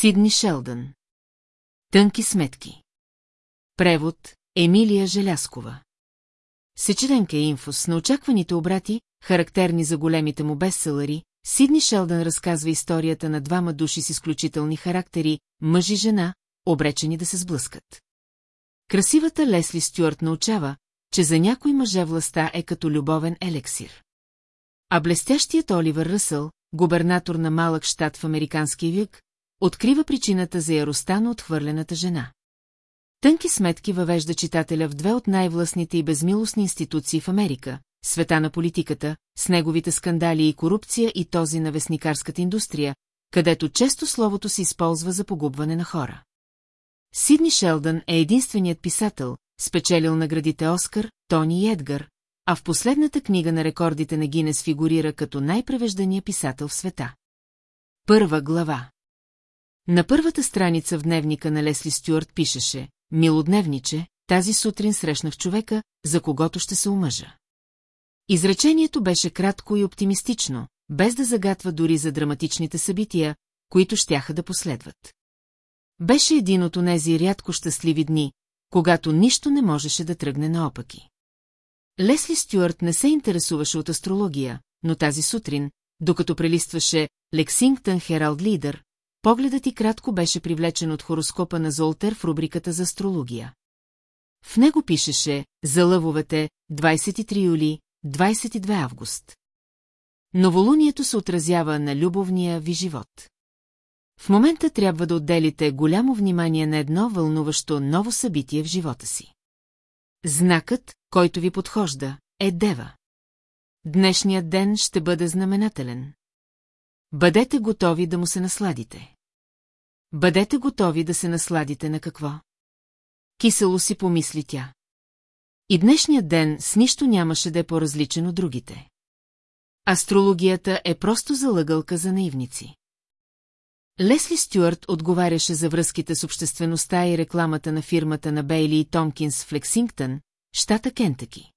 Сидни Шелдън. Тънки сметки. Превод Емилия Желяскова. Сечеденка е инфос на очакваните обрати, характерни за големите му бестселъри, Сидни Шелдън разказва историята на двама души с изключителни характери, мъж и жена, обречени да се сблъскат. Красивата Лесли Стюарт научава, че за някой мъже властта е като любовен елексир. А блестящият Оливър Ръсъл, губернатор на малък щат в американския век, открива причината за яростта на отхвърлената жена. Тънки сметки въвежда читателя в две от най-властните и безмилостни институции в Америка, света на политиката, с неговите скандали и корупция и този на вестникарската индустрия, където често словото се използва за погубване на хора. Сидни Шелдън е единственият писател, спечелил наградите Оскар, Тони и Едгар, а в последната книга на рекордите на Гинес фигурира като най-превеждания писател в света. Първа глава На първата страница в дневника на Лесли Стюарт пишеше «Милодневниче, тази сутрин срещнах човека, за когото ще се омъжа». Изречението беше кратко и оптимистично, без да загатва дори за драматичните събития, които щяха да последват. Беше един от онези рядко щастливи дни, когато нищо не можеше да тръгне наопаки. Лесли Стюарт не се интересуваше от астрология, но тази сутрин, докато прелистваше Лексингтън Хералд Лидър, погледът и кратко беше привлечен от хороскопа на Золтер в рубриката за астрология. В него пишеше «За лъвовете, 23 юли, 22 август». Новолунието се отразява на любовния ви живот. В момента трябва да отделите голямо внимание на едно вълнуващо ново събитие в живота си. Знакът, който ви подхожда, е Дева. Днешният ден ще бъде знаменателен. Бъдете готови да му се насладите. Бъдете готови да се насладите на какво? Кисело си помисли тя. И днешният ден с нищо нямаше да е по-различен от другите. Астрологията е просто залъгълка за наивници. Лесли Стюарт отговаряше за връзките с обществеността и рекламата на фирмата на Бейли и Томкинс в Лексингтън, щата Кентъки.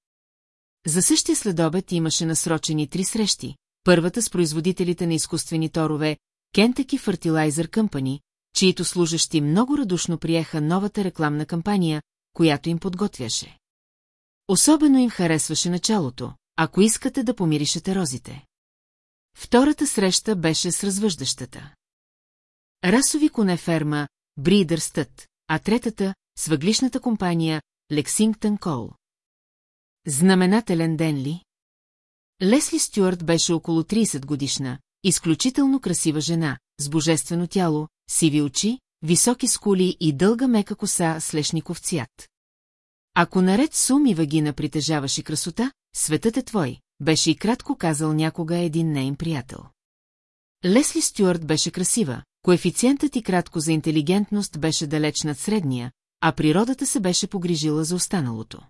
За същия следобед имаше насрочени три срещи, първата с производителите на изкуствени торове Kentucky Fertilizer Company, чието служащи много радушно приеха новата рекламна кампания, която им подготвяше. Особено им харесваше началото, ако искате да помиришете розите. Втората среща беше с развъждащата. Расови коне ферма Бридърстът, а третата – с въглишната компания Лексингтън Кол. Знаменателен ден ли? Лесли Стюарт беше около 30 годишна, изключително красива жена, с божествено тяло, сиви очи, високи скули и дълга мека коса с лешников цвят. Ако наред с ум и вагина притежаваше красота, светът е твой, беше и кратко казал някога един нейн приятел. Лесли Стюарт беше красива, коефициентът и кратко за интелигентност беше далеч над средния, а природата се беше погрижила за останалото.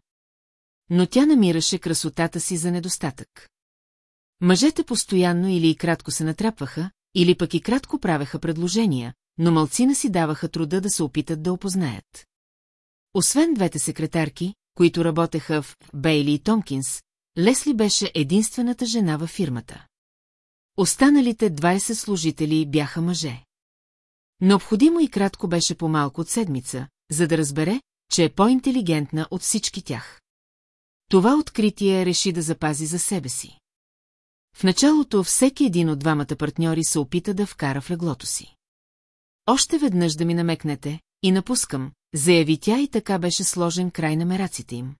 Но тя намираше красотата си за недостатък. Мъжете постоянно или и кратко се натрапваха, или пък и кратко правеха предложения, но малцина си даваха труда да се опитат да опознаят. Освен двете секретарки, които работеха в Бейли и Томкинс, Лесли беше единствената жена във фирмата. Останалите 20 служители бяха мъже. Необходимо и кратко беше по-малко от седмица, за да разбере, че е по-интелигентна от всички тях. Това откритие реши да запази за себе си. В началото всеки един от двамата партньори се опита да вкара в леглото си. Още веднъж да ми намекнете, и напускам, заяви тя и така беше сложен край на мераците им.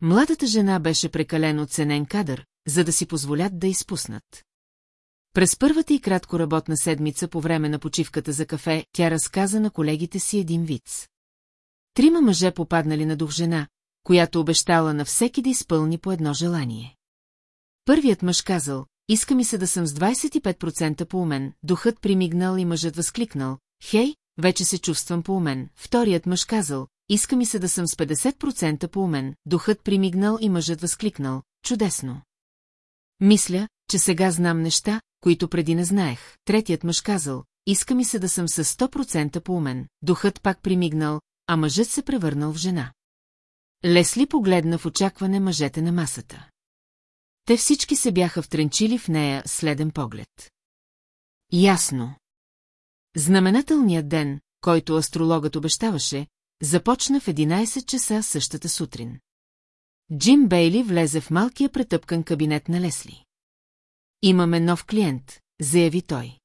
Младата жена беше прекалено ценен кадър, за да си позволят да изпуснат. През първата и кратко работна седмица по време на почивката за кафе, тя разказа на колегите си един виц. Трима мъже попаднали на дух жена, която обещала на всеки да изпълни по едно желание. Първият мъж казал, иска ми се да съм с 25% по умен, духът примигнал и мъжът възкликнал, хей, вече се чувствам по умен. Вторият мъж казал, иска ми се да съм с 50% по умен, духът примигнал и мъжът възкликнал, чудесно. Мисля, че сега знам неща, които преди не знаех. Третият мъж казал, иска ми се да съм с 100% по умен. Духът пак примигнал, а мъжът се превърнал в жена. Лесли погледна в очакване мъжете на масата. Те всички се бяха втренчили в нея следен поглед. Ясно. Знаменателният ден, който астрологът обещаваше, започна в 11 часа същата сутрин. Джим Бейли влезе в малкия претъпкан кабинет на Лесли. Имаме нов клиент, заяви той.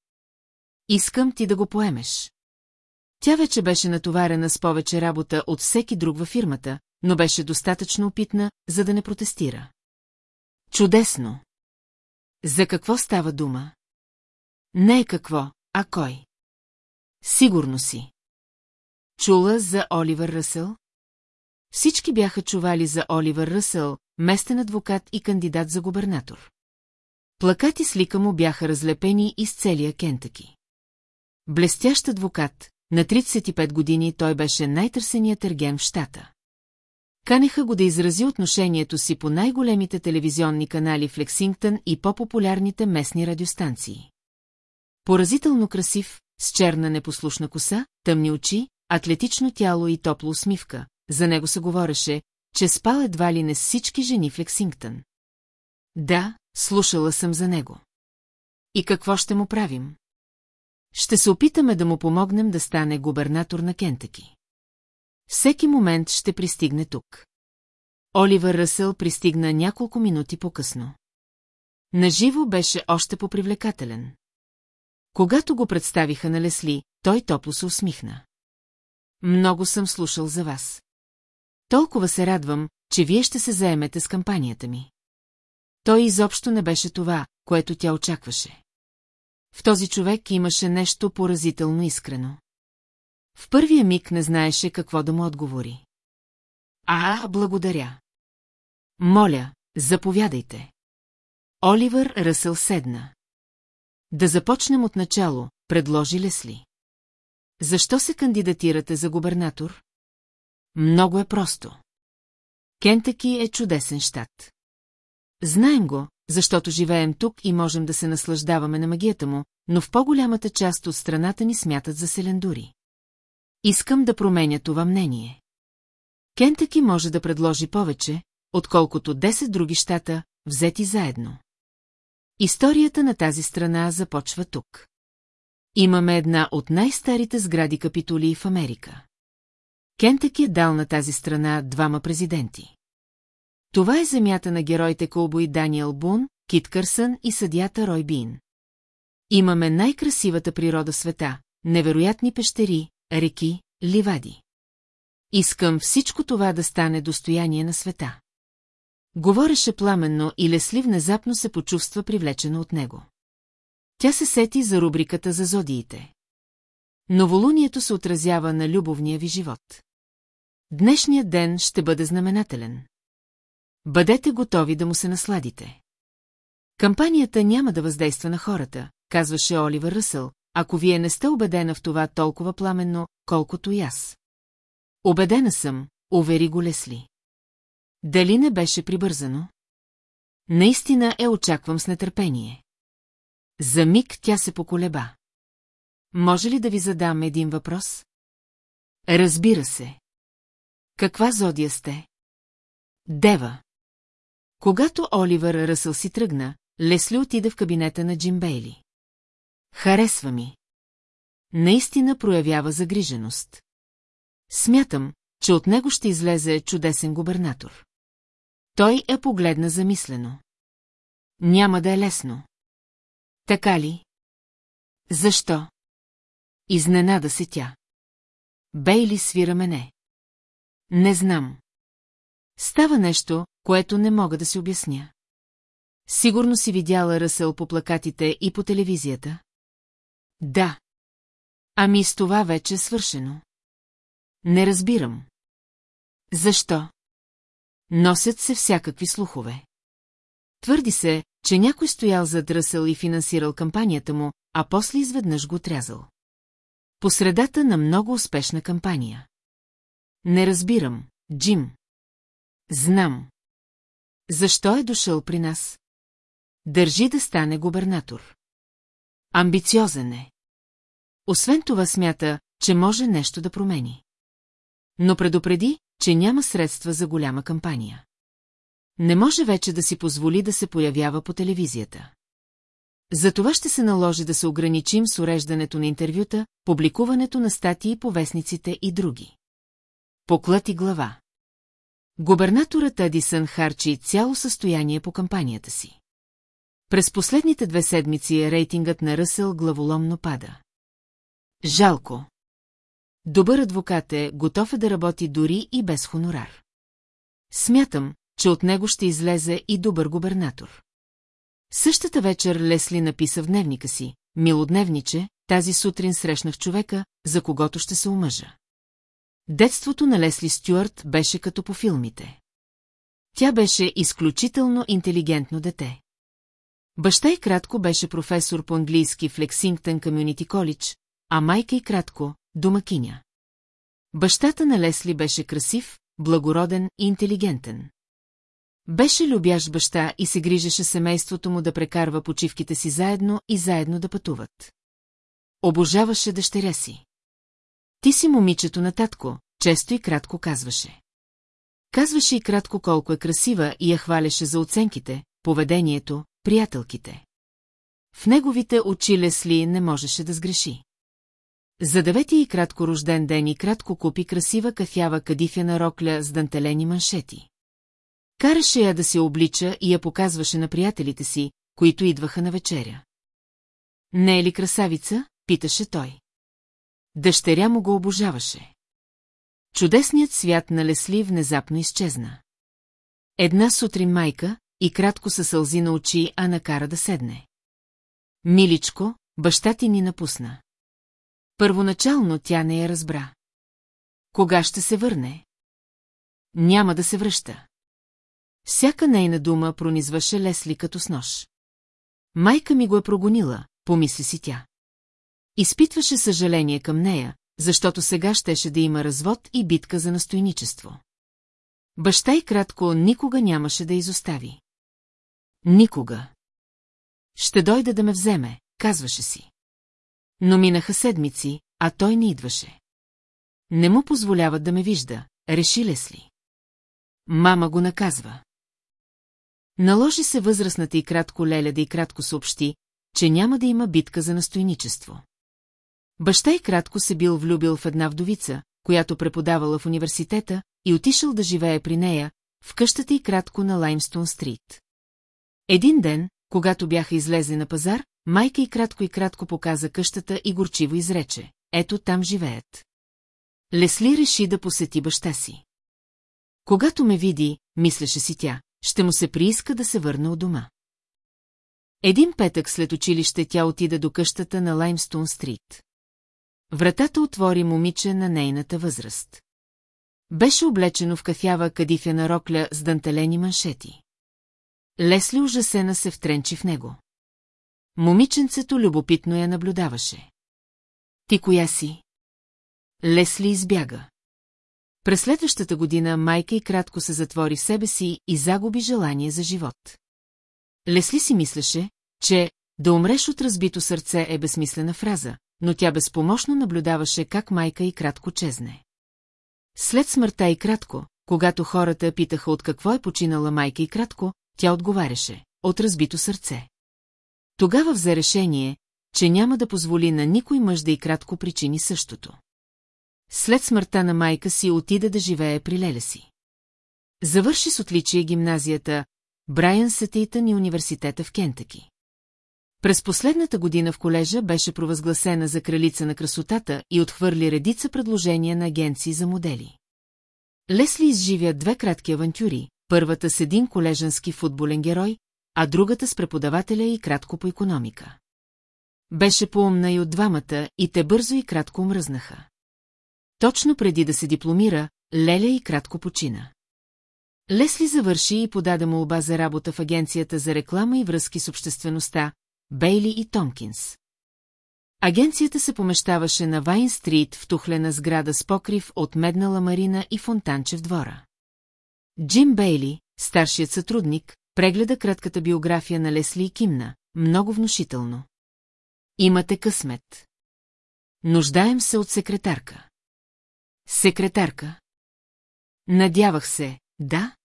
Искам ти да го поемеш. Тя вече беше натоварена с повече работа от всеки друг във фирмата, но беше достатъчно опитна, за да не протестира. Чудесно! За какво става дума? Не е какво, а кой. Сигурно си. Чула за Оливър Ръсъл? Всички бяха чували за Оливър Ръсъл, местен адвокат и кандидат за губернатор. Плакати с лика му бяха разлепени из целия Кентъки. Блестящ адвокат, на 35 години той беше най-търсеният ерген в щата. Канеха го да изрази отношението си по най-големите телевизионни канали в Лексингтън и по-популярните местни радиостанции. Поразително красив, с черна непослушна коса, тъмни очи, атлетично тяло и топло усмивка, за него се говореше, че спал едва ли не с всички жени в Лексингтън. Да, слушала съм за него. И какво ще му правим? Ще се опитаме да му помогнем да стане губернатор на Кентъки. Всеки момент ще пристигне тук. Оливър Ръсъл пристигна няколко минути по-късно. Наживо беше още попривлекателен. Когато го представиха на Лесли, той топло се усмихна. Много съм слушал за вас. Толкова се радвам, че вие ще се заемете с кампанията ми. Той изобщо не беше това, което тя очакваше. В този човек имаше нещо поразително искрено. В първия миг не знаеше какво да му отговори. А, благодаря. Моля, заповядайте. Оливър Ръсъл седна. Да започнем от начало, предложи Лесли. Защо се кандидатирате за губернатор? Много е просто. Кентъки е чудесен щат. Знаем го, защото живеем тук и можем да се наслаждаваме на магията му, но в по-голямата част от страната ни смятат за селендури. Искам да променя това мнение. Кентъки може да предложи повече, отколкото 10 други щата, взети заедно. Историята на тази страна започва тук. Имаме една от най-старите сгради капитолии в Америка. Кентъки е дал на тази страна двама президенти. Това е земята на героите Колбой Даниел Бун, Кит Кърсън и съдята Рой Бин. Имаме най-красивата природа света, невероятни пещери, реки, ливади. Искам всичко това да стане достояние на света. Говореше пламенно и Лесли внезапно се почувства привлечена от него. Тя се сети за рубриката за зодиите. Новолунието се отразява на любовния ви живот. Днешният ден ще бъде знаменателен. Бъдете готови да му се насладите. Кампанията няма да въздейства на хората, казваше Оливър Ръсъл, ако вие не сте убедена в това толкова пламенно, колкото и аз. Обедена съм, увери го Лесли. Дали не беше прибързано? Наистина е очаквам с нетърпение. За миг тя се поколеба. Може ли да ви задам един въпрос? Разбира се. Каква зодия сте? Дева. Когато Оливър Ръсъл си тръгна, Лесли отида в кабинета на Джим Бейли. Харесва ми. Наистина проявява загриженост. Смятам, че от него ще излезе чудесен губернатор. Той е погледна замислено. Няма да е лесно. Така ли? Защо? Изненада се тя. Бейли свира мене. Не знам. Става нещо, което не мога да си обясня. Сигурно си видяла Ръсъл по плакатите и по телевизията? Да. Ами с това вече е свършено. Не разбирам. Защо? Носят се всякакви слухове. Твърди се, че някой стоял зад Ръсъл и финансирал кампанията му, а после изведнъж го отрязал. По средата на много успешна кампания. Не разбирам, Джим. Знам. Защо е дошъл при нас? Държи да стане губернатор. Амбициозен е. Освен това смята, че може нещо да промени. Но предупреди, че няма средства за голяма кампания. Не може вече да си позволи да се появява по телевизията. Затова ще се наложи да се ограничим с уреждането на интервюта, публикуването на статии по вестниците и други. Поклати глава. Губернаторът Адисън харчи цяло състояние по кампанията си. През последните две седмици рейтингът на Ръсъл главоломно пада. Жалко. Добър адвокат е, готов е да работи дори и без хонорар. Смятам, че от него ще излезе и добър губернатор. Същата вечер Лесли написа в дневника си, милодневниче, тази сутрин срещнах човека, за когото ще се омъжа. Детството на Лесли Стюарт беше като по филмите. Тя беше изключително интелигентно дете. Баща и кратко беше професор по английски в Лексингтън Комюнити Колидж, а майка и кратко – домакиня. Бащата на Лесли беше красив, благороден и интелигентен. Беше любящ баща и се грижеше семейството му да прекарва почивките си заедно и заедно да пътуват. Обожаваше дъщеря си. Ти си момичето на татко, често и кратко казваше. Казваше и кратко колко е красива и я хваляше за оценките, поведението, приятелките. В неговите очи Лесли не можеше да сгреши. За девети и кратко рожден ден и кратко купи красива кафява кадифяна рокля с дантелени маншети. Караше я да се облича и я показваше на приятелите си, които идваха на вечеря. Не е ли красавица? питаше той. Дъщеря му го обожаваше. Чудесният свят на Лесли внезапно изчезна. Една сутрин майка, и кратко със сълзи на очи, а накара да седне. Миличко, баща ти ни напусна. Първоначално тя не я разбра. Кога ще се върне? Няма да се връща. Всяка нейна дума пронизваше Лесли като с нож. Майка ми го е прогонила, помисли си тя. Изпитваше съжаление към нея, защото сега щеше да има развод и битка за настойничество. Баща и кратко никога нямаше да изостави. Никога. Ще дойде да ме вземе, казваше си. Но минаха седмици, а той не идваше. Не му позволяват да ме вижда, реши Лесли. Мама го наказва. Наложи се възрастната и кратко Леля да и кратко съобщи, че няма да има битка за настойничество. Баща и кратко се бил влюбил в една вдовица, която преподавала в университета и отишъл да живее при нея, в къщата и кратко на Лаймстон стрит. Един ден, когато бяха излезли на пазар, майка и кратко и кратко показа къщата и горчиво изрече. Ето там живеят. Лесли реши да посети баща си. Когато ме види, мислеше си тя, ще му се прииска да се върне от дома. Един петък след училище тя отида до къщата на Лаймстон стрит. Вратата отвори момиче на нейната възраст. Беше облечено в кафява кадифена рокля с дантелени маншети. Лесли ужасена се втренчи в него. Момиченцето любопитно я наблюдаваше. Ти коя си? Лесли избяга. През следващата година майка и кратко се затвори в себе си и загуби желание за живот. Лесли си мислеше, че да умреш от разбито сърце е безсмислена фраза, но тя безпомощно наблюдаваше как майка и кратко чезне. След смъртта и кратко, когато хората питаха от какво е починала майка и кратко, тя отговаряше – от разбито сърце. Тогава взе решение, че няма да позволи на никой мъж да и кратко причини същото. След смъртта на майка си отида да живее при леля си. Завърши с отличие гимназията Брайан Сатейтън и университета в Кентъки. През последната година в колежа беше провъзгласена за кралица на красотата и отхвърли редица предложения на агенции за модели. Лесли изживя две кратки авантюри, първата с един колежански футболен герой, а другата с преподавателя и кратко по економика. Беше поумна и от двамата, и те бързо и кратко мръзнаха. Точно преди да се дипломира, Леля и кратко почина. Лесли завърши и подаде молба за работа в агенцията за реклама и връзки с обществеността, Бейли и Томкинс. Агенцията се помещаваше на Вайн Стрит в тухлена сграда с покрив от медна ламарина и фонтанче в двора. Джим Бейли, старшият сътрудник, прегледа кратката биография на Лесли и кимна, много внушително. Имате късмет. Нуждаем се от секретарка. Секретарка. Надявах се, да?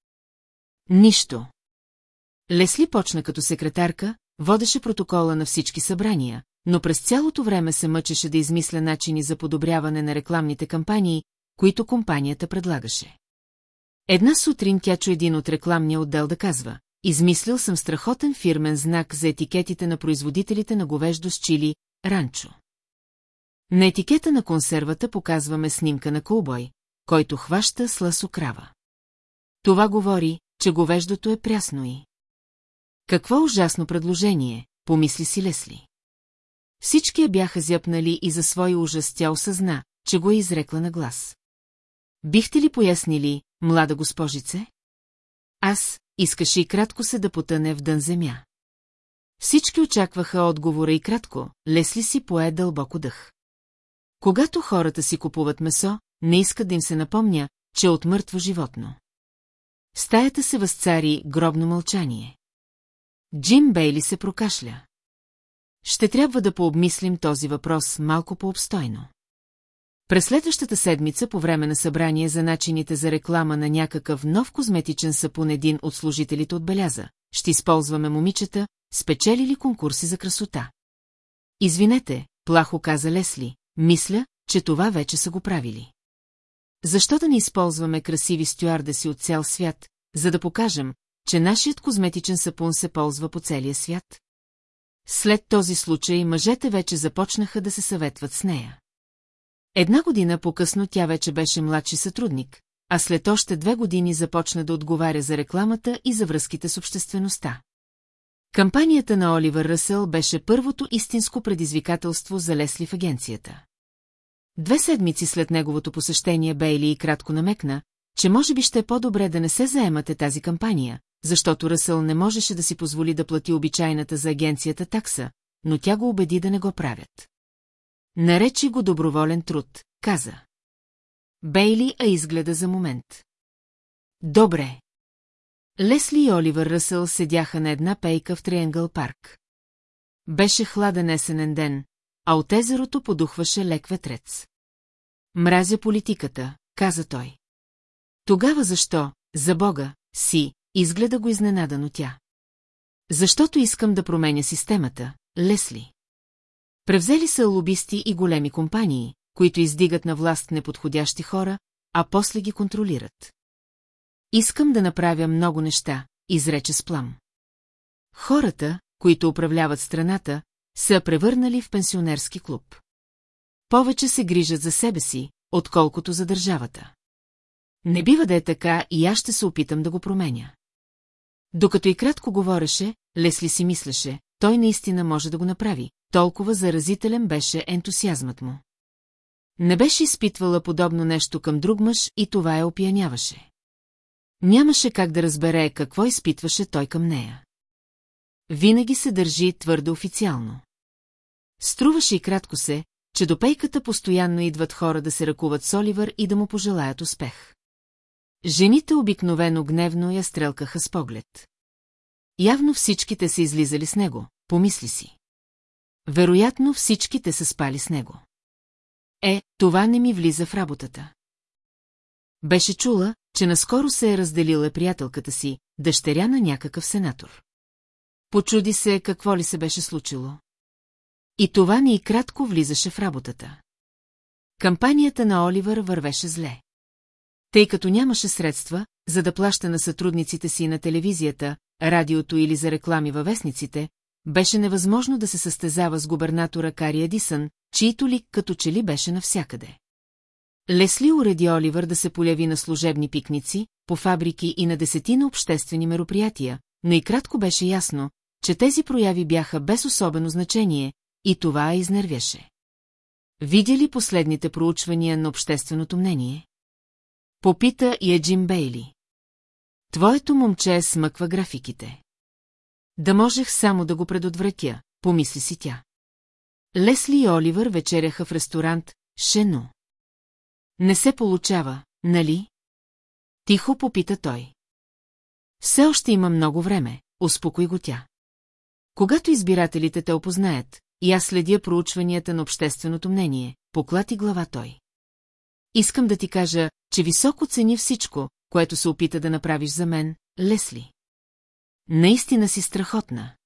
Нищо. Лесли почна като секретарка, водеше протокола на всички събрания, но през цялото време се мъчеше да измисля начини за подобряване на рекламните кампании, които компанията предлагаше. Една сутрин тя чу един от рекламния отдел да казва, измислил съм страхотен фирмен знак за етикетите на производителите на говеждо с чили «Ранчо». На етикета на консервата показваме снимка на кулбой, който хваща с ласо крава. Това говори, че говеждото е прясно и... Какво ужасно предложение, помисли си Лесли. Всички я бяха зяпнали и за свой ужас тя осъзна, че го е изрекла на глас. Бихте ли пояснили, млада госпожице? Аз, искаше и кратко се да потъне в дън земя. Всички очакваха отговора и кратко, Лесли си пое дълбоко дъх. Когато хората си купуват месо, не искат да им се напомня, че е от мъртво животно. Стаята се възцари гробно мълчание. Джим Бейли се прокашля. Ще трябва да пообмислим този въпрос малко по-обстойно. През следващата седмица по време на събрание за начините за реклама на някакъв нов козметичен сапун един от служителите отбеляза. Ще използваме момичета, спечелили конкурси за красота. Извинете, плахо каза Лесли, мисля, че това вече са го правили. Защо да не използваме красиви стюардеси от цял свят, за да покажем, че нашият козметичен сапун се ползва по целия свят? След този случай мъжете вече започнаха да се съветват с нея. Една година по-късно тя вече беше младши сътрудник, а след още две години започна да отговаря за рекламата и за връзките с обществеността. Кампанията на Оливър Ръсъл беше първото истинско предизвикателство за Лесли в агенцията. Две седмици след неговото посещение Бейли и кратко намекна, че може би ще е по-добре да не се заемате тази кампания, защото Ръсъл не можеше да си позволи да плати обичайната за агенцията такса, но тя го убеди да не го правят. Наречи го доброволен труд, каза. Бейли а изгледа за момент. Добре. Лесли и Оливър Ръсъл седяха на една пейка в Триангъл парк. Беше хладен есенен ден, а от езерото подухваше лек ветрец. Мразя политиката, каза той. Тогава защо, за Бога, си, изгледа го изненадано тя. Защото искам да променя системата, Лесли. Превзели са лобисти и големи компании, които издигат на власт неподходящи хора, а после ги контролират. Искам да направя много неща, изрече с плам. Хората, които управляват страната, са превърнали в пенсионерски клуб. Повече се грижат за себе си, отколкото за държавата. Не бива да е така и аз ще се опитам да го променя. Докато и кратко говореше, Лесли си мислеше, той наистина може да го направи, толкова заразителен беше ентусиазмът му. Не беше изпитвала подобно нещо към друг мъж и това я опияняваше. Нямаше как да разбере какво изпитваше той към нея. Винаги се държи твърдо официално. Струваше и кратко се, че до пейката постоянно идват хора да се ръкуват с Оливър и да му пожелаят успех. Жените обикновено гневно я стрелкаха с поглед. Явно всичките са излизали с него, помисли си. Вероятно всичките са спали с него. Е, това не ми влиза в работата. Беше чула, че наскоро се е разделила приятелката си, дъщеря на някакъв сенатор. Почуди се какво ли се беше случило. И това ни и кратко влизаше в работата. Кампанията на Оливър вървеше зле. Тъй като нямаше средства, за да плаща на сътрудниците си на телевизията, радиото или за реклами във вестниците, беше невъзможно да се състезава с губернатора Кари Едисън, чието лик като че ли беше навсякъде. Лесли уреди Оливър да се поляви на служебни пикници, по фабрики и на десетина обществени мероприятия, но и кратко беше ясно, че тези прояви бяха без особено значение, и това я изнервяше. Видя ли последните проучвания на общественото мнение? Попита е Джим Бейли. Твоето момче смъква графиките. Да можех само да го предотвратя, помисли си тя. Лесли и Оливър вечеряха в ресторант Шено. Не се получава, нали? Тихо попита той. Все още има много време, успокой го тя. Когато избирателите те опознаят, и аз следя проучванията на общественото мнение, поклати глава той. Искам да ти кажа, че високо цени всичко, което се опита да направиш за мен, Лесли. Наистина си страхотна.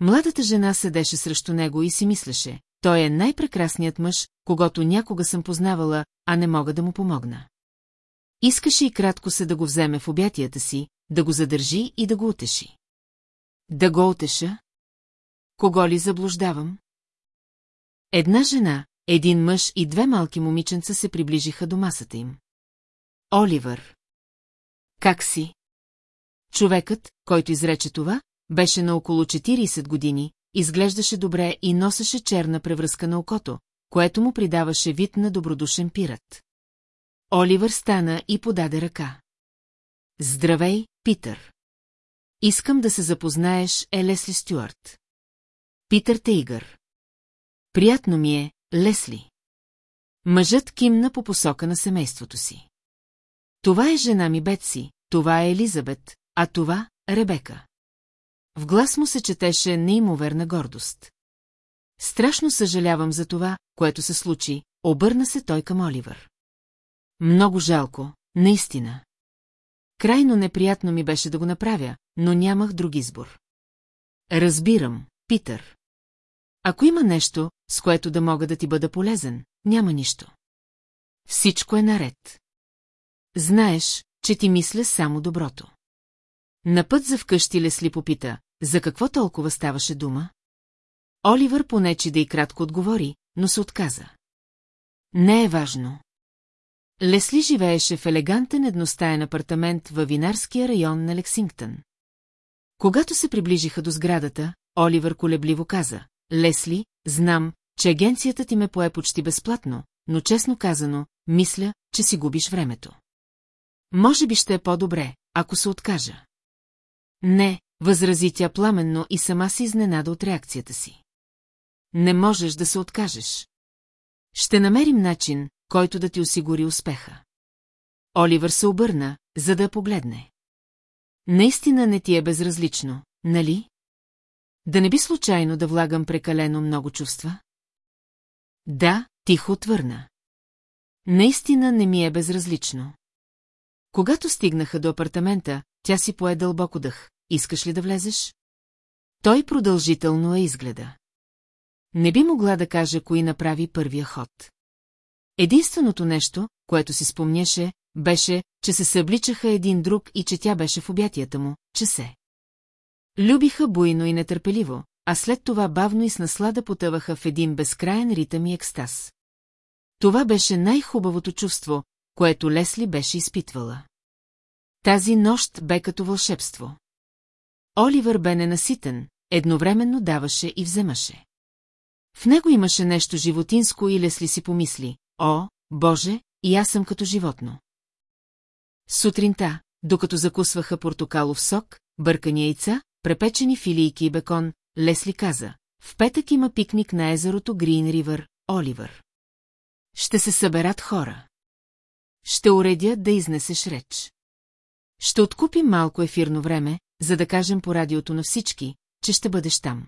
Младата жена седеше срещу него и си мислеше, той е най-прекрасният мъж, когато някога съм познавала, а не мога да му помогна. Искаше и кратко се да го вземе в обятията си, да го задържи и да го утеши. Да го утеша? Кого ли заблуждавам? Една жена, един мъж и две малки момиченца се приближиха до масата им. Оливър. Как си? Човекът, който изрече това, беше на около 40 години, изглеждаше добре и носеше черна превръзка на окото, което му придаваше вид на добродушен пират. Оливър стана и подаде ръка. Здравей, Питър. Искам да се запознаеш, е Лесли Стюарт. Питър Тейгър. Приятно ми е, Лесли. Мъжът кимна по посока на семейството си. Това е жена ми Бетси, това е Елизабет, а това – Ребека. В глас му се четеше неимоверна гордост. Страшно съжалявам за това, което се случи, обърна се той към Оливър. Много жалко, наистина. Крайно неприятно ми беше да го направя, но нямах друг избор. Разбирам, Питър. Ако има нещо, с което да мога да ти бъда полезен, няма нищо. Всичко е наред. Знаеш, че ти мисля само доброто. На път за вкъщи Лесли попита, за какво толкова ставаше дума? Оливър понече да и кратко отговори, но се отказа. Не е важно. Лесли живееше в елегантен едностаен апартамент във винарския район на Лексингтън. Когато се приближиха до сградата, Оливър колебливо каза, Лесли, знам, че агенцията ти ме пое почти безплатно, но честно казано, мисля, че си губиш времето. Може би ще е по-добре, ако се откажа. Не, възрази тя пламенно и сама се изненада от реакцията си. Не можеш да се откажеш. Ще намерим начин, който да ти осигури успеха. Оливър се обърна, за да погледне. Наистина не ти е безразлично, нали? Да не би случайно да влагам прекалено много чувства? Да, тихо отвърна. Наистина не ми е безразлично. Когато стигнаха до апартамента, тя си пое дълбоко дъх. Искаш ли да влезеш? Той продължително я изгледа. Не би могла да каже, кои направи първия ход. Единственото нещо, което си спомняше, беше, че се събличаха един друг и че тя беше в обятията му, че се. Любиха буйно и нетърпеливо, а след това бавно и с наслада потъваха в един безкраен ритъм и екстаз. Това беше най-хубавото чувство, което Лесли беше изпитвала. Тази нощ бе като вълшебство. Оливър бе ненаситен, едновременно даваше и вземаше. В него имаше нещо животинско и Лесли си помисли, о, Боже, и аз съм като животно. Сутринта, докато закусваха портокалов сок, бъркани яйца, препечени филийки и бекон, Лесли каза, в петък има пикник на езерото Грин Ривър, Оливър. Ще се съберат хора. Ще уредя да изнесеш реч. Ще откупим малко ефирно време, за да кажем по радиото на всички, че ще бъдеш там.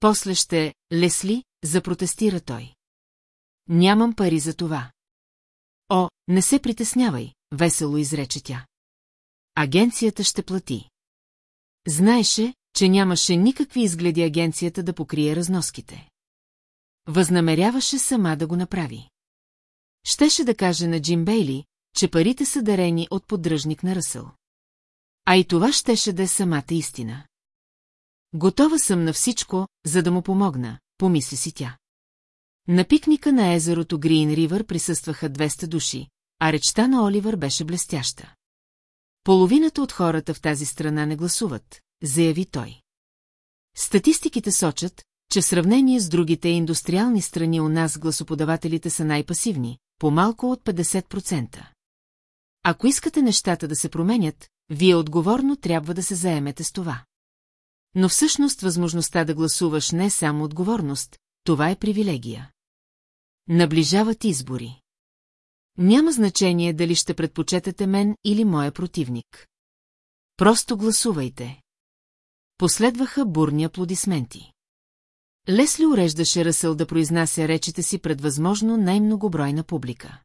После ще, Лесли, запротестира той. Нямам пари за това. О, не се притеснявай, весело изрече тя. Агенцията ще плати. Знаеше, че нямаше никакви изгледи агенцията да покрие разноските. Възнамеряваше сама да го направи. Щеше да каже на Джим Бейли, че парите са дарени от поддръжник на Ръсъл. А и това щеше да е самата истина. Готова съм на всичко, за да му помогна, помисли си тя. На пикника на езерото Грин Ривър присъстваха 200 души, а речта на Оливър беше блестяща. Половината от хората в тази страна не гласуват, заяви той. Статистиките сочат, че в сравнение с другите индустриални страни у нас гласоподавателите са най-пасивни, по-малко от 50%. Ако искате нещата да се променят, вие отговорно трябва да се заемете с това. Но всъщност възможността да гласуваш не е само отговорност, това е привилегия. Наближават избори. Няма значение дали ще предпочетете мен или моя противник. Просто гласувайте. Последваха бурни аплодисменти. Лесли уреждаше Ръсъл да произнася речите си пред възможно най-многобройна публика.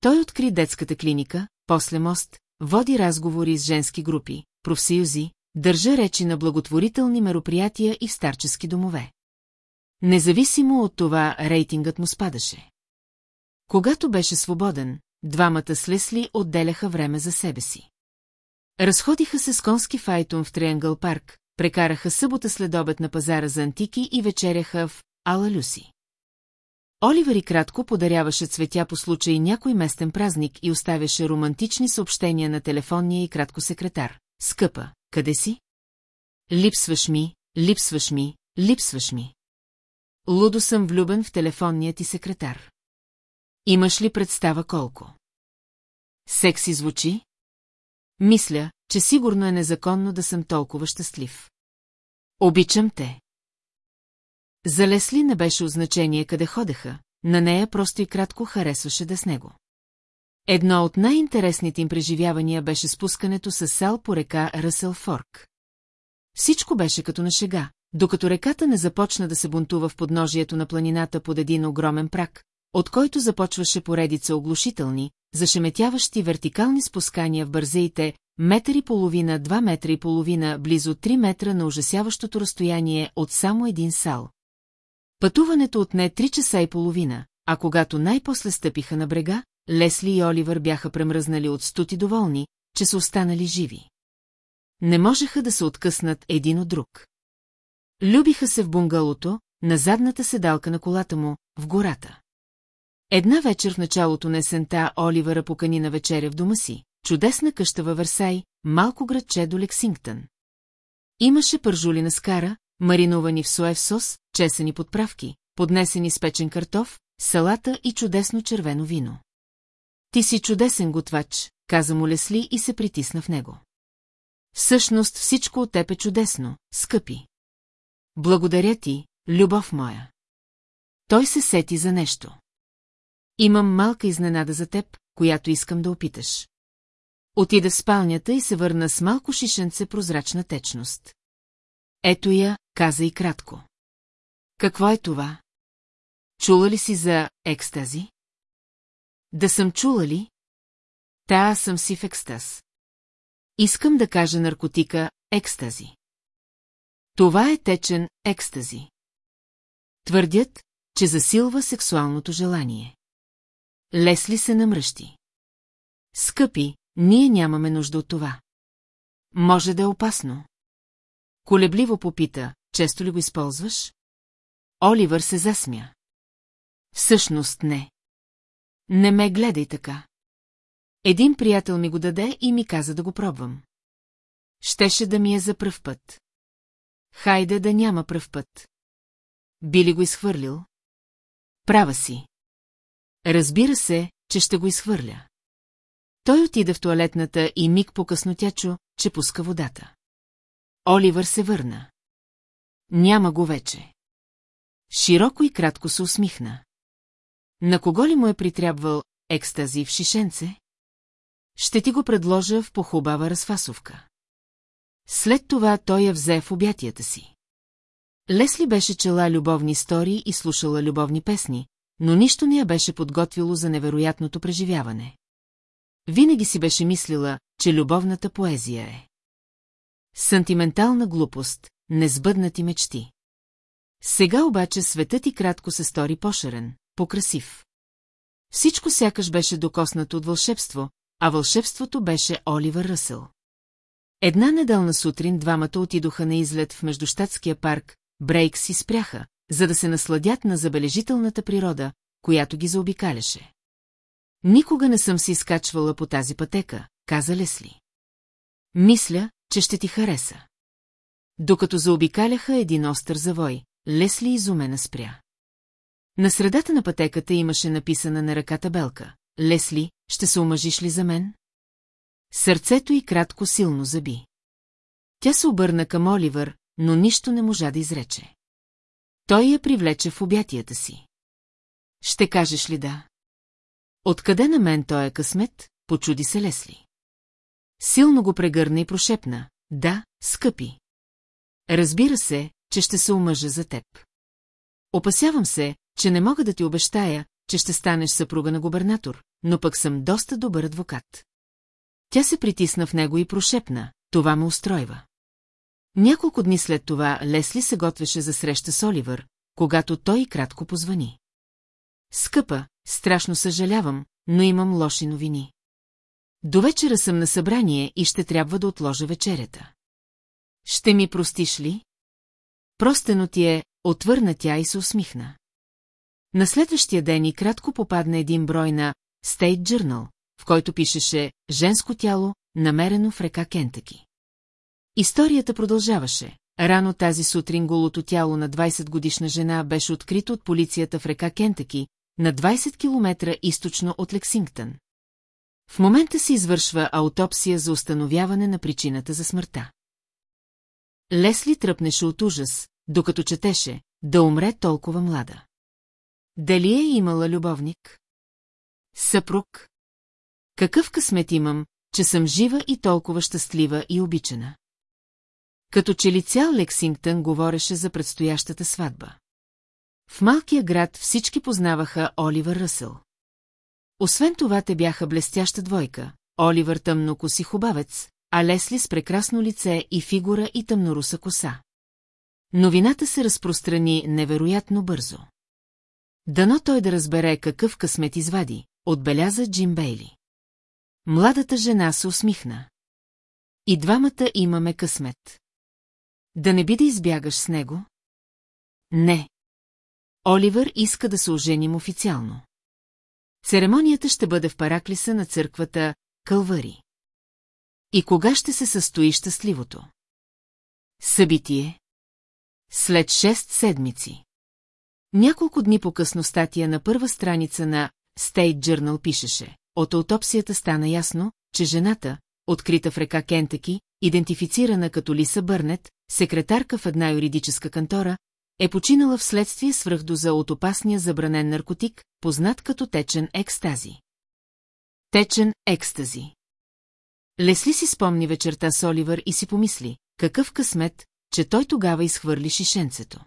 Той откри детската клиника, после мост, води разговори с женски групи, профсъюзи, държа речи на благотворителни мероприятия и в старчески домове. Независимо от това, рейтингът му спадаше. Когато беше свободен, двамата с Лесли отделяха време за себе си. Разходиха се с конски файтон в Триангъл парк, прекараха събота след обед на пазара за антики и вечеряха в Ала Люси. Оливър и кратко подаряваше цветя по случай някой местен празник и оставяше романтични съобщения на телефонния и кратко секретар. Скъпа, къде си? Липсваш ми, липсваш ми, липсваш ми. Лудо съм влюбен в телефонния ти секретар. Имаш ли представа колко? Секси звучи? Мисля, че сигурно е незаконно да съм толкова щастлив. Обичам те. За Лесли не беше означение къде ходеха, на нея просто и кратко харесваше да с него. Едно от най-интересните им преживявания беше спускането с сал по река Ръсъл Форк. Всичко беше като на шега, докато реката не започна да се бунтува в подножието на планината под един огромен прак, от който започваше поредица оглушителни, зашеметяващи вертикални спускания в бързеите, метър и половина, два метра и половина, близо три метра на ужасяващото разстояние от само един сал. Пътуването отне три часа и половина, а когато най-после стъпиха на брега, Лесли и Оливър бяха премръзнали от стути доволни, че са останали живи. Не можеха да се откъснат един от друг. Любиха се в бунгалото, на задната седалка на колата му, в гората. Една вечер в началото на есента Оливъра покани на вечеря в дома си, чудесна къща във Версай, малко градче до Лексингтън. Имаше пържули на скара, мариновани в соев сос, чесени подправки, поднесени с печен картоф, салата и чудесно червено вино. Ти си чудесен готвач, каза му Лесли и се притисна в него. Всъщност всичко от теб е чудесно, скъпи. Благодаря ти, любов моя. Той се сети за нещо. Имам малка изненада за теб, която искам да опиташ. Отида в спалнята и се върна с малко шишенце прозрачна течност. Ето я, каза и кратко. Какво е това? Чула ли си за екстази? Да съм чула ли? Та аз съм си в екстаз. Искам да кажа наркотика екстази. Това е течен екстази. Твърдят, че засилва сексуалното желание. Лесли се намръщи. Скъпи, ние нямаме нужда от това. Може да е опасно. Колебливо попита, често ли го използваш? Оливър се засмя. Всъщност не. Не ме гледай така. Един приятел ми го даде и ми каза да го пробвам. Щеше да ми е за пръв път. Хайде да няма пръв път. Би ли го изхвърлил? Права си. Разбира се, че ще го изхвърля. Той отида в туалетната и миг по-късно тя чу, че пуска водата. Оливър се върна. Няма го вече. Широко и кратко се усмихна. На кого ли му е притрябвал екстази в шишенце? Ще ти го предложа в похубава разфасовка. След това той я взе в обятията си. Лесли беше чела любовни истории и слушала любовни песни, но нищо не я беше подготвило за невероятното преживяване. Винаги си беше мислила, че любовната поезия е. Сантиментална глупост, несбъднати мечти. Сега обаче светът и кратко се стори пошарен, покрасив. Всичко сякаш беше докоснато от вълшебство, а вълшебството беше Оливър Ръсъл. Една неделна сутрин двамата отидоха на излет в междущатския парк, Брейкс и спряха, за да се насладят на забележителната природа, която ги заобикаляше. Никога не съм се изкачвала по тази пътека, каза Лесли. Мисля, че ще ти хареса. Докато заобикаляха един остър завой, Лесли изумена спря. На средата на пътеката имаше написана на ръката белка. Лесли, ще се омъжиш ли за мен? Сърцето й кратко силно заби. Тя се обърна към Оливър, но нищо не можа да изрече. Той я привлече в обятията си. Ще кажеш ли да? Откъде на мен той е късмет, почуди се Лесли. Силно го прегърна и прошепна. Да, скъпи. Разбира се, че ще се омъжа за теб. Опасявам се, че не мога да ти обещая, че ще станеш съпруга на губернатор, но пък съм доста добър адвокат. Тя се притисна в него и прошепна, това ме устройва. Няколко дни след това Лесли се готвеше за среща с Оливър, когато той кратко позвани. Скъпа, страшно съжалявам, но имам лоши новини. До вечера съм на събрание и ще трябва да отложа вечерята. Ще ми простиш ли? Простено ти е, отвърна тя и се усмихна. На следващия ден и кратко попадна един брой на State Journal, в който пишеше «Женско тяло, намерено в река Кентъки». Историята продължаваше. Рано тази сутрин голото тяло на 20-годишна жена беше открито от полицията в река Кентъки, на 20 км източно от Лексингтън. В момента се извършва аутопсия за установяване на причината за смъртта. Лесли тръпнеше от ужас, докато четеше, да умре толкова млада. Дали е имала любовник? Съпруг? Какъв късмет имам, че съм жива и толкова щастлива и обичана? Като че ли цял Лексингтън говореше за предстоящата сватба. В малкия град всички познаваха Оливър Ръсъл. Освен това те бяха блестяща двойка, Оливър тъмно коси хубавец, а Лесли с прекрасно лице и фигура и тъмноруса коса. Новината се разпространи невероятно бързо. Дано той да разбере какъв късмет извади, отбеляза Джим Бейли. Младата жена се усмихна. И двамата имаме късмет. Да не би да избягаш с него? Не. Оливър иска да се оженим официално. Церемонията ще бъде в параклиса на църквата Кълвари. И кога ще се състои щастливото? Събитие. След шест седмици. Няколко дни по-късно статия на първа страница на State Journal пишеше. От аутопсията стана ясно, че жената, открита в река Кентъки, идентифицирана като Лиса Бърнет, секретарка в една юридическа кантора, е починала вследствие свръхдоза от опасния забранен наркотик, познат като течен екстази. Течен екстази. Лесли си спомни вечерта с Оливър и си помисли, какъв късмет, че той тогава изхвърли шишенцето.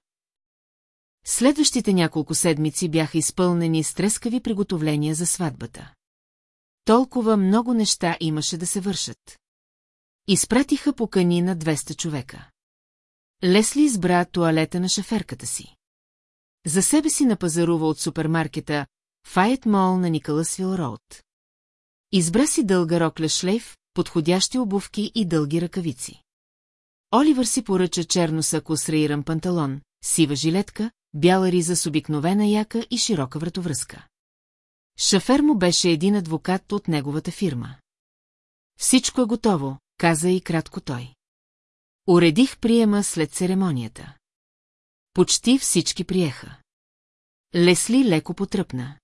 Следващите няколко седмици бяха изпълнени с трескави приготовления за сватбата. Толкова много неща имаше да се вършат. Изпратиха покани на 200 човека. Лесли избра туалета на шаферката си. За себе си напазарува от супермаркета Файет Мол на Никъласвил Роуд. Избра си дълга рокля шлейф, подходящи обувки и дълги ръкавици. Оливър си поръча черно сако с раиран панталон, сива жилетка, бяла риза с обикновена яка и широка вратовръзка. Шафер му беше един адвокат от неговата фирма. Всичко е готово, каза и кратко той. Уредих приема след церемонията. Почти всички приеха. Лесли леко потръпна.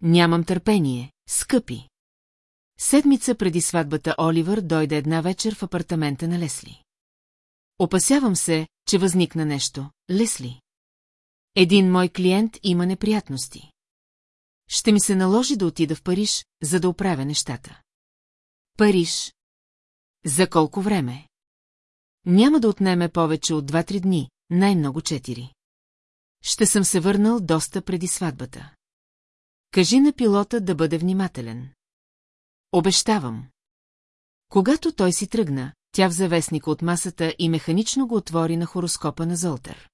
Нямам търпение, скъпи. Седмица преди сватбата Оливър дойде една вечер в апартамента на Лесли. Опасявам се, че възникна нещо, Лесли. Един мой клиент има неприятности. Ще ми се наложи да отида в Париж, за да оправя нещата. Париж. За колко време? Няма да отнеме повече от 2-3 дни, най-много 4. Ще съм се върнал доста преди сватбата. Кажи на пилота да бъде внимателен. Обещавам. Когато той си тръгна, тя взе вестника от масата и механично го отвори на хороскопа на Золтер.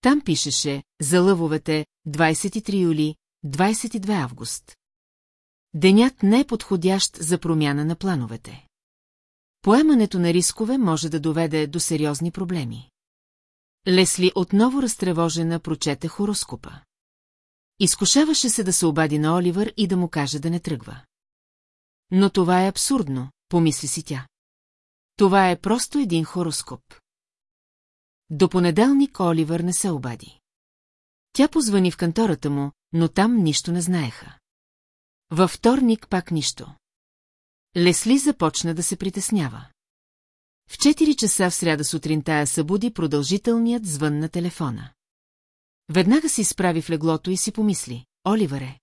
Там пишеше за лъвовете 23 юли, 22 август. Денят не е подходящ за промяна на плановете. Поемането на рискове може да доведе до сериозни проблеми. Лесли отново разтревожена прочете хороскопа. Изкушаваше се да се обади на Оливър и да му каже да не тръгва. Но това е абсурдно, помисли си тя. Това е просто един хороскоп. До понеделник Оливър не се обади. Тя позвани в кантората му, но там нищо не знаеха. Във вторник пак нищо. Лесли започна да се притеснява. В 4 часа в сряда сутринта я събуди продължителният звън на телефона. Веднага се изправи в леглото и си помисли, Оливаре.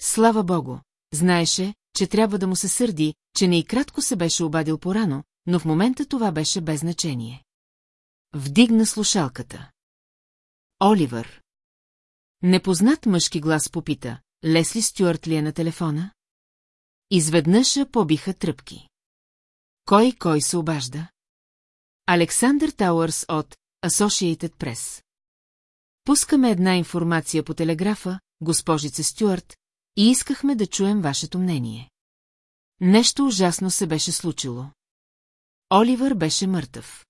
Слава богу, знаеше, че трябва да му се сърди, че не и кратко се беше обадил порано, но в момента това беше без значение. Вдигна слушалката. Оливър. Непознат мъжки глас попита, Лесли Стюарт ли е на телефона? Изведнъж побиха тръпки. Кой кой се обажда? Александър Тауърс от Associated Press. Пускаме една информация по телеграфа, госпожице Стюарт, и искахме да чуем вашето мнение. Нещо ужасно се беше случило. Оливър беше мъртъв.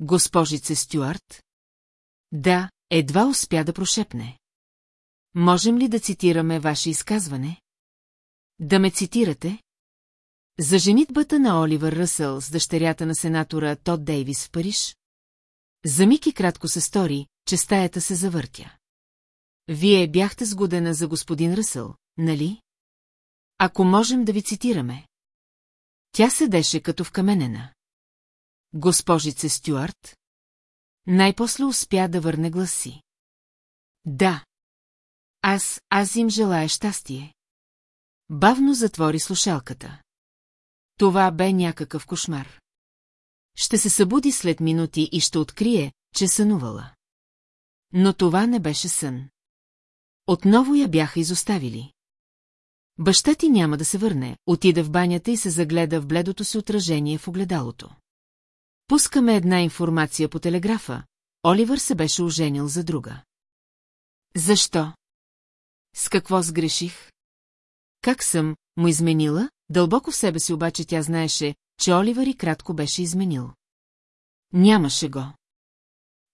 Госпожице Стюарт? Да, едва успя да прошепне. Можем ли да цитираме ваше изказване? Да ме цитирате? За женитбата на Оливър Ръсъл с дъщерята на сенатора Тод Дейвис в Париж? За Мики кратко се стори, че стаята се завъртя. Вие бяхте сгодена за господин Ръсъл, нали? Ако можем да ви цитираме. Тя седеше като вкаменена. Госпожице Стюарт? Най-после успя да върне гласи. Да. Аз, аз им желая щастие. Бавно затвори слушалката. Това бе някакъв кошмар. Ще се събуди след минути и ще открие, че сънувала. Но това не беше сън. Отново я бяха изоставили. Баща ти няма да се върне, отида в банята и се загледа в бледото си отражение в огледалото. Пускаме една информация по телеграфа. Оливър се беше оженил за друга. Защо? С какво сгреших? Как съм, му изменила? Дълбоко в себе си обаче тя знаеше, че Оливър и кратко беше изменил. Нямаше го.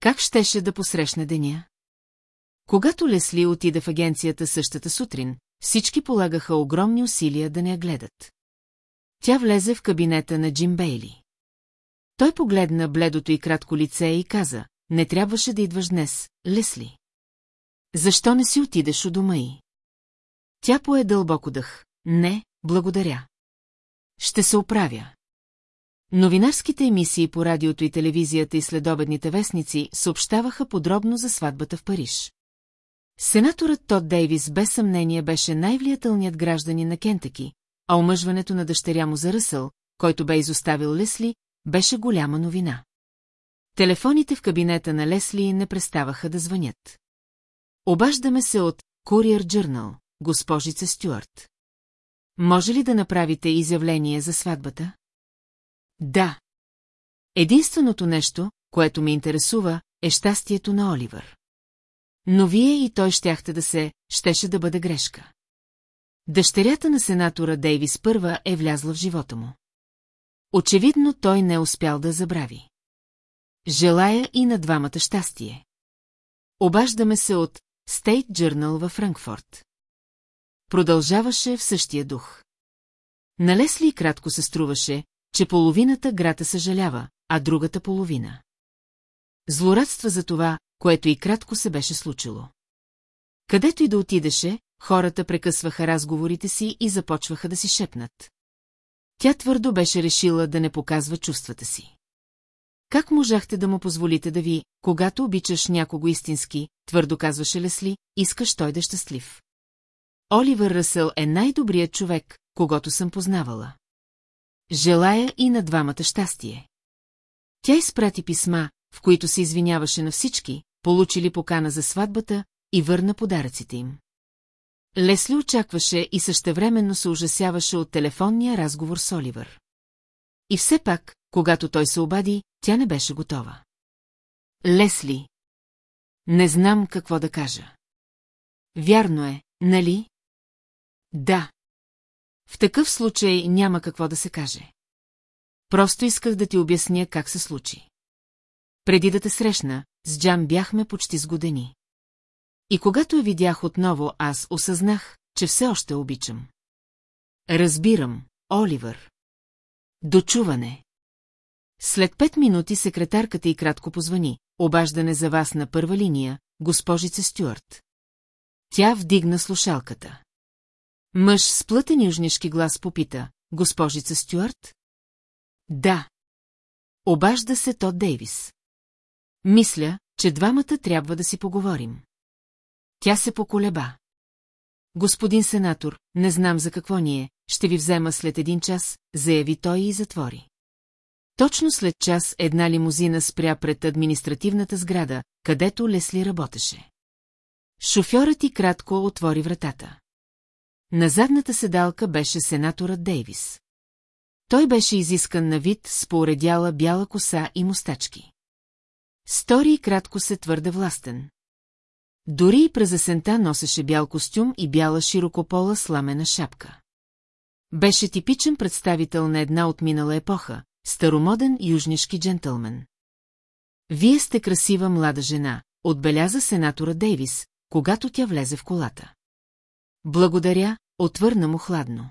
Как щеше да посрещне деня? Когато Лесли отида в агенцията същата сутрин, всички полагаха огромни усилия да не я гледат. Тя влезе в кабинета на Джим Бейли. Той погледна бледото и кратко лице и каза, не трябваше да идваш днес, Лесли. Защо не си отидеш у дома й? Тя пое дълбоко дъх. Не, благодаря. Ще се оправя. Новинарските емисии по радиото и телевизията и следобедните вестници съобщаваха подробно за сватбата в Париж. Сенаторът Тод Дейвис без съмнение беше най-влиятелният гражданин на Кентъки, а омъжването на дъщеря му за Ръсъл, който бе изоставил Лесли, беше голяма новина. Телефоните в кабинета на Лесли не преставаха да звънят. Обаждаме се от Courier Journal, госпожица Стюарт. Може ли да направите изявление за сватбата? Да. Единственото нещо, което ме интересува, е щастието на Оливър. Но вие и той щяхте да се, щеше да бъде грешка. Дъщерята на сенатора Дейвис първа е влязла в живота му. Очевидно той не е успял да забрави. Желая и на двамата щастие. Обаждаме се от State Journal във Франкфурт. Продължаваше в същия дух. На Лесли кратко се струваше, че половината грата съжалява, а другата половина. Злорадства за това, което и кратко се беше случило. Където и да отидеше, хората прекъсваха разговорите си и започваха да си шепнат. Тя твърдо беше решила да не показва чувствата си. Как можахте да му позволите да ви, когато обичаш някого истински, твърдо казваше Лесли, искаш той да е щастлив. Оливър Ръсъл е най-добрият човек, когато съм познавала. Желая и на двамата щастие. Тя изпрати писма, в които се извиняваше на всички, получили покана за сватбата и върна подаръците им. Лесли очакваше и същевременно се ужасяваше от телефонния разговор с Оливър. И все пак, когато той се обади, тя не беше готова. Лесли. Не знам какво да кажа. Вярно е, нали? Да. В такъв случай няма какво да се каже. Просто исках да ти обясня как се случи. Преди да те срещна, с Джан бяхме почти сгодени. И когато я видях отново, аз осъзнах, че все още обичам. Разбирам, Оливър. Дочуване. След пет минути секретарката и кратко позвани. Обаждане за вас на първа линия, госпожица Стюарт. Тя вдигна слушалката. Мъж с плътен южнишки глас попита, госпожица Стюарт? Да. Обажда се Тод Дейвис. Мисля, че двамата трябва да си поговорим. Тя се поколеба. Господин сенатор, не знам за какво ние, ще ви взема след един час, заяви той и затвори. Точно след час една лимузина спря пред административната сграда, където Лесли работеше. Шофьорът и кратко отвори вратата. На задната седалка беше сенаторът Дейвис. Той беше изискан на вид с пооредяла бяла коса и мустачки. Стори и кратко се твърде властен. Дори и през есента носеше бял костюм и бяла широкопола сламена шапка. Беше типичен представител на една от минала епоха, старомоден южнишки джентълмен. Вие сте красива млада жена, отбеляза сенатора Дейвис, когато тя влезе в колата. Благодаря, отвърна му хладно.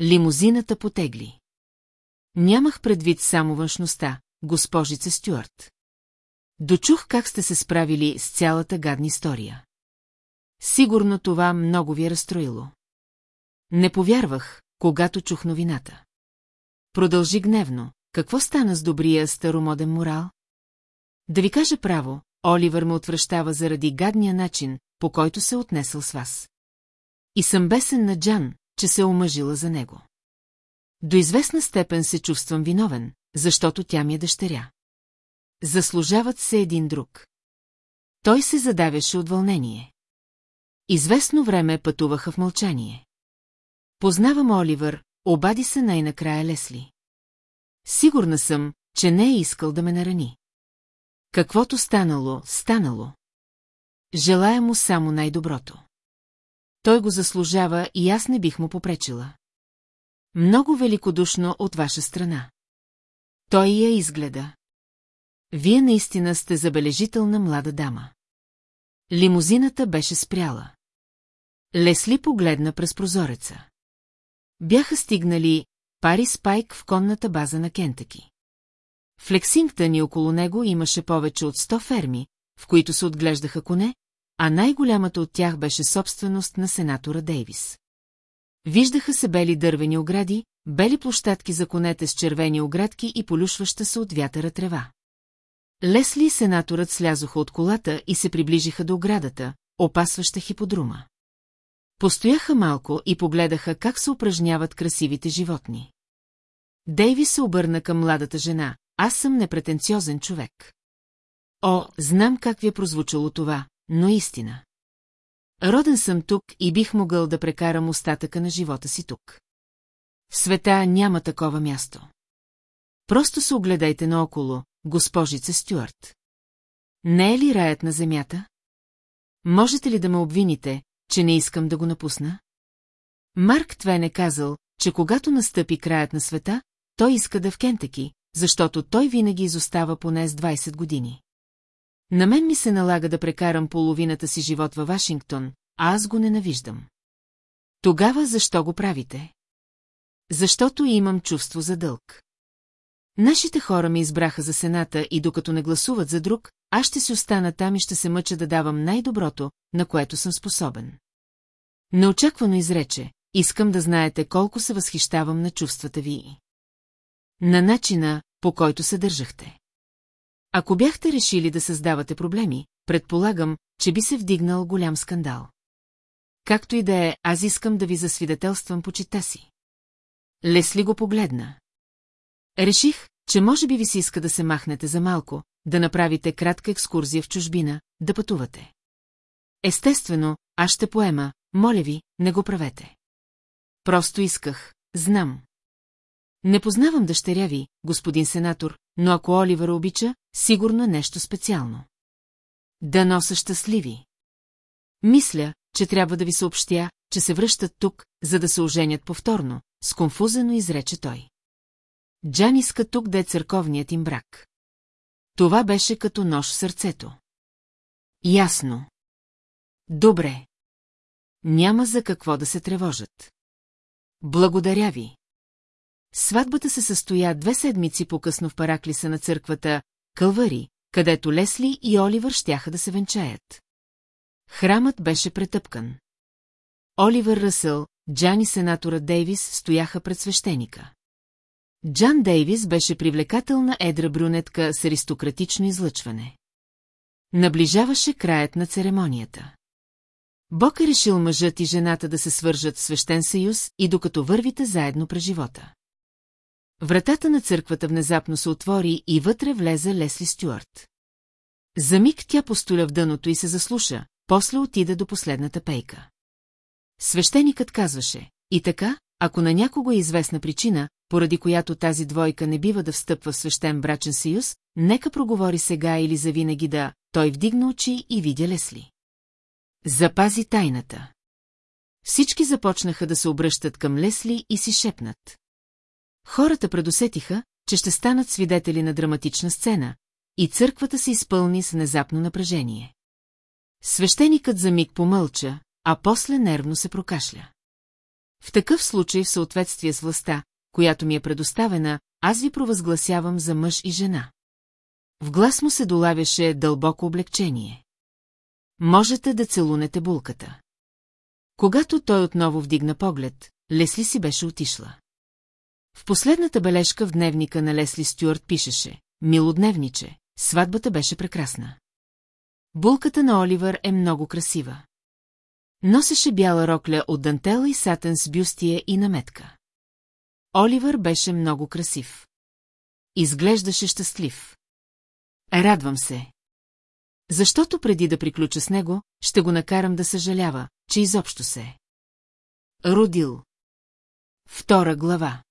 Лимузината потегли. Нямах предвид само външността, госпожице Стюарт. Дочух как сте се справили с цялата гадна история. Сигурно това много ви е разстроило. Не повярвах, когато чух новината. Продължи гневно. Какво стана с добрия старомоден морал? Да ви кажа право, Оливър ме отвръщава заради гадния начин, по който се отнесъл с вас. И съм бесен на Джан, че се омъжила за него. До известна степен се чувствам виновен, защото тя ми е дъщеря. Заслужават се един друг. Той се задавяше от вълнение. Известно време пътуваха в мълчание. Познавам Оливър, обади се най-накрая Лесли. Сигурна съм, че не е искал да ме нарани. Каквото станало, станало. Желая му само най-доброто. Той го заслужава и аз не бих му попречила. Много великодушно от ваша страна. Той я изгледа. Вие наистина сте забележителна млада дама. Лимузината беше спряла. Лесли погледна през прозореца. Бяха стигнали Пари Спайк в конната база на Кентъки. В Лексингтън и около него имаше повече от 100 ферми, в които се отглеждаха коне, а най-голямата от тях беше собственост на сенатора Дейвис. Виждаха се бели дървени огради, бели площадки за конете с червени оградки и полюшваща се от вятъра трева. Лесли и сенаторът слязоха от колата и се приближиха до оградата, опасваща хиподрума. Постояха малко и погледаха как се упражняват красивите животни. Дейви се обърна към младата жена. Аз съм непретенциозен човек. О, знам как ви е прозвучало това, но истина. Роден съм тук и бих могъл да прекарам остатъка на живота си тук. В света няма такова място. Просто се огледайте наоколо, госпожица Стюарт. Не е ли раят на земята? Можете ли да ме обвините, че не искам да го напусна? Марк Твен е казал, че когато настъпи краят на света, той иска да в Кентъки, защото той винаги изостава поне с 20 години. На мен ми се налага да прекарам половината си живот във Вашингтон, а аз го ненавиждам. Тогава защо го правите? Защото имам чувство за дълг. Нашите хора ме избраха за сената и докато не гласуват за друг, аз ще си остана там и ще се мъча да давам най-доброто, на което съм способен. Неочаквано изрече, искам да знаете колко се възхищавам на чувствата ви. На начина, по който се държахте. Ако бяхте решили да създавате проблеми, предполагам, че би се вдигнал голям скандал. Както и да е, аз искам да ви засвидетелствам почита си. Лесли го погледна. Реших, че може би ви се иска да се махнете за малко, да направите кратка екскурзия в чужбина, да пътувате. Естествено, аз ще поема, моля ви, не го правете. Просто исках, знам. Не познавам дъщеря ви, господин сенатор, но ако Оливър обича, сигурно е нещо специално. Да носа щастливи. Мисля, че трябва да ви съобщя, че се връщат тук, за да се оженят повторно, сконфузено изрече той. Джан иска тук да е църковният им брак. Това беше като нож в сърцето. Ясно. Добре. Няма за какво да се тревожат. Благодаря ви. Сватбата се състоя две седмици по-късно в параклиса на църквата Кълвари, където Лесли и Оливър щяха да се венчаят. Храмът беше претъпкан. Оливър Ръсъл, Джан и сенатора Дейвис стояха пред свещеника. Джан Дейвис беше привлекателна едра брюнетка с аристократично излъчване. Наближаваше краят на церемонията. Бог е решил мъжът и жената да се свържат в свещен съюз и докато вървите заедно през живота. Вратата на църквата внезапно се отвори и вътре влезе Лесли Стюарт. За миг тя постоля в дъното и се заслуша, после отида до последната пейка. Свещеникът казваше, и така, ако на някого е известна причина, поради която тази двойка не бива да встъпва в свещен брачен съюз, нека проговори сега или завинаги да, той вдигна очи и видя Лесли. Запази тайната. Всички започнаха да се обръщат към Лесли и си шепнат. Хората предусетиха, че ще станат свидетели на драматична сцена, и църквата се изпълни с внезапно напрежение. Свещеникът за миг помълча, а после нервно се прокашля. В такъв случай, в съответствие с властта, която ми е предоставена, аз ви провъзгласявам за мъж и жена. В глас му се долавяше дълбоко облегчение. Можете да целунете булката. Когато той отново вдигна поглед, Лесли си беше отишла. В последната бележка в дневника на Лесли Стюарт пишеше «Милодневниче, сватбата беше прекрасна». Булката на Оливър е много красива. Носеше бяла рокля от дантела и сатен с бюстия и наметка. Оливър беше много красив. Изглеждаше щастлив. Радвам се. Защото преди да приключа с него, ще го накарам да съжалява, че изобщо се е. Родил. Втора глава.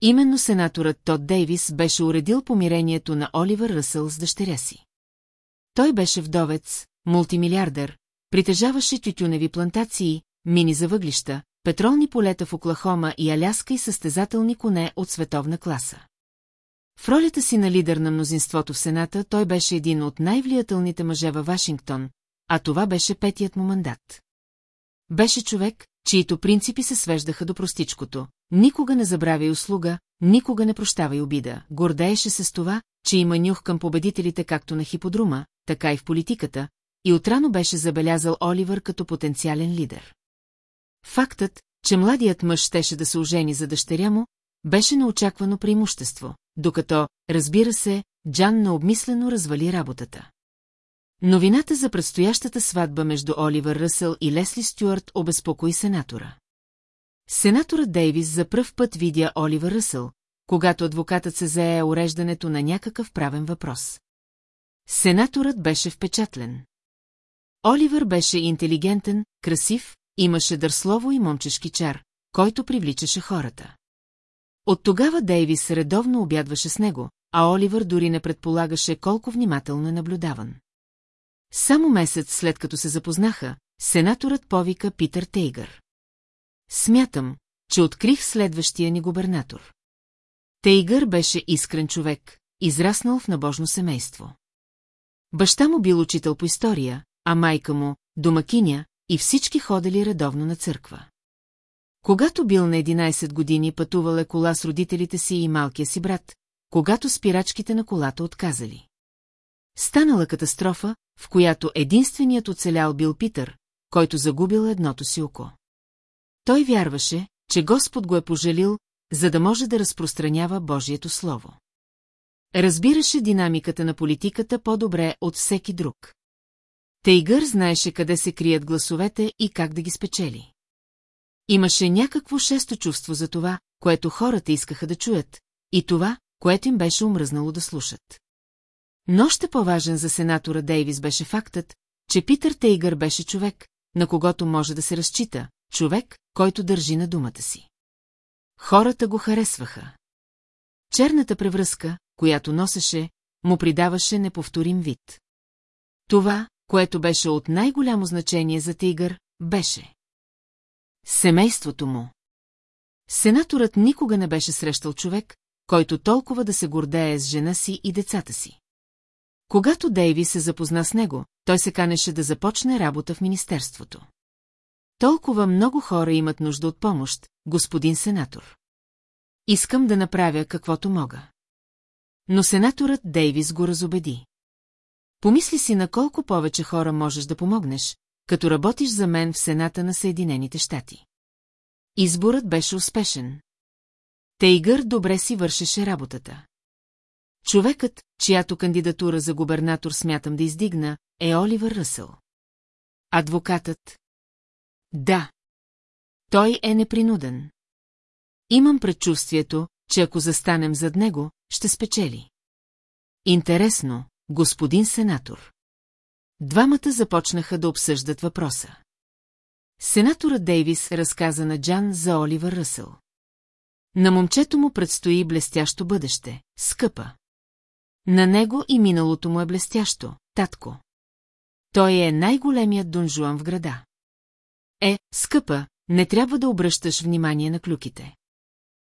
Именно сенаторът Тод Дейвис беше уредил помирението на Оливър Ръсъл с дъщеря си. Той беше вдовец, мултимилиардер, притежаваше тютюневи плантации, мини за въглища, петролни полета в Оклахома и Аляска и състезателни коне от световна класа. В ролята си на лидер на мнозинството в Сената той беше един от най-влиятелните мъже във Вашингтон, а това беше петият му мандат. Беше човек, чието принципи се свеждаха до простичкото. Никога не забравяй услуга, никога не прощавай обида. Гордееше се с това, че има нюх към победителите както на хиподрума, така и в политиката, и отрано беше забелязал Оливър като потенциален лидер. Фактът, че младият мъж щеше да се ожени за дъщеря му, беше неочаквано преимущество, докато, разбира се, Джан необмислено развали работата. Новината за предстоящата сватба между Оливър Ръсъл и Лесли Стюарт обезпокои сенатора. Сенаторът Дейвис за пръв път видя Оливър Ръсъл, когато адвокатът се зае уреждането на някакъв правен въпрос. Сенаторът беше впечатлен. Оливър беше интелигентен, красив, имаше дърслово и момчешки чар, който привличаше хората. От тогава Дейвис редовно обядваше с него, а Оливър дори не предполагаше колко внимателно е наблюдаван. Само месец след като се запознаха, сенаторът повика Питър Тейгър. Смятам, че открих следващия ни губернатор. Тейгър беше искрен човек, израснал в набожно семейство. Баща му бил учител по история, а майка му – домакиня, и всички ходили редовно на църква. Когато бил на 11 години, пътувал е кола с родителите си и малкия си брат, когато спирачките на колата отказали. Станала катастрофа, в която единственият оцелял бил Питър, който загубил едното си око. Той вярваше, че Господ го е пожалил, за да може да разпространява Божието Слово. Разбираше динамиката на политиката по-добре от всеки друг. Тейгър знаеше къде се крият гласовете и как да ги спечели. Имаше някакво шесто чувство за това, което хората искаха да чуят, и това, което им беше умръзнало да слушат. Но още по-важен за сенатора Дейвис беше фактът, че Питър Тейгър беше човек, на когото може да се разчита, човек, който държи на думата си. Хората го харесваха. Черната превръзка, която носеше, му придаваше неповторим вид. Това, което беше от най-голямо значение за Тигър, беше семейството му. Сенаторът никога не беше срещал човек, който толкова да се гордее с жена си и децата си. Когато Дейви се запозна с него, той се канеше да започне работа в Министерството. Толкова много хора имат нужда от помощ, господин сенатор. Искам да направя каквото мога. Но сенаторът Дейвис го разобеди. Помисли си на колко повече хора можеш да помогнеш, като работиш за мен в Сената на Съединените щати. Изборът беше успешен. Тейгър добре си вършеше работата. Човекът, чиято кандидатура за губернатор смятам да издигна, е Оливър Ръсъл. Адвокатът? Да. Той е непринуден. Имам предчувствието, че ако застанем зад него, ще спечели. Интересно, господин сенатор. Двамата започнаха да обсъждат въпроса. Сенаторът Дейвис разказа на Джан за Оливър Ръсъл. На момчето му предстои блестящо бъдеще, скъпа. На него и миналото му е блестящо, татко. Той е най-големият донжуан в града. Е, скъпа, не трябва да обръщаш внимание на клюките.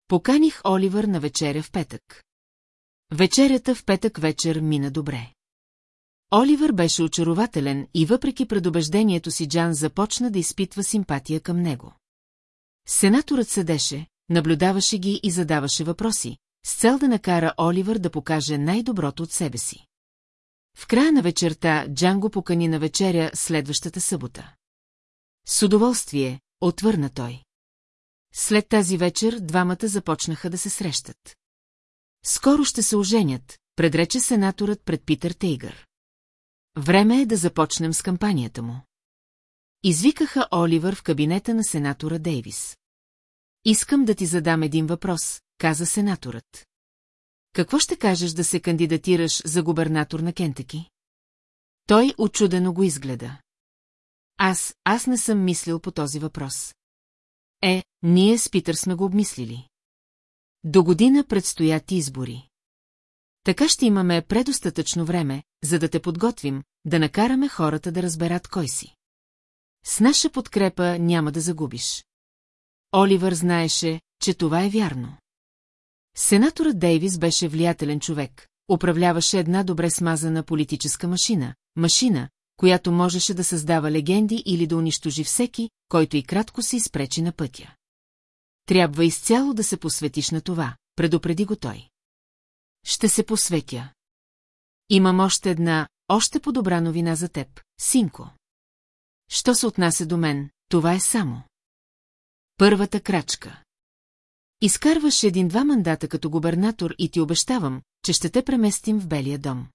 Поканих Оливър на вечеря в петък. Вечерята в петък вечер мина добре. Оливър беше очарователен и въпреки предубеждението си Джан започна да изпитва симпатия към него. Сенаторът седеше, наблюдаваше ги и задаваше въпроси, с цел да накара Оливър да покаже най-доброто от себе си. В края на вечерта Джан го покани на вечеря следващата събота. С удоволствие, отвърна той. След тази вечер двамата започнаха да се срещат. Скоро ще се оженят, предрече сенаторът пред Питър Тейгър. Време е да започнем с кампанията му. Извикаха Оливър в кабинета на сенатора Дейвис. Искам да ти задам един въпрос, каза сенаторът. Какво ще кажеш да се кандидатираш за губернатор на Кентъки? Той очудено го изгледа. Аз, аз не съм мислил по този въпрос. Е, ние с Питър сме го обмислили. До година предстоят избори. Така ще имаме предостатъчно време, за да те подготвим, да накараме хората да разберат кой си. С наша подкрепа няма да загубиш. Оливър знаеше, че това е вярно. Сенаторът Дейвис беше влиятелен човек, управляваше една добре смазана политическа машина, машина, която можеше да създава легенди или да унищожи всеки, който и кратко се изпречи на пътя. Трябва изцяло да се посветиш на това, предупреди го той. Ще се посветя. Имам още една, още по-добра новина за теб, синко. Що се отнася до мен, това е само. Първата крачка. Изкарваш един-два мандата като губернатор и ти обещавам, че ще те преместим в Белия дом.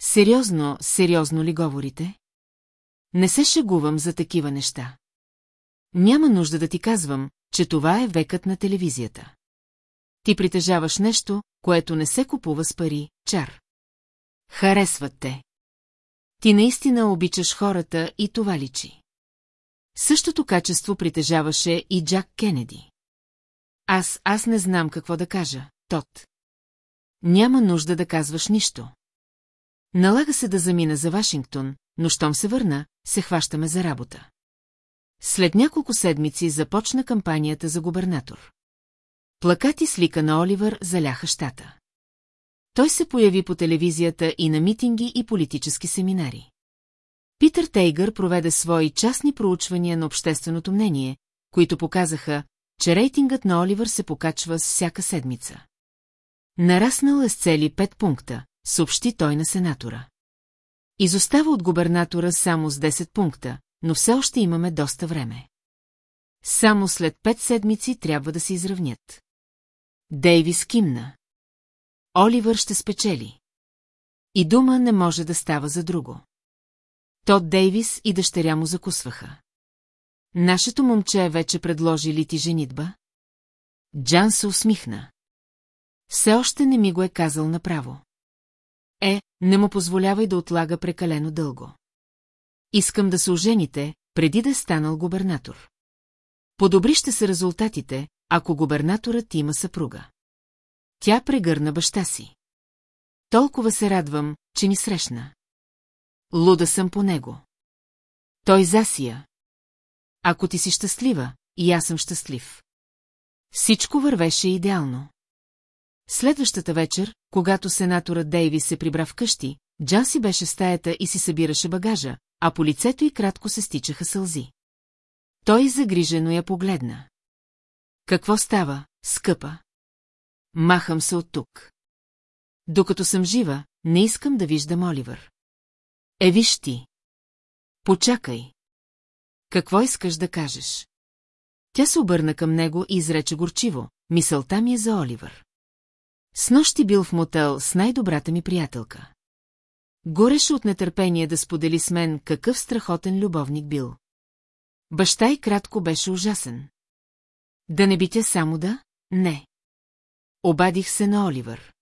Сериозно, сериозно ли говорите? Не се шегувам за такива неща. Няма нужда да ти казвам, че това е векът на телевизията. Ти притежаваш нещо, което не се купува с пари, чар. Харесват те. Ти наистина обичаш хората и това личи. Същото качество притежаваше и Джак Кенеди. Аз, аз не знам какво да кажа, Тот. Няма нужда да казваш нищо. Налага се да замина за Вашингтон, но щом се върна, се хващаме за работа. След няколко седмици започна кампанията за губернатор. Плакати с лика на Оливър заляха щата. Той се появи по телевизията и на митинги и политически семинари. Питър Тейгър проведе свои частни проучвания на общественото мнение, които показаха, че рейтингът на Оливър се покачва с всяка седмица. Нараснал е с цели пет пункта, съобщи той на сенатора. Изостава от губернатора само с 10 пункта, но все още имаме доста време. Само след пет седмици трябва да се изравнят. Дейвис кимна. Оливър ще спечели. И дума не може да става за друго. Тод Дейвис и дъщеря му закусваха. Нашето момче вече предложи ли ти женитба? Джан се усмихна. Все още не ми го е казал направо. Е, не му позволявай да отлага прекалено дълго. Искам да се ожените, преди да е станал губернатор. Подобри ще се резултатите, ако губернаторът има съпруга. Тя прегърна баща си. Толкова се радвам, че ни срещна. Луда съм по него. Той засия. Ако ти си щастлива, и аз съм щастлив. Всичко вървеше идеално. Следващата вечер, когато сенаторът Дейви се прибра вкъщи, Джан си беше в стаята и си събираше багажа, а по лицето й кратко се стичаха сълзи. Той загрижено я погледна. Какво става, скъпа? Махам се от тук. Докато съм жива, не искам да виждам Оливър. Е, виж ти. Почакай. Какво искаш да кажеш? Тя се обърна към него и изрече горчиво. Мисълта ми е за Оливър. С нощи бил в мотел с най-добрата ми приятелка. Гореше от нетърпение да сподели с мен какъв страхотен любовник бил. Баща и кратко беше ужасен. Да не би тя само да? Не. Обадих се на Оливър.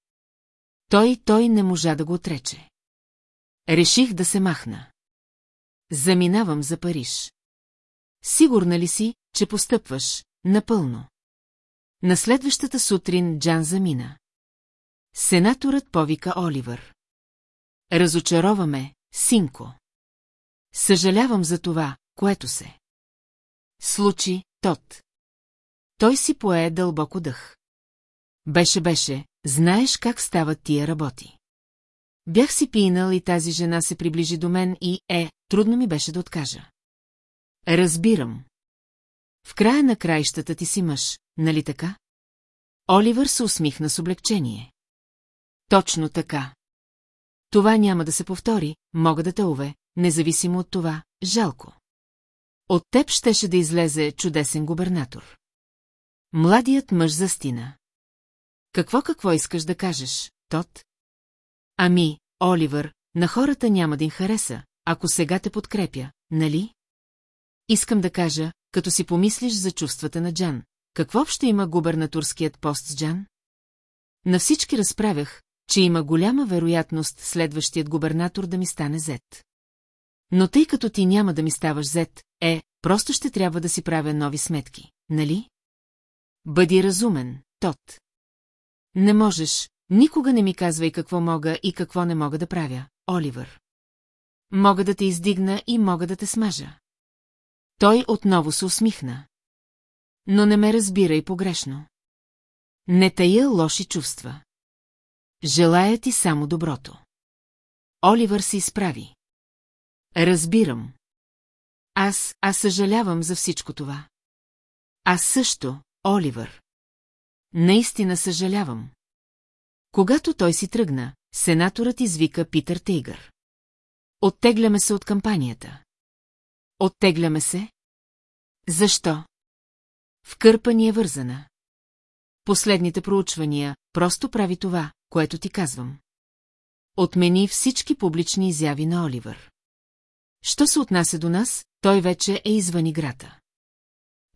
Той, той не можа да го отрече. Реших да се махна. Заминавам за Париж. Сигурна ли си, че постъпваш напълно? На следващата сутрин Джан замина. Сенаторът повика Оливър. Разочароваме, синко. Съжалявам за това, което се. Случи, Тот. Той си пое дълбоко дъх. Беше, беше, знаеш как стават тия работи. Бях си пинал и тази жена се приближи до мен и, е, трудно ми беше да откажа. Разбирам. В края на краищата ти си мъж, нали така? Оливър се усмихна с облегчение. Точно така. Това няма да се повтори, мога да те уве, независимо от това, жалко. От теб щеше да излезе чудесен губернатор. Младият мъж застина. Какво какво искаш да кажеш, Тот? Ами, Оливър, на хората няма да им хареса, ако сега те подкрепя, нали? Искам да кажа, като си помислиш за чувствата на Джан, какво общо има губернаторският пост с Джан? На всички разправях, че има голяма вероятност следващият губернатор да ми стане зет. Но тъй като ти няма да ми ставаш зет, е, просто ще трябва да си правя нови сметки, нали? Бъди разумен, Тот. Не можеш, никога не ми казвай какво мога и какво не мога да правя, Оливър. Мога да те издигна и мога да те смажа. Той отново се усмихна. Но не ме разбирай погрешно. Не тая лоши чувства. Желая ти само доброто. Оливър се изправи. Разбирам. Аз, аз съжалявам за всичко това. Аз също, Оливър. Наистина съжалявам. Когато той си тръгна, сенаторът извика Питър Тейгър. Оттегляме се от кампанията. Оттегляме се? Защо? В кърпа ни е вързана. Последните проучвания просто прави това, което ти казвам. Отмени всички публични изяви на Оливър. Що се отнася до нас, той вече е извън играта.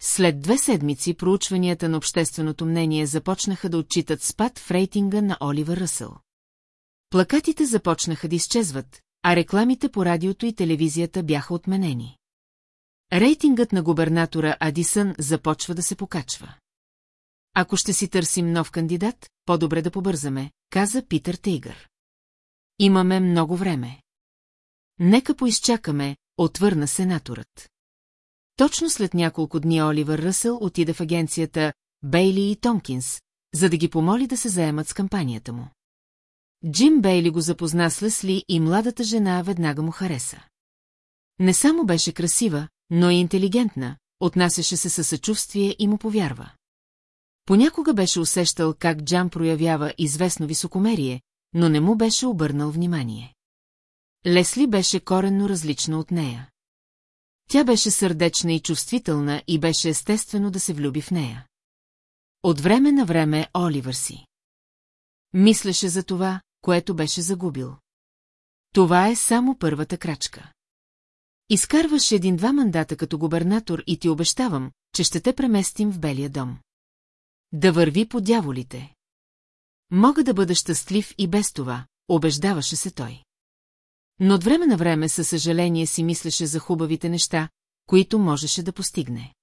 След две седмици проучванията на общественото мнение започнаха да отчитат спад в рейтинга на Оливър Ръсъл. Плакатите започнаха да изчезват, а рекламите по радиото и телевизията бяха отменени. Рейтингът на губернатора Адисън започва да се покачва. Ако ще си търсим нов кандидат, по-добре да побързаме, каза Питър Тейгър. Имаме много време. Нека поизчакаме, отвърна сенаторът. Точно след няколко дни Оливър Ръсъл отиде в агенцията Бейли и Томкинс, за да ги помоли да се заемат с кампанията му. Джим Бейли го запозна с Лесли и младата жена веднага му хареса. Не само беше красива, но и интелигентна, отнасяше се със съчувствие и му повярва. Понякога беше усещал как Джан проявява известно високомерие, но не му беше обърнал внимание. Лесли беше коренно различна от нея. Тя беше сърдечна и чувствителна и беше естествено да се влюби в нея. От време на време Оливър си. Мислеше за това, което беше загубил. Това е само първата крачка. Изкарваш един-два мандата като губернатор и ти обещавам, че ще те преместим в Белия дом. Да върви по дяволите. Мога да бъда щастлив и без това, убеждаваше се той. Но от време на време със съжаление си мислеше за хубавите неща, които можеше да постигне.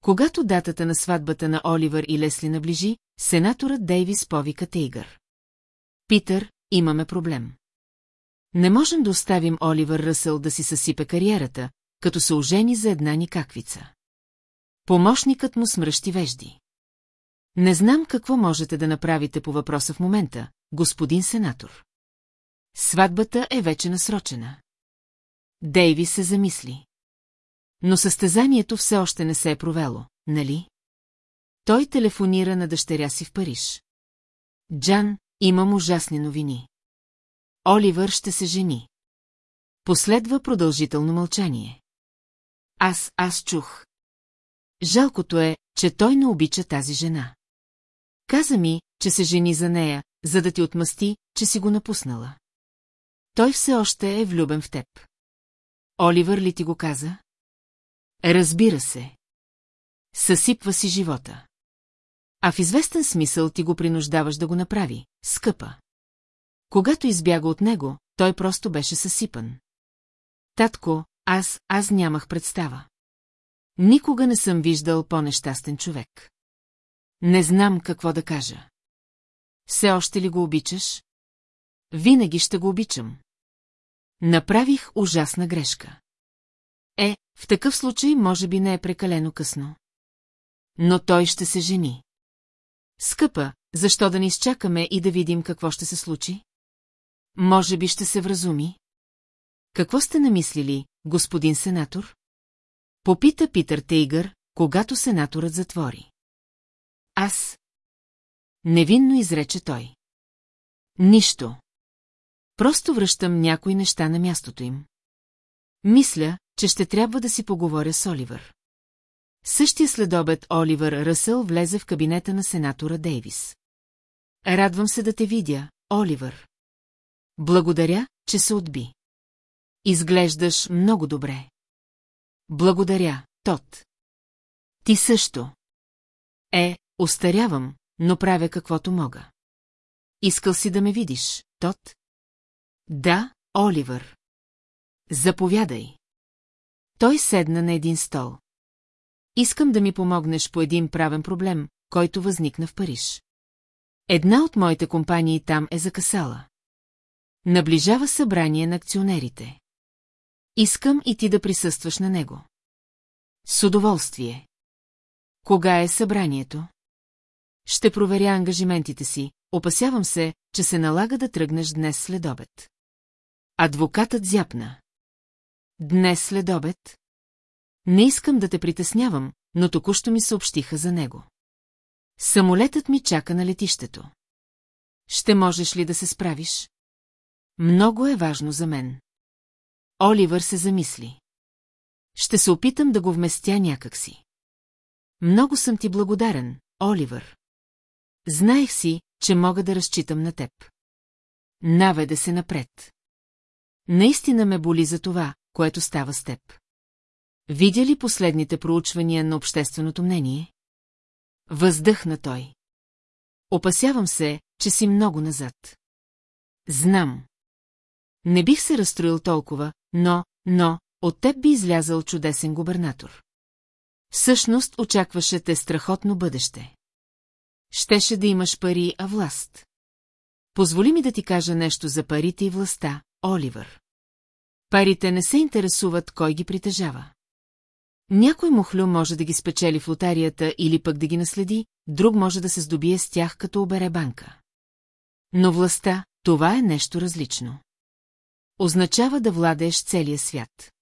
Когато датата на сватбата на Оливър и Лесли наближи, сенаторът Дейвис повика Тейгър. Питър, имаме проблем. Не можем да оставим Оливър Ръсъл да си съсипе кариерата, като се ожени за една никаквица. Помощникът му смръщи вежди. Не знам какво можете да направите по въпроса в момента, господин сенатор. Сватбата е вече насрочена. Дейви се замисли. Но състезанието все още не се е провело, нали? Той телефонира на дъщеря си в Париж. Джан, имам ужасни новини. Оливър ще се жени. Последва продължително мълчание. Аз, аз чух. Жалкото е, че той не обича тази жена. Каза ми, че се жени за нея, за да ти отмъсти, че си го напуснала. Той все още е влюбен в теб. Оливър ли ти го каза? Разбира се. Съсипва си живота. А в известен смисъл ти го принуждаваш да го направи, скъпа. Когато избяга от него, той просто беше съсипан. Татко, аз, аз нямах представа. Никога не съм виждал по-нещастен човек. Не знам какво да кажа. Все още ли го обичаш? Винаги ще го обичам. Направих ужасна грешка. Е, в такъв случай може би не е прекалено късно. Но той ще се жени. Скъпа, защо да не изчакаме и да видим какво ще се случи? Може би ще се вразуми. Какво сте намислили, господин сенатор? Попита Питър Тейгър, когато сенаторът затвори. Аз. Невинно изрече той. Нищо. Просто връщам някои неща на мястото им. Мисля, че ще трябва да си поговоря с Оливър. Същия следобед Оливър Ръсъл влезе в кабинета на сенатора Дейвис. Радвам се да те видя, Оливър. Благодаря, че се отби. Изглеждаш много добре. Благодаря, Тот. Ти също. Е, остарявам, но правя каквото мога. Искал си да ме видиш, Тот? Да, Оливър. Заповядай. Той седна на един стол. Искам да ми помогнеш по един правен проблем, който възникна в Париж. Една от моите компании там е закасала. Наближава събрание на акционерите. Искам и ти да присъстваш на него. С удоволствие. Кога е събранието? Ще проверя ангажиментите си, опасявам се, че се налага да тръгнеш днес след обед. Адвокатът зяпна. Днес след обед? Не искам да те притеснявам, но току-що ми съобщиха за него. Самолетът ми чака на летището. Ще можеш ли да се справиш? Много е важно за мен. Оливър се замисли. Ще се опитам да го вместя някакси. Много съм ти благодарен, Оливър. Знаех си, че мога да разчитам на теб. Наведе се напред. Наистина ме боли за това, което става с теб. Видя ли последните проучвания на общественото мнение? Въздъхна той. Опасявам се, че си много назад. Знам. Не бих се разстроил толкова, но, но, от теб би излязал чудесен губернатор. Всъщност очакваше те страхотно бъдеще. Щеше да имаш пари, а власт. Позволи ми да ти кажа нещо за парите и властта, Оливър. Парите не се интересуват кой ги притежава. Някой мухлю може да ги спечели в лотарията или пък да ги наследи, друг може да се здобие с тях като обере банка. Но властта, това е нещо различно. Означава да владееш целия свят.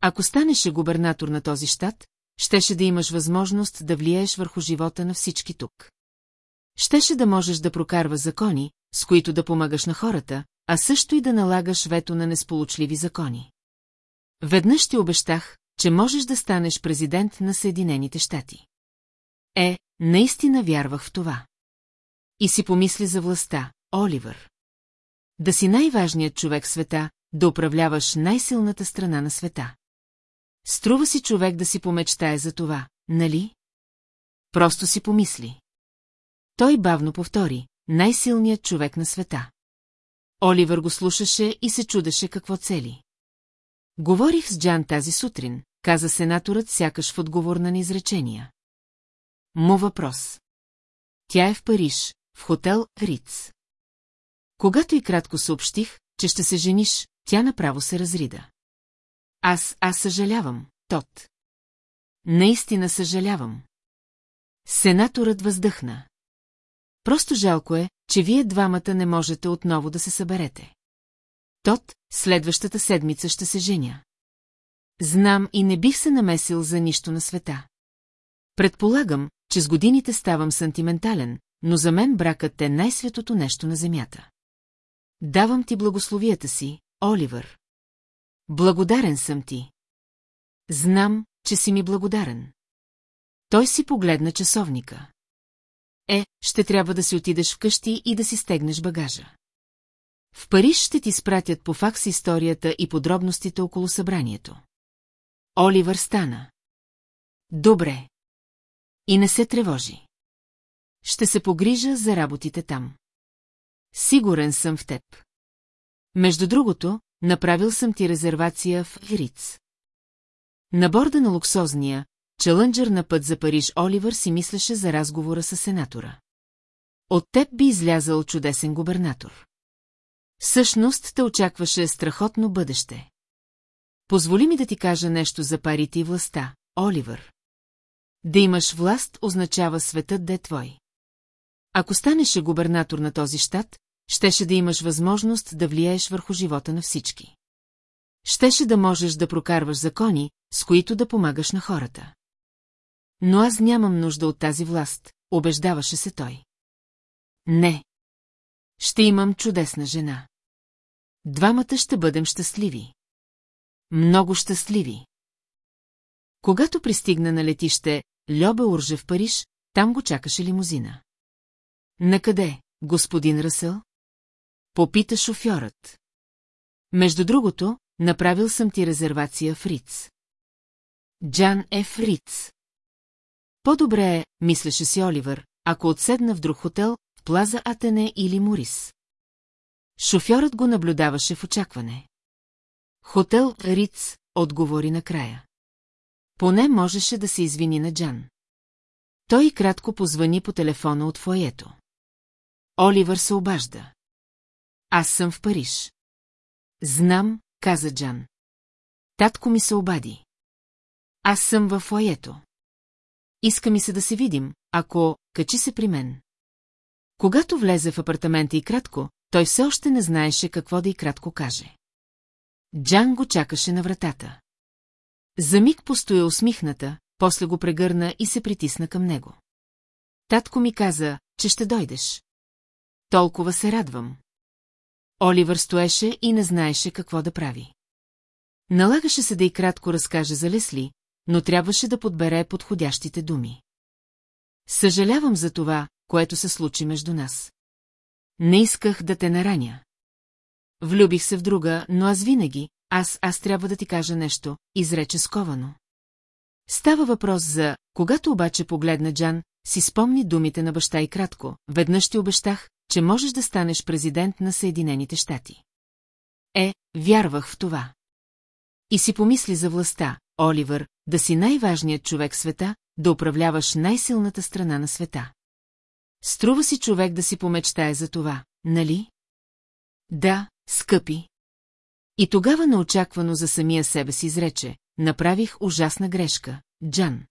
Ако станеше губернатор на този щат, щеше да имаш възможност да влияеш върху живота на всички тук. Щеше да можеш да прокарва закони, с които да помагаш на хората, а също и да налагаш вето на несполучливи закони. Веднъж ти обещах, че можеш да станеш президент на Съединените щати. Е, наистина вярвах в това. И си помисли за властта, Оливър. Да си най-важният човек в света, да управляваш най-силната страна на света. Струва си човек да си помечтае за това, нали? Просто си помисли. Той бавно повтори, най-силният човек на света. Оливър го слушаше и се чудеше какво цели. Говорих с Джан тази сутрин, каза сенаторът сякаш в отговор на изречения. Му въпрос. Тя е в Париж, в хотел Риц. Когато и кратко съобщих, че ще се жениш, тя направо се разрида. Аз, аз съжалявам, Тот. Наистина съжалявам. Сенаторът въздъхна. Просто жалко е, че вие двамата не можете отново да се съберете. Тот, следващата седмица ще се женя. Знам и не бих се намесил за нищо на света. Предполагам, че с годините ставам сантиментален, но за мен бракът е най-светото нещо на земята. Давам ти благословията си, Оливър. Благодарен съм ти. Знам, че си ми благодарен. Той си погледна часовника. Е, ще трябва да си отидеш вкъщи и да си стегнеш багажа. В Париж ще ти спратят по факс историята и подробностите около събранието. Оливър стана. Добре. И не се тревожи. Ще се погрижа за работите там. Сигурен съм в теб. Между другото, направил съм ти резервация в Риц. На борда на луксозния, Челънджър на път за Париж Оливър си мислеше за разговора с сенатора. От теб би излязъл чудесен губернатор. Всъщност те очакваше страхотно бъдеще. Позволи ми да ти кажа нещо за парите и властта, Оливър. Да имаш власт означава светът да е твой. Ако станеше губернатор на този щат, щеше да имаш възможност да влияеш върху живота на всички. Щеше да можеш да прокарваш закони, с които да помагаш на хората. Но аз нямам нужда от тази власт, убеждаваше се той. Не. Ще имам чудесна жена. Двамата ще бъдем щастливи. Много щастливи. Когато пристигна на летище Льобе Урже в Париж, там го чакаше лимузина. Накъде, господин Расъл? Попита шофьорът. Между другото, направил съм ти резервация в Риц. Джан е в Риц. По-добре е, мислеше си Оливър, ако отседна в друг хотел, в Плаза Атене или Морис. Шофьорът го наблюдаваше в очакване. Хотел Риц отговори накрая. Поне можеше да се извини на Джан. Той кратко позвани по телефона от фоето. Оливър се обажда. Аз съм в Париж. Знам, каза Джан. Татко ми се обади. Аз съм във фоето. Иска ми се да се видим, ако качи се при мен. Когато влезе в апартамента и кратко, той все още не знаеше какво да и кратко каже. Джан го чакаше на вратата. За миг постоя усмихната, после го прегърна и се притисна към него. Татко ми каза, че ще дойдеш. Толкова се радвам. Оливър стоеше и не знаеше какво да прави. Налагаше се да и кратко разкаже за Лесли, но трябваше да подбере подходящите думи. Съжалявам за това, което се случи между нас. Не исках да те нараня. Влюбих се в друга, но аз винаги, аз, аз трябва да ти кажа нещо, изрече сковано. Става въпрос за, когато обаче погледна Джан, си спомни думите на баща и кратко, веднъж ти обещах, че можеш да станеш президент на Съединените щати. Е, вярвах в това. И си помисли за властта, Оливър, да си най-важният човек в света, да управляваш най-силната страна на света. Струва си човек да си помечтае за това, нали? Да, скъпи. И тогава неочаквано за самия себе си изрече, направих ужасна грешка, Джан.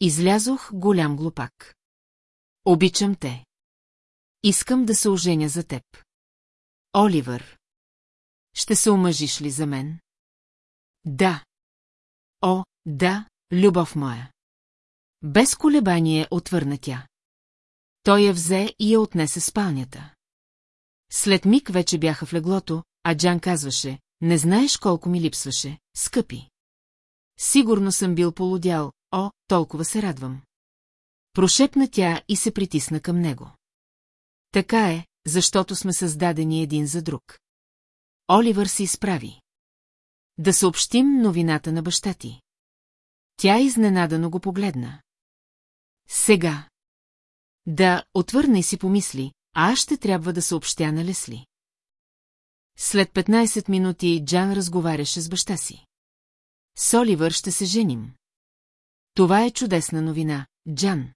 Излязох голям глупак. Обичам те. Искам да се оженя за теб. Оливър. Ще се омъжиш ли за мен? Да. О, да, любов моя. Без колебание отвърна тя. Той я взе и я отнесе спалнята. След миг вече бяха в леглото, а Джан казваше, не знаеш колко ми липсваше, скъпи. Сигурно съм бил полудял, о, толкова се радвам. Прошепна тя и се притисна към него. Така е, защото сме създадени един за друг. Оливър се изправи. Да съобщим новината на баща ти. Тя изненадано го погледна. Сега. Да, отвърна и си помисли, а аз ще трябва да съобщя на Лесли. След 15 минути Джан разговаряше с баща си. С Оливър ще се женим. Това е чудесна новина, Джан.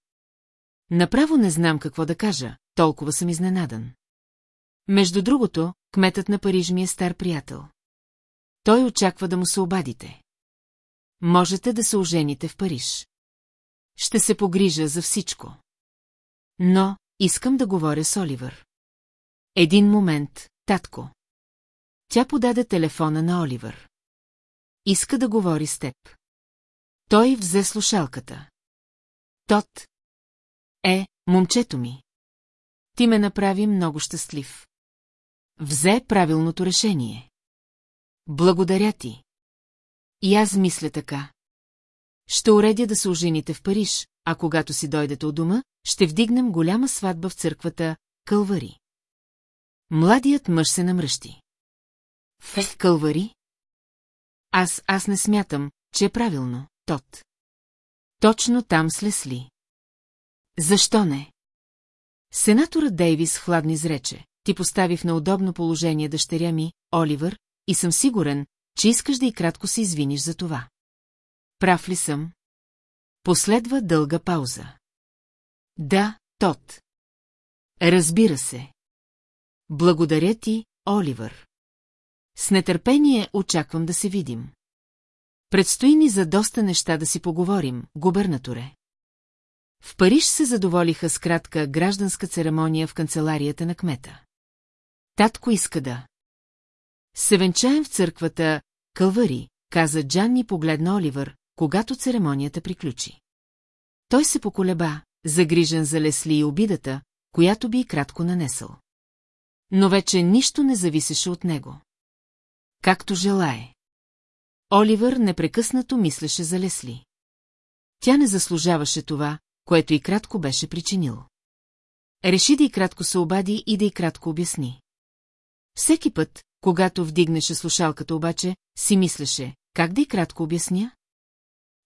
Направо не знам какво да кажа, толкова съм изненадан. Между другото, кметът на Париж ми е стар приятел. Той очаква да му се обадите. Можете да се ожените в Париж. Ще се погрижа за всичко. Но, искам да говоря с Оливър. Един момент, татко. Тя подаде телефона на Оливър. Иска да говори с теб. Той взе слушалката. Тот. Е, момчето ми. Ти ме направи много щастлив. Взе правилното решение. Благодаря ти. И аз мисля така. Ще уредя да се ожените в Париж, а когато си дойдете от дома, ще вдигнем голяма сватба в църквата Кълвари. Младият мъж се намръщи. В Кълвари? Аз, аз не смятам, че е правилно, Тот. Точно там с Лесли. Защо не? Сенаторът Дейвис хладно изрече. Ти постави в неудобно положение дъщеря ми, Оливър, и съм сигурен, че искаш да и кратко се извиниш за това. Прав ли съм? Последва дълга пауза. Да, Тот. Разбира се. Благодаря ти, Оливър. С нетърпение очаквам да се видим. Предстои ни за доста неща да си поговорим, губернаторе. В Париж се задоволиха с кратка гражданска церемония в канцеларията на кмета. Татко иска да. Се венчаем в църквата Кълвари, каза Джан и погледна Оливър, когато церемонията приключи. Той се поколеба, загрижен за Лесли и обидата, която би и кратко нанесъл. Но вече нищо не зависеше от него. Както желае. Оливър непрекъснато мислеше за Лесли. Тя не заслужаваше това, което и кратко беше причинил. Реши да и кратко се обади и да и кратко обясни. Всеки път, когато вдигнеше слушалката обаче, си мислеше, как да и кратко обясня?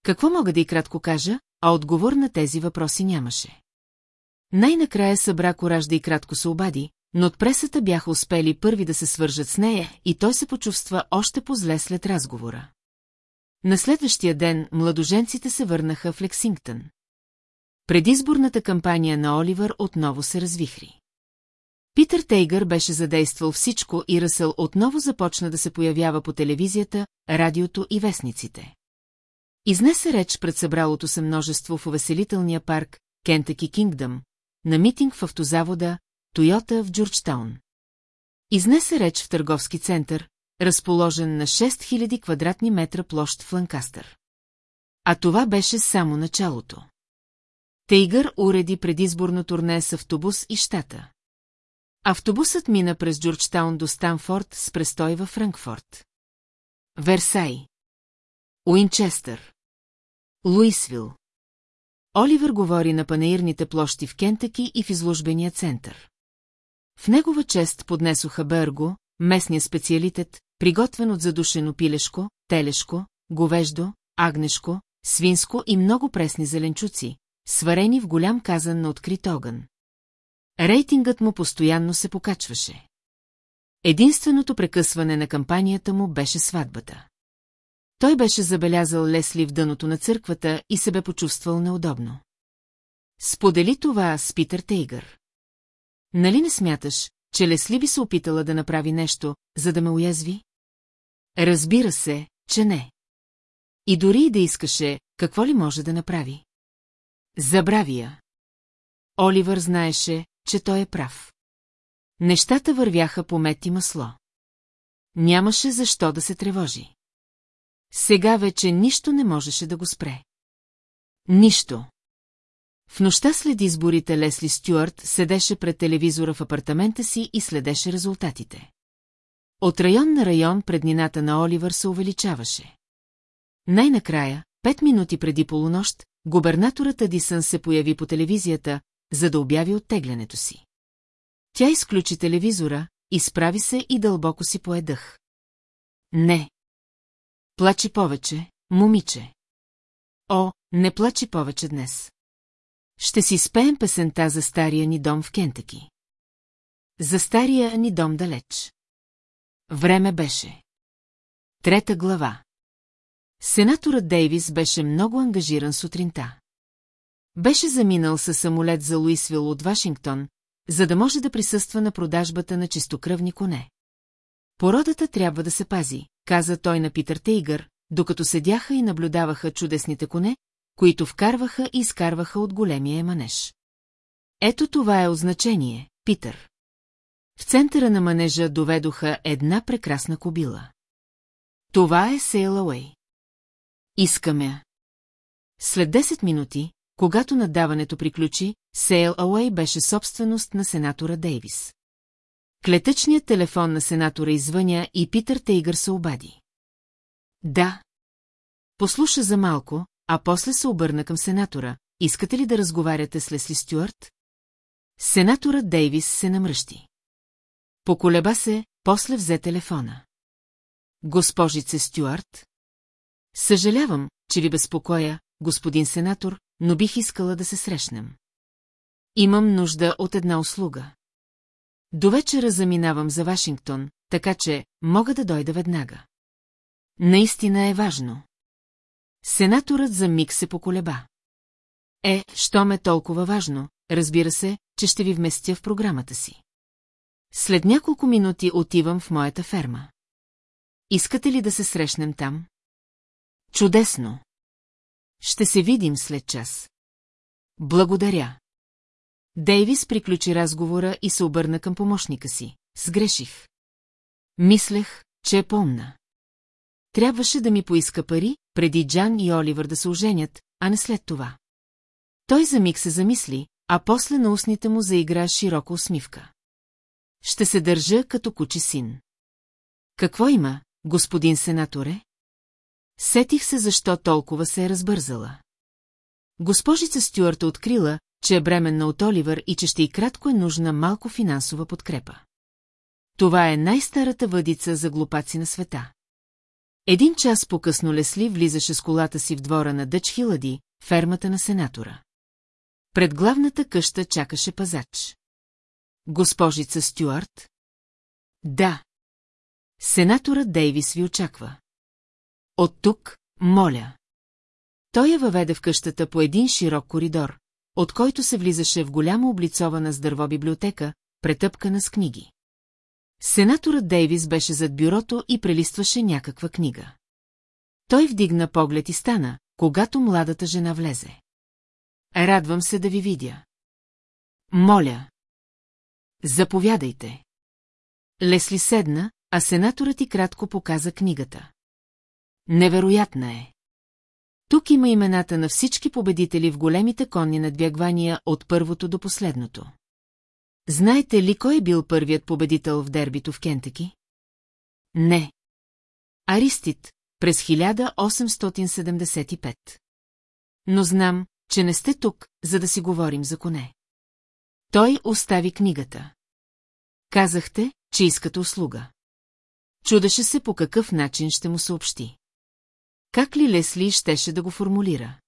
Какво мога да и кратко кажа, а отговор на тези въпроси нямаше. Най-накрая събра кораж да и кратко се обади, но от пресата бяха успели първи да се свържат с нея и той се почувства още по-зле след разговора. На следващия ден младоженците се върнаха в Лексингтън. Предизборната кампания на Оливър отново се развихри. Питър Тейгър беше задействал всичко и Ръсъл отново започна да се появява по телевизията, радиото и вестниците. Изнесе реч пред събралото се множество в увеселителния парк Кентъки Кингдъм, на митинг в автозавода Тойота в Джорджтаун. Изнесе реч в търговски център, разположен на 6000 квадратни метра площ в Ланкастър. А това беше само началото. Тейгър уреди предизборно турне с автобус и щата. Автобусът мина през Джорджтаун до Станфорд с престой във Франкфорт. Версай. Уинчестър. Луисвил. Оливър говори на панеирните площи в Кентъки и в изложбения център. В негова чест поднесоха Берго, местния специалитет, приготвен от задушено пилешко, телешко, говеждо, агнешко, свинско и много пресни зеленчуци, сварени в голям казан на открит огън. Рейтингът му постоянно се покачваше. Единственото прекъсване на кампанията му беше сватбата. Той беше забелязал Лесли в дъното на църквата и се бе почувствал неудобно. Сподели това с Питър Тейгър. Нали не смяташ, че Лесли би се опитала да направи нещо, за да ме уязви? Разбира се, че не. И дори и да искаше, какво ли може да направи? Забрави я. Оливър знаеше, че той е прав. Нещата вървяха по мет и масло. Нямаше защо да се тревожи. Сега вече нищо не можеше да го спре. Нищо. В нощта след изборите Лесли Стюарт седеше пред телевизора в апартамента си и следеше резултатите. От район на район преднината на Оливър се увеличаваше. Най-накрая, пет минути преди полунощ, губернаторът Адисън се появи по телевизията, за да обяви оттеглянето си. Тя изключи телевизора, изправи се и дълбоко си поедъх. Не. Плачи повече, момиче. О, не плачи повече днес. Ще си спеем песента за стария ни дом в Кентъки. За стария ни дом далеч. Време беше. Трета глава. Сенаторът Дейвис беше много ангажиран сутринта. Беше заминал със самолет за Луисвил от Вашингтон, за да може да присъства на продажбата на чистокръвни коне. Породата трябва да се пази, каза той на Питър Тейгър, докато седяха и наблюдаваха чудесните коне, които вкарваха и изкарваха от големия еманеж. Ето това е означение, Питър. В центъра на манежа доведоха една прекрасна кобила. Това е Sail Away. Искаме. След 10 минути, когато надаването приключи, Sail Away беше собственост на сенатора Дейвис. Клетъчният телефон на сенатора извъня и Питър Тейгър се обади. Да. Послуша за малко, а после се обърна към сенатора. Искате ли да разговаряте с Лесли Стюарт? Сенаторът Дейвис се намръщи. Поколеба се, после взе телефона. Госпожице Стюарт? Съжалявам, че ви безпокоя, господин сенатор, но бих искала да се срещнем. Имам нужда от една услуга. До вечера заминавам за Вашингтон, така че мога да дойда веднага. Наистина е важно. Сенаторът за миг се поколеба. Е, що ме толкова важно, разбира се, че ще ви вместя в програмата си. След няколко минути отивам в моята ферма. Искате ли да се срещнем там? Чудесно! Ще се видим след час. Благодаря. Дейвис приключи разговора и се обърна към помощника си. Сгреших. Мислех, че е помна. Трябваше да ми поиска пари, преди Джан и Оливър да се оженят, а не след това. Той за миг се замисли, а после на устните му заигра широка усмивка. Ще се държа като кучи син. Какво има, господин сенаторе? Сетих се защо толкова се е разбързала. Госпожица Стюарт открила, че е бременна от Оливър и че ще и кратко е нужна малко финансова подкрепа. Това е най-старата въдица за глупаци на света. Един час по-късно Лесли влизаше с колата си в двора на Дъч Хилади, фермата на сенатора. Пред главната къща чакаше пазач. Госпожица Стюарт? Да. Сенаторът Дейвис ви очаква. От тук, моля. Той я въведе в къщата по един широк коридор, от който се влизаше в голяма облицована с дърво библиотека, претъпкана с книги. Сенаторът Дейвис беше зад бюрото и прелистваше някаква книга. Той вдигна поглед и стана, когато младата жена влезе. Радвам се да ви видя. Моля. Заповядайте. Лесли седна, а сенаторът и кратко показа книгата. Невероятна е. Тук има имената на всички победители в големите конни надбягвания от първото до последното. Знаете ли кой е бил първият победител в дербито в Кентъки? Не. Аристит, през 1875. Но знам, че не сте тук, за да си говорим за коне. Той остави книгата. Казахте, че искате услуга. Чудеше се по какъв начин ще му съобщи. Как ли Лесли щеше да го формулира?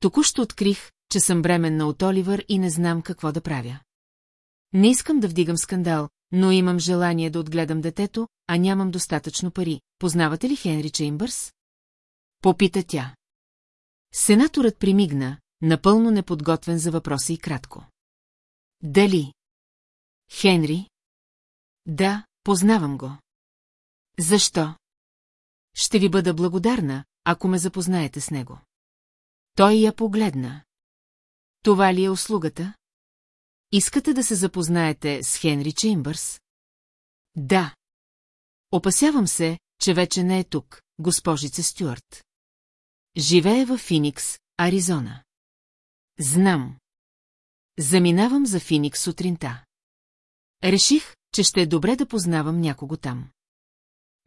Току-що открих, че съм бременна от Оливър и не знам какво да правя. Не искам да вдигам скандал, но имам желание да отгледам детето, а нямам достатъчно пари. Познавате ли Хенри Чеймбърс? Попита тя. Сенаторът примигна, напълно неподготвен за въпроса и кратко. Дали? Хенри? Да, познавам го. Защо? Ще ви бъда благодарна, ако ме запознаете с него. Той я погледна. Това ли е услугата? Искате да се запознаете с Хенри Чеймбърс? Да. Опасявам се, че вече не е тук, госпожице Стюарт. Живее в Финикс, Аризона. Знам. Заминавам за Финикс сутринта. Реших, че ще е добре да познавам някого там.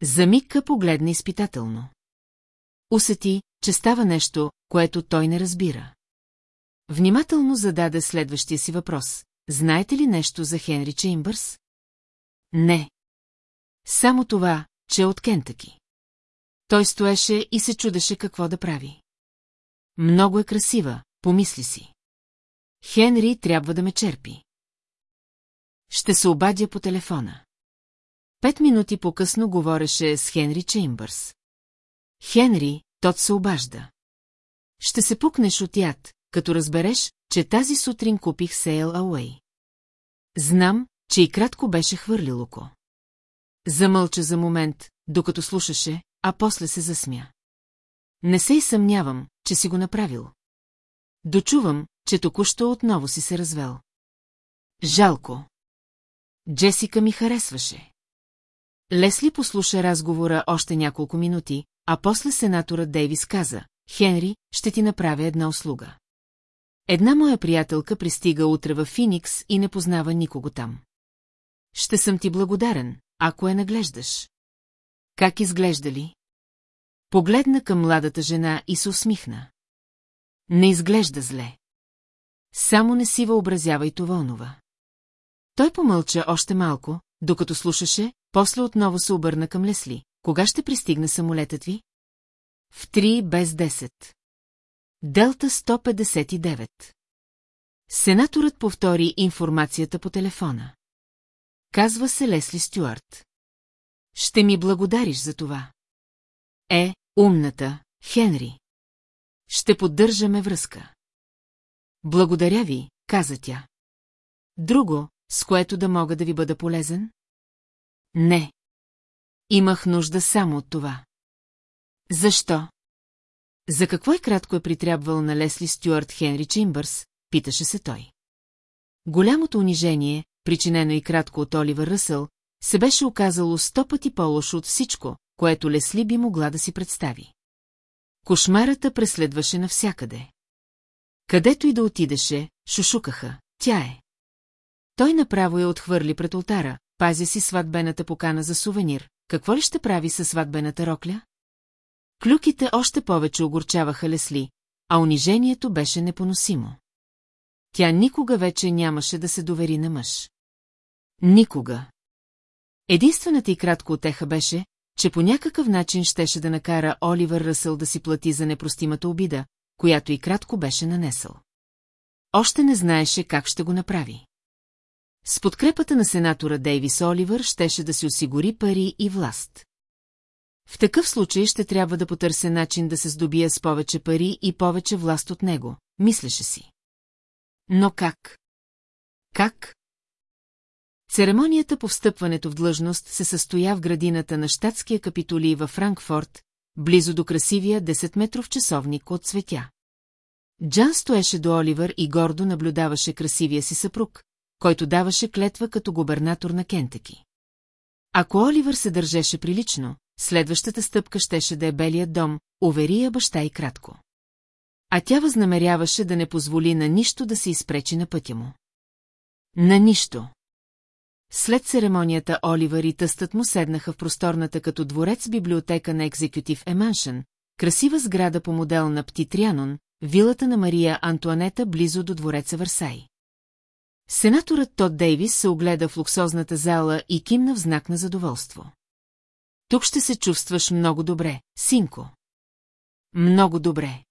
За мигка погледна изпитателно. Усети, че става нещо, което той не разбира. Внимателно зададе следващия си въпрос. Знаете ли нещо за Хенри Чеймбърс? Не. Само това, че е от Кентъки. Той стоеше и се чудеше какво да прави. Много е красива, помисли си. Хенри трябва да ме черпи. Ще се обадя по телефона. Пет минути по-късно говореше с Хенри Чеймбърс. Хенри, тот се обажда. Ще се пукнеш от яд, като разбереш, че тази сутрин купих Сейл Ауей. Знам, че и кратко беше хвърлил око. Замълча за момент, докато слушаше, а после се засмя. Не се и съмнявам, че си го направил. Дочувам, че току-що отново си се развел. Жалко. Джесика ми харесваше. Лесли послуша разговора още няколко минути, а после сенатора Дейвис каза, Хенри, ще ти направя една услуга. Една моя приятелка пристига утре в Финикс и не познава никого там. Ще съм ти благодарен, ако я наглеждаш. Как изглежда ли? Погледна към младата жена и се усмихна. Не изглежда зле. Само не си въобразявай това онова. Той помълча още малко, докато слушаше, после отново се обърна към Лесли. Кога ще пристигне самолетът ви? В три без 10. Делта 159. Сенаторът повтори информацията по телефона. Казва се Лесли Стюарт. Ще ми благодариш за това. Е, умната, Хенри. Ще поддържаме връзка. Благодаря ви, каза тя. Друго, с което да мога да ви бъда полезен? Не. Имах нужда само от това. Защо? За какво и кратко е притрябвал на Лесли Стюарт Хенри Чимбърс, питаше се той. Голямото унижение, причинено и кратко от Оливър Ръсъл, се беше оказало сто пъти по-лошо от всичко, което Лесли би могла да си представи. Кошмарата преследваше навсякъде. Където и да отидеше, шушукаха, тя е. Той направо я отхвърли пред ултара, пазя си сватбената покана за сувенир. Какво ли ще прави със сватбената рокля? Клюките още повече огорчаваха Лесли, а унижението беше непоносимо. Тя никога вече нямаше да се довери на мъж. Никога. Единствената и кратко отеха беше, че по някакъв начин щеше да накара Оливър Ръсъл да си плати за непростимата обида, която и кратко беше нанесъл. Още не знаеше как ще го направи. С подкрепата на сенатора Дейвис Оливър щеше да си осигури пари и власт. В такъв случай ще трябва да потърся начин да се здобия с повече пари и повече власт от него, мислеше си. Но как? Как? Церемонията по встъпването в длъжност се състоя в градината на щатския капитолий във Франкфорт, близо до красивия 10-метров часовник от цветя. Джан стоеше до Оливър и гордо наблюдаваше красивия си съпруг, който даваше клетва като губернатор на Кентъки. Ако Оливър се държеше прилично, следващата стъпка щеше да е белият дом, увери я баща и кратко. А тя възнамеряваше да не позволи на нищо да се изпречи на пътя му. На нищо. След церемонията Оливър и тъстът му седнаха в просторната като дворец библиотека на Екзекютив Еманшън, красива сграда по модел на Птитрянон, вилата на Мария Антуанета близо до двореца Варсай. Сенаторът Тод Дейвис се огледа в луксозната зала и кимна в знак на задоволство. Тук ще се чувстваш много добре, синко. Много добре.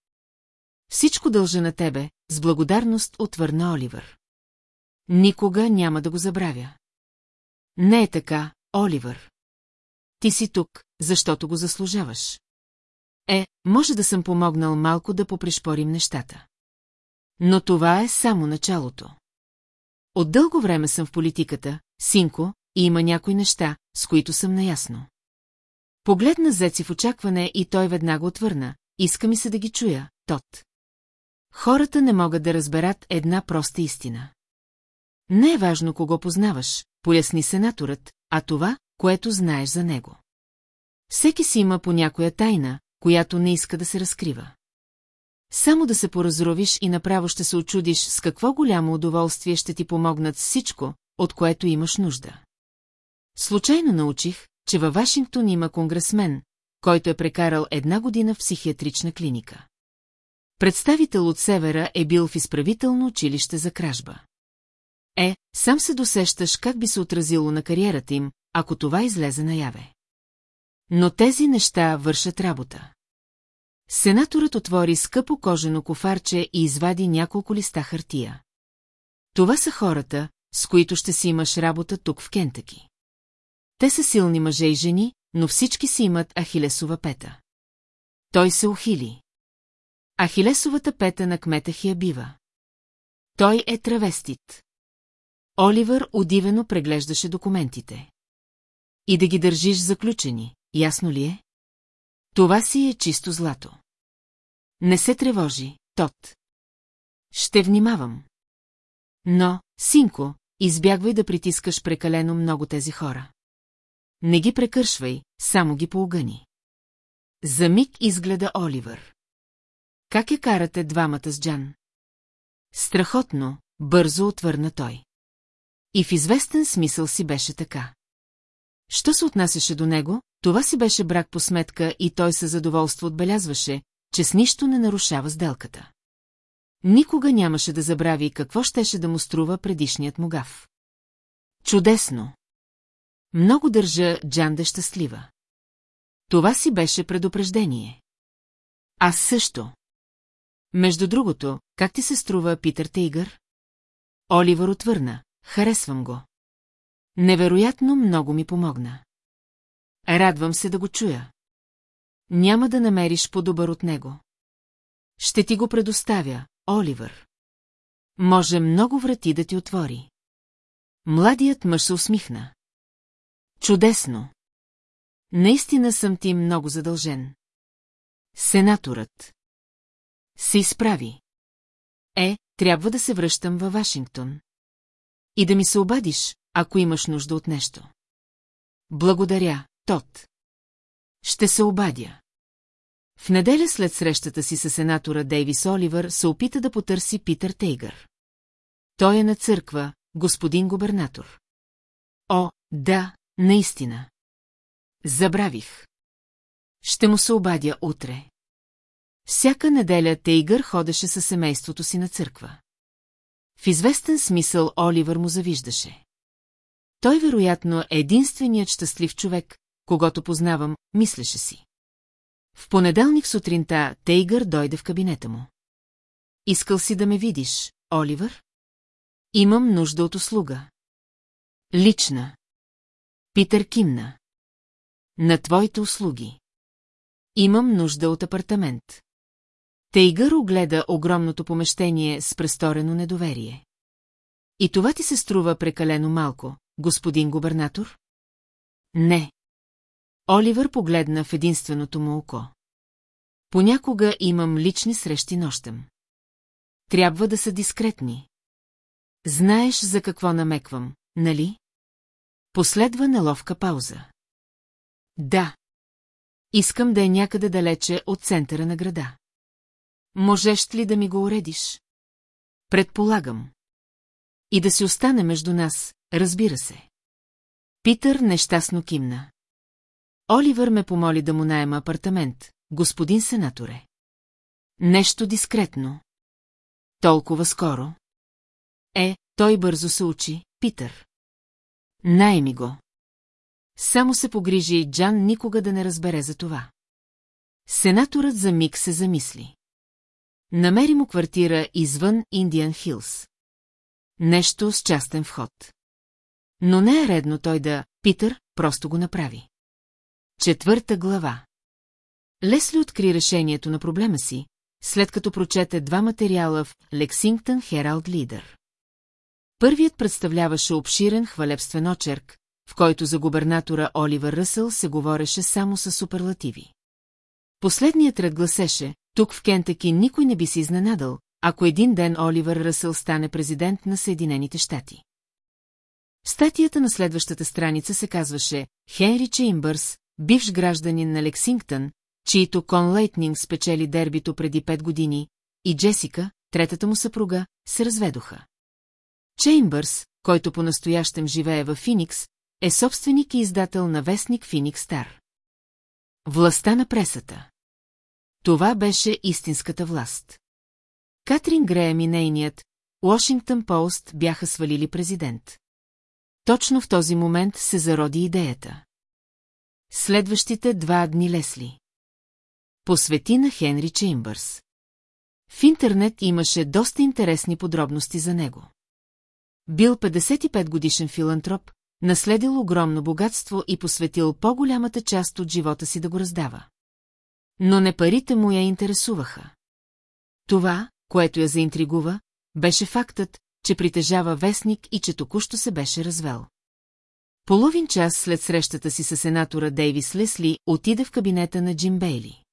Всичко дължа на тебе, с благодарност отвърна Оливър. Никога няма да го забравя. Не е така, Оливър. Ти си тук, защото го заслужаваш. Е, може да съм помогнал малко да попришпорим нещата. Но това е само началото. От дълго време съм в политиката, синко, и има някои неща, с които съм наясно. Погледна Зеци в очакване и той веднага отвърна. Иска ми се да ги чуя, Тот. Хората не могат да разберат една проста истина. Не е важно кого познаваш, поясни сенаторът, а това, което знаеш за него. Всеки си има по някоя тайна, която не иска да се разкрива. Само да се поразровиш и направо ще се очудиш с какво голямо удоволствие ще ти помогнат всичко, от което имаш нужда. Случайно научих, че във Вашингтон има конгресмен, който е прекарал една година в психиатрична клиника. Представител от севера е бил в изправително училище за кражба. Е, сам се досещаш как би се отразило на кариерата им, ако това излезе наяве. Но тези неща вършат работа. Сенаторът отвори скъпо кожено кофарче и извади няколко листа хартия. Това са хората, с които ще си имаш работа тук в Кентъки. Те са силни мъже и жени, но всички си имат ахилесова пета. Той се ухили. Ахилесовата пета на кмета Хия бива. Той е травестит. Оливър удивено преглеждаше документите. И да ги държиш заключени, ясно ли е? Това си е чисто злато. Не се тревожи, Тот. Ще внимавам. Но, синко, избягвай да притискаш прекалено много тези хора. Не ги прекършвай, само ги поогъни. За миг изгледа Оливър. Как я карате двамата с Джан? Страхотно, бързо отвърна той. И в известен смисъл си беше така. Що се отнасяше до него, това си беше брак по сметка и той със задоволство отбелязваше, че с нищо не нарушава сделката. Никога нямаше да забрави какво щеше да му струва предишният му гав. Чудесно! Много държа Джан да щастлива. Това си беше предупреждение. Аз също. Между другото, как ти се струва Питър Тейгър? Оливър отвърна. Харесвам го. Невероятно много ми помогна. Радвам се да го чуя. Няма да намериш по-добър от него. Ще ти го предоставя, Оливър. Може много врати да ти отвори. Младият мъж се усмихна. Чудесно. Наистина съм ти много задължен. Сенаторът. Се изправи. Е, трябва да се връщам във Вашингтон. И да ми се обадиш, ако имаш нужда от нещо. Благодаря, Тот. Ще се обадя. В неделя след срещата си с сенатора Дейвис Оливър се опита да потърси Питър Тейгър. Той е на църква, господин губернатор. О, да, наистина. Забравих. Ще му се обадя утре. Всяка неделя Тейгър ходеше със семейството си на църква. В известен смисъл Оливър му завиждаше. Той вероятно е единственият щастлив човек, когато познавам, мислеше си. В понеделник сутринта Тейгър дойде в кабинета му. Искал си да ме видиш, Оливър? Имам нужда от услуга. Лична. Питър кимна. На твоите услуги. Имам нужда от апартамент. Тейгър огледа огромното помещение с престорено недоверие. И това ти се струва прекалено малко, господин губернатор? Не. Оливър погледна в единственото му око. Понякога имам лични срещи нощем. Трябва да са дискретни. Знаеш за какво намеквам, нали? Последва неловка пауза. Да. Искам да е някъде далече от центъра на града. Можеш ли да ми го уредиш? Предполагам. И да си остане между нас, разбира се. Питър нещастно кимна. Оливър ме помоли да му найема апартамент, господин сенаторе. Нещо дискретно. Толкова скоро. Е, той бързо се учи, Питър. Найми го. Само се погрижи и Джан никога да не разбере за това. Сенаторът за миг се замисли. Намери му квартира извън Индиан Хилс. Нещо с частен вход. Но не е редно той да, Питър, просто го направи. Четвърта глава Лесли откри решението на проблема си, след като прочете два материала в Лексингтън Хералд Лидер. Първият представляваше обширен хвалебствен очерк, в който за губернатора Оливър Ръсъл се говореше само с суперлативи. Последният ред гласеше, тук в Кентъки никой не би се изненадал, ако един ден Оливър Ръсъл стане президент на Съединените щати. В статията на следващата страница се казваше Хенри Чеймбърс, бивш гражданин на Лексингтън, чието Кон Лейтнинг спечели дербито преди пет години, и Джесика, третата му съпруга, се разведоха. Чеймбърс, който по-настоящем живее в Финикс, е собственик и издател на вестник Финикс Стар. Властта на пресата. Това беше истинската власт. Катрин Греем и нейният Уошингтън Пост бяха свалили президент. Точно в този момент се зароди идеята. Следващите два дни Лесли. Посвети на Хенри Чеймбърс. В интернет имаше доста интересни подробности за него. Бил 55 годишен филантроп, наследил огромно богатство и посветил по-голямата част от живота си да го раздава. Но не парите му я интересуваха. Това, което я заинтригува, беше фактът, че притежава вестник и че току-що се беше развел. Половин час след срещата си с сенатора Дейвис Лесли отида в кабинета на Джим Бейли.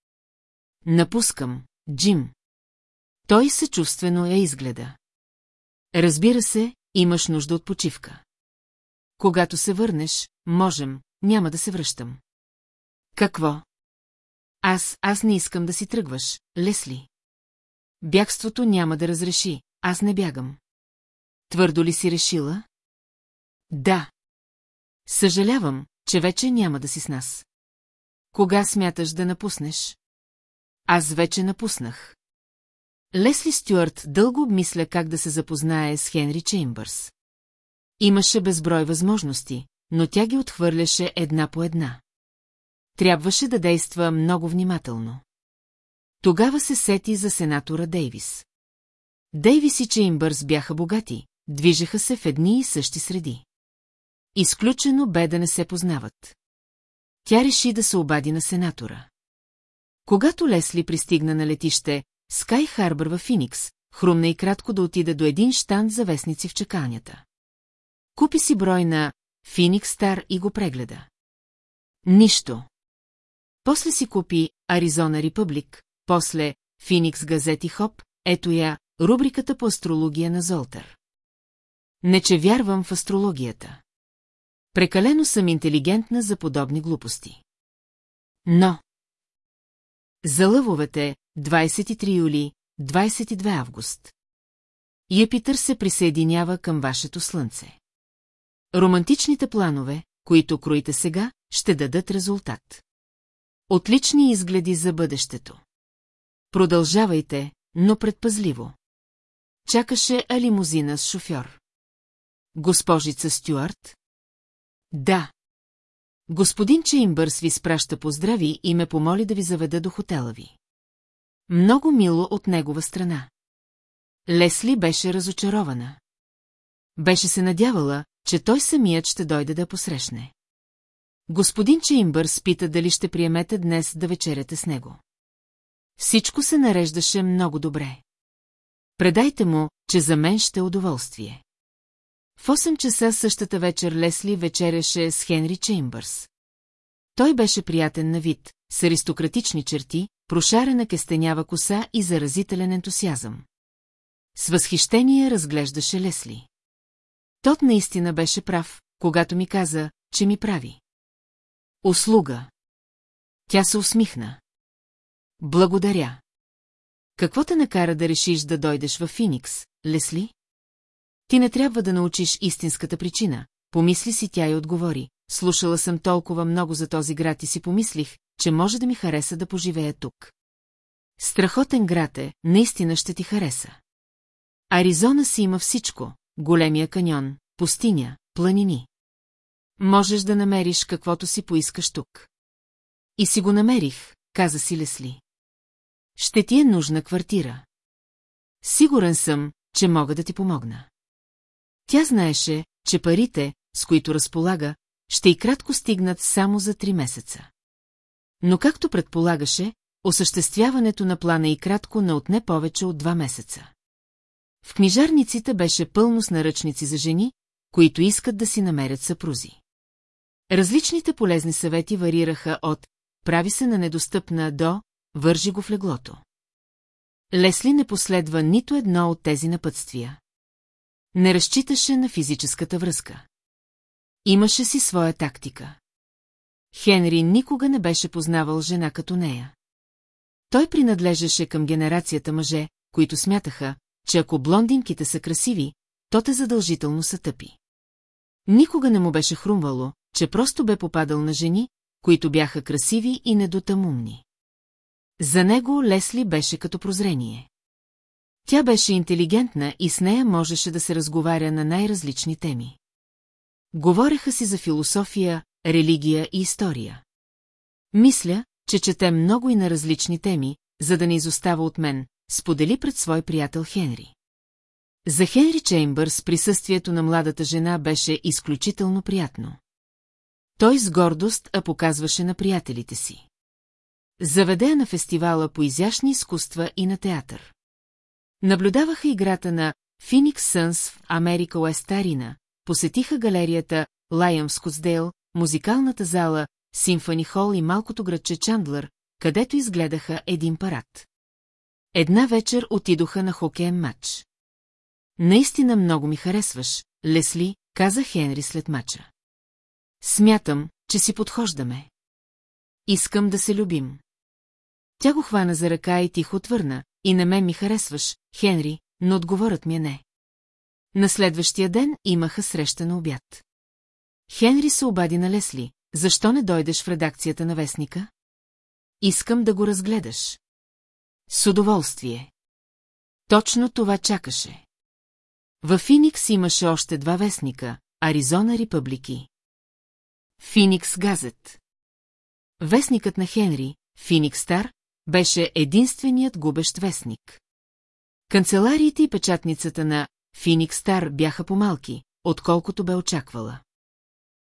Напускам, Джим. Той съчувствено я изгледа. Разбира се, имаш нужда от почивка. Когато се върнеш, можем, няма да се връщам. Какво? Аз, аз не искам да си тръгваш, Лесли. Бягството няма да разреши, аз не бягам. Твърдо ли си решила? Да. Съжалявам, че вече няма да си с нас. Кога смяташ да напуснеш? Аз вече напуснах. Лесли Стюарт дълго обмисля как да се запознае с Хенри Чеймбърс. Имаше безброй възможности, но тя ги отхвърляше една по една. Трябваше да действа много внимателно. Тогава се сети за сенатора Дейвис. Дейвис и Чеймбърс бяха богати, движеха се в едни и същи среди. Изключено бе да не се познават. Тя реши да се обади на сенатора. Когато Лесли пристигна на летище Скай Харбър във Финикс, хрумна и кратко да отида до един штанд за вестници в чекалнята. Купи си брой на Феникс Стар и го прегледа. Нищо. После си купи Аризона Републик, после Феникс Газети Хоп, ето я, рубриката по астрология на Золтер. Не че вярвам в астрологията. Прекалено съм интелигентна за подобни глупости. Но... За лъвовете, 23 юли, 22 август. Епитър се присъединява към вашето слънце. Романтичните планове, които кроите сега, ще дадат резултат. Отлични изгледи за бъдещето. Продължавайте, но предпазливо. Чакаше алимузина с шофьор. Госпожица Стюарт? Да. Господин Чеймбърс ви спраща поздрави и ме помоли да ви заведа до хотела ви. Много мило от негова страна. Лесли беше разочарована. Беше се надявала, че той самият ще дойде да посрещне. Господин Чеймбърс пита дали ще приемете днес да вечеряте с него. Всичко се нареждаше много добре. Предайте му, че за мен ще е удоволствие. В 8 часа същата вечер Лесли вечеряше с Хенри Чеймбърс. Той беше приятен на вид, с аристократични черти, прошарена кестенява коса и заразителен ентусиазъм. С възхищение разглеждаше Лесли. Тот наистина беше прав, когато ми каза, че ми прави. Услуга. Тя се усмихна. Благодаря. Какво те накара да решиш да дойдеш в Финикс, Лесли? Ти не трябва да научиш истинската причина, помисли си тя и отговори. Слушала съм толкова много за този град и си помислих, че може да ми хареса да поживея тук. Страхотен град е, наистина ще ти хареса. Аризона си има всичко, големия каньон, пустиня, планини. Можеш да намериш каквото си поискаш тук. И си го намерих, каза си Лесли. Ще ти е нужна квартира. Сигурен съм, че мога да ти помогна. Тя знаеше, че парите, с които разполага, ще и кратко стигнат само за три месеца. Но както предполагаше, осъществяването на плана и кратко не отне повече от два месеца. В книжарниците беше пълно с наръчници за жени, които искат да си намерят съпрузи. Различните полезни съвети варираха от «прави се на недостъпна» до «вържи го в леглото». Лесли не последва нито едно от тези напътствия. Не разчиташе на физическата връзка. Имаше си своя тактика. Хенри никога не беше познавал жена като нея. Той принадлежеше към генерацията мъже, които смятаха, че ако блондинките са красиви, то те задължително са тъпи. Никога не му беше хрумвало, че просто бе попадал на жени, които бяха красиви и недотъмумни. За него Лесли беше като прозрение. Тя беше интелигентна и с нея можеше да се разговаря на най-различни теми. Говореха си за философия, религия и история. Мисля, че чете много и на различни теми, за да не изостава от мен, сподели пред свой приятел Хенри. За Хенри Чеймбърс присъствието на младата жена беше изключително приятно. Той с гордост а показваше на приятелите си. Заведе на фестивала по изящни изкуства и на театър. Наблюдаваха играта на Phoenix Suns в Америка Уест Арина, посетиха галерията Лайъм Скотсдейл, музикалната зала Симфони Хол и малкото градче Чандлър, където изгледаха един парад. Една вечер отидоха на хокеен матч. Наистина много ми харесваш, Лесли, каза Хенри след мача. Смятам, че си подхождаме. Искам да се любим. Тя го хвана за ръка и тихо отвърна, и на мен ми харесваш, Хенри, но отговорът ми е не. На следващия ден имаха среща на обяд. Хенри се обади на Лесли, защо не дойдеш в редакцията на вестника? Искам да го разгледаш. С удоволствие. Точно това чакаше. Във Финикс имаше още два вестника – Аризона Републики. Финикс Газет. Вестникът на Хенри, Финикс Стар, беше единственият губещ вестник. Канцелариите и печатницата на Финикс Стар бяха по-малки, отколкото бе очаквала.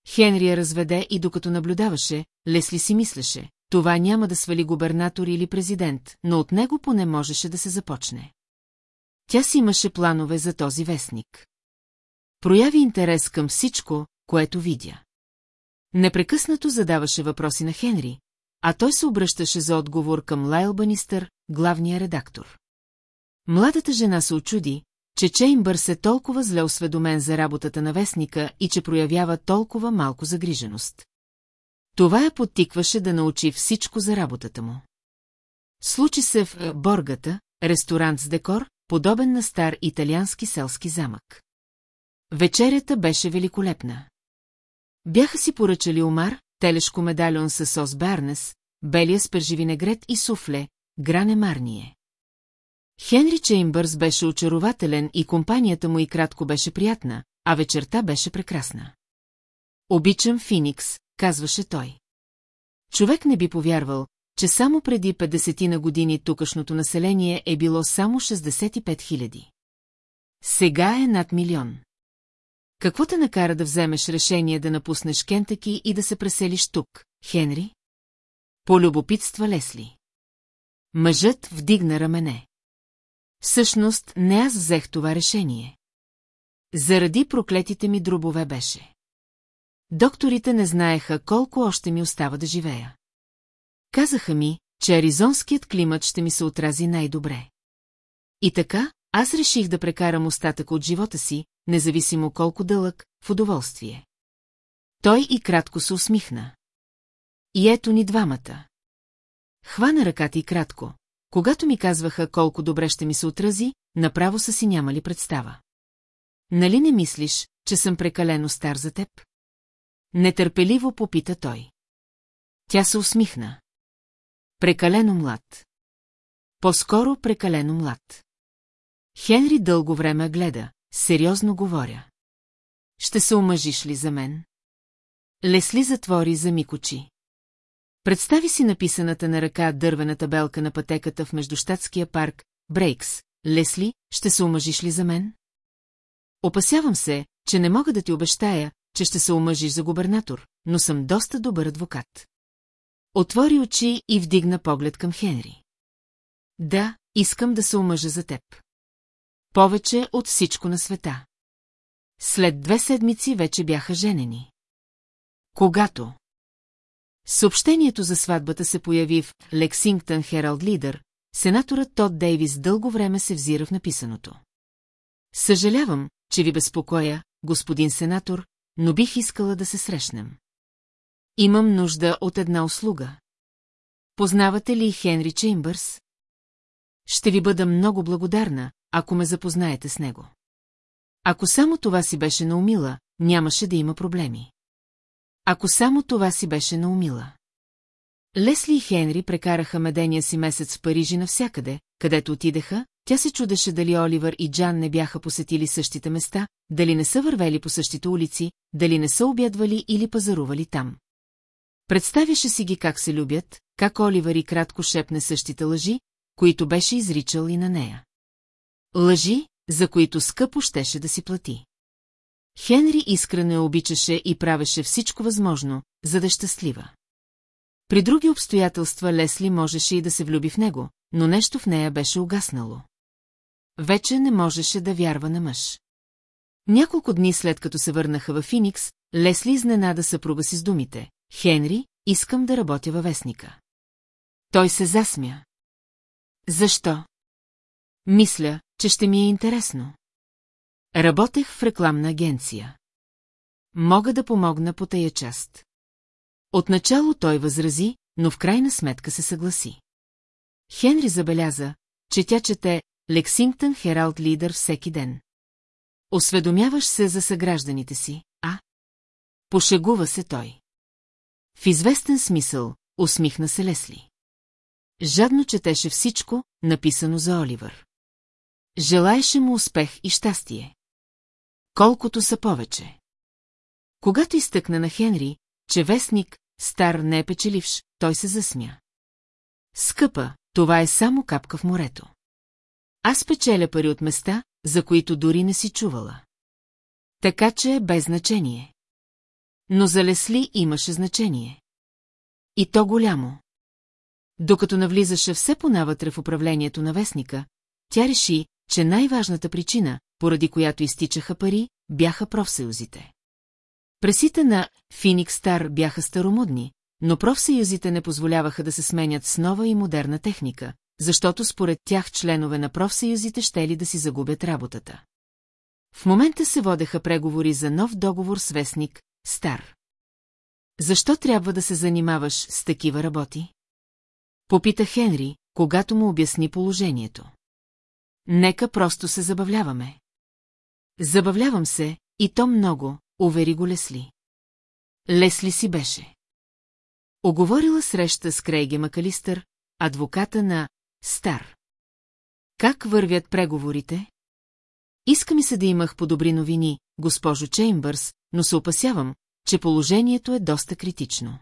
Хенри я разведе и докато наблюдаваше, Лесли си мислеше, това няма да свали губернатор или президент, но от него поне можеше да се започне. тя си имаше планове за този вестник. Прояви интерес към всичко, което видя. Непрекъснато задаваше въпроси на Хенри, а той се обръщаше за отговор към Лайл Банистър, главния редактор. Младата жена се очуди, че Чеймбърс е толкова зле осведомен за работата на вестника и че проявява толкова малко загриженост. Това я подтикваше да научи всичко за работата му. Случи се в Боргата, ресторант с декор, подобен на стар италиански селски замък. Вечерята беше великолепна. Бяха си поръчали омар, телешко медальон с сос Бернес, белия с и суфле, гране марние. Хенри Чеймбърс беше очарователен и компанията му и кратко беше приятна, а вечерта беше прекрасна. Обичам Финикс, казваше той. Човек не би повярвал, че само преди 50 на години тукашното население е било само 65 хиляди. Сега е над милион. Какво те накара да вземеш решение да напуснеш Кентъки и да се преселиш тук, Хенри? Полюбопитства Лесли. Мъжът вдигна рамене. Всъщност, не аз взех това решение. Заради проклетите ми дробове беше. Докторите не знаеха колко още ми остава да живея. Казаха ми, че аризонският климат ще ми се отрази най-добре. И така, аз реших да прекарам остатък от живота си, независимо колко дълъг, в удоволствие. Той и кратко се усмихна. И ето ни двамата. Хвана ръката и кратко. Когато ми казваха колко добре ще ми се отрази, направо са си нямали представа. Нали не мислиш, че съм прекалено стар за теб? Нетърпеливо попита той. Тя се усмихна. Прекалено млад. По-скоро прекалено млад. Хенри дълго време гледа, сериозно говоря. Ще се омъжиш ли за мен? Лесли затвори за миг очи. Представи си написаната на ръка дървена табелка на пътеката в Междущатския парк, Брейкс. Лесли, ще се омъжиш ли за мен? Опасявам се, че не мога да ти обещая, че ще се омъжиш за губернатор, но съм доста добър адвокат. Отвори очи и вдигна поглед към Хенри. Да, искам да се омъжа за теб. Повече от всичко на света. След две седмици вече бяха женени. Когато Съобщението за сватбата се появи в Лексингтън Хералд Лидър, сенаторът Тод Дейвис дълго време се взира в написаното. Съжалявам, че ви безпокоя, господин сенатор, но бих искала да се срещнем. Имам нужда от една услуга. Познавате ли Хенри Чеймбърс? Ще ви бъда много благодарна, ако ме запознаете с него. Ако само това си беше наумила, нямаше да има проблеми. Ако само това си беше наумила. Лесли и Хенри прекараха медения си месец в Парижи навсякъде, където отидеха, тя се чудеше дали Оливър и Джан не бяха посетили същите места, дали не са вървели по същите улици, дали не са обядвали или пазарували там. Представяше си ги как се любят, как Оливър и кратко шепне същите лъжи, които беше изричал и на нея. Лъжи, за които скъпо щеше да си плати. Хенри искрено я обичаше и правеше всичко възможно, за да е щастлива. При други обстоятелства Лесли можеше и да се влюби в него, но нещо в нея беше угаснало. Вече не можеше да вярва на мъж. Няколко дни след като се върнаха в Финикс, Лесли изненада съпруга си с думите. Хенри, искам да работя във вестника. Той се засмя. Защо? Мисля, че ще ми е интересно. Работех в рекламна агенция. Мога да помогна по тая част. Отначало той възрази, но в крайна сметка се съгласи. Хенри забеляза, че тя чете Лексингтън Хералд Лидър всеки ден. Осведомяваш се за съгражданите си, а? Пошегува се той. В известен смисъл, усмихна се Лесли. Жадно четеше всичко, написано за Оливър. Желаеше му успех и щастие. Колкото са повече. Когато изтъкна на Хенри, че вестник, стар не е печеливш, той се засмя. Скъпа, това е само капка в морето. Аз печеля пари от места, за които дори не си чувала. Така че е без значение. Но за Лесли имаше значение. И то голямо. Докато навлизаше все понавътре в управлението на вестника, тя реши, че най-важната причина, поради която изтичаха пари, бяха профсъюзите. Пресите на Финикс Стар бяха старомодни, но профсъюзите не позволяваха да се сменят с нова и модерна техника, защото според тях членове на профсъюзите ще ли да си загубят работата. В момента се водеха преговори за нов договор с вестник Стар. Защо трябва да се занимаваш с такива работи? Попита Хенри, когато му обясни положението. Нека просто се забавляваме. Забавлявам се, и то много, увери го Лесли. Лесли си беше. Оговорила среща с Крейге Макалистър, адвоката на Стар. Как вървят преговорите? Иска ми се да имах по-добри новини, госпожо Чеймбърс, но се опасявам, че положението е доста критично.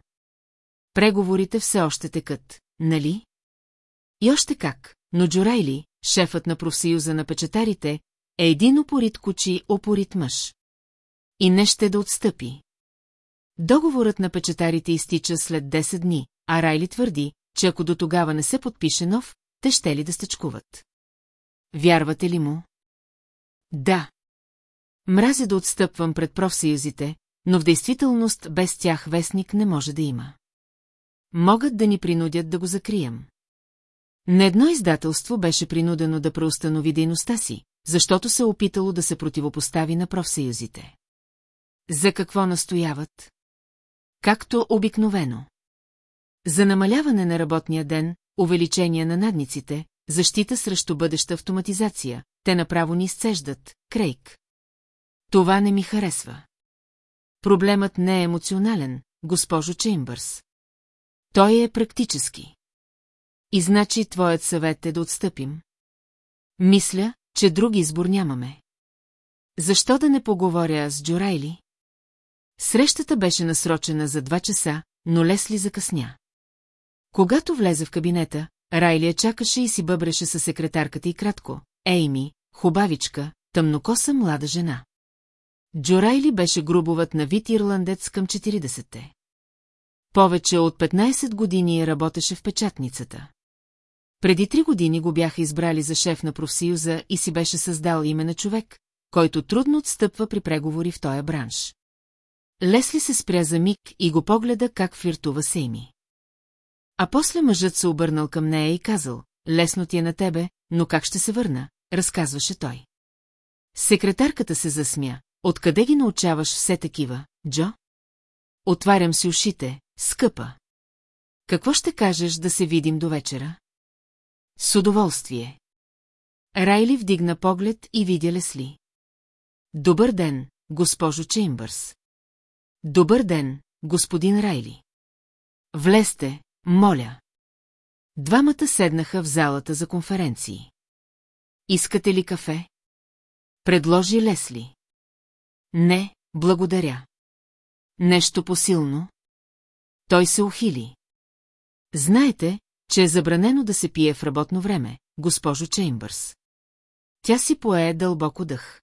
Преговорите все още текат, нали? И още как, но Джорайли, шефът на профсъюза на печатарите, е един опорит кучи, опорит мъж. И не ще да отстъпи. Договорът на печатарите изтича след 10 дни, а Райли твърди, че ако до тогава не се подпише нов, те ще ли да стъчкуват. Вярвате ли му? Да. Мразя да отстъпвам пред профсъюзите, но в действителност без тях вестник не може да има. Могат да ни принудят да го закрием. На едно издателство беше принудено да преустанови дейността си, защото се опитало да се противопостави на профсъюзите. За какво настояват? Както обикновено. За намаляване на работния ден, увеличение на надниците, защита срещу бъдеща автоматизация, те направо ни изцеждат, Крейг. Това не ми харесва. Проблемът не е емоционален, госпожо Чеймбърс. Той е практически. И значи твоят съвет е да отстъпим? Мисля, че други избор нямаме. Защо да не поговоря с Джорайли? Срещата беше насрочена за два часа, но Лесли закъсня. Когато влезе в кабинета, Райли чакаше и си бъбреше със секретарката и кратко. Ейми, хубавичка, тъмнокоса млада жена. Джорайли беше грубоват на вид ирландец към 40-те. Повече от 15 години работеше в печатницата. Преди три години го бяха избрали за шеф на профсъюза и си беше създал име на човек, който трудно отстъпва при преговори в този бранш. Лесли се спря за миг и го погледа как флиртува Сейми. А после мъжът се обърнал към нея и казал, лесно ти е на тебе, но как ще се върна, разказваше той. Секретарката се засмя. Откъде ги научаваш все такива, Джо? Отварям си ушите, скъпа. Какво ще кажеш да се видим до вечера? С удоволствие. Райли вдигна поглед и видя Лесли. Добър ден, госпожо Чеймбърс. Добър ден, господин Райли. Влезте, моля. Двамата седнаха в залата за конференции. Искате ли кафе? Предложи Лесли. Не, благодаря. Нещо посилно? Той се ухили. Знаете, че е забранено да се пие в работно време, госпожо Чеймбърс. Тя си пое дълбоко дъх.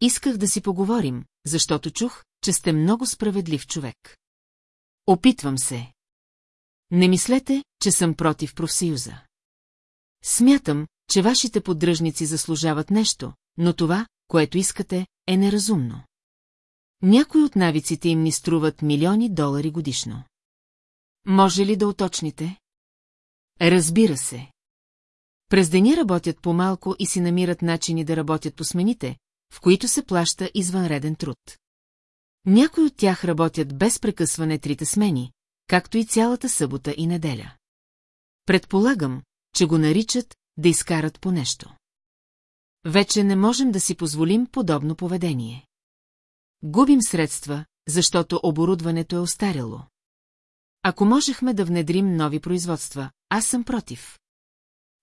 Исках да си поговорим, защото чух, че сте много справедлив човек. Опитвам се. Не мислете, че съм против профсъюза. Смятам, че вашите поддръжници заслужават нещо, но това, което искате, е неразумно. Някои от навиците им ни струват милиони долари годишно. Може ли да уточните? Разбира се. През деня работят по-малко и си намират начини да работят по смените, в които се плаща извънреден труд. Някои от тях работят без прекъсване трите смени, както и цялата събота и неделя. Предполагам, че го наричат да изкарат по нещо. Вече не можем да си позволим подобно поведение. Губим средства, защото оборудването е остаряло. Ако можехме да внедрим нови производства, аз съм против.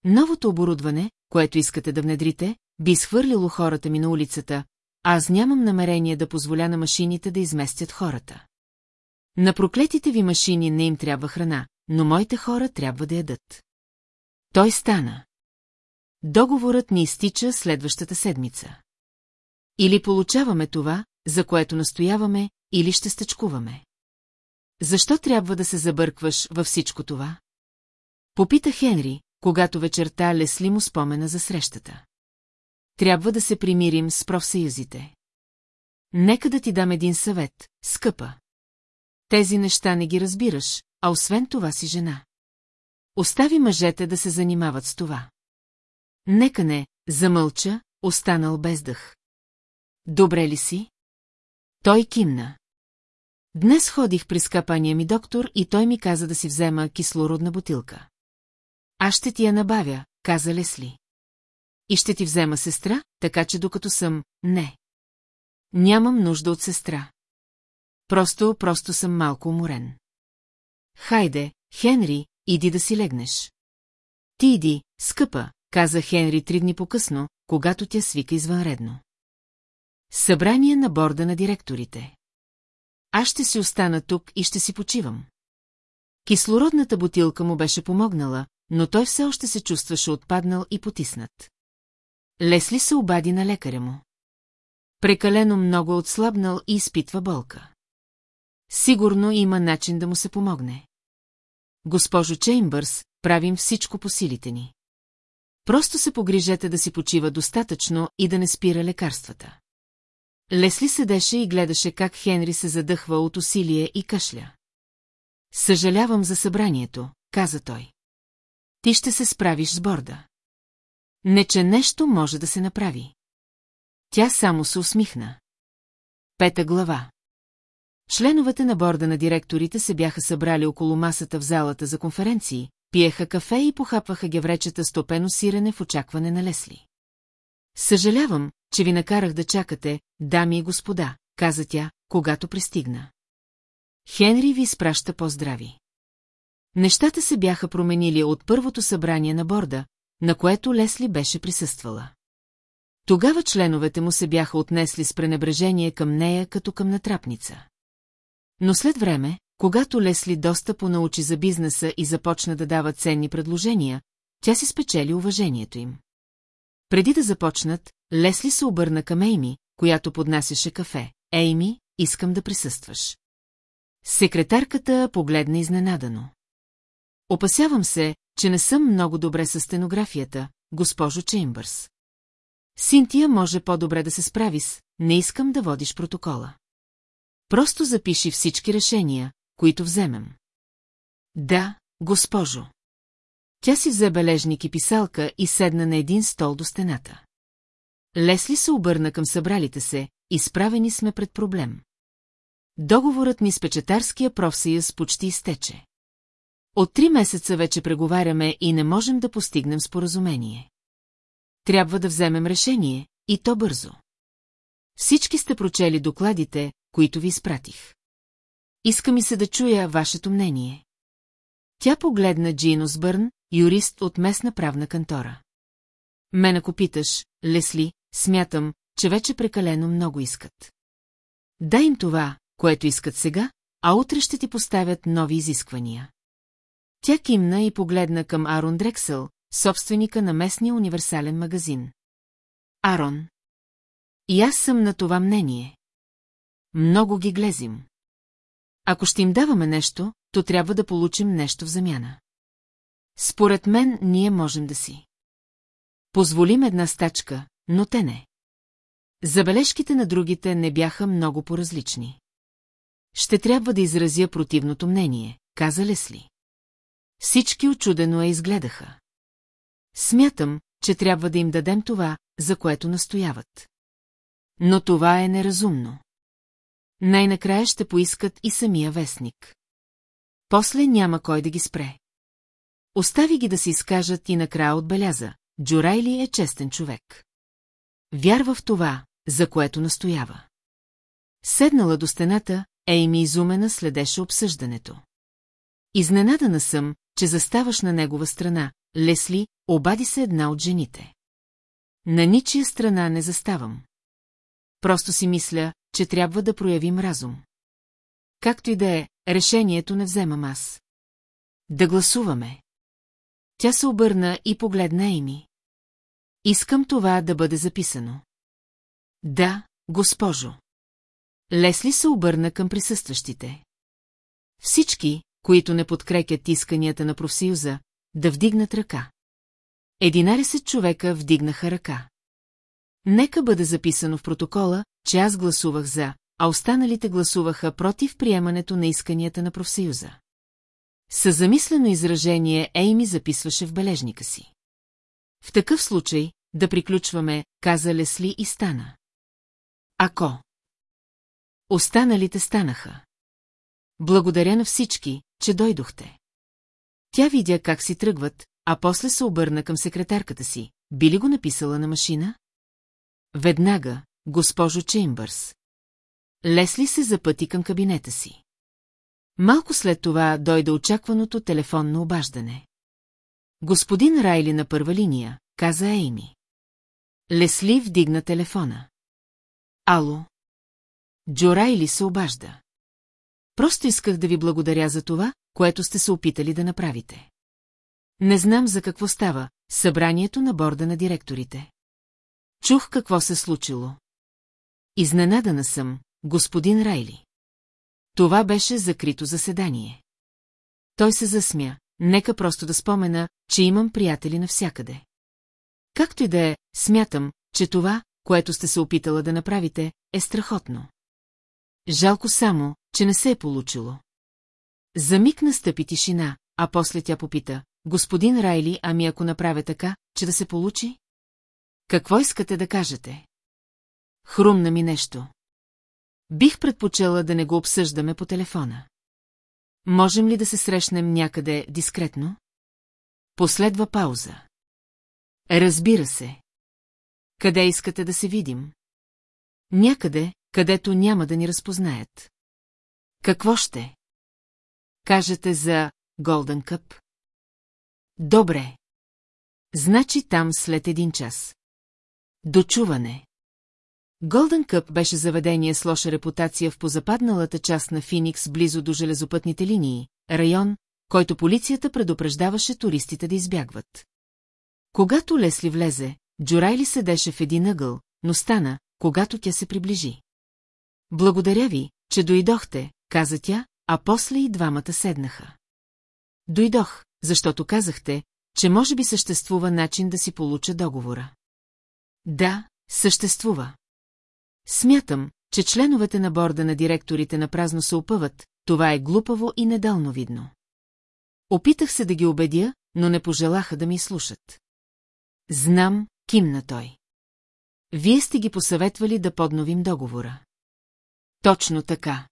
Новото оборудване, което искате да внедрите, би изхвърлило хората ми на улицата, а аз нямам намерение да позволя на машините да изместят хората. На проклетите ви машини не им трябва храна, но моите хора трябва да ядат. Той стана. Договорът ни изтича следващата седмица. Или получаваме това, за което настояваме, или ще стъчкуваме. Защо трябва да се забъркваш във всичко това? Попита Хенри, когато вечерта Лесли му спомена за срещата. Трябва да се примирим с профсъюзите. Нека да ти дам един съвет, скъпа. Тези неща не ги разбираш, а освен това си жена. Остави мъжете да се занимават с това. Нека не, замълча, останал без дъх. Добре ли си? Той кимна. Днес ходих при скапания ми доктор и той ми каза да си взема кислородна бутилка. Аз ще ти я набавя, каза Лесли. И ще ти взема сестра, така че докато съм, не. Нямам нужда от сестра. Просто, просто съм малко уморен. Хайде, Хенри, иди да си легнеш. Ти иди, скъпа, каза Хенри три дни по-късно, когато тя свика извънредно. Събрание на борда на директорите. Аз ще си остана тук и ще си почивам. Кислородната бутилка му беше помогнала, но той все още се чувстваше отпаднал и потиснат. Лесли се обади на лекаря му. Прекалено много отслабнал и изпитва болка. Сигурно има начин да му се помогне. Госпожо Чеймбърс, правим всичко по силите ни. Просто се погрижете да си почива достатъчно и да не спира лекарствата. Лесли седеше и гледаше как Хенри се задъхва от усилие и кашля. Съжалявам за събранието, каза той. Ти ще се справиш с борда. Не, че нещо може да се направи. Тя само се усмихна. Пета глава. Членовете на борда на директорите се бяха събрали около масата в залата за конференции, пиеха кафе и похапваха гевречета с топено сирене в очакване на Лесли. Съжалявам, че ви накарах да чакате, дами и господа, каза тя, когато пристигна. Хенри ви изпраща по-здрави. Нещата се бяха променили от първото събрание на борда, на което Лесли беше присъствала. Тогава членовете му се бяха отнесли с пренебрежение към нея като към натрапница. Но след време, когато Лесли доста понаучи за бизнеса и започна да дава ценни предложения, тя си спечели уважението им. Преди да започнат, Лесли се обърна към Ейми, която поднасяше кафе. Ейми, искам да присъстваш. Секретарката погледна изненадано. Опасявам се, че не съм много добре с стенографията, госпожо Чеймбърс. Синтия може по-добре да се справи с, не искам да водиш протокола. Просто запиши всички решения, които вземем. Да, госпожо. Тя си взе бележник и писалка и седна на един стол до стената. Лесли се обърна към събралите се, изправени сме пред проблем. Договорът ни с печетарския профсъюз почти изтече. От три месеца вече преговаряме и не можем да постигнем споразумение. Трябва да вземем решение, и то бързо. Всички сте прочели докладите, които ви изпратих. Иска ми се да чуя вашето мнение. Тя погледна Джин Осбърн, юрист от местна правна кантора. Мен ако питаш, Лесли, смятам, че вече прекалено много искат. Дай им това, което искат сега, а утре ще ти поставят нови изисквания. Тя кимна и погледна към Арон Дрексъл, собственика на местния универсален магазин. Арон. И аз съм на това мнение. Много ги глезим. Ако ще им даваме нещо, то трябва да получим нещо в замяна. Според мен, ние можем да си. Позволим една стачка, но те не. Забележките на другите не бяха много поразлични. Ще трябва да изразя противното мнение, каза Лесли. Всички очудено я изгледаха. Смятам, че трябва да им дадем това, за което настояват. Но това е неразумно. Най-накрая ще поискат и самия вестник. После няма кой да ги спре. Остави ги да се изкажат и накрая отбеляза. Джурайли е честен човек. Вярва в това, за което настоява. Седнала до стената, Ейми изумена следеше обсъждането. Изненадана съм, че заставаш на негова страна, Лесли, обади се една от жените. На ничия страна не заставам. Просто си мисля, че трябва да проявим разум. Както и да е, решението не вземам аз. Да гласуваме. Тя се обърна и погледна Ейми. Искам това да бъде записано. Да, госпожо. Лесли се обърна към присъстващите. Всички, които не подкрепят исканията на профсъюза, да вдигнат ръка. Единаресет човека вдигнаха ръка. Нека бъде записано в протокола, че аз гласувах за, а останалите гласуваха против приемането на исканията на профсъюза. С замислено изражение Ейми записваше в бележника си. В такъв случай, да приключваме, каза Лесли и стана. Ако. Останалите станаха. Благодаря на всички, че дойдохте. Тя видя как си тръгват, а после се обърна към секретарката си. Би ли го написала на машина? Веднага, госпожо Чеймбърс. Лесли се запъти към кабинета си. Малко след това дойде очакваното телефонно обаждане. Господин Райли на първа линия, каза Ейми. Лесли вдигна телефона. Ало? Джо Райли се обажда. Просто исках да ви благодаря за това, което сте се опитали да направите. Не знам за какво става, събранието на борда на директорите. Чух какво се случило. Изненадана съм, господин Райли. Това беше закрито заседание. Той се засмя, нека просто да спомена, че имам приятели навсякъде. Както и да е, смятам, че това, което сте се опитала да направите, е страхотно. Жалко само, че не се е получило. За миг настъпи тишина, а после тя попита, господин Райли, ами ако направя така, че да се получи? Какво искате да кажете? Хрумна ми нещо. Бих предпочела да не го обсъждаме по телефона. Можем ли да се срещнем някъде дискретно? Последва пауза. Разбира се. Къде искате да се видим? Някъде, където няма да ни разпознаят. Какво ще? Кажете за Голден Къп? Добре. Значи там след един час. Дочуване. Голден Къп беше заведение с лоша репутация в позападналата част на Финикс, близо до железопътните линии, район, който полицията предупреждаваше туристите да избягват. Когато Лесли влезе, Джурайли седеше в един ъгъл, но стана, когато тя се приближи. Благодаря ви, че дойдохте, каза тя, а после и двамата седнаха. Дойдох, защото казахте, че може би съществува начин да си получа договора. Да, съществува. Смятам, че членовете на борда на директорите на празно се опъват, това е глупаво и недално видно. Опитах се да ги убедя, но не пожелаха да ми слушат. Знам, кимна той. Вие сте ги посъветвали да подновим договора. Точно така.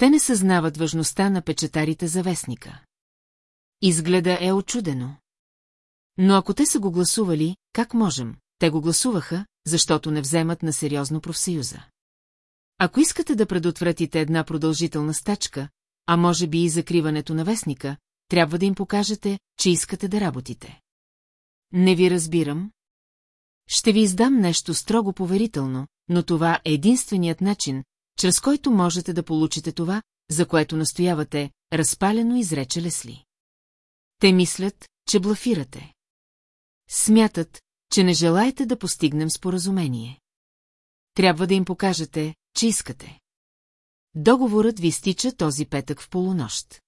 Те не съзнават важността на печатарите за вестника. Изгледа е очудено. Но ако те са го гласували, как можем? Те го гласуваха, защото не вземат на сериозно профсъюза. Ако искате да предотвратите една продължителна стачка, а може би и закриването на вестника, трябва да им покажете, че искате да работите. Не ви разбирам. Ще ви издам нещо строго поверително, но това е единственият начин, чрез който можете да получите това, за което настоявате, разпалено изрече Лесли. Те мислят, че блафирате. Смятат, че не желаете да постигнем споразумение. Трябва да им покажете, че искате. Договорът ви стича този петък в полунощ.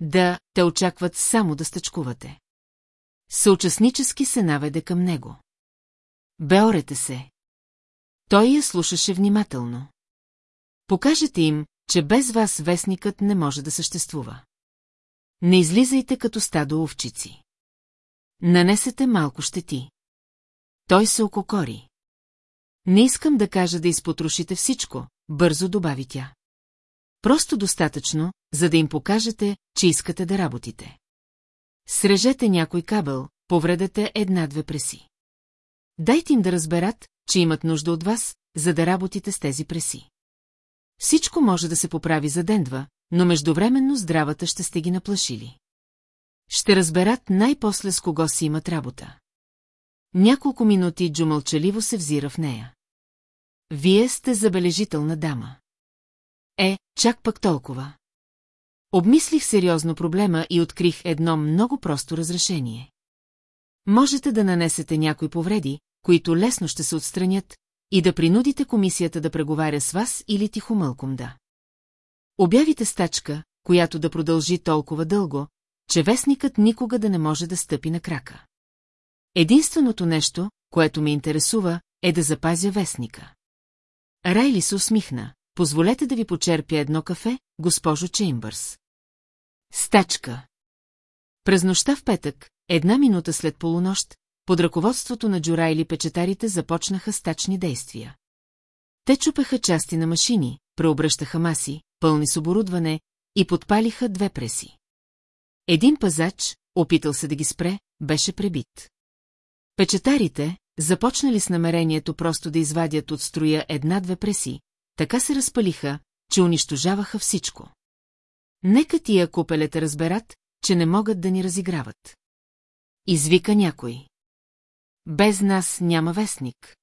Да, те очакват само да стъчкувате. Съучастнически се наведе към него. Беорете се. Той я слушаше внимателно. Покажете им, че без вас вестникът не може да съществува. Не излизайте като стадо овчици. Нанесете малко щети. Той се ококори. Не искам да кажа да изпотрошите всичко, бързо добави тя. Просто достатъчно, за да им покажете, че искате да работите. Срежете някой кабел, повредете една-две преси. Дайте им да разберат, че имат нужда от вас, за да работите с тези преси. Всичко може да се поправи за ден-два, но междувременно здравата ще сте ги наплашили. Ще разберат най-после с кого си имат работа. Няколко минути Джо мълчаливо се взира в нея. Вие сте забележителна дама. Е, чак пък толкова. Обмислих сериозно проблема и открих едно много просто разрешение. Можете да нанесете някои повреди, които лесно ще се отстранят, и да принудите комисията да преговаря с вас или тихомълком да. Обявите стачка, която да продължи толкова дълго, че вестникът никога да не може да стъпи на крака. Единственото нещо, което ме интересува, е да запазя вестника. Райли се усмихна. Позволете да ви почерпя едно кафе, госпожо Чеймбърс. Стачка. През нощта в петък, една минута след полунощ, под ръководството на Джурайли печетарите започнаха стачни действия. Те чупеха части на машини, преобръщаха маси, пълни с оборудване, и подпалиха две преси. Един пазач, опитал се да ги спре, беше пребит. Печетарите, започнали с намерението просто да извадят от строя една-две преси, така се разпалиха, че унищожаваха всичко. Нека тия купелета разберат, че не могат да ни разиграват. Извика някой. Без нас няма вестник.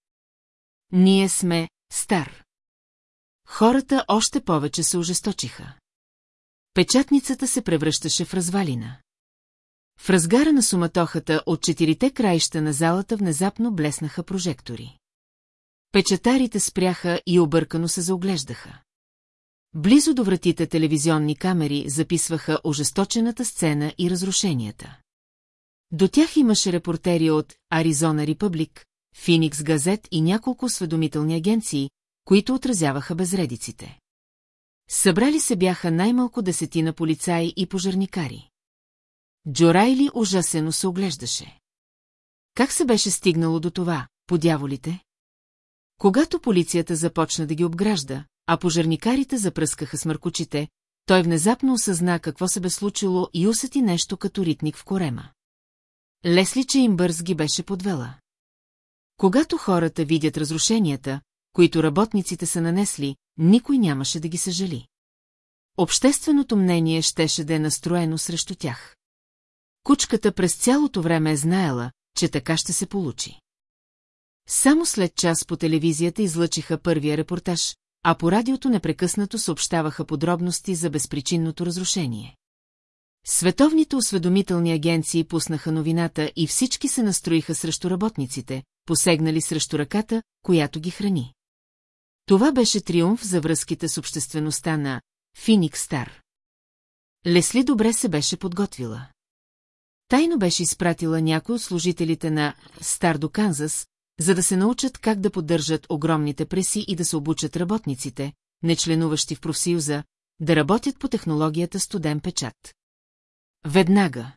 Ние сме стар. Хората още повече се ожесточиха. Печатницата се превръщаше в развалина. В разгара на суматохата от четирите краища на залата внезапно блеснаха прожектори. Печатарите спряха и объркано се заоглеждаха. Близо до вратите телевизионни камери записваха ожесточената сцена и разрушенията. До тях имаше репортери от Аризона Републик, Финикс Газет и няколко осведомителни агенции, които отразяваха безредиците. Събрали се бяха най-малко десетина полицаи и пожарникари. Джорайли ужасено се оглеждаше. Как се беше стигнало до това, по дяволите? Когато полицията започна да ги обгражда, а пожарникарите запръскаха смъркучите, той внезапно осъзна какво се бе случило и усети нещо като ритник в корема. Лесли Чеймбърс ги беше подвела. Когато хората видят разрушенията, които работниците са нанесли, никой нямаше да ги съжали. Общественото мнение щеше да е настроено срещу тях. Кучката през цялото време е знаела, че така ще се получи. Само след час по телевизията излъчиха първия репортаж, а по радиото непрекъснато съобщаваха подробности за безпричинното разрушение. Световните осведомителни агенции пуснаха новината и всички се настроиха срещу работниците, посегнали срещу ръката, която ги храни. Това беше триумф за връзките с обществеността на Финик Стар. Лесли добре се беше подготвила. Тайно беше изпратила някой от служителите на Стар до Канзас, за да се научат как да поддържат огромните преси и да се обучат работниците, не членуващи в профсъюза, да работят по технологията студен печат. Веднага.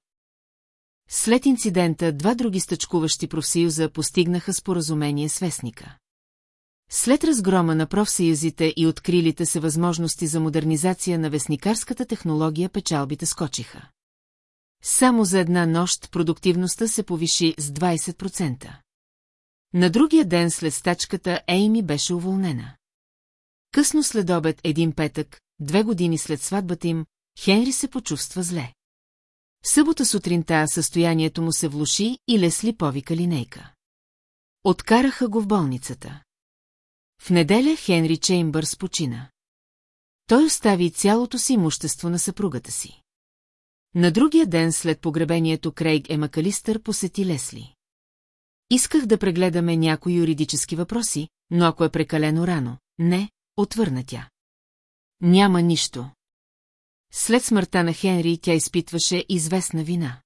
След инцидента два други стъчкуващи профсъюза постигнаха споразумение с вестника. След разгрома на профсъюзите и открилите се възможности за модернизация на вестникарската технология печалбите скочиха. Само за една нощ продуктивността се повиши с 20%. На другия ден след стачката Ейми беше уволнена. Късно след обед един петък, две години след сватбата им, Хенри се почувства зле. В събота сутринта състоянието му се влуши и Лесли повика линейка. Откараха го в болницата. В неделя Хенри Чеймбърс почина. Той остави цялото си имущество на съпругата си. На другия ден след погребението Крейг Емакалистър посети Лесли. Исках да прегледаме някои юридически въпроси, но ако е прекалено рано, не, отвърна тя. Няма нищо. След смъртта на Хенри тя изпитваше известна вина.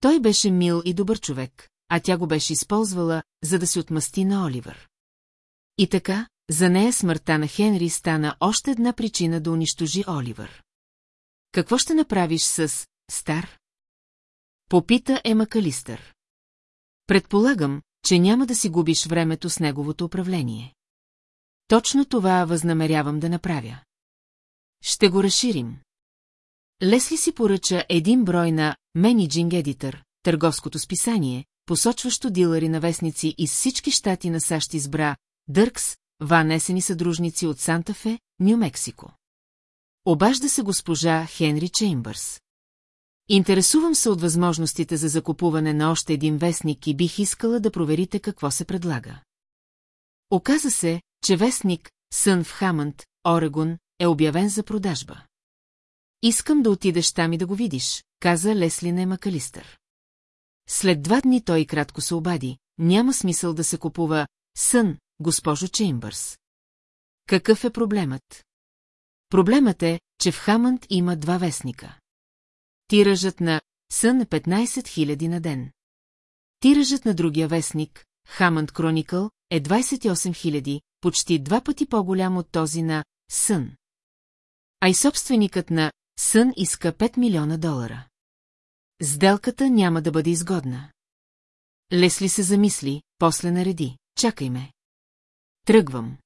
Той беше мил и добър човек, а тя го беше използвала, за да се отмъсти на Оливър. И така, за нея смъртта на Хенри стана още една причина да унищожи Оливър. Какво ще направиш с Стар? Попита Ема Калистър. Предполагам, че няма да си губиш времето с неговото управление. Точно това възнамерявам да направя. Ще го разширим. Лесли си поръча един брой на Managing Editor, търговското списание, посочващо дилъри на вестници из всички щати на САЩ избра Дъркс, ванесени съдружници от Санта-Фе, Нью-Мексико. Обажда се госпожа Хенри Чеймбърс. Интересувам се от възможностите за закупуване на още един вестник и бих искала да проверите какво се предлага. Оказа се, че вестник Сън в Хамънд, Орегон, е обявен за продажба. Искам да отидеш там и да го видиш, каза Лесли Макалистър. След два дни той кратко се обади, няма смисъл да се купува сън, госпожо Чеймбърс. Какъв е проблемът? Проблемът е, че в Хамънд има два вестника. Тиражът на сън е 15 000 на ден. Тиражът на другия вестник, Хамънд Кроникъл, е 28 000, почти два пъти по-голям от този на Сън. А и собственикът на Сън иска 5 милиона долара. Сделката няма да бъде изгодна. Лесли се замисли, после нареди. Чакай ме. Тръгвам.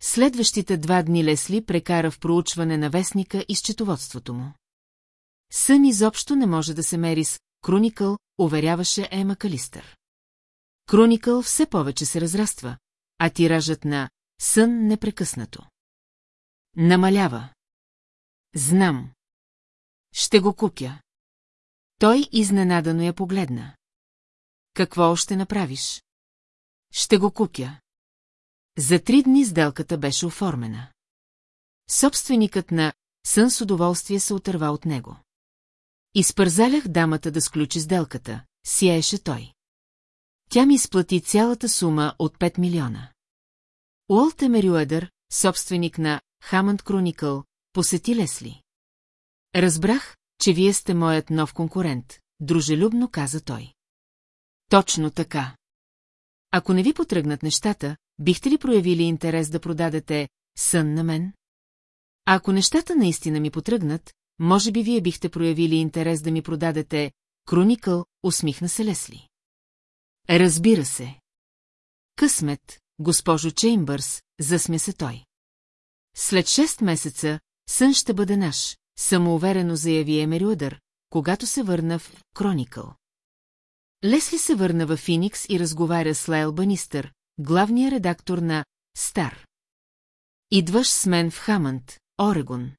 Следващите два дни Лесли прекара в проучване на вестника и счетоводството му. Сън изобщо не може да се мери с Кроникъл, уверяваше Ема Калистър. Кроникъл все повече се разраства, а тиражът на Сън непрекъснато. Намалява. Знам. Ще го купя. Той изненадано я погледна. Какво още направиш? Ще го купя. За три дни сделката беше оформена. Собственикът на сън с удоволствие се отърва от него. Изпързалях дамата да сключи сделката, сияеше той. Тя ми изплати цялата сума от 5 милиона. Уолт Емерюедър, собственик на Хамънд Кроникъл, посети Лесли. Разбрах, че вие сте моят нов конкурент, дружелюбно каза той. Точно така. Ако не ви потръгнат нещата, бихте ли проявили интерес да продадете сън на мен? А ако нещата наистина ми потръгнат, може би вие бихте проявили интерес да ми продадете Кроникъл, усмихна се Лесли. Разбира се. Късмет, госпожо Чеймбърс, засмя се той. След шест месеца сън ще бъде наш, самоуверено заяви Емерюдър, когато се върна в Кроникъл. Лесли се върна в Финикс и разговаря с Лайл Банистър, главния редактор на Стар. Идваш с мен в Хамънд, Орегон.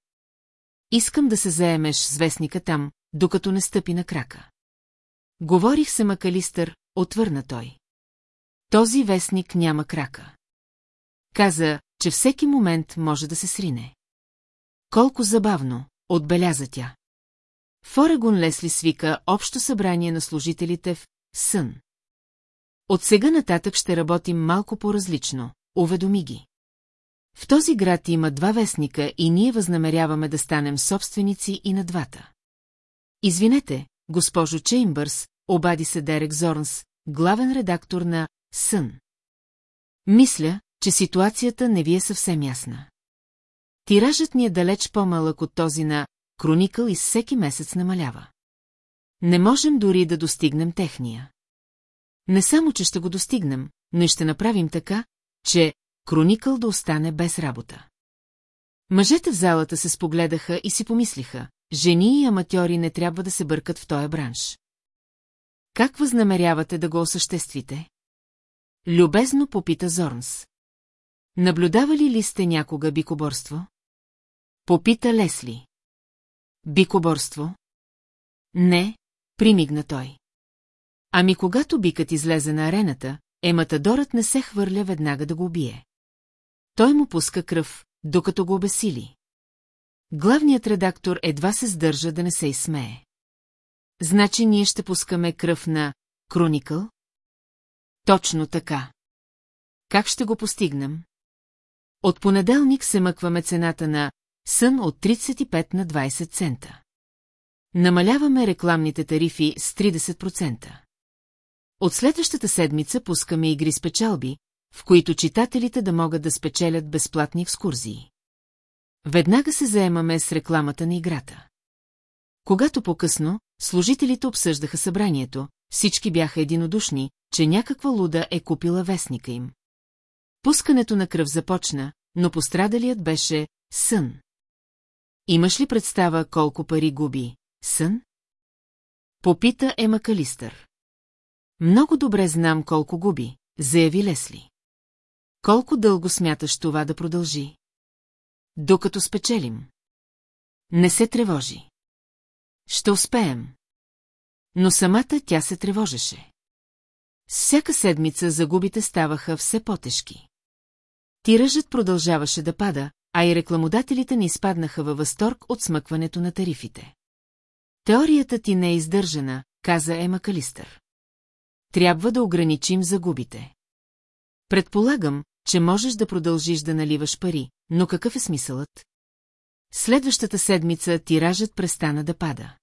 Искам да се заемеш с вестника там, докато не стъпи на крака. Говорих се Макалистър, отвърна той. Този вестник няма крака. Каза, че всеки момент може да се срине. Колко забавно, отбеляза тя. В Орегон Лесли свика общо събрание на служителите в Сън. От сега нататък ще работим малко по-различно, уведоми ги. В този град има два вестника и ние възнамеряваме да станем собственици и на двата. Извинете, госпожо Чеймбърс, обади се Дерек Зорнс, главен редактор на Сън. Мисля, че ситуацията не ви е съвсем ясна. Тиражът ни е далеч по-малък от този на Кроникъл и всеки месец намалява. Не можем дори да достигнем техния. Не само, че ще го достигнем, но и ще направим така, че Кроникъл да остане без работа. Мъжете в залата се спогледаха и си помислиха, жени и аматьори не трябва да се бъркат в този бранш. Как възнамерявате да го осъществите? Любезно попита Зорнс. Наблюдавали ли сте някога бикоборство? Попита Лесли. Бикоборство? Не, примигна той. Ами когато бикът излезе на арената, ематадорът не се хвърля веднага да го убие. Той му пуска кръв, докато го обесили. Главният редактор едва се сдържа да не се изсмее. Значи ние ще пускаме кръв на Кроникъл? Точно така. Как ще го постигнем? От понеделник се мъкваме цената на сън от 35 на 20 цента. Намаляваме рекламните тарифи с 30%. От следващата седмица пускаме игри с печалби, в които читателите да могат да спечелят безплатни екскурзии. Веднага се заемаме с рекламата на играта. Когато по-късно, служителите обсъждаха събранието, всички бяха единодушни, че някаква луда е купила вестника им. Пускането на кръв започна, но пострадалият беше сън. Имаш ли представа колко пари губи сън? Попита Ема Калистър. Много добре знам колко губи, заяви Лесли. Колко дълго смяташ това да продължи? Докато спечелим. Не се тревожи. Ще успеем. Но самата тя се тревожеше. Всяка седмица загубите ставаха все по-тежки. Тиражът продължаваше да пада, а и рекламодателите не изпаднаха във възторг от смъкването на тарифите. Теорията ти не е издържана, каза Ема Калистър. Трябва да ограничим загубите. Предполагам, че можеш да продължиш да наливаш пари, но какъв е смисълът? Следващата седмица тиражът престана да пада.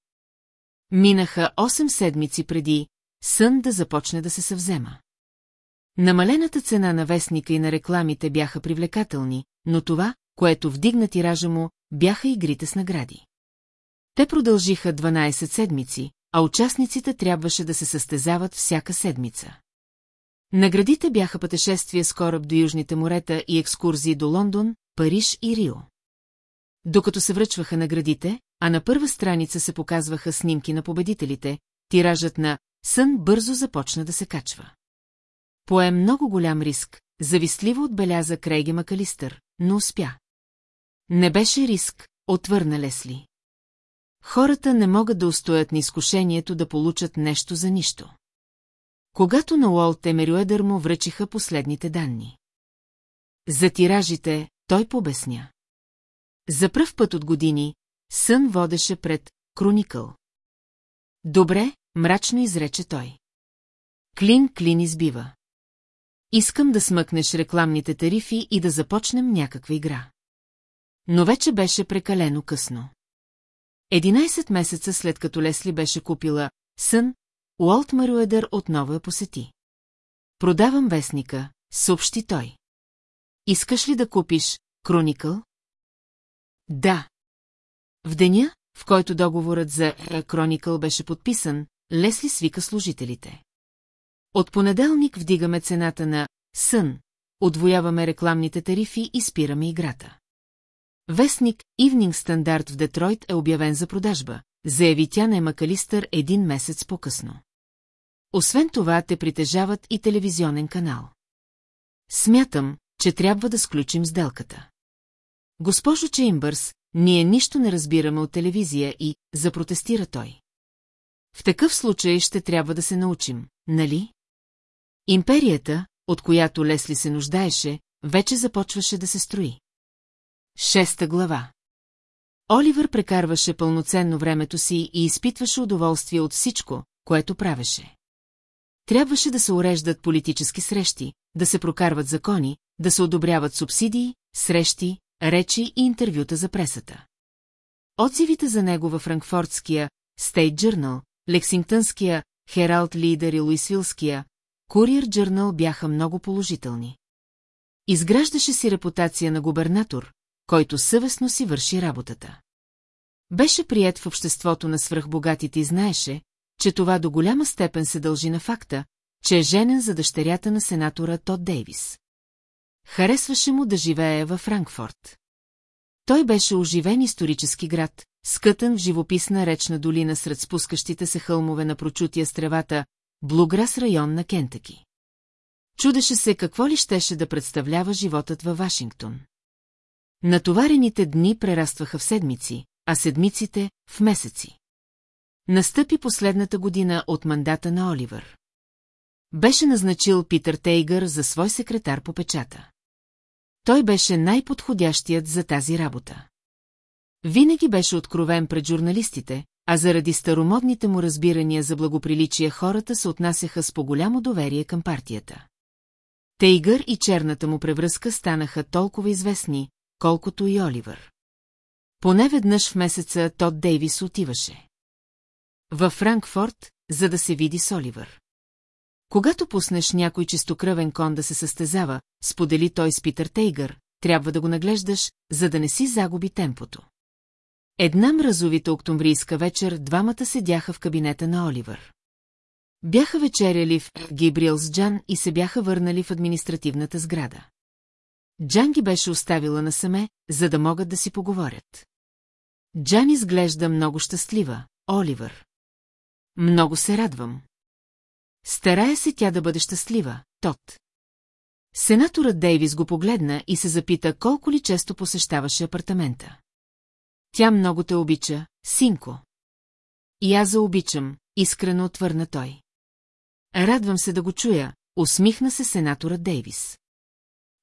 Минаха 8 седмици преди сън да започне да се съвзема. Намалената цена на вестника и на рекламите бяха привлекателни, но това, което вдигна тиража му, бяха игрите с награди. Те продължиха 12 седмици, а участниците трябваше да се състезават всяка седмица. Наградите бяха пътешествия с кораб до Южните морета и екскурзии до Лондон, Париж и Рио. Докато се връчваха наградите, а на първа страница се показваха снимки на победителите, тиражът на «Сън» бързо започна да се качва. Пое много голям риск, завистливо отбеляза Крейги Макалистър, но успя. Не беше риск, отвърна Лесли. Хората не могат да устоят на изкушението да получат нещо за нищо. Когато на Уолт Емерюедър му връчиха последните данни. За тиражите той побесня. За пръв път от години, сън водеше пред Кроникъл. Добре, мрачно изрече той. Клин клин избива. Искам да смъкнеш рекламните тарифи и да започнем някаква игра. Но вече беше прекалено късно. 11 месеца след като Лесли беше купила сън, Уолт Маруедър отново я посети. Продавам вестника, съобщи той. Искаш ли да купиш Кроникъл? Да. В деня, в който договорът за Кроникъл беше подписан, Лесли свика служителите. От понеделник вдигаме цената на Сън, отвояваме рекламните тарифи и спираме играта. Вестник Evening Стандарт в Детройт е обявен за продажба, заяви тя на Емакалистър един месец по-късно. Освен това, те притежават и телевизионен канал. Смятам, че трябва да сключим сделката. Госпожо Чеймбърс, ние нищо не разбираме от телевизия и, запротестира той. В такъв случай ще трябва да се научим, нали? Империята, от която Лесли се нуждаеше, вече започваше да се строи. Шеста глава Оливър прекарваше пълноценно времето си и изпитваше удоволствие от всичко, което правеше. Трябваше да се уреждат политически срещи, да се прокарват закони, да се одобряват субсидии, срещи, речи и интервюта за пресата. Отзивите за него във франкфортския State Journal, лексингтънския Herald Leader и Луисвилския Courier Journal бяха много положителни. Изграждаше си репутация на губернатор, който съвестно си върши работата. Беше прият в обществото на свръхбогатите и знаеше, че това до голяма степен се дължи на факта, че е женен за дъщерята на сенатора Тод Дейвис. Харесваше му да живее във Франкфорт. Той беше оживен исторически град, скътан в живописна речна долина сред спускащите се хълмове на прочутия с Блуграс район на Кентъки. Чудеше се какво ли щеше да представлява животът във Вашингтон. Натоварените дни прерастваха в седмици, а седмиците – в месеци. Настъпи последната година от мандата на Оливър. Беше назначил Питър Тейгър за свой секретар по печата. Той беше най-подходящият за тази работа. Винаги беше откровен пред журналистите, а заради старомодните му разбирания за благоприличие хората се отнасяха с по-голямо доверие към партията. Тейгър и черната му превръзка станаха толкова известни, колкото и Оливър. Поне веднъж в месеца Тод Дейвис отиваше. Във Франкфорт, за да се види с Оливър. Когато пуснеш някой чистокръвен кон да се състезава, сподели той с Питър Тейгър, трябва да го наглеждаш, за да не си загуби темпото. Една мразовита октомврийска вечер двамата седяха в кабинета на Оливър. Бяха вечеряли в Гибрил с Джан и се бяха върнали в административната сграда. Джан ги беше оставила насаме, за да могат да си поговорят. Джан изглежда много щастлива, Оливър. Много се радвам. Старая се тя да бъде щастлива, Тот. Сенаторът Дейвис го погледна и се запита колко ли често посещаваше апартамента. Тя много те обича, синко. И аз заобичам, искрено отвърна той. Радвам се да го чуя, усмихна се сенаторът Дейвис.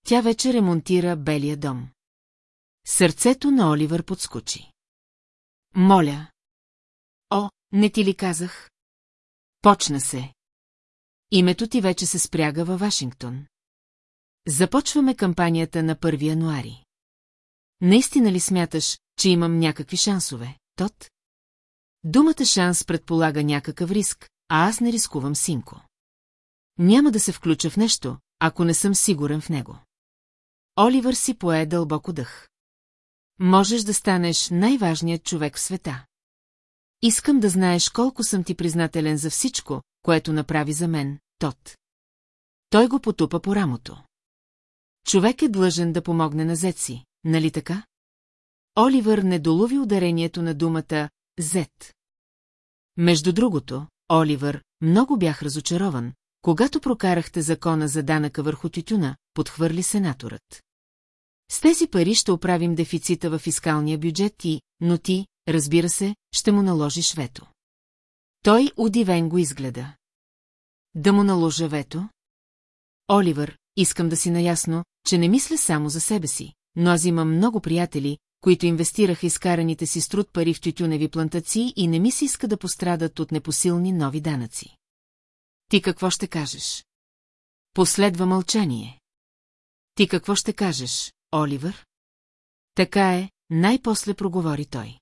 Тя вече ремонтира белия дом. Сърцето на Оливър подскочи. Моля. О, не ти ли казах? Почна се. Името ти вече се спряга във Вашингтон. Започваме кампанията на 1 януари. Наистина ли смяташ, че имам някакви шансове, Тот? Думата шанс предполага някакъв риск, а аз не рискувам синко. Няма да се включа в нещо, ако не съм сигурен в него. Оливър си пое дълбоко дъх. Можеш да станеш най-важният човек в света. Искам да знаеш колко съм ти признателен за всичко, което направи за мен, Тот. Той го потупа по рамото. Човек е длъжен да помогне на Зетси, нали така? Оливър не долови ударението на думата «зет». Между другото, Оливър, много бях разочарован, когато прокарахте закона за данъка върху тютюна, подхвърли сенаторът. С тези пари ще оправим дефицита във фискалния бюджет и, но ти, разбира се, ще му наложиш вето. Той удивен го изгледа. Да му наложа вето? Оливър, искам да си наясно, че не мисля само за себе си, но аз имам много приятели, които инвестираха изкараните си с труд пари в тютюневи плантации и не ми се иска да пострадат от непосилни нови данъци. Ти какво ще кажеш? Последва мълчание. Ти какво ще кажеш, Оливър? Така е, най-после проговори той.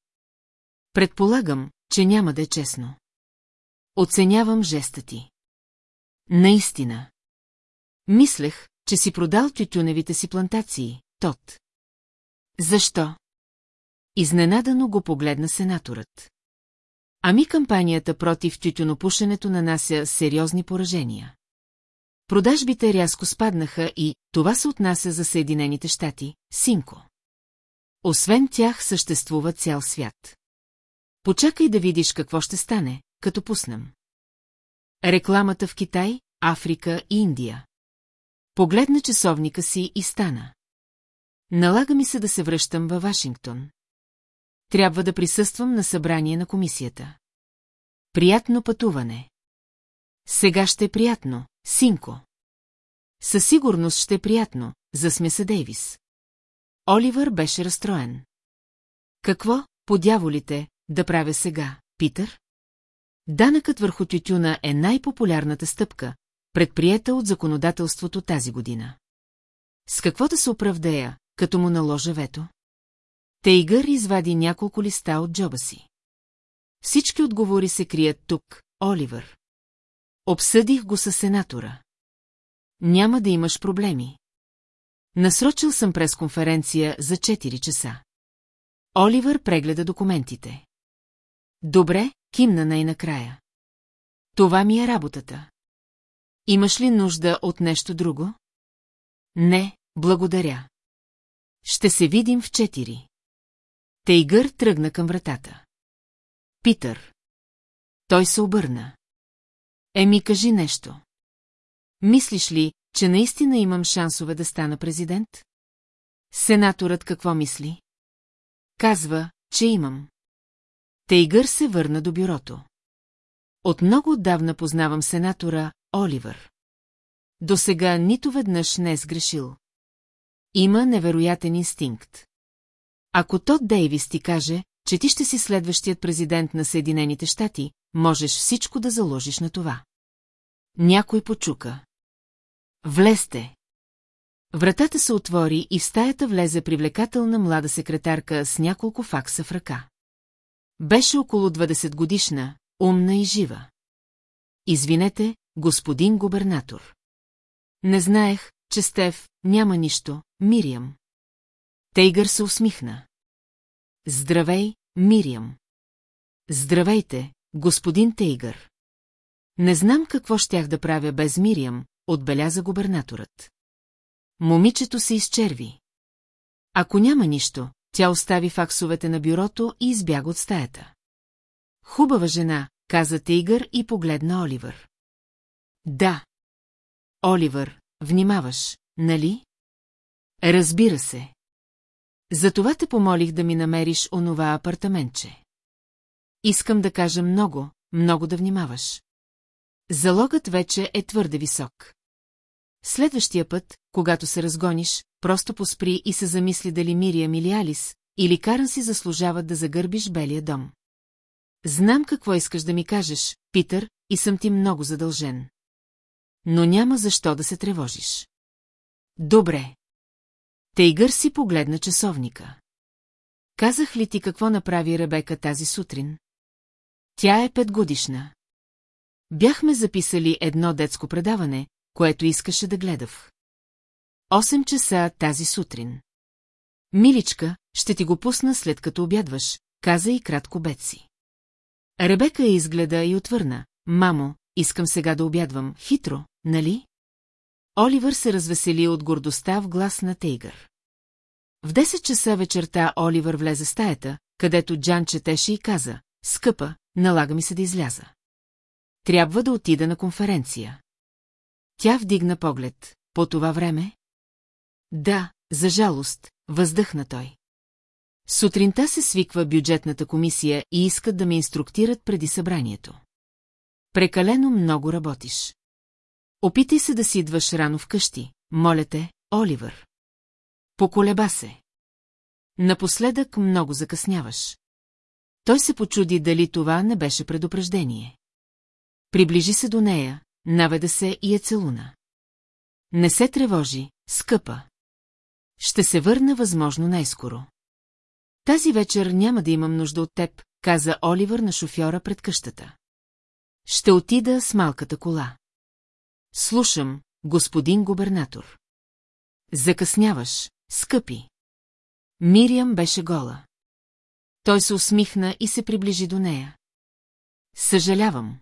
Предполагам, че няма да е честно. Оценявам жеста ти. Наистина. Мислех, че си продал тютюневите си плантации, Тот. Защо? Изненадано го погледна сенаторът. Ами кампанията против тютюнопушенето нанася сериозни поражения. Продажбите рязко спаднаха и това се отнася за Съединените щати, Синко. Освен тях съществува цял свят. Почакай да видиш какво ще стане, като пуснем. Рекламата в Китай, Африка и Индия. Погледна часовника си и стана. Налага ми се да се връщам във Вашингтон. Трябва да присъствам на събрание на комисията. Приятно пътуване. Сега ще е приятно, синко. Със сигурност ще е приятно, засмя се Дейвис. Оливър беше разстроен. Какво, по дяволите, да правя сега, Питър? Данъкът върху тютюна е най-популярната стъпка, предприета от законодателството тази година. С какво да се оправдея, като му наложа вето? Тейгър извади няколко листа от джоба си. Всички отговори се крият тук, Оливър. Обсъдих го с сенатора. Няма да имаш проблеми. Насрочил съм пресконференция за 4 часа. Оливър прегледа документите. Добре, кимна най-накрая. Това ми е работата. Имаш ли нужда от нещо друго? Не, благодаря. Ще се видим в четири. Тейгър тръгна към вратата. Питър. Той се обърна. Еми, кажи нещо. Мислиш ли, че наистина имам шансове да стана президент? Сенаторът какво мисли? Казва, че имам. Тейгър се върна до бюрото. От много отдавна познавам сенатора Оливър. До сега нито веднъж не е сгрешил. Има невероятен инстинкт. Ако Тод Дейвис ти каже, че ти ще си следващият президент на Съединените щати, можеш всичко да заложиш на това. Някой почука. Влезте. Вратата се отвори и в стаята влезе привлекателна млада секретарка с няколко факса в ръка. Беше около 20 годишна, умна и жива. Извинете, господин губернатор. Не знаех, че Стев няма нищо, Мириам. Тейгър се усмихна. Здравей, Мириам. Здравейте, господин Тейгър. Не знам какво щях да правя без Мириам, отбеляза губернаторът. Момичето се изчерви. Ако няма нищо, тя остави факсовете на бюрото и избяга от стаята. Хубава жена, каза Тейгър и погледна Оливър. Да. Оливър, внимаваш, нали? Разбира се. Затова те помолих да ми намериш онова апартаментче. Искам да кажа много, много да внимаваш. Залогът вече е твърде висок. Следващия път, когато се разгониш, просто поспри и се замисли дали Мирия или Алис, или Каран си заслужават да загърбиш белия дом. Знам какво искаш да ми кажеш, Питър, и съм ти много задължен. Но няма защо да се тревожиш. Добре. Тейгър си погледна часовника. Казах ли ти какво направи Ребека тази сутрин? Тя е петгодишна. Бяхме записали едно детско предаване, което искаше да гледав. 8 часа тази сутрин. Миличка, ще ти го пусна след като обядваш, каза и кратко Бетси. Ребека я изгледа и отвърна. Мамо, искам сега да обядвам. Хитро, нали? Оливър се развесели от гордостта в глас на Тейгър. В 10 часа вечерта Оливър влезе в стаята, където Джан четеше и каза, скъпа, налага ми се да изляза. Трябва да отида на конференция. Тя вдигна поглед. По това време? Да, за жалост, въздъхна той. Сутринта се свиква бюджетната комисия и искат да ме инструктират преди събранието. Прекалено много работиш. Опитай се да си идваш рано вкъщи, моля те, Оливър. Поколеба се. Напоследък много закъсняваш. Той се почуди дали това не беше предупреждение. Приближи се до нея, наведа се и е целуна. Не се тревожи, скъпа. Ще се върна възможно най-скоро. Тази вечер няма да имам нужда от теб, каза Оливър на шофьора пред къщата. Ще отида с малката кола. Слушам, господин губернатор. Закъсняваш, скъпи. Мириам беше гола. Той се усмихна и се приближи до нея. Съжалявам.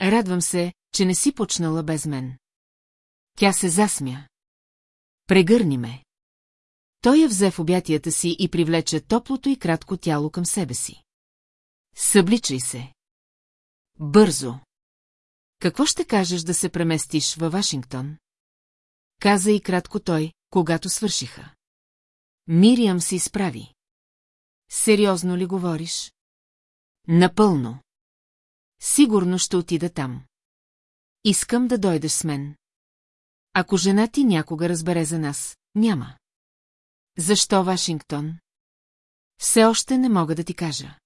Радвам се, че не си почнала без мен. Тя се засмя. Прегърни ме. Той я взе в обятията си и привлече топлото и кратко тяло към себе си. Събличай се. Бързо. Какво ще кажеш да се преместиш във Вашингтон? Каза и кратко той, когато свършиха. Мириам се изправи. Сериозно ли говориш? Напълно. Сигурно ще отида там. Искам да дойдеш с мен. Ако жена ти някога разбере за нас, няма. Защо Вашингтон? Все още не мога да ти кажа.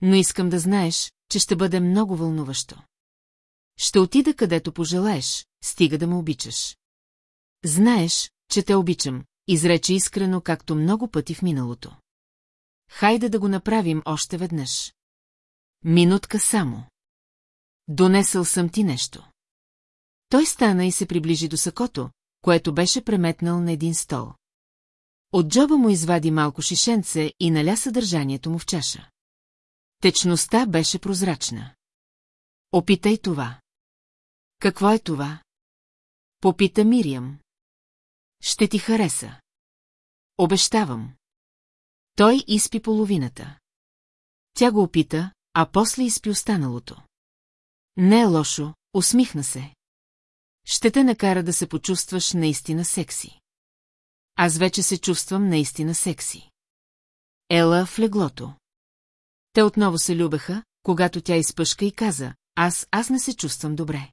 Но искам да знаеш, че ще бъде много вълнуващо. Ще отида където пожелаеш, стига да ме обичаш. Знаеш, че те обичам, изрече искрено, както много пъти в миналото. Хайде да го направим още веднъж. Минутка само. Донесъл съм ти нещо. Той стана и се приближи до сакото, което беше преметнал на един стол. От джоба му извади малко шишенце и наля съдържанието му в чаша. Течността беше прозрачна. Опитай това. Какво е това? Попита Мириам. Ще ти хареса. Обещавам. Той изпи половината. Тя го опита, а после изпи останалото. Не е лошо, усмихна се. Ще те накара да се почувстваш наистина секси. Аз вече се чувствам наистина секси. Ела в леглото. Те отново се любеха, когато тя изпъшка и каза, аз, аз не се чувствам добре.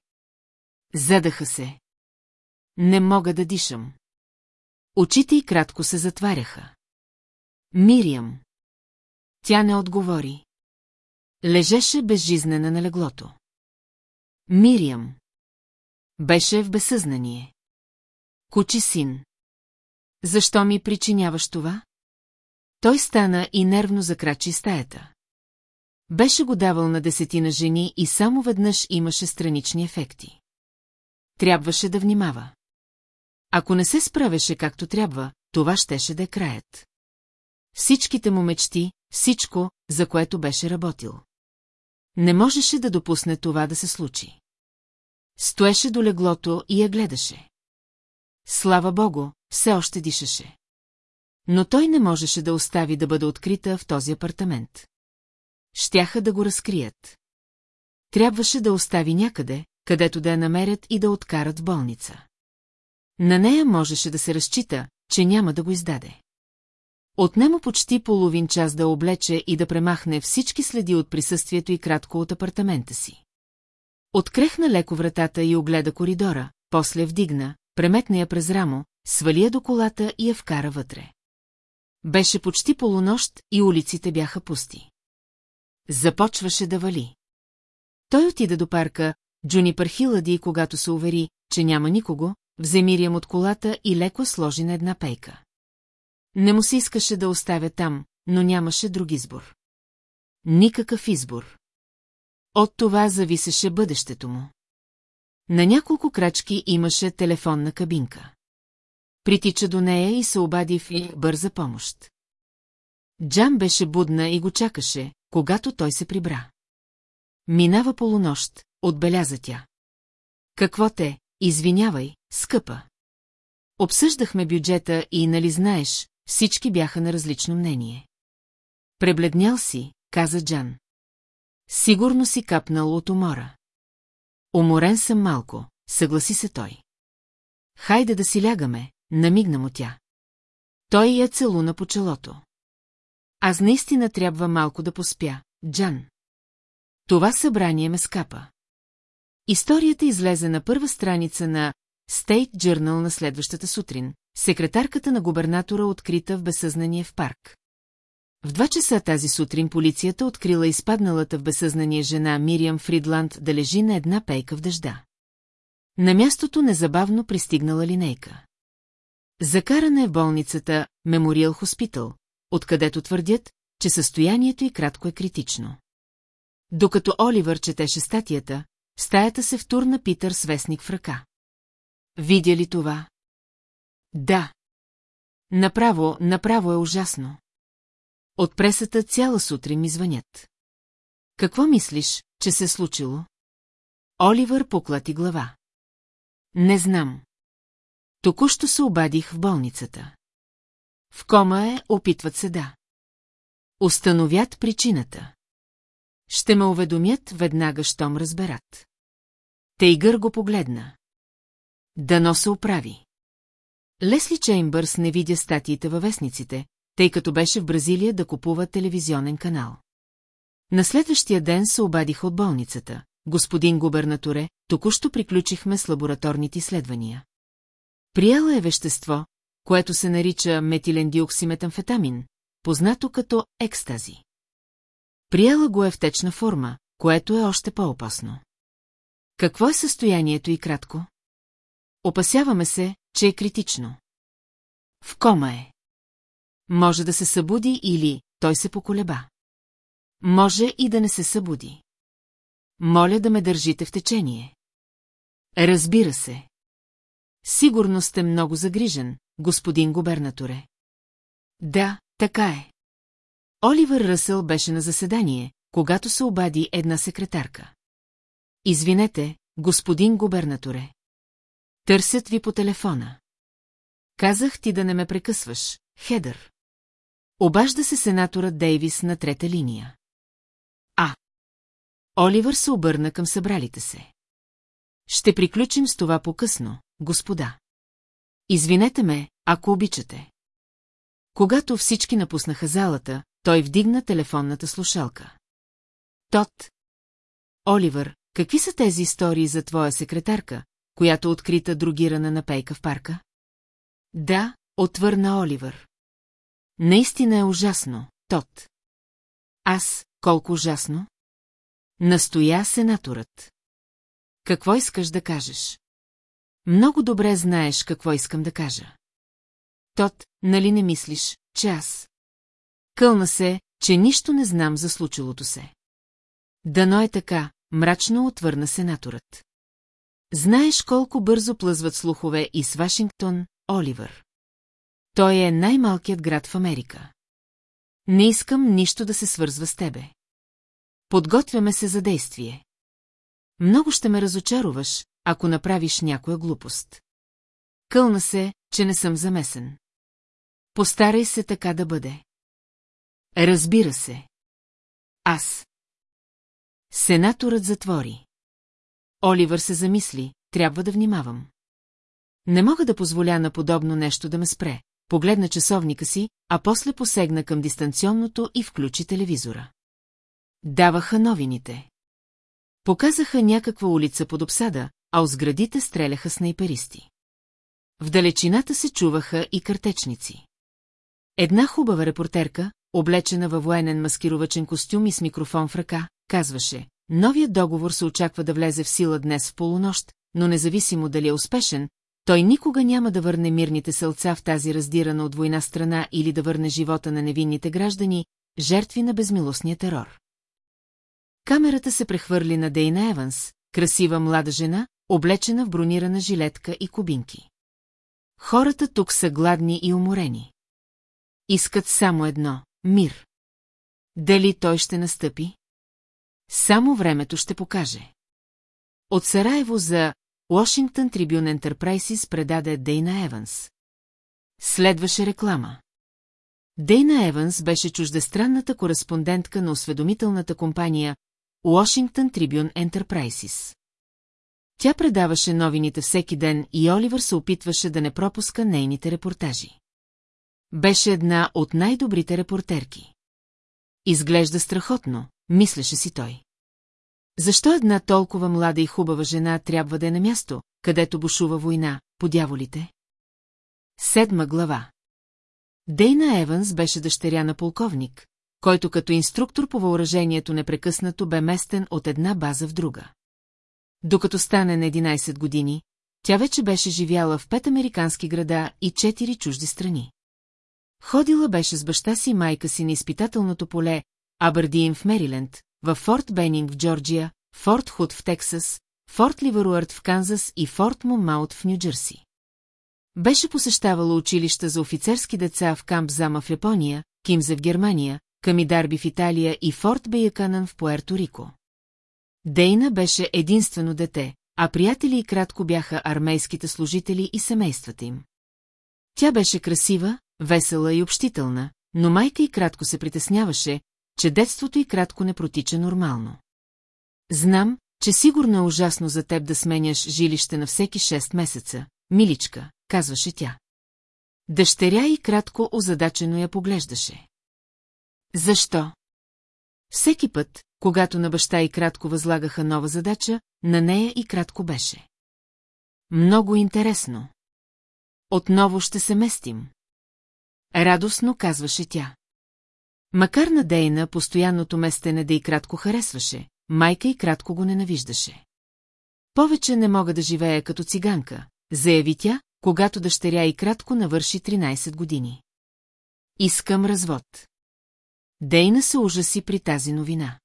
Задаха се. Не мога да дишам. Очите й кратко се затваряха. Мириам. Тя не отговори. Лежеше безжизнена на леглото. Мириам. Беше в безсъзнание. Кучи син. Защо ми причиняваш това? Той стана и нервно закрачи стаята. Беше го давал на десетина жени и само веднъж имаше странични ефекти. Трябваше да внимава. Ако не се справеше както трябва, това щеше да е краят. Всичките му мечти, всичко, за което беше работил. Не можеше да допусне това да се случи. Стоеше до леглото и я гледаше. Слава богу, все още дишаше. Но той не можеше да остави да бъде открита в този апартамент. Щяха да го разкрият. Трябваше да остави някъде, където да я намерят и да откарат болница. На нея можеше да се разчита, че няма да го издаде. Отнемо почти половин час да облече и да премахне всички следи от присъствието и кратко от апартамента си. Открехна леко вратата и огледа коридора, после вдигна, преметна я през рамо, свали я до колата и я вкара вътре. Беше почти полунощ и улиците бяха пусти. Започваше да вали. Той отида до парка, Джуни Пархилади и когато се увери, че няма никого, взе Мириам от колата и леко сложи на една пейка. Не му се искаше да оставя там, но нямаше друг избор. Никакъв избор. От това зависеше бъдещето му. На няколко крачки имаше телефонна кабинка. Притича до нея и се обади в бърза помощ. Джан беше будна и го чакаше, когато той се прибра. Минава полунощ, отбеляза тя. Какво те, извинявай, скъпа. Обсъждахме бюджета и, нали знаеш, всички бяха на различно мнение. Пребледнял си, каза Джан. Сигурно си капнал от умора. Уморен съм малко, съгласи се той. Хайде да си лягаме, намигна му тя. Той я целуна по челото. Аз наистина трябва малко да поспя, Джан. Това събрание ме скапа. Историята излезе на първа страница на State Journal на следващата сутрин. Секретарката на губернатора открита в безсъзнание в парк. В два часа тази сутрин полицията открила изпадналата в безсъзнание жена Мириам Фридланд да лежи на една пейка в дъжда. На мястото незабавно пристигнала линейка. Закарана е в болницата Мемориал Хоспитал, откъдето твърдят, че състоянието й кратко е критично. Докато Оливър четеше статията, стаята се втурна Питър с вестник в ръка. Видя ли това? Да. Направо, направо е ужасно. От пресата цяла сутрин ми звънят. Какво мислиш, че се е случило? Оливър поклати глава. Не знам. Току-що се обадих в болницата. В кома е, опитват се да. Установят причината. Ще ме уведомят веднага, щом разберат. Тейгър го погледна. Дано се оправи. Лесли Чеймбърс не видя статиите във вестниците, тъй като беше в Бразилия да купува телевизионен канал. На следващия ден се обадиха от болницата. Господин губернаторе, току-що приключихме с лабораторните изследвания. Приела е вещество, което се нарича метилен диоксиметамфетамин, познато като екстази. Приела го е в течна форма, което е още по-опасно. Какво е състоянието и кратко? Опасяваме се, че е критично. В кома е. Може да се събуди или той се поколеба. Може и да не се събуди. Моля да ме държите в течение. Разбира се. Сигурно сте много загрижен, господин губернаторе. Да, така е. Оливър Ръсъл беше на заседание, когато се обади една секретарка. Извинете, господин губернаторе. Търсят ви по телефона. Казах ти да не ме прекъсваш, Хедър. Обажда се сенаторът Дейвис на трета линия. А. Оливър се обърна към събралите се. Ще приключим с това по-късно, господа. Извинете ме, ако обичате. Когато всички напуснаха залата, той вдигна телефонната слушалка. Тот. Оливър, какви са тези истории за твоя секретарка, която открита другирана на пейка в парка? Да, отвърна Оливър. Наистина е ужасно, Тот. Аз, колко ужасно? Настоя сенаторът. Какво искаш да кажеш? Много добре знаеш какво искам да кажа. Тот, нали не мислиш, че аз? Кълна се, че нищо не знам за случилото се. Дано е така, мрачно отвърна сенаторът. Знаеш колко бързо плъзват слухове и с Вашингтон, Оливър. Той е най-малкият град в Америка. Не искам нищо да се свързва с тебе. Подготвяме се за действие. Много ще ме разочаруваш, ако направиш някоя глупост. Кълна се, че не съм замесен. Постарай се така да бъде. Разбира се. Аз. Сенаторът затвори. Оливър се замисли, трябва да внимавам. Не мога да позволя на подобно нещо да ме спре. Погледна часовника си, а после посегна към дистанционното и включи телевизора. Даваха новините. Показаха някаква улица под обсада, а от сградите стреляха снайперисти. В далечината се чуваха и картечници. Една хубава репортерка, облечена във военен маскировачен костюм и с микрофон в ръка, казваше, новият договор се очаква да влезе в сила днес в полунощ, но независимо дали е успешен, той никога няма да върне мирните селца в тази раздирана от война страна или да върне живота на невинните граждани, жертви на безмилостния терор. Камерата се прехвърли на Дейна Еванс, красива млада жена, облечена в бронирана жилетка и кубинки. Хората тук са гладни и уморени. Искат само едно – мир. Дали той ще настъпи? Само времето ще покаже. От Сараево за Washington Tribune Enterprises предаде Дейна Еванс. Следваше реклама. Дейна Еванс беше чуждестранната кореспондентка на осведомителната компания Washington Tribune Enterprises. Тя предаваше новините всеки ден и Оливър се опитваше да не пропуска нейните репортажи. Беше една от най-добрите репортерки. Изглежда страхотно, мислеше си той. Защо една толкова млада и хубава жена трябва да е на място, където бушува война, по дяволите? Седма глава Дейна Еванс беше дъщеря на полковник, който като инструктор по въоръжението непрекъснато бе местен от една база в друга. Докато стане на 11 години, тя вече беше живяла в пет американски града и четири чужди страни. Ходила беше с баща си и майка си на изпитателното поле Абърдиин в Мериленд, в Форт Бенинг в Джорджия, Форт Худ в Тексас, Форт Ливаруърт в Канзас и Форт Момаут в Нью-Джерси. Беше посещавала училища за офицерски деца в Камп Зама в Япония, Кимзе в Германия, Камидарби в Италия и Форт Бейаканан в Пуерто Рико. Дейна беше единствено дете, а приятели и кратко бяха армейските служители и семействата им. Тя беше красива, весела и общителна, но майка и кратко се притесняваше, че детството и кратко не протича нормално. Знам, че сигурно е ужасно за теб да сменяш жилище на всеки 6 месеца, миличка, казваше тя. Дъщеря и кратко озадачено я поглеждаше. Защо? Всеки път, когато на баща и кратко възлагаха нова задача, на нея и кратко беше. Много интересно. Отново ще се местим. Радостно казваше тя. Макар на Дейна постоянното местене да и кратко харесваше, майка и кратко го ненавиждаше. Повече не мога да живея като циганка, заяви тя, когато дъщеря и кратко навърши 13 години. Искам развод. Дейна се ужаси при тази новина.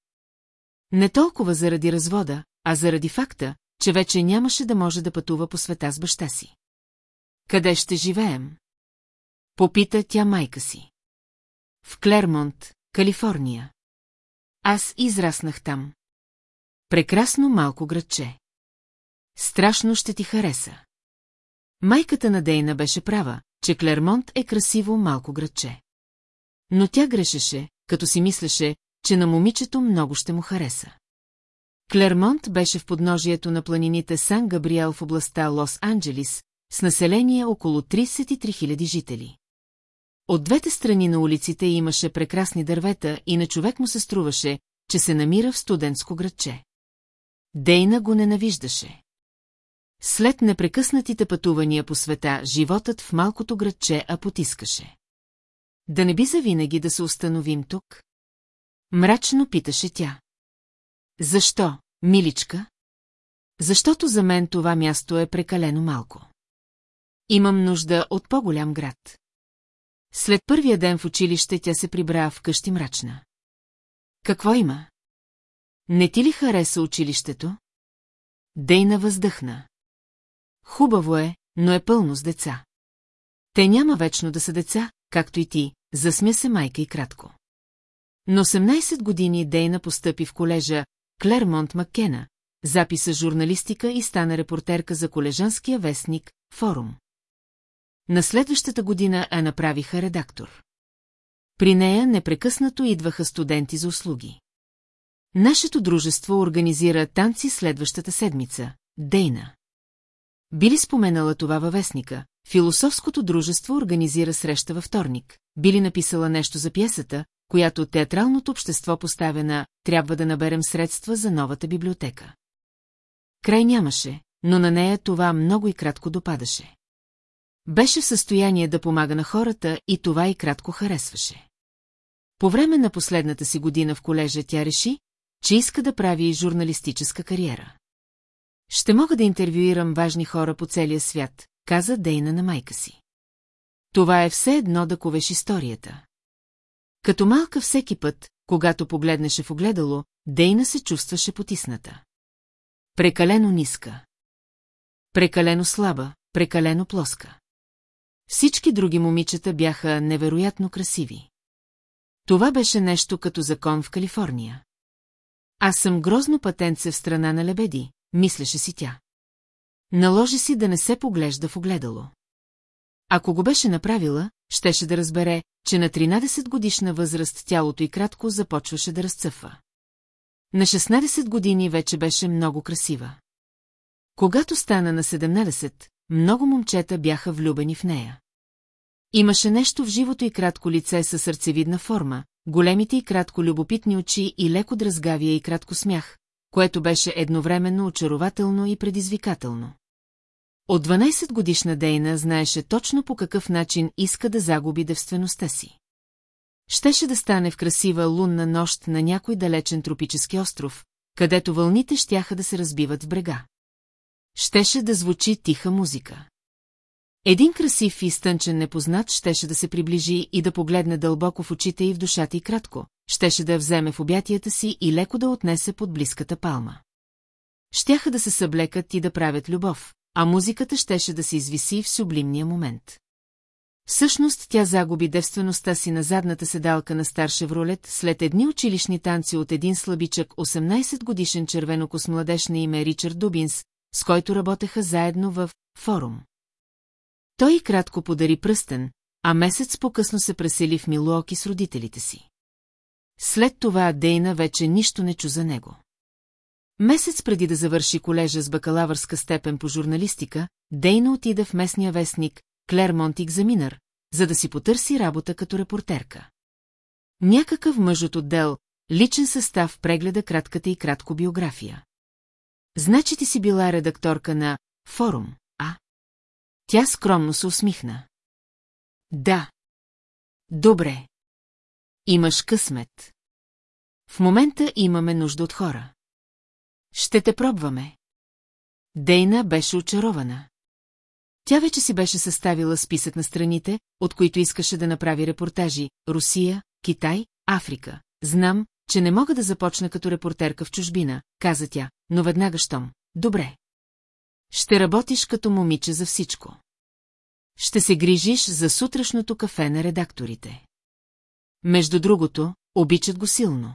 Не толкова заради развода, а заради факта, че вече нямаше да може да пътува по света с баща си. Къде ще живеем? Попита тя майка си. В Клермонт, Калифорния. Аз израснах там. Прекрасно малко градче. Страшно ще ти хареса. Майката на Дейна беше права, че Клермонт е красиво малко градче. Но тя грешеше, като си мислеше, че на момичето много ще му хареса. Клермонт беше в подножието на планините Сан Габриел в областта Лос-Анджелис, с население около 33 000 жители. От двете страни на улиците имаше прекрасни дървета и на човек му се струваше, че се намира в студентско градче. Дейна го ненавиждаше. След непрекъснатите пътувания по света, животът в малкото градче а потискаше. Да не би завинаги да се установим тук? Мрачно питаше тя. Защо, миличка? Защото за мен това място е прекалено малко. Имам нужда от по-голям град. След първия ден в училище тя се прибра в къщи мрачна. Какво има? Не ти ли хареса училището? Дейна въздъхна. Хубаво е, но е пълно с деца. Те няма вечно да са деца, както и ти, засмя се майка и кратко. Но 18 години Дейна постъпи в колежа Клермонт Маккена, записа журналистика и стана репортерка за колежанския вестник Форум. На следващата година я направиха редактор. При нея непрекъснато идваха студенти за услуги. Нашето дружество организира танци следващата седмица. Дейна. Били споменала това във вестника, философското дружество организира среща във вторник. Били написала нещо за пьесата, която театралното общество поставя на «Трябва да наберем средства за новата библиотека». Край нямаше, но на нея това много и кратко допадаше. Беше в състояние да помага на хората и това и кратко харесваше. По време на последната си година в колежа тя реши, че иска да прави журналистическа кариера. Ще мога да интервюирам важни хора по целия свят, каза Дейна на майка си. Това е все едно да ковеш историята. Като малка всеки път, когато погледнеше в огледало, Дейна се чувстваше потисната. Прекалено ниска. Прекалено слаба, прекалено плоска. Всички други момичета бяха невероятно красиви. Това беше нещо като закон в Калифорния. Аз съм грозно патенце в страна на лебеди, мислеше си тя. Наложи си да не се поглежда в огледало. Ако го беше направила, щеше да разбере, че на 13 годишна възраст тялото й кратко започваше да разцъфва. На 16 години вече беше много красива. Когато стана на 17, много момчета бяха влюбени в нея. Имаше нещо в живото и кратко лице със сърцевидна форма, големите и кратко любопитни очи и леко дразгавия и кратко смях, което беше едновременно очарователно и предизвикателно. От 12 годишна Дейна знаеше точно по какъв начин иска да загуби девствеността си. Щеше да стане в красива лунна нощ на някой далечен тропически остров, където вълните щяха да се разбиват в брега. Щеше да звучи тиха музика. Един красив и стънчен непознат щеше да се приближи и да погледне дълбоко в очите и в душата и кратко, щеше да я вземе в обятията си и леко да отнесе под близката палма. Щяха да се съблекат и да правят любов, а музиката щеше да се извиси в сублимния момент. Всъщност тя загуби девствеността си на задната седалка на стар Шевролет след едни училищни танци от един слабичък 18 годишен червенокос младеж на име Ричард Дубинс, с който работеха заедно в форум. Той кратко подари пръстен, а месец по-късно се пресели в Милуоки с родителите си. След това Дейна вече нищо не чу за него. Месец преди да завърши колежа с бакалавърска степен по журналистика, Дейна отида в местния вестник Клермонт Екзаминър, за да си потърси работа като репортерка. Някакъв мъж от отдел, личен състав прегледа кратката и кратко биография. Значи ти си била редакторка на «Форум»? Тя скромно се усмихна. Да. Добре. Имаш късмет. В момента имаме нужда от хора. Ще те пробваме. Дейна беше очарована. Тя вече си беше съставила списък на страните, от които искаше да направи репортажи – Русия, Китай, Африка. Знам, че не мога да започна като репортерка в чужбина, каза тя, но веднага щом. Добре. Ще работиш като момиче за всичко. Ще се грижиш за сутрешното кафе на редакторите. Между другото, обичат го силно.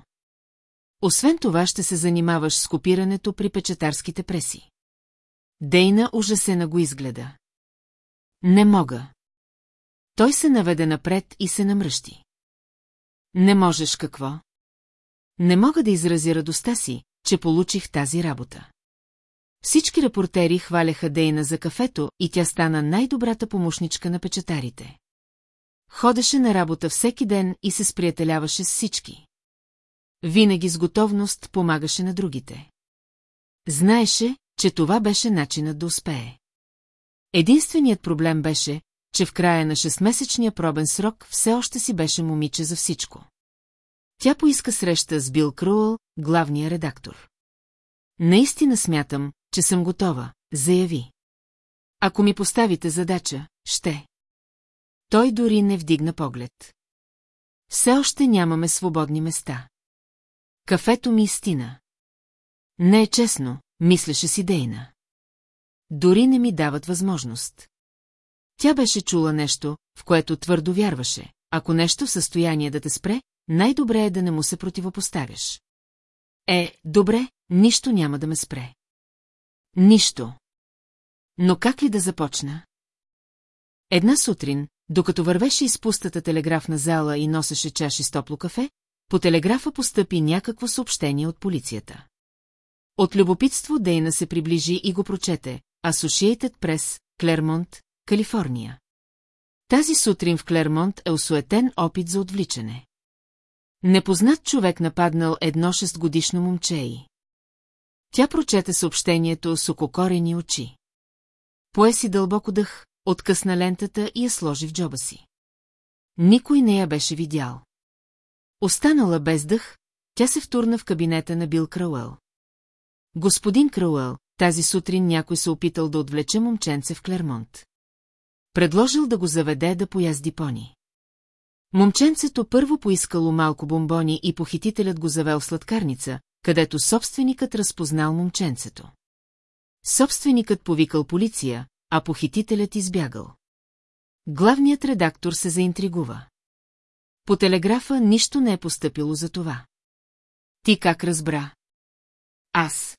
Освен това ще се занимаваш с копирането при печатарските преси. Дейна ужасена го изгледа. Не мога. Той се наведе напред и се намръщи. Не можеш какво? Не мога да изрази радостта си, че получих тази работа. Всички репортери хваляха Дейна за кафето и тя стана най-добрата помощничка на печатарите. Ходеше на работа всеки ден и се сприятеляваше с всички. Винаги с готовност помагаше на другите. Знаеше, че това беше начинът да успее. Единственият проблем беше, че в края на шестмесечния пробен срок все още си беше момиче за всичко. Тя поиска среща с Бил Круъл, главния редактор. Наистина смятам, че съм готова, заяви. Ако ми поставите задача, ще. Той дори не вдигна поглед. Все още нямаме свободни места. Кафето ми истина. Не е честно, мислеше си Дейна. Дори не ми дават възможност. Тя беше чула нещо, в което твърдо вярваше. Ако нещо в състояние да те спре, най-добре е да не му се противопоставяш. Е, добре, нищо няма да ме спре. Нищо. Но как ли да започна? Една сутрин, докато вървеше из пустата телеграфна зала и носеше чаши с топло кафе, по телеграфа постъпи някакво съобщение от полицията. От любопитство Дейна се приближи и го прочете. Associated Press, Клермонт, Калифорния. Тази сутрин в Клермонт е осуетен опит за отвличане. Непознат човек нападнал едно шестгодишно момче и... Тя прочете съобщението с ококорени очи. Пое си дълбоко дъх, откъсна лентата и я сложи в джоба си. Никой не я беше видял. Останала без дъх, тя се втурна в кабинета на Бил Крауел. Господин Крауел, тази сутрин някой се опитал да отвлече момченце в Клермонт. Предложил да го заведе да поязди пони. Момченцето първо поискало малко бомбони и похитителят го завел сладкарница, където собственикът разпознал момченцето. Собственикът повикал полиция, а похитителят избягал. Главният редактор се заинтригува. По телеграфа нищо не е поступило за това. Ти как разбра? Аз.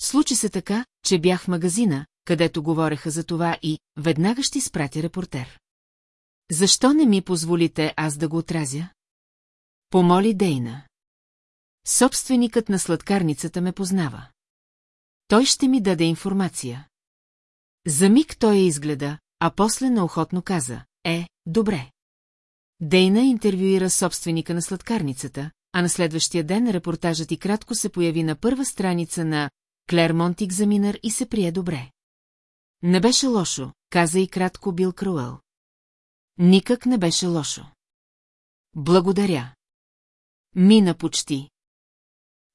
Случи се така, че бях в магазина, където говореха за това и веднага ще изпратя репортер. Защо не ми позволите аз да го отразя? Помоли Дейна. Собственикът на сладкарницата ме познава. Той ще ми даде информация. За миг той я изгледа, а после неохотно каза, е, добре. Дейна интервюира собственика на сладкарницата, а на следващия ден репортажът и кратко се появи на първа страница на Клермонт Екзаминър и се прие добре. Не беше лошо, каза и кратко Бил Круел. Никак не беше лошо. Благодаря. Мина почти.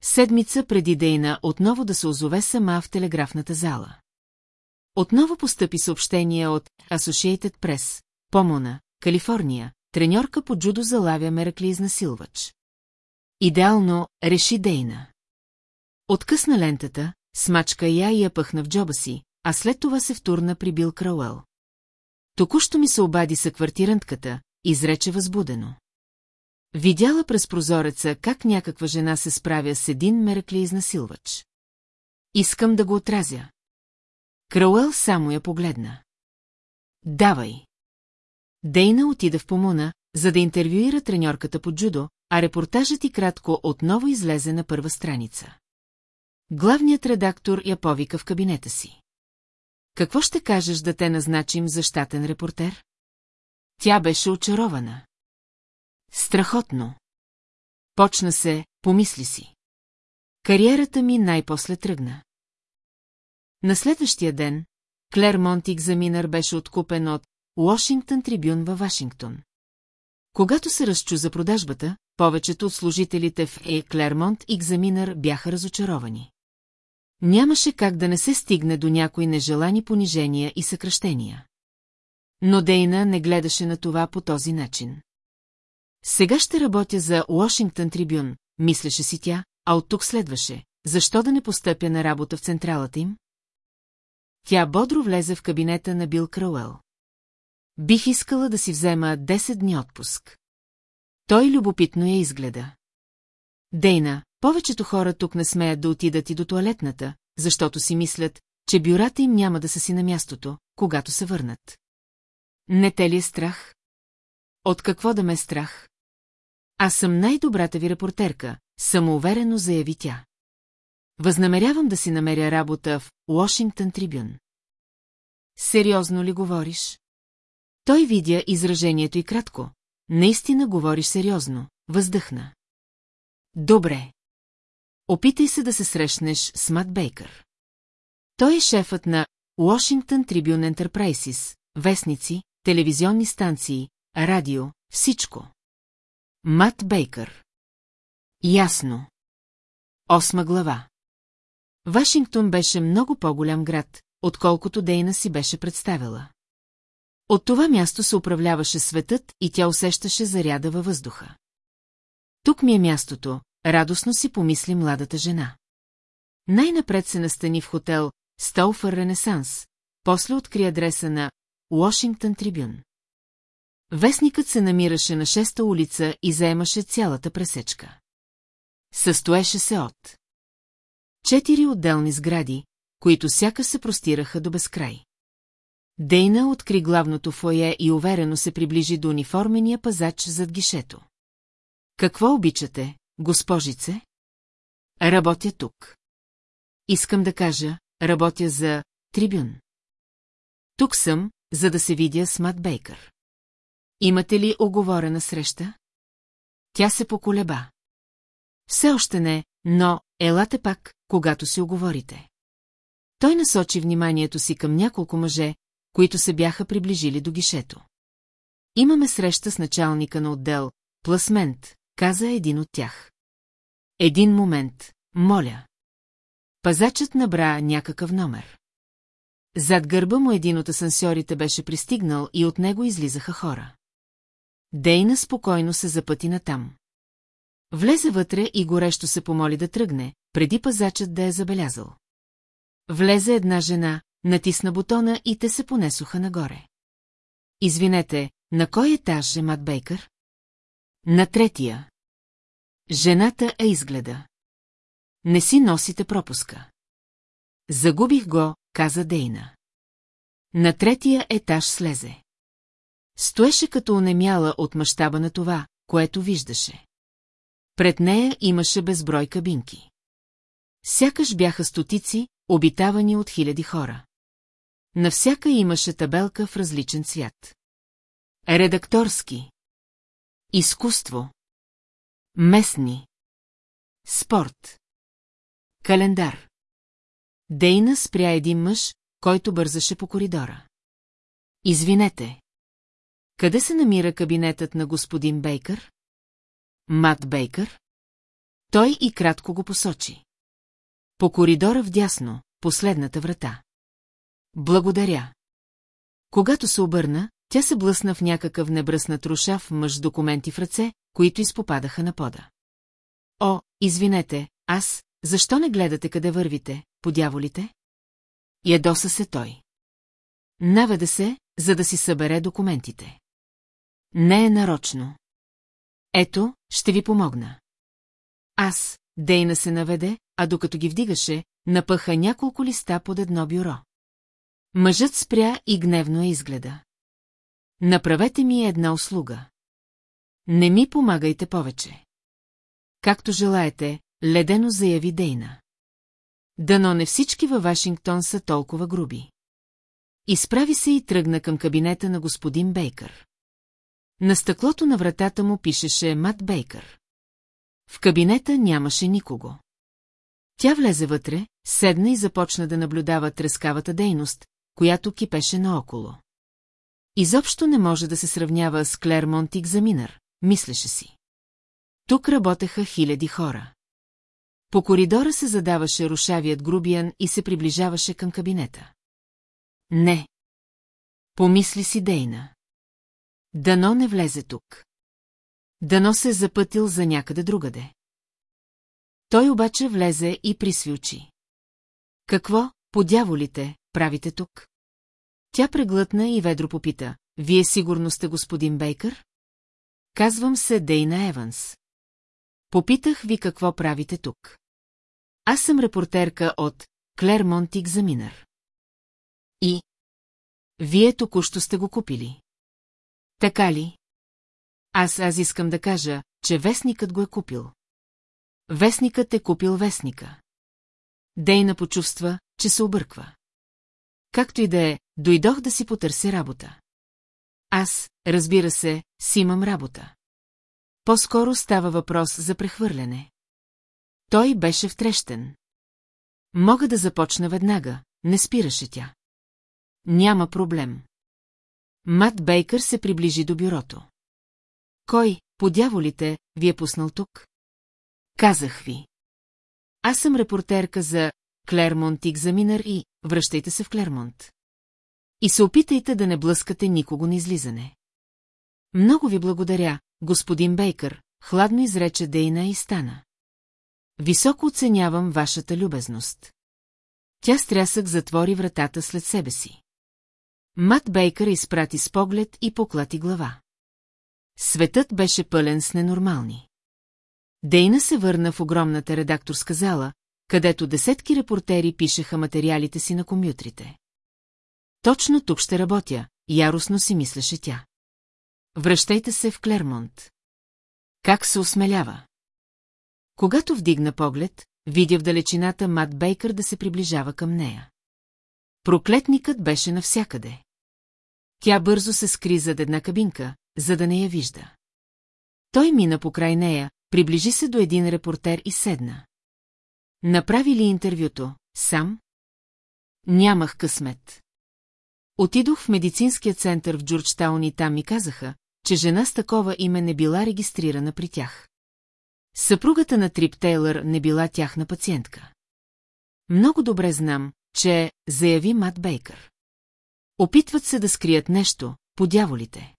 Седмица преди Дейна отново да се озове сама в телеграфната зала. Отново постъпи съобщение от Associated Press, Помона, Калифорния, треньорка по джудо залавя Меракли изнасилвач. Идеално реши Дейна. Откъсна лентата, смачка я и я пъхна в джоба си, а след това се втурна при Бил Крауел. Току-що ми се обади са квартирантката, изрече възбудено. Видяла през прозореца как някаква жена се справя с един меркли изнасилвач. Искам да го отразя. Крауел само я погледна. Давай. Дейна отида в помуна, за да интервюира треньорката по джудо, а репортажът и кратко отново излезе на първа страница. Главният редактор я повика в кабинета си. Какво ще кажеш да те назначим за щатен репортер? Тя беше очарована. Страхотно. Почна се, помисли си. Кариерата ми най-после тръгна. На следващия ден, Клермонт Екзаминър беше откупен от Уошингтон Трибюн във Вашингтон. Когато се разчу за продажбата, повечето от служителите в Е. Клермонт Екзаминър бяха разочаровани. Нямаше как да не се стигне до някои нежелани понижения и съкръщения. Но Дейна не гледаше на това по този начин. Сега ще работя за Уошингтон Трибюн, мислеше си тя, а от тук следваше. Защо да не постъпя на работа в централата им? Тя бодро влезе в кабинета на Бил Крауел. Бих искала да си взема 10 дни отпуск. Той любопитно я изгледа. Дейна, повечето хора тук не смеят да отидат и до туалетната, защото си мислят, че бюрата им няма да са си на мястото, когато се върнат. Не те ли е страх? От какво да ме е страх? Аз съм най-добрата ви репортерка, самоуверено заяви тя. Възнамерявам да си намеря работа в Уошингтон Трибюн. Сериозно ли говориш? Той видя изражението и кратко. Наистина говориш сериозно, въздъхна. Добре. Опитай се да се срещнеш с Мат Бейкър. Той е шефът на Washington Tribune Enterprises, вестници, телевизионни станции, радио, всичко. Мат Бейкър. Ясно. Осма глава. Вашингтон беше много по-голям град, отколкото Дейна си беше представила. От това място се управляваше светът и тя усещаше заряда във въздуха. Тук ми е мястото, радостно си помисли младата жена. Най-напред се настани в хотел Столфър Ренесанс, после откри адреса на Уошингтон Трибюн. Вестникът се намираше на шеста улица и заемаше цялата пресечка. Състоеше се от четири отделни сгради, които сяка се простираха до безкрай. Дейна откри главното фойе и уверено се приближи до униформения пазач зад гишето. Какво обичате, госпожице? Работя тук. Искам да кажа, работя за трибюн. Тук съм, за да се видя с Мат Бейкър. Имате ли оговорена среща? Тя се поколеба. Все още не, но елате пак, когато си оговорите. Той насочи вниманието си към няколко мъже, които се бяха приближили до гишето. Имаме среща с началника на отдел, пласмент, каза един от тях. Един момент, моля. Пазачът набра някакъв номер. Зад гърба му един от асансьорите беше пристигнал и от него излизаха хора. Дейна спокойно се запъти натам. Влезе вътре и горещо се помоли да тръгне, преди пазачът да е забелязал. Влезе една жена, натисна бутона и те се понесоха нагоре. Извинете, на кой етаж е Мат Бейкър? На третия. Жената е изгледа. Не си носите пропуска. Загубих го, каза Дейна. На третия етаж слезе. Стоеше като онемяла от мащаба на това, което виждаше. Пред нея имаше безброй кабинки. Сякаш бяха стотици, обитавани от хиляди хора. На всяка имаше табелка в различен цвят. Редакторски. Изкуство. Местни. Спорт. Календар. Дейна спря един мъж, който бързаше по коридора. Извинете. Къде се намира кабинетът на господин Бейкър? Мат Бейкър? Той и кратко го посочи. По коридора вдясно, последната врата. Благодаря. Когато се обърна, тя се блъсна в някакъв небръснат рушав мъж с документи в ръце, които изпопадаха на пода. О, извинете, аз, защо не гледате къде вървите, подяволите? Ядоса се той. Наведе се, за да си събере документите. Не е нарочно. Ето, ще ви помогна. Аз, Дейна се наведе, а докато ги вдигаше, напъха няколко листа под едно бюро. Мъжът спря и гневно я изгледа. Направете ми една услуга. Не ми помагайте повече. Както желаете, ледено заяви Дейна. Дано не всички във Вашингтон са толкова груби. Изправи се и тръгна към кабинета на господин Бейкър. На стъклото на вратата му пишеше Мат Бейкър. В кабинета нямаше никого. Тя влезе вътре, седна и започна да наблюдава трескавата дейност, която кипеше наоколо. Изобщо не може да се сравнява с Клермонт Екзаминър, мислеше си. Тук работеха хиляди хора. По коридора се задаваше рушавият грубиян и се приближаваше към кабинета. Не. Помисли си Дейна. Дано не влезе тук. Дано се е запътил за някъде другаде. Той обаче влезе и присви очи. Какво, по дяволите, правите тук? Тя преглътна и ведро попита. Вие сигурно сте господин Бейкър? Казвам се Дейна Еванс. Попитах ви какво правите тук. Аз съм репортерка от Клермонт Екзаминър. И? Вие току-що сте го купили. Така ли? Аз аз искам да кажа, че вестникът го е купил. Вестникът е купил вестника. Дейна почувства, че се обърква. Както и да е, дойдох да си потърся работа. Аз, разбира се, си имам работа. По-скоро става въпрос за прехвърляне. Той беше втрещен. Мога да започна веднага, не спираше тя. Няма проблем. Мат Бейкър се приближи до бюрото. Кой, по дяволите, ви е пуснал тук? Казах ви. Аз съм репортерка за Клермонт Екзаминър и връщайте се в Клермонт. И се опитайте да не блъскате никого на излизане. Много ви благодаря, господин Бейкър, хладно изрече Дейна и стана. Високо оценявам вашата любезност. Тя стрясък затвори вратата след себе си. Мат Бейкър изпрати с поглед и поклати глава. Светът беше пълен с ненормални. Дейна се върна в огромната редакторска зала, където десетки репортери пишеха материалите си на компютрите. Точно тук ще работя, яростно си мислеше тя. Връщайте се в Клермонт. Как се осмелява? Когато вдигна поглед, видя в далечината Мат Бейкър да се приближава към нея. Проклетникът беше навсякъде. Тя бързо се скри зад една кабинка, за да не я вижда. Той мина покрай нея, приближи се до един репортер и седна. Направи ли интервюто, сам? Нямах късмет. Отидох в медицинския център в Джорджтаун и там ми казаха, че жена с такова име не била регистрирана при тях. Съпругата на Трип Тейлър не била тяхна пациентка. Много добре знам, че заяви Мат Бейкър. Опитват се да скрият нещо, по дяволите.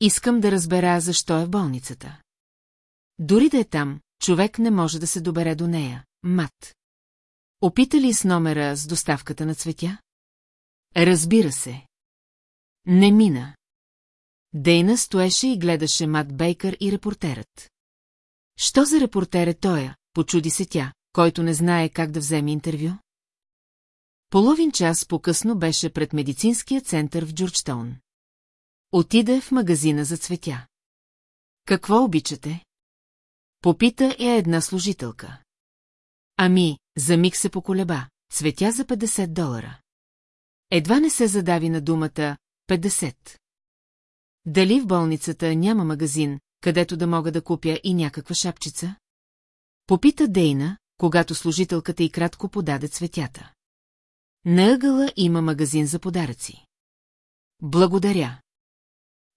Искам да разбера защо е в болницата. Дори да е там, човек не може да се добере до нея. Мат. Опита ли с номера с доставката на цветя? Разбира се. Не мина. Дейна стоеше и гледаше Мат Бейкър и репортерът. Що за репортер е тоя, почуди се тя, който не знае как да вземе интервю? Половин час по-късно беше пред медицинския център в Джорджтаун. Отиде в магазина за цветя. Какво обичате? Попита я една служителка. Ами, за миг се поколеба, цветя за 50 долара. Едва не се задави на думата 50. Дали в болницата няма магазин, където да мога да купя и някаква шапчица? Попита Дейна, когато служителката и кратко подаде цветята. На ъгъла има магазин за подаръци. Благодаря.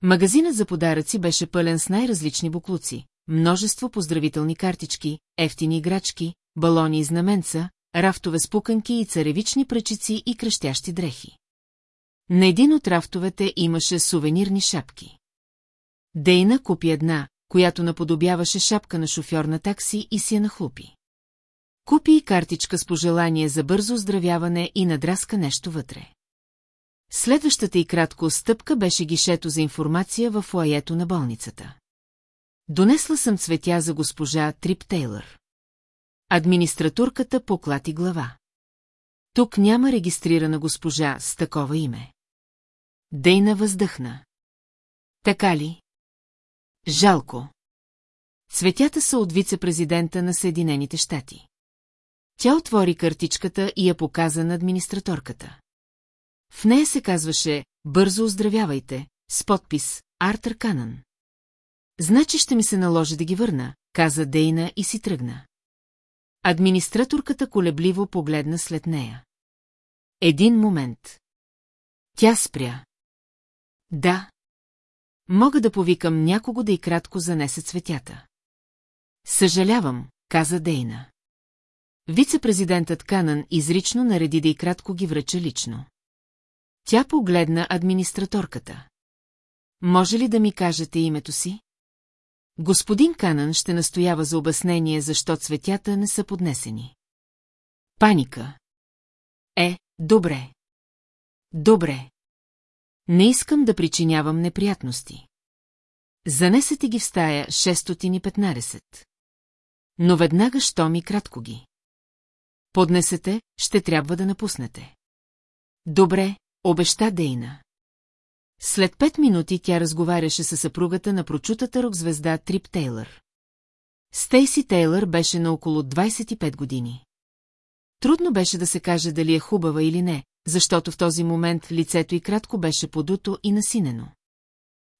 Магазинът за подаръци беше пълен с най-различни буклуци, множество поздравителни картички, ефтини играчки, балони и знаменца, рафтове с пуканки и царевични пръчици и кръщящи дрехи. На един от рафтовете имаше сувенирни шапки. Дейна купи една, която наподобяваше шапка на шофьор на такси и си я нахлупи. Купи и картичка с пожелание за бързо оздравяване и надраска нещо вътре. Следващата и кратко стъпка беше гишето за информация в лаето на болницата. Донесла съм цветя за госпожа Трип Тейлър. Администратурката поклати глава. Тук няма регистрирана госпожа с такова име. Дейна въздъхна. Така ли? Жалко. Цветята са от вице-президента на Съединените щати. Тя отвори картичката и я показа на администраторката. В нея се казваше «Бързо оздравявайте» с подпис «Артър Канън». Значи ще ми се наложи да ги върна, каза Дейна и си тръгна. Администраторката колебливо погледна след нея. Един момент. Тя спря. Да. Мога да повикам някого да и кратко занесе цветята. Съжалявам, каза Дейна. Вице-президентът Канън изрично нареди да и кратко ги връча лично. Тя погледна администраторката. Може ли да ми кажете името си? Господин Канън ще настоява за обяснение, защо цветята не са поднесени. Паника. Е, добре. Добре. Не искам да причинявам неприятности. Занесете ги в стая 615. Но веднага, що ми кратко ги. Поднесете, ще трябва да напуснете. Добре, обеща Дейна. След пет минути тя разговаряше с съпругата на прочутата рок-звезда Трип Тейлър. Стейси Тейлър беше на около 25 години. Трудно беше да се каже дали е хубава или не, защото в този момент лицето й кратко беше подуто и насинено.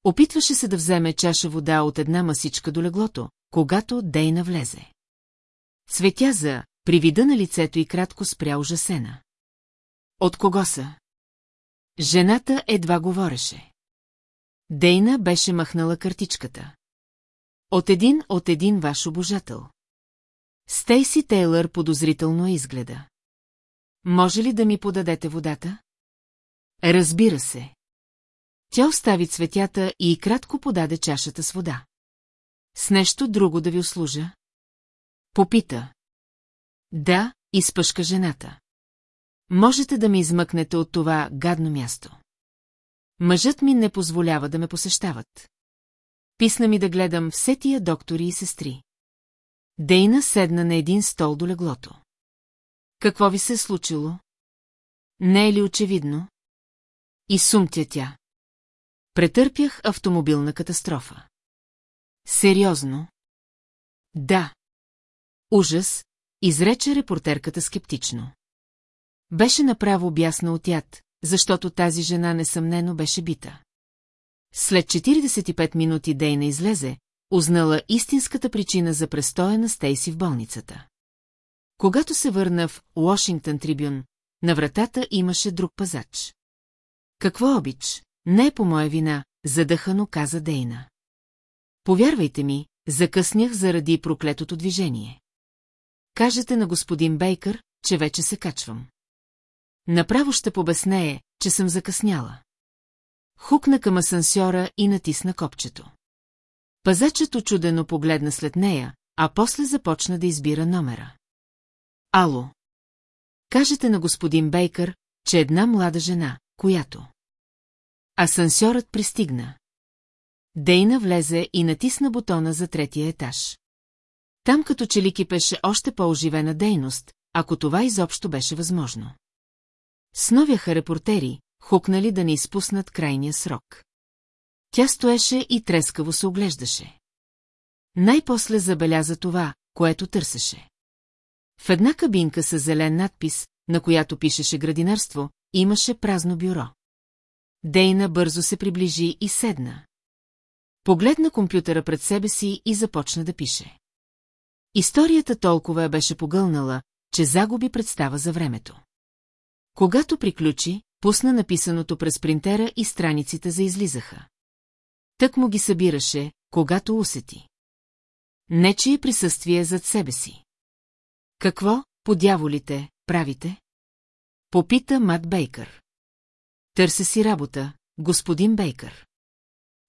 Опитваше се да вземе чаша вода от една масичка до леглото, когато Дейна влезе. Цветя за, при вида на лицето и кратко спря ужасена. От кого са? Жената едва говореше. Дейна беше махнала картичката. От един от един ваш обожател. Стейси Тейлър подозрително изгледа. Може ли да ми подадете водата? Разбира се. Тя остави цветята и кратко подаде чашата с вода. С нещо друго да ви услужа? Попита. Да, изпъшка жената. Можете да ме измъкнете от това гадно място. Мъжът ми не позволява да ме посещават. Писна ми да гледам все тия доктори и сестри. Дейна седна на един стол до леглото. Какво ви се е случило? Не е ли очевидно? И сумтя тя. Претърпях автомобилна катастрофа. Сериозно? Да. Ужас, изрече репортерката скептично. Беше направо бясна от яд, защото тази жена несъмнено беше бита. След 45 минути Дейна излезе, узнала истинската причина за престоя на Стейси в болницата. Когато се върна в Уошингтън Трибюн, на вратата имаше друг пазач. Какво обич? Не е по моя вина, задъхано каза Дейна. Повярвайте ми, закъснях заради проклетото движение. Кажете на господин Бейкър, че вече се качвам. Направо ще побеснее, че съм закъсняла. Хукна към асансьора и натисна копчето. Пазачът очудено погледна след нея, а после започна да избира номера. Ало. Кажете на господин Бейкър, че една млада жена, която... Асансьорът пристигна. Дейна влезе и натисна бутона за третия етаж. Там като че ли кипеше още по-оживена дейност, ако това изобщо беше възможно. Сновяха репортери, хукнали да не изпуснат крайния срок. Тя стоеше и трескаво се оглеждаше. Най-после забеляза това, което търсеше. В една кабинка с зелен надпис, на която пишеше градинарство, имаше празно бюро. Дейна бързо се приближи и седна. Погледна компютъра пред себе си и започна да пише. Историята толкова я беше погълнала, че загуби представа за времето. Когато приключи, пусна написаното през принтера и страниците заизлизаха. Тък му ги събираше, когато усети. Нечие присъствие зад себе си. Какво, по дяволите, правите? Попита Мат Бейкър. Търся си работа, господин Бейкър.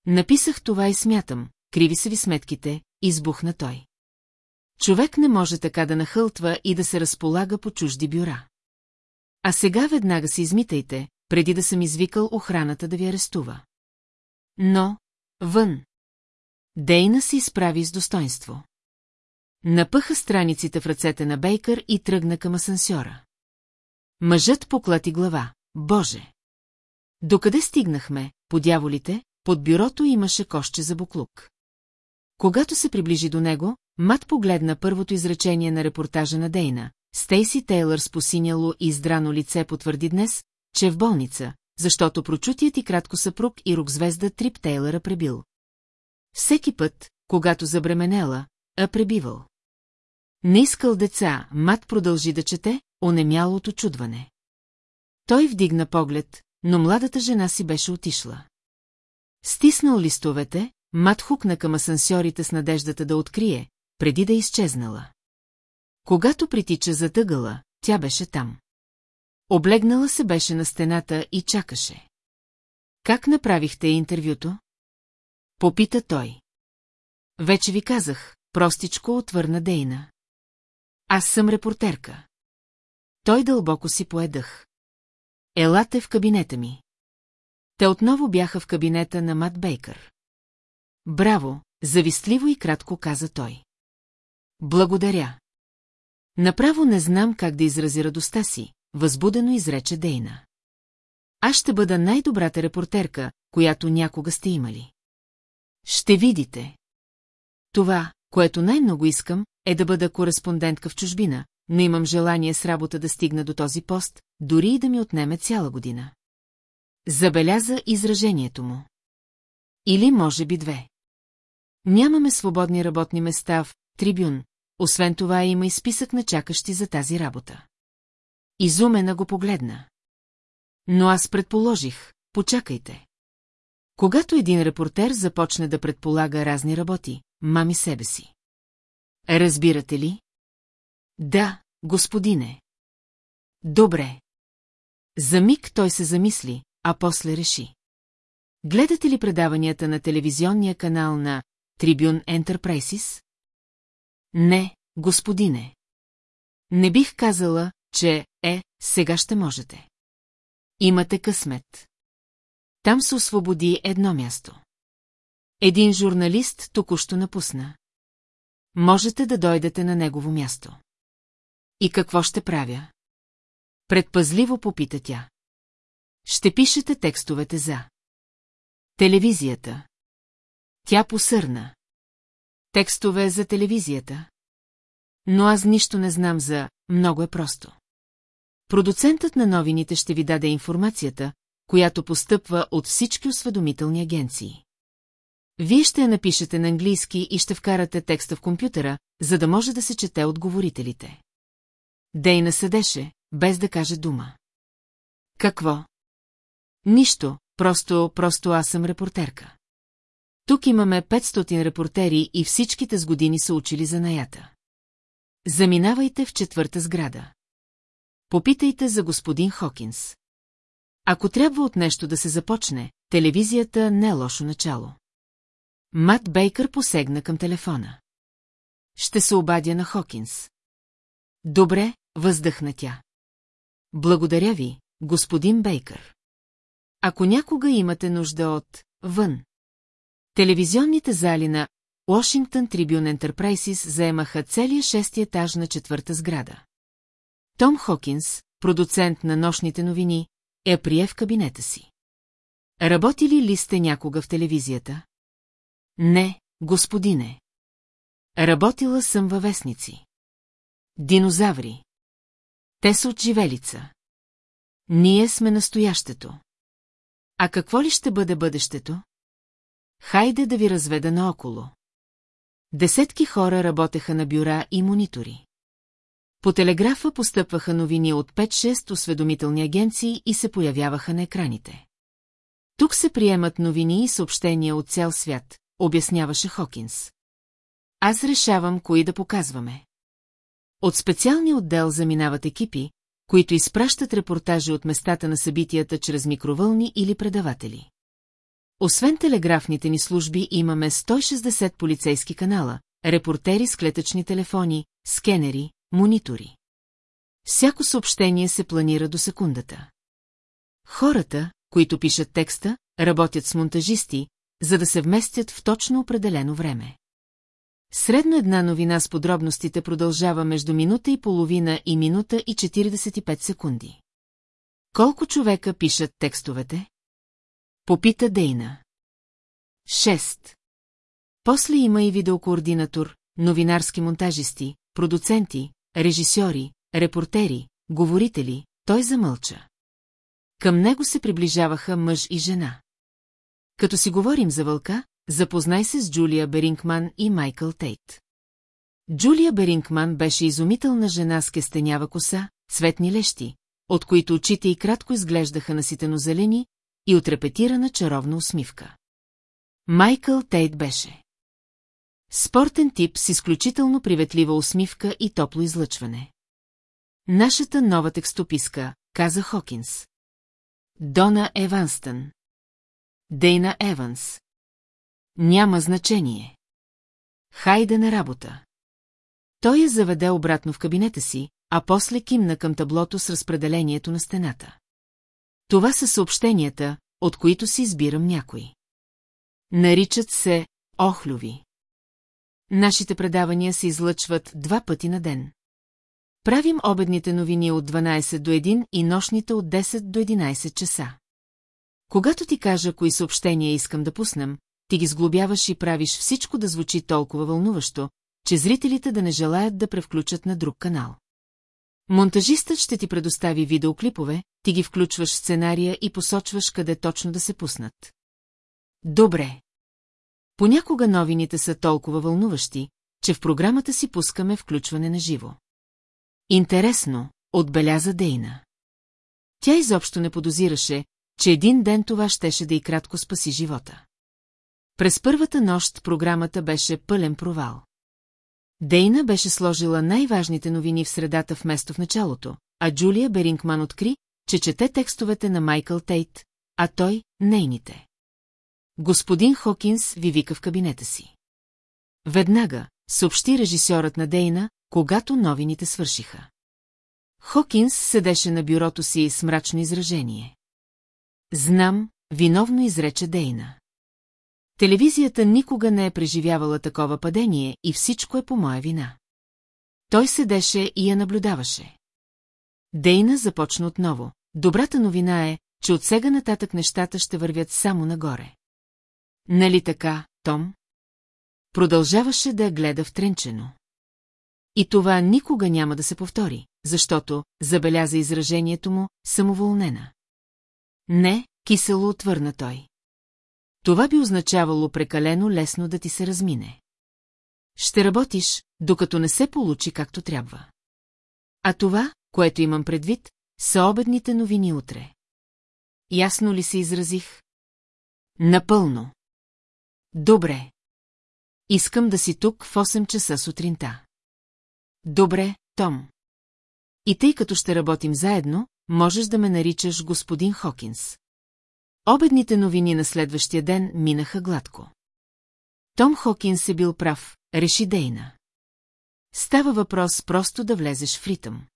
Написах това и смятам, криви са ви сметките, избухна той. Човек не може така да нахълтва и да се разполага по чужди бюра. А сега веднага се измитайте, преди да съм извикал охраната да ви арестува. Но, вън. Дейна се изправи с достоинство. Напъха страниците в ръцете на Бейкър и тръгна към асансьора. Мъжът поклати глава. Боже! Докъде стигнахме, по дяволите, под бюрото имаше кошче за буклук. Когато се приближи до него, Мат погледна първото изречение на репортажа на Дейна. Стейси Тейлър с посиняло и издрано лице потвърди днес, че е в болница, защото прочутият и кратко съпруг и рок-звезда Трип Тейлъра пребил. Всеки път, когато забременела, а пребивал. Не искал деца, Мат продължи да чете, онемял от очудване. Той вдигна поглед, но младата жена си беше отишла. Стиснал листовете, Мат хукна към асансьорите с надеждата да открие, преди да изчезнала. Когато притича затъгала, тя беше там. Облегнала се беше на стената и чакаше. Как направихте интервюто? Попита той. Вече ви казах, простичко отвърна Дейна. Аз съм репортерка. Той дълбоко си поедах. Елате в кабинета ми. Те отново бяха в кабинета на Мат Бейкър. Браво, завистливо и кратко каза той. Благодаря. Направо не знам как да изрази радостта си, възбудено изрече Дейна. Аз ще бъда най-добрата репортерка, която някога сте имали. Ще видите. Това, което най-много искам, е да бъда кореспондентка в чужбина, но имам желание с работа да стигна до този пост, дори и да ми отнеме цяла година. Забеляза изражението му. Или може би две. Нямаме свободни работни места в Трибюн, освен това има и списък на чакащи за тази работа. Изумена го погледна. Но аз предположих, почакайте. Когато един репортер започне да предполага разни работи, мами себе си. Разбирате ли? Да, господине. Добре. За миг той се замисли, а после реши. Гледате ли предаванията на телевизионния канал на Tribune Enterprises? Не, господине. Не бих казала, че е, сега ще можете. Имате късмет. Там се освободи едно място. Един журналист току-що напусна. Можете да дойдете на негово място. И какво ще правя? Предпазливо попита тя. Ще пишете текстовете за. Телевизията. Тя посърна. Текстове за телевизията. Но аз нищо не знам за «много е просто». Продуцентът на новините ще ви даде информацията, която постъпва от всички осведомителни агенции. Вие ще я напишете на английски и ще вкарате текста в компютъра, за да може да се чете от говорителите. Дейна седеше, без да каже дума. Какво? Нищо, просто, просто аз съм репортерка. Тук имаме 500 репортери и всичките с години са учили за наята. Заминавайте в четвърта сграда. Попитайте за господин Хокинс. Ако трябва от нещо да се започне, телевизията не е лошо начало. Мат Бейкър посегна към телефона. Ще се обадя на Хокинс. Добре, въздъхна тя. Благодаря ви, господин Бейкър. Ако някога имате нужда от вън. Телевизионните зали на Washington Tribune Enterprises заемаха целия шести етаж на четвърта сграда. Том Хокинс, продуцент на нощните новини, е прие в кабинета си. Работили ли сте някога в телевизията? Не, господине. Работила съм във вестници. Динозаври. Те са от живелица. Ние сме настоящето. А какво ли ще бъде бъдещето? Хайде да ви разведа наоколо. Десетки хора работеха на бюра и монитори. По телеграфа постъпваха новини от 5-6 осведомителни агенции и се появяваха на екраните. Тук се приемат новини и съобщения от цял свят, обясняваше Хокинс. Аз решавам, кои да показваме. От специалния отдел заминават екипи, които изпращат репортажи от местата на събитията чрез микровълни или предаватели. Освен телеграфните ни служби имаме 160 полицейски канала, репортери с клетъчни телефони, скенери, монитори. Всяко съобщение се планира до секундата. Хората, които пишат текста, работят с монтажисти, за да се вместят в точно определено време. Средно една новина с подробностите продължава между минута и половина и минута и 45 секунди. Колко човека пишат текстовете? Попита Дейна. Шест. После има и видеокоординатор, новинарски монтажисти, продуценти, режисьори, репортери, говорители, той замълча. Към него се приближаваха мъж и жена. Като си говорим за вълка, запознай се с Джулия Берингман и Майкъл Тейт. Джулия Берингман беше изумителна жена с кестенява коса, цветни лещи, от които очите и кратко изглеждаха наситено-зелени и отрепетирана чаровна усмивка. Майкъл Тейт беше. Спортен тип с изключително приветлива усмивка и топло излъчване. Нашата нова текстописка, каза Хокинс. Дона Еванстън. Дейна Еванс. Няма значение. Хайде на работа. Той я заведе обратно в кабинета си, а после кимна към таблото с разпределението на стената. Това са съобщенията, от които си избирам някои. Наричат се охлюви. Нашите предавания се излъчват два пъти на ден. Правим обедните новини от 12 до 1 и нощните от 10 до 11 часа. Когато ти кажа кои съобщения искам да пуснем, ти ги сглобяваш и правиш всичко да звучи толкова вълнуващо, че зрителите да не желаят да превключат на друг канал. Монтажистът ще ти предостави видеоклипове, ти ги включваш в сценария и посочваш къде точно да се пуснат. Добре. Понякога новините са толкова вълнуващи, че в програмата си пускаме включване на живо. Интересно, отбеляза Дейна. Тя изобщо не подозираше, че един ден това щеше да и кратко спаси живота. През първата нощ програмата беше пълен провал. Дейна беше сложила най-важните новини в средата вместо в началото, а Джулия Берингман откри, че чете текстовете на Майкъл Тейт, а той – нейните. Господин Хокинс ви вика в кабинета си. Веднага, съобщи режисьорът на Дейна, когато новините свършиха. Хокинс седеше на бюрото си с мрачно изражение. Знам, виновно изрече Дейна. Телевизията никога не е преживявала такова падение и всичко е по моя вина. Той седеше и я наблюдаваше. Дейна започна отново. Добрата новина е, че от сега нататък нещата ще вървят само нагоре. Нали така, Том? Продължаваше да я гледа втренчено. И това никога няма да се повтори, защото, забеляза изражението му, самоволнена. Не, кисело отвърна той. Това би означавало прекалено лесно да ти се размине. Ще работиш, докато не се получи както трябва. А това, което имам предвид, са обедните новини утре. Ясно ли се изразих? Напълно. Добре. Искам да си тук в 8 часа сутринта. Добре, Том. И тъй като ще работим заедно, можеш да ме наричаш господин Хокинс. Обедните новини на следващия ден минаха гладко. Том Хокинс е бил прав, реши Дейна. Става въпрос просто да влезеш в ритъм.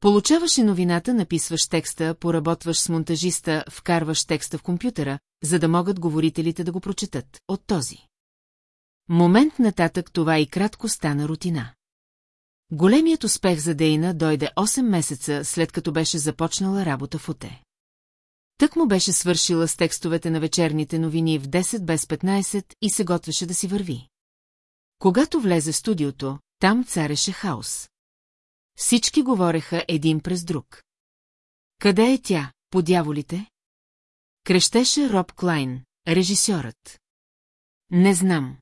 Получаваш новината, написваш текста, поработваш с монтажиста, вкарваш текста в компютъра, за да могат говорителите да го прочетат. От този. Момент нататък това и кратко стана рутина. Големият успех за Дейна дойде 8 месеца след като беше започнала работа в УТЕ. Тък му беше свършила с текстовете на вечерните новини в 10 без 15 и се готвеше да си върви. Когато влезе в студиото, там цареше хаос. Всички говореха един през друг. Къде е тя, по дяволите? Крещеше Роб Клайн, режисьорът. Не знам.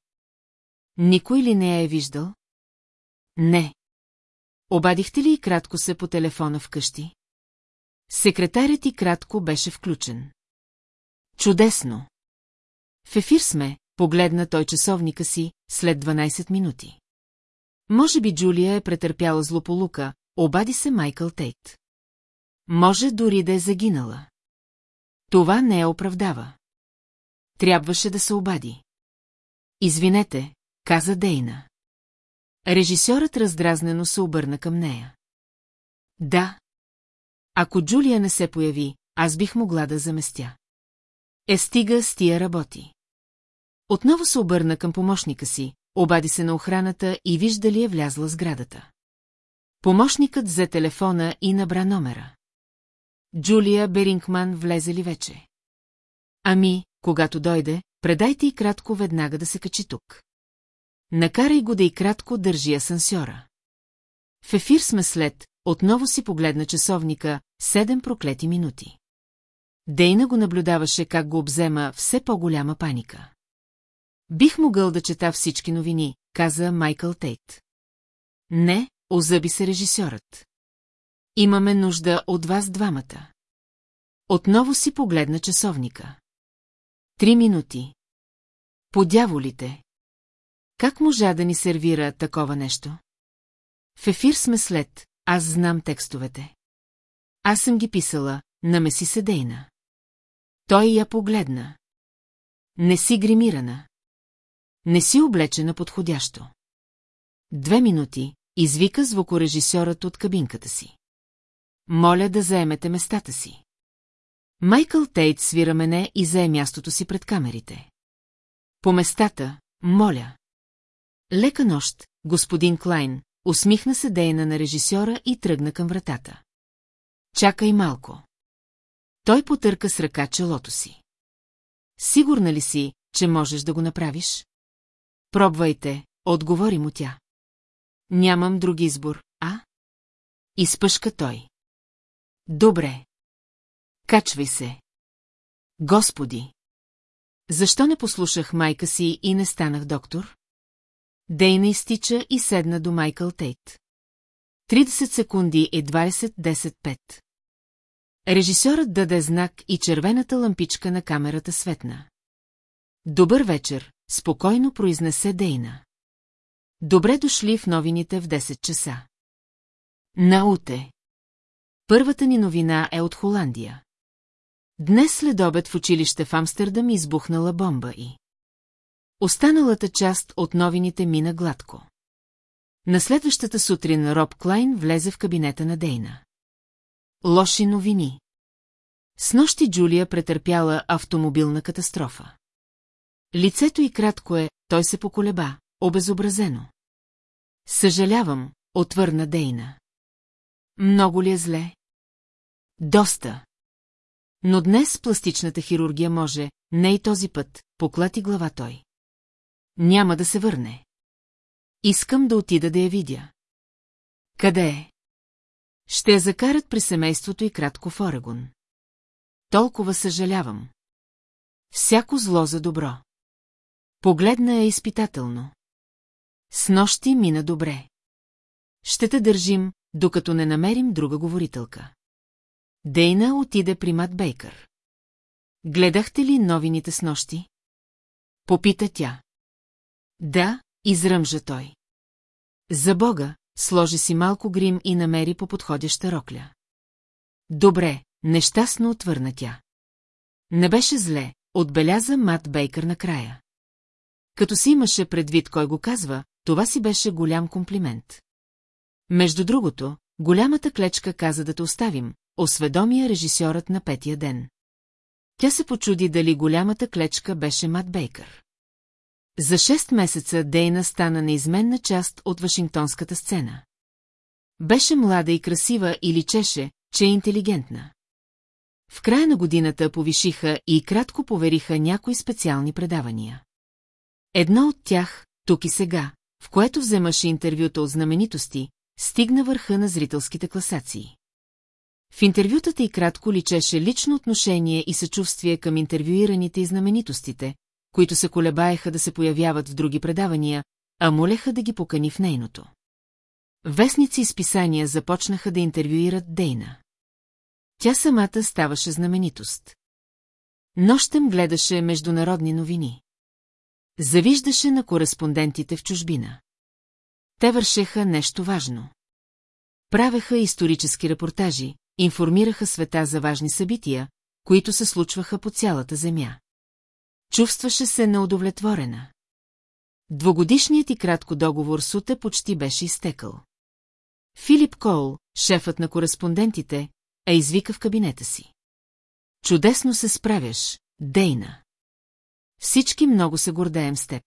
Никой ли не я е виждал? Не. Обадихте ли и кратко се по телефона вкъщи? Секретарят и кратко беше включен. Чудесно! В ефир сме, погледна той часовника си, след 12 минути. Може би Джулия е претърпяла злополука, обади се Майкъл Тейт. Може дори да е загинала. Това не я оправдава. Трябваше да се обади. Извинете, каза Дейна. Режисьорът раздразнено се обърна към нея. Да. Ако Джулия не се появи, аз бих могла да заместя. Е стига с тия работи. Отново се обърна към помощника си, обади се на охраната и вижда ли е влязла сградата. Помощникът взе телефона и набра номера. Джулия Берингман влезе ли вече? Ами, когато дойде, предайте и кратко веднага да се качи тук. Накарай го да и кратко държи асансьора. В ефир сме след, отново си погледна часовника, седем проклети минути. Дейна го наблюдаваше как го обзема все по-голяма паника. Бих могъл да чета всички новини, каза Майкъл Тейт. Не, озъби се режисьорът. Имаме нужда от вас двамата. Отново си погледна часовника. Три минути. Подяволите. Как можа да ни сервира такова нещо? В ефир сме след, аз знам текстовете. Аз съм ги писала, намеси се Дейна. Той я погледна. Не си гримирана. Не си облечена подходящо. Две минути, извика звукорежисьорът от кабинката си. Моля да заемете местата си. Майкъл Тейт свира мене и зае мястото си пред камерите. По местата, моля. Лека нощ, господин Клайн, усмихна се Дейна на режисьора и тръгна към вратата. Чакай малко. Той потърка с ръка челото си. Сигурна ли си, че можеш да го направиш? Пробвайте, отговори му тя. Нямам друг избор, а? Изпъшка той. Добре. Качвай се. Господи! Защо не послушах майка си и не станах доктор? Дейна изтича и седна до Майкъл Тейт. 30 секунди е 20-10-5. Режисьорът даде знак и червената лампичка на камерата светна. Добър вечер, спокойно произнесе Дейна. Добре дошли в новините в 10 часа. Науте. Първата ни новина е от Холандия. Днес след обед в училище в Амстердам избухнала бомба и... Останалата част от новините мина гладко. На следващата сутрин Роб Клайн влезе в кабинета на Дейна. Лоши новини. С нощи Джулия претърпяла автомобилна катастрофа. Лицето й кратко е, той се поколеба, обезобразено. Съжалявам, отвърна Дейна. Много ли е зле? Доста. Но днес пластичната хирургия може, не и този път, поклати глава той. Няма да се върне. Искам да отида да я видя. Къде е? Ще я закарат при семейството и кратко в Орегон. Толкова съжалявам. Всяко зло за добро. Погледна я изпитателно. С нощи мина добре. Ще те държим, докато не намерим друга говорителка. Дейна отиде при Мат Бейкър. Гледахте ли новините с нощи? Попита тя. Да, изръмжа той. За Бога, сложи си малко грим и намери по подходяща рокля. Добре, нещастно отвърна тя. Не беше зле, отбеляза Мат Бейкър накрая. Като си имаше предвид кой го казва, това си беше голям комплимент. Между другото, голямата клечка каза да те оставим, осведомия режисьорът на петия ден. Тя се почуди дали голямата клечка беше Мат Бейкър. За шест месеца Дейна стана неизменна част от Вашингтонската сцена. Беше млада и красива и личеше, че е интелигентна. В края на годината повишиха и кратко повериха някои специални предавания. Едно от тях, тук и сега, в което вземаше интервюта от знаменитости, стигна върха на зрителските класации. В интервютата и кратко личеше лично отношение и съчувствие към интервюираните и знаменитостите, които се колебаеха да се появяват в други предавания, а молеха да ги покани в нейното. Вестници и списания започнаха да интервюират Дейна. Тя самата ставаше знаменитост. Нощем гледаше международни новини. Завиждаше на кореспондентите в чужбина. Те вършеха нещо важно. Правеха исторически репортажи, информираха света за важни събития, които се случваха по цялата земя. Чувстваше се неудовлетворена. Двогодишният и кратко договор с Уте почти беше изтекал. Филип Кол, шефът на кореспондентите, е извика в кабинета си. Чудесно се справяш, Дейна. Всички много се гордеем с теб.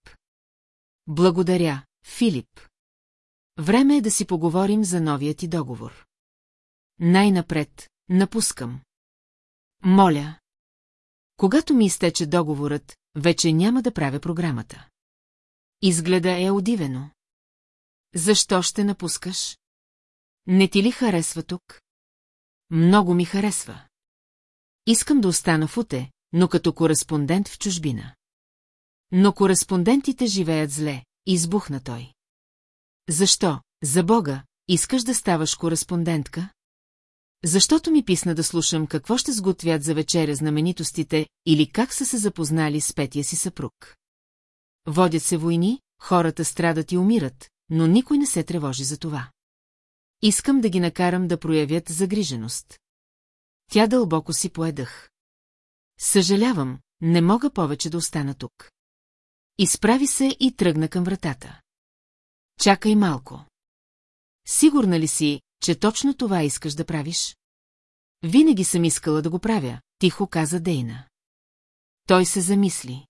Благодаря, Филип. Време е да си поговорим за новия ти договор. Най-напред, напускам. Моля. Когато ми изтече договорът, вече няма да правя програмата. Изгледа е удивено. Защо ще напускаш? Не ти ли харесва тук? Много ми харесва. Искам да остана в Уте, но като кореспондент в чужбина. Но кореспондентите живеят зле, избухна той. Защо, за Бога, искаш да ставаш кореспондентка? Защото ми писна да слушам какво ще сготвят за вечеря знаменитостите или как са се запознали с петия си съпруг. Водят се войни, хората страдат и умират, но никой не се тревожи за това. Искам да ги накарам да проявят загриженост. Тя дълбоко си поедах. Съжалявам, не мога повече да остана тук. Изправи се и тръгна към вратата. Чакай малко. Сигурна ли си, че точно това искаш да правиш? Винаги съм искала да го правя, тихо каза Дейна. Той се замисли.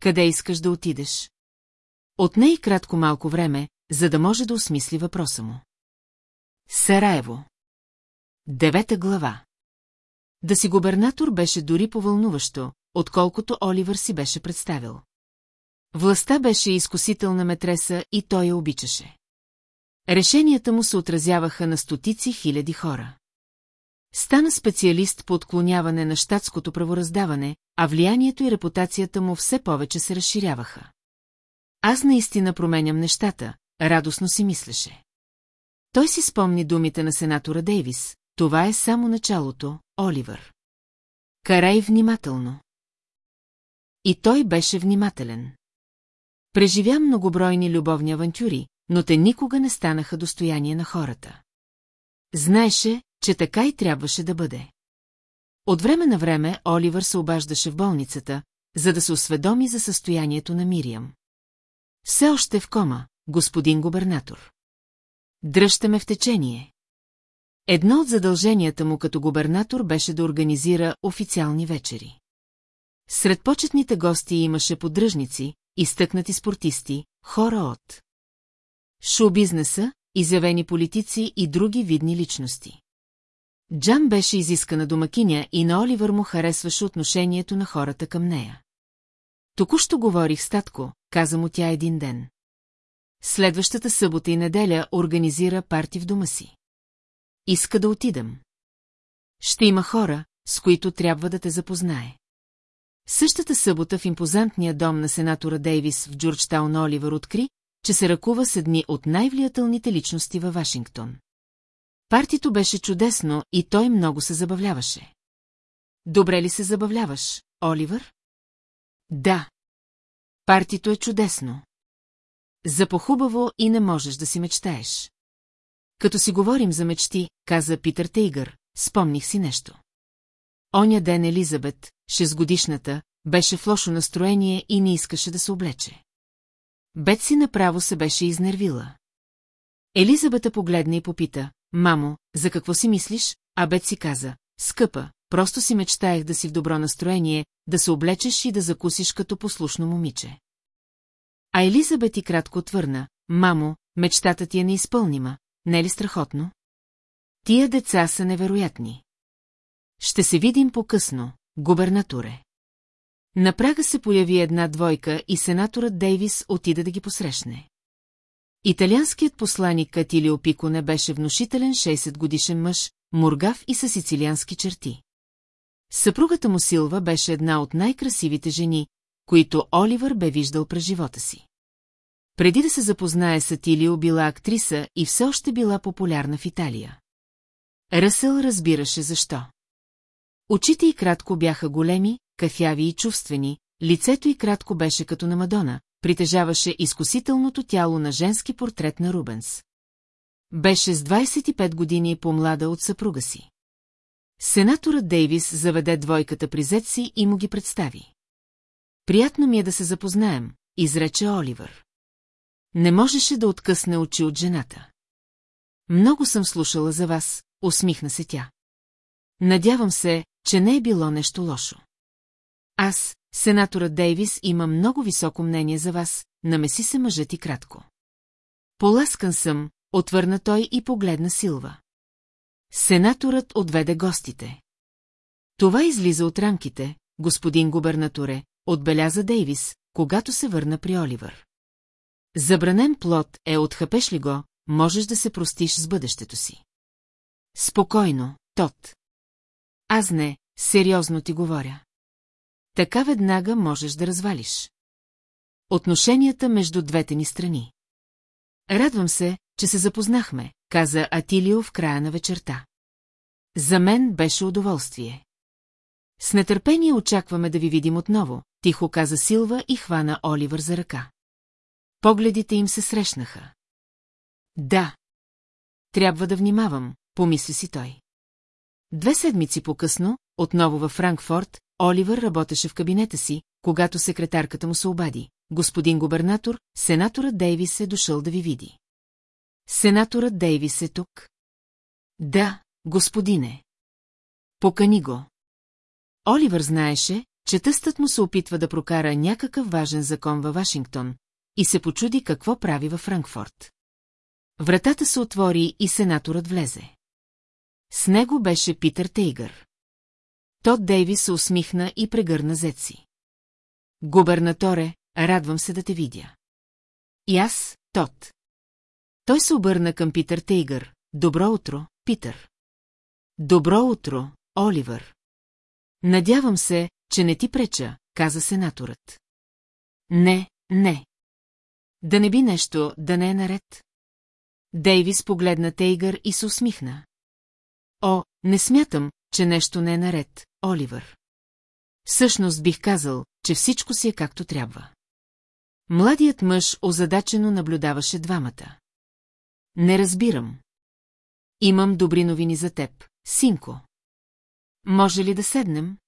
Къде искаш да отидеш? Отне и кратко малко време, за да може да осмисли въпроса му. Сараево. Девета глава. Да си губернатор беше дори повълнуващо, отколкото Оливър си беше представил. Властта беше изкусителна метреса и той я обичаше. Решенията му се отразяваха на стотици хиляди хора. Стана специалист по отклоняване на щатското правораздаване, а влиянието и репутацията му все повече се разширяваха. Аз наистина променям нещата, радостно си мислеше. Той си спомни думите на сенатора Дейвис. Това е само началото, Оливър. Карай внимателно. И той беше внимателен. Преживя многобройни любовни авантюри, но те никога не станаха достояние на хората. Знаеше, че така и трябваше да бъде. От време на време Оливър се обаждаше в болницата, за да се осведоми за състоянието на Мириам. Все още в кома, господин губернатор. Дръжте ме в течение. Едно от задълженията му като губернатор беше да организира официални вечери. Сред почетните гости имаше поддръжници, изтъкнати спортисти, хора от шоу-бизнеса, изявени политици и други видни личности. Джан беше изискана домакиня и на Оливър му харесваше отношението на хората към нея. Току-що говорих с татко, каза му тя един ден. Следващата събота и неделя организира парти в дома си. Иска да отидам. Ще има хора, с които трябва да те запознае. Същата събота в импозантния дом на сенатора Дейвис в Джорджтаун Оливър откри, че се ръкува с едни от най-влиятелните личности във Вашингтон. Партито беше чудесно и той много се забавляваше. Добре ли се забавляваш, Оливър? Да. Партито е чудесно. За похубаво и не можеш да си мечтаеш. Като си говорим за мечти, каза Питър Тейгър, спомних си нещо. Оня ден Елизабет, шестгодишната, беше в лошо настроение и не искаше да се облече. Бетси направо се беше изнервила. Елизабета погледна и попита, мамо, за какво си мислиш? А Бетси каза, скъпа, просто си мечтаях да си в добро настроение, да се облечеш и да закусиш като послушно момиче. А Елизабет и кратко отвърна, мамо, мечтата ти е неизпълнима, не е ли страхотно? Тия деца са невероятни. Ще се видим по-късно, губернатуре. На прага се появи една двойка и сенаторът Дейвис отида да ги посрещне. Италианският посланик Катилио Пико не беше внушителен 60-годишен мъж, мургав и със сицилиански черти. Съпругата му Силва беше една от най-красивите жени, които Оливър бе виждал през живота си. Преди да се запознае с Атилио била актриса и все още била популярна в Италия. Ръсъл разбираше защо. Очите й кратко бяха големи, кафяви и чувствени, лицето й кратко беше като на Мадона, притежаваше изкусителното тяло на женски портрет на Рубенс. Беше с 25 години по-млада от съпруга си. Сенаторът Дейвис заведе двойката при си и му ги представи. Приятно ми е да се запознаем, изрече Оливър. Не можеше да откъсне очи от жената. Много съм слушала за вас, усмихна се тя. Надявам се, че не е било нещо лошо. Аз, сенатора Дейвис, има много високо мнение за вас, намеси се мъжът и кратко. Поласкан съм, отвърна той и погледна Силва. Сенаторът отведе гостите. Това излиза от рамките, господин губернаторе, отбеляза Дейвис, когато се върна при Оливър. Забранен плод е отхъпеш ли го, можеш да се простиш с бъдещето си. Спокойно, Тот. Аз не, сериозно ти говоря. Така веднага можеш да развалиш. Отношенията между двете ни страни. Радвам се, че се запознахме, каза Атилио в края на вечерта. За мен беше удоволствие. С нетърпение очакваме да ви видим отново, тихо каза Силва и хвана Оливър за ръка. Погледите им се срещнаха. Да. Трябва да внимавам, помисли си той. Две седмици по-късно, отново във Франкфорт, Оливър работеше в кабинета си, когато секретарката му се обади. Господин губернатор, сенаторът Дейвис е дошъл да ви види. Сенаторът Дейвис е тук? Да, господине. Покани го. Оливър знаеше, че тъстът му се опитва да прокара някакъв важен закон във Вашингтон и се почуди какво прави във Франкфорт. Вратата се отвори и сенаторът влезе. С него беше Питър Тейгър. Тод Дейви се усмихна и прегърна зеци. Губернаторе, радвам се да те видя. И аз, Тод. Той се обърна към Питър Тейгър. Добро утро, Питър. Добро утро, Оливър. Надявам се, че не ти преча, каза сенаторът. Не, не. Да не би нещо, да не е наред. Дейвис погледна Тейгър и се усмихна. О, не смятам, че нещо не е наред, Оливър. Всъщност бих казал, че всичко си е както трябва. Младият мъж озадачено наблюдаваше двамата. Не разбирам. Имам добри новини за теб, синко. Може ли да седнем?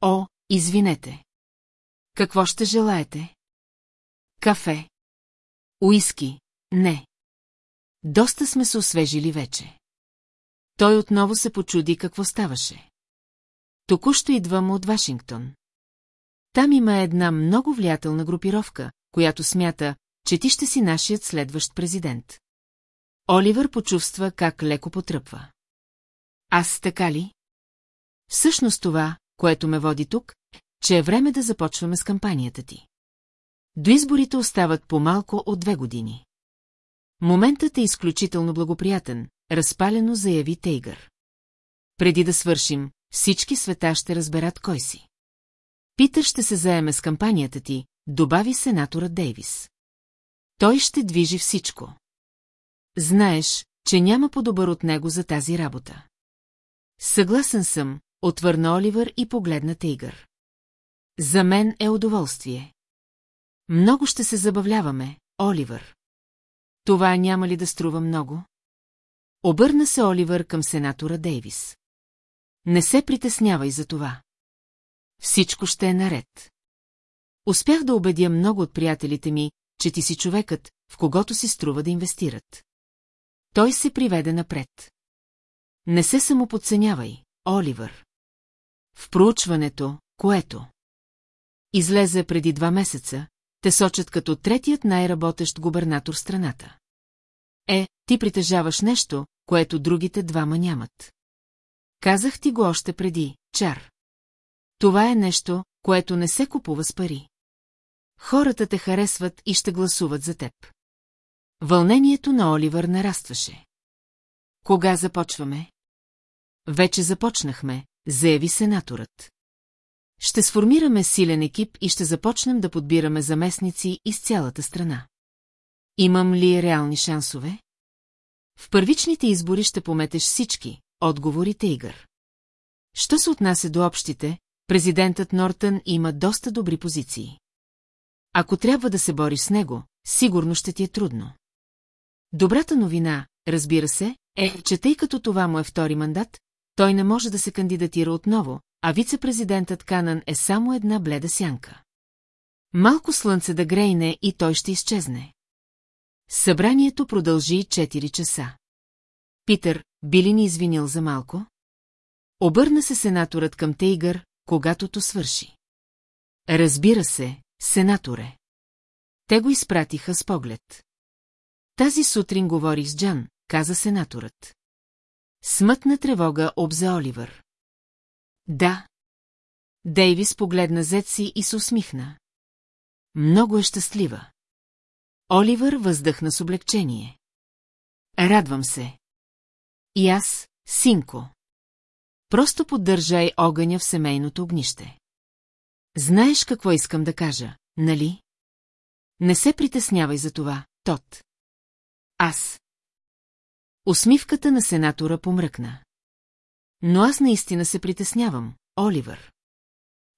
О, извинете. Какво ще желаете? Кафе. Уиски, не. Доста сме се освежили вече. Той отново се почуди какво ставаше. Току-що идвам от Вашингтон. Там има една много влиятелна групировка, която смята, че ти ще си нашият следващ президент. Оливър почувства как леко потръпва. Аз така ли? Всъщност това, което ме води тук, че е време да започваме с кампанията ти. До изборите остават по-малко от две години. Моментът е изключително благоприятен, разпалено заяви Тейгър. Преди да свършим, всички света ще разберат кой си. Питър ще се заеме с кампанията ти, добави сенатора Дейвис. Той ще движи всичко. Знаеш, че няма по-добър от него за тази работа. Съгласен съм, отвърна Оливър и погледна Тейгър. За мен е удоволствие. Много ще се забавляваме, Оливър. Това няма ли да струва много? Обърна се Оливър към сенатора Дейвис. Не се притеснявай за това. Всичко ще е наред. Успях да убедя много от приятелите ми, че ти си човекът, в когото си струва да инвестират. Той се приведе напред. Не се самоподценявай, Оливър. В проучването, което излезе преди два месеца, те сочат като третият най-работещ губернатор страната. Е, ти притежаваш нещо, което другите двама нямат. Казах ти го още преди, чар. Това е нещо, което не се купува с пари. Хората те харесват и ще гласуват за теб. Вълнението на Оливър нарастваше. Кога започваме? Вече започнахме, заяви сенаторът. Ще сформираме силен екип и ще започнем да подбираме заместници из цялата страна. Имам ли реални шансове? В първичните избори ще пометеш всички, отговори Тейгър. Що се отнася до общите, президентът Нортън има доста добри позиции. Ако трябва да се бориш с него, сигурно ще ти е трудно. Добрата новина, разбира се, е, че тъй като това му е втори мандат, той не може да се кандидатира отново, а вице-президентът Канан е само една бледа сянка. Малко слънце да грейне и той ще изчезне. Събранието продължи 4 часа. Питър, би ли ни извинил за малко? Обърна се сенаторът към Тейгър, когато то свърши. Разбира се, сенаторе. Те го изпратиха с поглед. Тази сутрин говорих с Джан, каза сенаторът. Смътна тревога обзе Оливър. Да. Дейвис погледна зет си и се усмихна. Много е щастлива. Оливър въздъхна с облегчение. Радвам се. И аз, синко. Просто поддържай огъня в семейното огнище. Знаеш какво искам да кажа, нали? Не се притеснявай за това, Тот. Аз. Усмивката на сенатора помръкна. Но аз наистина се притеснявам, Оливър.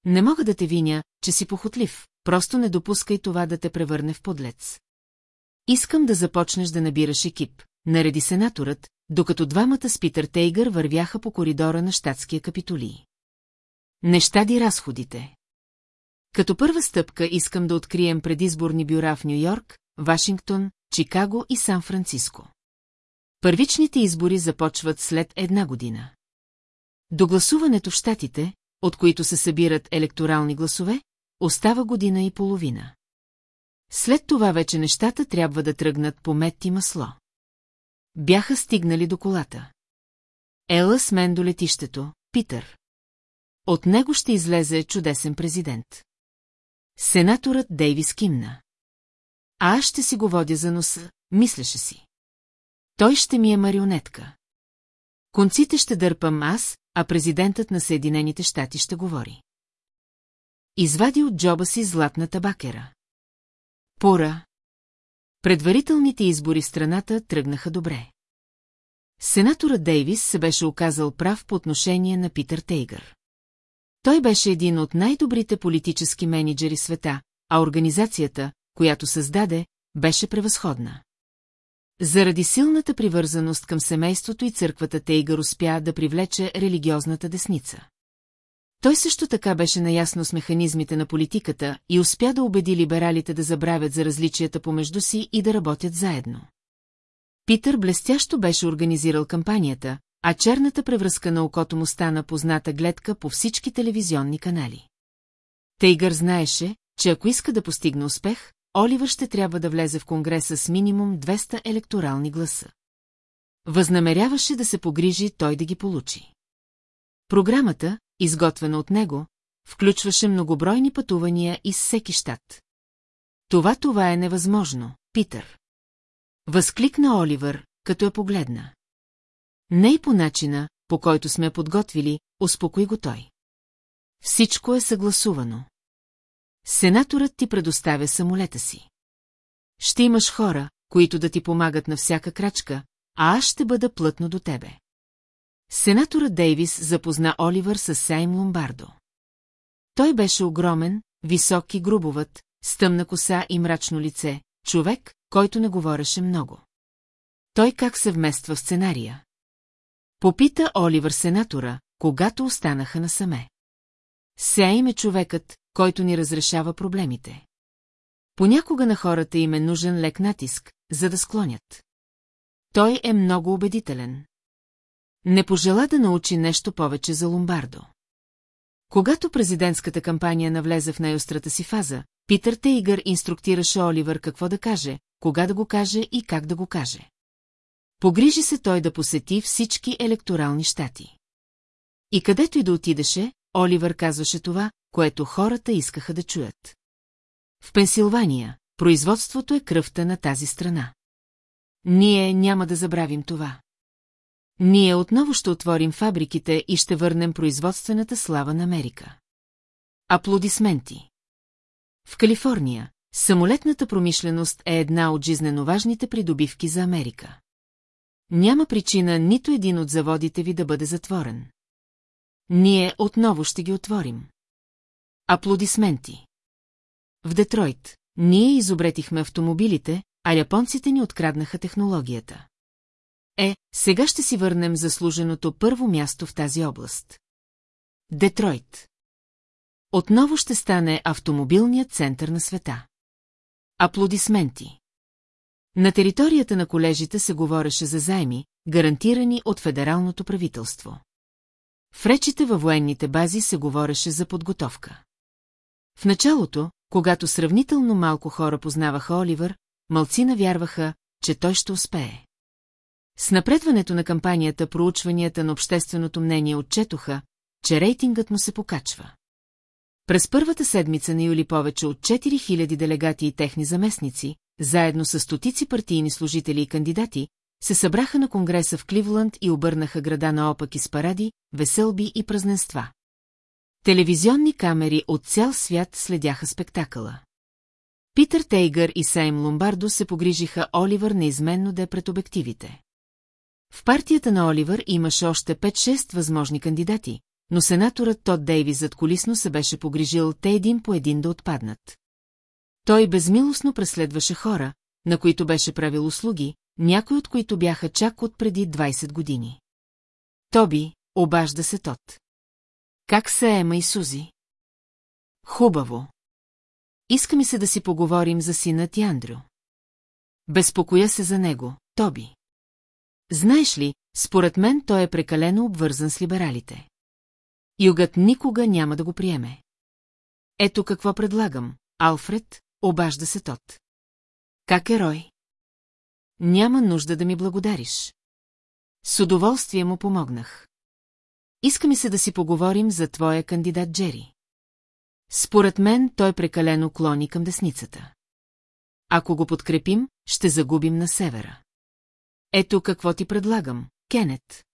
Не мога да те виня, че си похотлив, просто не допускай това да те превърне в подлец. Искам да започнеш да набираш екип, нареди сенаторът, докато двамата с Питър Тейгър вървяха по коридора на щатския капитолий. Не щади разходите. Като първа стъпка искам да открием предизборни бюра в Нью-Йорк, Вашингтон, Чикаго и Сан-Франциско. Първичните избори започват след една година. До гласуването в щатите, от които се събират електорални гласове, остава година и половина. След това вече нещата трябва да тръгнат по мед и масло. Бяха стигнали до колата. Ела с мен до летището, Питър. От него ще излезе чудесен президент. Сенаторът Дейвис кимна. А аз ще си го водя за носа, мислеше си. Той ще ми е марионетка. Конците ще дърпам аз, а президентът на Съединените щати ще говори. Извади от джоба си златната бакера. Пора. Предварителните избори в страната тръгнаха добре. Сенаторът Дейвис се беше оказал прав по отношение на Питър Тейгър. Той беше един от най-добрите политически менеджери света, а организацията, която създаде, беше превъзходна. Заради силната привързаност към семейството и църквата Тейгър успя да привлече религиозната десница. Той също така беше наясно с механизмите на политиката и успя да убеди либералите да забравят за различията помежду си и да работят заедно. Питър блестящо беше организирал кампанията, а черната превръзка на окото му стана позната гледка по всички телевизионни канали. Тейгър знаеше, че ако иска да постигне успех, Оливър ще трябва да влезе в Конгреса с минимум 200 електорални гласа. Възнамеряваше да се погрижи той да ги получи. Програмата, изготвена от него, включваше многобройни пътувания из всеки щат. Това това е невъзможно, Питър. Възкликна Оливър, като я погледна. Не и по начина, по който сме подготвили, успокой го той. Всичко е съгласувано. Сенаторът ти предоставя самолета си. Ще имаш хора, които да ти помагат на всяка крачка, а аз ще бъда плътно до тебе. Сенаторът Дейвис запозна Оливър с Сейм Ломбардо. Той беше огромен, висок и грубоват, с тъмна коса и мрачно лице, човек, който не говореше много. Той как се вмества в сценария? Попита Оливър сенатора, когато останаха насаме. Сега им е човекът, който ни разрешава проблемите. Понякога на хората им е нужен лек натиск, за да склонят. Той е много убедителен. Не пожела да научи нещо повече за Ломбардо. Когато президентската кампания навлезе в най-острата си фаза, Питър Тейгър инструктираше Оливър какво да каже, кога да го каже и как да го каже. Погрижи се той да посети всички електорални щати. И където и да отидеше, Оливър казваше това, което хората искаха да чуят. В Пенсилвания производството е кръвта на тази страна. Ние няма да забравим това. Ние отново ще отворим фабриките и ще върнем производствената слава на Америка. Аплодисменти. В Калифорния, самолетната промишленост е една от жизнено важните придобивки за Америка. Няма причина нито един от заводите ви да бъде затворен. Ние отново ще ги отворим. Аплодисменти. В Детройт ние изобретихме автомобилите, а японците ни откраднаха технологията. Е, сега ще си върнем заслуженото първо място в тази област. Детройт. Отново ще стане автомобилният център на света. Аплодисменти. На територията на колежите се говореше за займи, гарантирани от федералното правителство. В речите във военните бази се говореше за подготовка. В началото, когато сравнително малко хора познаваха Оливър, малцина вярваха, че той ще успее. С напредването на кампанията проучванията на общественото мнение отчетоха, че рейтингът му се покачва. През първата седмица на юли повече от 4000 делегати и техни заместници, заедно с стотици партийни служители и кандидати, се събраха на конгреса в Кливланд и обърнаха града наопаки с паради, веселби и празненства. Телевизионни камери от цял свят следяха спектакъла. Питър Тейгър и Сейм Ломбардо се погрижиха Оливър неизменно да е пред обективите. В партията на Оливър имаше още 5-6 възможни кандидати, но сенаторът Тод Дейви зад колисно се беше погрижил те един по един да отпаднат. Той безмилостно преследваше хора, на които беше правил услуги, някои от които бяха чак от преди 20 години. Тоби, обажда се Тод. Как се ема и Сузи? Хубаво. Иска ми се да си поговорим за сина ти, Андрю. Безпокоя се за него, Тоби. Знаеш ли, според мен той е прекалено обвързан с либералите. Югът никога няма да го приеме. Ето какво предлагам, Алфред, обажда се тот. Как е Рой? Няма нужда да ми благодариш. С удоволствие му помогнах. Иска ми се да си поговорим за твоя кандидат Джери. Според мен той прекалено клони към десницата. Ако го подкрепим, ще загубим на севера. Ето какво ти предлагам, Кенет.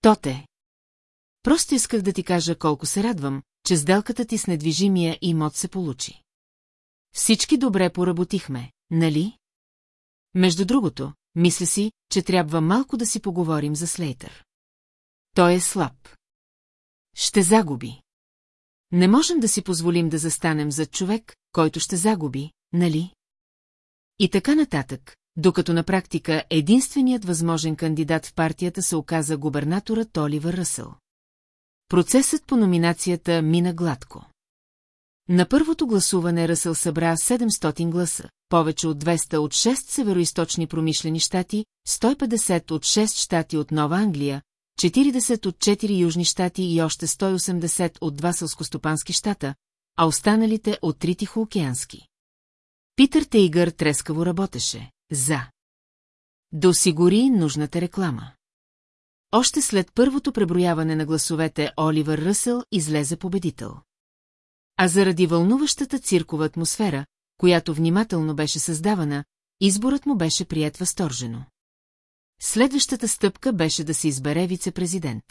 Тоте. Просто исках да ти кажа колко се радвам, че сделката ти с недвижимия имот се получи. Всички добре поработихме, нали? Между другото, мисля си, че трябва малко да си поговорим за Слейтър. Той е слаб. Ще загуби. Не можем да си позволим да застанем зад човек, който ще загуби, нали? И така нататък, докато на практика единственият възможен кандидат в партията се оказа губернаторът Оливър Ръсъл. Процесът по номинацията мина гладко. На първото гласуване Ръсъл събра 700 гласа, повече от 200 от 6 североисточни промишлени щати, 150 от 6 щати от Нова Англия, 40 от 4 южни щати и още 180 от два сълскостопански щата, а останалите от три тихоокеански. Питър Тейгър трескаво работеше. За. Да осигури нужната реклама. Още след първото преброяване на гласовете Оливър Ръсъл излезе победител. А заради вълнуващата циркова атмосфера, която внимателно беше създавана, изборът му беше прият възторжено. Следващата стъпка беше да се избере вице-президент.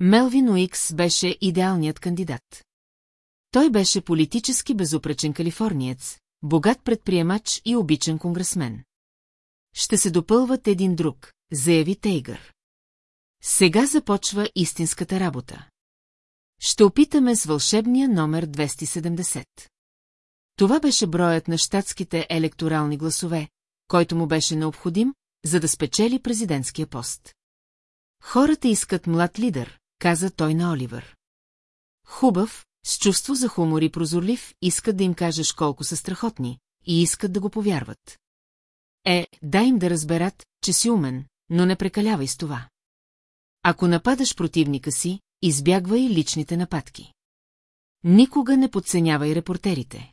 Мелвин Уикс беше идеалният кандидат. Той беше политически безупречен калифорниец, богат предприемач и обичен конгресмен. Ще се допълват един друг, заяви Тейгър. Сега започва истинската работа. Ще опитаме с вълшебния номер 270. Това беше броят на щатските електорални гласове, който му беше необходим, за да спечели президентския пост. Хората искат млад лидер, каза той на Оливър. Хубав, с чувство за хумор и прозорлив, искат да им кажеш колко са страхотни и искат да го повярват. Е, дай им да разберат, че си умен, но не прекалявай с това. Ако нападаш противника си, избягвай личните нападки. Никога не подценявай репортерите.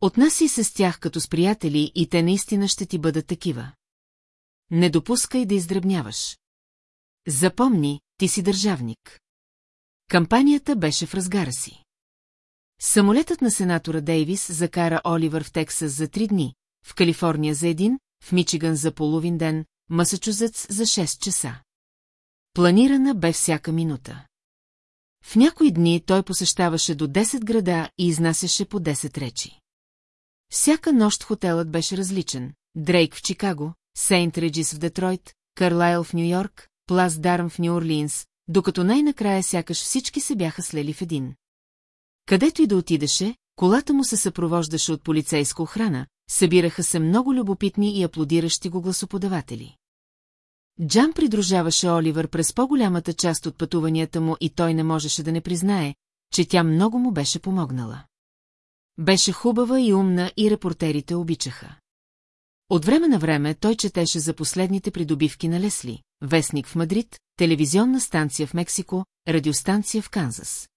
Отнаси се с тях като с приятели и те наистина ще ти бъдат такива. Не допускай да издръбняваш. Запомни, ти си държавник. Кампанията беше в разгара си. Самолетът на сенатора Дейвис закара Оливър в Тексас за три дни, в Калифорния за един, в Мичиган за половин ден, Масачузетс за 6 часа. Планирана бе всяка минута. В някои дни той посещаваше до 10 града и изнасяше по 10 речи. Всяка нощ хотелът беше различен. Дрейк в Чикаго, Сейнт Реджис в Детройт, Карлайл в Нью-Йорк, Плас Дарм в Нью-Орлиинс, докато най-накрая сякаш всички се бяха слели в един. Където и да отидеше, колата му се съпровождаше от полицейска охрана, събираха се много любопитни и аплодиращи го гласоподаватели. Джан придружаваше Оливър през по-голямата част от пътуванията му и той не можеше да не признае, че тя много му беше помогнала. Беше хубава и умна и репортерите обичаха. От време на време той четеше за последните придобивки на Лесли, вестник в Мадрид, телевизионна станция в Мексико, радиостанция в Канзас.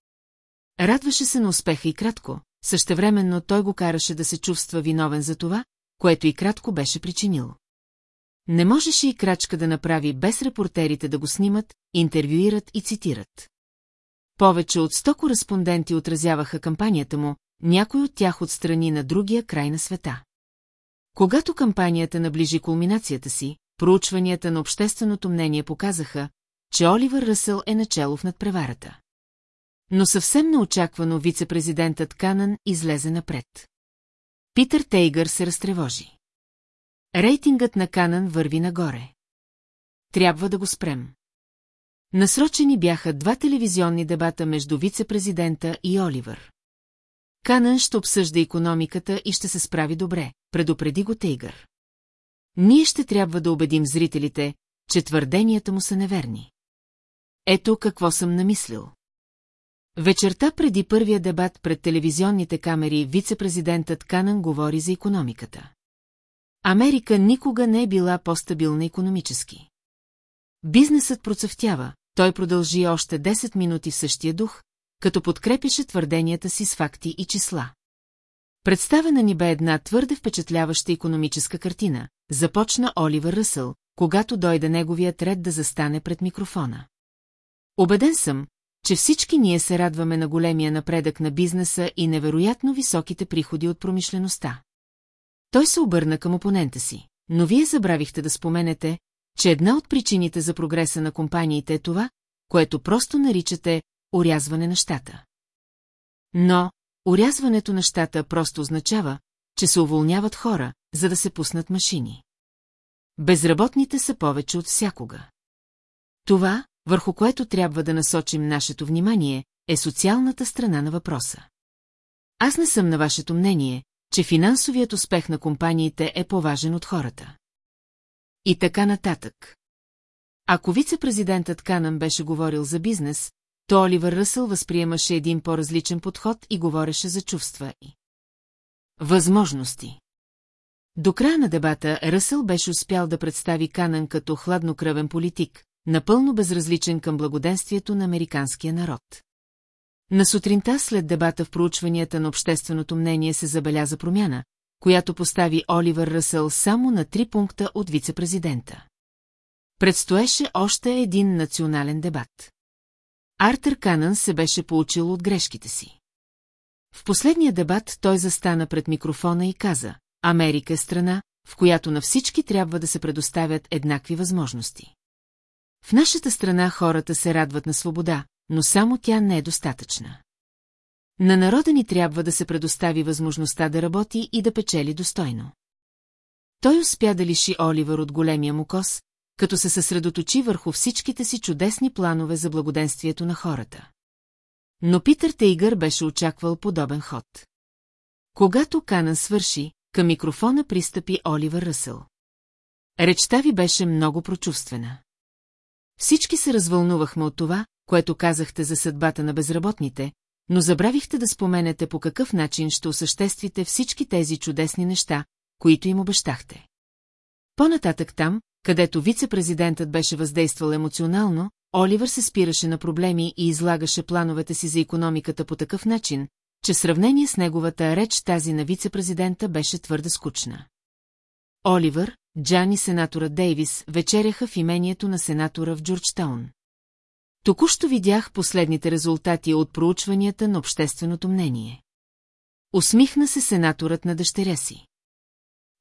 Радваше се на успеха и кратко, същевременно той го караше да се чувства виновен за това, което и кратко беше причинил. Не можеше и крачка да направи без репортерите да го снимат, интервюират и цитират. Повече от сто кореспонденти отразяваха кампанията му, някой от тях от страни на другия край на света. Когато кампанията наближи кулминацията си, проучванията на общественото мнение показаха, че Оливър Ръсъл е начало в надпреварата. Но съвсем неочаквано вице-президентът Канън излезе напред. Питър Тейгър се разтревожи. Рейтингът на Канън върви нагоре. Трябва да го спрем. Насрочени бяха два телевизионни дебата между вице-президента и Оливър. Канън ще обсъжда економиката и ще се справи добре, предупреди го Тейгър. Ние ще трябва да убедим зрителите, че твърденията му са неверни. Ето какво съм намислил. Вечерта преди първия дебат пред телевизионните камери вице-президентът Канън говори за економиката. Америка никога не е била по-стабилна економически. Бизнесът процъфтява, той продължи още 10 минути в същия дух, като подкрепяше твърденията си с факти и числа. Представена ни бе една твърде впечатляваща економическа картина, започна Оливър Ръсъл, когато дойде неговият ред да застане пред микрофона. Обеден съм, че всички ние се радваме на големия напредък на бизнеса и невероятно високите приходи от промишлеността. Той се обърна към опонента си, но вие забравихте да споменете, че една от причините за прогреса на компаниите е това, което просто наричате урязване на щата. Но, урязването на щата просто означава, че се уволняват хора, за да се пуснат машини. Безработните са повече от всякога. Това, върху което трябва да насочим нашето внимание, е социалната страна на въпроса. Аз не съм на вашето мнение, че финансовият успех на компаниите е по-важен от хората. И така нататък. Ако вице-президентът Канън беше говорил за бизнес, то Оливър Ръсъл възприемаше един по-различен подход и говореше за чувства и възможности. До края на дебата Ръсъл беше успял да представи Канън като хладнокръвен политик, напълно безразличен към благоденствието на американския народ. На сутринта след дебата в проучванията на общественото мнение се забеляза промяна, която постави Оливър Ръсъл само на три пункта от вице-президента. Предстоеше още един национален дебат. Артър Канън се беше получил от грешките си. В последния дебат той застана пред микрофона и каза, Америка е страна, в която на всички трябва да се предоставят еднакви възможности. В нашата страна хората се радват на свобода, но само тя не е достатъчна. На народа ни трябва да се предостави възможността да работи и да печели достойно. Той успя да лиши Оливър от големия му кос, като се съсредоточи върху всичките си чудесни планове за благоденствието на хората. Но Питър Тейгър беше очаквал подобен ход. Когато Канан свърши, към микрофона пристъпи Оливър Ръсъл. Речта ви беше много прочувствена. Всички се развълнувахме от това, което казахте за съдбата на безработните, но забравихте да споменете по какъв начин ще осъществите всички тези чудесни неща, които им обещахте. По-нататък там, където вице-президентът беше въздействал емоционално, Оливър се спираше на проблеми и излагаше плановете си за економиката по такъв начин, че сравнение с неговата реч тази на вице-президента беше твърде скучна. Оливър, Джан и сенатора Дейвис вечеряха в имението на сенатора в Джорджтаун. Току-що видях последните резултати от проучванията на общественото мнение. Усмихна се сенаторът на дъщеря си.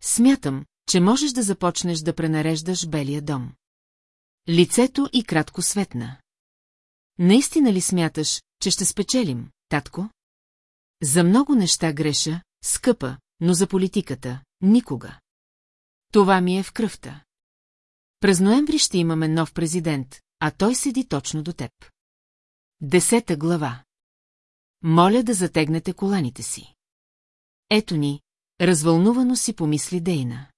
Смятам, че можеш да започнеш да пренареждаш Белия дом. Лицето и кратко светна. Наистина ли смяташ, че ще спечелим, татко? За много неща греша, скъпа, но за политиката – никога. Това ми е в кръвта. През ноември ще имаме нов президент, а той седи точно до теб. Десета глава. Моля да затегнете коланите си. Ето ни, развълнувано си помисли Дейна.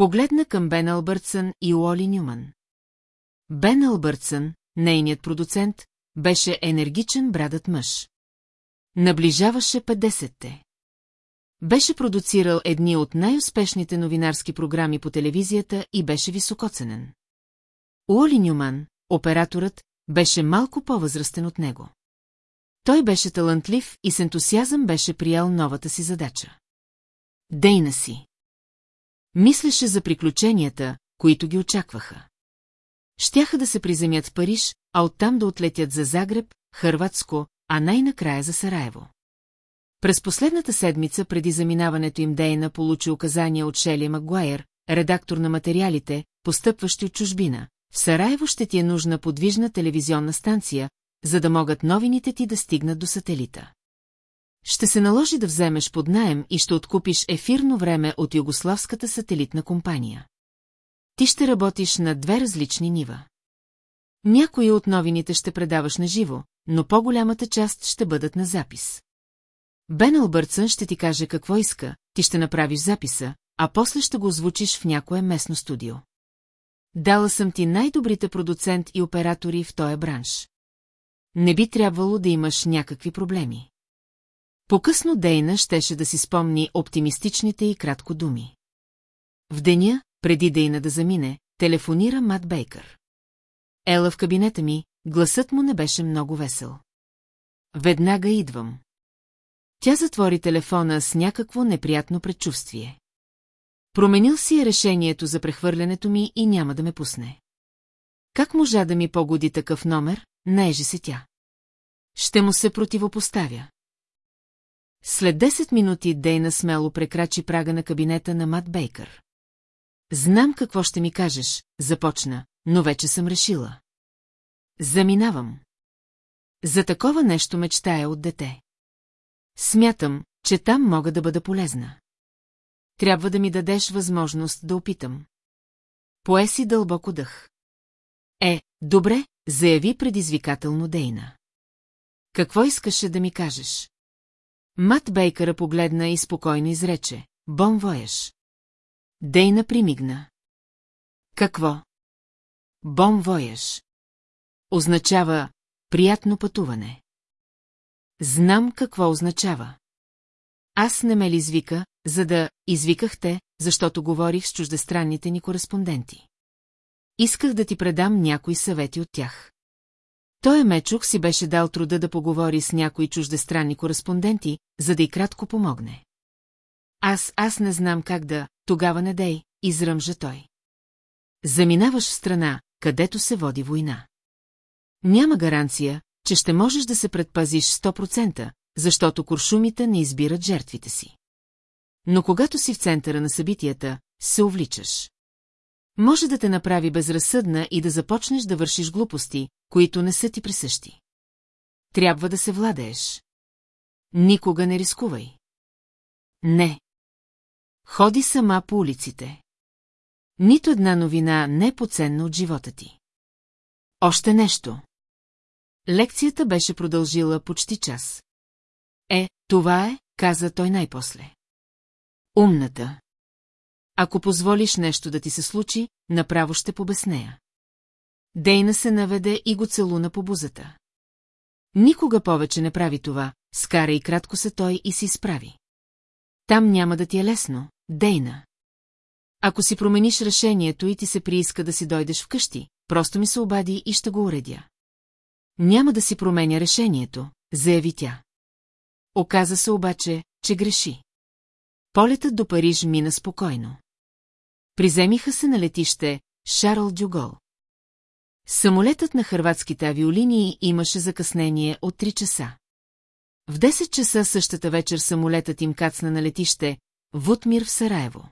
Погледна към Бен Албъртсън и Уоли Нюман. Бен Албъртсън, нейният продуцент, беше енергичен брадът мъж. Наближаваше 50-те. Беше продуцирал едни от най-успешните новинарски програми по телевизията и беше високоценен. Уоли Нюман, операторът, беше малко по-възрастен от него. Той беше талантлив и с ентусиазъм беше приял новата си задача. Дейна си. Мислеше за приключенията, които ги очакваха. Щяха да се приземят в Париж, а оттам да отлетят за Загреб, Хърватско, а най-накрая за Сараево. През последната седмица преди заминаването им Дейна получи указания от Шели Магуайер, редактор на материалите, постъпващи от чужбина. В Сараево ще ти е нужна подвижна телевизионна станция, за да могат новините ти да стигнат до сателита. Ще се наложи да вземеш под наем и ще откупиш ефирно време от Югославската сателитна компания. Ти ще работиш на две различни нива. Някои от новините ще предаваш на живо, но по-голямата част ще бъдат на запис. Бен Албъртсън ще ти каже какво иска, ти ще направиш записа, а после ще го озвучиш в някое местно студио. Дала съм ти най-добрите продуцент и оператори в този бранш. Не би трябвало да имаш някакви проблеми. По-късно Дейна щеше да си спомни оптимистичните и кратко думи. В деня, преди Дейна да замине, телефонира Мат Бейкър. Ела в кабинета ми, гласът му не беше много весел. Веднага идвам. Тя затвори телефона с някакво неприятно предчувствие. Променил си е решението за прехвърлянето ми и няма да ме пусне. Как можа да ми погоди такъв номер, наежи се тя. Ще му се противопоставя. След 10 минути Дейна смело прекрачи прага на кабинета на Мат Бейкър. Знам какво ще ми кажеш, започна, но вече съм решила. Заминавам. За такова нещо мечтая от дете. Смятам, че там мога да бъда полезна. Трябва да ми дадеш възможност да опитам. Пое си дълбоко дъх. Е, добре, заяви предизвикателно Дейна. Какво искаше да ми кажеш? Мат Бейкъра погледна и спокойно изрече. Бон воеш. Дейна примигна. Какво? Бон воеш. Означава приятно пътуване. Знам какво означава. Аз не ме ли извика, за да извикахте, защото говорих с чуждестранните ни кореспонденти. Исках да ти предам някои съвети от тях. Той Мечук си беше дал труда да поговори с някои чуждестранни кореспонденти, за да и кратко помогне. Аз, аз не знам как да, тогава не дей, изръмжа той. Заминаваш в страна, където се води война. Няма гаранция, че ще можеш да се предпазиш 100%, защото куршумите не избират жертвите си. Но когато си в центъра на събитията, се увличаш. Може да те направи безразсъдна и да започнеш да вършиш глупости, които не са ти присъщи. Трябва да се владееш. Никога не рискувай. Не. Ходи сама по улиците. Нито една новина не е поценна от живота ти. Още нещо. Лекцията беше продължила почти час. Е, това е, каза той най-после. Умната. Ако позволиш нещо да ти се случи, направо ще побеснея. Дейна се наведе и го целуна по бузата. Никога повече не прави това, скара и кратко се той и си изправи. Там няма да ти е лесно, Дейна. Ако си промениш решението и ти се прииска да си дойдеш вкъщи, просто ми се обади и ще го уредя. Няма да си променя решението, заяви тя. Оказа се обаче, че греши. Полетът до Париж мина спокойно. Приземиха се на летище Шарл Дюгол. Самолетът на хърватските авиолинии имаше закъснение от 3 часа. В 10 часа същата вечер самолетът им кацна на летище Вудмир в Сараево.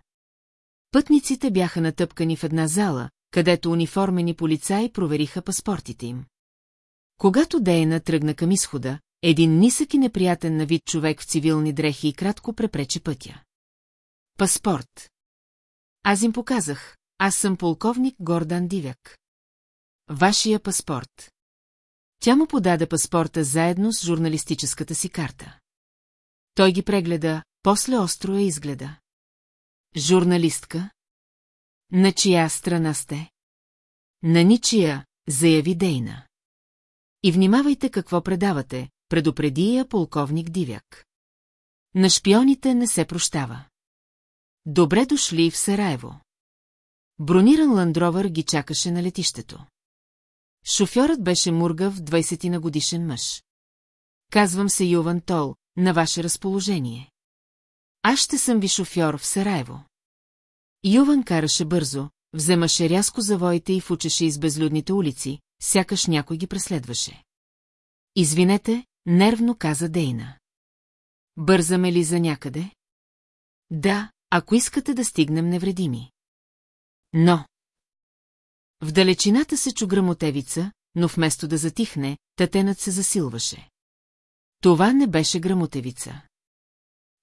Пътниците бяха натъпкани в една зала, където униформени полицаи провериха паспортите им. Когато Дейна тръгна към изхода, един нисък и неприятен на вид човек в цивилни дрехи и кратко препречи пътя. Паспорт. Аз им показах, аз съм полковник Гордан Дивяк. Вашия паспорт. Тя му подаде паспорта заедно с журналистическата си карта. Той ги прегледа, после остро я изгледа. Журналистка? На чия страна сте? На ничия, заяви Дейна. И внимавайте какво предавате, предупреди я полковник Дивяк. На шпионите не се прощава. Добре дошли в Сараево. Брониран ландровър ги чакаше на летището. Шофьорът беше мургав 20 на годишен мъж. Казвам се Йован Тол, на ваше разположение. Аз ще съм ви шофьор в Сараево. Йован караше бързо, вземаше рязко завоите и фучеше из безлюдните улици, сякаш някой ги преследваше. Извинете, нервно каза Дейна. Бързаме ли за някъде? Да, ако искате да стигнем невредими. Но... В далечината се чу грамотевица, но вместо да затихне, татенът се засилваше. Това не беше грамотевица.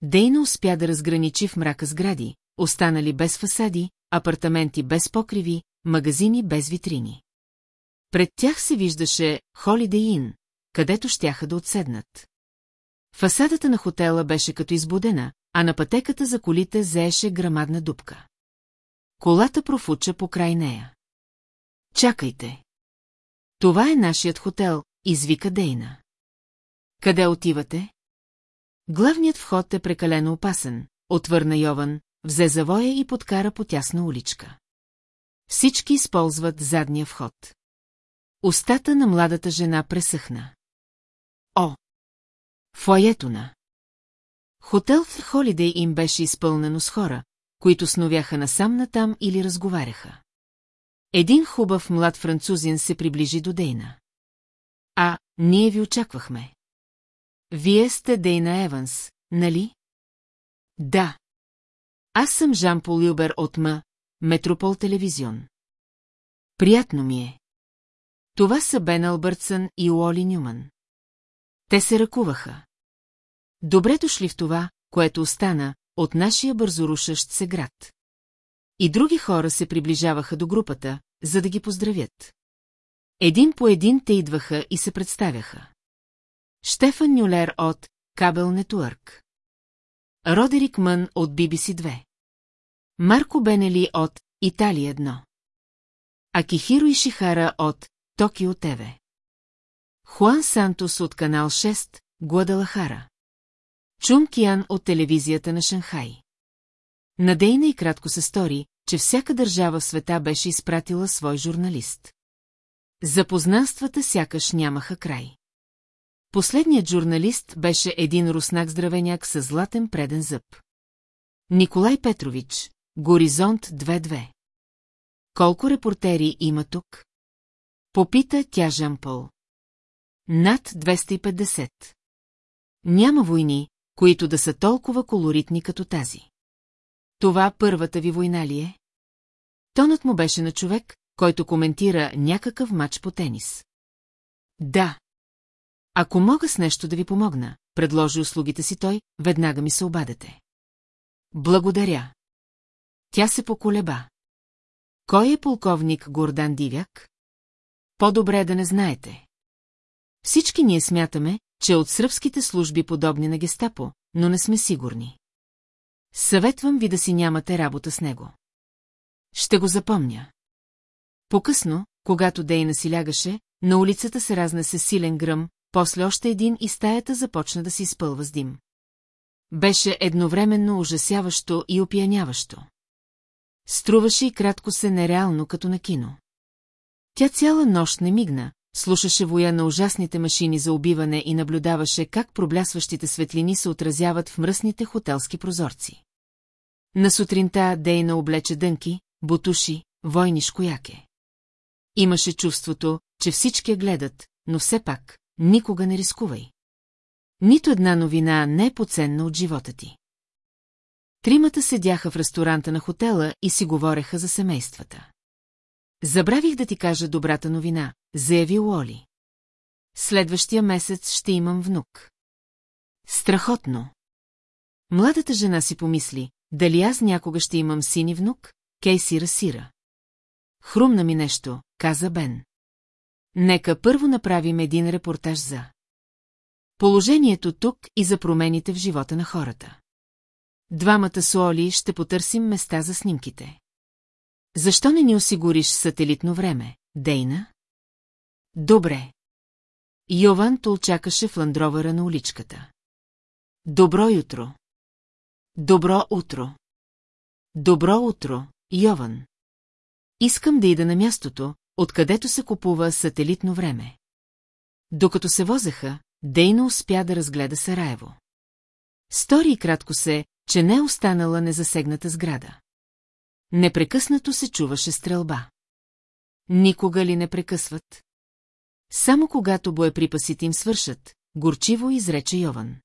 Дейна успя да разграничи в мрака сгради, останали без фасади, апартаменти без покриви, магазини без витрини. Пред тях се виждаше Holiday Inn, където щяха да отседнат. Фасадата на хотела беше като избудена, а на пътеката за колите зееше грамадна дупка. Колата профуча по край нея. Чакайте. Това е нашият хотел, извика Дейна. Къде отивате? Главният вход е прекалено опасен, отвърна Йован, взе завоя и подкара по тясна уличка. Всички използват задния вход. Остата на младата жена пресъхна. О! Фоето на. Хотел в Холидей им беше изпълнено с хора, които сновяха насам натам или разговаряха. Един хубав млад французин се приближи до Дейна. А, ние ви очаквахме. Вие сте Дейна Еванс, нали? Да. Аз съм Жан Пол Юбер от М, Метропол Телевизион. Приятно ми е. Това са Бен Албъртсън и Уоли Нюман. Те се ръкуваха. Добре дошли в това, което остана от нашия бързорушащ се град. И други хора се приближаваха до групата, за да ги поздравят. Един по един те идваха и се представяха. Штефан Нюлер от Кабел Нетуърк. Родерик Мън от BBC 2. Марко Бенели от Италия 1. Акихиро Ишихара от Токио ТВ. Хуан Сантос от канал 6, Гуадалахара. Чун Киан от телевизията на Шанхай. Надейна и кратко се стори, че всяка държава в света беше изпратила свой журналист. Запознанствата сякаш нямаха край. Последният журналист беше един руснак здравеняк с златен преден зъб. Николай Петрович, Горизонт 2-2. Колко репортери има тук? Попита тя Жампол. Над 250. Няма войни, които да са толкова колоритни като тази. Това първата ви война ли е? Тонът му беше на човек, който коментира някакъв матч по тенис. Да. Ако мога с нещо да ви помогна, предложи услугите си той, веднага ми се обадете. Благодаря. Тя се поколеба. Кой е полковник Гордан Дивяк? По-добре да не знаете. Всички ние смятаме, че от сръбските служби подобни на гестапо, но не сме сигурни. Съветвам ви да си нямате работа с него. Ще го запомня. По-късно, когато Дейна си лягаше, на улицата се разнесе силен гръм, после още един и стаята започна да се изпълва с дим. Беше едновременно ужасяващо и опияняващо. Струваше и кратко се нереално като на кино. Тя цяла нощ не мигна, слушаше воя на ужасните машини за убиване и наблюдаваше как проблясващите светлини се отразяват в мръсните хотелски прозорци. На сутринта Дейна облече дънки, бутуши, войнишко яке. Имаше чувството, че всички я гледат, но все пак, никога не рискувай. Нито една новина не е поценна от живота ти. Тримата седяха в ресторанта на хотела и си говореха за семействата. Забравих да ти кажа добрата новина, заяви Уоли. Следващия месец ще имам внук. Страхотно. Младата жена си помисли, дали аз някога ще имам сини внук, Кейси разсира. Хрумна ми нещо, каза Бен. Нека първо направим един репортаж за положението тук и за промените в живота на хората. Двамата с Оли ще потърсим места за снимките. Защо не ни осигуриш сателитно време, Дейна? Добре. Йован Тул чакаше в ландровара на уличката. Добро утро. Добро утро. Добро утро, Йован. Искам да ида на мястото, откъдето се купува сателитно време. Докато се возеха, Дейна успя да разгледа Сараево. Стори кратко се, че не е останала незасегната сграда. Непрекъснато се чуваше стрелба. Никога ли не прекъсват? Само когато боеприпасите им свършат, горчиво изрече Йован.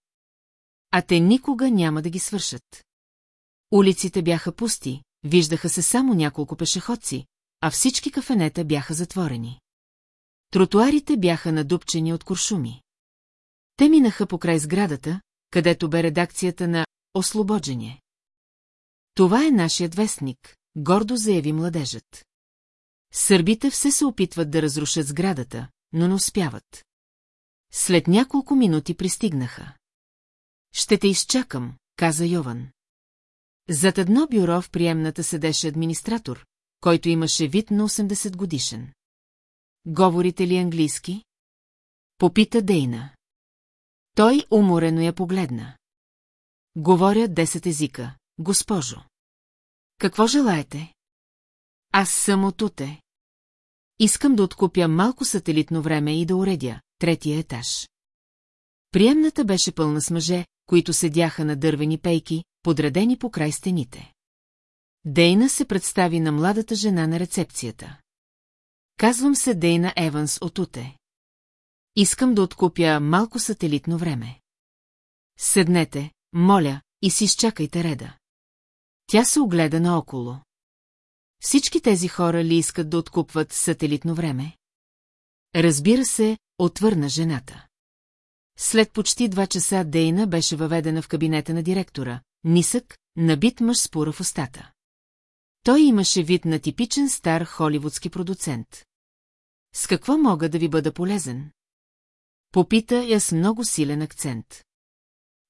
А те никога няма да ги свършат. Улиците бяха пусти, виждаха се само няколко пешеходци, а всички кафенета бяха затворени. Тротуарите бяха надупчени от куршуми. Те минаха покрай сградата, където бе редакцията на «Ослободжение». Това е нашият вестник, гордо заяви младежът. Сърбите все се опитват да разрушат сградата, но не успяват. След няколко минути пристигнаха. Ще те изчакам, каза Йован. Зад едно бюро в приемната седеше администратор, който имаше вид на 80 годишен. Говорите ли английски? Попита Дейна. Той уморено я погледна. Говоря 10 езика, госпожо. Какво желаете? Аз съм от Уте. Искам да откупя малко сателитно време и да уредя третия етаж. Приемната беше пълна с мъже, които седяха на дървени пейки, подредени по край стените. Дейна се представи на младата жена на рецепцията. Казвам се Дейна Еванс от Уте. Искам да откупя малко сателитно време. Седнете, моля, и си изчакайте реда. Тя се огледа наоколо. Всички тези хора ли искат да откупват сателитно време? Разбира се, отвърна жената. След почти два часа Дейна беше въведена в кабинета на директора, нисък, набит мъж с пура в устата. Той имаше вид на типичен стар холивудски продуцент. С какво мога да ви бъда полезен? Попита я с много силен акцент.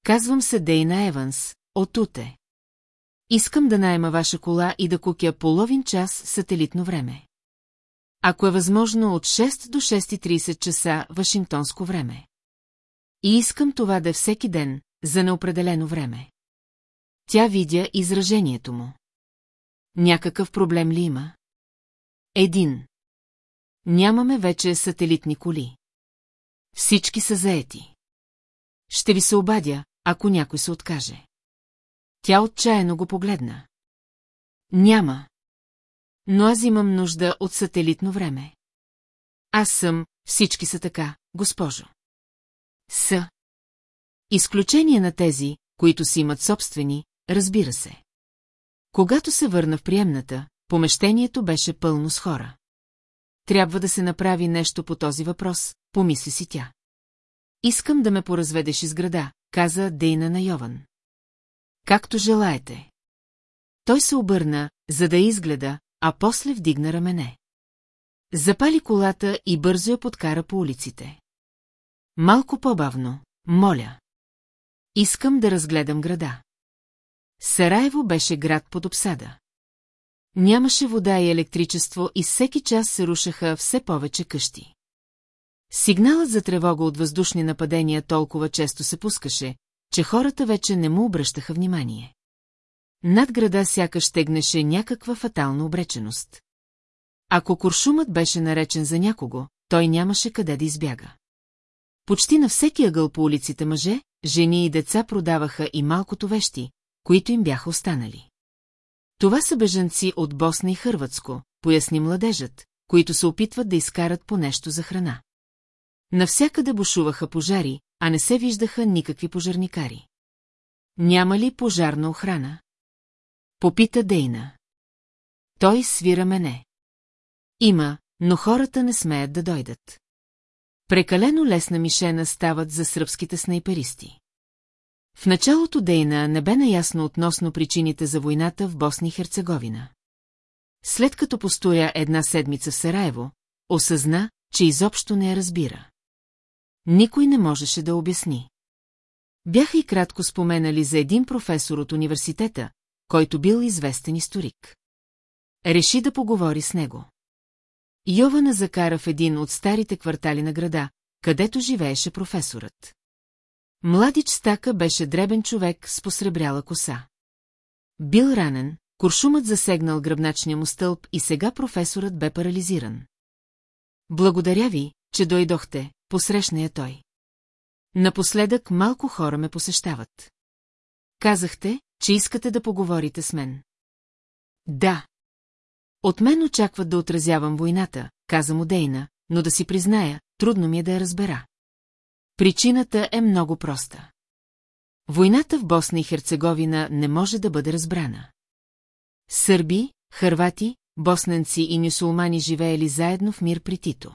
Казвам се Дейна Еванс, от Уте. Искам да найема ваша кола и да кукя половин час сателитно време. Ако е възможно от 6 до 6.30 часа Вашингтонско време. И искам това да е всеки ден, за неопределено време. Тя видя изражението му. Някакъв проблем ли има? Един. Нямаме вече сателитни коли. Всички са заети. Ще ви се обадя, ако някой се откаже. Тя отчаяно го погледна. Няма. Но аз имам нужда от сателитно време. Аз съм, всички са така, госпожо. С. Изключение на тези, които си имат собствени, разбира се. Когато се върна в приемната, помещението беше пълно с хора. Трябва да се направи нещо по този въпрос, помисли си тя. Искам да ме поразведеш из града, каза Дейна на Йован. Както желаете. Той се обърна, за да изгледа, а после вдигна рамене. Запали колата и бързо я подкара по улиците. Малко по-бавно, моля. Искам да разгледам града. Сараево беше град под обсада. Нямаше вода и електричество и всеки час се рушаха все повече къщи. Сигналът за тревога от въздушни нападения толкова често се пускаше, че хората вече не му обръщаха внимание. Над града сякаш тегнеше някаква фатална обреченост. Ако куршумът беше наречен за някого, той нямаше къде да избяга. Почти на всеки ъгъл по улиците мъже, жени и деца продаваха и малкото вещи, които им бяха останали. Това са бежанци от Босна и Хърватско, поясни младежът, които се опитват да изкарат по нещо за храна. Навсякъде бушуваха пожари, а не се виждаха никакви пожарникари. Няма ли пожарна охрана? Попита Дейна. Той свира мене. Има, но хората не смеят да дойдат. Прекалено лесна мишена стават за сръбските снайперисти. В началото Дейна не бе наясно относно причините за войната в Босни и Херцеговина. След като постоя една седмица в Сараево, осъзна, че изобщо не я разбира. Никой не можеше да обясни. Бяха и кратко споменали за един професор от университета, който бил известен историк. Реши да поговори с него. Йована закара в един от старите квартали на града, където живееше професорът. Младич стака беше дребен човек с посребряла коса. Бил ранен, куршумът засегнал гръбначния му стълб и сега професорът бе парализиран. Благодаря ви, че дойдохте, посрещна я той. Напоследък малко хора ме посещават. Казахте, че искате да поговорите с мен. Да. От мен очакват да отразявам войната, каза му Дейна, но да си призная, трудно ми е да я разбера. Причината е много проста. Войната в Босна и Херцеговина не може да бъде разбрана. Сърби, хървати, босненци и нюсулмани живеели заедно в мир при Тито.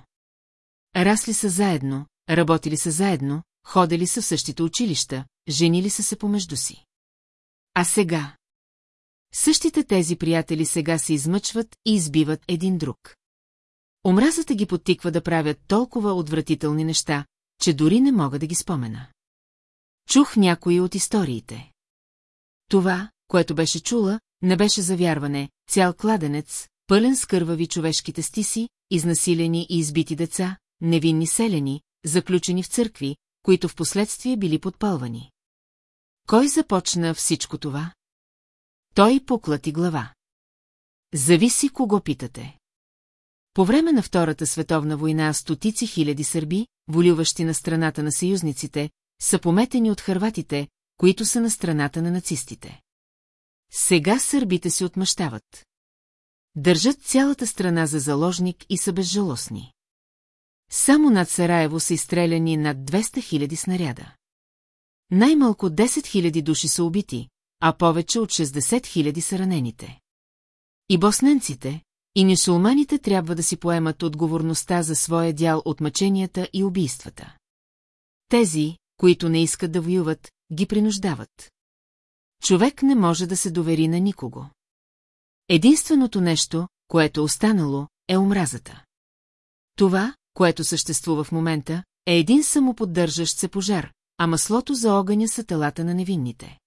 Расли са заедно, работили са заедно, ходили са в същите училища, женили са се помежду си. А сега? Същите тези приятели сега се измъчват и избиват един друг. Омразата ги потиква да правят толкова отвратителни неща, че дори не мога да ги спомена. Чух някои от историите. Това, което беше чула, не беше завярване, цял кладенец, пълен с кървави човешките стиси, изнасилени и избити деца, невинни селени, заключени в църкви, които в последствие били подпалвани. Кой започна всичко това? Той поклати глава. Зависи кого питате. По време на Втората световна война стотици хиляди сърби, волюващи на страната на съюзниците, са пометени от хърватите, които са на страната на нацистите. Сега сърбите се отмъщават. Държат цялата страна за заложник и са безжалостни. Само над Сараево са изстреляни над 200 000 снаряда. Най-малко 10 000 души са убити, а повече от 60 000 са ранените. И босненците, и нюсулманите трябва да си поемат отговорността за своя дял от мъченията и убийствата. Тези, които не искат да воюват, ги принуждават. Човек не може да се довери на никого. Единственото нещо, което е останало, е омразата. Това, което съществува в момента, е един самоподдържащ се пожар, а маслото за огъня са телата на невинните.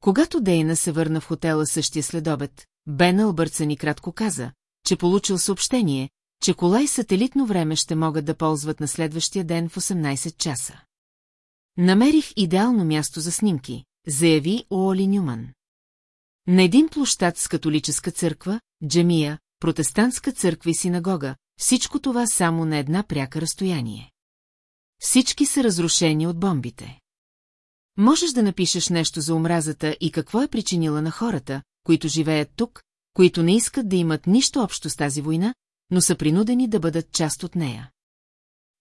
Когато Дейна се върна в хотела същия следобед, Бен Албъртсън и кратко каза, че получил съобщение, че кола и сателитно време ще могат да ползват на следващия ден в 18 часа. Намерих идеално място за снимки, заяви Уоли Нюман. На един площад с католическа църква, джамия, протестантска църква и синагога, всичко това само на една пряка разстояние. Всички са разрушени от бомбите. Можеш да напишеш нещо за омразата и какво е причинила на хората, които живеят тук, които не искат да имат нищо общо с тази война, но са принудени да бъдат част от нея.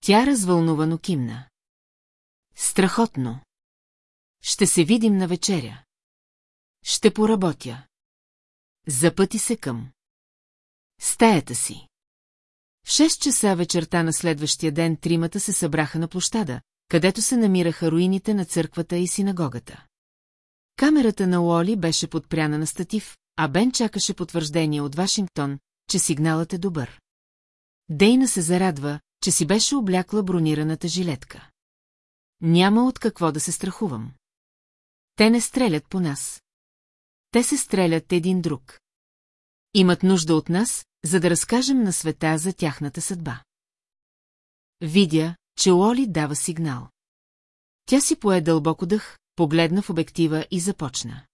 Тя развълнувано кимна. Страхотно. Ще се видим на вечеря. Ще поработя. Запъти се към. Стаята си. В 6 часа вечерта на следващия ден тримата се събраха на площада, където се намираха руините на църквата и синагогата. Камерата на Уоли беше подпряна на статив, а Бен чакаше потвърждение от Вашингтон, че сигналът е добър. Дейна се зарадва, че си беше облякла бронираната жилетка. Няма от какво да се страхувам. Те не стрелят по нас. Те се стрелят един друг. Имат нужда от нас, за да разкажем на света за тяхната съдба. Видя, че Уоли дава сигнал. Тя си пое дълбоко дъх, погледна в обектива и започна.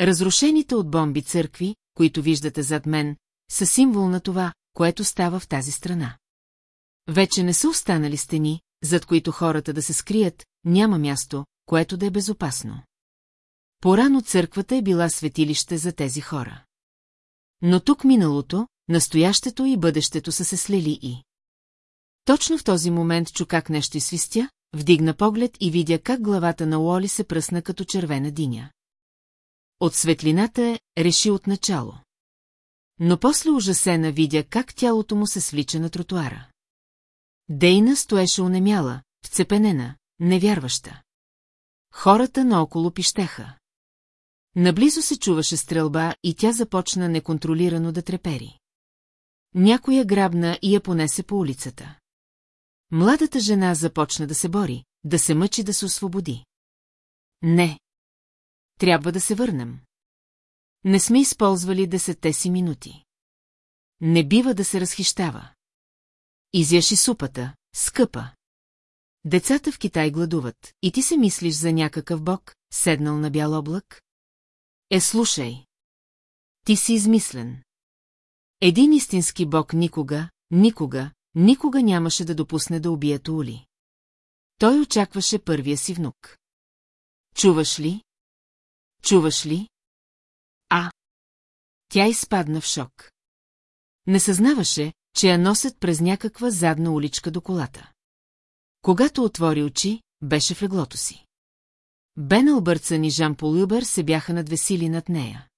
Разрушените от бомби църкви, които виждате зад мен, са символ на това, което става в тази страна. Вече не са останали стени, зад които хората да се скрият, няма място, което да е безопасно. Порано църквата е била светилище за тези хора. Но тук миналото, настоящето и бъдещето са се слели и... Точно в този момент чу как нещо свистя, вдигна поглед и видя как главата на Уоли се пръсна като червена диня. От светлината е реши отначало. Но после ужасена видя как тялото му се свлича на тротуара. Дейна стоеше унемяла, вцепенена, невярваща. Хората наоколо пищеха. Наблизо се чуваше стрелба и тя започна неконтролирано да трепери. Някоя грабна и я понесе по улицата. Младата жена започна да се бори, да се мъчи да се освободи. Не. Трябва да се върнем. Не сме използвали десетте си минути. Не бива да се разхищава. Изяши супата, скъпа. Децата в Китай гладуват, и ти се мислиш за някакъв бог, седнал на бял облак? Е, слушай. Ти си измислен. Един истински бог никога, никога, никога нямаше да допусне да убие Тули. Той очакваше първия си внук. Чуваш ли? Чуваш ли? А. Тя изпадна в шок. Не съзнаваше, че я носят през някаква задна уличка до колата. Когато отвори очи, беше в леглото си. Бен Албъртсън и Жан Пол Юбер се бяха надвесили над нея.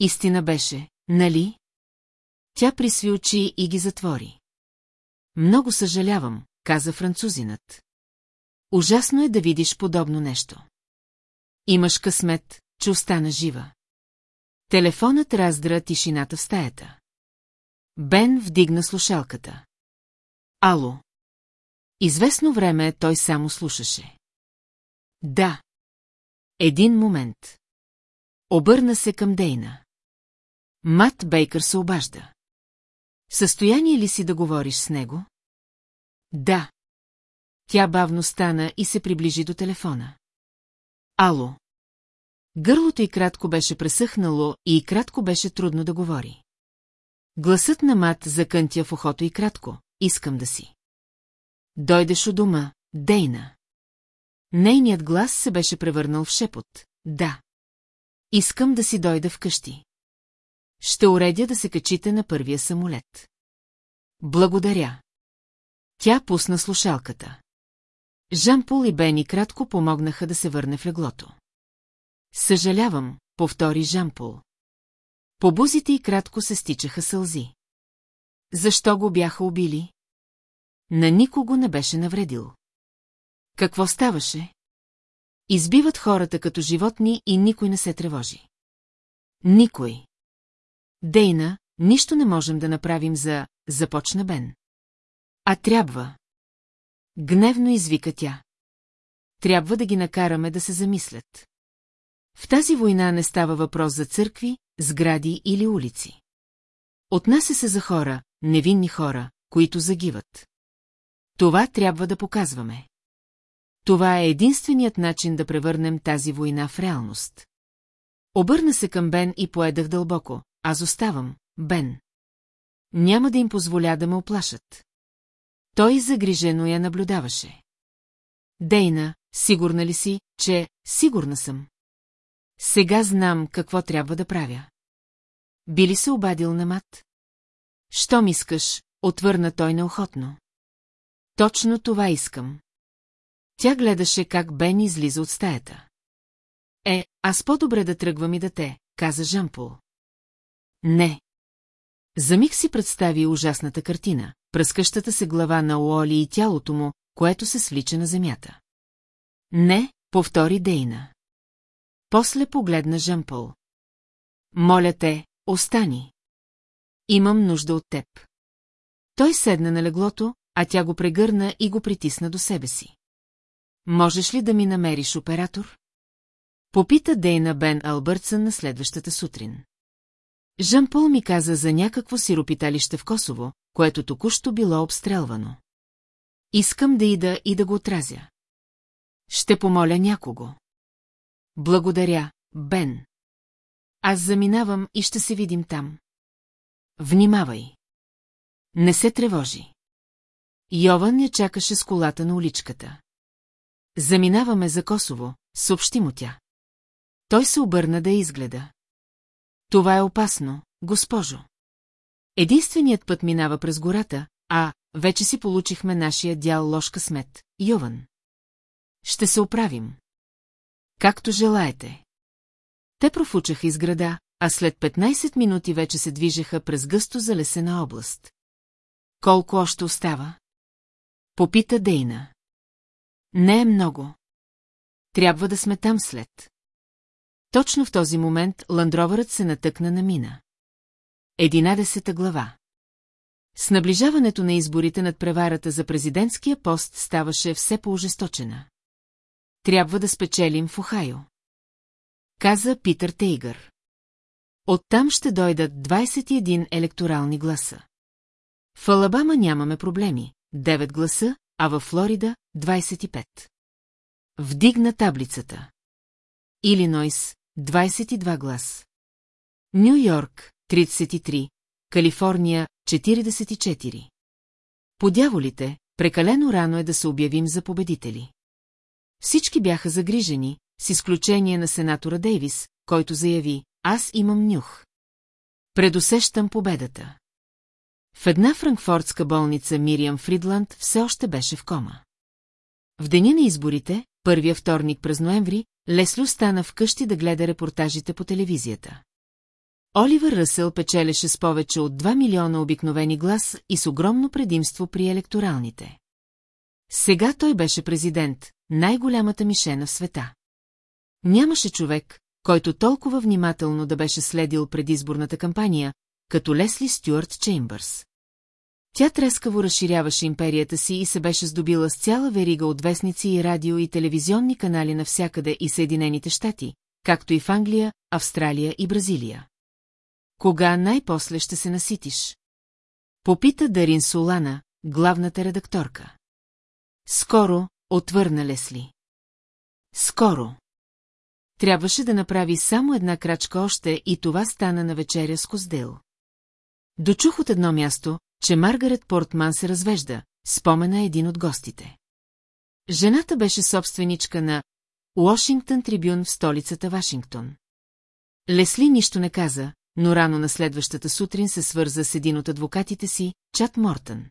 Истина беше, нали? Тя присви очи и ги затвори. Много съжалявам, каза французинът. Ужасно е да видиш подобно нещо. Имаш късмет, че остана жива. Телефонът раздра тишината в стаята. Бен вдигна слушалката. Ало. Известно време той само слушаше. Да. Един момент. Обърна се към Дейна. Мат Бейкър се обажда. Състояние ли си да говориш с него? Да. Тя бавно стана и се приближи до телефона. Ало. Гърлото й кратко беше пресъхнало и кратко беше трудно да говори. Гласът на мат закънтя в ухото и кратко. Искам да си. Дойдеш у дома, Дейна. Нейният глас се беше превърнал в шепот. Да. Искам да си дойда вкъщи. Ще уредя да се качите на първия самолет. Благодаря. Тя пусна слушалката. Жан-Пол и Бени кратко помогнаха да се върне в леглото. Съжалявам, повтори Жан-Пол. По бузите и кратко се стичаха сълзи. Защо го бяха убили? На никого не беше навредил. Какво ставаше? Избиват хората като животни и никой не се тревожи. Никой. Дейна, нищо не можем да направим за... Започна Бен. А трябва. Гневно извика тя. Трябва да ги накараме да се замислят. В тази война не става въпрос за църкви, сгради или улици. Отнася се за хора, невинни хора, които загиват. Това трябва да показваме. Това е единственият начин да превърнем тази война в реалност. Обърна се към Бен и поедах дълбоко. Аз оставам, Бен. Няма да им позволя да ме оплашат. Той загрижено я наблюдаваше. Дейна, сигурна ли си, че... Сигурна съм. Сега знам какво трябва да правя. Би ли се обадил на мат? Щом искаш, отвърна той неохотно. Точно това искам. Тя гледаше как Бен излиза от стаята. Е, аз по-добре да тръгвам и да те, каза Жампол. Не. За миг си представи ужасната картина, пръскащата се глава на Уоли и тялото му, което се свлича на земята. Не, повтори Дейна. После погледна Жампол. Моля те, остани. Имам нужда от теб. Той седна на леглото, а тя го прегърна и го притисна до себе си. Можеш ли да ми намериш оператор? Попита Дейна Бен Албъртсън на следващата сутрин. Жан Пол ми каза за някакво сиропиталище в Косово, което току-що било обстрелвано. Искам да ида и да го отразя. Ще помоля някого. Благодаря, Бен. Аз заминавам и ще се видим там. Внимавай. Не се тревожи. Йован я чакаше с колата на уличката. Заминаваме за Косово, съобщи му тя. Той се обърна да изгледа. Това е опасно, госпожо. Единственият път минава през гората, а вече си получихме нашия дял ложка смет, Йован. Ще се оправим. Както желаете. Те профучаха из града, а след 15 минути вече се движеха през гъсто залесена област. Колко още остава? Попита Дейна. Не е много. Трябва да сме там след. Точно в този момент ландровърът се натъкна на мина. Единадесета глава С наближаването на изборите над преварата за президентския пост ставаше все по-ожесточена. Трябва да спечелим в Охайо. Каза Питър Тейгър. Оттам ще дойдат 21 електорални гласа. В Алабама нямаме проблеми, 9 гласа, а във Флорида – 25. Вдигна таблицата. Илинойс – 22 глас. Нью Йорк – 33, Калифорния – 44. Подяволите, прекалено рано е да се обявим за победители. Всички бяха загрижени, с изключение на сенатора Дейвис, който заяви, аз имам нюх. Предусещам победата. В една франкфортска болница Мириам Фридланд все още беше в кома. В деня на изборите, първия вторник през ноември, Лесли остана вкъщи да гледа репортажите по телевизията. Оливър Ръсъл печелеше с повече от 2 милиона обикновени глас и с огромно предимство при електоралните. Сега той беше президент, най-голямата мишена в света. Нямаше човек, който толкова внимателно да беше следил предизборната кампания, като Лесли Стюарт Чеймбърс. Тя трескаво разширяваше империята си и се беше здобила с цяла верига от вестници и радио и телевизионни канали навсякъде и Съединените щати, както и в Англия, Австралия и Бразилия. Кога най-после ще се наситиш? Попита Дарин Солана, главната редакторка. Скоро, отвърна Лесли. Скоро. Трябваше да направи само една крачка още и това стана на вечеря с Коздел. Дочух от едно място, че Маргарет Портман се развежда, спомена един от гостите. Жената беше собственичка на Уошингтън Трибюн в столицата Вашингтон. Лесли нищо не каза, но рано на следващата сутрин се свърза с един от адвокатите си, Чат Мортън.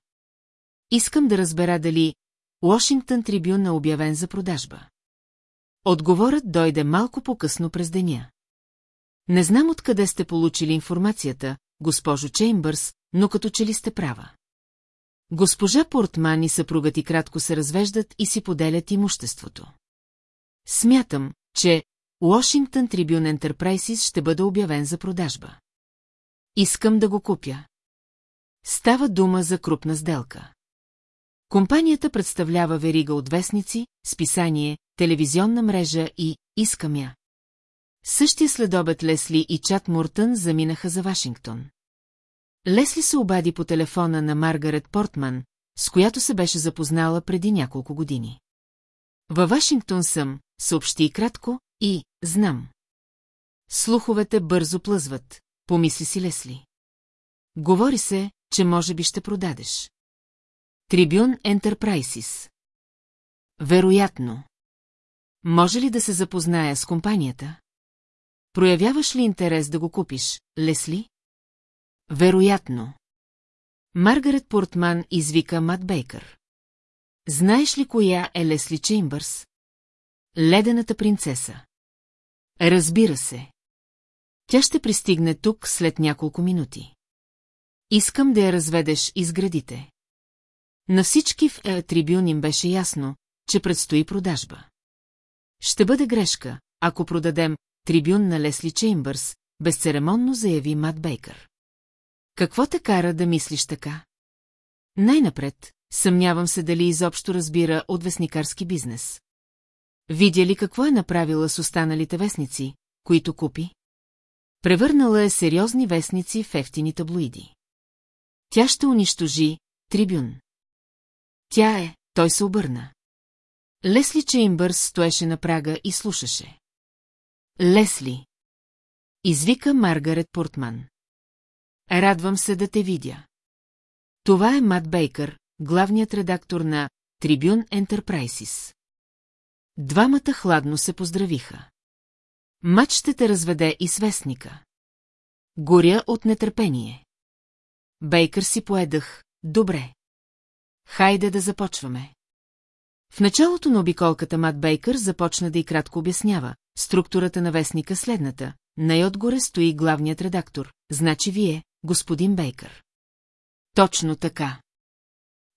Искам да разбера дали Уошингтън Трибюн е обявен за продажба. Отговорът дойде малко по-късно през деня. Не знам откъде сте получили информацията, госпожо Чеймбърс, но като че ли сте права. Госпожа Портман и съпругът и кратко се развеждат и си поделят имуществото. Смятам, че Washington Tribune Enterprises ще бъде обявен за продажба. Искам да го купя. Става дума за крупна сделка. Компанията представлява верига от вестници, списание, телевизионна мрежа и «Искам я». Същия следобед Лесли и Чат Муртън заминаха за Вашингтон. Лесли се обади по телефона на Маргарет Портман, с която се беше запознала преди няколко години. Във Вашингтон съм, съобщи и кратко, и знам. Слуховете бързо плъзват, помисли си Лесли. Говори се, че може би ще продадеш. Трибюн Ентерпрайсис. Вероятно. Може ли да се запозная с компанията? Проявяваш ли интерес да го купиш, Лесли? Вероятно. Маргарет Портман извика Мат Бейкър. Знаеш ли коя е Лесли Чеймбърс? Ледената принцеса. Разбира се. Тя ще пристигне тук след няколко минути. Искам да я разведеш из градите. На всички в е, трибюн им беше ясно, че предстои продажба. Ще бъде грешка, ако продадем трибюн на Лесли Чеймбърс, безцеремонно заяви Мат Бейкър. Какво те кара да мислиш така? Най-напред, съмнявам се дали изобщо разбира от вестникарски бизнес. Видя ли какво е направила с останалите вестници, които купи? Превърнала е сериозни вестници в ефтини таблоиди. Тя ще унищожи трибюн. Тя е, той се обърна. Лесли Чеймбърс стоеше на прага и слушаше. Лесли. Извика Маргарет Портман. Радвам се да те видя. Това е Мат Бейкър, главният редактор на Трибюн Enterprises. Двамата хладно се поздравиха. Мат ще те разведе и свестника. Горя от нетърпение. Бейкър си поедах. Добре. Хайде да започваме. В началото на обиколката Мат Бейкър започна да и кратко обяснява. Структурата на вестника следната. Най-отгоре стои главният редактор. Значи вие, господин Бейкър. Точно така.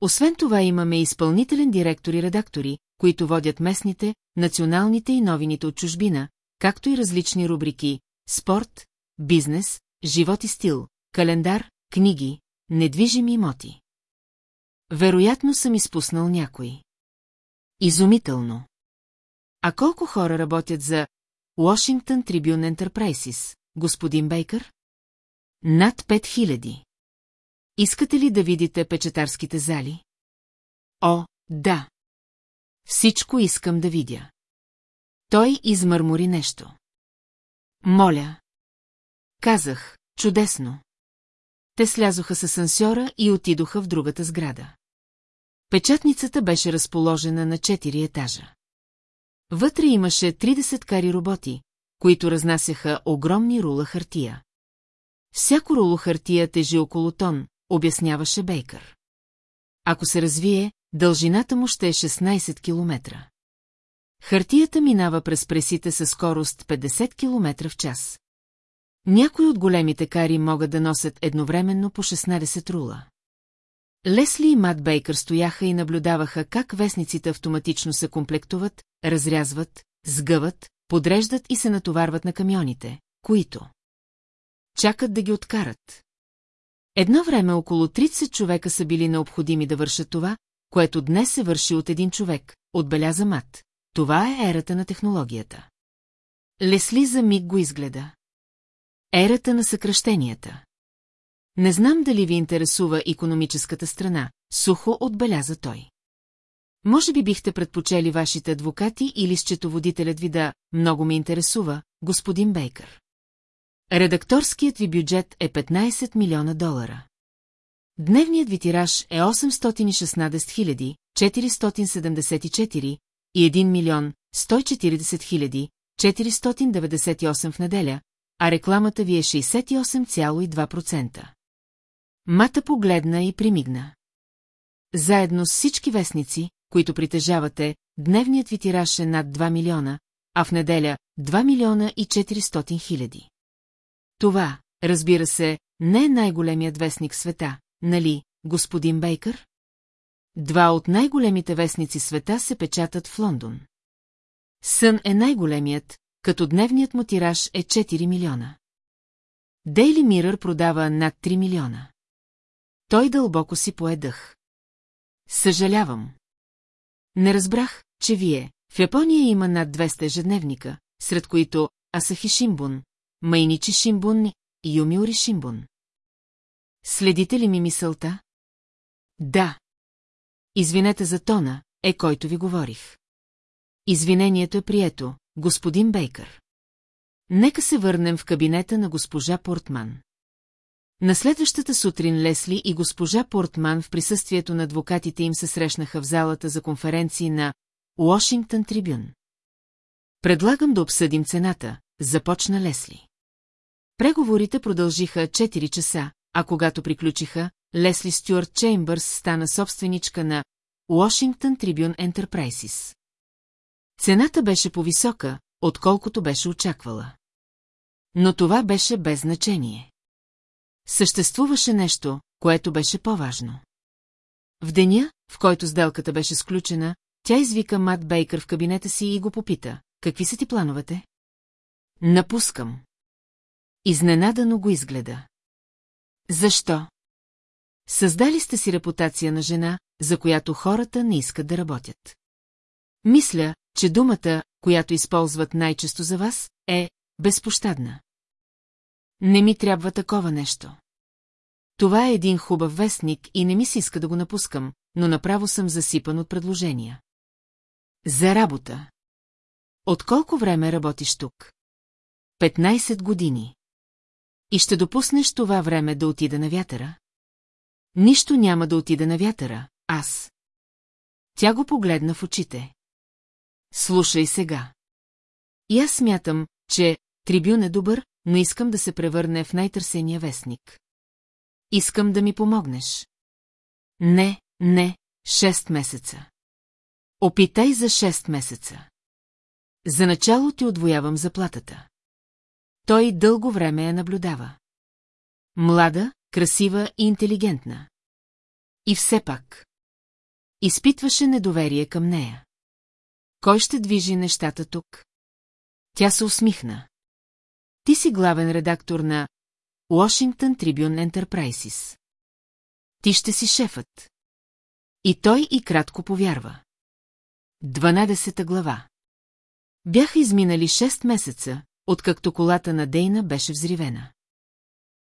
Освен това имаме изпълнителен директор и редактори, които водят местните, националните и новините от чужбина, както и различни рубрики спорт, бизнес, живот и стил, календар, книги, недвижими имоти. Вероятно съм изпуснал някой. Изумително. А колко хора работят за Washington Tribune Enterprises, господин Бейкър? Над 5000. Искате ли да видите печатарските зали? О, да. Всичко искам да видя. Той измърмори нещо. Моля. Казах, чудесно. Те слязоха с асансьора и отидоха в другата сграда. Печатницата беше разположена на четири етажа. Вътре имаше 30 кари роботи, които разнасяха огромни рула хартия. Всяко руло хартия тежи около тон, обясняваше Бейкър. Ако се развие, дължината му ще е 16 километра. Хартията минава през пресите със скорост 50 км в час. Някои от големите кари могат да носят едновременно по 16 рула. Лесли и Мат Бейкър стояха и наблюдаваха как вестниците автоматично се комплектуват, разрязват, сгъват, подреждат и се натоварват на камионите, които чакат да ги откарат. Едно време около 30 човека са били необходими да вършат това, което днес се върши от един човек, отбеляза Мат. Това е ерата на технологията. Лесли за миг го изгледа. Ерата на съкръщенията. Не знам дали ви интересува економическата страна, сухо отбеляза той. Може би бихте предпочели вашите адвокати или счетоводителят ви да много ме интересува, господин Бейкър. Редакторският ви бюджет е 15 милиона долара. Дневният ви тираж е 816 474 и 1 милион 140 498 в неделя, а рекламата ви е 68,2%. Мата погледна и примигна. Заедно с всички вестници, които притежавате, дневният ви тираж е над 2 милиона, а в неделя 2 милиона и 400 хиляди. Това, разбира се, не е най-големият вестник света, нали, господин Бейкър? Два от най-големите вестници света се печатат в Лондон. Сън е най-големият, като дневният му тираж е 4 милиона. Дейли Мирър продава над 3 милиона. Той дълбоко си поедах. Съжалявам. Не разбрах, че вие. В Япония има над 200 ежедневника, сред които Асахи Шимбун, Майничи Шимбун Юмиори Шимбун. Следите ли ми мисълта? Да. Извинете за тона, е който ви говорих. Извинението е прието, господин Бейкър. Нека се върнем в кабинета на госпожа Портман. На следващата сутрин Лесли и госпожа Портман в присъствието на адвокатите им се срещнаха в залата за конференции на Уошингтон Трибюн. Предлагам да обсъдим цената, започна Лесли. Преговорите продължиха 4 часа, а когато приключиха, Лесли Стюарт Чеймбърс стана собственичка на Washington Tribune Enterprises. Цената беше по-висока, отколкото беше очаквала. Но това беше без значение. Съществуваше нещо, което беше по-важно. В деня, в който сделката беше сключена, тя извика Мат Бейкър в кабинета си и го попита. Какви са ти плановете? Напускам. Изненадано го изгледа. Защо? Създали сте си репутация на жена, за която хората не искат да работят. Мисля, че думата, която използват най-често за вас, е безпощадна. Не ми трябва такова нещо. Това е един хубав вестник и не ми се иска да го напускам, но направо съм засипан от предложения. За работа. От колко време работиш тук? 15 години. И ще допуснеш това време да отида на вятъра? Нищо няма да отида на вятъра, аз. Тя го погледна в очите. Слушай сега. И аз смятам, че трибюн е добър, но искам да се превърне в най-търсения вестник. Искам да ми помогнеш. Не, не, шест месеца. Опитай за шест месеца. За начало ти отвоявам заплатата. Той дълго време я наблюдава. Млада, красива и интелигентна. И все пак. Изпитваше недоверие към нея. Кой ще движи нещата тук? Тя се усмихна. Ти си главен редактор на Washington Tribune Enterprises. Ти ще си шефът. И той и кратко повярва. Дванадесета глава. Бяха изминали 6 месеца, откакто колата на Дейна беше взривена.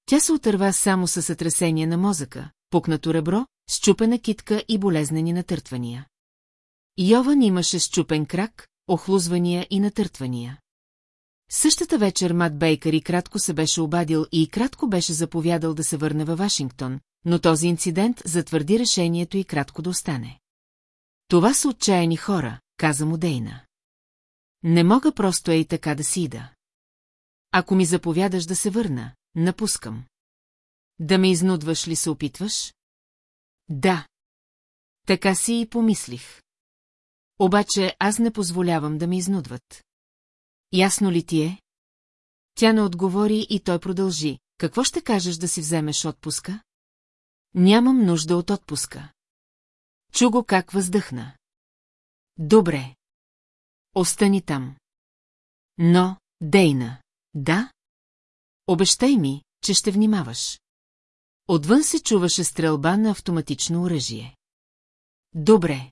Тя се отърва само с сътресение на мозъка, пукнато ребро, щупена китка и болезнени натъртвания. Йован имаше щупен крак, охлузвания и натъртвания. Същата вечер Мат Бейкър и кратко се беше обадил и кратко беше заповядал да се върне във Вашингтон, но този инцидент затвърди решението и кратко да остане. Това са отчаяни хора, каза му Дейна. Не мога просто ей така да си ида. Ако ми заповядаш да се върна, напускам. Да ме изнудваш ли се опитваш? Да. Така си и помислих. Обаче аз не позволявам да ме изнудват. Ясно ли ти е? Тя не отговори и той продължи. Какво ще кажеш да си вземеш отпуска? Нямам нужда от отпуска. Чу го как въздъхна. Добре. Остани там. Но, Дейна, да? Обещай ми, че ще внимаваш. Отвън се чуваше стрелба на автоматично оръжие. Добре.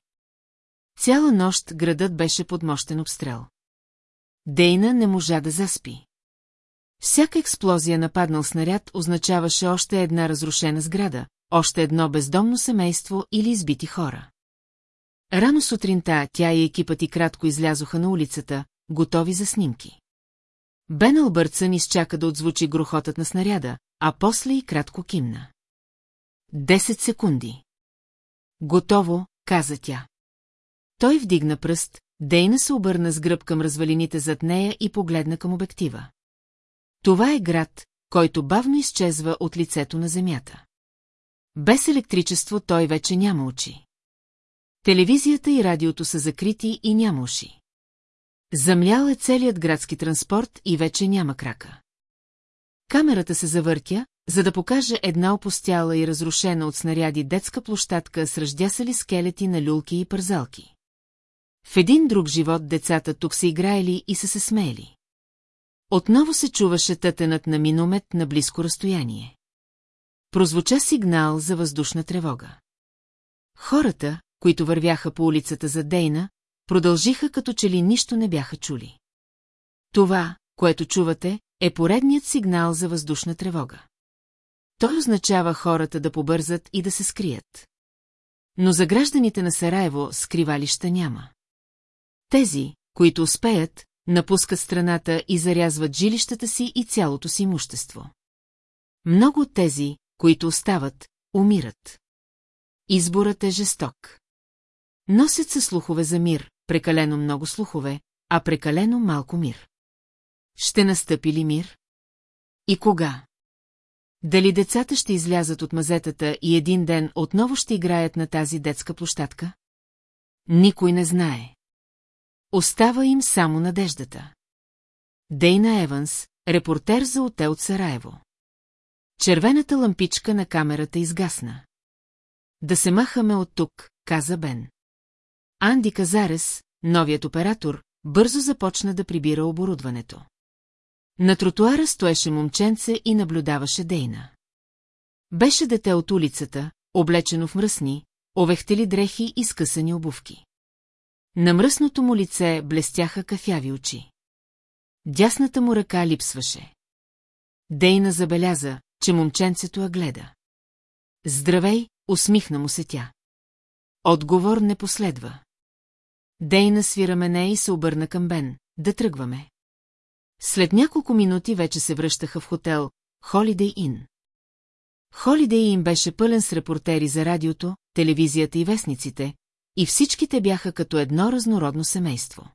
Цяла нощ градът беше под мощен обстрел. Дейна не можа да заспи. Всяка експлозия на паднал снаряд означаваше още една разрушена сграда, още едно бездомно семейство или избити хора. Рано сутринта тя и екипът и кратко излязоха на улицата, готови за снимки. Бен Албъртсън изчака да отзвучи грохотът на снаряда, а после и кратко кимна. Десет секунди. Готово, каза тя. Той вдигна пръст, Дейна се обърна с гръб към развалините зад нея и погледна към обектива. Това е град, който бавно изчезва от лицето на земята. Без електричество той вече няма очи. Телевизията и радиото са закрити и няма уши. Замлял е целият градски транспорт и вече няма крака. Камерата се завъртя, за да покаже една опустяла и разрушена от снаряди детска площадка с ръждясали скелети на люлки и пързалки. В един друг живот децата тук се играели и са се смеели. Отново се чуваше тътенът на миномет на близко разстояние. Прозвуча сигнал за въздушна тревога. Хората, които вървяха по улицата за Дейна, продължиха като че ли нищо не бяха чули. Това, което чувате, е поредният сигнал за въздушна тревога. Той означава хората да побързат и да се скрият. Но за гражданите на Сараево скривалища няма. Тези, които успеят, напускат страната и зарязват жилищата си и цялото си имущество. Много от тези, които остават, умират. Изборът е жесток. Носят се слухове за мир, прекалено много слухове, а прекалено малко мир. Ще настъпи ли мир? И кога? Дали децата ще излязат от мазетата и един ден отново ще играят на тази детска площадка? Никой не знае. Остава им само надеждата. Дейна Еванс, репортер за отел от Сараево. Червената лампичка на камерата изгасна. Да се махаме от тук, каза Бен. Анди Казарес, новият оператор, бързо започна да прибира оборудването. На тротуара стоеше момченце и наблюдаваше Дейна. Беше дете от улицата, облечено в мръсни, овехтели дрехи и скъсани обувки. На мръсното му лице блестяха кафяви очи. Дясната му ръка липсваше. Дейна забеляза, че момченцето я гледа. Здравей, усмихна му се тя. Отговор не последва. Дейна свира мене и се обърна към Бен. Да тръгваме. След няколко минути вече се връщаха в хотел Holiday Inn. Holiday Inn беше пълен с репортери за радиото, телевизията и вестниците, и всичките бяха като едно разнородно семейство.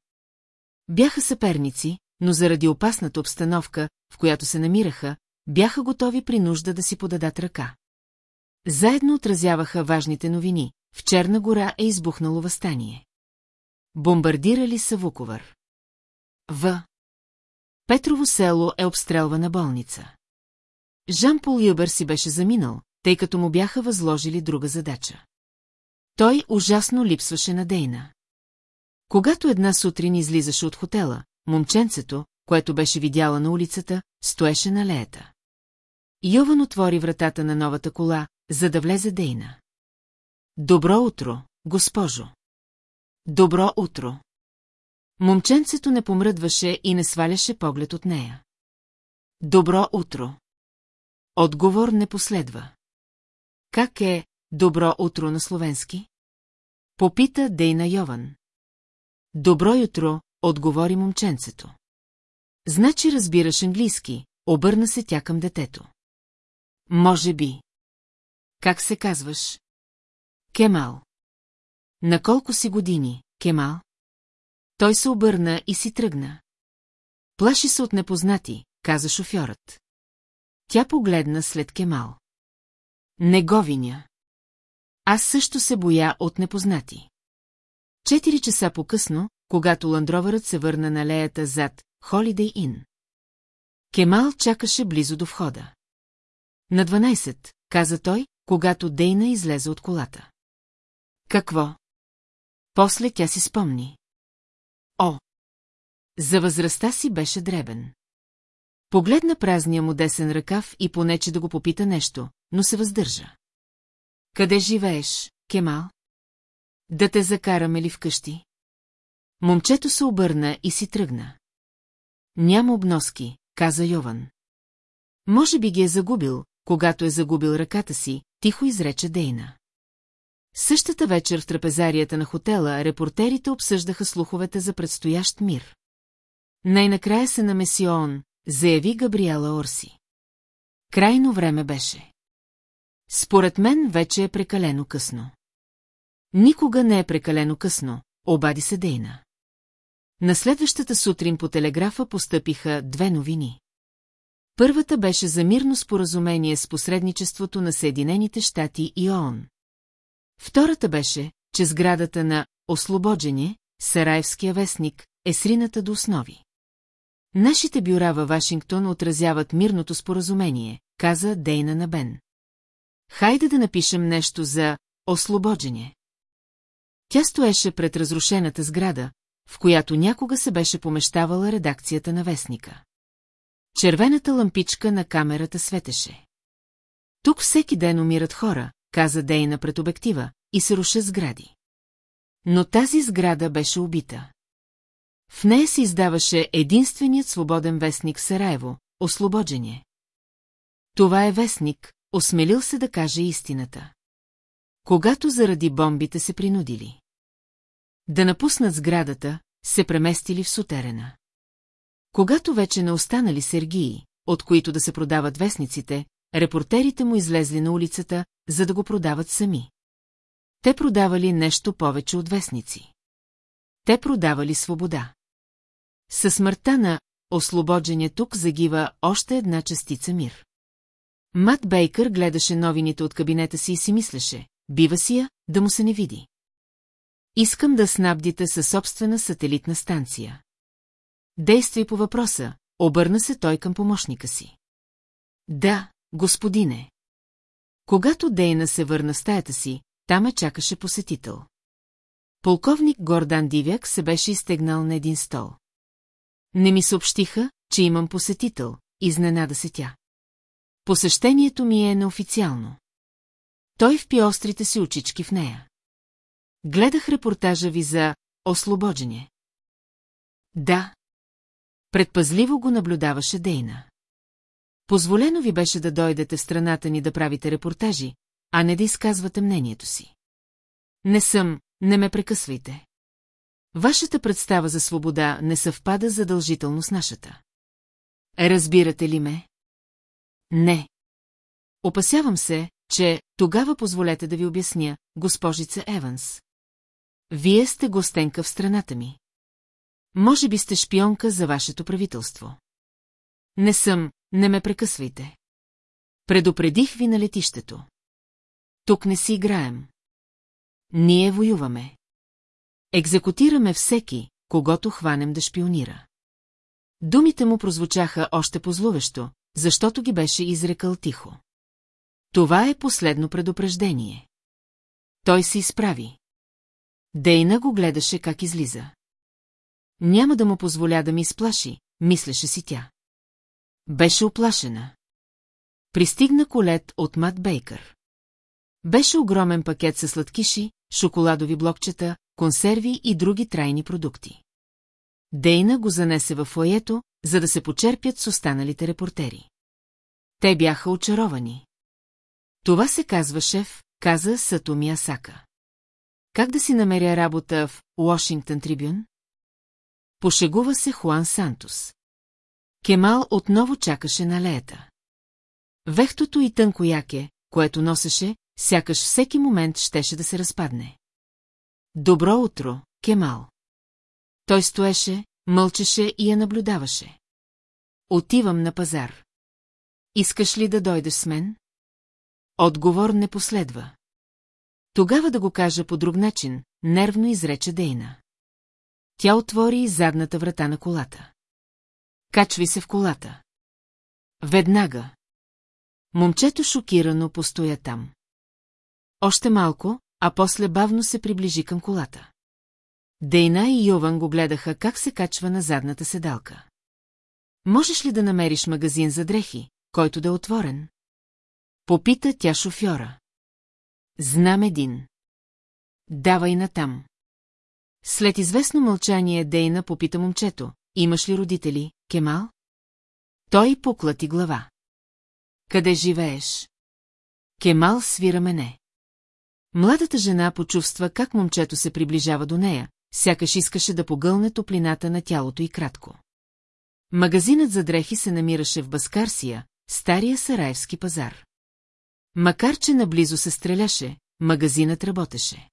Бяха съперници, но заради опасната обстановка, в която се намираха, бяха готови при нужда да си подадат ръка. Заедно отразяваха важните новини. В Черна гора е избухнало възстание. Бомбардирали са Вуковър. В. Петрово село е обстрелвана болница. Жан-Пол Юбер си беше заминал, тъй като му бяха възложили друга задача. Той ужасно липсваше на Дейна. Когато една сутрин излизаше от хотела, момченцето, което беше видяла на улицата, стоеше на леята. Йован отвори вратата на новата кола, за да влезе Дейна. Добро утро, госпожо. Добро утро. Момченцето не помръдваше и не сваляше поглед от нея. Добро утро. Отговор не последва. Как е добро утро на словенски? Попита Дейна Йован. Добро утро, отговори момченцето. Значи разбираш английски, обърна се тя към детето. Може би. Как се казваш? Кемал. На колко си години, Кемал? Той се обърна и си тръгна. Плаши се от непознати, каза шофьорът. Тя погледна след Кемал. Не го виня. Аз също се боя от непознати. Четири часа по-късно, когато ландровърът се върна на леята зад Холидей Ин. Кемал чакаше близо до входа. На 12, каза той, когато Дейна излезе от колата. Какво? После тя си спомни. О! За възрастта си беше дребен. Погледна празния му десен ръкав и понече да го попита нещо, но се въздържа. Къде живееш, Кемал? Да те закараме ли вкъщи? Момчето се обърна и си тръгна. Няма обноски, каза Йован. Може би ги е загубил, когато е загубил ръката си, тихо изрече Дейна. Същата вечер в трапезарията на хотела репортерите обсъждаха слуховете за предстоящ мир. Най-накрая се намеси он, заяви Габриела Орси. Крайно време беше. Според мен вече е прекалено късно. Никога не е прекалено късно, обади се Дейна. На следващата сутрин по телеграфа постъпиха две новини. Първата беше за мирно споразумение с посредничеството на Съединените щати и ООН. Втората беше, че сградата на «Ослободжение», Сараевския вестник, е срината до основи. Нашите бюра във Вашингтон отразяват мирното споразумение, каза Дейна на Бен. Хайде да напишем нещо за «Ослободжение». Тя стоеше пред разрушената сграда, в която някога се беше помещавала редакцията на вестника. Червената лампичка на камерата светеше. Тук всеки ден умират хора, каза Дейна пред обектива, и се руша сгради. Но тази сграда беше убита. В нея се издаваше единственият свободен вестник Сараево, Ослободжение. Това е вестник, осмелил се да каже истината. Когато заради бомбите се принудили. Да напуснат сградата, се преместили в сутерена. Когато вече не останали сергии, от които да се продават вестниците, репортерите му излезли на улицата, за да го продават сами. Те продавали нещо повече от вестници. Те продавали свобода. Със смъртта на ослободжения тук загива още една частица мир. Мат Бейкър гледаше новините от кабинета си и си мислеше, бива си я, да му се не види. Искам да снабдите със собствена сателитна станция. Действай по въпроса, обърна се той към помощника си. Да, господине. Когато Дейна се върна в стаята си, там е чакаше посетител. Полковник Гордан Дивяк се беше изтегнал на един стол. Не ми съобщиха, че имам посетител, изненада се тя. Посещението ми е неофициално. Той впи острите си очички в нея. Гледах репортажа ви за «Ослободжение». Да. Предпазливо го наблюдаваше Дейна. Позволено ви беше да дойдете в страната ни да правите репортажи, а не да изказвате мнението си. Не съм, не ме прекъсвайте. Вашата представа за свобода не съвпада задължително с нашата. Разбирате ли ме? Не. Опасявам се, че тогава позволете да ви обясня, госпожица Еванс. Вие сте гостенка в страната ми. Може би сте шпионка за вашето правителство. Не съм, не ме прекъсвайте. Предупредих ви на летището. Тук не си играем. Ние воюваме. Екзекутираме всеки, когато хванем да шпионира. Думите му прозвучаха още позловещо, защото ги беше изрекал тихо. Това е последно предупреждение. Той се изправи. Дейна го гледаше как излиза. Няма да му позволя да ми изплаши, мислеше си тя. Беше оплашена. Пристигна колет от Мат Бейкър. Беше огромен пакет със сладкиши, шоколадови блокчета, консерви и други трайни продукти. Дейна го занесе във фоето, за да се почерпят с останалите репортери. Те бяха очаровани. Това се казва шеф, каза Сатоми Асака. Как да си намеря работа в Уошингтън Трибюн? Пошегува се Хуан Сантос. Кемал отново чакаше на леята. Вехтото и тънко яке, което носеше, сякаш всеки момент щеше да се разпадне. Добро утро, Кемал. Той стоеше, мълчеше и я наблюдаваше. Отивам на пазар. Искаш ли да дойдеш с мен? Отговор не последва. Тогава да го кажа по друг начин, нервно изрече Дейна. Тя отвори задната врата на колата. Качви се в колата. Веднага. Момчето шокирано постоя там. Още малко, а после бавно се приближи към колата. Дейна и Йован го гледаха как се качва на задната седалка. Можеш ли да намериш магазин за дрехи, който да е отворен? Попита тя шофьора. Знам един. Давай натам. След известно мълчание Дейна попита момчето, имаш ли родители, Кемал? Той поклати глава. Къде живееш? Кемал свира мене. Младата жена почувства как момчето се приближава до нея, сякаш искаше да погълне топлината на тялото и кратко. Магазинът за дрехи се намираше в Баскарсия, стария сараевски пазар. Макар, че наблизо се стреляше, магазинът работеше.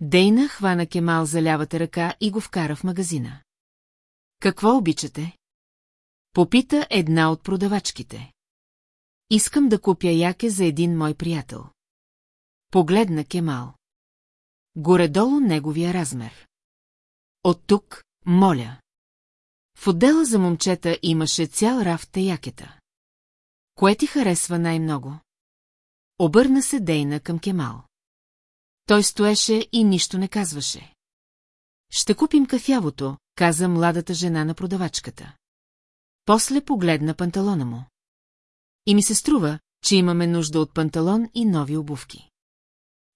Дейна хвана Кемал за лявата ръка и го вкара в магазина. Какво обичате? Попита една от продавачките. Искам да купя яке за един мой приятел. Погледна Кемал. Горедолу неговия размер. От тук, моля. В отдела за момчета имаше цял рафта якета. Кое ти харесва най-много? Обърна се Дейна към Кемал. Той стоеше и нищо не казваше. Ще купим кафявото, каза младата жена на продавачката. После погледна панталона му. И ми се струва, че имаме нужда от панталон и нови обувки.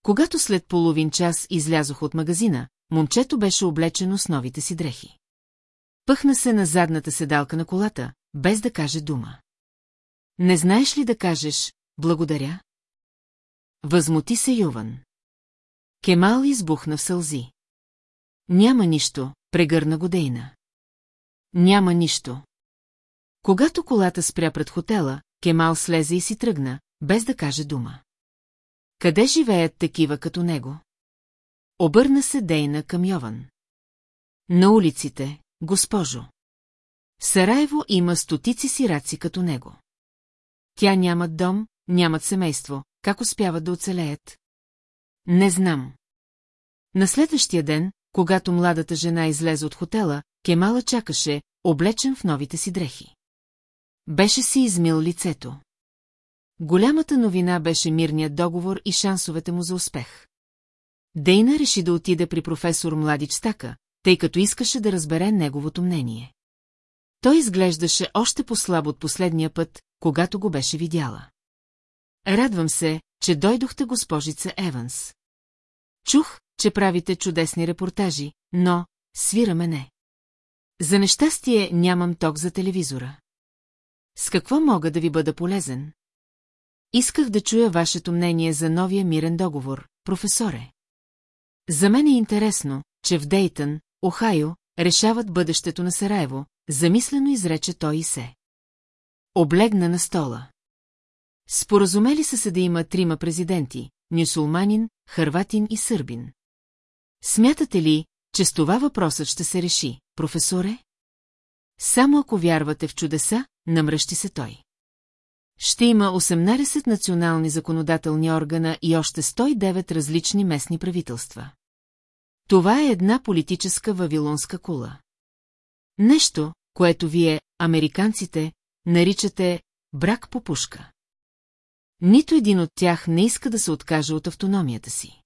Когато след половин час излязох от магазина, момчето беше облечено с новите си дрехи. Пъхна се на задната седалка на колата, без да каже дума. Не знаеш ли да кажеш «благодаря»? Възмути се Юван. Кемал избухна в сълзи. Няма нищо, прегърна го Дейна. Няма нищо. Когато колата спря пред хотела, Кемал слезе и си тръгна, без да каже дума. Къде живеят такива като него? Обърна се Дейна към Йован. На улиците, госпожо. Сараево има стотици сираци като него. Тя нямат дом, нямат семейство, как успяват да оцелеят? Не знам. На следващия ден, когато младата жена излезе от хотела, Кемала чакаше, облечен в новите си дрехи. Беше си измил лицето. Голямата новина беше мирният договор и шансовете му за успех. Дейна реши да отиде при професор Младич Стака, тъй като искаше да разбере неговото мнение. Той изглеждаше още по-слабо от последния път, когато го беше видяла. Радвам се, че дойдохте госпожица Еванс. Чух, че правите чудесни репортажи, но свира мене. За нещастие нямам ток за телевизора. С какво мога да ви бъда полезен? Исках да чуя вашето мнение за новия мирен договор, професоре. За мен е интересно, че в Дейтън, Охайо, решават бъдещето на Сараево, замислено изрече той и се. Облегна на стола. Споразумели са се да има трима президенти – нюсулманин, хърватин и сърбин. Смятате ли, че с това въпросът ще се реши, професоре? Само ако вярвате в чудеса, намръщи се той. Ще има 18 национални законодателни органа и още 109 различни местни правителства. Това е една политическа вавилонска кула. Нещо, което вие, американците, наричате брак по пушка. Нито един от тях не иска да се откаже от автономията си.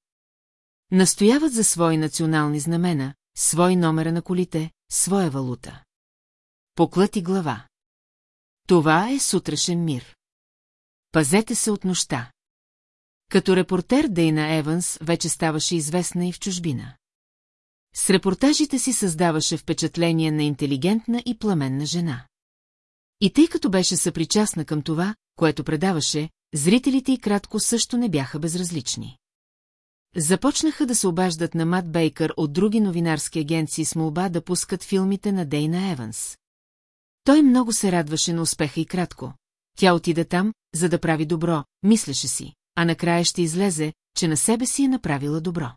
Настояват за свои национални знамена, свои номера на колите, своя валута. Поклати глава. Това е сутрешен мир. Пазете се от нощта. Като репортер Дейна Еванс вече ставаше известна и в чужбина. С репортажите си създаваше впечатление на интелигентна и пламенна жена. И тъй като беше съпричастна към това, което предаваше, зрителите и кратко също не бяха безразлични. Започнаха да се обаждат на Мат Бейкър от други новинарски агенции с молба да пускат филмите на Дейна Еванс. Той много се радваше на успеха и кратко. Тя отида там, за да прави добро, мислеше си, а накрая ще излезе, че на себе си е направила добро.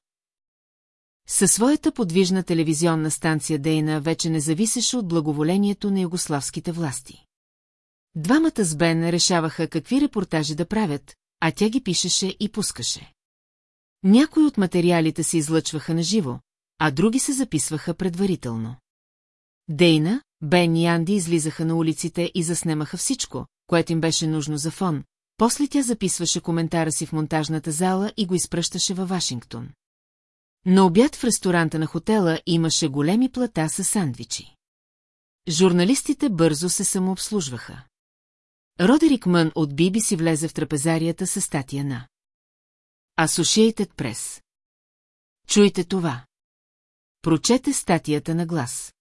Със своята подвижна телевизионна станция Дейна вече не зависеше от благоволението на югославските власти. Двамата с Бен решаваха какви репортажи да правят, а тя ги пишеше и пускаше. Някои от материалите се излъчваха на живо, а други се записваха предварително. Дейна, Бен и Анди излизаха на улиците и заснемаха всичко, което им беше нужно за фон, после тя записваше коментара си в монтажната зала и го изпръщаше във Вашингтон. На обяд в ресторанта на хотела имаше големи плата с сандвичи. Журналистите бързо се самообслужваха. Родерик Мън от Биби си влезе в трапезарията с статия на Associated Прес. Чуйте това. Прочете статията на глас.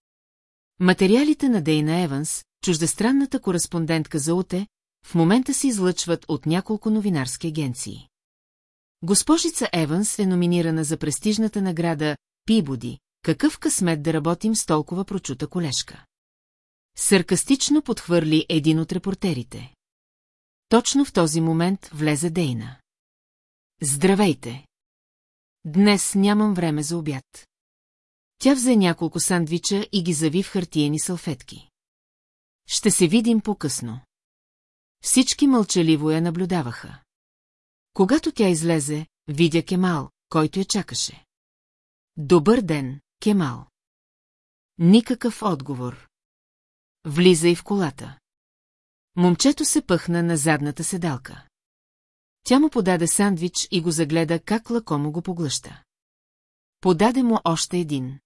Материалите на Дейна Еванс, чуждестранната кореспондентка за УТЕ, в момента се излъчват от няколко новинарски агенции. Госпожица Еванс е номинирана за престижната награда Пибоди. Какъв късмет да работим с толкова прочута колешка. Саркастично подхвърли един от репортерите. Точно в този момент влезе Дейна. Здравейте! Днес нямам време за обяд. Тя взе няколко сандвича и ги зави в хартиени салфетки. Ще се видим по-късно. Всички мълчаливо я наблюдаваха. Когато тя излезе, видя Кемал, който я чакаше. Добър ден, Кемал. Никакъв отговор. Влизай в колата. Момчето се пъхна на задната седалка. Тя му подаде сандвич и го загледа как лакомо го поглъща. Подаде му още един.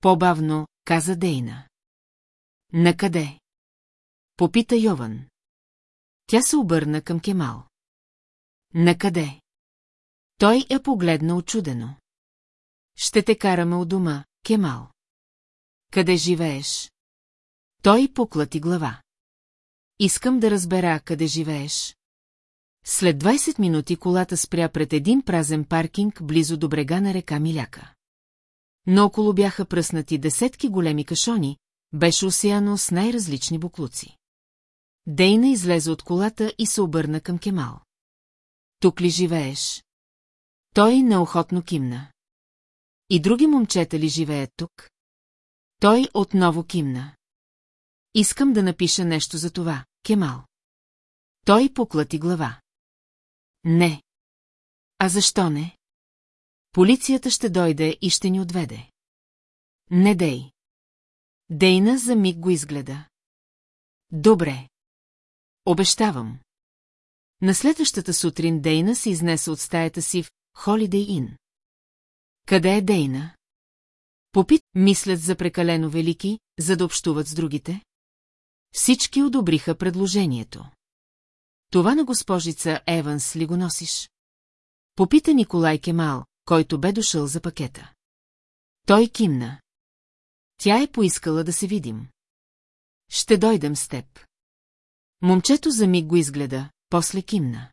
По-бавно, каза Дейна. Накъде? Попита Йован. Тя се обърна към Кемал. Накъде? Той е погледна очудено. Ще те караме от дома, Кемал. Къде живееш? Той поклати глава. Искам да разбера къде живееш. След 20 минути колата спря пред един празен паркинг близо до брега на река Миляка. Но около бяха пръснати десетки големи кашони, беше осияно с най-различни буклуци. Дейна излезе от колата и се обърна към Кемал. Тук ли живееш? Той неохотно кимна. И други момчета ли живеят тук? Той отново кимна. Искам да напиша нещо за това, Кемал. Той поклати глава. Не. А защо не? Полицията ще дойде и ще ни отведе. Не дей. Дейна за миг го изгледа. Добре. Обещавам. На следващата сутрин Дейна се изнесе от стаята си в Холидей Ин. Къде е Дейна? Попит мислят за прекалено велики, за да общуват с другите. Всички одобриха предложението. Това на госпожица Еванс ли го носиш? Попита Николай Кемал, който бе дошъл за пакета. Той кимна. Тя е поискала да се видим. Ще дойдем с теб. Момчето за миг го изгледа, после кимна.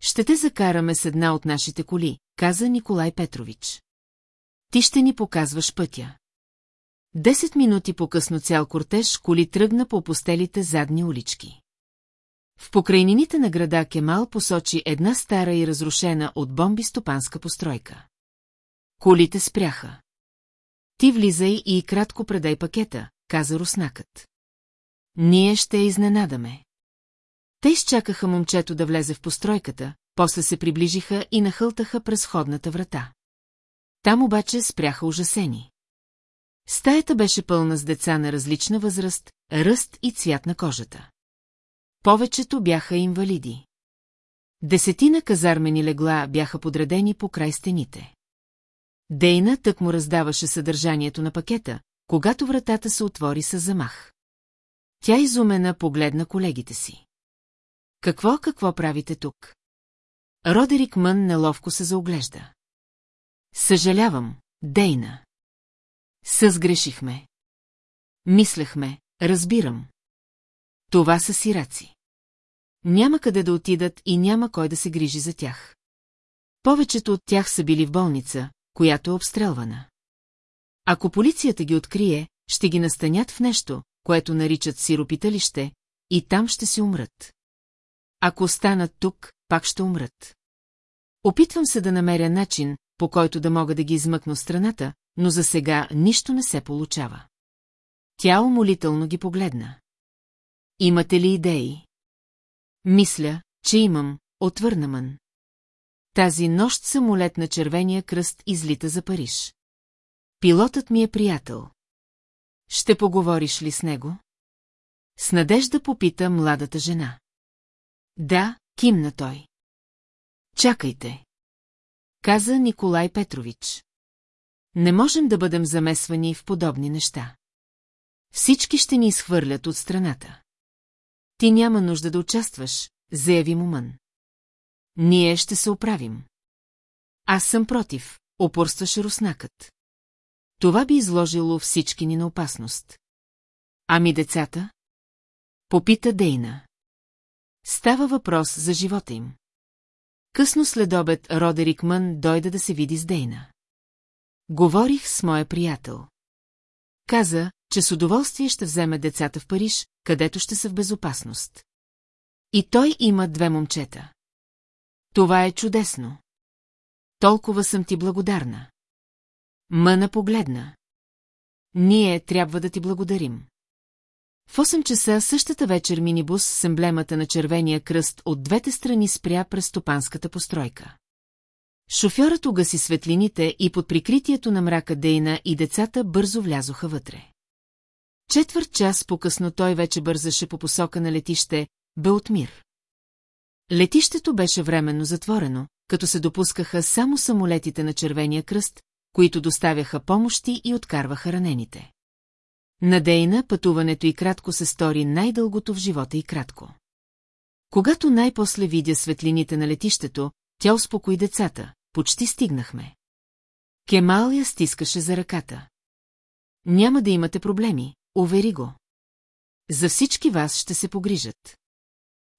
Ще те закараме с една от нашите коли, каза Николай Петрович. Ти ще ни показваш пътя. Десет минути по-късно цял кортеж коли тръгна по постелите задни улички. В покрайнините на града Кемал посочи една стара и разрушена от бомби стопанска постройка. Колите спряха. Ти влизай и кратко предай пакета, каза руснакът. Ние ще изненадаме. Те изчакаха момчето да влезе в постройката, после се приближиха и нахълтаха през ходната врата. Там обаче спряха ужасени. Стаята беше пълна с деца на различна възраст, ръст и цвят на кожата. Повечето бяха инвалиди. Десетина казармени легла бяха подредени по край стените. Дейна тък му раздаваше съдържанието на пакета, когато вратата се отвори с замах. Тя изумена погледна колегите си. Какво, какво правите тук? Родерик Мън неловко се заоглежда. Съжалявам, Дейна. Съсгрешихме. Мислехме, разбирам. Това са сираци. Няма къде да отидат и няма кой да се грижи за тях. Повечето от тях са били в болница, която е обстрелвана. Ако полицията ги открие, ще ги настанят в нещо, което наричат сиропиталище, и там ще си умрат. Ако останат тук, пак ще умрат. Опитвам се да намеря начин, по който да мога да ги измъкна страната, но за сега нищо не се получава. Тя умолително ги погледна. Имате ли идеи? Мисля, че имам, отвърна мън. Тази нощ самолет на червения кръст излита за Париж. Пилотът ми е приятел. Ще поговориш ли с него? С надежда попита младата жена. Да, кимна той. Чакайте. Каза Николай Петрович. Не можем да бъдем замесвани в подобни неща. Всички ще ни изхвърлят от страната. Ти няма нужда да участваш, заяви Мумън. Ние ще се оправим. Аз съм против, опорстваше руснакът. Това би изложило всички ни на опасност. Ами децата? Попита Дейна. Става въпрос за живота им. Късно след обед Родерик Мън дойде да се види с Дейна. Говорих с моя приятел. Каза, че с удоволствие ще вземе децата в Париж, където ще са в безопасност. И той има две момчета. Това е чудесно. Толкова съм ти благодарна. Мъна погледна. Ние трябва да ти благодарим. В 8 часа същата вечер минибус с емблемата на червения кръст от двете страни спря през стопанската постройка. Шофьорът угаси светлините и под прикритието на мрака Дейна и децата бързо влязоха вътре. Четвърт час по-късно той вече бързаше по посока на летище Беотмир. Летището беше временно затворено, като се допускаха само самолетите на Червения кръст, които доставяха помощи и откарваха ранените. На Дейна пътуването и кратко се стори най-дългото в живота и кратко. Когато най-после видя светлините на летището, тя успокои децата, почти стигнахме. Кемал я стискаше за ръката. Няма да имате проблеми, увери го. За всички вас ще се погрижат.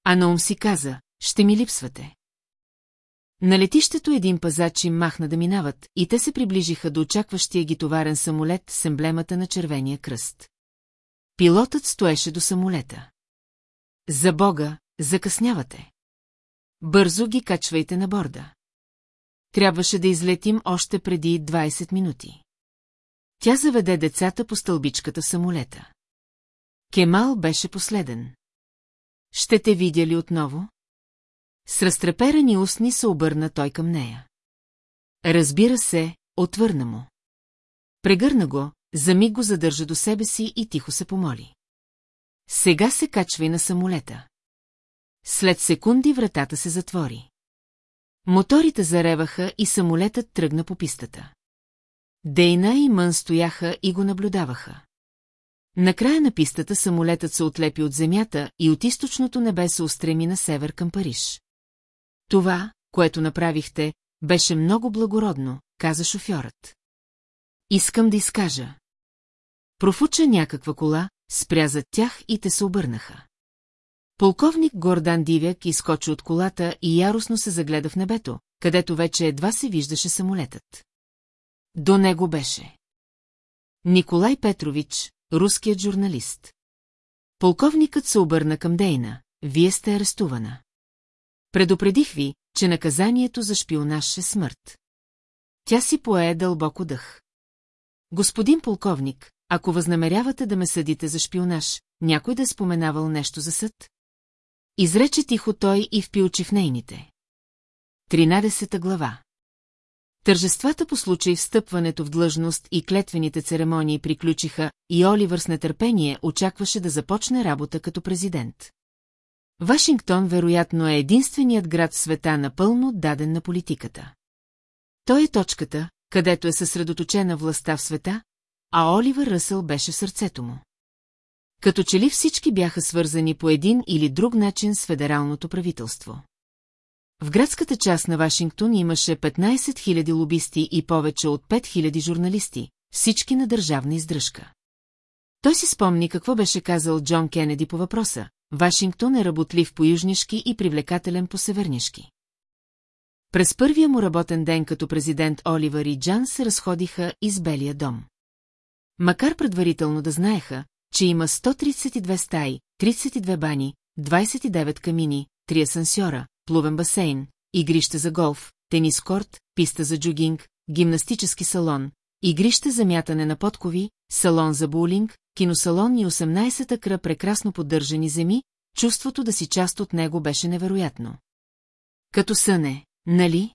А на си каза, ще ми липсвате. На летището един пазач им махна да минават и те се приближиха до очакващия ги товарен самолет с емблемата на червения кръст. Пилотът стоеше до самолета. За бога, закъснявате. Бързо ги качвайте на борда. Трябваше да излетим още преди 20 минути. Тя заведе децата по стълбичката самолета. Кемал беше последен. Ще те видя ли отново? С разтреперани устни се обърна той към нея. Разбира се, отвърна му. Прегърна го, за миг го задържа до себе си и тихо се помоли. Сега се качвай на самолета. След секунди вратата се затвори. Моторите зареваха и самолетът тръгна по пистата. Дейна и Мън стояха и го наблюдаваха. Накрая на пистата самолетът се отлепи от земята и от източното небе се устреми на север към Париж. Това, което направихте, беше много благородно, каза шофьорът. Искам да изкажа. Профуча някаква кола, спря зад тях и те се обърнаха. Полковник Гордан Дивяк изкочи от колата и яростно се загледа в небето, където вече едва се виждаше самолетът. До него беше. Николай Петрович, руският журналист. Полковникът се обърна към Дейна. Вие сте арестувана. Предупредих ви, че наказанието за шпионаж е смърт. Тя си пое дълбоко дъх. Господин полковник, ако възнамерявате да ме съдите за шпионаж, някой да е споменавал нещо за съд? Изрече тихо той и впи очи в нейните. Тринадесета глава Тържествата по случай встъпването в длъжност и клетвените церемонии приключиха и Оливър с нетърпение очакваше да започне работа като президент. Вашингтон вероятно е единственият град в света напълно даден на политиката. Той е точката, където е съсредоточена властта в света, а Оливър Ръсъл беше сърцето му. Като че ли всички бяха свързани по един или друг начин с федералното правителство. В градската част на Вашингтон имаше 15 000 лобисти и повече от 5 000 журналисти, всички на държавна издръжка. Той си спомни какво беше казал Джон Кенеди по въпроса. Вашингтон е работлив по южнишки и привлекателен по севернишки. През първия му работен ден като президент Оливър и Джан се разходиха из Белия дом. Макар предварително да знаеха, че има 132 стаи, 32 бани, 29 камини, 3 асансьора, плувен басейн, игрище за голф, тенис корт, писта за джугинг, гимнастически салон, игрище за мятане на подкови, салон за боулинг, киносалон и 18-та кръ прекрасно поддържани земи, чувството да си част от него беше невероятно. Като съне, нали?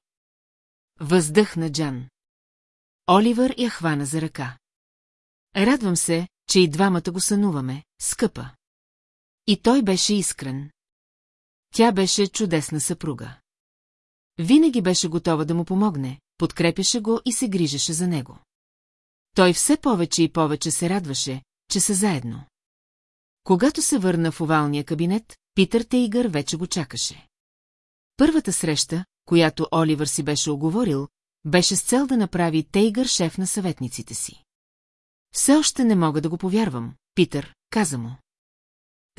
Въздъхна Джан. Оливър я хвана за ръка. Радвам се, че и двамата го сънуваме, скъпа. И той беше искрен. Тя беше чудесна съпруга. Винаги беше готова да му помогне, подкрепяше го и се грижеше за него. Той все повече и повече се радваше, че са заедно. Когато се върна в овалния кабинет, Питър Тейгър вече го чакаше. Първата среща, която Оливър си беше оговорил, беше с цел да направи Тейгър шеф на съветниците си. Все още не мога да го повярвам, Питър, каза му.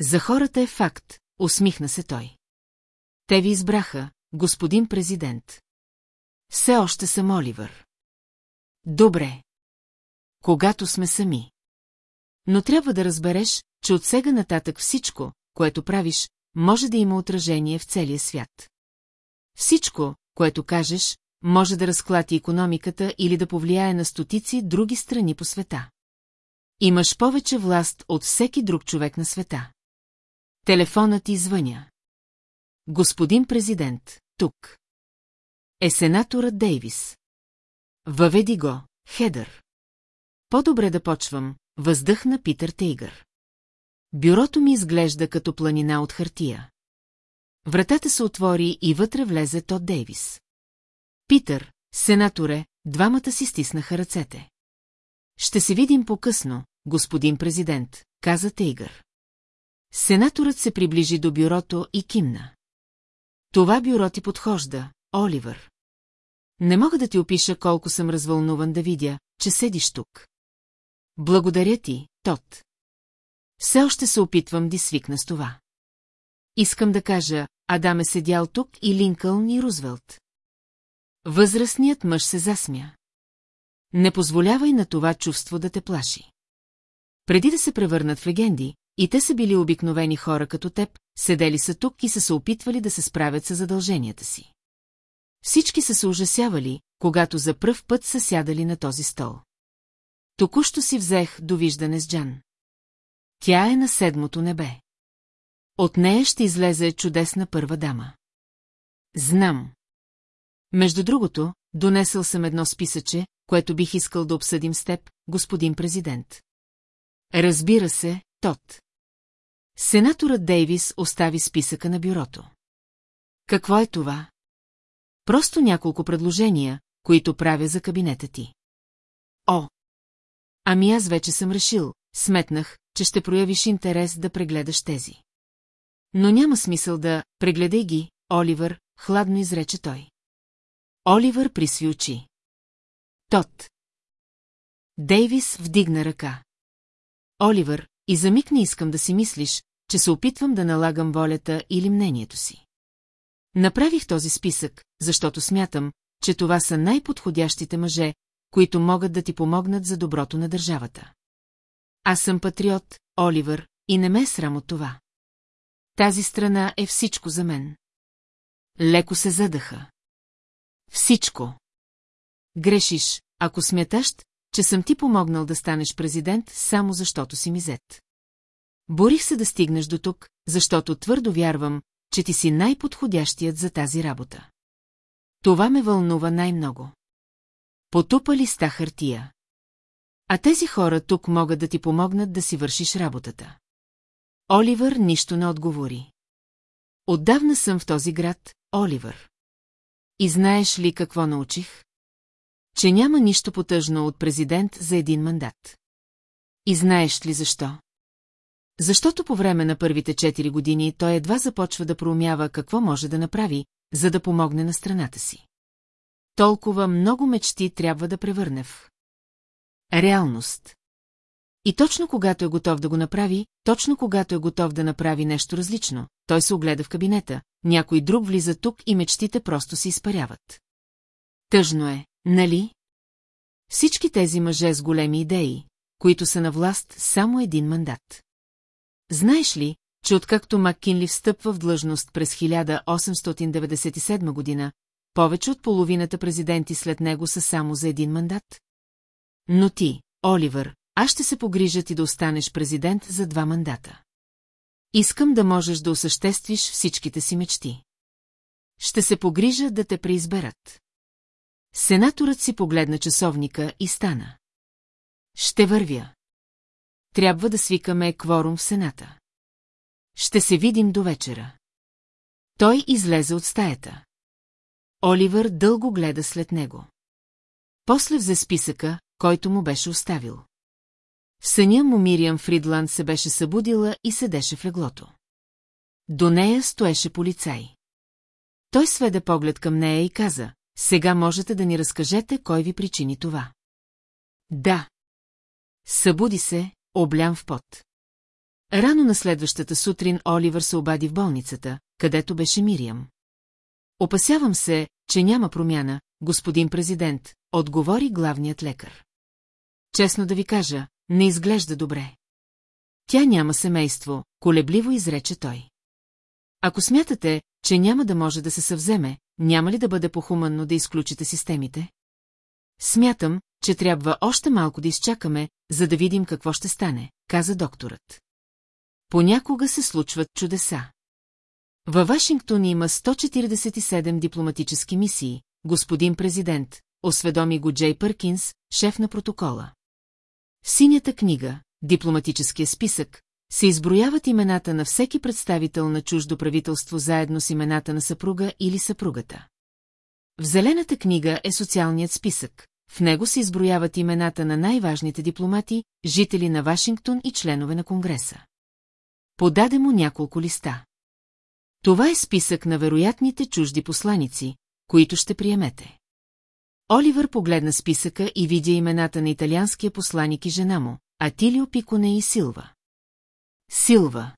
За хората е факт, усмихна се той. Те ви избраха, господин президент. Все още съм Оливър. Добре. Когато сме сами. Но трябва да разбереш, че от сега нататък всичко, което правиш, може да има отражение в целия свят. Всичко, което кажеш, може да разклати економиката или да повлияе на стотици други страни по света. Имаш повече власт от всеки друг човек на света. Телефонът извъня. Господин президент, тук. Е сенаторът Дейвис. Въведи го, Хедър. По-добре да почвам, въздъхна Питър Тейгър. Бюрото ми изглежда като планина от хартия. Вратата се отвори и вътре влезе Тод Дейвис. Питър, сенаторе, двамата си стиснаха ръцете. Ще се видим по-късно, господин президент, каза Тейгър. Сенаторът се приближи до бюрото и кимна. Това бюро ти подхожда, Оливър. Не мога да ти опиша колко съм развълнуван да видя, че седиш тук. Благодаря ти, Тот. Все още се опитвам да свикна с това. Искам да кажа, Адам е седял тук и Линкълн и Рузвелт. Възрастният мъж се засмя. Не позволявай на това чувство да те плаши. Преди да се превърнат в легенди, и те са били обикновени хора като теб, седели са тук и са се опитвали да се справят с задълженията си. Всички са се ужасявали, когато за пръв път са сядали на този стол. Току-що си взех довиждане с Джан. Тя е на седмото небе. От нея ще излезе чудесна първа дама. Знам. Между другото, донесъл съм едно списъче, което бих искал да обсъдим с теб, господин президент. Разбира се, Тот. Сенаторът Дейвис остави списъка на бюрото. Какво е това? Просто няколко предложения, които правя за кабинета ти. О! Ами аз вече съм решил, сметнах, че ще проявиш интерес да прегледаш тези. Но няма смисъл да прегледай ги, Оливър, хладно изрече той. Оливър присви очи. Тот. Дейвис вдигна ръка. Оливър, и за миг не искам да си мислиш, че се опитвам да налагам волята или мнението си. Направих този списък, защото смятам, че това са най-подходящите мъже, които могат да ти помогнат за доброто на държавата. Аз съм патриот, Оливър, и не ме е срам от това. Тази страна е всичко за мен. Леко се задъха. Всичко. Грешиш, ако смяташ, че съм ти помогнал да станеш президент само защото си мизет. Борих се да стигнеш до тук, защото твърдо вярвам, че ти си най-подходящият за тази работа. Това ме вълнува най-много. Потупа листа хартия. А тези хора тук могат да ти помогнат да си вършиш работата. Оливър нищо не отговори. Отдавна съм в този град, Оливър. И знаеш ли какво научих? Че няма нищо потъжно от президент за един мандат. И знаеш ли защо? Защото по време на първите четири години той едва започва да проумява какво може да направи, за да помогне на страната си. Толкова много мечти трябва да превърне в реалност. И точно когато е готов да го направи, точно когато е готов да направи нещо различно, той се огледа в кабинета, някой друг влиза тук и мечтите просто се изпаряват. Тъжно е, нали? Всички тези мъже с големи идеи, които са на власт само един мандат. Знаеш ли, че откакто Маккинли встъпва в длъжност през 1897 година, повече от половината президенти след него са само за един мандат? Но ти, Оливър, аз ще се погрижа ти да останеш президент за два мандата. Искам да можеш да осъществиш всичките си мечти. Ще се погрижа да те преизберат. Сенаторът си погледна часовника и стана. Ще вървя. Трябва да свикаме кворум в Сената. Ще се видим до вечера. Той излезе от стаята. Оливър дълго гледа след него. После взе списъка, който му беше оставил. В съня му Мириам Фридланд се беше събудила и седеше в леглото. До нея стоеше полицай. Той сведе поглед към нея и каза, сега можете да ни разкажете кой ви причини това. Да. Събуди се, облям в пот. Рано на следващата сутрин Оливър се обади в болницата, където беше Мириам. Опасявам се, че няма промяна, господин президент, отговори главният лекар. Честно да ви кажа, не изглежда добре. Тя няма семейство, колебливо изрече той. Ако смятате, че няма да може да се съвземе, няма ли да бъде похуманно да изключите системите? Смятам, че трябва още малко да изчакаме, за да видим какво ще стане, каза докторът. Понякога се случват чудеса. Във Вашингтон има 147 дипломатически мисии, господин президент, осведоми го Джей Пъркинс, шеф на протокола. В синята книга, дипломатическия списък, се изброяват имената на всеки представител на чуждо правителство заедно с имената на съпруга или съпругата. В зелената книга е социалният списък. В него се изброяват имената на най-важните дипломати, жители на Вашингтон и членове на Конгреса. Подаде му няколко листа. Това е списък на вероятните чужди посланици, които ще приемете. Оливър погледна списъка и видя имената на италианския посланик и жена му, Атилио Пиконе и Силва. Силва.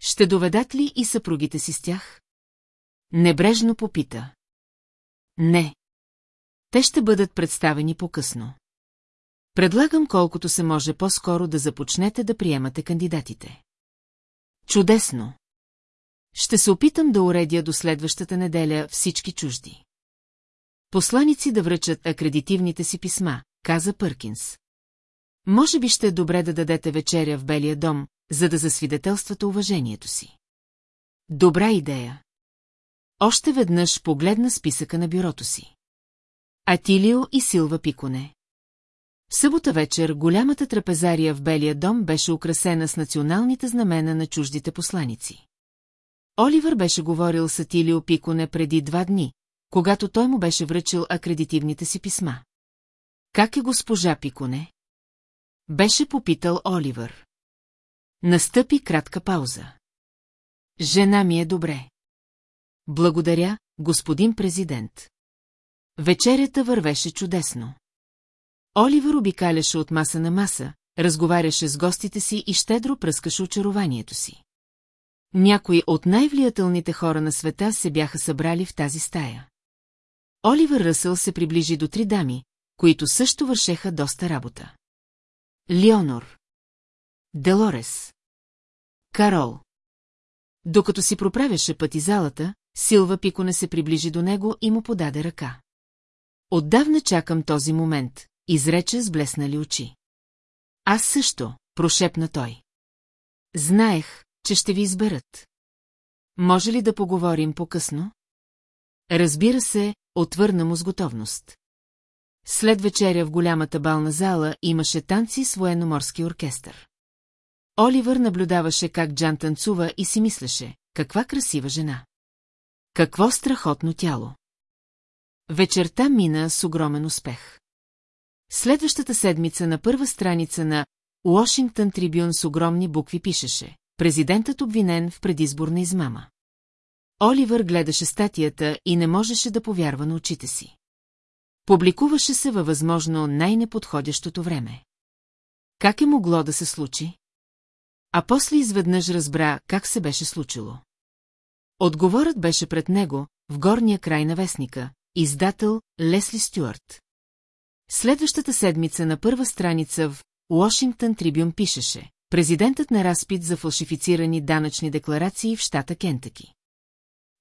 Ще доведат ли и съпругите си с тях? Небрежно попита. Не. Те ще бъдат представени по-късно. Предлагам колкото се може по-скоро да започнете да приемате кандидатите. Чудесно. Ще се опитам да уредя до следващата неделя всички чужди. Посланици да връчат акредитивните си писма, каза Пъркинс. Може би ще е добре да дадете вечеря в Белия дом, за да засвидетелствате уважението си. Добра идея. Още веднъж погледна списъка на бюрото си. Атилио и Силва Пиконе. В събота вечер голямата трапезария в Белия дом беше украсена с националните знамена на чуждите посланици. Оливър беше говорил с Атилио Пиконе преди два дни, когато той му беше връчил акредитивните си писма. Как е госпожа Пиконе? Беше попитал Оливър. Настъпи кратка пауза. Жена ми е добре. Благодаря, господин президент. Вечерята вървеше чудесно. Оливър обикаляше от маса на маса, разговаряше с гостите си и щедро пръскаше очарованието си. Някои от най-влиятелните хора на света се бяха събрали в тази стая. Оливър Ръсъл се приближи до три дами, които също вършеха доста работа. Леонор. Делорес. Карол. Докато си проправяше пъти залата, Силва Пико не се приближи до него и му подаде ръка. Отдавна чакам този момент, изрече с блеснали очи. Аз също, прошепна той. Знаех, че ще ви изберат. Може ли да поговорим по-късно? Разбира се, отвърна му с готовност. След вечеря в голямата бална зала имаше танци с военноморски оркестър. Оливър наблюдаваше как Джан танцува и си мислеше, каква красива жена. Какво страхотно тяло. Вечерта мина с огромен успех. Следващата седмица на първа страница на Уошингтън Трибюн с огромни букви пишеше Президентът обвинен в предизборна измама. Оливър гледаше статията и не можеше да повярва на очите си. Публикуваше се във възможно най-неподходящото време. Как е могло да се случи? А после изведнъж разбра как се беше случило. Отговорът беше пред него, в горния край на вестника, издател Лесли Стюарт. Следващата седмица на първа страница в Уошингтън Трибюн пишеше Президентът на разпит за фалшифицирани данъчни декларации в щата Кентъки.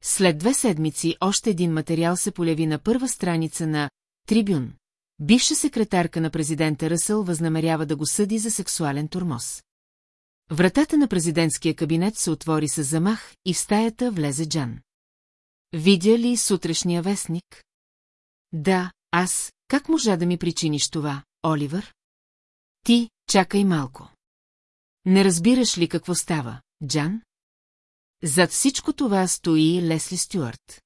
След две седмици още един материал се поляви на първа страница на Трибюн. Бивша секретарка на президента Ръсъл възнамерява да го съди за сексуален турмоз. Вратата на президентския кабинет се отвори с замах и в стаята влезе Джан. Видя ли сутрешния вестник? Да, аз, как можа да ми причиниш това, Оливър? Ти, чакай малко. Не разбираш ли какво става, Джан? Зад всичко това стои Лесли Стюарт.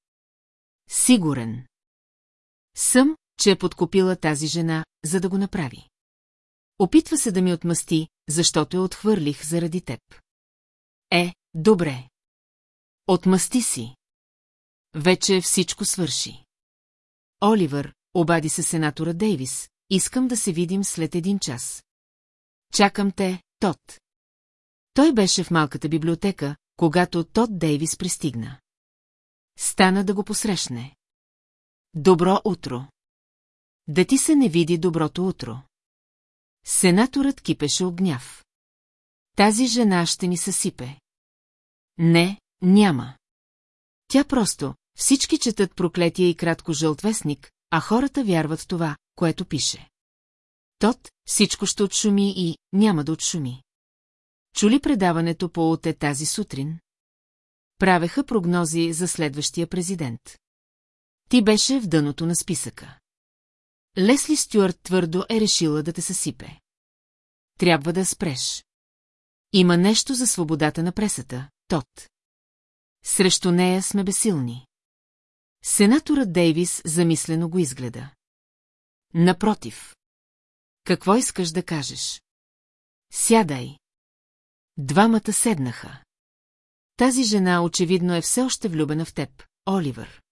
Сигурен. Съм, че е подкупила тази жена, за да го направи. Опитва се да ми отмъсти, защото я отхвърлих заради теб. Е, добре. Отмъсти си. Вече всичко свърши. Оливър, обади се сенатора Дейвис, искам да се видим след един час. Чакам те, Тот. Той беше в малката библиотека, когато Тот Дейвис пристигна. Стана да го посрещне. Добро утро. Да ти се не види доброто утро. Сенаторът кипеше от гняв. Тази жена ще ни съсипе. Не, няма. Тя просто, всички четат проклетия и кратко жълт вестник, а хората вярват това, което пише. Тот, всичко ще отшуми и няма да отшуми. Чули предаването по ОТЕ тази сутрин? Правеха прогнози за следващия президент. Ти беше в дъното на списъка. Лесли Стюарт твърдо е решила да те съсипе. Трябва да спреш. Има нещо за свободата на пресата, Тот. Срещу нея сме безсилни. Сенаторът Дейвис замислено го изгледа. Напротив. Какво искаш да кажеш? Сядай. Двамата седнаха. Тази жена очевидно е все още влюбена в теб, Оливър.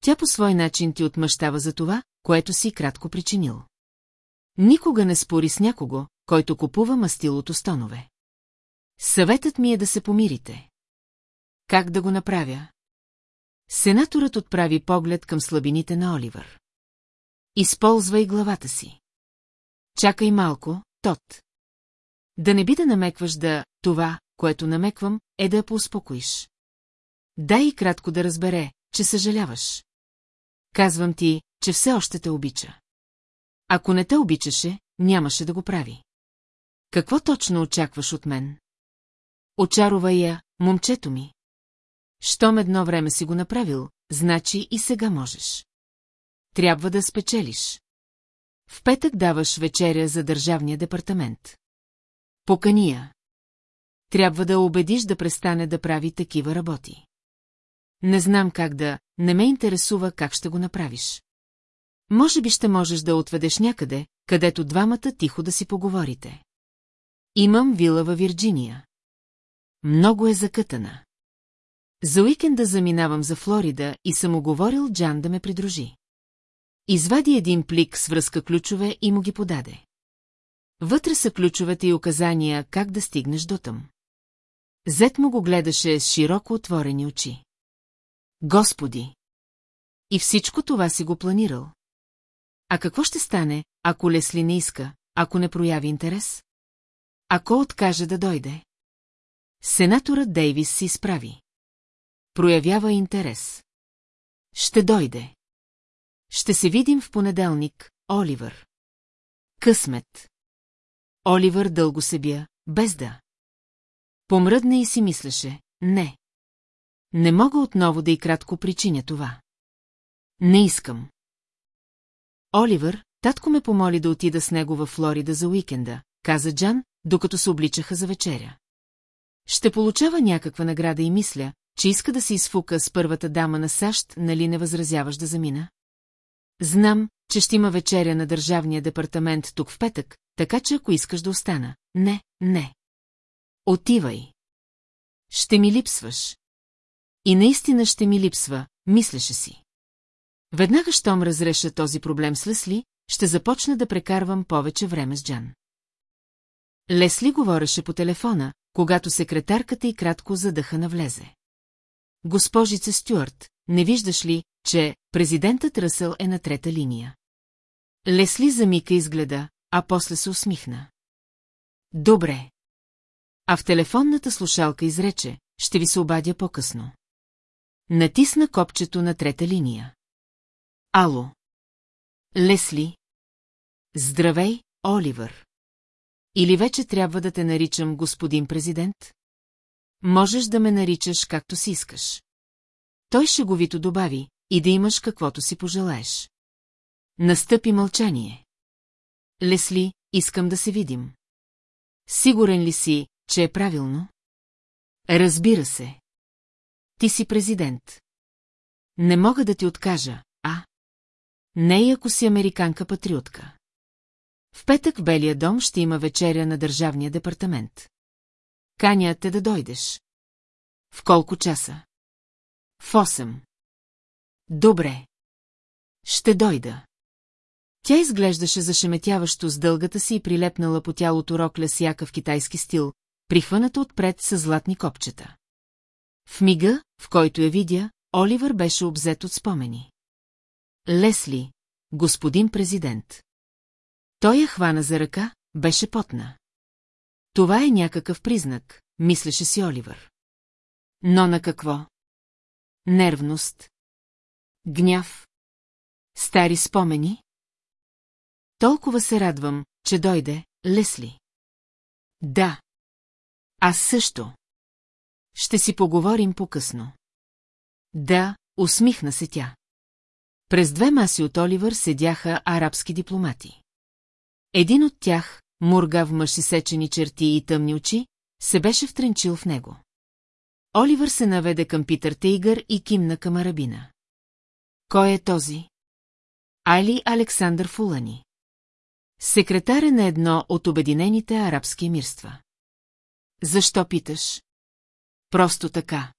Тя по свой начин ти отмъщава за това, което си кратко причинил. Никога не спори с някого, който купува мастилото стонове. Съветът ми е да се помирите. Как да го направя? Сенаторът отправи поглед към слабините на Оливър. Използвай главата си. Чакай малко, Тот. Да не би да намекваш да това, което намеквам, е да я поуспокоиш. Дай и кратко да разбере, че съжаляваш. Казвам ти, че все още те обича. Ако не те обичаше, нямаше да го прави. Какво точно очакваш от мен? Очарова я, момчето ми. Щом едно време си го направил, значи и сега можеш. Трябва да спечелиш. В петък даваш вечеря за държавния департамент. Покания. Трябва да убедиш да престане да прави такива работи. Не знам как да, не ме интересува как ще го направиш. Може би ще можеш да отведеш някъде, където двамата тихо да си поговорите. Имам вила във Вирджиния. Много е закътана. За уикенда заминавам за Флорида и съм оговорил Джан да ме придружи. Извади един плик с връзка ключове и му ги подаде. Вътре са ключовете и указания как да стигнеш до там. Зет му го гледаше с широко отворени очи. Господи! И всичко това си го планирал. А какво ще стане, ако Лесли не иска, ако не прояви интерес? Ако откаже да дойде? Сенаторът Дейвис се изправи. Проявява интерес. Ще дойде. Ще се видим в понеделник, Оливър. Късмет. Оливър дълго се бия, без да. Помръдна и си мислеше, не. Не мога отново да и кратко причиня това. Не искам. Оливър, татко ме помоли да отида с него във Флорида за уикенда, каза Джан, докато се обличаха за вечеря. Ще получава някаква награда и мисля, че иска да се изфука с първата дама на САЩ, нали не възразяваш да замина? Знам, че ще има вечеря на Държавния департамент тук в петък, така че ако искаш да остана. Не, не. Отивай. Ще ми липсваш. И наистина ще ми липсва, мислеше си. Веднага, щом разреша този проблем с Лесли, ще започна да прекарвам повече време с Джан. Лесли говореше по телефона, когато секретарката и кратко задъха навлезе. Госпожице Стюарт, не виждаш ли, че президентът Ръсъл е на трета линия? Лесли замика изгледа, а после се усмихна. Добре. А в телефонната слушалка изрече, ще ви се обадя по-късно. Натисна копчето на трета линия. Ало. Лесли. Здравей, Оливър. Или вече трябва да те наричам господин президент? Можеш да ме наричаш както си искаш. Той шеговито добави, и да имаш каквото си пожелаеш. Настъпи мълчание. Лесли, искам да се видим. Сигурен ли си, че е правилно? Разбира се. Ти си президент. Не мога да ти откажа? Не и ако си американка-патриотка. В петък Белия дом ще има вечеря на Държавния департамент. Каня те да дойдеш. В колко часа? В 8. Добре. Ще дойда. Тя изглеждаше зашеметяващо с дългата си и прилепнала по тялото рокля с яка в китайски стил, прихваната отпред с златни копчета. В мига, в който я видя, Оливър беше обзет от спомени. Лесли, господин президент. Той я хвана за ръка, беше потна. Това е някакъв признак, мислеше си Оливър. Но на какво? Нервност. Гняв. Стари спомени? Толкова се радвам, че дойде, Лесли. Да. Аз също. Ще си поговорим по-късно. Да, усмихна се тя. През две маси от Оливър седяха арабски дипломати. Един от тях, мургав мъж и сечени черти и тъмни очи, се беше втренчил в него. Оливър се наведе към Питър Тейгър и кимна към арабина. Кой е този? Али Александър Фулани. Секретар е на едно от Обединените арабски мирства. Защо питаш? Просто така.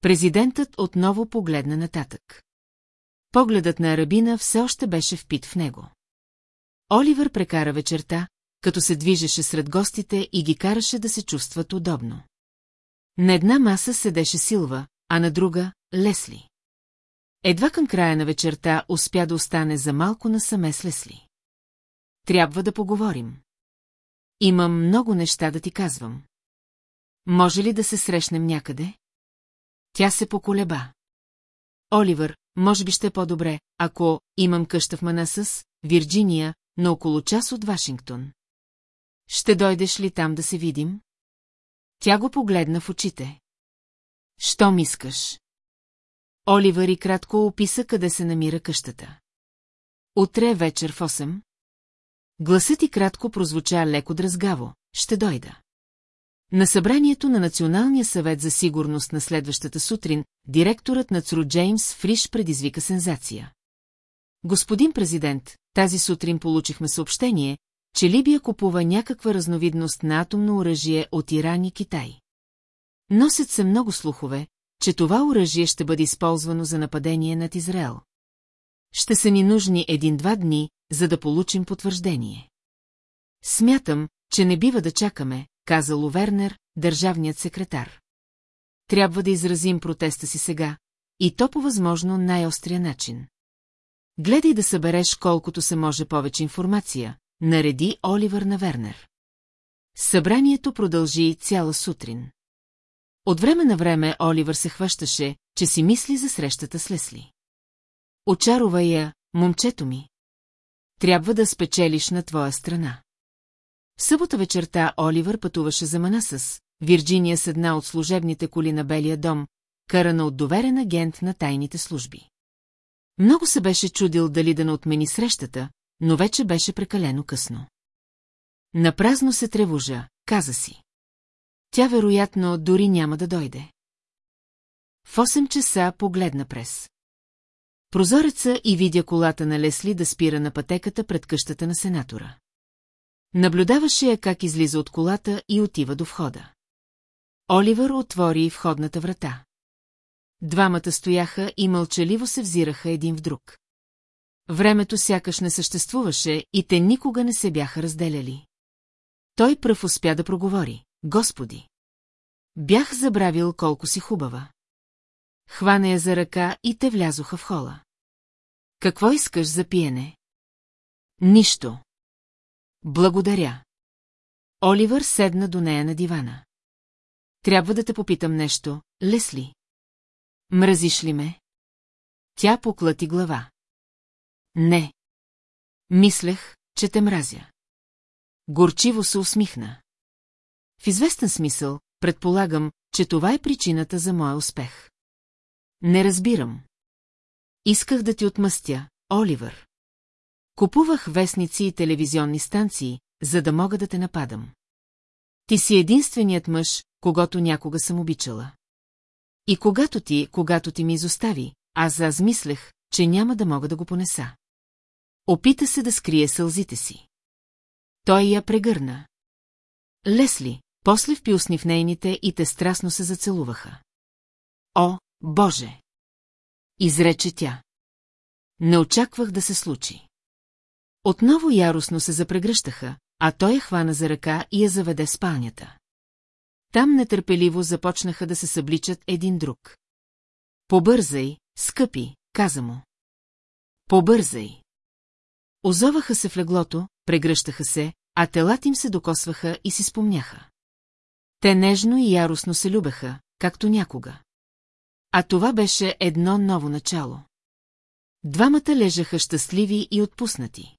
Президентът отново погледна нататък. Погледът на арабина все още беше впит в него. Оливър прекара вечерта, като се движеше сред гостите и ги караше да се чувстват удобно. На една маса седеше Силва, а на друга – Лесли. Едва към края на вечерта успя да остане за малко насаме с Лесли. Трябва да поговорим. Имам много неща да ти казвам. Може ли да се срещнем някъде? Тя се поколеба. Оливър, може би ще е по-добре, ако имам къща в Манасъс, Вирджиния, на около час от Вашингтон. Ще дойдеш ли там да се видим? Тя го погледна в очите. Щом искаш? Оливър и кратко описа къде се намира къщата. Утре вечер в 8. Гласът и кратко прозвуча леко дразгаво. Ще дойда. На събранието на Националния съвет за сигурност на следващата сутрин, директорът на ЦРУ Джеймс Фриш предизвика сензация. Господин президент, тази сутрин получихме съобщение, че Либия купува някаква разновидност на атомно оръжие от Иран и Китай. Носят се много слухове, че това оръжие ще бъде използвано за нападение над Израел. Ще са ни нужни един-два дни, за да получим потвърждение. Смятам, че не бива да чакаме, каза Лувернер, държавният секретар. Трябва да изразим протеста си сега, и то по възможно най-острия начин. Гледай да събереш колкото се може повече информация, нареди Оливър на Вернер. Събранието продължи цяла сутрин. От време на време Оливър се хващаше, че си мисли за срещата с Лесли. Очарова я, момчето ми. Трябва да спечелиш на твоя страна. В събота вечерта Оливър пътуваше за Манасъс, Вирджиния с една от служебните коли на Белия дом, карана от доверен агент на тайните служби. Много се беше чудил дали да не отмени срещата, но вече беше прекалено късно. Напразно се тревожа, каза си. Тя вероятно дори няма да дойде. В 8 часа погледна през. Прозореца и видя колата на Лесли да спира на пътеката пред къщата на сенатора. Наблюдаваше я как излиза от колата и отива до входа. Оливър отвори входната врата. Двамата стояха и мълчаливо се взираха един в друг. Времето сякаш не съществуваше и те никога не се бяха разделяли. Той пръв успя да проговори. Господи! Бях забравил колко си хубава. Хвана я за ръка и те влязоха в хола. Какво искаш за пиене? Нищо. Благодаря. Оливър седна до нея на дивана. Трябва да те попитам нещо, Лесли. Мразиш ли ме? Тя поклати глава. Не. Мислех, че те мразя. Горчиво се усмихна. В известен смисъл, предполагам, че това е причината за моя успех. Не разбирам. Исках да ти отмъстя, Оливър. Купувах вестници и телевизионни станции, за да мога да те нападам. Ти си единственият мъж, когато някога съм обичала. И когато ти, когато ти ми изостави, аз аз мислех, че няма да мога да го понеса. Опита се да скрие сълзите си. Той я прегърна. Лесли, после впи усни в нейните и те страстно се зацелуваха. О, Боже! Изрече тя. Не очаквах да се случи. Отново яростно се запрегръщаха, а той я хвана за ръка и я заведе в спалнята. Там нетърпеливо започнаха да се събличат един друг. Побързай, скъпи, каза му. Побързай. Озоваха се в леглото, прегръщаха се, а телата им се докосваха и си спомняха. Те нежно и яростно се любеха, както някога. А това беше едно ново начало. Двамата лежаха щастливи и отпуснати.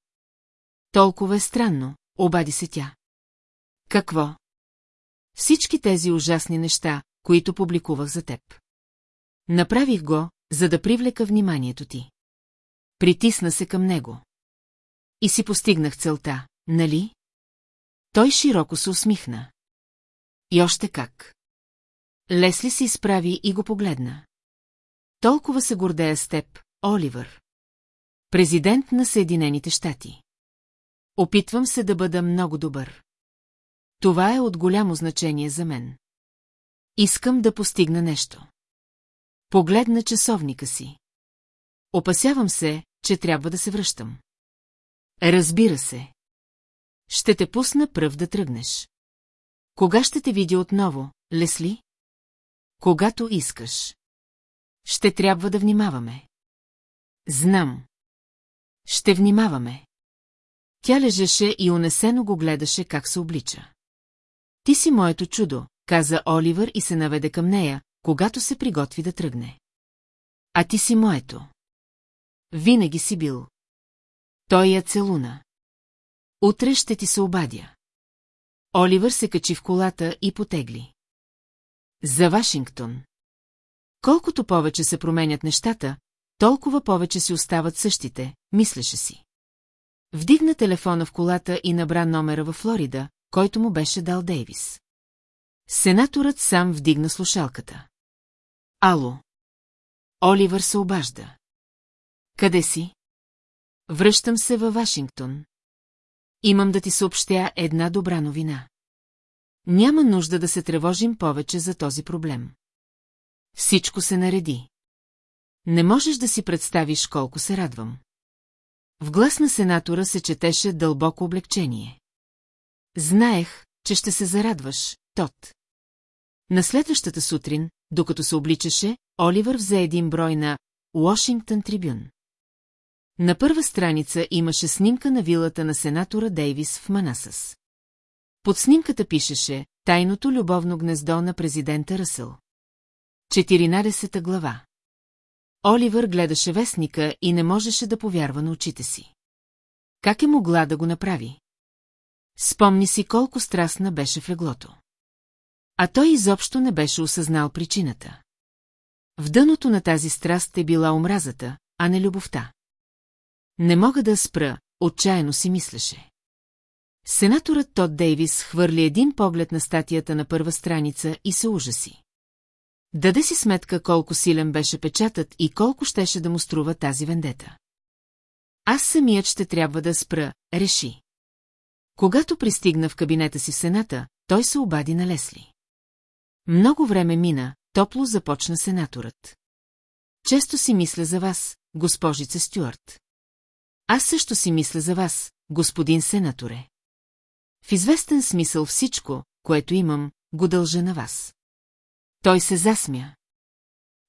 Толкова е странно, обади се тя. Какво? Всички тези ужасни неща, които публикувах за теб. Направих го, за да привлека вниманието ти. Притисна се към него. И си постигнах целта, нали? Той широко се усмихна. И още как. Лесли се изправи и го погледна. Толкова се гордея с теб, Оливър. Президент на Съединените щати. Опитвам се да бъда много добър. Това е от голямо значение за мен. Искам да постигна нещо. Погледна часовника си. Опасявам се, че трябва да се връщам. Разбира се. Ще те пусна пръв да тръгнеш. Кога ще те видя отново, Лесли? Когато искаш. Ще трябва да внимаваме. Знам. Ще внимаваме. Тя лежеше и унесено го гледаше как се облича. Ти си моето чудо, каза Оливър и се наведе към нея, когато се приготви да тръгне. А ти си моето. Винаги си бил. Той я целуна. Утре ще ти се обадя. Оливър се качи в колата и потегли. За Вашингтон. Колкото повече се променят нещата, толкова повече си остават същите, мислеше си. Вдигна телефона в колата и набра номера във Флорида, който му беше дал Дейвис. Сенаторът сам вдигна слушалката. Ало. Оливър се обажда. Къде си? Връщам се във Вашингтон. Имам да ти съобщя една добра новина. Няма нужда да се тревожим повече за този проблем. Всичко се нареди. Не можеш да си представиш колко се радвам. В глас на сенатора се четеше дълбоко облегчение. Знаех, че ще се зарадваш, Тот. На следващата сутрин, докато се обличаше, Оливър взе един брой на Уошингтън Трибюн. На първа страница имаше снимка на вилата на сенатора Дейвис в Манасъс. Под снимката пишеше «Тайното любовно гнездо на президента Ръсъл». 14 глава Оливър гледаше вестника и не можеше да повярва на очите си. Как е могла да го направи? Спомни си колко страстна беше в леглото. А той изобщо не беше осъзнал причината. В дъното на тази страст е била омразата, а не любовта. Не мога да спра, отчаяно си мислеше. Сенаторът Тод Дейвис хвърли един поглед на статията на първа страница и се ужаси. Даде си сметка колко силен беше печатът и колко щеше да му струва тази вендета. Аз самият ще трябва да спра, реши. Когато пристигна в кабинета си в Сената, той се обади на Лесли. Много време мина, топло започна сенаторът. Често си мисля за вас, госпожица Стюарт. Аз също си мисля за вас, господин сенаторе. В известен смисъл всичко, което имам, го дължа на вас. Той се засмя.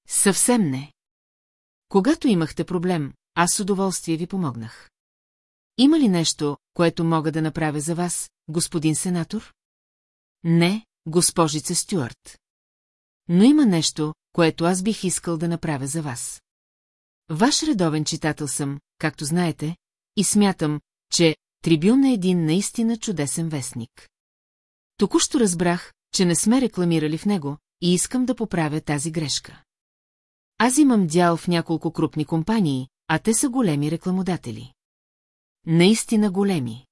Съвсем не. Когато имахте проблем, аз с удоволствие ви помогнах. Има ли нещо, което мога да направя за вас, господин сенатор? Не, госпожица Стюарт. Но има нещо, което аз бих искал да направя за вас. Ваш редовен читател съм, както знаете, и смятам, че Трибюн е един наистина чудесен вестник. Току-що разбрах, че не сме рекламирали в него и искам да поправя тази грешка. Аз имам дял в няколко крупни компании, а те са големи рекламодатели. Наистина големи.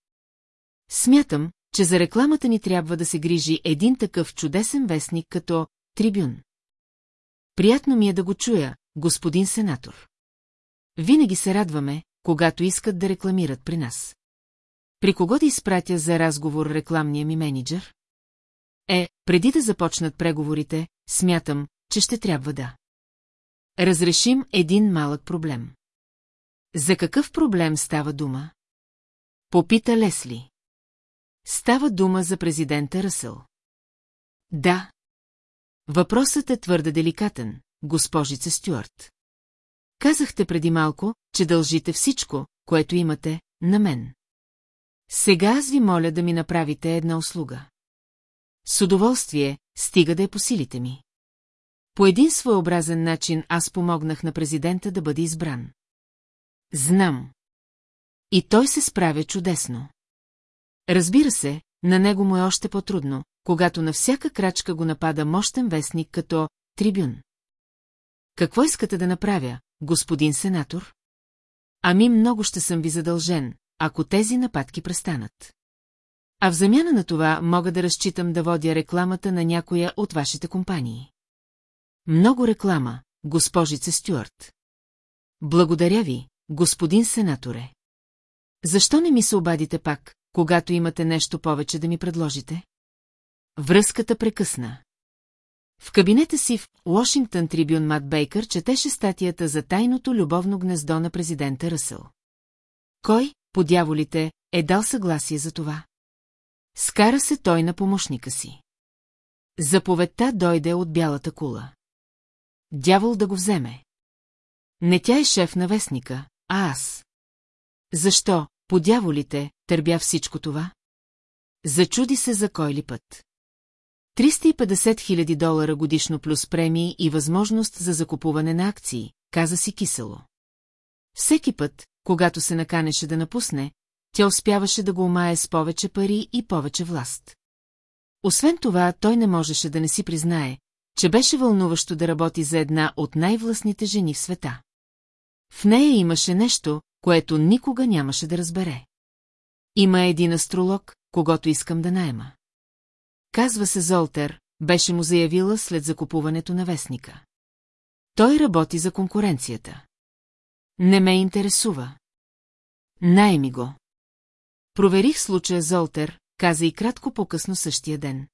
Смятам, че за рекламата ни трябва да се грижи един такъв чудесен вестник като Трибюн. Приятно ми е да го чуя, господин сенатор. Винаги се радваме, когато искат да рекламират при нас. При кого да изпратя за разговор рекламния ми менеджер? Е, преди да започнат преговорите, смятам, че ще трябва да. Разрешим един малък проблем. За какъв проблем става дума? Попита Лесли. Става дума за президента Ръсъл. Да. Въпросът е твърде деликатен, госпожица Стюарт. Казахте преди малко, че дължите всичко, което имате, на мен. Сега аз ви моля да ми направите една услуга. С удоволствие, стига да е по силите ми. По един своеобразен начин аз помогнах на президента да бъде избран. Знам. И той се справя чудесно. Разбира се, на него му е още по-трудно, когато на всяка крачка го напада мощен вестник като трибюн. Какво искате да направя, господин сенатор? Ами много ще съм ви задължен, ако тези нападки престанат. А в замяна на това мога да разчитам да водя рекламата на някоя от вашите компании. Много реклама, госпожице Стюарт. Благодаря ви, господин сенаторе. Защо не ми се обадите пак, когато имате нещо повече да ми предложите? Връзката прекъсна. В кабинета си в Уошингтон Трибюн Мат Бейкър четеше статията за тайното любовно гнездо на президента Ръсъл. Кой, по дяволите, е дал съгласие за това? Скара се той на помощника си. Заповедта дойде от бялата кула. Дявол да го вземе. Не тя е шеф на вестника, а аз. Защо, по дяволите, търбя всичко това? Зачуди се за кой ли път. 350 хиляди долара годишно плюс премии и възможност за закупуване на акции, каза си кисело. Всеки път, когато се наканеше да напусне, тя успяваше да го омае с повече пари и повече власт. Освен това, той не можеше да не си признае, че беше вълнуващо да работи за една от най-властните жени в света. В нея имаше нещо, което никога нямаше да разбере. Има един астролог, когато искам да найема. Казва се Золтер, беше му заявила след закупуването на вестника. Той работи за конкуренцията. Не ме интересува. Найми го. Проверих случая Золтер, каза и кратко по-късно същия ден.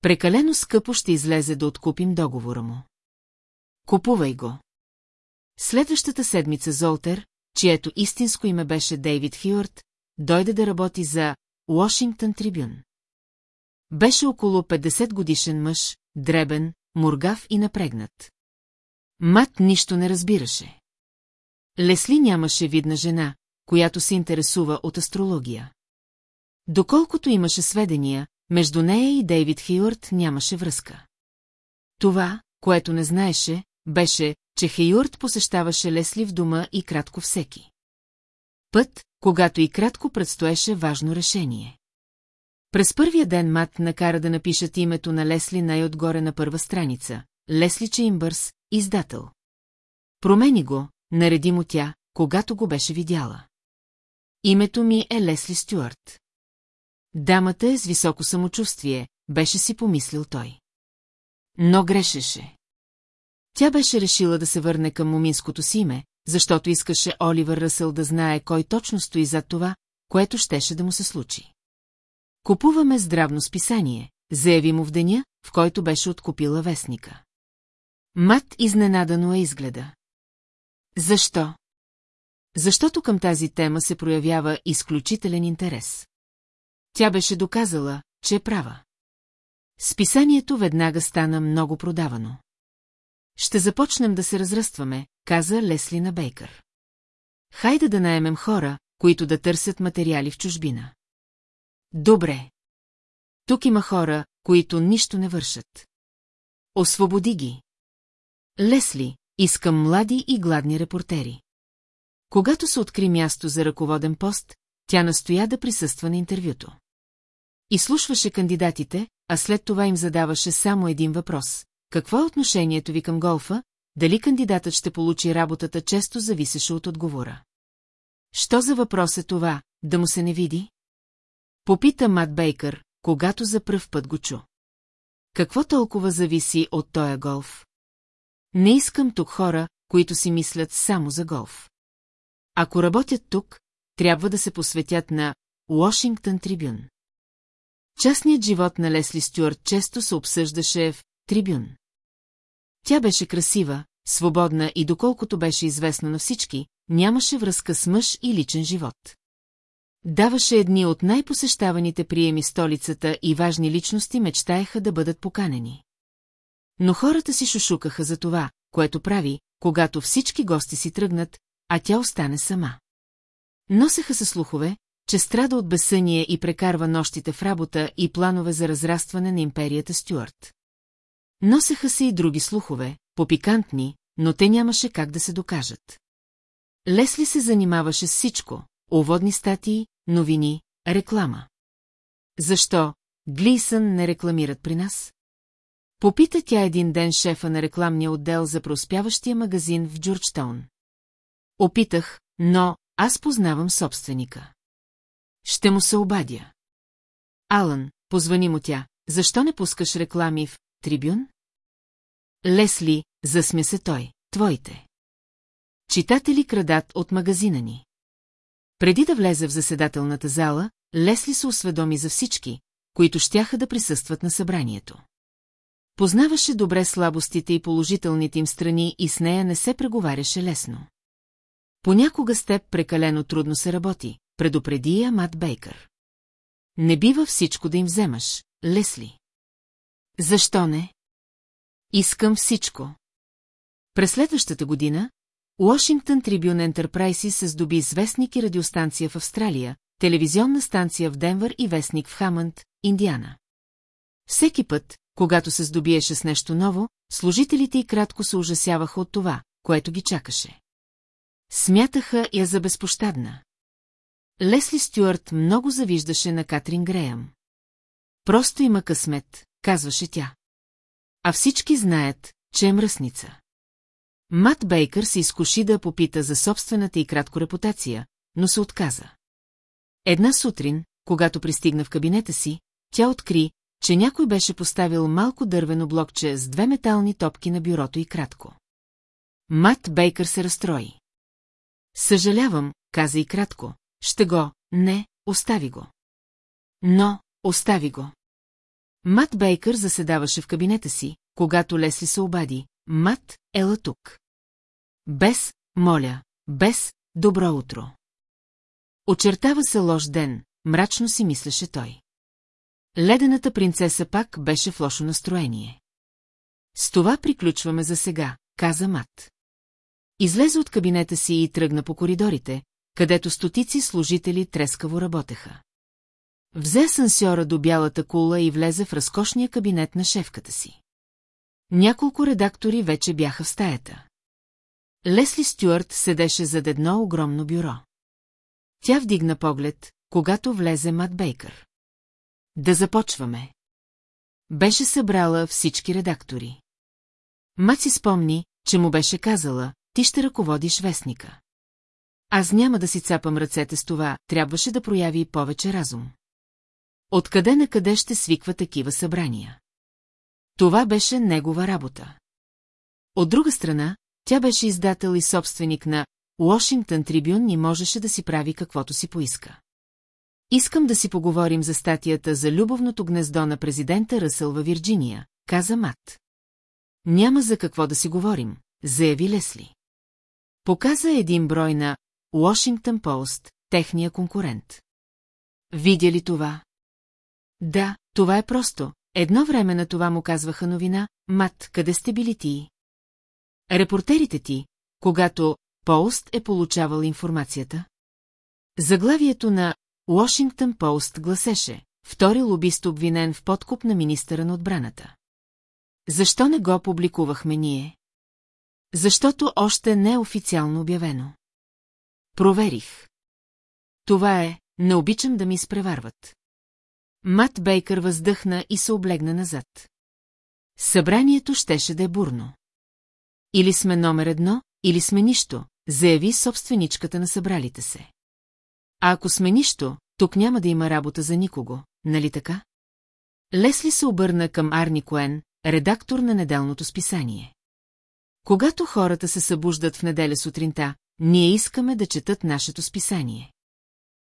Прекалено скъпо ще излезе да откупим договора му. Купувай го. Следващата седмица Золтер, чието истинско име беше Дейвид Хюарт, дойде да работи за Уошингтон Трибюн. Беше около 50 годишен мъж, дребен, мургав и напрегнат. Мат нищо не разбираше. Лесли нямаше видна жена, която се интересува от астрология. Доколкото имаше сведения, между нея и Дейвид Хейорд нямаше връзка. Това, което не знаеше, беше, че Хейорд посещаваше Лесли в дома и кратко всеки. Път, когато и кратко предстоеше важно решение. През първия ден Мат накара да напишат името на Лесли най-отгоре на първа страница. Лесли Чеймбърс, издател. Промени го, нареди му тя, когато го беше видяла. Името ми е Лесли Стюарт. Дамата е с високо самочувствие, беше си помислил той. Но грешеше. Тя беше решила да се върне към моминското си име, защото искаше Оливър Ръсъл да знае кой точно стои зад това, което щеше да му се случи. Купуваме здравно списание, заяви му в деня, в който беше откупила вестника. Мат изненадано е изгледа. Защо? Защото към тази тема се проявява изключителен интерес. Тя беше доказала, че е права. Списанието веднага стана много продавано. Ще започнем да се разрастваме, каза Лесли на Бейкър. Хайде да наемем хора, които да търсят материали в чужбина. Добре. Тук има хора, които нищо не вършат. Освободи ги. Лесли, искам млади и гладни репортери. Когато се откри място за ръководен пост, тя настоя да присъства на интервюто. Изслушваше кандидатите, а след това им задаваше само един въпрос. Какво е отношението ви към голфа? Дали кандидатът ще получи работата, често зависеше от отговора. Що за въпрос е това, да му се не види? Попита Мат Бейкър, когато за пръв път го чу. Какво толкова зависи от тоя голф? Не искам тук хора, които си мислят само за голф. Ако работят тук, трябва да се посветят на Уошингтън Трибюн. Частният живот на Лесли Стюарт често се обсъждаше в Трибюн. Тя беше красива, свободна и доколкото беше известна на всички, нямаше връзка с мъж и личен живот. Даваше едни от най-посещаваните приеми столицата и важни личности мечтаеха да бъдат поканени. Но хората си шушукаха за това, което прави, когато всички гости си тръгнат, а тя остане сама. Носеха се слухове, че страда от безсъние и прекарва нощите в работа и планове за разрастване на империята Стюарт. Носеха се и други слухове, попикантни, но те нямаше как да се докажат. Лесли се занимаваше с всичко – уводни статии, новини, реклама. Защо Глисън не рекламират при нас? Попита тя един ден шефа на рекламния отдел за проспяващия магазин в Джорджтаун. Опитах, но аз познавам собственика. Ще му се обадя. Алън, позвани му тя, защо не пускаш реклами в Трибюн? Лесли, засмя се той, твоите. Читатели крадат от магазина ни. Преди да влезе в заседателната зала, Лесли се осведоми за всички, които щяха да присъстват на събранието. Познаваше добре слабостите и положителните им страни и с нея не се преговаряше лесно. Понякога с теб прекалено трудно се работи, предупреди я Мат Бейкър. Не бива всичко да им вземаш, Лесли. Защо не? Искам всичко. През следващата година, Washington Tribune Enterprise се здоби с и радиостанция в Австралия, телевизионна станция в Денвър и вестник в Хамънд, Индиана. Всеки път, когато се здобиеше с нещо ново, служителите и кратко се ужасяваха от това, което ги чакаше. Смятаха я за безпощадна. Лесли Стюарт много завиждаше на Катрин Греъм. Просто има късмет, казваше тя. А всички знаят, че е мръсница. Мат Бейкър се изкуши да попита за собствената и кратко репутация, но се отказа. Една сутрин, когато пристигна в кабинета си, тя откри, че някой беше поставил малко дървено блокче с две метални топки на бюрото и кратко. Мат Бейкър се разстрои. Съжалявам, каза и кратко. Ще го, не, остави го. Но, остави го. Мат Бейкър заседаваше в кабинета си, когато Лесли се обади. Мат, ела тук. Без, моля, без, добро утро. Очертава се лош ден, мрачно си мислеше той. Ледената принцеса пак беше в лошо настроение. С това приключваме за сега, каза Мат. Излезе от кабинета си и тръгна по коридорите, където стотици служители трескаво работеха. Взе асансьора до бялата кула и влезе в разкошния кабинет на шефката си. Няколко редактори вече бяха в стаята. Лесли Стюарт седеше зад едно огромно бюро. Тя вдигна поглед, когато влезе Мат Бейкър. Да започваме. Беше събрала всички редактори. Мат си спомни, че му беше казала, ти ще ръководиш вестника. Аз няма да си цапам ръцете с това, трябваше да прояви повече разум. Откъде на къде ще свиква такива събрания? Това беше негова работа. От друга страна, тя беше издател и собственик на Уошингтън Трибюн и можеше да си прави каквото си поиска. Искам да си поговорим за статията за любовното гнездо на президента Ръсъл във Вирджиния, каза Мат. Няма за какво да си говорим, заяви Лесли. Показа един брой на Уошингтън Пост, техния конкурент. Видя ли това? Да, това е просто. Едно време на това му казваха новина, Мат, къде сте били ти? Репортерите ти, когато Пост е получавал информацията? Заглавието на Уошингтън Пост гласеше Втори лобист обвинен в подкуп на министъра на отбраната. Защо не го публикувахме ние? Защото още не е официално обявено. Проверих. Това е, не обичам да ми изпреварват. Мат Бейкър въздъхна и се облегна назад. Събранието щеше да е бурно. Или сме номер едно, или сме нищо, заяви собственичката на събралите се. А ако сме нищо, тук няма да има работа за никого, нали така? Лесли се обърна към Арни Коен, редактор на неделното списание. Когато хората се събуждат в неделя сутринта, ние искаме да четат нашето списание.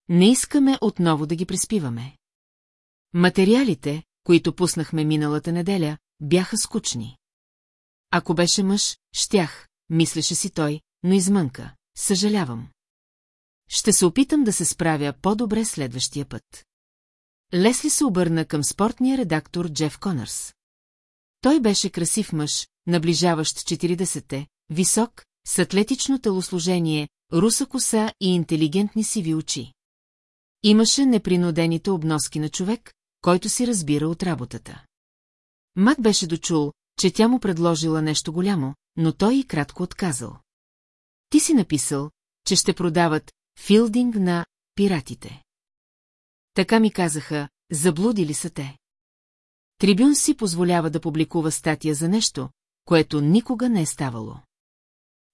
Не искаме отново да ги преспиваме. Материалите, които пуснахме миналата неделя, бяха скучни. Ако беше мъж, щях, мислеше си той, но измънка. Съжалявам. Ще се опитам да се справя по-добре следващия път. Лесли се обърна към спортния редактор Джеф Конърс. Той беше красив мъж, наближаващ 40-те, висок, с атлетично телосложение, руса коса и интелигентни сиви очи. Имаше непринудените обноски на човек, който си разбира от работата. Мат беше дочул, че тя му предложила нещо голямо, но той и кратко отказал. Ти си написал, че ще продават филдинг на пиратите. Така ми казаха, заблудили са те. Трибюн си позволява да публикува статия за нещо, което никога не е ставало.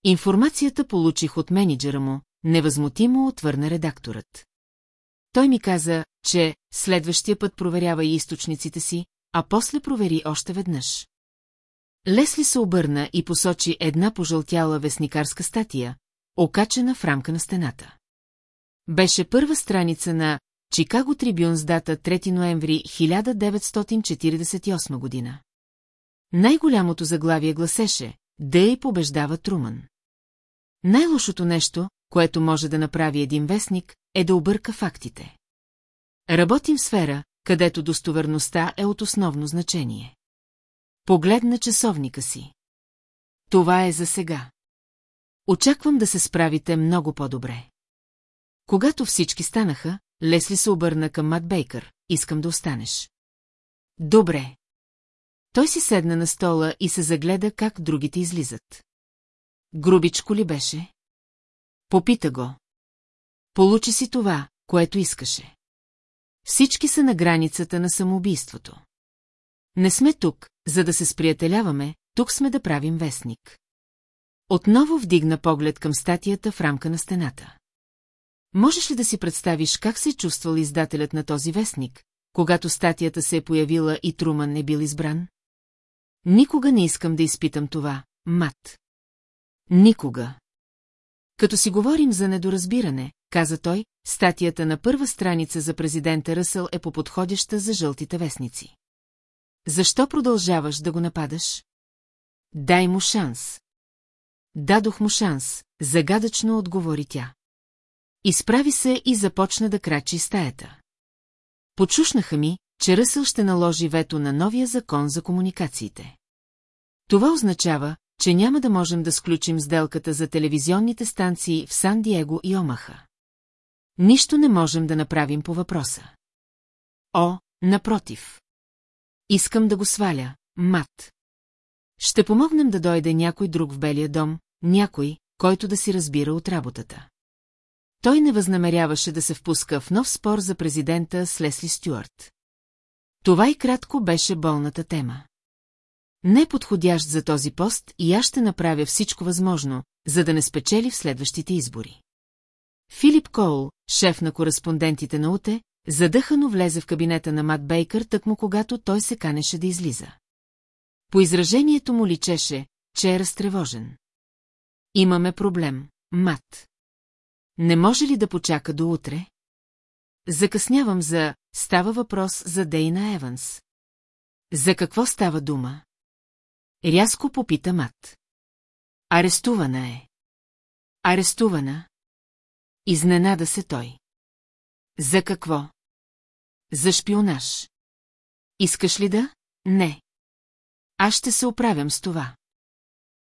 Информацията получих от менеджера му, невъзмутимо отвърна редакторът. Той ми каза, че следващия път проверява и източниците си, а после провери още веднъж. Лесли се обърна и посочи една пожълтяла вестникарска статия, окачена в рамка на стената. Беше първа страница на Чикаго Трибюн с дата 3 ноември 1948 година. Най-голямото заглавие гласеше «Дъй побеждава Труман». Най-лошото нещо, което може да направи един вестник, е да обърка фактите. Работим в сфера, където достоверността е от основно значение. Погледна часовника си. Това е за сега. Очаквам да се справите много по-добре. Когато всички станаха, Лесли се обърна към Мат Бейкър. Искам да останеш. Добре. Той си седна на стола и се загледа как другите излизат. Грубичко ли беше? Попита го. Получи си това, което искаше. Всички са на границата на самоубийството. Не сме тук, за да се сприятеляваме, тук сме да правим вестник. Отново вдигна поглед към статията в рамка на стената. Можеш ли да си представиш как се е чувствал издателят на този вестник, когато статията се е появила и Труман не бил избран? Никога не искам да изпитам това, мат. Никога. Като си говорим за недоразбиране, каза той, статията на първа страница за президента Ръсъл е по-подходяща за жълтите вестници. Защо продължаваш да го нападаш? Дай му шанс. Дадох му шанс, загадъчно отговори тя. Изправи се и започна да крачи стаята. Почушнаха ми, че Ръсъл ще наложи вето на новия закон за комуникациите. Това означава, че няма да можем да сключим сделката за телевизионните станции в Сан-Диего и Омаха. Нищо не можем да направим по въпроса. О, напротив. Искам да го сваля, мат. Ще помогнем да дойде някой друг в Белия дом, някой, който да си разбира от работата. Той не възнамеряваше да се впуска в нов спор за президента с Лесли Стюарт. Това и кратко беше болната тема. Не подходящ за този пост и аз ще направя всичко възможно, за да не спечели в следващите избори. Филип Коул, шеф на кореспондентите на УТЕ, задъхано влезе в кабинета на Мат Бейкър, тъкмо когато той се канеше да излиза. По изражението му личеше, че е разтревожен. Имаме проблем, Мат. Не може ли да почака до утре? Закъснявам за... Става въпрос за Дейна Еванс. За какво става дума? Рязко попита Мат. Арестувана е. Арестувана? Изненада се той. За какво? За шпионаж. Искаш ли да? Не. Аз ще се оправям с това.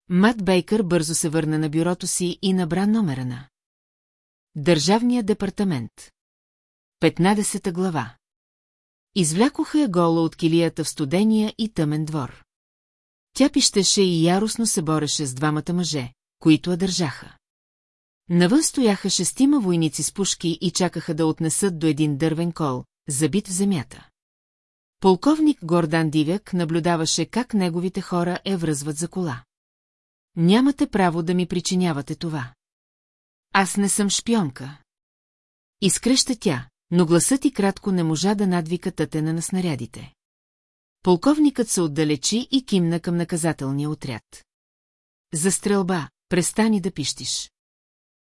Мат Бейкър бързо се върна на бюрото си и набра номера на. Държавния департамент. 15 глава. Извлякоха я гола от килията в студения и тъмен двор. Тя пищеше и яростно се бореше с двамата мъже, които я държаха. Навън стояха шестима войници с пушки и чакаха да отнесат до един дървен кол, забит в земята. Полковник Гордан Дивяк наблюдаваше как неговите хора е връзват за кола. Нямате право да ми причинявате това. Аз не съм шпионка. Изкръща тя, но гласът и кратко не можа да надвика тътена на снарядите. Полковникът се отдалечи и кимна към наказателния отряд. За стрелба, престани да пищиш.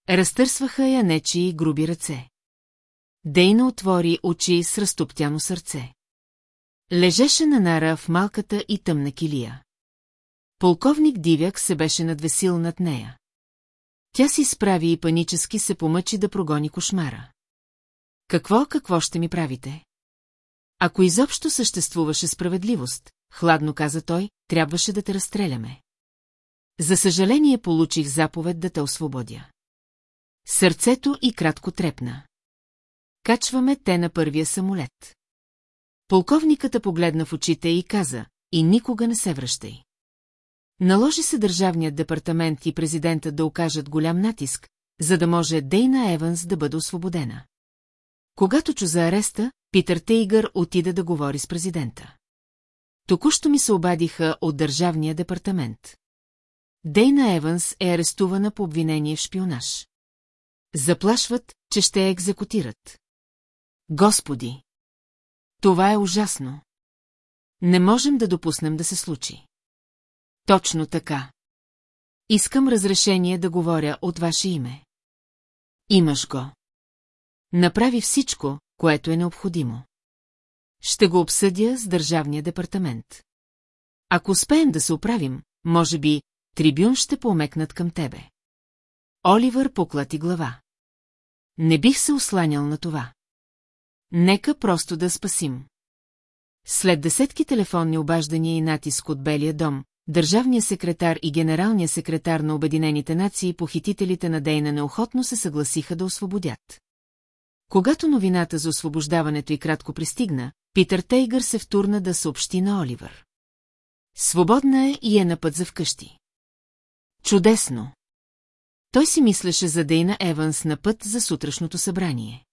Разтърсваха я нечи и груби ръце. Дейна отвори очи с разтоптяно сърце. Лежеше на нара в малката и тъмна килия. Полковник Дивяк се беше надвесил над нея. Тя си справи и панически се помъчи да прогони кошмара. Какво, какво ще ми правите? Ако изобщо съществуваше справедливост, хладно каза той, трябваше да те разстреляме. За съжаление получих заповед да те освободя. Сърцето и кратко трепна. Качваме те на първия самолет. Полковниката погледна в очите и каза, и никога не се връщай. Наложи се държавният департамент и президента да окажат голям натиск, за да може Дейна Еванс да бъде освободена. Когато чу за ареста, Питър Тейгър отида да говори с президента. Току-що ми се обадиха от държавния департамент. Дейна Еванс е арестувана по обвинение в шпионаж. Заплашват, че ще я екзекутират. Господи! Това е ужасно. Не можем да допуснем да се случи. Точно така. Искам разрешение да говоря от ваше име. Имаш го. Направи всичко, което е необходимо. Ще го обсъдя с Държавния департамент. Ако успеем да се оправим, може би, трибюн ще помекнат към тебе. Оливър поклати глава. Не бих се осланял на това. Нека просто да спасим. След десетки телефонни обаждания и натиск от Белия дом, държавният секретар и генералният секретар на Обединените нации похитителите на Дейна неохотно се съгласиха да освободят. Когато новината за освобождаването и кратко пристигна, Питър Тейгър се втурна да съобщи на Оливър. Свободна е и е на път за вкъщи. Чудесно! Той си мислеше за Дейна Еванс на път за сутрешното събрание.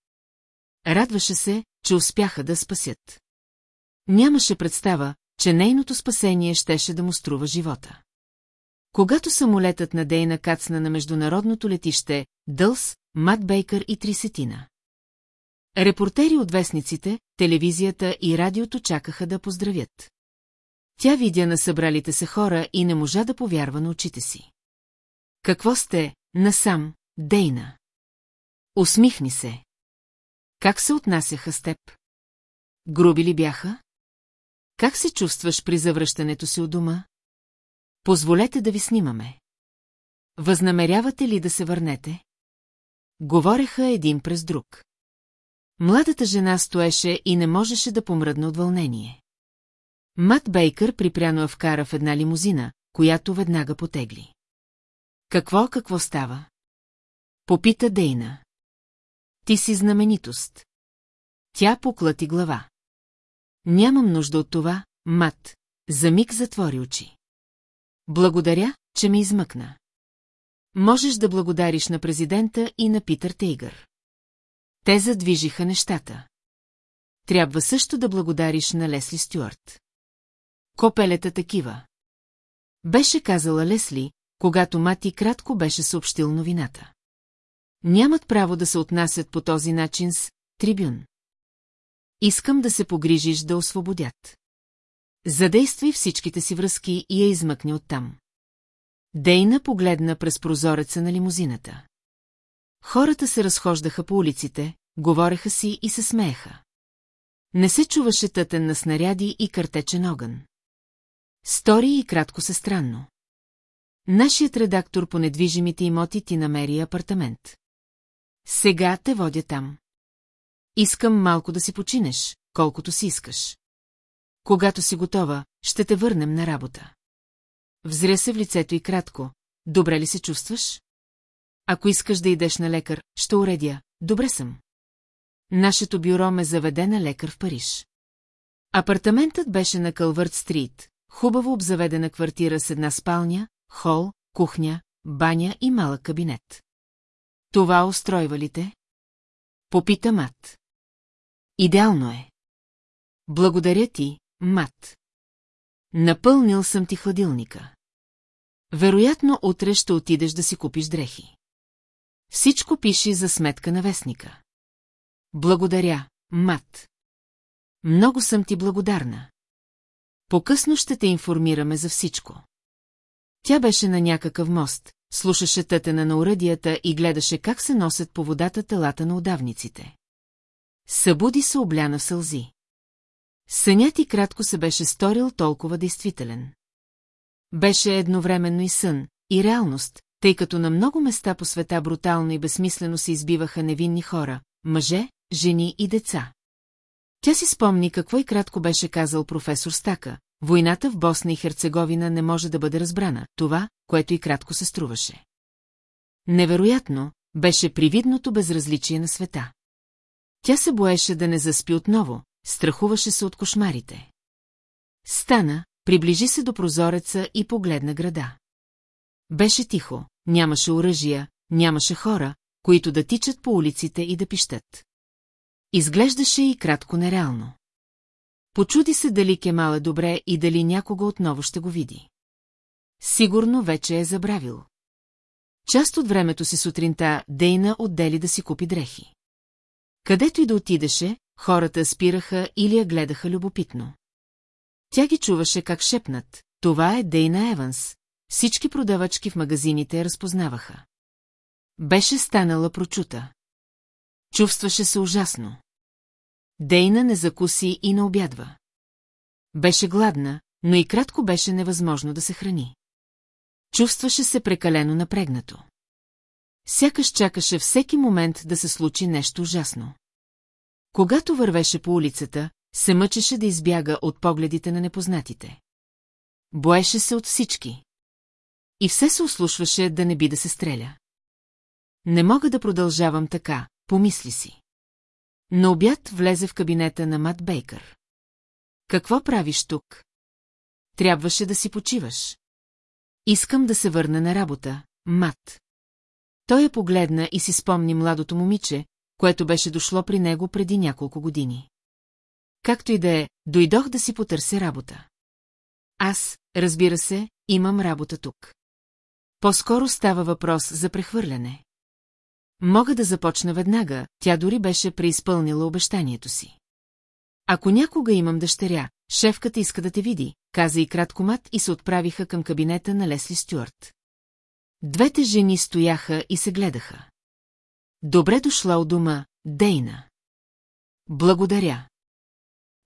Радваше се, че успяха да спасят. Нямаше представа, че нейното спасение щеше да му струва живота. Когато самолетът на Дейна кацна на международното летище, Дълс, Мат Бейкър и Трисетина. Репортери от вестниците, телевизията и радиото чакаха да поздравят. Тя видя на събралите се хора и не можа да повярва на очите си. Какво сте, насам, Дейна? Усмихни се. Как се отнасяха с теб? Груби ли бяха? Как се чувстваш при завръщането си от дома? Позволете да ви снимаме. Възнамерявате ли да се върнете? Говореха един през друг. Младата жена стоеше и не можеше да помръдне от вълнение. Мат Бейкър припряно я вкара в една лимузина, която веднага потегли. Какво, какво става? Попита Дейна. Ти си знаменитост. Тя поклати глава. Нямам нужда от това, Мат. За миг затвори очи. Благодаря, че ме измъкна. Можеш да благодариш на президента и на Питър Тейгър. Те задвижиха нещата. Трябва също да благодариш на Лесли Стюарт. Копелета такива. Беше казала Лесли, когато Мати кратко беше съобщил новината. Нямат право да се отнасят по този начин с трибюн. Искам да се погрижиш да освободят. Задействай всичките си връзки и я измъкни оттам. Дейна погледна през прозореца на лимузината. Хората се разхождаха по улиците, говореха си и се смееха. Не се чуваше тътен на снаряди и картечен огън. Стори и кратко се странно. Нашият редактор по недвижимите имоти ти намери апартамент. Сега те водя там. Искам малко да си починеш, колкото си искаш. Когато си готова, ще те върнем на работа. Взря се в лицето и кратко. Добре ли се чувстваш? Ако искаш да идеш на лекар, ще уредя. Добре съм. Нашето бюро ме заведе на лекар в Париж. Апартаментът беше на Кълвърт Стрит, хубаво обзаведена квартира с една спалня, хол, кухня, баня и малък кабинет. Това устройва ли те? Попита Мат. Идеално е. Благодаря ти, Мат. Напълнил съм ти хладилника. Вероятно, утре ще отидеш да си купиш дрехи. Всичко пиши за сметка на вестника. Благодаря, Мат. Много съм ти благодарна. По-късно ще те информираме за всичко. Тя беше на някакъв мост, слушаше тътена на уръдията и гледаше как се носят по водата телата на удавниците. Събуди се обляна в сълзи. Сънят и кратко се беше сторил толкова действителен. Беше едновременно и сън, и реалност, тъй като на много места по света брутално и безсмислено се избиваха невинни хора, мъже, жени и деца. Тя си спомни какво и кратко беше казал професор Стака. Войната в Босна и Херцеговина не може да бъде разбрана, това, което и кратко се струваше. Невероятно, беше привидното безразличие на света. Тя се боеше да не заспи отново, страхуваше се от кошмарите. Стана, приближи се до прозореца и погледна града. Беше тихо, нямаше оръжия, нямаше хора, които да тичат по улиците и да пищат. Изглеждаше и кратко нереално. Почуди се дали Кемал е добре и дали някого отново ще го види. Сигурно вече е забравил. Част от времето си сутринта Дейна отдели да си купи дрехи. Където и да отидеше, хората спираха или я гледаха любопитно. Тя ги чуваше как шепнат. Това е Дейна Еванс. Всички продавачки в магазините я разпознаваха. Беше станала прочута. Чувстваше се ужасно. Дейна не закуси и не обядва. Беше гладна, но и кратко беше невъзможно да се храни. Чувстваше се прекалено напрегнато. Сякаш чакаше всеки момент да се случи нещо ужасно. Когато вървеше по улицата, се мъчеше да избяга от погледите на непознатите. Боеше се от всички. И все се ослушваше да не би да се стреля. Не мога да продължавам така, помисли си. На обяд влезе в кабинета на Мат Бейкър. Какво правиш тук? Трябваше да си почиваш. Искам да се върна на работа, Мат. Той я погледна и си спомни младото момиче, което беше дошло при него преди няколко години. Както и да е, дойдох да си потърся работа. Аз, разбира се, имам работа тук. По-скоро става въпрос за прехвърляне. Мога да започна веднага, тя дори беше преизпълнила обещанието си. Ако някога имам дъщеря, шефката иска да те види, каза и кратко мат и се отправиха към кабинета на Лесли Стюарт. Двете жени стояха и се гледаха. Добре дошла от дома, Дейна. Благодаря.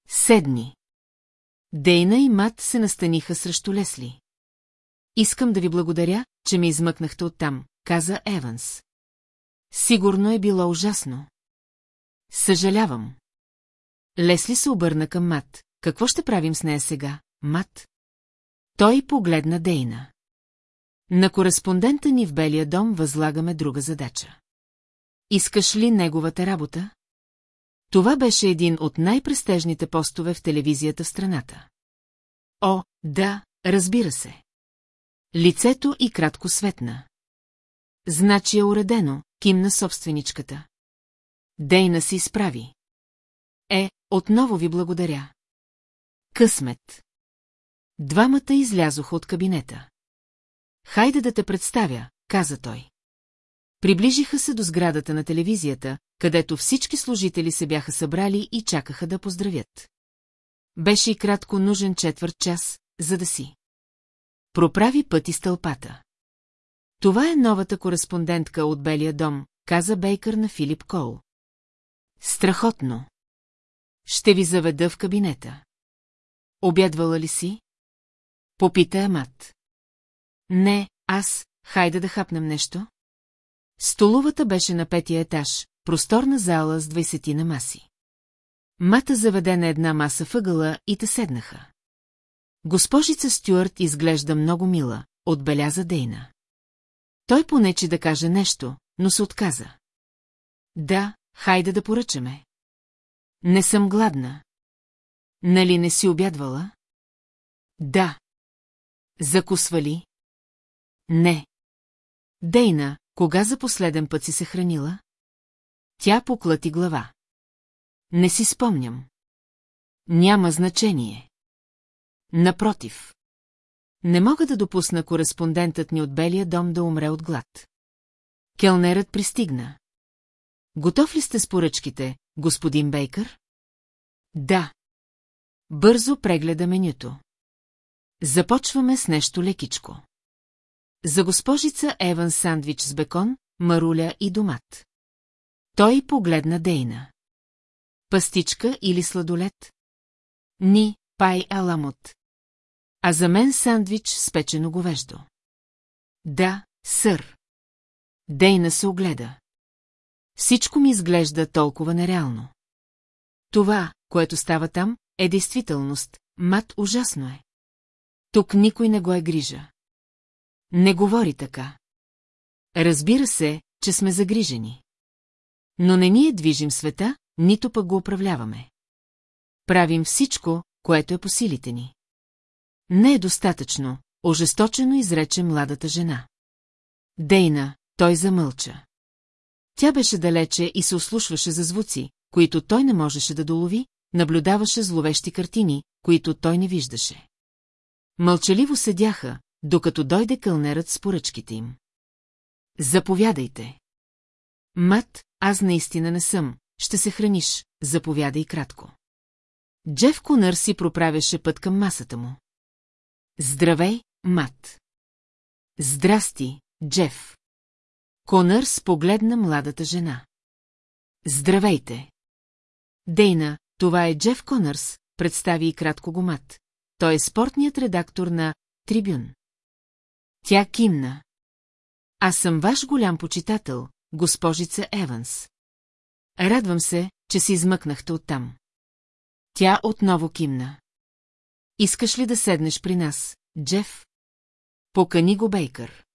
Седни. Дейна и Мат се настаниха срещу Лесли. Искам да ви благодаря, че ме измъкнахте оттам, каза Еванс. Сигурно е било ужасно. Съжалявам. Лесли се обърна към Мат. Какво ще правим с нея сега, Мат? Той погледна Дейна. На кореспондента ни в Белия дом възлагаме друга задача. Искаш ли неговата работа? Това беше един от най-престежните постове в телевизията в страната. О, да, разбира се. Лицето и кратко светна. Значи е уредено, кимна собственичката. Дейна си изправи. Е, отново ви благодаря. Късмет. Двамата излязоха от кабинета. Хайде да те представя, каза той. Приближиха се до сградата на телевизията, където всички служители се бяха събрали и чакаха да поздравят. Беше и кратко нужен четвърт час, за да си. Проправи пъти стълпата. Това е новата кореспондентка от Белия дом, каза Бейкър на Филип Кол. Страхотно. Ще ви заведа в кабинета. Обядвала ли си? Попита Амат. Не, аз, хайде да хапнем нещо. Столовата беше на петия етаж, просторна зала с двайсетина маси. Мата заведе на една маса въгъла и те седнаха. Госпожица Стюарт изглежда много мила, отбеляза Дейна. Той понечи да каже нещо, но се отказа. Да, хайде да поръчаме. Не съм гладна. Нали не си обядвала? Да. Закусва ли? Не. Дейна, кога за последен път си се хранила? Тя поклати глава. Не си спомням. Няма значение. Напротив. Не мога да допусна кореспондентът ни от Белия дом да умре от глад. Келнерът пристигна. Готов ли сте с поръчките, господин Бейкър? Да. Бързо прегледа менюто. Започваме с нещо лекичко. За госпожица Еван сандвич с бекон, маруля и домат. Той погледна Дейна. Пастичка или сладолет? Ни, пай аламот. А за мен сандвич с печено говеждо. Да, сър. Дейна се огледа. Всичко ми изглежда толкова нереално. Това, което става там, е действителност, мат ужасно е. Тук никой не го е грижа. Не говори така. Разбира се, че сме загрижени. Но не ние движим света, нито пък го управляваме. Правим всичко, което е по силите ни. Не е достатъчно, ожесточено изрече младата жена. Дейна, той замълча. Тя беше далече и се ослушваше за звуци, които той не можеше да долови, наблюдаваше зловещи картини, които той не виждаше. Мълчаливо седяха, докато дойде кълнерът с поръчките им. Заповядайте. Мат, аз наистина не съм, ще се храниш, заповядай кратко. Джеф Кунър си проправяше път към масата му. Здравей, Мат. Здрасти, Джеф. Конърс погледна младата жена. Здравейте. Дейна, това е Джеф Конърс, представи и кратко го Мат. Той е спортният редактор на Трибюн. Тя кимна. Аз съм ваш голям почитател, госпожица Еванс. Радвам се, че си измъкнахте оттам. Тя отново кимна. Искаш ли да седнеш при нас, Джеф? Покани го Бейкър.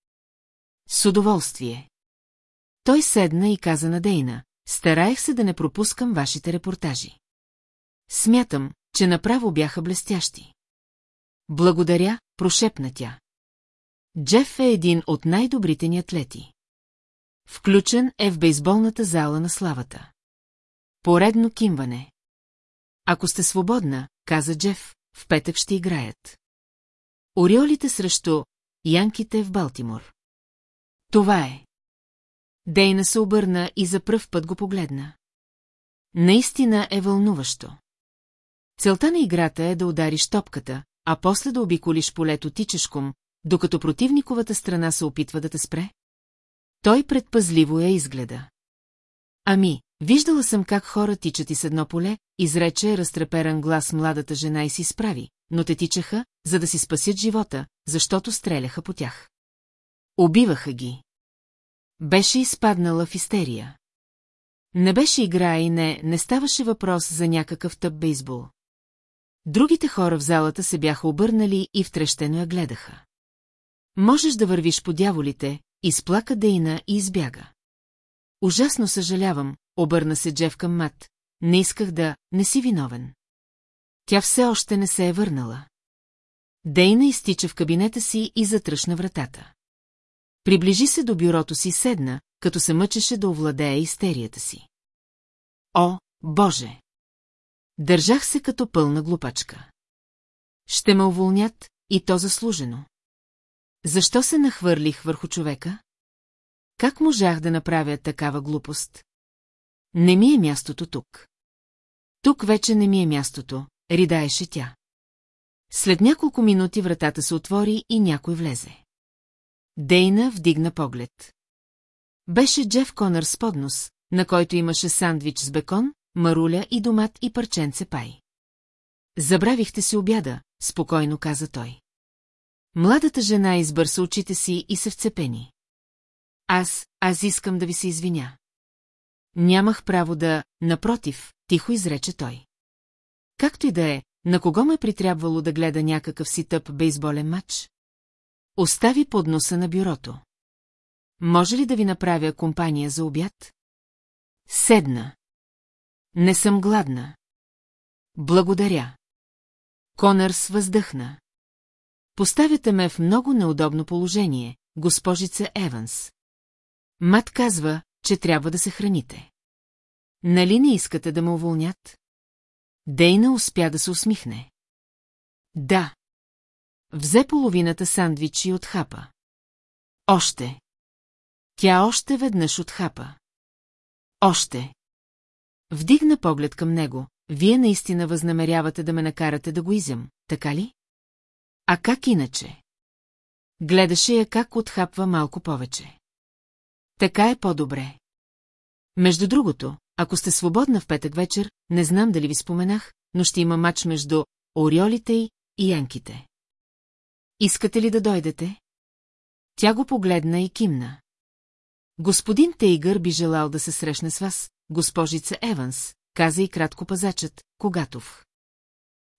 С удоволствие. Той седна и каза на Дейна, стараех се да не пропускам вашите репортажи. Смятам, че направо бяха блестящи. Благодаря, прошепна тя. Джеф е един от най-добрите ни атлети. Включен е в бейсболната зала на славата. Поредно кимване. Ако сте свободна, каза Джеф, в петък ще играят. Ориолите срещу Янките в Балтимор. Това е. Дейна се обърна и за пръв път го погледна. Наистина е вълнуващо. Целта на играта е да удариш топката, а после да обиколиш полето тичешком, докато противниковата страна се опитва да те спре? Той предпазливо я изгледа. Ами, виждала съм как хора тичат с едно поле, изрече разтреперан глас младата жена и си справи, но те тичаха, за да си спасят живота, защото стреляха по тях. Убиваха ги. Беше изпаднала в истерия. Не беше игра и не, не ставаше въпрос за някакъв тъп бейсбол. Другите хора в залата се бяха обърнали и втрещено я гледаха. Можеш да вървиш по дяволите, изплака Дейна и избяга. Ужасно съжалявам, обърна се Джев към Мат. Не исках да, не си виновен. Тя все още не се е върнала. Дейна изтича в кабинета си и затръшна вратата. Приближи се до бюрото си седна, като се мъчеше да овладее истерията си. О, Боже! Държах се като пълна глупачка. Ще ме уволнят, и то заслужено. Защо се нахвърлих върху човека? Как можах да направя такава глупост? Не ми е мястото тук. Тук вече не ми е мястото, ридаеше тя. След няколко минути вратата се отвори и някой влезе. Дейна вдигна поглед. Беше Джеф Конър с поднос, на който имаше сандвич с бекон, маруля и домат и парченце пай. Забравихте си обяда, спокойно каза той. Младата жена избърса очите си и се вцепени. Аз, аз искам да ви се извиня. Нямах право да, напротив, тихо изрече той. Както и да е, на кого ме притрябвало да гледа някакъв си тъп бейсболен матч? Остави под носа на бюрото. Може ли да ви направя компания за обяд? Седна. Не съм гладна. Благодаря. Конърс въздъхна. Поставяте ме в много неудобно положение, госпожица Еванс. Мат казва, че трябва да се храните. Нали не искате да ме уволнят? Дейна успя да се усмихне. Да. Взе половината сандвич и отхапа. Още. Тя още веднъж отхапа. Още. Вдигна поглед към него. Вие наистина възнамерявате да ме накарате да го изям, така ли? А как иначе? Гледаше я как отхапва малко повече. Така е по-добре. Между другото, ако сте свободна в петък вечер, не знам дали ви споменах, но ще има матч между Ориолите и Янките. Искате ли да дойдете? Тя го погледна и кимна. Господин Тейгър би желал да се срещне с вас, госпожица Еванс, каза и кратко пазачът, когато в.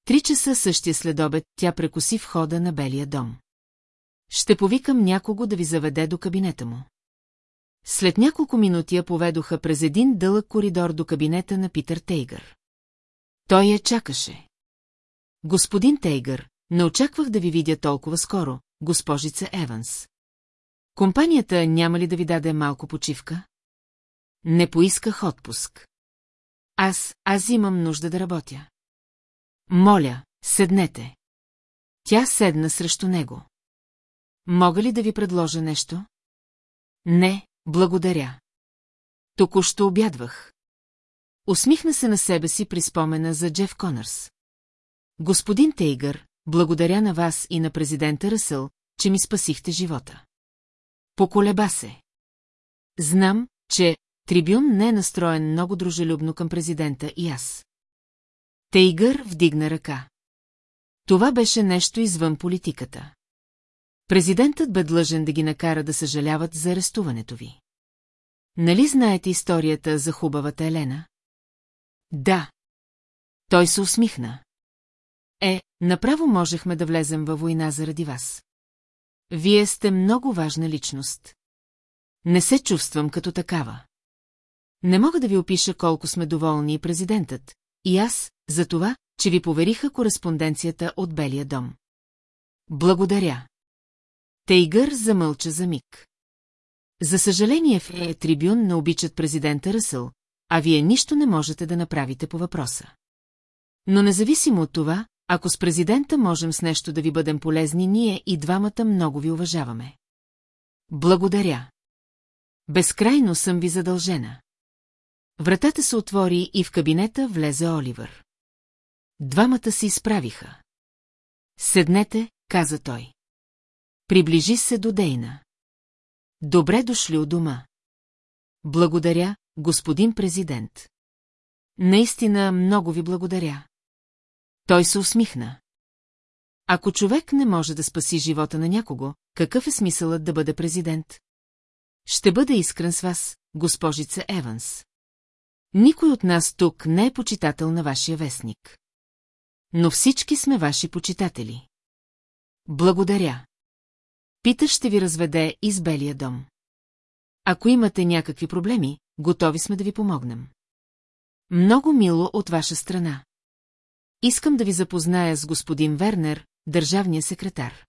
Три часа същия следобед тя прекоси входа на Белия дом. Ще повикам някого да ви заведе до кабинета му. След няколко минути я поведоха през един дълъг коридор до кабинета на Питър Тейгър. Той я чакаше. Господин Тейгър, не очаквах да ви видя толкова скоро, госпожица Еванс. Компанията няма ли да ви даде малко почивка? Не поисках отпуск. Аз, аз имам нужда да работя. Моля, седнете. Тя седна срещу него. Мога ли да ви предложа нещо? Не, благодаря. Току-що обядвах. Усмихна се на себе си при спомена за Джеф Конърс. Господин Тейгър, благодаря на вас и на президента Ръсъл, че ми спасихте живота. Поколеба се. Знам, че Трибюн не е настроен много дружелюбно към президента и аз. Тейгър вдигна ръка. Това беше нещо извън политиката. Президентът бе длъжен да ги накара да съжаляват за арестуването ви. Нали знаете историята за хубавата Елена? Да. Той се усмихна. Е, направо можехме да влезем във война заради вас. Вие сте много важна личност. Не се чувствам като такава. Не мога да ви опиша колко сме доволни и президентът, и аз, за това, че ви повериха кореспонденцията от Белия дом. Благодаря. Тейгър замълча за миг. За съжаление в Е трибюн не обичат президента Ръсъл, а вие нищо не можете да направите по въпроса. Но независимо от това, ако с президента можем с нещо да ви бъдем полезни, ние и двамата много ви уважаваме. Благодаря. Безкрайно съм ви задължена. Вратата се отвори и в кабинета влезе Оливър. Двамата се изправиха. Седнете, каза той. Приближи се до Дейна. Добре дошли у дома. Благодаря, господин президент. Наистина много ви благодаря. Той се усмихна. Ако човек не може да спаси живота на някого, какъв е смисълът да бъде президент? Ще бъда искрен с вас, госпожица Еванс. Никой от нас тук не е почитател на вашия вестник. Но всички сме ваши почитатели. Благодаря. Питър ще ви разведе из Белия дом. Ако имате някакви проблеми, готови сме да ви помогнем. Много мило от ваша страна. Искам да ви запозная с господин Вернер, държавния секретар.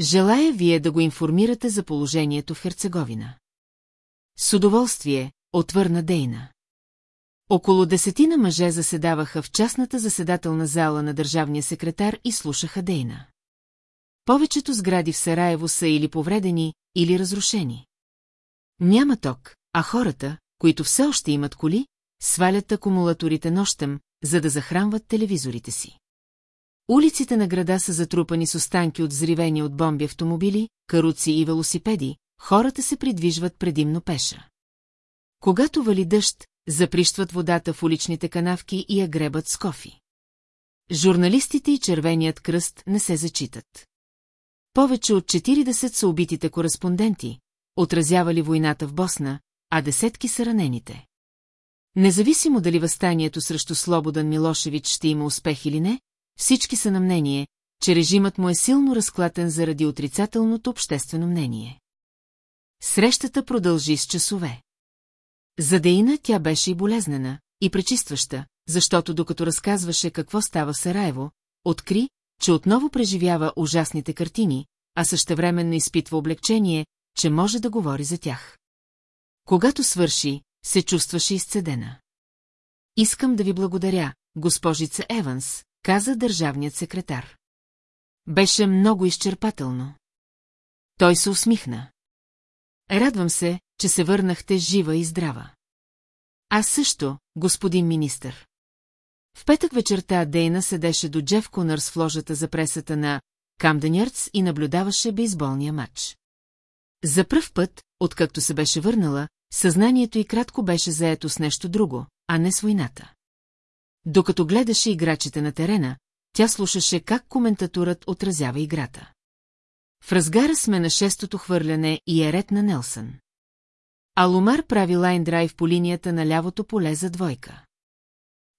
Желая вие да го информирате за положението в Херцеговина. С удоволствие, отвърна Дейна. Около десетина мъже заседаваха в частната заседателна зала на държавния секретар и слушаха Дейна. Повечето сгради в Сараево са или повредени, или разрушени. Няма ток, а хората, които все още имат коли, свалят акумулаторите нощем, за да захранват телевизорите си. Улиците на града са затрупани с останки от зривени от бомби автомобили, каруци и велосипеди, хората се придвижват предимно пеша. Когато вали дъжд, заприщват водата в уличните канавки и я гребат с кофи. Журналистите и червеният кръст не се зачитат. Повече от 40 са убитите кореспонденти, отразявали войната в Босна, а десетки са ранените. Независимо дали възстанието срещу Слободан Милошевич ще има успех или не, всички са на мнение, че режимът му е силно разклатен заради отрицателното обществено мнение. Срещата продължи с часове. За Деина тя беше и болезнена, и пречистваща, защото докато разказваше какво става в Сараево, откри, че отново преживява ужасните картини, а същевременно изпитва облегчение, че може да говори за тях. Когато свърши, се чувстваше изцедена. Искам да ви благодаря, госпожица Еванс, каза държавният секретар. Беше много изчерпателно. Той се усмихна. Радвам се, че се върнахте жива и здрава. Аз също, господин министър. В петък вечерта Дейна седеше до Джеф Конърс в ложата за пресата на Камденярц и наблюдаваше бейсболния матч. За пръв път, откакто се беше върнала, съзнанието й кратко беше заето с нещо друго, а не с войната. Докато гледаше играчите на терена, тя слушаше как коментаторът отразява играта. В разгара сме на шестото хвърляне и е ред на Нелсън. Алумар прави лайн драйв по линията на лявото поле за двойка.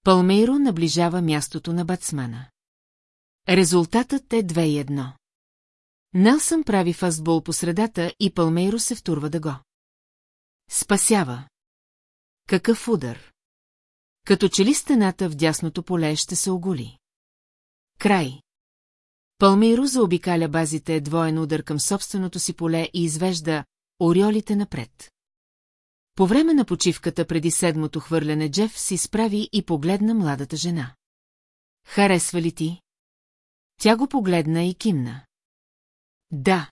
Палмейро наближава мястото на бацмана. Резултатът е 2-1. Нелсън прави фастбол по средата и Палмейро се втурва да го. Спасява. Какъв удар! Като че ли стената в дясното поле ще се оголи. Край. Палмейро заобикаля базите двоен удар към собственото си поле и извежда ореолите напред. По време на почивката преди седмото хвърляне Джеф си справи и погледна младата жена. Харесва ли ти? Тя го погледна и кимна. Да.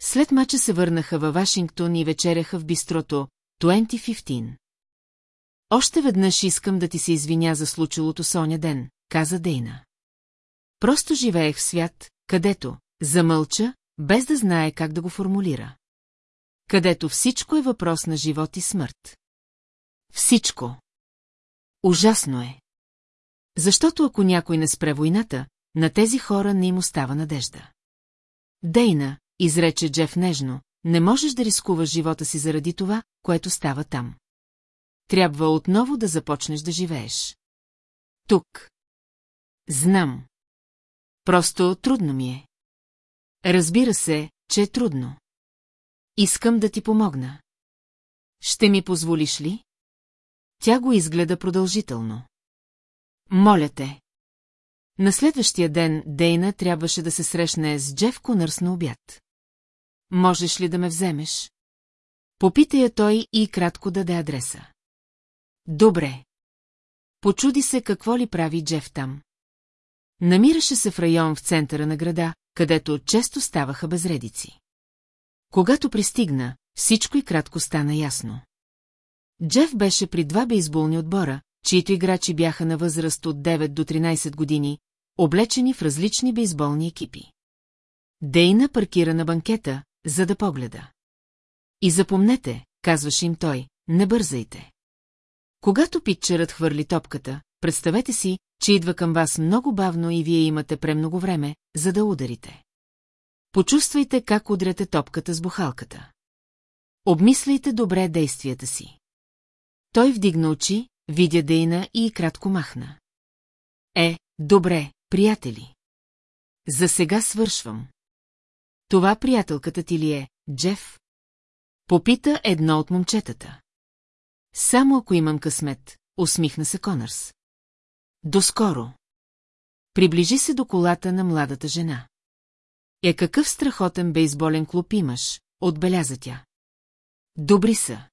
След мача се върнаха във Вашингтон и вечеряха в бистрото 2015. Още веднъж искам да ти се извиня за случилото с оня ден, каза Дейна. Просто живеех в свят, където замълча, без да знае как да го формулира. Където всичко е въпрос на живот и смърт. Всичко. Ужасно е. Защото ако някой не спре войната, на тези хора не им остава надежда. Дейна, изрече Джеф нежно, не можеш да рискуваш живота си заради това, което става там. Трябва отново да започнеш да живееш. Тук. Знам. Просто трудно ми е. Разбира се, че е трудно. Искам да ти помогна. Ще ми позволиш ли? Тя го изгледа продължително. Моля те. На следващия ден Дейна трябваше да се срещне с Джеф Конърс на обяд. Можеш ли да ме вземеш? Попита я той и кратко даде адреса. Добре. Почуди се какво ли прави Джеф там. Намираше се в район в центъра на града, където често ставаха безредици. Когато пристигна, всичко и кратко стана ясно. Джеф беше при два бейсболни отбора, чието играчи бяха на възраст от 9 до 13 години, облечени в различни бейсболни екипи. Дейна паркира на банкета, за да погледа. И запомнете, казваше им той, не бързайте. Когато питчерът хвърли топката, представете си, че идва към вас много бавно и вие имате премного време, за да ударите. Почувствайте как удряте топката с бухалката. Обмисляйте добре действията си. Той вдигна очи, видя Дейна и кратко махна. Е, добре, приятели. За сега свършвам. Това приятелката ти ли е, Джеф? Попита едно от момчетата. Само ако имам късмет, усмихна се Конърс. Доскоро. Приближи се до колата на младата жена. Е какъв страхотен бейсболен клуб имаш, отбеляза тя. Добри са.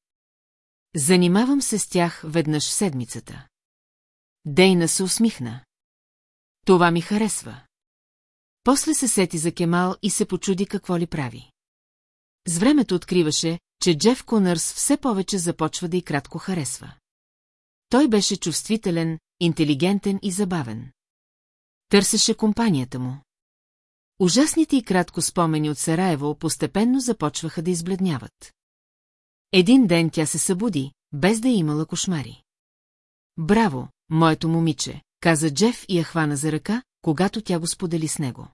Занимавам се с тях веднъж в седмицата. Дейна се усмихна. Това ми харесва. После се сети за Кемал и се почуди какво ли прави. С времето откриваше, че Джеф Конърс все повече започва да и кратко харесва. Той беше чувствителен, интелигентен и забавен. Търсеше компанията му. Ужасните и кратко спомени от Сараево постепенно започваха да избледняват. Един ден тя се събуди, без да е имала кошмари. Браво, моето момиче, каза Джеф и я хвана за ръка, когато тя го сподели с него.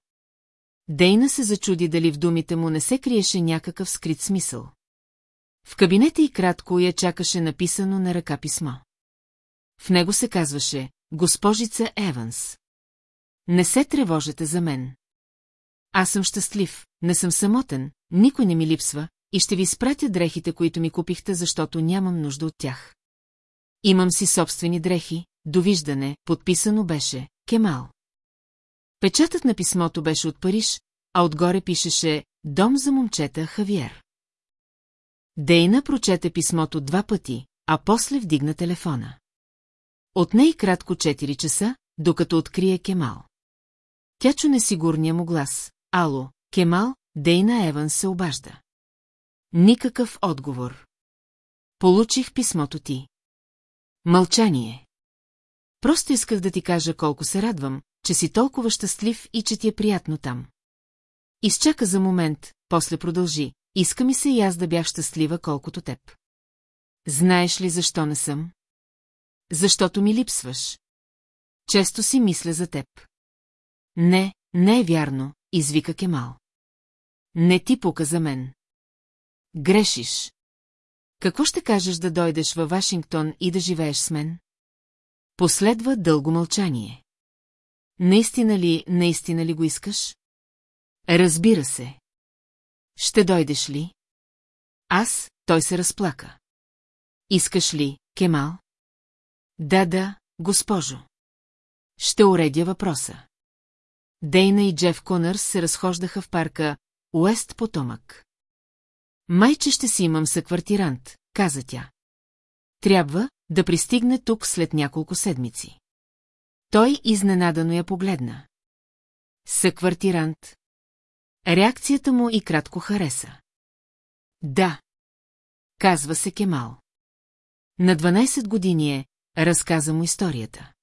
Дейна се зачуди дали в думите му не се криеше някакъв скрит смисъл. В кабинета и кратко я чакаше написано на ръка писмо. В него се казваше «Госпожица Еванс». Не се тревожете за мен. Аз съм щастлив, не съм самотен, никой не ми липсва и ще ви спратя дрехите, които ми купихте, защото нямам нужда от тях. Имам си собствени дрехи, довиждане, подписано беше Кемал. Печатът на писмото беше от Париж, а отгоре пишеше «Дом за момчета Хавиер». Дейна прочете писмото два пъти, а после вдигна телефона. От ней кратко 4 часа, докато открие Кемал. Тя чу несигурния му глас. Ало, Кемал, Дейна Еван се обажда. Никакъв отговор. Получих писмото ти. Мълчание. Просто исках да ти кажа колко се радвам, че си толкова щастлив и че ти е приятно там. Изчака за момент, после продължи. Иска ми се и аз да бях щастлива колкото теб. Знаеш ли защо не съм? Защото ми липсваш. Често си мисля за теб. Не, не е вярно, извика Кемал. Не ти пука за мен. Грешиш. Какво ще кажеш да дойдеш във Вашингтон и да живееш с мен? Последва дълго мълчание. Наистина ли, наистина ли го искаш? Разбира се. Ще дойдеш ли? Аз, той се разплака. Искаш ли, Кемал? Да, да, госпожо. Ще уредя въпроса. Дейна и Джеф Конърс се разхождаха в парка Уест Потомък. Майче ще си имам съквартирант, каза тя. Трябва да пристигне тук след няколко седмици. Той изненадано я погледна. Съквартирант. Реакцията му и кратко хареса. Да. Казва се Кемал. На 12 години е, разказа му историята.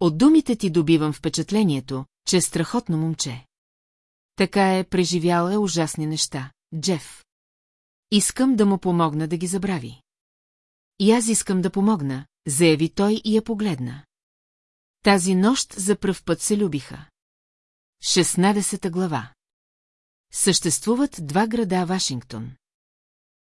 От думите ти добивам впечатлението, че е страхотно момче. Така е, преживяла е ужасни неща, Джеф. Искам да му помогна да ги забрави. И аз искам да помогна, заяви той и я погледна. Тази нощ за пръв път се любиха. 16 глава Съществуват два града Вашингтон.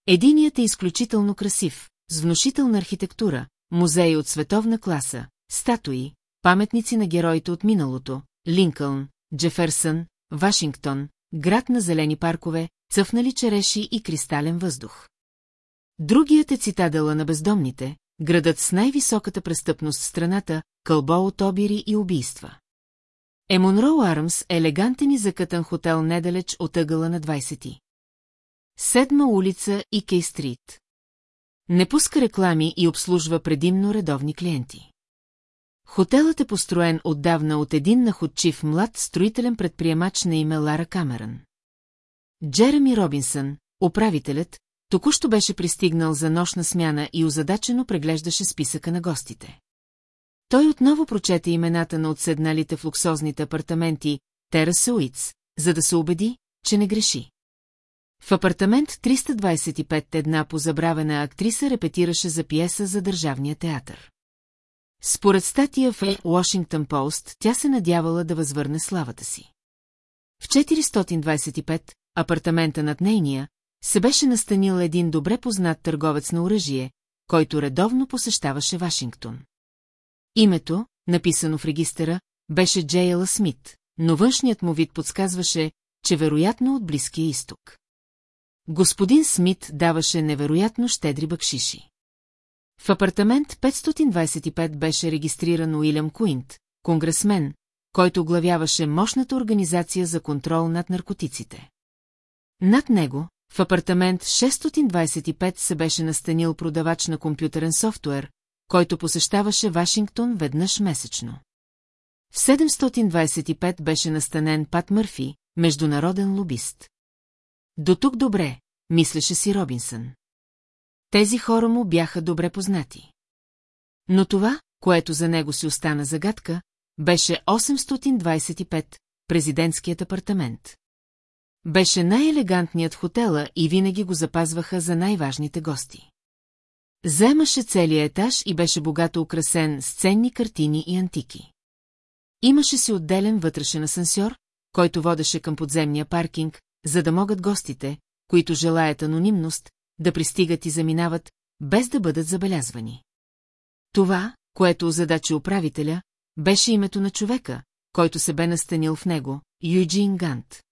Единият е изключително красив, с внушителна архитектура, музеи от световна класа, статуи, паметници на героите от миналото, Линкълн, Джеферсън, Вашингтон, град на зелени паркове, цъфнали череши и кристален въздух. Другият е цитадела на бездомните, градът с най-високата престъпност в страната, кълбо от обири и убийства. Емонроу Армс е елегантен и закътан хотел недалеч от ъгъла на 20. Седма улица и Кей Стрит. Не пуска реклами и обслужва предимно редовни клиенти. Хотелът е построен отдавна от един находчив млад строителен предприемач на име Лара Камерън. Джереми Робинсън, управителят, току-що беше пристигнал за нощна смяна и озадачено преглеждаше списъка на гостите. Той отново прочете имената на отседналите в луксозните апартаменти Тера Суиц, за да се убеди, че не греши. В апартамент 325 една позабравена актриса репетираше за пиеса за Държавния театър. Според статия в Washington Post, тя се надявала да възвърне славата си. В 425, апартамента над нейния, се беше настанил един добре познат търговец на оръжие, който редовно посещаваше Вашингтон. Името, написано в регистъра, беше Джейла Смит, но външният му вид подсказваше, че вероятно от Близкия изток. Господин Смит даваше невероятно щедри бакшиши. В апартамент 525 беше регистриран Уилям Куинт, конгресмен, който оглавяваше мощната организация за контрол над наркотиците. Над него, в апартамент 625 се беше настанил продавач на компютърен софтуер, който посещаваше Вашингтон веднъж месечно. В 725 беше настанен Пат Мърфи, международен лобист. До тук добре, мислеше си Робинсън. Тези хора му бяха добре познати. Но това, което за него си остана загадка, беше 825, президентският апартамент. Беше най-елегантният хотела и винаги го запазваха за най-важните гости. Заемаше целия етаж и беше богато украсен с ценни картини и антики. Имаше си отделен вътрешен асансьор, който водеше към подземния паркинг, за да могат гостите, които желаят анонимност, да пристигат и заминават, без да бъдат забелязвани. Това, което озадачи управителя, беше името на човека, който се бе настанил в него, Юджин Гант.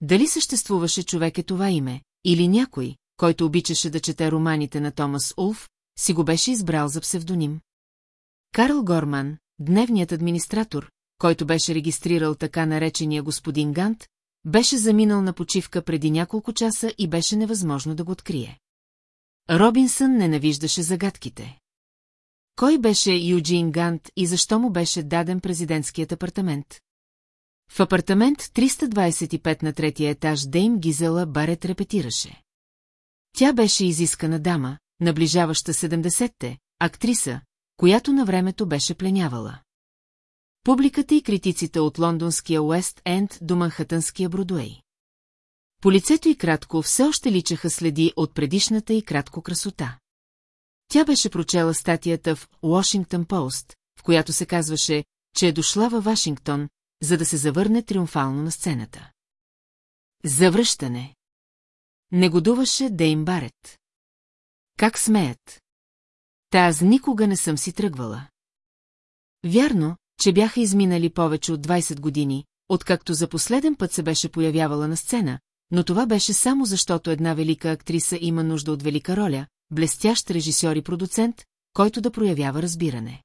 Дали съществуваше човек е това име, или някой, който обичаше да чете романите на Томас Улф, си го беше избрал за псевдоним. Карл Горман, дневният администратор, който беше регистрирал така наречения господин Гант, беше заминал на почивка преди няколко часа и беше невъзможно да го открие. Робинсън ненавиждаше загадките. Кой беше Юджин Гант и защо му беше даден президентският апартамент? В апартамент 325 на третия етаж Дейм Гизела Барет репетираше. Тя беше изискана дама, наближаваща 70-те, актриса, която на времето беше пленявала. Публиката и критиците от лондонския Уест Енд до Манхатънския Бродуей. По лицето и кратко все още личаха следи от предишната и кратко красота. Тя беше прочела статията в Washington Post, в която се казваше, че е дошла във Вашингтон, за да се завърне триумфално на сцената. Завръщане. Негодуваше Дейм Барет. Как смеят? Та аз никога не съм си тръгвала. Вярно, че бяха изминали повече от 20 години, откакто за последен път се беше появявала на сцена, но това беше само защото една велика актриса има нужда от велика роля, блестящ режисьор и продуцент, който да проявява разбиране.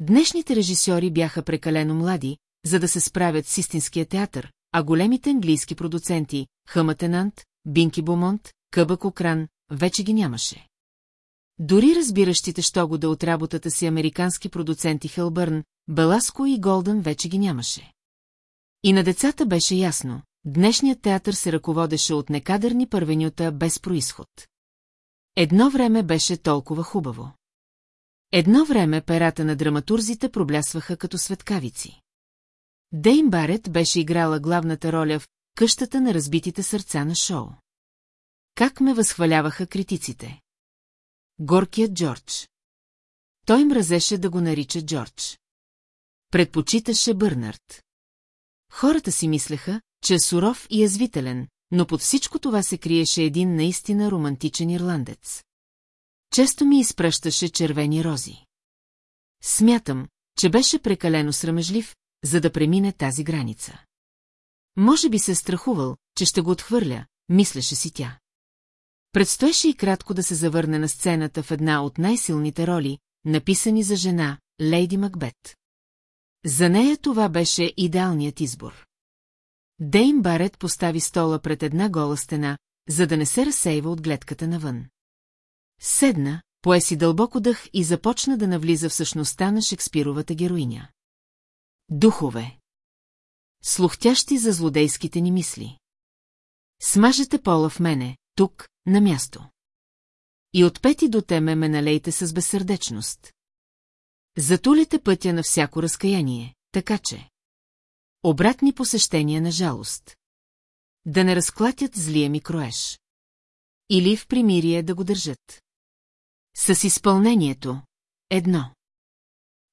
Днешните режисьори бяха прекалено млади, за да се справят с истинския театър, а големите английски продуценти, Хъматенант, Бинки Бомонт, Къба Кокран, вече ги нямаше. Дори разбиращите що го да от работата си американски продуценти Хелбърн, Баласко и Голдън вече ги нямаше. И на децата беше ясно, днешният театър се ръководеше от некадърни първенюта без происход. Едно време беше толкова хубаво. Едно време перата на драматурзите проблясваха като светкавици. Дейн Барет беше играла главната роля в къщата на разбитите сърца на шоу. Как ме възхваляваха критиците. Горкият Джордж. Той мразеше да го нарича Джордж. Предпочиташе Бърнард. Хората си мислеха, че е суров и язвителен, но под всичко това се криеше един наистина романтичен ирландец. Често ми изпращаше червени рози. Смятам, че беше прекалено срамежлив, за да премине тази граница. Може би се страхувал, че ще го отхвърля, мислеше си тя. Предстоеше и кратко да се завърне на сцената в една от най-силните роли, написани за жена, Лейди Макбет. За нея това беше идеалният избор. Дейн Барет постави стола пред една гола стена, за да не се разсейва от гледката навън. Седна, пое си дълбоко дъх и започна да навлиза в същността на Шекспировата героиня. Духове. Слухтящи за злодейските ни мисли. Смажете пола в мене, тук, на място. И от пети до теме ме налейте с безсърдечност. Затулите пътя на всяко разкаяние, така че... Обратни посещения на жалост. Да не разклатят злия ми кроеш. Или в примирие да го държат. С изпълнението. Едно.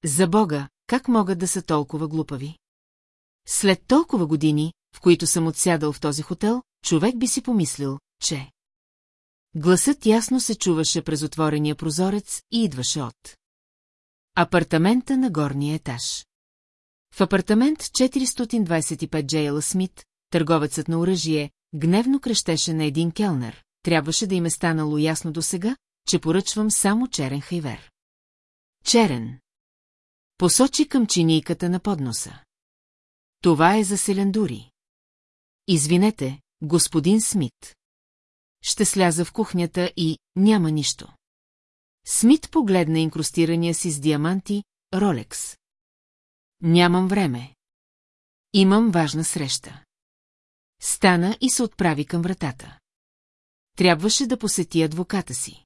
За Бога, как могат да са толкова глупави? След толкова години, в които съм отсядал в този хотел, човек би си помислил, че... Гласът ясно се чуваше през отворения прозорец и идваше от. Апартамента на горния етаж. В апартамент 425 Джейла Смит, търговецът на оръжие, гневно крещеше на един келнер. Трябваше да им е станало ясно до сега, че поръчвам само черен хайвер. Черен. Посочи към чинийката на подноса. Това е за селендури. Извинете, господин Смит. Ще сляза в кухнята и няма нищо. Смит погледна инкрустирания си с диаманти, Ролекс. Нямам време. Имам важна среща. Стана и се отправи към вратата. Трябваше да посети адвоката си.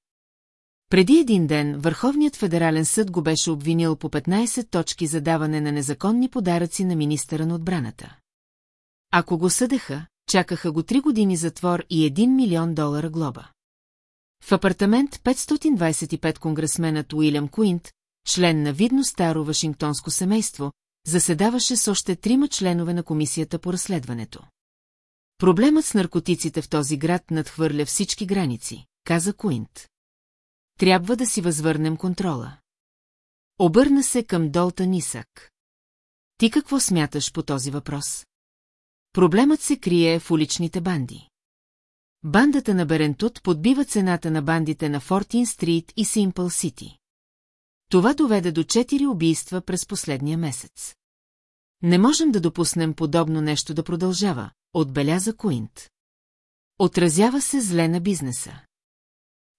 Преди един ден Върховният федерален съд го беше обвинил по 15 точки за даване на незаконни подаръци на министъра на отбраната. Ако го съдеха, чакаха го 3 години затвор и 1 милион долара глоба. В апартамент 525 конгресменът Уилям Куинт, член на видно старо вашингтонско семейство, заседаваше с още трима членове на комисията по разследването. Проблемът с наркотиците в този град надхвърля всички граници, каза Куинт. Трябва да си възвърнем контрола. Обърна се към Долта Нисак. Ти какво смяташ по този въпрос? Проблемът се крие в уличните банди. Бандата на Берентут подбива цената на бандите на Фортин Стрит и Симпъл Сити. Това доведе до четири убийства през последния месец. Не можем да допуснем подобно нещо да продължава, отбеляза Куинт. Отразява се зле на бизнеса.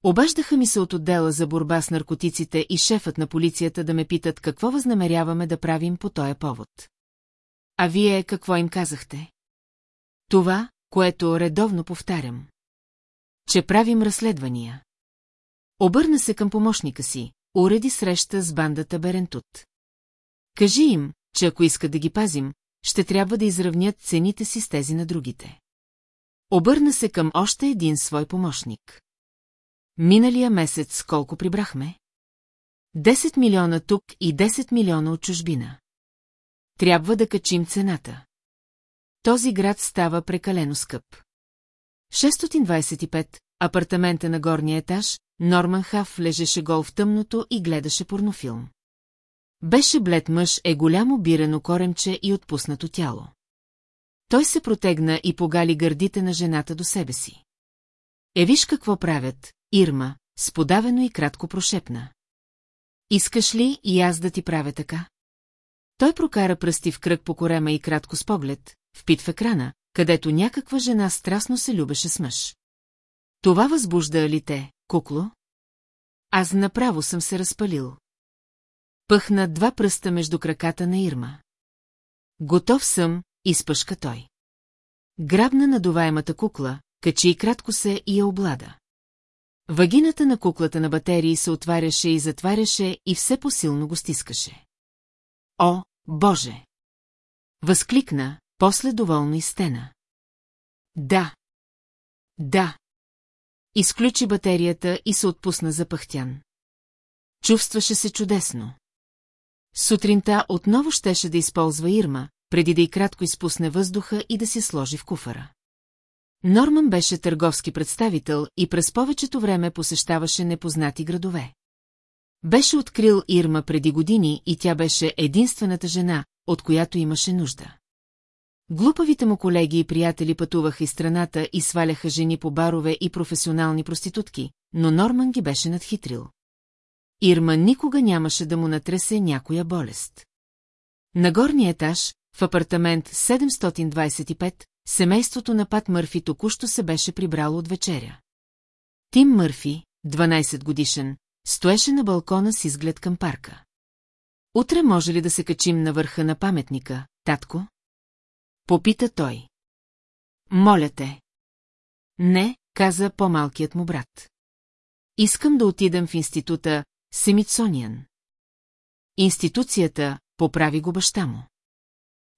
Обаждаха ми се от отдела за борба с наркотиците и шефът на полицията да ме питат какво възнамеряваме да правим по този повод. А вие какво им казахте? Това, което редовно повтарям. Че правим разследвания. Обърна се към помощника си, уреди среща с бандата Берентут. Кажи им, че ако искат да ги пазим, ще трябва да изравнят цените си с тези на другите. Обърна се към още един свой помощник. Миналия месец колко прибрахме? 10 милиона тук и 10 милиона от чужбина. Трябва да качим цената. Този град става прекалено скъп. 625, апартамента на горния етаж, Норман Хаф лежеше гол в тъмното и гледаше порнофилм. Беше блед мъж е голямо бирено коремче и отпуснато тяло. Той се протегна и погали гърдите на жената до себе си. Е, виж какво правят, Ирма, сподавено и кратко прошепна. Искаш ли и аз да ти правя така? Той прокара пръсти в кръг по корема и кратко с поглед, впит в екрана, където някаква жена страстно се любеше с мъж. Това възбужда ли те, кукло? Аз направо съм се разпалил. Пъхна два пръста между краката на Ирма. Готов съм, изпъшка той. Грабна надуваемата кукла, качи и кратко се и я облада. Вагината на куклата на батерии се отваряше и затваряше и все посилно го стискаше. О, Боже! Възкликна, после доволно и стена. Да. Да. Изключи батерията и се отпусна за пъхтян. Чувстваше се чудесно. Сутринта отново щеше да използва Ирма, преди да и кратко изпусне въздуха и да се сложи в куфара. Норман беше търговски представител и през повечето време посещаваше непознати градове. Беше открил Ирма преди години и тя беше единствената жена, от която имаше нужда. Глупавите му колеги и приятели пътуваха из страната и сваляха жени по барове и професионални проститутки, но Норман ги беше надхитрил. Ирма никога нямаше да му натресе някоя болест. На горния етаж, в апартамент 725, семейството на Пат Мърфи току-що се беше прибрало от вечеря. Тим Мърфи, 12 годишен, стоеше на балкона с изглед към парка. Утре може ли да се качим на върха на паметника, татко? Попита той. Моля те. Не, каза по-малкият му брат. Искам да отидам в института Семитсониан. Институцията поправи го баща му.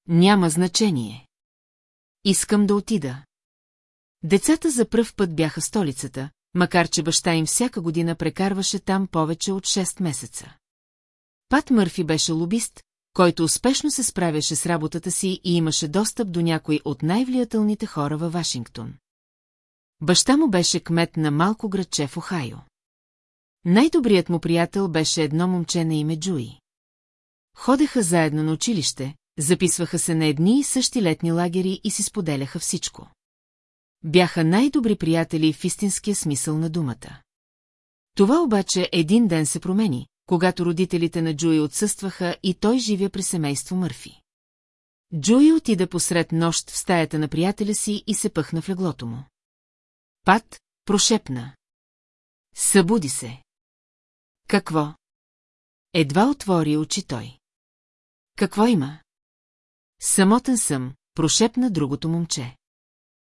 Няма значение. Искам да отида. Децата за пръв път бяха столицата, макар че баща им всяка година прекарваше там повече от 6 месеца. Пат Мърфи беше лобист, който успешно се справяше с работата си и имаше достъп до някой от най-влиятелните хора във Вашингтон. Баща му беше кмет на малко градче в Охайо. Най-добрият му приятел беше едно момче на име Джуи. Ходеха заедно на училище, записваха се на едни и същи летни лагери и си споделяха всичко. Бяха най-добри приятели в истинския смисъл на думата. Това обаче един ден се промени, когато родителите на Джуи отсъстваха и той живя при семейство Мърфи. Джуи отида посред нощ в стаята на приятеля си и се пъхна в леглото му. Пат, прошепна. Събуди се. Какво? Едва отвори очи той. Какво има? Самотен съм, прошепна другото момче.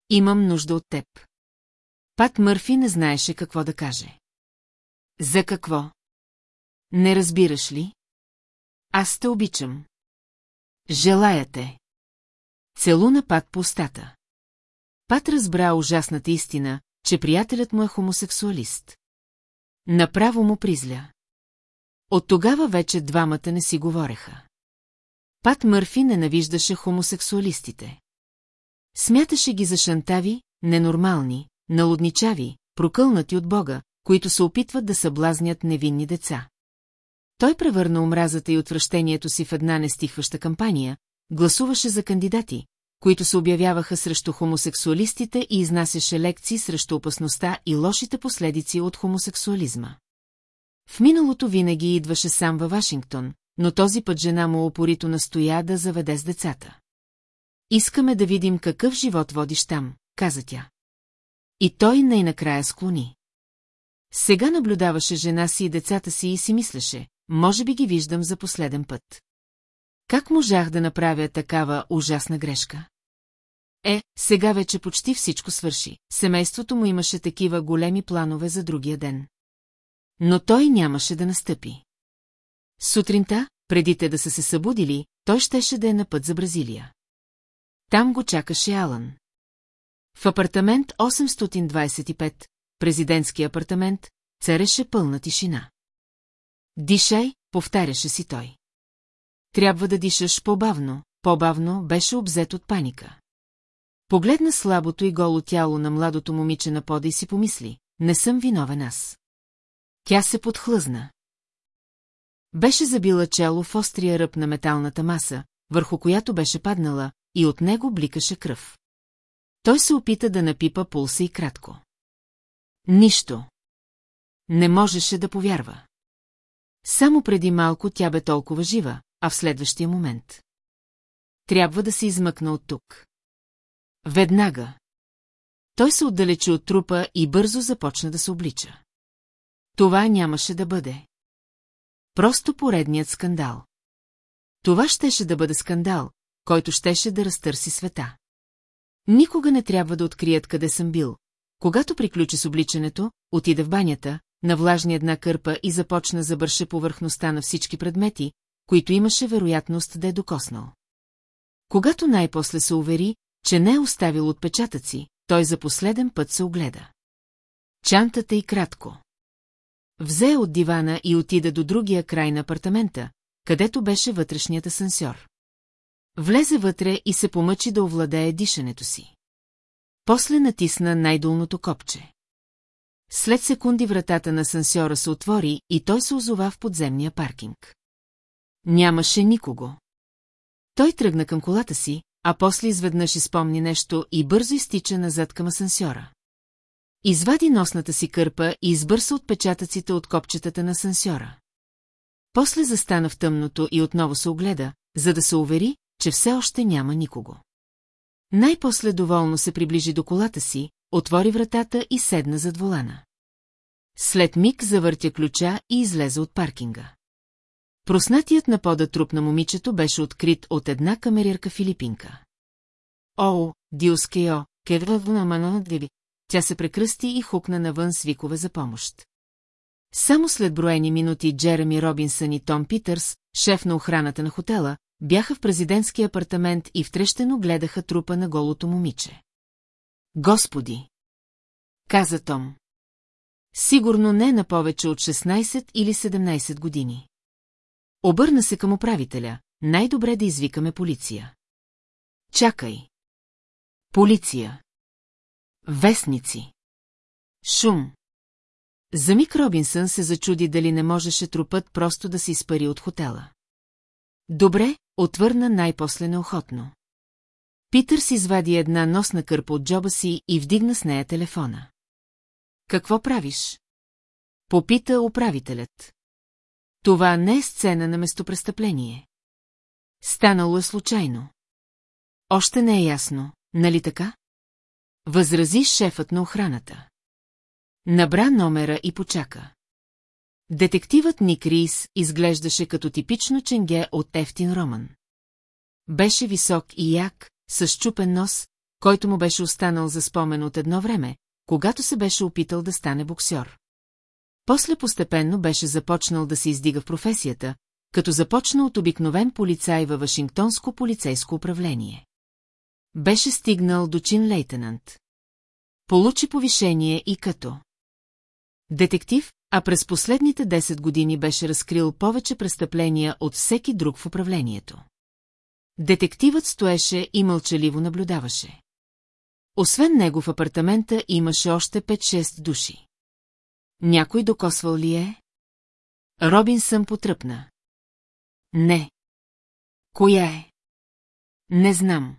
Имам нужда от теб. Пат Мърфи не знаеше какво да каже. За какво? Не разбираш ли? Аз те обичам. Желая те. Целуна Пат по устата. Пат разбра ужасната истина, че приятелят му е хомосексуалист. Направо му призля. От тогава вече двамата не си говореха. Пат Мърфи ненавиждаше хомосексуалистите. Смяташе ги за шантави, ненормални, налудничави, прокълнати от Бога, които се опитват да съблазнят невинни деца. Той превърна омразата и отвращението си в една нестихваща кампания, гласуваше за кандидати, които се обявяваха срещу хомосексуалистите и изнасяше лекции срещу опасността и лошите последици от хомосексуализма. В миналото винаги идваше сам във Вашингтон, но този път жена му опорито настоя да заведе с децата. Искаме да видим какъв живот водиш там, каза тя. И той най-накрая склони. Сега наблюдаваше жена си и децата си и си мислеше, може би ги виждам за последен път. Как можах да направя такава ужасна грешка? Е, сега вече почти всичко свърши. Семейството му имаше такива големи планове за другия ден. Но той нямаше да настъпи. Сутринта, преди те да са се събудили, той щеше да е на път за Бразилия. Там го чакаше Алън. В апартамент 825, президентски апартамент, цареше пълна тишина. Дишай, повтаряше си той. Трябва да дишаш по-бавно, по-бавно беше обзет от паника. Погледна слабото и голо тяло на младото момиче на пода и си помисли, не съм виновен аз. Тя се подхлъзна. Беше забила чело в острия ръб на металната маса, върху която беше паднала, и от него бликаше кръв. Той се опита да напипа пулса и кратко. Нищо. Не можеше да повярва. Само преди малко тя бе толкова жива, а в следващия момент. Трябва да се измъкна от тук. Веднага. Той се отдалечи от трупа и бързо започна да се облича. Това нямаше да бъде. Просто поредният скандал. Това щеше да бъде скандал, който щеше да разтърси света. Никога не трябва да открият къде съм бил. Когато приключи с обличането, отида в банята, навлажни една кърпа и започна да бърше повърхността на всички предмети, които имаше вероятност да е докоснал. Когато най-после се увери, че не е оставил отпечатъци, той за последен път се огледа. Чантата и кратко. Взе от дивана и отида до другия край на апартамента, където беше вътрешният асансьор. Влезе вътре и се помъчи да овладее дишането си. После натисна най-долното копче. След секунди вратата на асансьора се отвори и той се озова в подземния паркинг. Нямаше никого. Той тръгна към колата си, а после изведнъж изпомни нещо и бързо изтича назад към асансьора. Извади носната си кърпа и избърса отпечатъците от копчетата на асансьора. После застана в тъмното и отново се огледа, за да се увери, че все още няма никого. Най-после доволно се приближи до колата си, отвори вратата и седна зад волана. След миг завъртя ключа и излезе от паркинга. Проснатият на пода труп на момичето беше открит от една камерирка филипинка. О, Диоскео, кедва на деви. Тя се прекръсти и хукна навън с викове за помощ. Само след броени минути Джереми Робинсън и Том Питърс, шеф на охраната на хотела, бяха в президентски апартамент и втрещено гледаха трупа на голото момиче. Господи! Каза Том. Сигурно не на повече от 16 или 17 години. Обърна се към управителя. Най-добре да извикаме полиция. Чакай. Полиция. Вестници. Шум. За миг Робинсън се зачуди дали не можеше трупът просто да се изпари от хотела. Добре, отвърна най-после неохотно. Питър си извади една носна кърпа от джоба си и вдигна с нея телефона. Какво правиш? Попита управителят. Това не е сцена на местопрестъпление. Станало е случайно. Още не е ясно, нали така? Възрази шефът на охраната. Набра номера и почака. Детективът Ник Рис изглеждаше като типично ченге от ефтин роман. Беше висок и як, с чупен нос, който му беше останал за спомен от едно време, когато се беше опитал да стане боксер. После постепенно беше започнал да се издига в професията, като започна от обикновен полицай във Вашингтонско полицейско управление. Беше стигнал до чин лейтенант. Получи повишение и като детектив, а през последните 10 години беше разкрил повече престъпления от всеки друг в управлението. Детективът стоеше и мълчаливо наблюдаваше. Освен него в апартамента имаше още 5-6 души. Някой докосвал ли е? Робинсън потръпна. Не. Коя е? Не знам.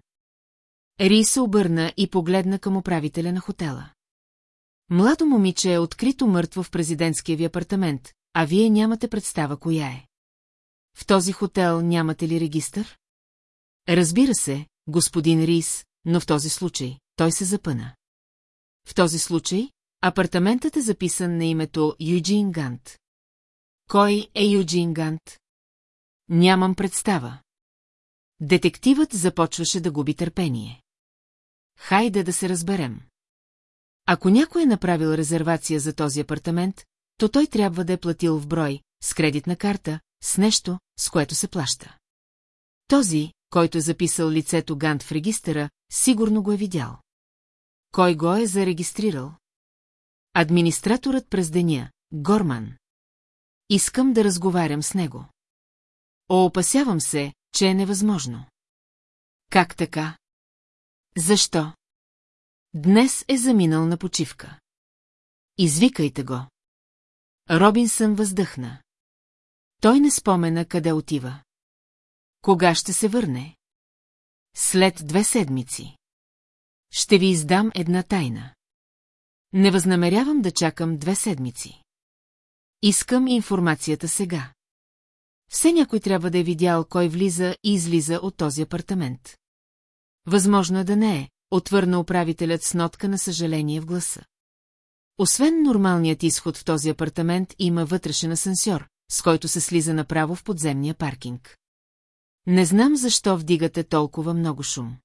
Ри се обърна и погледна към управителя на хотела. Младо момиче е открито мъртво в президентския ви апартамент, а вие нямате представа коя е. В този хотел нямате ли регистър? Разбира се, господин Рис, но в този случай той се запъна. В този случай апартаментът е записан на името Юджин Гант. Кой е Юджин Гант? Нямам представа. Детективът започваше да губи търпение. Хайде да се разберем. Ако някой е направил резервация за този апартамент, то той трябва да е платил в брой, с кредитна карта, с нещо, с което се плаща. Този, който е записал лицето Гант в регистъра, сигурно го е видял. Кой го е зарегистрирал? Администраторът през деня, Горман. Искам да разговарям с него. Опасявам се, че е невъзможно. Как така? Защо? Днес е заминал на почивка. Извикайте го. Робинсън въздъхна. Той не спомена къде отива. Кога ще се върне? След две седмици. Ще ви издам една тайна. Не възнамерявам да чакам две седмици. Искам информацията сега. Все някой трябва да е видял кой влиза и излиза от този апартамент. Възможно е да не е, отвърна управителят с нотка на съжаление в гласа. Освен нормалният изход в този апартамент има вътрешен асансьор, с който се слиза направо в подземния паркинг. Не знам защо вдигате толкова много шум.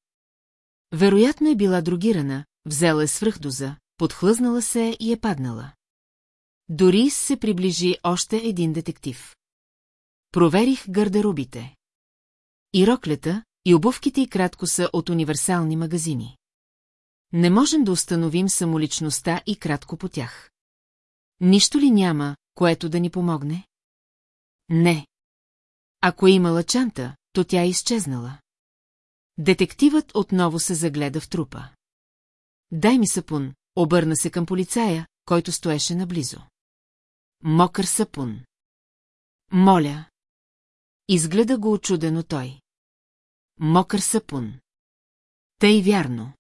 Вероятно е била другирана, взела е свръхдоза, подхлъзнала се и е паднала. Дори се приближи още един детектив. Проверих гардеробите. И роклята, и обувките и кратко са от универсални магазини. Не можем да установим самоличността и кратко по тях. Нищо ли няма, което да ни помогне? Не. Ако е имала чанта, то тя е изчезнала. Детективът отново се загледа в трупа. Дай ми сапун, обърна се към полицая, който стоеше наблизо. Мокър сапун. Моля. Изгледа го очудено той. Мокър сапун. Тъй вярно.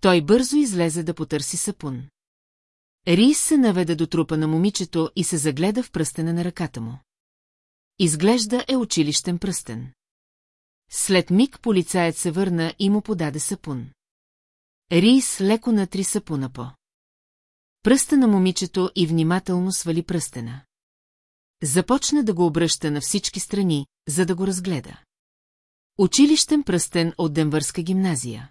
Той бързо излезе да потърси сапун. Рис се наведе до трупа на момичето и се загледа в пръстена на ръката му. Изглежда е училищен пръстен. След миг полицаят се върна и му подаде сапун. Рис леко натри сапуна по. Пръста на момичето и внимателно свали пръстена. Започна да го обръща на всички страни, за да го разгледа. Училищен пръстен от Денвърска гимназия.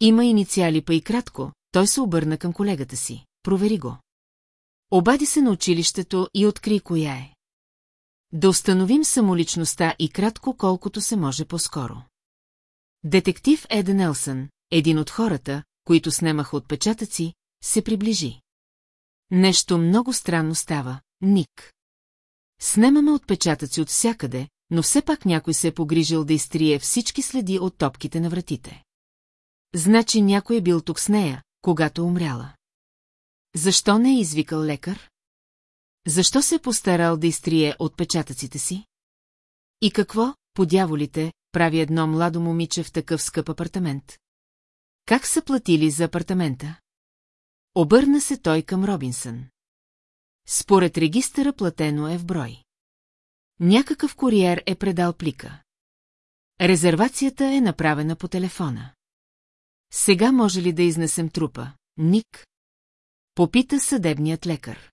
Има инициали па и кратко, той се обърна към колегата си. Провери го. Обади се на училището и откри коя е. Да установим самоличността и кратко колкото се може по-скоро. Детектив Еден Елсън, един от хората, които снемаха отпечатъци, се приближи. Нещо много странно става, Ник. Снемаме отпечатъци от всякъде, но все пак някой се е погрижил да изтрие всички следи от топките на вратите. Значи някой е бил тук с нея, когато умряла. Защо не е извикал лекар? Защо се е постарал да изтрие отпечатъците си? И какво, по дяволите, прави едно младо момиче в такъв скъп апартамент? Как са платили за апартамента? Обърна се той към Робинсън. Според регистъра платено е в брой. Някакъв куриер е предал плика. Резервацията е направена по телефона. Сега може ли да изнесем трупа, Ник? Попита съдебният лекар.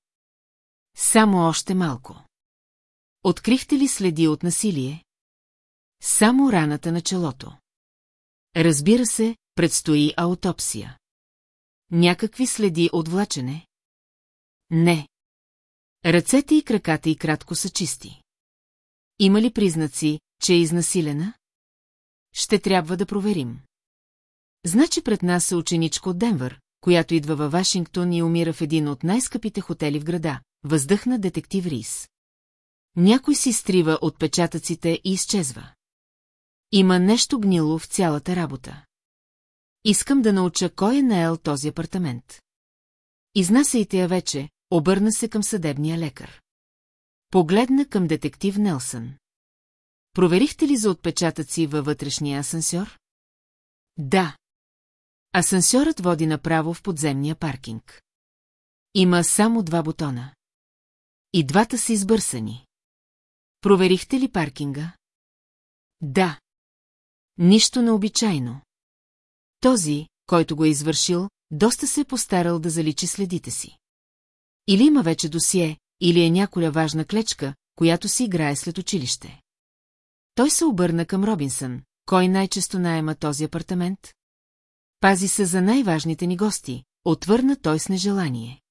Само още малко. Открихте ли следи от насилие? Само раната на челото. Разбира се, предстои аутопсия. Някакви следи от влачене? Не. Ръцете и краката и кратко са чисти. Има ли признаци, че е изнасилена? Ще трябва да проверим. Значи пред нас е ученичка от Денвър, която идва във Вашингтон и умира в един от най-скъпите хотели в града, въздъхна детектив Рис. Някой си стрива отпечатъците и изчезва. Има нещо гнило в цялата работа. Искам да науча кой е наел този апартамент. Изнасяйте я вече, обърна се към съдебния лекар. Погледна към детектив Нелсън. Проверихте ли за отпечатъци във вътрешния асансьор? Да. Асансьорът води направо в подземния паркинг. Има само два бутона. И двата са избърсани. Проверихте ли паркинга? Да. Нищо необичайно. Този, който го е извършил, доста се е постарал да заличи следите си. Или има вече досие, или е няколя важна клечка, която си играе след училище. Той се обърна към Робинсън. Кой най-често наема този апартамент? Пази се за най-важните ни гости, отвърна той с нежелание.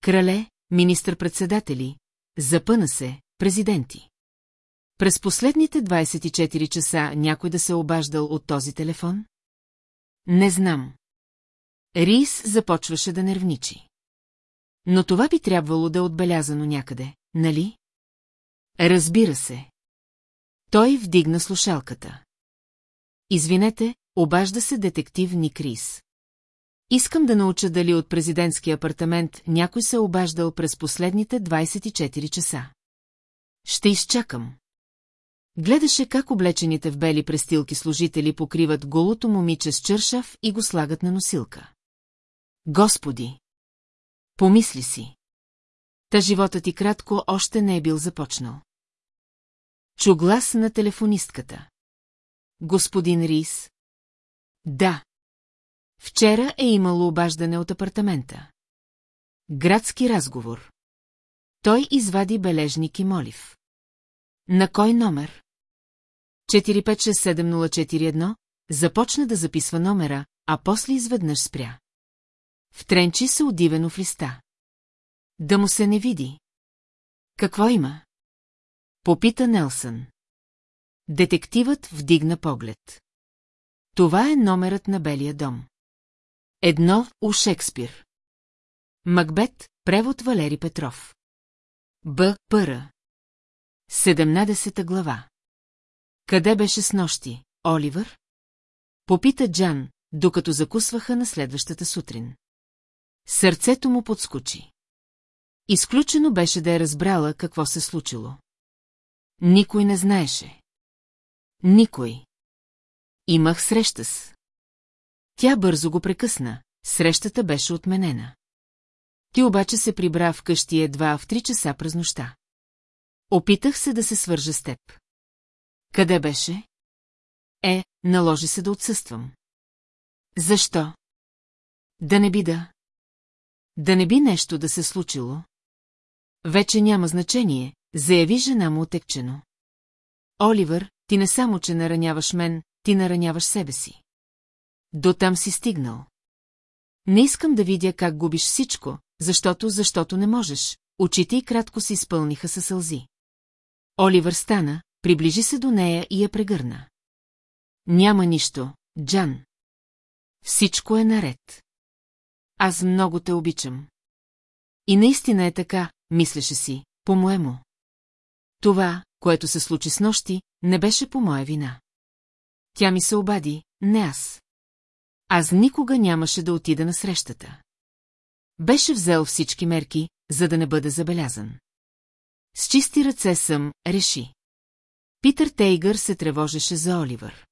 Крале, министър-председатели, запъна се, президенти. През последните 24 часа някой да се е обаждал от този телефон? Не знам. Рис започваше да нервничи. Но това би трябвало да е отбелязано някъде, нали? Разбира се. Той вдигна слушалката. Извинете, обажда се детектив Ник Рис. Искам да науча дали от президентския апартамент някой се е обаждал през последните 24 часа. Ще изчакам. Гледаше как облечените в бели престилки служители покриват голото момиче с чършав и го слагат на носилка. Господи! Помисли си. Та живота ти кратко още не е бил започнал. Чу глас на телефонистката. Господин Рис? Да. Вчера е имало обаждане от апартамента. Градски разговор. Той извади бележник и молив. На кой номер? 4567041 започна да записва номера, а после изведнъж спря. Втренчи се удивено в листа. Да му се не види. Какво има? Попита Нелсън. Детективът вдигна поглед. Това е номерът на Белия дом. Едно у Шекспир. Макбет, превод Валери Петров. Б. Пъра. Седемнадесета глава. Къде беше с нощи, Оливър? Попита Джан, докато закусваха на следващата сутрин. Сърцето му подскочи. Изключено беше да е разбрала какво се случило. Никой не знаеше. Никой. Имах среща с. Тя бързо го прекъсна, срещата беше отменена. Ти обаче се прибра вкъщи едва в три часа през нощта. Опитах се да се свържа с теб. Къде беше? Е, наложи се да отсъствам. Защо? Да не би да. Да не би нещо да се случило. Вече няма значение, заяви жена му отекчено. Оливър, ти не само, че нараняваш мен, ти нараняваш себе си. До там си стигнал. Не искам да видя как губиш всичко, защото, защото не можеш. Очите й кратко се изпълниха със сълзи. Оливър стана, приближи се до нея и я прегърна. Няма нищо, Джан. Всичко е наред. Аз много те обичам. И наистина е така, мислеше си, по-моему. Това, което се случи с нощи, не беше по моя вина. Тя ми се обади, не аз. Аз никога нямаше да отида на срещата. Беше взел всички мерки, за да не бъде забелязан. С чисти ръце съм, реши. Питър Тейгър се тревожеше за Оливър.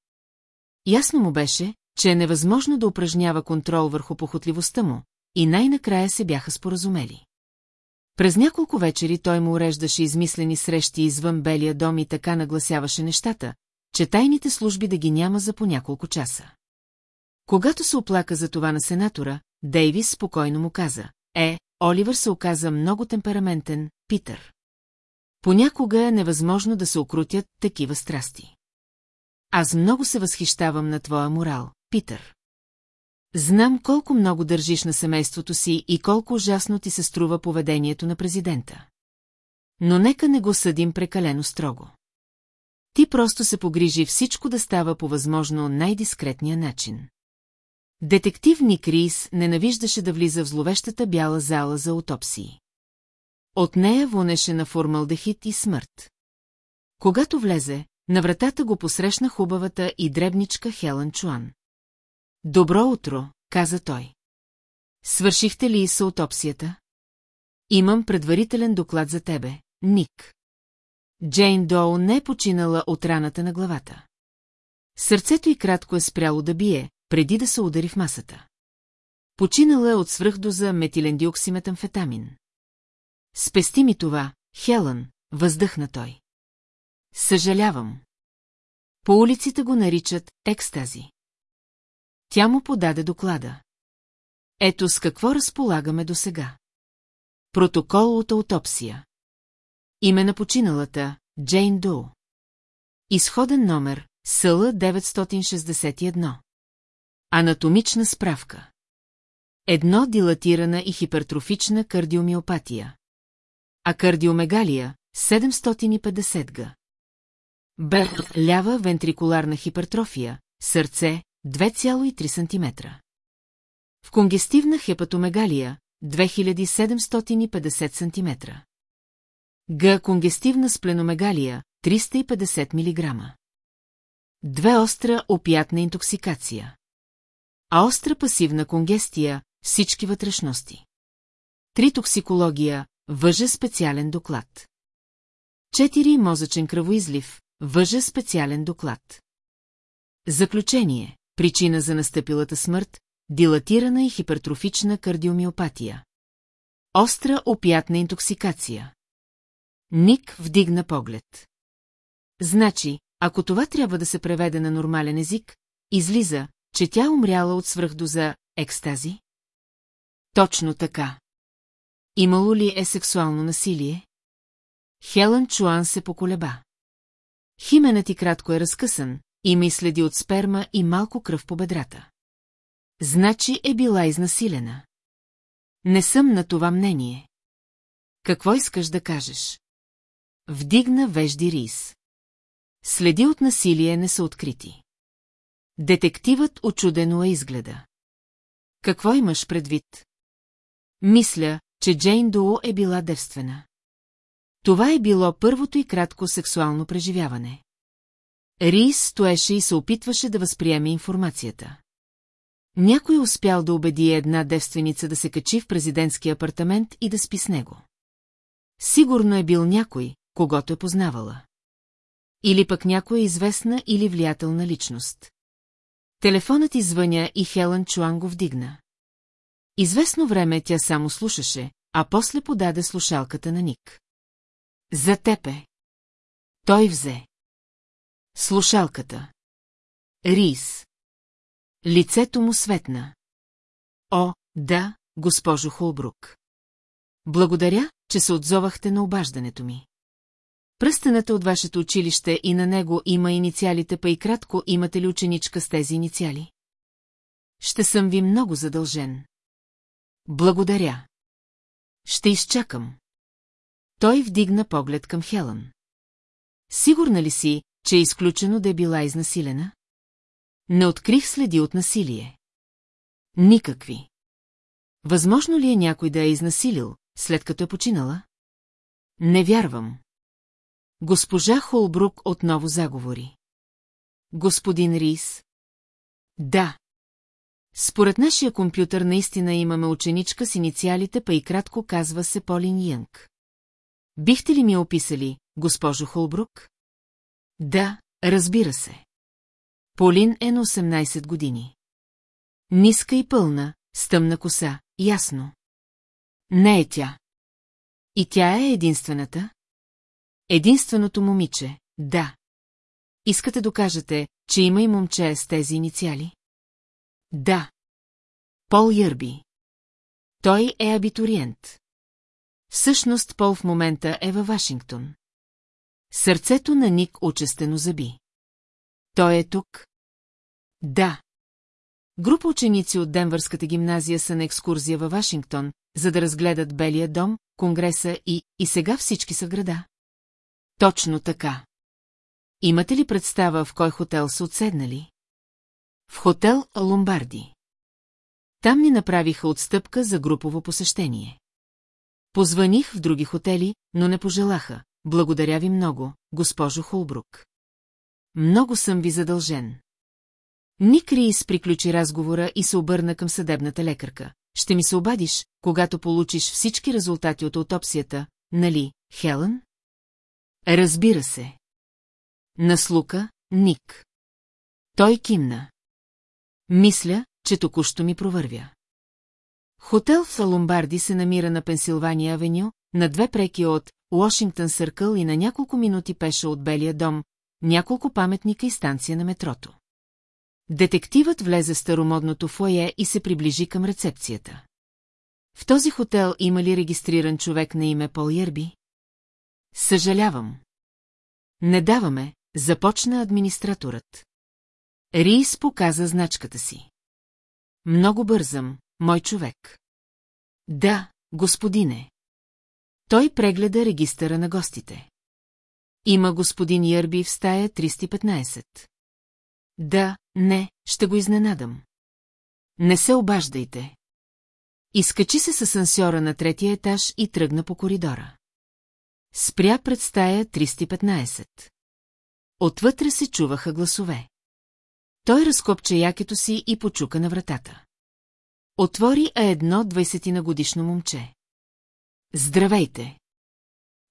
Ясно му беше, че е невъзможно да упражнява контрол върху похотливостта му, и най-накрая се бяха споразумели. През няколко вечери той му уреждаше измислени срещи извън Белия дом и така нагласяваше нещата, че тайните служби да ги няма за по няколко часа. Когато се оплака за това на сенатора, Дейвис спокойно му каза, е, Оливър се оказа много темпераментен, Питър. Понякога е невъзможно да се окрутят такива страсти. Аз много се възхищавам на твоя морал, Питър. Знам колко много държиш на семейството си и колко ужасно ти се струва поведението на президента. Но нека не го съдим прекалено строго. Ти просто се погрижи всичко да става по възможно най-дискретния начин. Детектив Ник Рис ненавиждаше да влиза в зловещата бяла зала за отопсии. От нея вонеше на формалдехид и смърт. Когато влезе, на вратата го посрещна хубавата и дребничка Хелън Чуан. Добро утро, каза той. Свършихте ли с аутопсията? Имам предварителен доклад за тебе, Ник. Джейн Доу не е починала от раната на главата. Сърцето й кратко е спряло да бие, преди да се удари в масата. Починала е от свръхдоза метилендиоксиметамфетамин. Спести ми това, Хелън, въздъхна той. Съжалявам. По улиците го наричат екстази. Тя му подаде доклада. Ето с какво разполагаме до сега. Протокол от аутопсия. Име на починалата – Джейн Доу. Изходен номер – СЛ 961. Анатомична справка. Едно дилатирана и хипертрофична кардиомиопатия. А кардиомегалия – 750 г. Б. Лява вентрикуларна хипертрофия, сърце 2,3 см. В конгестивна хепатомегалия 2750 см. Г. Конгестивна спленомегалия 350 мг. Две остра опиятна интоксикация. А остра пасивна конгестия всички вътрешности. Три токсикология въже специален доклад. Четири мозъчен кръвоизлив въже специален доклад. Заключение причина за настъпилата смърт, дилатирана и хипертрофична кардиомиопатия. Остра опиятна интоксикация. Ник вдигна поглед. Значи, ако това трябва да се преведе на нормален език, излиза, че тя умряла от свръхдоза екстази? Точно така. Имало ли е сексуално насилие? Хелън Чуан се поколеба. Хименът ти кратко е разкъсан, има и следи от сперма и малко кръв по бедрата. Значи е била изнасилена. Не съм на това мнение. Какво искаш да кажеш? Вдигна вежди рис. Следи от насилие не са открити. Детективът очудено е изгледа. Какво имаш предвид? Мисля, че Джейн Дуо е била девствена. Това е било първото и кратко сексуално преживяване. Рис стоеше и се опитваше да възприеме информацията. Някой успял да убеди една девственица да се качи в президентски апартамент и да спи с него. Сигурно е бил някой, когато е познавала. Или пък някоя известна или влиятелна личност. Телефонът извъня и Хелън Чуан го вдигна. Известно време тя само слушаше, а после подаде слушалката на Ник. За тепе. Той взе. Слушалката. Рис. Лицето му светна. О, да, госпожо Холбрук. Благодаря, че се отзовахте на обаждането ми. Пръстената от вашето училище и на него има инициалите, па и кратко имате ли ученичка с тези инициали? Ще съм ви много задължен. Благодаря. Ще изчакам. Той вдигна поглед към Хелън. Сигурна ли си, че е изключено да е била изнасилена? Не открих следи от насилие. Никакви. Възможно ли е някой да е изнасилил, след като е починала? Не вярвам. Госпожа Холбрук отново заговори. Господин Рис. Да. Според нашия компютър наистина имаме ученичка с инициалите, па и кратко казва се Полин Янг. Бихте ли ми описали, госпожо Холбрук? Да, разбира се. Полин е на 18 години. Ниска и пълна, с тъмна коса, ясно. Не е тя. И тя е единствената? Единственото момиче, да. Искате да кажете, че има и момче с тези инициали? Да. Пол Йърби. Той е абитуриент. Всъщност Пол в момента е във Вашингтон. Сърцето на Ник учестено заби. Той е тук? Да. Група ученици от Денвърската гимназия са на екскурзия във Вашингтон, за да разгледат Белия дом, Конгреса и... и сега всички са в града. Точно така. Имате ли представа в кой хотел са отседнали? В хотел Ломбарди. Там ни направиха отстъпка за групово посещение. Позваних в други хотели, но не пожелаха. Благодаря ви много, госпожо Холбрук. Много съм ви задължен. Ник Рис приключи разговора и се обърна към съдебната лекарка. Ще ми се обадиш, когато получиш всички резултати от аутопсията, нали, Хелън? Разбира се. Наслука, Ник. Той кимна. Мисля, че току-що ми провървя. Хотел в Ломбарди се намира на Пенсилвания авеню, на две преки от Уошингтън Съркъл и на няколко минути пеша от Белия дом, няколко паметника и станция на метрото. Детективът влезе в старомодното фойе и се приближи към рецепцията. В този хотел има ли регистриран човек на име Пол Ярби? Съжалявам. Не даваме, започна администраторът. Рис показа значката си. Много бързам, мой човек. Да, господине. Той прегледа регистъра на гостите. Има господин Ярби в стая 315. Да, не, ще го изненадам. Не се обаждайте. Изкачи се с асансьора на третия етаж и тръгна по коридора. Спря пред стая 315. Отвътре се чуваха гласове. Той разкопча якето си и почука на вратата. Отвори а едно 20 на годишно момче. Здравейте!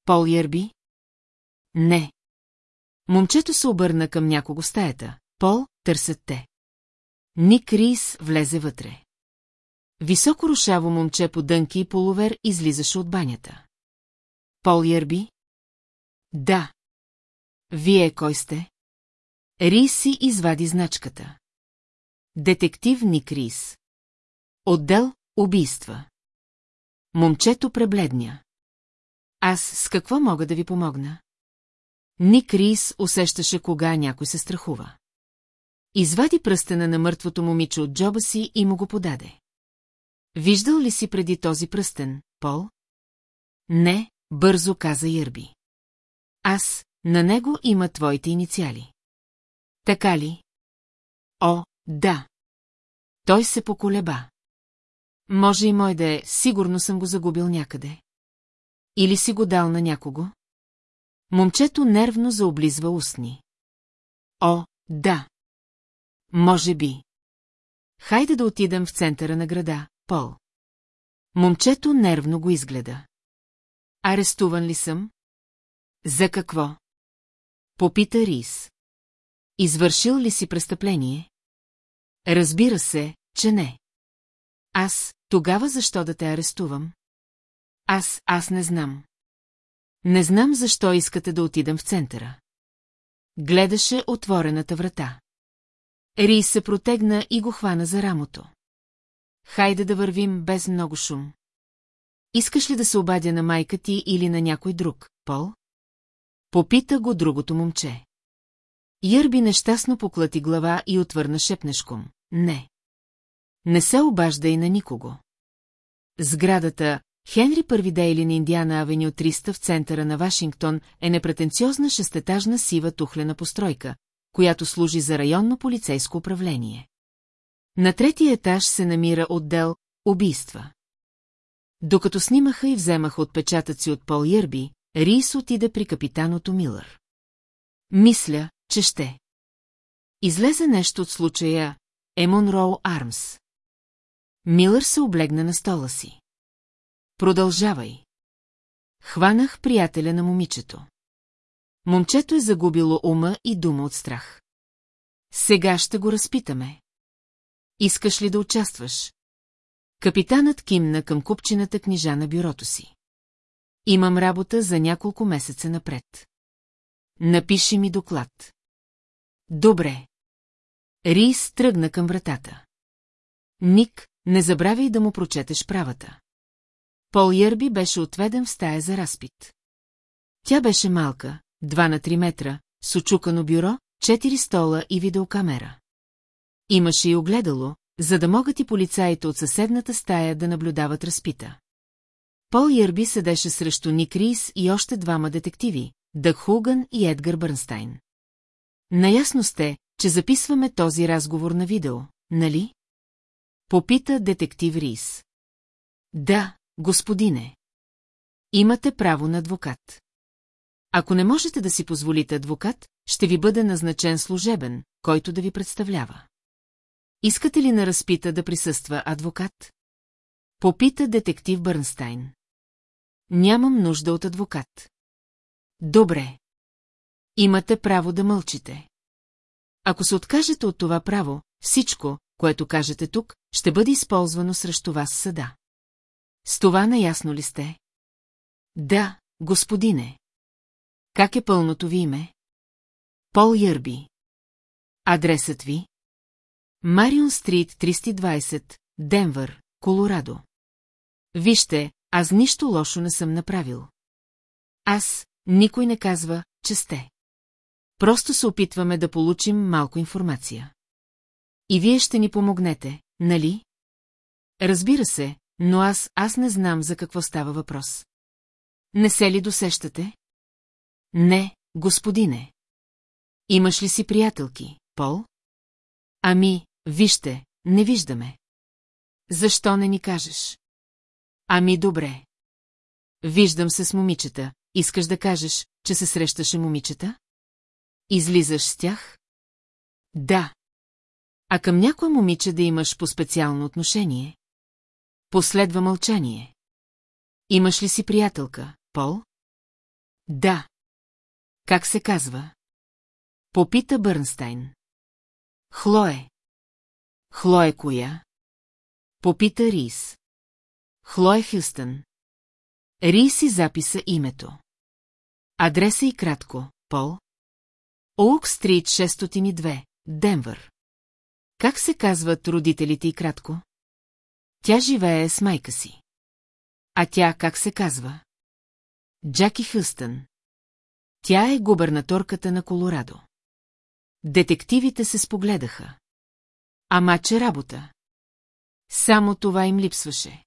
Пол Ярби? Не. Момчето се обърна към някого стаята. Пол, търсят те. Ник Рис влезе вътре. Високо рушаво момче по дънки и полувер излизаше от банята. Пол Ярби? Да. Вие кой сте? Рис си извади значката. Детектив Ник Рис. Отдел убийства. Момчето пребледня. Аз с какво мога да ви помогна? Ник Рис усещаше кога някой се страхува. Извади пръстена на мъртвото момиче от джоба си и му го подаде. Виждал ли си преди този пръстен, Пол? Не, бързо каза Йърби. Аз, на него има твоите инициали. Така ли? О, да. Той се поколеба. Може и мой да е, сигурно съм го загубил някъде. Или си го дал на някого? Момчето нервно заоблизва устни. О, да. Може би. Хайде да отидем в центъра на града, Пол. Момчето нервно го изгледа. Арестуван ли съм? За какво? Попита Рис. Извършил ли си престъпление? Разбира се, че не. Аз, тогава защо да те арестувам? Аз, аз не знам. Не знам защо искате да отидем в центъра. Гледаше отворената врата. Ри се протегна и го хвана за рамото. Хайде да вървим без много шум. Искаш ли да се обадя на майка ти или на някой друг, Пол? Попита го другото момче. Йърби нещастно поклати глава и отвърна шепнешком. Не. Не се обажда и на никого. Сградата Хенри Първи Дейли на Индиана Авеню 300 в центъра на Вашингтон е непретенциозна шестетажна сива тухлена постройка, която служи за районно полицейско управление. На третия етаж се намира отдел «Убийства». Докато снимаха и вземаха отпечатъци от Пол Йърби, Рис отиде при капитаното Милър. Мисля, че ще. Излезе нещо от случая Емон Роу Армс. Милър се облегна на стола си. Продължавай. Хванах приятеля на момичето. Момчето е загубило ума и дума от страх. Сега ще го разпитаме. Искаш ли да участваш? Капитанът кимна към купчината книжа на бюрото си. Имам работа за няколко месеца напред. Напиши ми доклад. Добре. Рис тръгна към вратата. Ник, не забравяй да му прочетеш правата. Пол Йърби беше отведен в стая за разпит. Тя беше малка, 2 на 3 метра, с очукано бюро, 4 стола и видеокамера. Имаше и огледало, за да могат и полицаите от съседната стая да наблюдават разпита. Пол Йърби седеше срещу Ник Рис и още двама детективи, Дъг Хуган и Едгар Бърнстайн. Наясно сте, че записваме този разговор на видео, нали? Попита детектив Рис. Да, господине. Имате право на адвокат. Ако не можете да си позволите адвокат, ще ви бъде назначен служебен, който да ви представлява. Искате ли на разпита да присъства адвокат? Попита детектив Бърнстайн. Нямам нужда от адвокат. Добре. Имате право да мълчите. Ако се откажете от това право, всичко, което кажете тук, ще бъде използвано срещу вас съда. С това наясно ли сте? Да, господине. Как е пълното ви име? Пол Йърби. Адресът ви? Марион Стрит 320, Денвър, Колорадо. Вижте, аз нищо лошо не съм направил. Аз, никой не казва, че сте. Просто се опитваме да получим малко информация. И вие ще ни помогнете, нали? Разбира се, но аз, аз не знам за какво става въпрос. Не се ли досещате? Не, господине. Имаш ли си приятелки, Пол? Ами, вижте, не виждаме. Защо не ни кажеш? Ами добре. Виждам се с момичета. Искаш да кажеш, че се срещаше момичета? Излизаш с тях? Да. А към някой момиче да имаш по-специално отношение? Последва мълчание. Имаш ли си приятелка, Пол? Да. Как се казва? Попита Бърнстайн. Хлое. Хлое коя? Попита Рис. Хлое Хюстън. Рис си записа името. Адреса и кратко, Пол. Оук Стрит 602, Денвър. Как се казват родителите и кратко? Тя живее с майка си. А тя как се казва? Джаки Хъстън. Тя е губернаторката на Колорадо. Детективите се спогледаха. Ама че работа. Само това им липсваше.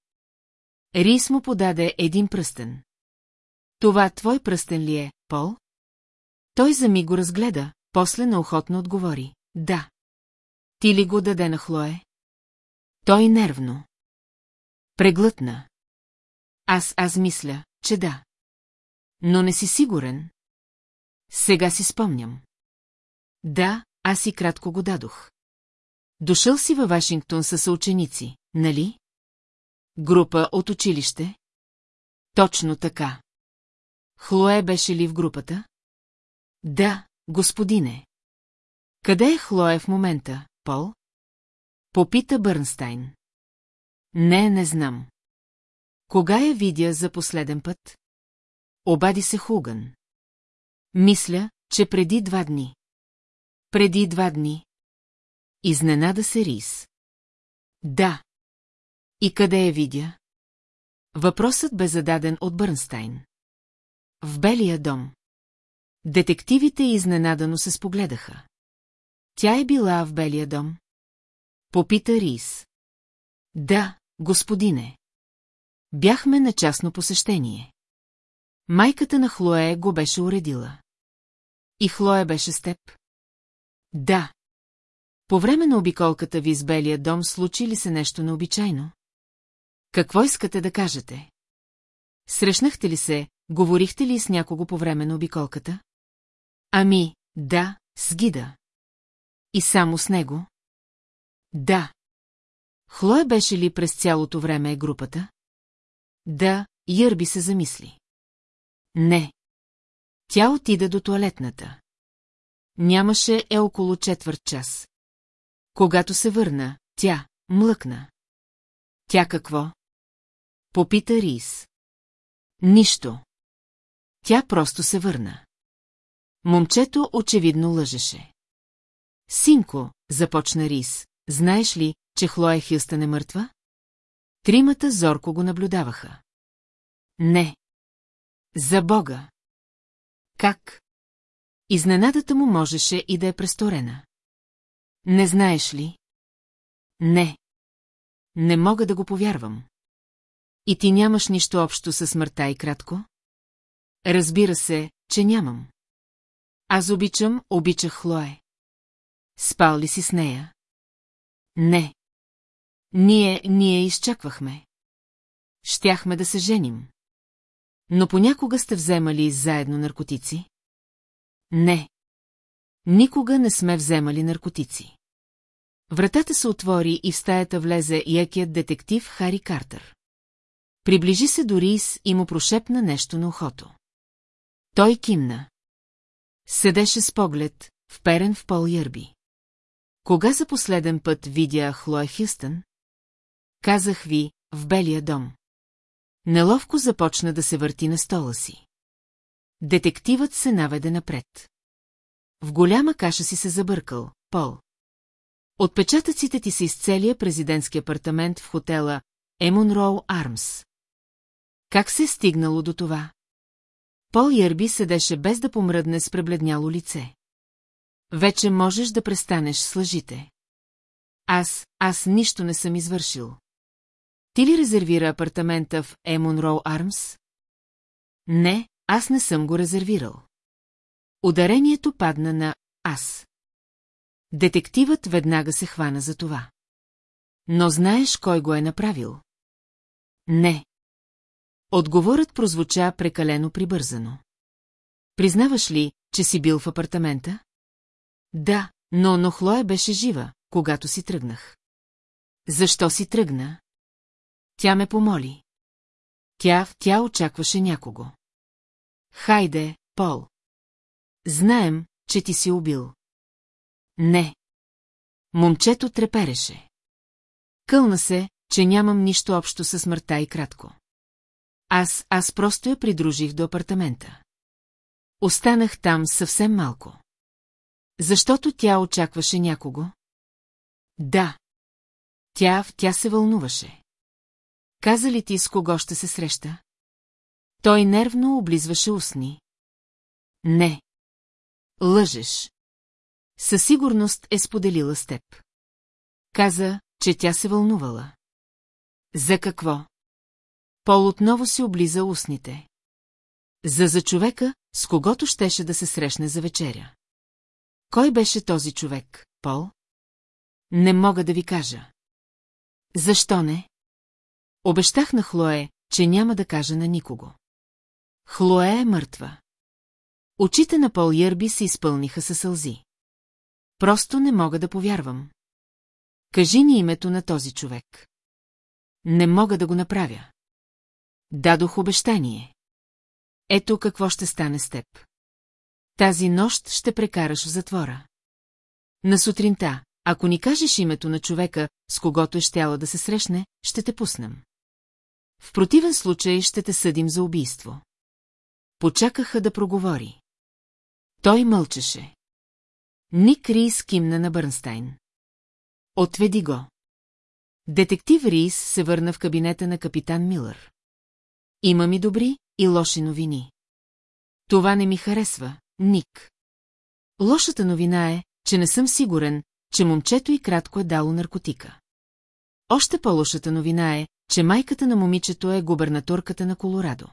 Рис му подаде един пръстен. Това твой пръстен ли е, Пол? Той за ми го разгледа, после неохотно отговори. Да. Ти ли го даде на Хлое? Той нервно. Преглътна. Аз, аз мисля, че да. Но не си сигурен. Сега си спомням. Да, аз и кратко го дадох. Дошъл си във Вашингтон със съученици, нали? Група от училище? Точно така. Хлое беше ли в групата? Да, господине. Къде е Хлое в момента, Пол? Попита Бърнстайн. Не, не знам. Кога я видя за последен път? Обади се Хуган. Мисля, че преди два дни. Преди два дни. Изненада се Рис. Да. И къде я видя? Въпросът бе зададен от Бърнстайн. В Белия дом. Детективите изненадано се спогледаха. Тя е била в Белия дом? Попита Рис. Да, господине. Бяхме на частно посещение. Майката на Хлое го беше уредила. И Хлоя беше с теб? Да. По време на обиколката ви с Белия дом случи ли се нещо необичайно? Какво искате да кажете? Срещнахте ли се, говорихте ли с някого по време на обиколката? Ами, да, с гида. И само с него? Да. Хлоя беше ли през цялото време групата? Да, Йърби се замисли. Не. Тя отида до туалетната. Нямаше е около четвърт час. Когато се върна, тя млъкна. Тя какво? Попита Рис. Нищо. Тя просто се върна. Момчето очевидно лъжеше. Синко, започна Рис, знаеш ли, че Хлоя Хилстън е мъртва? Тримата зорко го наблюдаваха. Не. За Бога. Как? Изненадата му можеше и да е престорена. Не знаеш ли? Не. Не мога да го повярвам. И ти нямаш нищо общо със смъртта и кратко? Разбира се, че нямам. Аз обичам, обичах Хлое. Спал ли си с нея? Не. Ние, ние изчаквахме. Щяхме да се женим. Но понякога сте вземали заедно наркотици? Не. Никога не сме вземали наркотици. Вратата се отвори и в стаята влезе якият детектив Хари Картер. Приближи се до Рис и му прошепна нещо на ухото. Той кимна. Седеше с поглед, вперен в Пол Йърби. Кога за последен път видя Хлоя Хюстън? Казах ви, в Белия дом. Неловко започна да се върти на стола си. Детективът се наведе напред. В голяма каша си се забъркал, Пол. Отпечатъците ти са из целия президентски апартамент в хотела Емон Роу Армс. Как се е стигнало до това? Пол Ярби седеше без да помръдне с пребледняло лице. Вече можеш да престанеш с лъжите. Аз, аз нищо не съм извършил. Ти ли резервира апартамента в Емон Роу Армс? Не, аз не съм го резервирал. Ударението падна на «аз». Детективът веднага се хвана за това. Но знаеш кой го е направил? Не. Отговорът прозвуча прекалено прибързано. Признаваш ли, че си бил в апартамента? Да, но, но Хлоя беше жива, когато си тръгнах. Защо си тръгна? Тя ме помоли. Тя, тя очакваше някого. Хайде, Пол. Знаем, че ти си убил. Не. Момчето трепереше. Кълна се, че нямам нищо общо със смъртта и кратко. Аз, аз просто я придружих до апартамента. Останах там съвсем малко. Защото тя очакваше някого? Да. Тя, тя се вълнуваше. Каза ли ти с кого ще се среща? Той нервно облизваше устни. Не. Лъжеш. Със сигурност е споделила с теб. Каза, че тя се вълнувала. За какво? Пол отново си облиза устните. За за човека, с когото щеше да се срещне за вечеря. Кой беше този човек, Пол? Не мога да ви кажа. Защо не? Обещах на Хлое, че няма да кажа на никого. Хлое е мъртва. Очите на Пол Йърби се изпълниха със сълзи. Просто не мога да повярвам. Кажи ни името на този човек. Не мога да го направя. Дадох обещание. Ето какво ще стане с теб. Тази нощ ще прекараш в затвора. На сутринта, ако ни кажеш името на човека, с когото е щяла да се срещне, ще те пуснем. В противен случай ще те съдим за убийство. Почакаха да проговори. Той мълчеше. Ник Рис кимна на Бърнстайн. Отведи го. Детектив Рис се върна в кабинета на капитан Милър. Има ми добри и лоши новини. Това не ми харесва, Ник. Лошата новина е, че не съм сигурен, че момчето и кратко е дало наркотика. Още по-лошата новина е, че майката на момичето е губернаторката на Колорадо.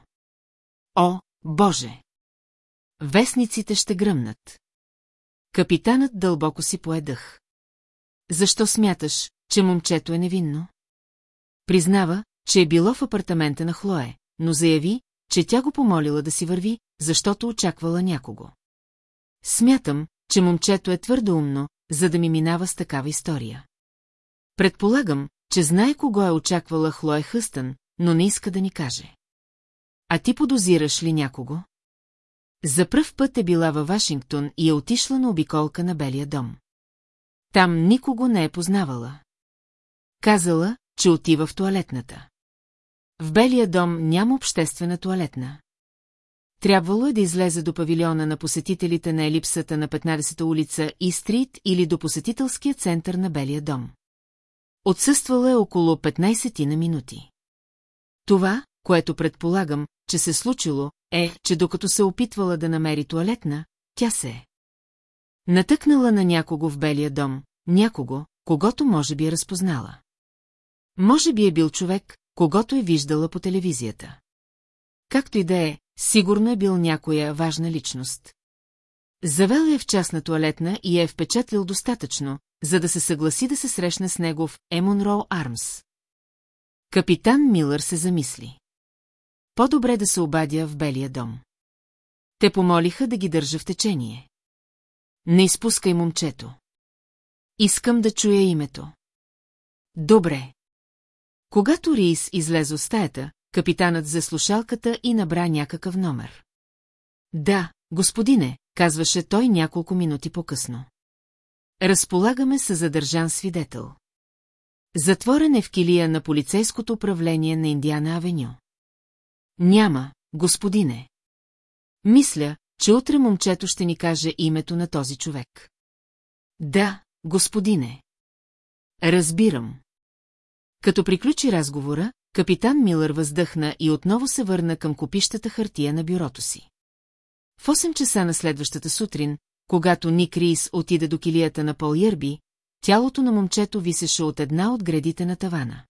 О, Боже! Вестниците ще гръмнат. Капитанът дълбоко си поедах. Защо смяташ, че момчето е невинно? Признава, че е било в апартамента на Хлое, но заяви, че тя го помолила да си върви, защото очаквала някого. Смятам, че момчето е твърдо умно, за да ми минава с такава история. Предполагам, че знае кого е очаквала Хлоя Хъстън, но не иска да ни каже. А ти подозираш ли някого? За пръв път е била във Вашингтон и е отишла на обиколка на Белия дом. Там никого не е познавала. Казала, че отива в туалетната. В Белия дом няма обществена туалетна. Трябвало е да излезе до павилиона на посетителите на елипсата на 15-та улица и стрит или до посетителския център на Белия дом. Отсъствала е около 15 на минути. Това, което предполагам, че се случило, е, че докато се опитвала да намери туалетна, тя се е. Натъкнала на някого в Белия дом, някого, когато може би е разпознала. Може би е бил човек, когато е виждала по телевизията. Както и да е, сигурно е бил някоя важна личност. Завел е в частна туалетна и е впечатлил достатъчно, за да се съгласи да се срещне с него в Емонроу Армс. Капитан Милър се замисли. По-добре да се обадя в Белия дом. Те помолиха да ги държа в течение. Не изпускай момчето. Искам да чуя името. Добре. Когато Рис излезе от стаята, капитанът за слушалката и набра някакъв номер. Да, господине, казваше той няколко минути по-късно. Разполагаме с задържан свидетел. Затворен е в килия на полицейското управление на Индиана Авеню. Няма, господине. Мисля, че утре момчето ще ни каже името на този човек. Да, господине. Разбирам. Като приключи разговора, капитан Милър въздъхна и отново се върна към копищата хартия на бюрото си. В 8 часа на следващата сутрин, когато Ник Рис отиде до килията на Пол Йърби, тялото на момчето висеше от една от градите на тавана.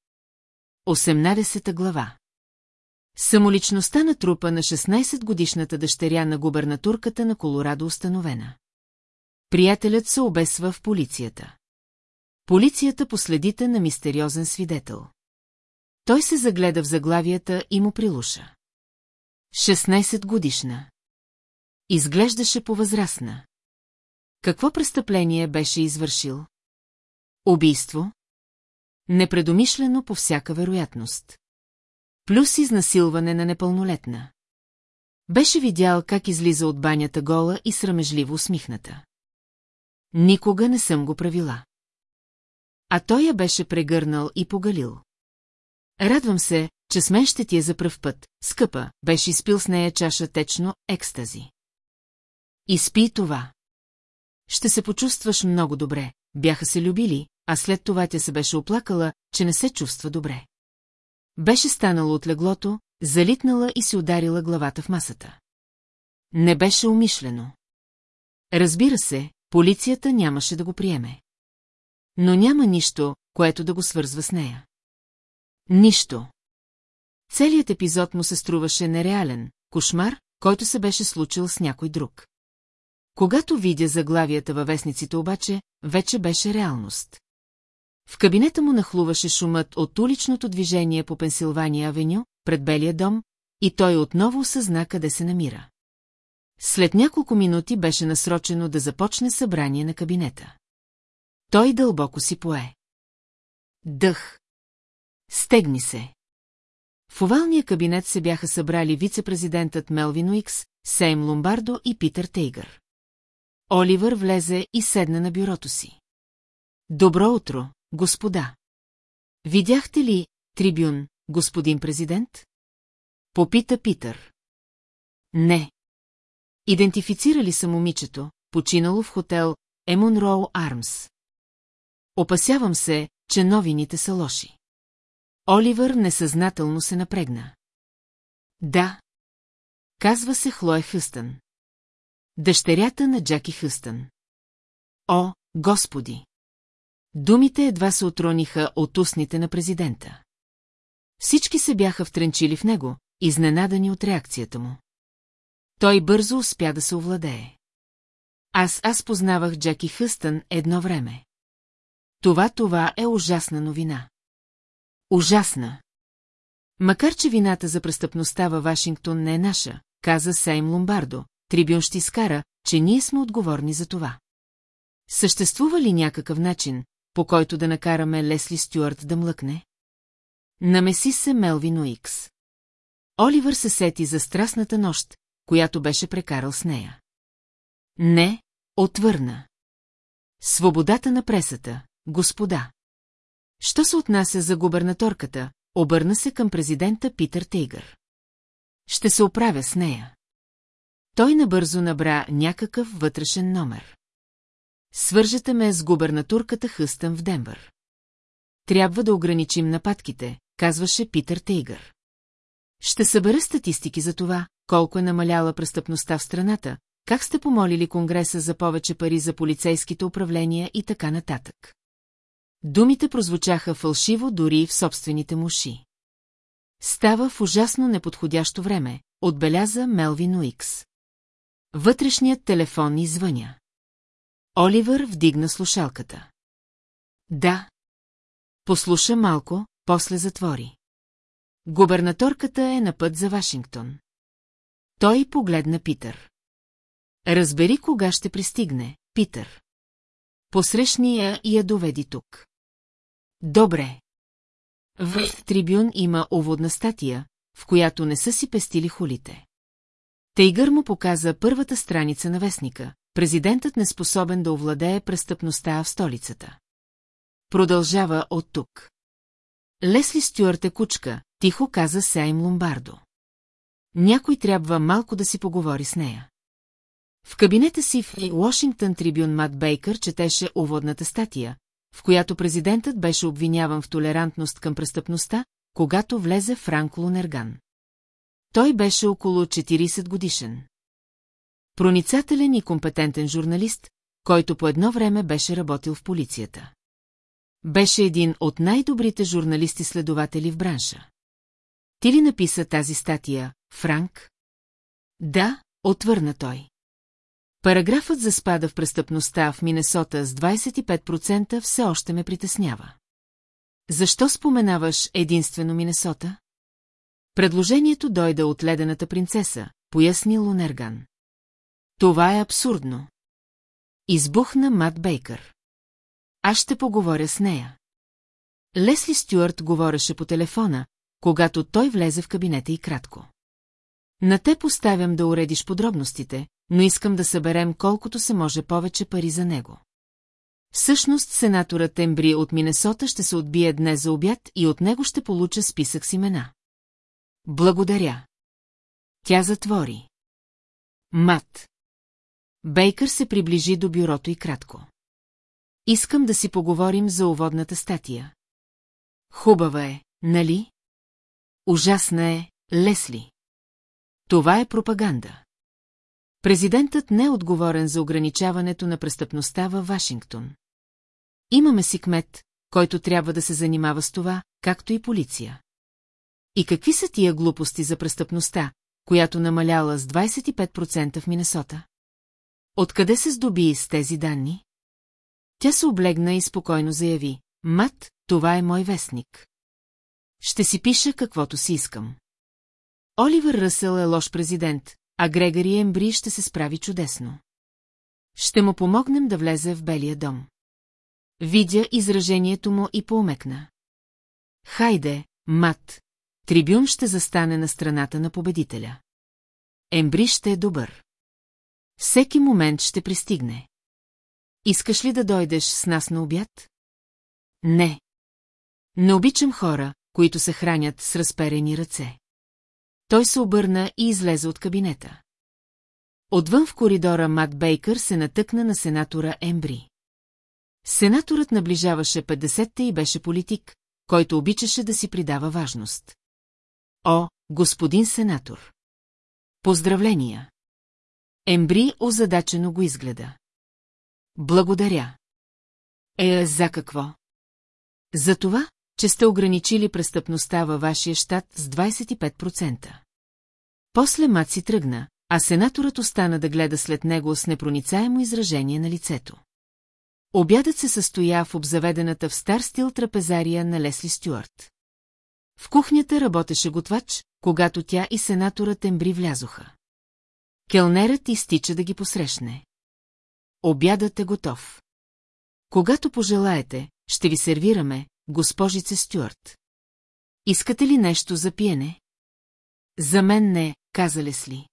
18 глава Самоличността на трупа на 16-годишната дъщеря на губернатурката на Колорадо установена. Приятелят се обесва в полицията. Полицията последите на мистериозен свидетел. Той се загледа в заглавията и му прилуша. 16 годишна. Изглеждаше повъзрастна. Какво престъпление беше извършил? Убийство? Непредомишлено по всяка вероятност. Плюс изнасилване на непълнолетна. Беше видял как излиза от банята гола и срамежливо усмихната. Никога не съм го правила. А той я беше прегърнал и погалил. Радвам се, че с мен ще ти е за пръв път, скъпа, беше изпил с нея чаша течно екстази. Изпи това. Ще се почувстваш много добре, бяха се любили, а след това тя се беше оплакала, че не се чувства добре. Беше станала от леглото, залитнала и си ударила главата в масата. Не беше умишлено. Разбира се, полицията нямаше да го приеме. Но няма нищо, което да го свързва с нея. Нищо. Целият епизод му се струваше нереален, кошмар, който се беше случил с някой друг. Когато видя заглавията във вестниците обаче, вече беше реалност. В кабинета му нахлуваше шумът от уличното движение по Пенсилвания авеню, пред Белия дом, и той отново осъзна къде се намира. След няколко минути беше насрочено да започне събрание на кабинета. Той дълбоко си пое. Дъх. Стегни се. В овалния кабинет се бяха събрали вице-президентът Мелвин Уикс, Сейм Ломбардо и Питър Тейгър. Оливър влезе и седна на бюрото си. Добро утро, господа. Видяхте ли трибюн, господин президент? Попита Питър. Не. Идентифицирали са момичето, починало в хотел Емонроу Армс. Опасявам се, че новините са лоши. Оливър несъзнателно се напрегна. Да. Казва се Хлоя Хъстън. Дъщерята на Джаки Хъстън. О, господи! Думите едва се отрониха от устните на президента. Всички се бяха втренчили в него, изненадани от реакцията му. Той бързо успя да се овладее. Аз аз познавах Джаки Хъстън едно време. Това това е ужасна новина. Ужасна. Макар че вината за престъпността във Вашингтон не е наша, каза Сейм Ломбардо, Трибюн ще изкара, че ние сме отговорни за това. Съществува ли някакъв начин, по който да накараме Лесли Стюарт да млъкне? Намеси се Мелвин Уикс. Оливър се сети за страстната нощ, която беше прекарал с нея. Не, отвърна. Свободата на пресата, господа. Що се отнася за губернаторката, обърна се към президента Питър Тейгър. Ще се оправя с нея. Той набързо набра някакъв вътрешен номер. Свържете ме с губернатурката Хъстън в Денвър. Трябва да ограничим нападките, казваше Питър Тейгър. Ще събера статистики за това, колко е намаляла престъпността в страната, как сте помолили Конгреса за повече пари за полицейските управления и така нататък. Думите прозвучаха фалшиво дори в собствените му уши. Става в ужасно неподходящо време, отбеляза Мелвин Уикс. Вътрешният телефон извъня. Оливър вдигна слушалката. Да. Послуша малко, после затвори. Губернаторката е на път за Вашингтон. Той погледна Питър. Разбери кога ще пристигне, Питър. Посрещни я и я доведи тук. Добре. В трибюн има уводна статия, в която не са си пестили хулите. Тейгър му показа първата страница на вестника. Президентът не способен да овладее престъпността в столицата. Продължава от тук. Лесли Стюарт е кучка, тихо каза Сейм Ломбардо. Някой трябва малко да си поговори с нея. В кабинета си в Уошингтон Трибюн Мат Бейкър четеше уводната статия, в която президентът беше обвиняван в толерантност към престъпността, когато влезе Франк Лунерган. Той беше около 40 годишен. Проницателен и компетентен журналист, който по едно време беше работил в полицията. Беше един от най-добрите журналисти-следователи в бранша. Ти ли написа тази статия, Франк? Да, отвърна той. Параграфът за спада в престъпността в Минесота с 25% все още ме притеснява. Защо споменаваш единствено Минесота? Предложението дойде от ледената принцеса, поясни Лунерган. Това е абсурдно. Избухна Мат Бейкър. Аз ще поговоря с нея. Лесли Стюарт говореше по телефона, когато той влезе в кабинета и кратко. На те поставям да уредиш подробностите, но искам да съберем колкото се може повече пари за него. Всъщност сенаторът Ембри от Минесота ще се отбие днес за обяд и от него ще получа списък с имена. Благодаря. Тя затвори. Мат. Бейкър се приближи до бюрото и кратко. Искам да си поговорим за уводната статия. Хубава е, нали? Ужасна е, Лесли. Това е пропаганда. Президентът не е отговорен за ограничаването на престъпността във Вашингтон. Имаме си кмет, който трябва да се занимава с това, както и полиция. И какви са тия глупости за престъпността, която намаляла с 25% в Минесота? Откъде се здоби с тези данни? Тя се облегна и спокойно заяви. Мат, това е мой вестник. Ще си пиша каквото си искам. Оливър Ръсъл е лош президент, а Грегори Ембри ще се справи чудесно. Ще му помогнем да влезе в Белия дом. Видя изражението му и поумекна. Хайде, Мат, трибюн ще застане на страната на победителя. Ембри ще е добър. Всеки момент ще пристигне. Искаш ли да дойдеш с нас на обяд? Не. Не обичам хора, които се хранят с разперени ръце. Той се обърна и излезе от кабинета. Отвън в коридора Мат Бейкър се натъкна на сенатора Ембри. Сенаторът наближаваше 50-те и беше политик, който обичаше да си придава важност. О, господин сенатор! Поздравления! Ембри озадачено го изгледа. Благодаря. Е, за какво? За това, че сте ограничили престъпността във вашия щат с 25%. После Мат си тръгна, а сенаторът остана да гледа след него с непроницаемо изражение на лицето. Обядът се състоя в обзаведената в стар стил трапезария на Лесли Стюарт. В кухнята работеше готвач, когато тя и сенаторът Ембри влязоха. Келнерът изтича да ги посрещне. Обядът е готов. Когато пожелаете, ще ви сервираме, госпожице Стюарт. Искате ли нещо за пиене? За мен не, каза Лесли.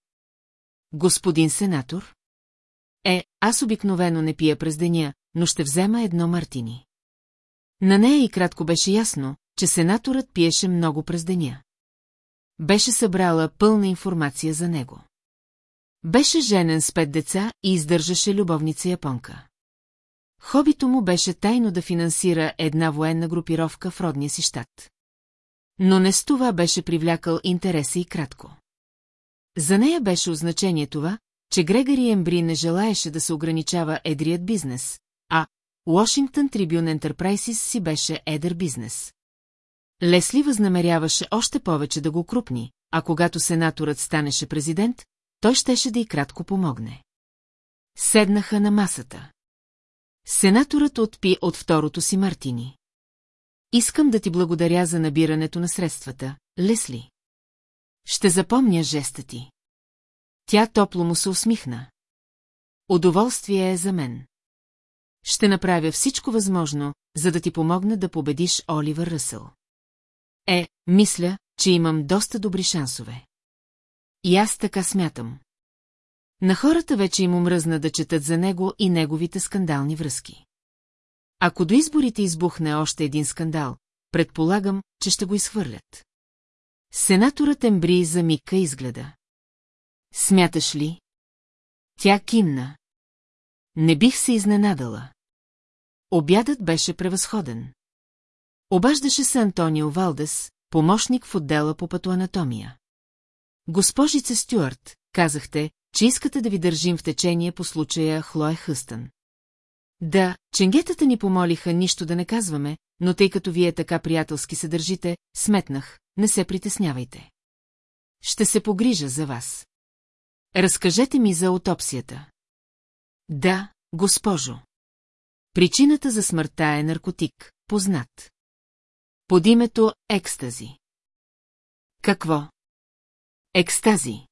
Господин сенатор? Е, аз обикновено не пия през деня, но ще взема едно мартини. На нея и кратко беше ясно, че сенаторът пиеше много през деня. Беше събрала пълна информация за него. Беше женен с пет деца и издържаше любовница японка. Хобито му беше тайно да финансира една военна групировка в родния си щат. Но не с това беше привлякал интереса и кратко. За нея беше означение това, че Грегори Ембри не желаеше да се ограничава едрият бизнес, а Washington Tribune Enterprises си беше едър бизнес. Лесли възнамеряваше още повече да го крупни, а когато сенаторът станеше президент, той щеше да и кратко помогне. Седнаха на масата. Сенаторът отпи от второто си Мартини. Искам да ти благодаря за набирането на средствата, Лесли. Ще запомня жеста ти. Тя топло му се усмихна. Удоволствие е за мен. Ще направя всичко възможно, за да ти помогна да победиш Оливър Ръсъл. Е, мисля, че имам доста добри шансове. И аз така смятам. На хората вече им омръзна да четат за него и неговите скандални връзки. Ако до изборите избухне още един скандал, предполагам, че ще го изхвърлят. Сенаторът Ембри за мика изгледа. Смяташ ли? Тя кимна. Не бих се изненадала. Обядът беше превъзходен. Обаждаше се Антонио Валдес, помощник в отдела по патоанатомия. Госпожице Стюарт, казахте, че искате да ви държим в течение по случая Хлоя Хъстън. Да, ченгетата ни помолиха нищо да не казваме, но тъй като вие така приятелски се държите, сметнах, не се притеснявайте. Ще се погрижа за вас. Разкажете ми за аутопсията. Да, госпожо. Причината за смъртта е наркотик, познат. Под името екстази. Какво? Екстази.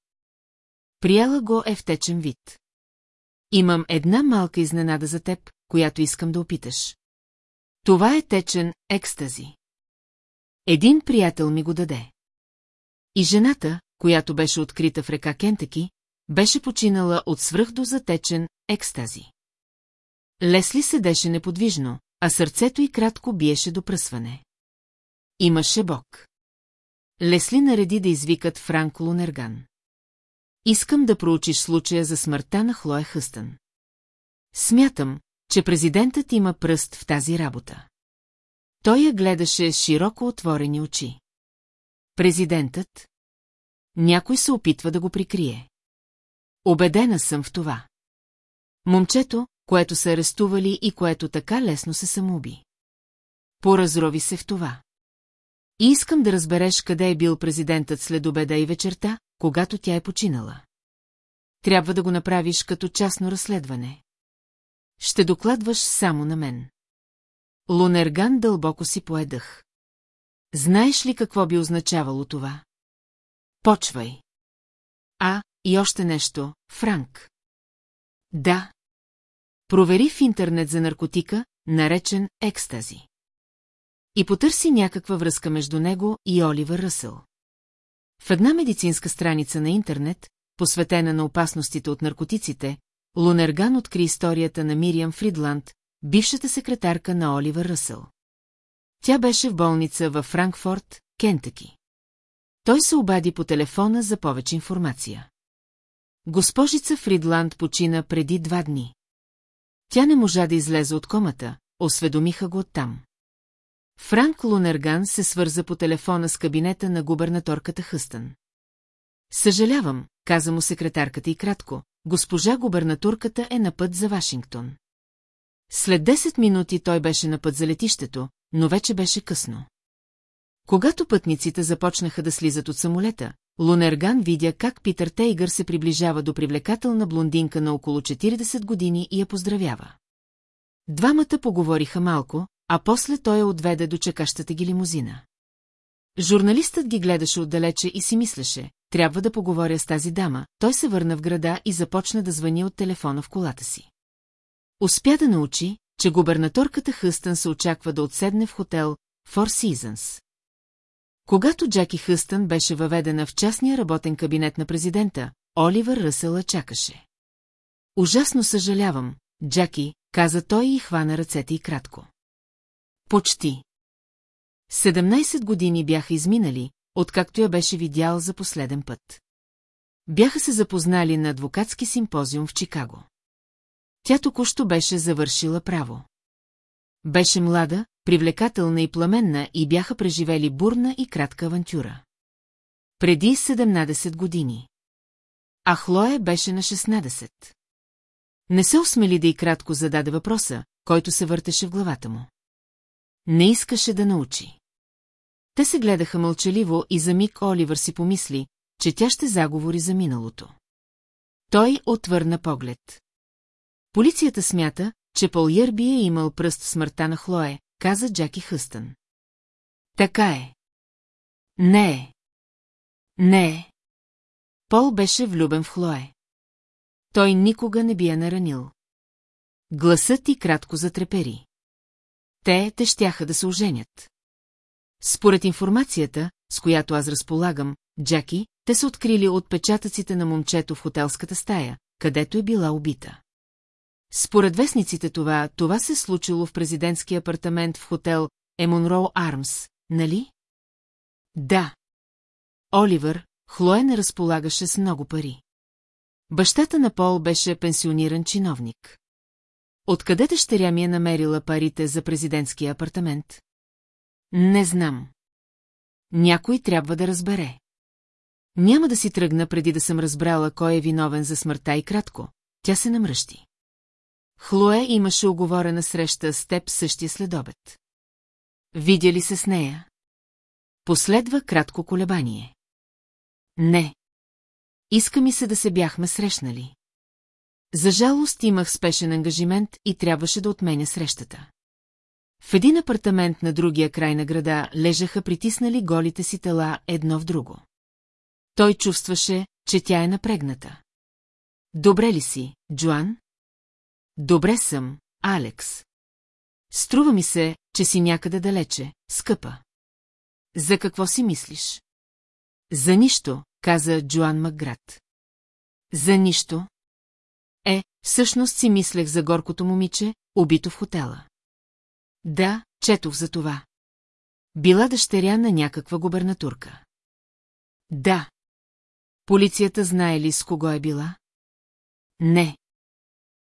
Прияла го е в течен вид. Имам една малка изненада за теб, която искам да опиташ. Това е течен екстази. Един приятел ми го даде. И жената, която беше открита в река Кентъки, беше починала от свръхдозатечен екстази. Лесли седеше неподвижно, а сърцето й кратко биеше до пръсване. Имаше Бог. Лесли нареди да извикат Франк Лунерган. Искам да проучиш случая за смъртта на Хлоя Хъстън. Смятам, че президентът има пръст в тази работа. Той я гледаше с широко отворени очи. Президентът? Някой се опитва да го прикрие. Обедена съм в това. Момчето, което са арестували и което така лесно се самоуби. Поразрови се в това. И искам да разбереш къде е бил президентът след обеда и вечерта, когато тя е починала. Трябва да го направиш като частно разследване. Ще докладваш само на мен. Лунерган дълбоко си поедах. Знаеш ли какво би означавало това? Почвай. А, и още нещо, Франк. Да. Провери в интернет за наркотика, наречен екстази. И потърси някаква връзка между него и Оливър Ръсъл. В една медицинска страница на интернет, посветена на опасностите от наркотиците, Лунерган откри историята на Мириам Фридланд, бившата секретарка на Оливър Ръсъл. Тя беше в болница във Франкфорт, Кентъки. Той се обади по телефона за повече информация. Госпожица Фридланд почина преди два дни. Тя не можа да излезе от комата, осведомиха го оттам. Франк Лунерган се свърза по телефона с кабинета на губернаторката Хъстън. Съжалявам, каза му секретарката и кратко, госпожа губернатурката е на път за Вашингтон. След 10 минути той беше на път за летището, но вече беше късно. Когато пътниците започнаха да слизат от самолета, Лунерган видя как Питър Тейгър се приближава до привлекателна блондинка на около 40 години и я поздравява. Двамата поговориха малко, а после той я отведе до чекащата ги лимузина. Журналистът ги гледаше отдалече и си мислеше, трябва да поговоря с тази дама, той се върна в града и започна да звъни от телефона в колата си. Успя да научи, че губернаторката Хъстън се очаква да отседне в хотел Four Seasons. Когато Джаки Хъстън беше въведена в частния работен кабинет на президента, Оливър Ръсъла чакаше. Ужасно съжалявам, Джаки, каза той и хвана ръцете и кратко. Почти. 17 години бяха изминали, откакто я беше видял за последен път. Бяха се запознали на адвокатски симпозиум в Чикаго. Тя току-що беше завършила право. Беше млада, привлекателна и пламенна и бяха преживели бурна и кратка авантюра. Преди 17 години. А Хлоя беше на 16. Не се осмели да и кратко зададе въпроса, който се въртеше в главата му. Не искаше да научи. Те се гледаха мълчаливо и за миг Оливър си помисли, че тя ще заговори за миналото. Той отвърна поглед. Полицията смята, че Пол Йърби е имал пръст в смъртта на Хлое, каза Джаки Хъстън. Така е. Не е. Не е. Пол беше влюбен в Хлое. Той никога не би я наранил. Гласът ти кратко затрепери. Те те щяха да се оженят. Според информацията, с която аз разполагам, Джаки, те са открили отпечатъците на момчето в хотелската стая, където е била убита. Според вестниците това, това се случило в президентски апартамент в хотел Емонроу Армс, нали? Да. Оливър, Хлоя не разполагаше с много пари. Бащата на Пол беше пенсиониран чиновник. Откъде дъщеря ми е намерила парите за президентския апартамент? Не знам. Някой трябва да разбере. Няма да си тръгна преди да съм разбрала кой е виновен за смъртта и кратко. Тя се намръщи. Хлое имаше оговорена среща с теб същия следобед. Видя ли се с нея? Последва кратко колебание. Не. Иска ми се да се бяхме срещнали. За жалост имах спешен ангажимент и трябваше да отменя срещата. В един апартамент на другия край на града лежаха притиснали голите си тела едно в друго. Той чувстваше, че тя е напрегната. Добре ли си, Джоан? Добре съм, Алекс. Струва ми се, че си някъде далече, скъпа. За какво си мислиш? За нищо, каза Джоан Макград. За нищо? Е, всъщност си мислех за горкото момиче, убито в хотела. Да, четох за това. Била дъщеря на някаква губернатурка. Да. Полицията знае ли с кого е била? Не.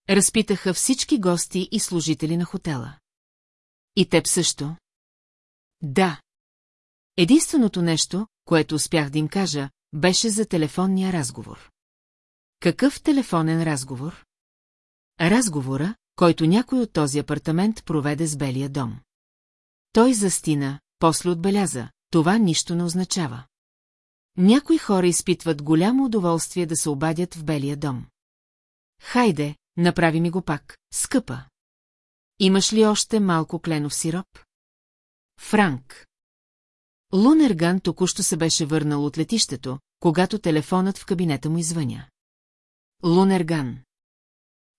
Разпитаха всички гости и служители на хотела. И теб също? Да. Единственото нещо, което успях да им кажа, беше за телефонния разговор. Какъв телефонен разговор? Разговора, който някой от този апартамент проведе с Белия дом. Той застина, после отбеляза, това нищо не означава. Някои хора изпитват голямо удоволствие да се обадят в Белия дом. Хайде, направи ми го пак, скъпа. Имаш ли още малко кленов сироп? Франк. Лунерган току-що се беше върнал от летището, когато телефонът в кабинета му извъня. Лунерган.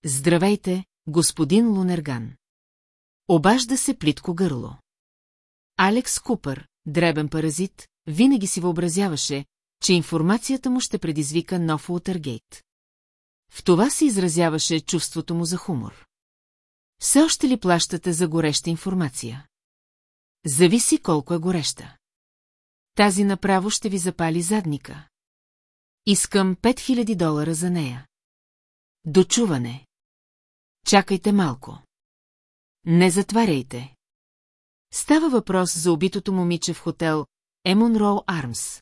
Здравейте, господин Лунерган. Обажда се плитко гърло. Алекс Купър, дребен паразит, винаги си въобразяваше, че информацията му ще предизвика нов Уотергейт. В това се изразяваше чувството му за хумор. Все още ли плащате за гореща информация? Зависи колко е гореща. Тази направо ще ви запали задника. Искам 5000 долара за нея. Дочуване. Чакайте малко. Не затваряйте. Става въпрос за убитото момиче в хотел Емон Роу Армс.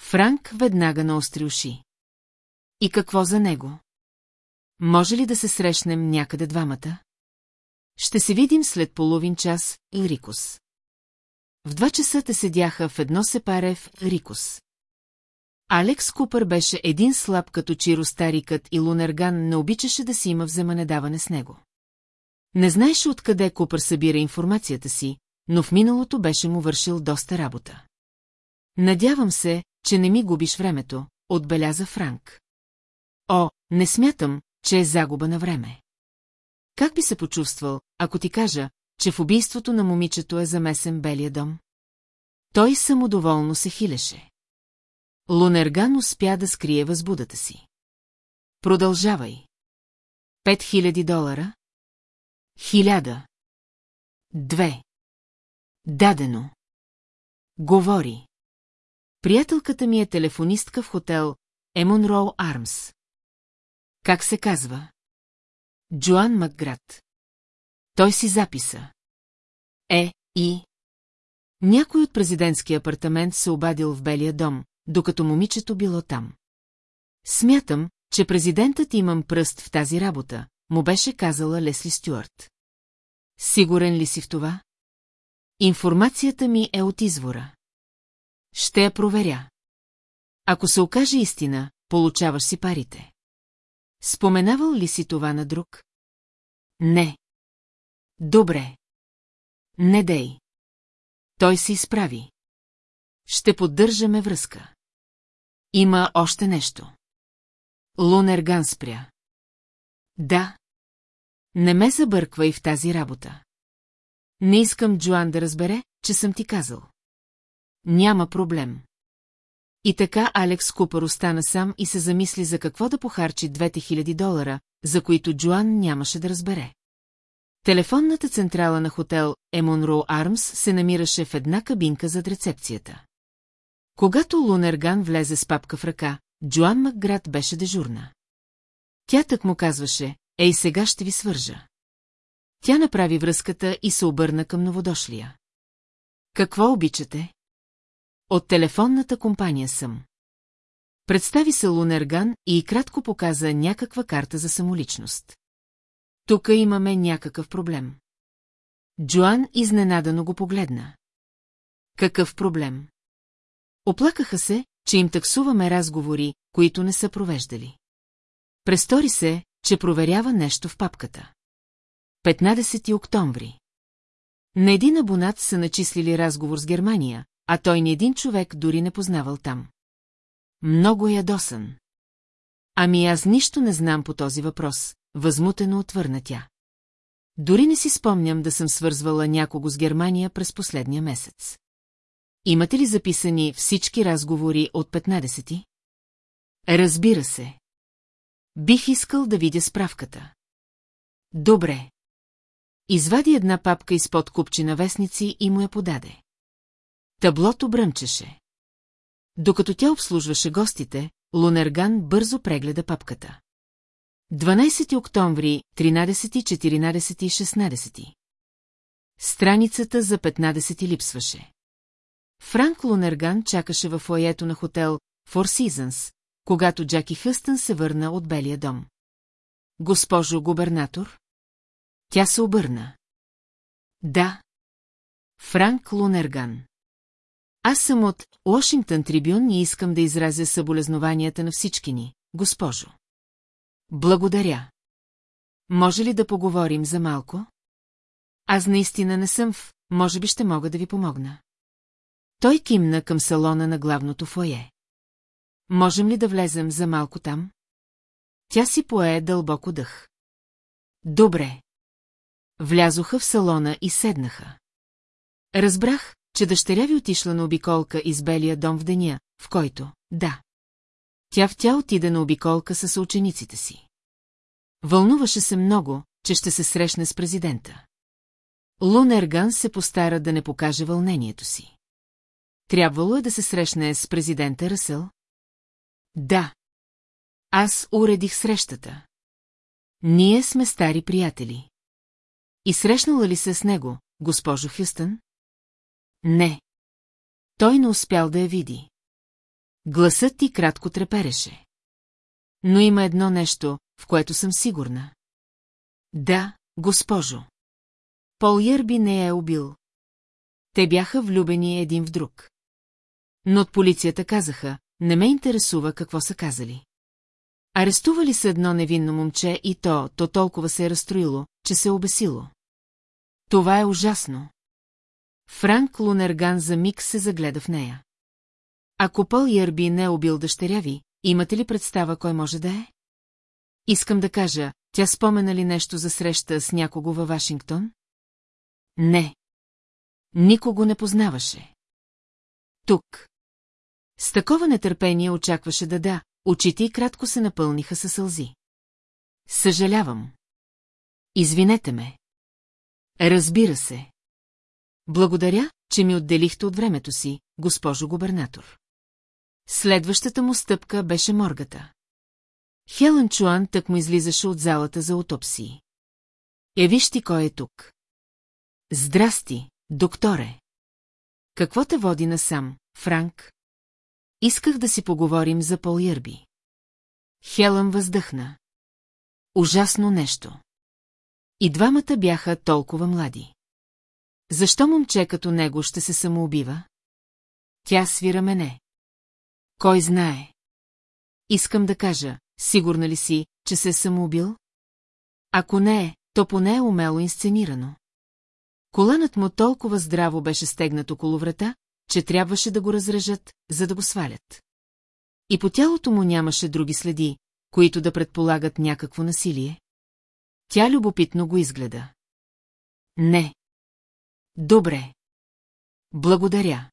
Франк веднага наостри уши. И какво за него? Може ли да се срещнем някъде двамата? Ще се видим след половин час, Рикус. В два часа те седяха в едно сепаре в Рикус. Алекс Купър беше един слаб като Чиро старикът и Лунерган не обичаше да си има вземанедаване с него. Не знаеше откъде Купър събира информацията си, но в миналото беше му вършил доста работа. Надявам се, че не ми губиш времето, отбеляза Франк. О, не смятам, че е загуба на време. как би се почувствал, ако ти кажа, че в убийството на момичето е замесен белия дом? Той самодоволно се хилеше. Лунерган успя да скрие възбудата си. Продължавай. Пет хиляди долара? Хиляда. Две. Дадено. Говори. Приятелката ми е телефонистка в хотел Емонроу Армс. Как се казва? Джоан Макград. Той си записа. Е, и... Някой от президентския апартамент се обадил в Белия дом, докато момичето било там. Смятам, че президентът имам пръст в тази работа, му беше казала Лесли Стюарт. Сигурен ли си в това? Информацията ми е от извора. Ще я проверя. Ако се окаже истина, получаваш си парите. Споменавал ли си това на друг? Не. Добре. Не дей. Той се изправи. Ще поддържаме връзка. Има още нещо. Лунер Ган спря. Да. Не ме забърквай в тази работа. Не искам Джоан да разбере, че съм ти казал. Няма проблем. И така Алекс Купър остана сам и се замисли за какво да похарчи двете хиляди долара, за които Джоан нямаше да разбере. Телефонната централа на хотел Емонроу Армс се намираше в една кабинка зад рецепцията. Когато Лунерган влезе с папка в ръка, Джоан Макград беше дежурна. Тя так му казваше, ей сега ще ви свържа. Тя направи връзката и се обърна към новодошлия. Какво обичате? От телефонната компания съм. Представи се Лунерган и кратко показа някаква карта за самоличност. Тук имаме някакъв проблем. Джоан изненадано го погледна. Какъв проблем? Оплакаха се, че им таксуваме разговори, които не са провеждали. Престори се, че проверява нещо в папката. 15 октомври. На един абонат са начислили разговор с Германия, а той ни един човек дори не познавал там. Много ядосан. Ами аз нищо не знам по този въпрос, възмутено отвърна тя. Дори не си спомням да съм свързвала някого с Германия през последния месец. Имате ли записани всички разговори от 15-ти? Разбира се. Бих искал да видя справката. Добре. Извади една папка изпод купчина вестници и му я подаде. Таблото бръмчеше. Докато тя обслужваше гостите, Лунерган бързо прегледа папката. 12 октомври, 13, 14 и 16. Страницата за 15 липсваше. Франк Лунерган чакаше във фоето на хотел Four Seasons, когато Джаки Хъстън се върна от Белия дом. Госпожо губернатор? Тя се обърна. Да. Франк Лунерган. Аз съм от Уошингтън Трибюн и искам да изразя съболезнованията на всички ни, госпожо. Благодаря. Може ли да поговорим за малко? Аз наистина не съм в, може би ще мога да ви помогна. Той кимна към салона на главното фойе. Можем ли да влезем за малко там? Тя си пое дълбоко дъх. Добре. Влязоха в салона и седнаха. Разбрах, че дъщеря ви отишла на обиколка из белия дом в деня, в който, да. Тя в тя отиде на обиколка с учениците си. Вълнуваше се много, че ще се срещне с президента. Лунерган се постара да не покаже вълнението си. Трябвало е да се срещне с президента Ръсъл? Да. Аз уредих срещата. Ние сме стари приятели. И срещнала ли се с него, госпожо Хюстън? Не. Той не успял да я види. Гласът ти кратко трепереше. Но има едно нещо, в което съм сигурна. Да, госпожо. Пол Ярби не е убил. Те бяха влюбени един в друг. Но от полицията казаха, не ме интересува какво са казали. Арестували се едно невинно момче и то, то толкова се е разстроило, че се е обесило. Това е ужасно. Франк Лунерган за миг се загледа в нея. Ако Пъл Ярби не е убил дъщеря ви, имате ли представа кой може да е? Искам да кажа, тя спомена ли нещо за среща с някого във Вашингтон? Не. Никого не познаваше. Тук. С такова нетърпение очакваше да да, очите и кратко се напълниха със сълзи. Съжалявам. Извинете ме. Разбира се. Благодаря, че ми отделихте от времето си, госпожо губернатор. Следващата му стъпка беше моргата. Хелън Чуан тък му излизаше от залата за отопсии. Е, виж ти кой е тук. Здрасти, докторе. Какво те води насам, Франк? Исках да си поговорим за Пол Йърби. Хелън въздъхна. Ужасно нещо. И двамата бяха толкова млади. Защо момче като него ще се самоубива? Тя свира мене. Кой знае? Искам да кажа, сигурна ли си, че се е самоубил? Ако не е, то поне е умело инсценирано. Коланът му толкова здраво беше стегнат около врата, че трябваше да го разрежат, за да го свалят. И по тялото му нямаше други следи, които да предполагат някакво насилие. Тя любопитно го изгледа. Не. Добре. Благодаря.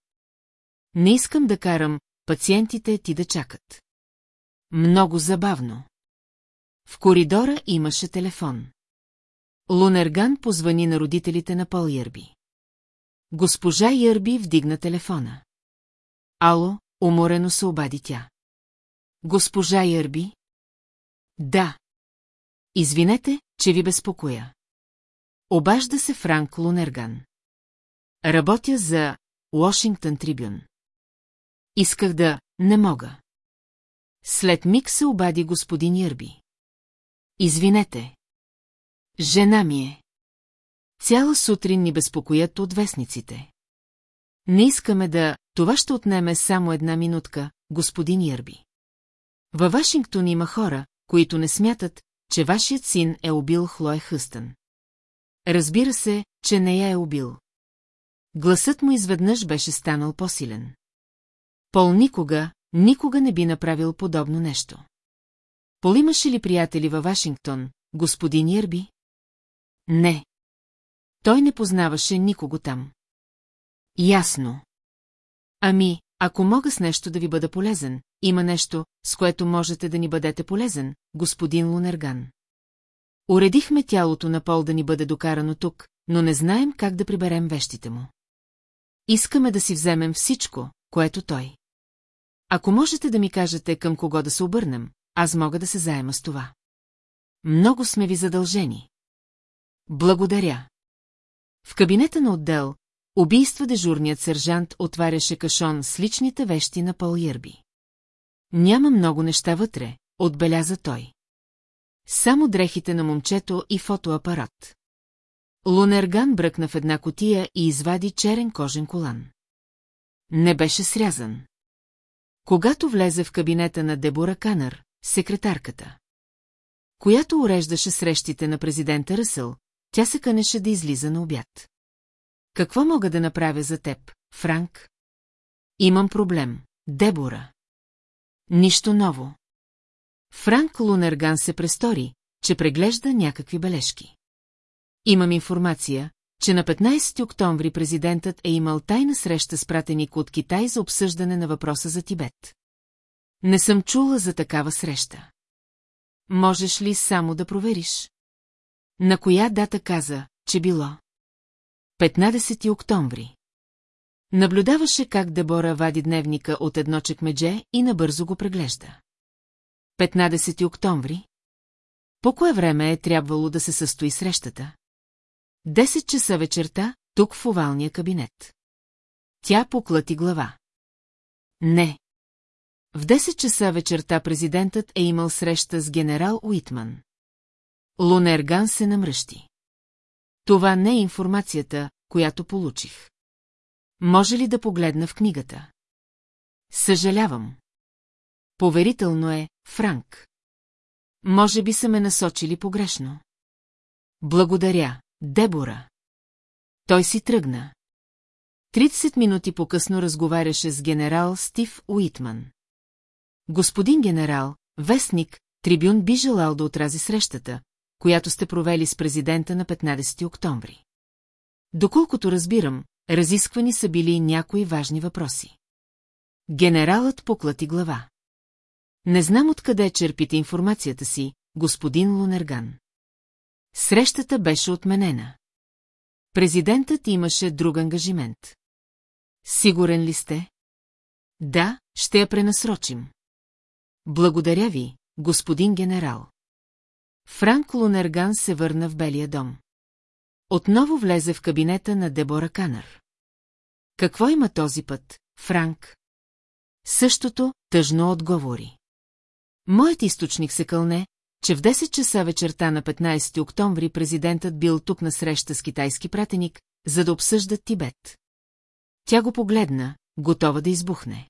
Не искам да карам пациентите ти да чакат. Много забавно. В коридора имаше телефон. Лунерган позвани на родителите на Пол Йърби. Госпожа Йърби вдигна телефона. Ало, уморено се обади тя. Госпожа Йърби? Да. Извинете, че ви безпокоя. Обажда се Франк Лунерган. Работя за Уошингтън Трибюн. Исках да... не мога. След миг се обади господин Йърби. Извинете. Жена ми е. Цяла сутрин ни безпокоят от вестниците. Не искаме да... Това ще отнеме само една минутка, господин Йърби. Във Вашингтон има хора, които не смятат, че вашият син е убил Хлоя Хъстън. Разбира се, че не я е убил. Гласът му изведнъж беше станал по-силен. Пол никога, никога не би направил подобно нещо. Пол имаше ли приятели във Вашингтон, господин Йърби? Не. Той не познаваше никого там. Ясно. Ами, ако мога с нещо да ви бъда полезен, има нещо, с което можете да ни бъдете полезен, господин Лунерган. Уредихме тялото на Пол да ни бъде докарано тук, но не знаем как да приберем вещите му. Искаме да си вземем всичко, което той. Ако можете да ми кажете към кого да се обърнем, аз мога да се заема с това. Много сме ви задължени. Благодаря. В кабинета на отдел, убийства дежурният сержант отваряше кашон с личните вещи на Пол Йърби. Няма много неща вътре, отбеляза той. Само дрехите на момчето и фотоапарат. Лунерган бръкна в една котия и извади черен кожен колан. Не беше срязан. Когато влезе в кабинета на Дебора Канър, секретарката, която уреждаше срещите на президента Ръсъл, тя се кънеше да излиза на обяд. Какво мога да направя за теб, Франк? Имам проблем, Дебора. Нищо ново. Франк Лунерган се престори, че преглежда някакви бележки. Имам информация, че на 15 октомври президентът е имал тайна среща с пратеник от Китай за обсъждане на въпроса за Тибет. Не съм чула за такава среща. Можеш ли само да провериш? На коя дата каза, че било? 15 октомври. Наблюдаваше как Дебора вади дневника от едно чекмедже и набързо го преглежда. 15 октомври. По кое време е трябвало да се състои срещата? 10 часа вечерта, тук в овалния кабинет. Тя поклати глава. Не. В 10 часа вечерта президентът е имал среща с генерал Уитман. Лунерган се намръщи. Това не е информацията, която получих. Може ли да погледна в книгата? Съжалявам. Поверително е, Франк. Може би са ме насочили погрешно. Благодаря, Дебора. Той си тръгна. 30 минути по-късно разговаряше с генерал Стив Уитман. Господин генерал, вестник, трибюн би желал да отрази срещата, която сте провели с президента на 15 октомври. Доколкото разбирам, разисквани са били някои важни въпроси. Генералът поклати глава. Не знам откъде черпите информацията си, господин Лунерган. Срещата беше отменена. Президентът имаше друг ангажимент. Сигурен ли сте? Да, ще я пренасрочим. Благодаря ви, господин генерал. Франк Лунерган се върна в Белия дом. Отново влезе в кабинета на Дебора Канър. Какво има този път, Франк? Същото тъжно отговори. Моят източник се кълне, че в 10 часа вечерта на 15 октомври президентът бил тук на среща с китайски пратеник, за да обсъждат Тибет. Тя го погледна, готова да избухне.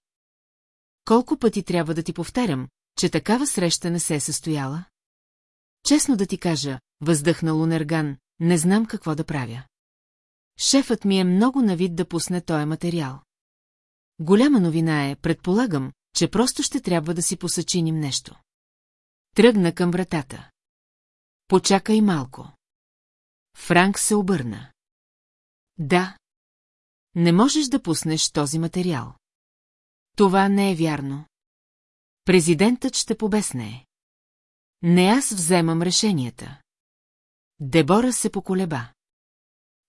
Колко пъти трябва да ти повтарям, че такава среща не се е състояла? Честно да ти кажа, въздъхна Лунерган, не знам какво да правя. Шефът ми е много навид да пусне този материал. Голяма новина е, предполагам, че просто ще трябва да си посъчиним нещо. Тръгна към вратата. Почакай малко. Франк се обърна. Да. Не можеш да пуснеш този материал. Това не е вярно. Президентът ще побесне. Не аз вземам решенията. Дебора се поколеба.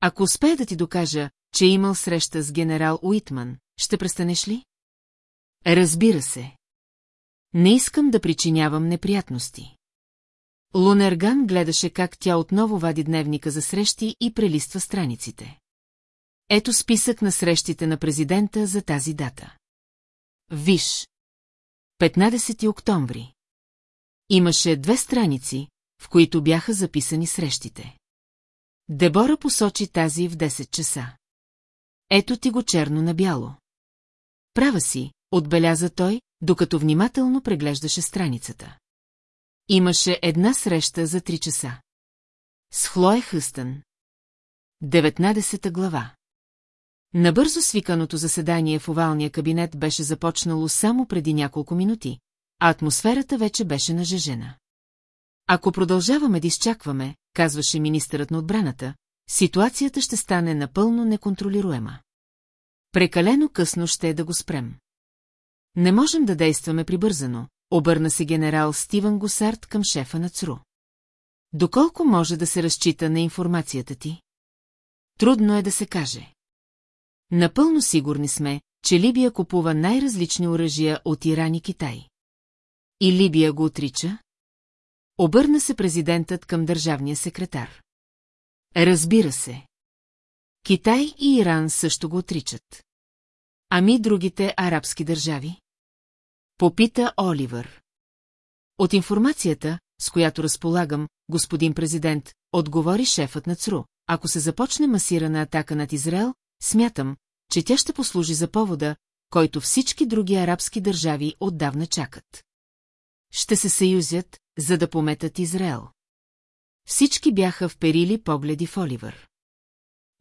Ако успея да ти докажа, че е имал среща с генерал Уитман, ще престанеш ли? Разбира се. Не искам да причинявам неприятности. Лунерган гледаше как тя отново вади дневника за срещи и прелиства страниците. Ето списък на срещите на президента за тази дата. Виж. 15 октомври. Имаше две страници, в които бяха записани срещите. Дебора посочи тази в 10 часа. Ето ти го черно на бяло. Права си, отбеляза той, докато внимателно преглеждаше страницата. Имаше една среща за 3 часа. С Хлоя Хъстън. 19 глава. Набързо свиканото заседание в овалния кабинет беше започнало само преди няколко минути, а атмосферата вече беше нажежена. Ако продължаваме да изчакваме, казваше министърът на отбраната, ситуацията ще стане напълно неконтролируема. Прекалено късно ще е да го спрем. Не можем да действаме прибързано, обърна се генерал Стивън Гусарт към шефа на ЦРУ. Доколко може да се разчита на информацията ти? Трудно е да се каже. Напълно сигурни сме, че Либия купува най-различни оръжия от Иран и Китай. И Либия го отрича? Обърна се президентът към държавния секретар. Разбира се. Китай и Иран също го отричат. Ами другите арабски държави? Попита Оливър. От информацията, с която разполагам, господин президент, отговори шефът на ЦРУ. Ако се започне масирана атака над Израел, смятам, че тя ще послужи за повода, който всички други арабски държави отдавна чакат. Ще се съюзят, за да пометат Израел. Всички бяха в перили погледи в Оливър.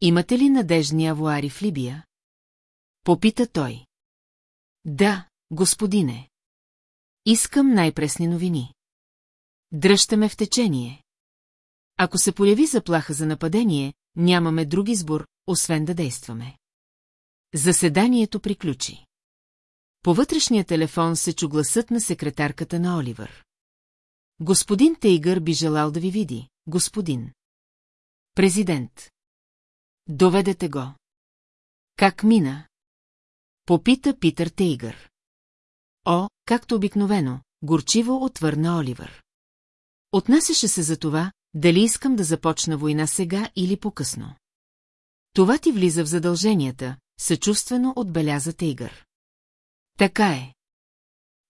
Имате ли надежни авуари в Либия? Попита той. Да, господине. Искам най-пресни новини. Дръжте ме в течение. Ако се появи заплаха за нападение, нямаме друг избор, освен да действаме. Заседанието приключи. По вътрешния телефон се чу гласът на секретарката на Оливър. Господин Тейгър би желал да ви види, господин. Президент. Доведете го. Как мина? Попита Питър Тейгър. О, както обикновено, горчиво отвърна Оливър. Отнасяше се за това, дали искам да започна война сега или по-късно. Това ти влиза в задълженията, съчувствено отбеляза Тейгър. Така е.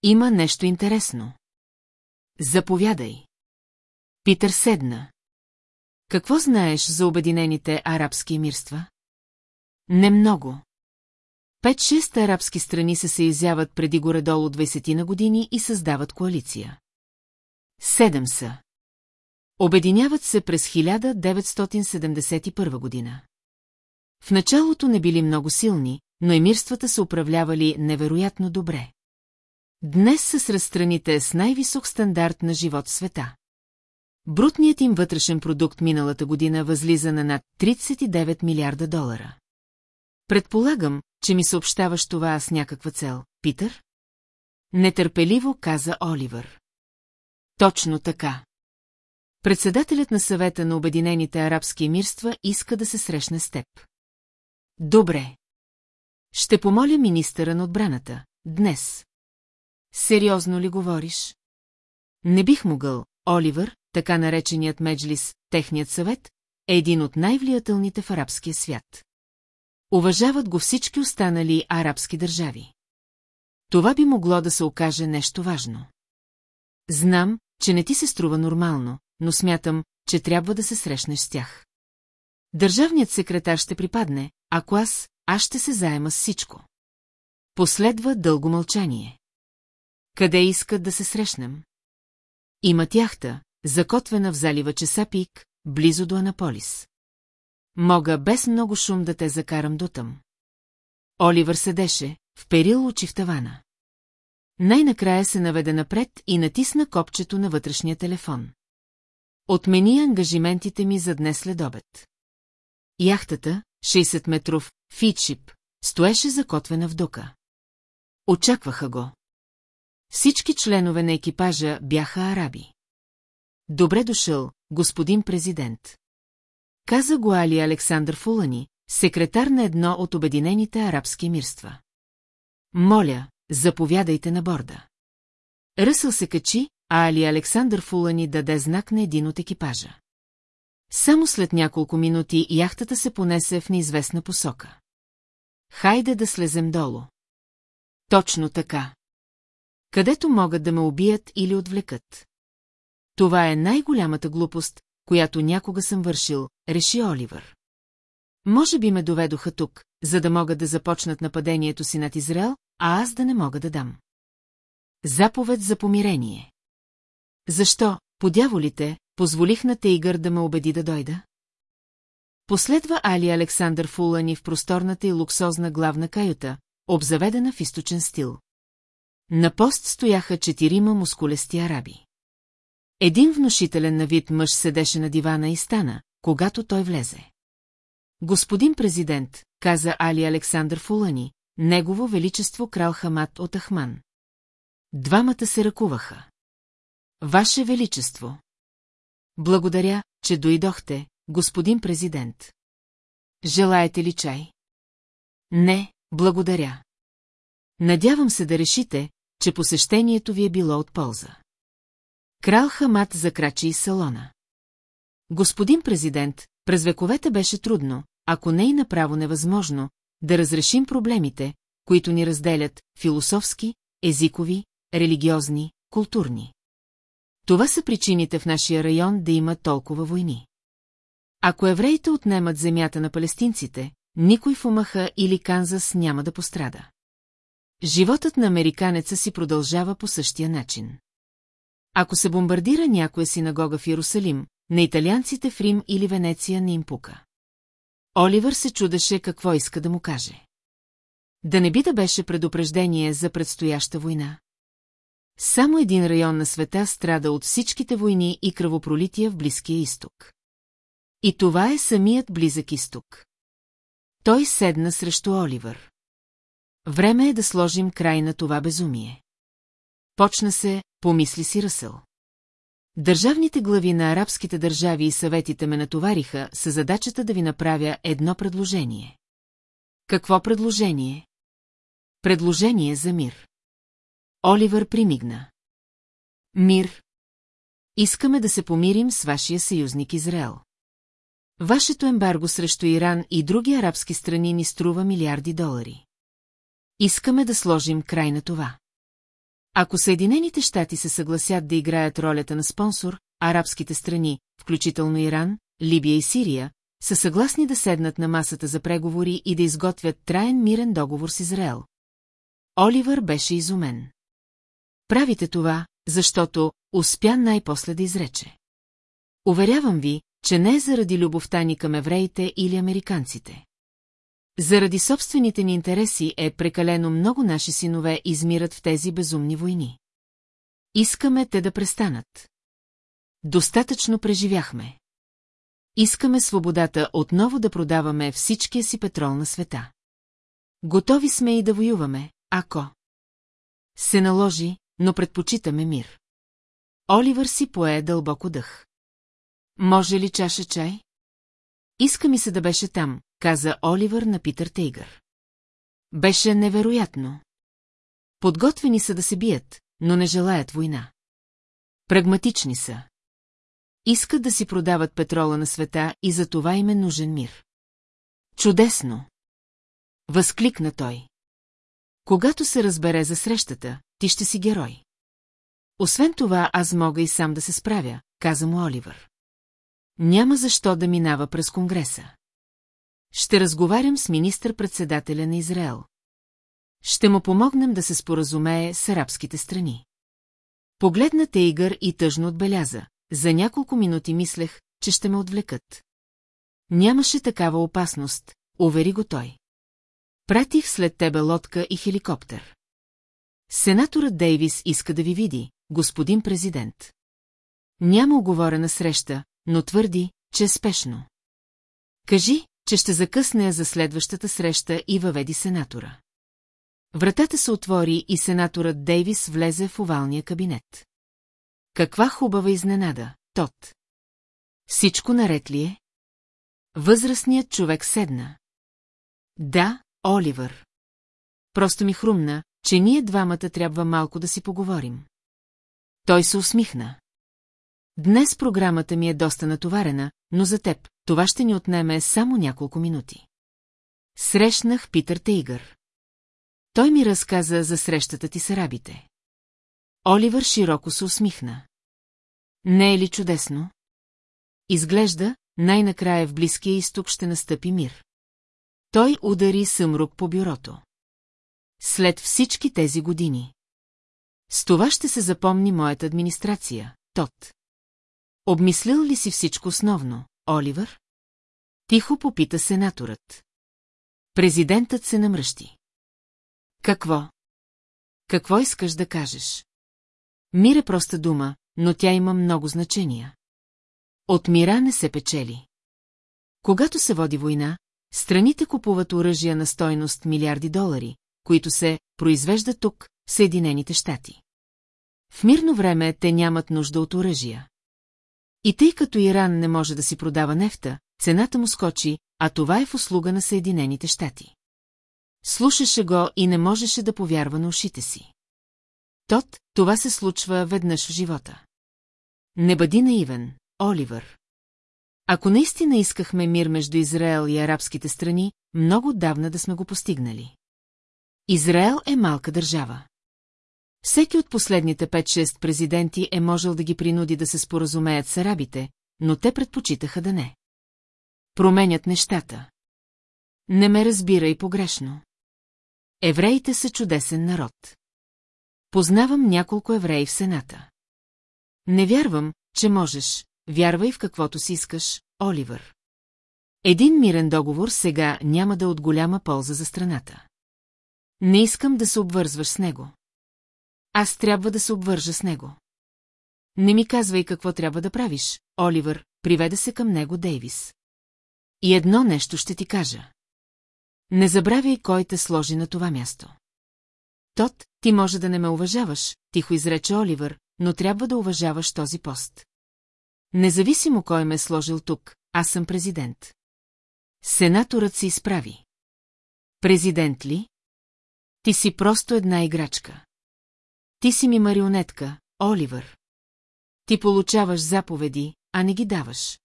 Има нещо интересно. Заповядай. Питър седна. Какво знаеш за Обединените арабски мирства? Не много. Пет-шест арабски страни се съизяват преди горе-долу 20 на години и създават коалиция. Седем са. Обединяват се през 1971 година. В началото не били много силни, но емирствата са управлявали невероятно добре. Днес са сред страните с най-висок стандарт на живот в света. Брутният им вътрешен продукт миналата година възлиза на над 39 милиарда долара. Предполагам, че ми съобщаваш това с някаква цел, Питър? Нетърпеливо каза Оливър. Точно така. Председателят на съвета на Обединените арабски емирства иска да се срещне с теб. Добре. Ще помоля министъра на отбраната. Днес. Сериозно ли говориш? Не бих могъл, Оливър, така нареченият Меджлис, техният съвет, е един от най-влиятелните в арабския свят. Уважават го всички останали арабски държави. Това би могло да се окаже нещо важно. Знам, че не ти се струва нормално, но смятам, че трябва да се срещнеш с тях. Държавният секретар ще припадне, ако аз, аз ще се заема с всичко. Последва дълго мълчание. Къде искат да се срещнем? Имат яхта, закотвена в залива Чесапик, близо до Анаполис. Мога без много шум да те закарам дотъм. Оливър седеше, вперил очи в тавана. Най-накрая се наведе напред и натисна копчето на вътрешния телефон. Отмени ангажиментите ми за днес след обед. Яхтата, 60-метров, фитшип, стоеше закотвена в дока. Очакваха го. Всички членове на екипажа бяха араби. Добре дошъл, господин президент. Каза го Али Александър Фулани, секретар на едно от Обединените арабски мирства. Моля, заповядайте на борда. Ръсъл се качи, а Али Александър Фулани даде знак на един от екипажа. Само след няколко минути яхтата се понесе в неизвестна посока. Хайде да слезем долу. Точно така. Където могат да ме убият или отвлекат. Това е най-голямата глупост, която някога съм вършил, реши Оливър. Може би ме доведоха тук, за да могат да започнат нападението си над Израел, а аз да не мога да дам. Заповед за помирение. Защо, подяволите, позволих на Тейгър да ме убеди да дойда? Последва Али Александър Фулани в просторната и луксозна главна каюта, обзаведена в източен стил. На пост стояха четирима мускулести араби. Един внушителен на вид мъж седеше на дивана и стана, когато той влезе. Господин президент, каза Али Александър Фулани, негово величество крал Хамат от Ахман. Двамата се ръкуваха. Ваше величество. Благодаря, че дойдохте, господин президент. Желаете ли чай? Не, благодаря. Надявам се да решите, че посещението ви е било от полза. Крал Хамат закрачи из салона. Господин президент, през вековете беше трудно, ако не и направо невъзможно, да разрешим проблемите, които ни разделят философски, езикови, религиозни, културни. Това са причините в нашия район да има толкова войни. Ако евреите отнемат земята на палестинците, никой в Омаха или Канзас няма да пострада. Животът на американеца си продължава по същия начин. Ако се бомбардира някоя синагога в Иерусалим, на италианците в Рим или Венеция не им пука. Оливър се чудеше какво иска да му каже. Да не би да беше предупреждение за предстояща война. Само един район на света страда от всичките войни и кръвопролития в Близкия изток. И това е самият Близък изток. Той седна срещу Оливър. Време е да сложим край на това безумие. Почна се, помисли си Ръсъл. Държавните глави на арабските държави и съветите ме натовариха с задачата да ви направя едно предложение. Какво предложение? Предложение за мир. Оливър примигна. Мир. Искаме да се помирим с вашия съюзник Израел. Вашето ембарго срещу Иран и други арабски страни ни струва милиарди долари. Искаме да сложим край на това. Ако Съединените щати се съгласят да играят ролята на спонсор, арабските страни, включително Иран, Либия и Сирия, са съгласни да седнат на масата за преговори и да изготвят траен мирен договор с Израел. Оливър беше изумен. Правите това, защото успя най-после да изрече. Уверявам ви, че не е заради любовта ни към евреите или американците. Заради собствените ни интереси е прекалено много наши синове измират в тези безумни войни. Искаме те да престанат. Достатъчно преживяхме. Искаме свободата отново да продаваме всичкия си петрол на света. Готови сме и да воюваме, ако... Се наложи, но предпочитаме мир. Оливър си пое дълбоко дъх. Може ли чаша чай? Иска ми се да беше там, каза Оливър на Питър Тейгър. Беше невероятно. Подготвени са да се бият, но не желаят война. Прагматични са. Искат да си продават петрола на света и за това им е нужен мир. Чудесно! Възкликна той. Когато се разбере за срещата, ти ще си герой. Освен това, аз мога и сам да се справя, каза му Оливър. Няма защо да минава през Конгреса. Ще разговарям с министър-председателя на Израел. Ще му помогнем да се споразумее с арабските страни. Погледна Тейгър и тъжно отбеляза. За няколко минути мислех, че ще ме отвлекат. Нямаше такава опасност, увери го той. Пратих след тебе лодка и хеликоптер. Сенаторът Дейвис иска да ви види, господин президент. Няма оговорена среща, но твърди, че е спешно. Кажи, че ще закъсне за следващата среща и въведи сенатора. Вратата се отвори и сенаторът Дейвис влезе в овалния кабинет. Каква хубава изненада, Тот. Всичко наред ли е? Възрастният човек седна. Да, Оливър. Просто ми хрумна, че ние двамата трябва малко да си поговорим. Той се усмихна. Днес програмата ми е доста натоварена, но за теб това ще ни отнеме само няколко минути. Срещнах Питър Тейгър. Той ми разказа за срещата ти с арабите. Оливър широко се усмихна. Не е ли чудесно? Изглежда, най-накрая в Близкия изток ще настъпи мир. Той удари съмрук по бюрото. След всички тези години. С това ще се запомни моята администрация, Тот. Обмислил ли си всичко основно, Оливър? Тихо попита сенаторът. Президентът се намръщи. Какво? Какво искаш да кажеш? Мир е проста дума, но тя има много значения. От мира не се печели. Когато се води война, страните купуват оръжия на стойност милиарди долари, които се произвеждат тук, в Съединените щати. В мирно време те нямат нужда от оръжия. И тъй като Иран не може да си продава нефта, цената му скочи, а това е в услуга на Съединените щати. Слушаше го и не можеше да повярва на ушите си. Тот, това се случва веднъж в живота. Не бъди наивен, Оливър. Ако наистина искахме мир между Израел и арабските страни, много отдавна да сме го постигнали. Израел е малка държава. Всеки от последните 5-6 президенти е можел да ги принуди да се споразумеят с арабите, но те предпочитаха да не. Променят нещата. Не ме разбира и погрешно. Евреите са чудесен народ. Познавам няколко евреи в Сената. Не вярвам, че можеш, вярвай в каквото си искаш, Оливър. Един мирен договор сега няма да от голяма полза за страната. Не искам да се обвързваш с него. Аз трябва да се обвържа с него. Не ми казвай какво трябва да правиш, Оливър, приведе се към него Дейвис. И едно нещо ще ти кажа. Не забравяй кой те сложи на това място. Тот, ти може да не ме уважаваш, тихо изрече Оливър, но трябва да уважаваш този пост. Независимо кой ме е сложил тук, аз съм президент. Сенаторът се изправи. Президент ли? Ти си просто една играчка. Ти си ми марионетка, Оливър. Ти получаваш заповеди, а не ги даваш.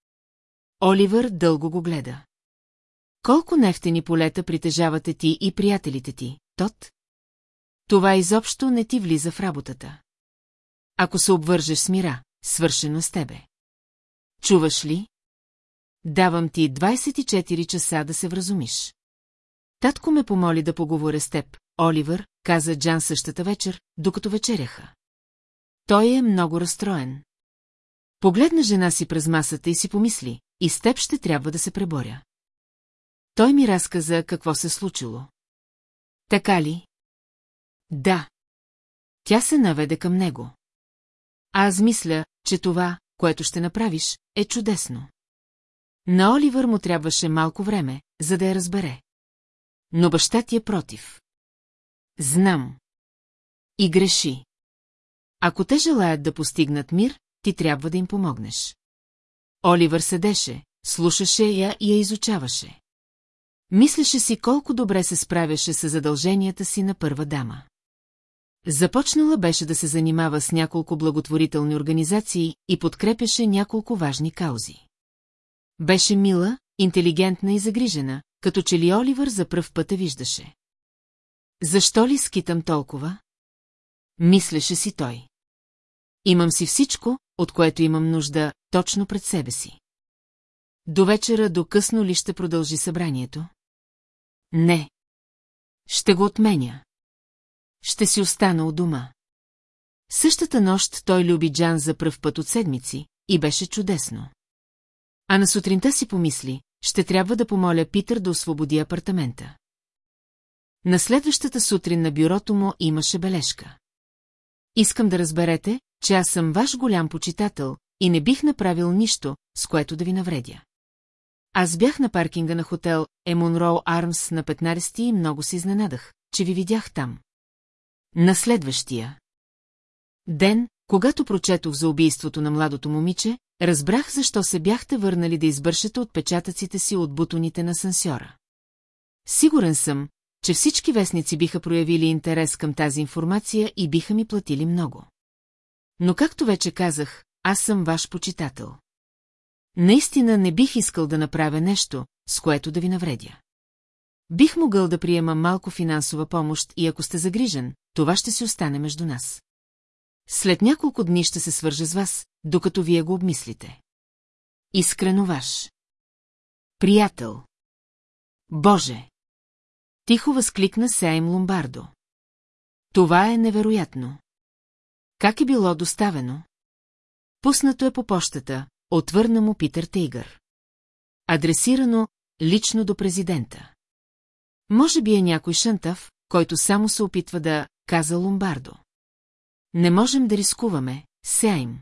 Оливър дълго го гледа. Колко нефтени полета притежавате ти и приятелите ти, Тот? Това изобщо не ти влиза в работата. Ако се обвържеш с мира, свършено с тебе. Чуваш ли? Давам ти 24 часа да се вразумиш. Татко ме помоли да поговоря с теб, Оливър, каза Джан същата вечер, докато вечеряха. Той е много разстроен. Погледна жена си през масата и си помисли, и с теб ще трябва да се преборя. Той ми разказа какво се случило. Така ли? Да. Тя се наведе към него. Аз мисля, че това, което ще направиш, е чудесно. На Оливър му трябваше малко време, за да я разбере. Но баща ти е против. Знам. И греши. Ако те желаят да постигнат мир, ти трябва да им помогнеш. Оливър седеше, слушаше я и я изучаваше. Мислеше си колко добре се справяше с задълженията си на първа дама. Започнала беше да се занимава с няколко благотворителни организации и подкрепяше няколко важни каузи. Беше мила, интелигентна и загрижена, като че ли Оливър за пръв път виждаше. Защо ли скитам толкова? Мислеше си той. Имам си всичко, от което имам нужда, точно пред себе си. До вечера до късно ли ще продължи събранието? Не. Ще го отменя. Ще си остана у дома. Същата нощ той люби Джан за пръв път от седмици и беше чудесно. А на сутринта си помисли, ще трябва да помоля Питър да освободи апартамента. На следващата сутрин на бюрото му имаше бележка. Искам да разберете, че аз съм ваш голям почитател и не бих направил нищо, с което да ви навредя. Аз бях на паркинга на хотел Емонроу Армс на 15 и много се изненадах, че ви видях там. На следващия ден, когато прочетох за убийството на младото момиче, разбрах защо се бяхте върнали да избършете отпечатъците си от бутоните на сансьора. Сигурен съм, че всички вестници биха проявили интерес към тази информация и биха ми платили много. Но както вече казах, аз съм ваш почитател. Наистина не бих искал да направя нещо, с което да ви навредя. Бих могъл да приема малко финансова помощ и ако сте загрижен, това ще си остане между нас. След няколко дни ще се свържа с вас, докато вие го обмислите. Искрено ваш. Приятел. Боже! Тихо възкликна Сейм Ломбардо. Това е невероятно. Как е било доставено? Пуснато е по почтата, отвърна му Питър Тейгър. Адресирано лично до президента. Може би е някой шантав, който само се опитва да каза Ломбардо. Не можем да рискуваме, Сейм.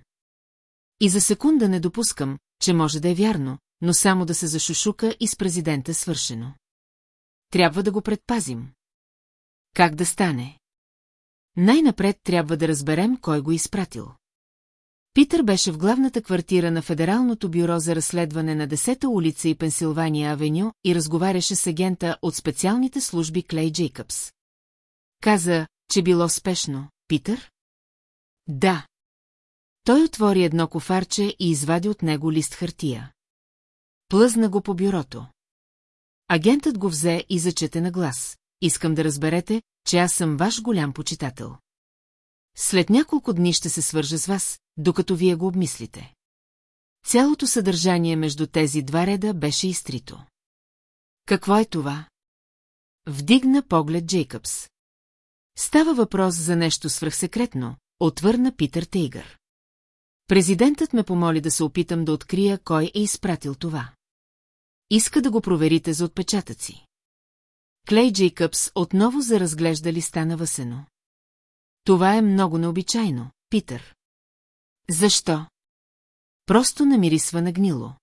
И за секунда не допускам, че може да е вярно, но само да се зашушука и с президента свършено. Трябва да го предпазим. Как да стане? Най-напред трябва да разберем кой го изпратил. Питър беше в главната квартира на Федералното бюро за разследване на 10-та улица и Пенсилвания Авеню и разговаряше с агента от специалните служби Клей Джейкъбс. Каза, че било спешно. Питър? Да. Той отвори едно кофарче и извади от него лист хартия. Плъзна го по бюрото. Агентът го взе и зачете на глас. Искам да разберете, че аз съм ваш голям почитател. След няколко дни ще се свържа с вас, докато вие го обмислите. Цялото съдържание между тези два реда беше изтрито. Какво е това? Вдигна поглед Джейкъбс. Става въпрос за нещо свръхсекретно, отвърна Питър Тейгър. Президентът ме помоли да се опитам да открия кой е изпратил това. Иска да го проверите за отпечатъци. Клей Джейкъбс отново заразглежда листа на Васено. Това е много необичайно, Питър. Защо? Просто намирисва на гнило.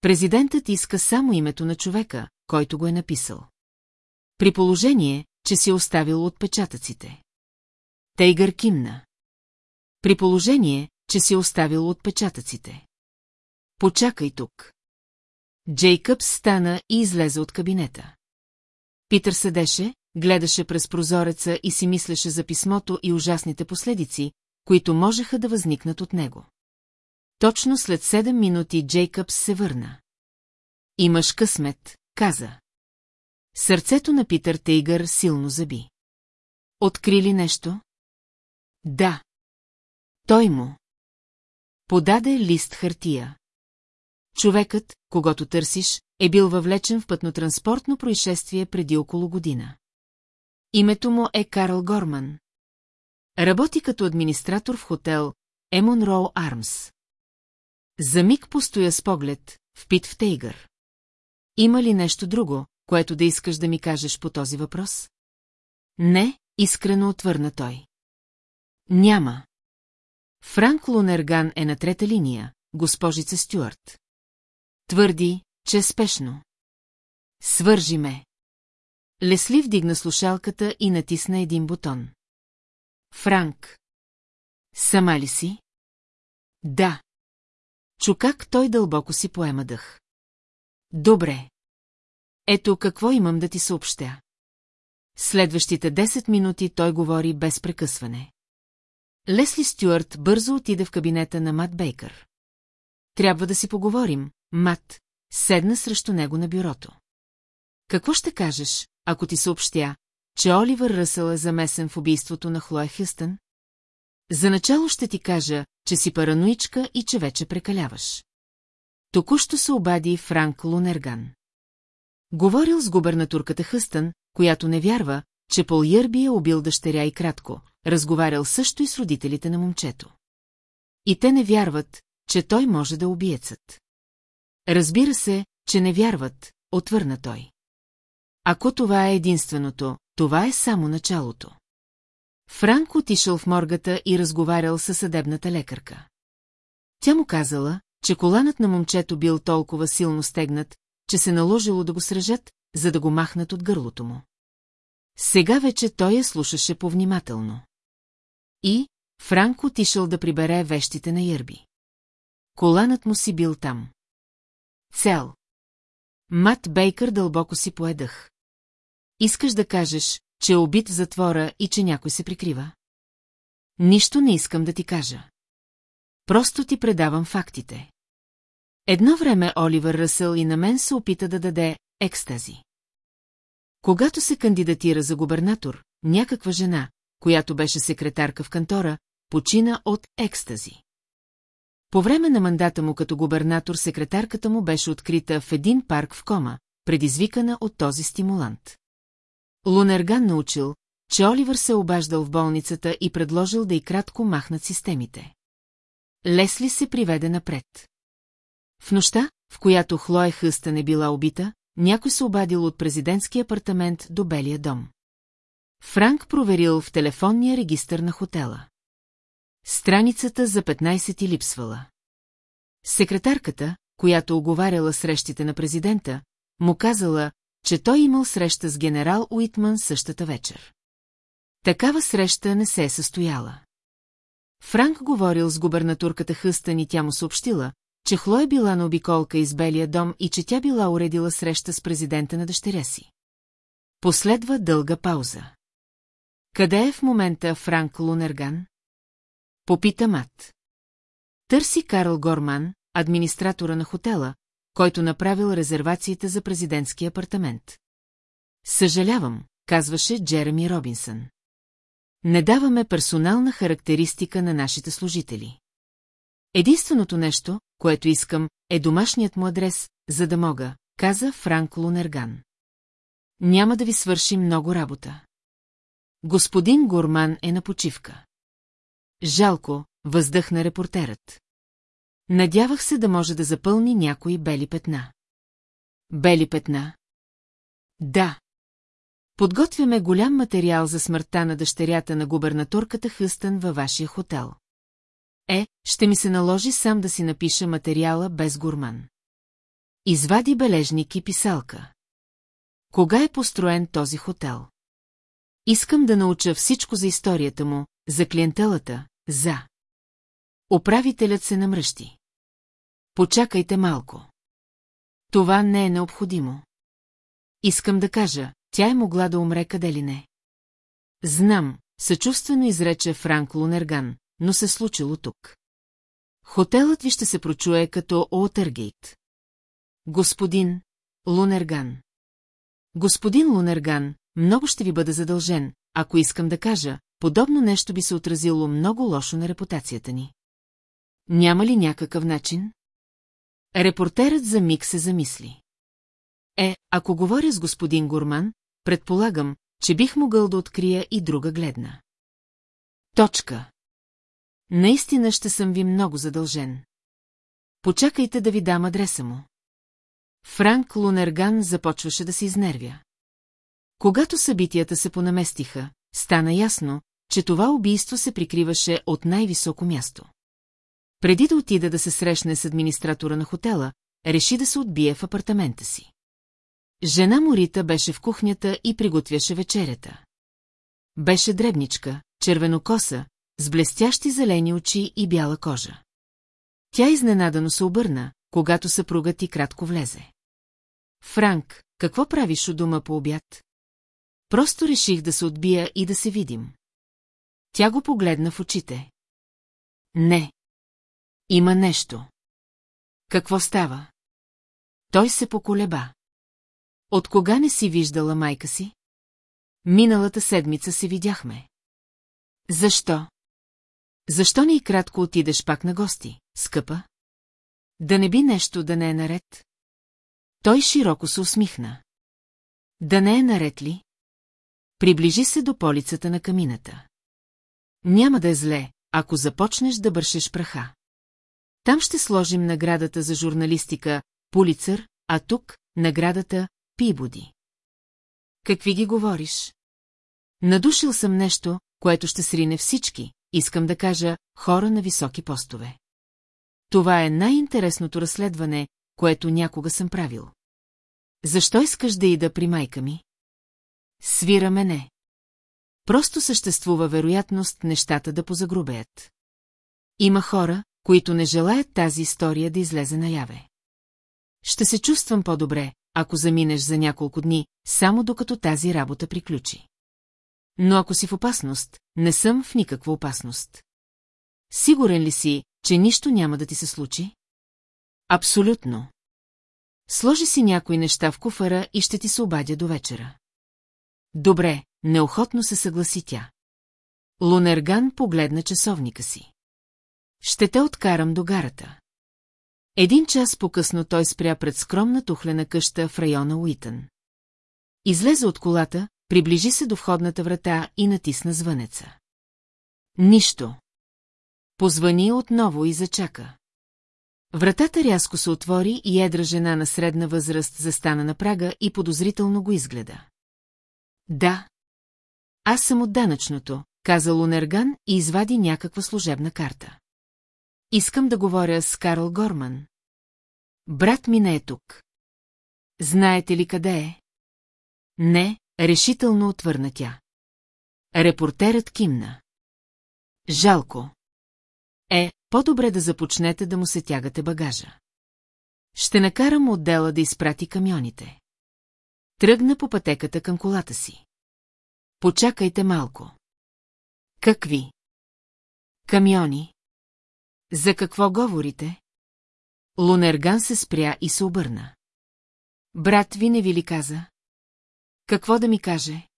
Президентът иска само името на човека, който го е написал. При положение, че си оставил отпечатъците. Тейгър кимна. При положение, че си оставил отпечатъците. Почакай тук. Джейкъбс стана и излезе от кабинета. Питър седеше, гледаше през прозореца и си мислеше за писмото и ужасните последици, които можеха да възникнат от него. Точно след седем минути Джейкъбс се върна. Имаш късмет, каза. Сърцето на Питър Тейгър силно заби. Откри ли нещо? Да. Той му. Подаде лист хартия. Човекът, когато търсиш, е бил въвлечен в пътнотранспортно происшествие преди около година. Името му е Карл Горман. Работи като администратор в хотел Емон Роу Армс. За миг постоя с поглед, впит в Тейгър. Има ли нещо друго, което да искаш да ми кажеш по този въпрос? Не, искрено отвърна той. Няма. Франк Лунерган е на трета линия, госпожица Стюарт. Твърди, че е спешно. Свържи ме. Лесли вдигна слушалката и натисна един бутон. Франк. Сама ли си? Да. Чу как той дълбоко си поема дъх. Добре. Ето какво имам да ти съобщя. Следващите 10 минути той говори без прекъсване. Лесли Стюарт бързо отиде в кабинета на Мат Бейкър. Трябва да си поговорим, Мат, седна срещу него на бюрото. Какво ще кажеш, ако ти съобщя, че Оливър Ръсъл е замесен в убийството на Хлоя Хюстън? За начало ще ти кажа, че си параноичка и че вече прекаляваш. Току-що се обади Франк Лунерган. Говорил с губернатурката Хъстън, която не вярва, че Пол Йърби е убил дъщеря и кратко, разговарял също и с родителите на момчето. И те не вярват, че той може да убиецът. Разбира се, че не вярват, отвърна той. Ако това е единственото, това е само началото. Франк отишъл в моргата и разговарял със съдебната лекарка. Тя му казала, че коланът на момчето бил толкова силно стегнат, че се наложило да го срежат, за да го махнат от гърлото му. Сега вече той я слушаше повнимателно. И Франк отишъл да прибере вещите на Йърби. Коланът му си бил там. Цел. Мат Бейкър дълбоко си поедах. Искаш да кажеш, че е убит в затвора и че някой се прикрива? Нищо не искам да ти кажа. Просто ти предавам фактите. Едно време Оливър Ръсъл и на мен се опита да даде екстази. Когато се кандидатира за губернатор, някаква жена, която беше секретарка в кантора, почина от екстази. По време на мандата му като губернатор секретарката му беше открита в един парк в кома, предизвикана от този стимулант. Лунерган научил, че Оливър се обаждал в болницата и предложил да и кратко махнат системите. Лесли се приведе напред. В нощта, в която Хлоя Хъста не била убита, някой се обадил от президентски апартамент до Белия дом. Франк проверил в телефонния регистър на хотела. Страницата за 15 ти липсвала. Секретарката, която оговаряла срещите на президента, му казала, че той имал среща с генерал Уитман същата вечер. Такава среща не се е състояла. Франк говорил с губернатурката Хъстън и тя му съобщила, че Хлоя била на обиколка из Белия дом и че тя била уредила среща с президента на дъщеря си. Последва дълга пауза. Къде е в момента Франк Лунерган? Попита Мат. Търси Карл Горман, администратора на хотела, който направил резервациите за президентски апартамент. Съжалявам, казваше Джереми Робинсън. Не даваме персонална характеристика на нашите служители. Единственото нещо, което искам, е домашният му адрес, за да мога, каза Франк Лунерган. Няма да ви свърши много работа. Господин Горман е на почивка. Жалко, въздъхна репортерът. Надявах се да може да запълни някои бели петна. Бели петна? Да. Подготвяме голям материал за смъртта на дъщерята на губернаторката Хъстън във вашия хотел. Е, ще ми се наложи сам да си напиша материала без гурман. Извади бележник и писалка. Кога е построен този хотел? Искам да науча всичко за историята му, за клиентелата, за... Управителят се намръщи. Почакайте малко. Това не е необходимо. Искам да кажа, тя е могла да умре къде ли не. Знам, съчувствено изрече Франк Лунерган, но се случило тук. Хотелът ви ще се прочуе като Оутъргейт. Господин Лунерган. Господин Лунерган, много ще ви бъда задължен, ако искам да кажа, подобно нещо би се отразило много лошо на репутацията ни. Няма ли някакъв начин? Репортерът за миг се замисли. Е, ако говоря с господин Гурман, предполагам, че бих могъл да открия и друга гледна. Точка. Наистина ще съм ви много задължен. Почакайте да ви дам адреса му. Франк Лунерган започваше да се изнервя. Когато събитията се понаместиха, стана ясно, че това убийство се прикриваше от най-високо място. Преди да отида да се срещне с администратора на хотела, реши да се отбие в апартамента си. Жена Морита беше в кухнята и приготвяше вечерята. Беше дребничка, червенокоса, с блестящи зелени очи и бяла кожа. Тя изненадано се обърна, когато съпругът ти кратко влезе. Франк, какво правиш у дома по обяд? Просто реших да се отбия и да се видим. Тя го погледна в очите. Не. Има нещо. Какво става? Той се поколеба. От кога не си виждала майка си? Миналата седмица се видяхме. Защо? Защо не и кратко отидеш пак на гости, скъпа? Да не би нещо да не е наред? Той широко се усмихна. Да не е наред ли? Приближи се до полицата на камината. Няма да е зле, ако започнеш да бършеш праха. Там ще сложим наградата за журналистика Пулицър, а тук наградата Пибоди. Какви ги говориш? Надушил съм нещо, което ще срине всички, искам да кажа, хора на високи постове. Това е най-интересното разследване, което някога съм правил. Защо искаш да ида при майка ми? Свира мене. Просто съществува вероятност нещата да позагрубеят. Има хора, които не желаят тази история да излезе наяве. Ще се чувствам по-добре, ако заминеш за няколко дни, само докато тази работа приключи. Но ако си в опасност, не съм в никаква опасност. Сигурен ли си, че нищо няма да ти се случи? Абсолютно. Сложи си някои неща в куфара и ще ти се обадя до вечера. Добре, неохотно се съгласи тя. Лунерган погледна часовника си. Ще те откарам до гарата. Един час по-късно той спря пред скромна тухлена къща в района Уитън. Излезе от колата, приближи се до входната врата и натисна звънеца. Нищо. Позвани отново и зачака. Вратата рязко се отвори и едра жена на средна възраст застана на прага и подозрително го изгледа. Да. Аз съм от данъчното, каза Лунерган и извади някаква служебна карта. Искам да говоря с Карл Горман. Брат ми не е тук. Знаете ли къде е? Не, решително отвърна тя. Репортерът кимна. Жалко. Е, по-добре да започнете да му се тягате багажа. Ще накарам отдела да изпрати камионите. Тръгна по пътеката към колата си. Почакайте малко. Какви? Камиони. За какво говорите? Лунерган се спря и се обърна. Брат ви не ви ли каза? Какво да ми каже?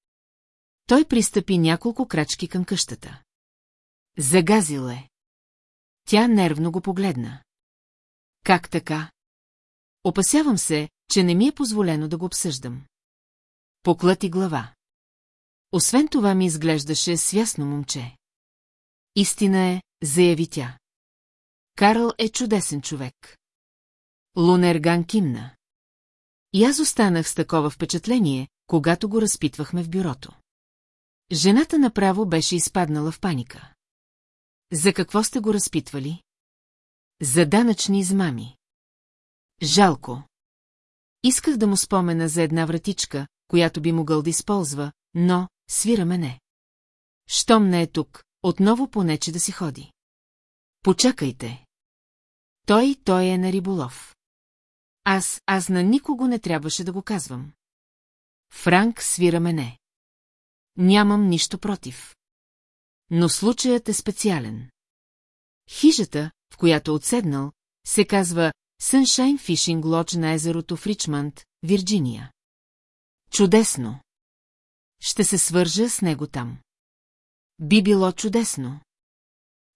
Той пристъпи няколко крачки към къщата. Загазил е. Тя нервно го погледна. Как така? Опасявам се, че не ми е позволено да го обсъждам. Поклати глава. Освен това ми изглеждаше свясно момче. Истина е, заяви тя. Карл е чудесен човек. Лунерган кимна. И аз останах с такова впечатление, когато го разпитвахме в бюрото. Жената направо беше изпаднала в паника. За какво сте го разпитвали? За данъчни измами. Жалко. Исках да му спомена за една вратичка, която би могъл да използва, но свира мене. Щом не е тук, отново понече да си ходи. Почакайте. Той, той е на риболов. Аз, аз на никого не трябваше да го казвам. Франк свира мене. Нямам нищо против. Но случаят е специален. Хижата, в която е отседнал, се казва Sunshine Fishing Lodge на езерото в Ричмонд, Вирджиния. Чудесно! Ще се свържа с него там. Би било чудесно.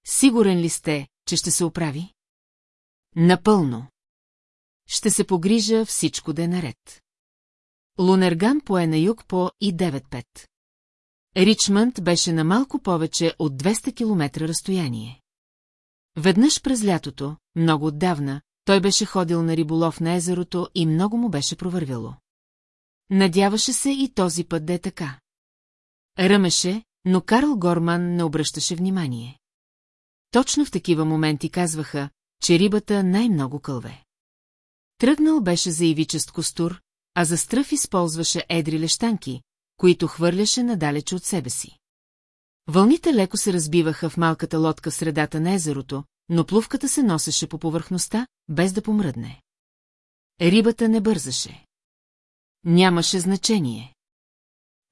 Сигурен ли сте, че ще се оправи? Напълно. Ще се погрижа всичко да е наред. Лунерган пое на юг по и 9-5. Ричмънд беше на малко повече от 200 км разстояние. Веднъж през лятото, много отдавна, той беше ходил на риболов на езерото и много му беше провървяло. Надяваше се и този път да е така. Ръмеше, но Карл Горман не обръщаше внимание. точно в такива моменти казваха, че рибата най-много кълве. Тръгнал беше за ивичест костур, а за стръв използваше едри лещанки, които хвърляше надалече от себе си. Вълните леко се разбиваха в малката лодка в средата на езерото, но плувката се носеше по повърхността, без да помръдне. Рибата не бързаше. Нямаше значение.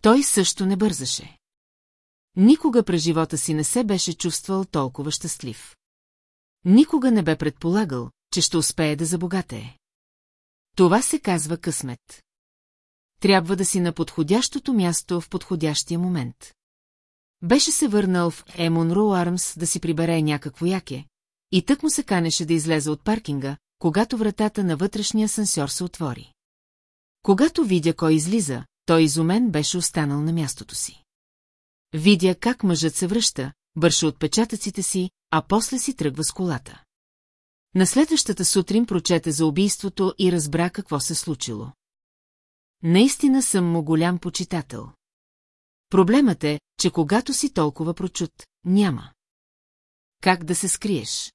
Той също не бързаше. Никога през живота си не се беше чувствал толкова щастлив. Никога не бе предполагал, че ще успее да забогатее. Това се казва късмет. Трябва да си на подходящото място в подходящия момент. Беше се върнал в Емон Роу Армс да си прибере някакво яке, и тък му се канеше да излезе от паркинга, когато вратата на вътрешния сансьор се отвори. Когато видя кой излиза, той изумен беше останал на мястото си. Видя как мъжът се връща, бърше отпечатъците си, а после си тръгва с колата. На следващата сутрин прочете за убийството и разбра какво се случило. Наистина съм му голям почитател. Проблемът е, че когато си толкова прочут, няма. Как да се скриеш?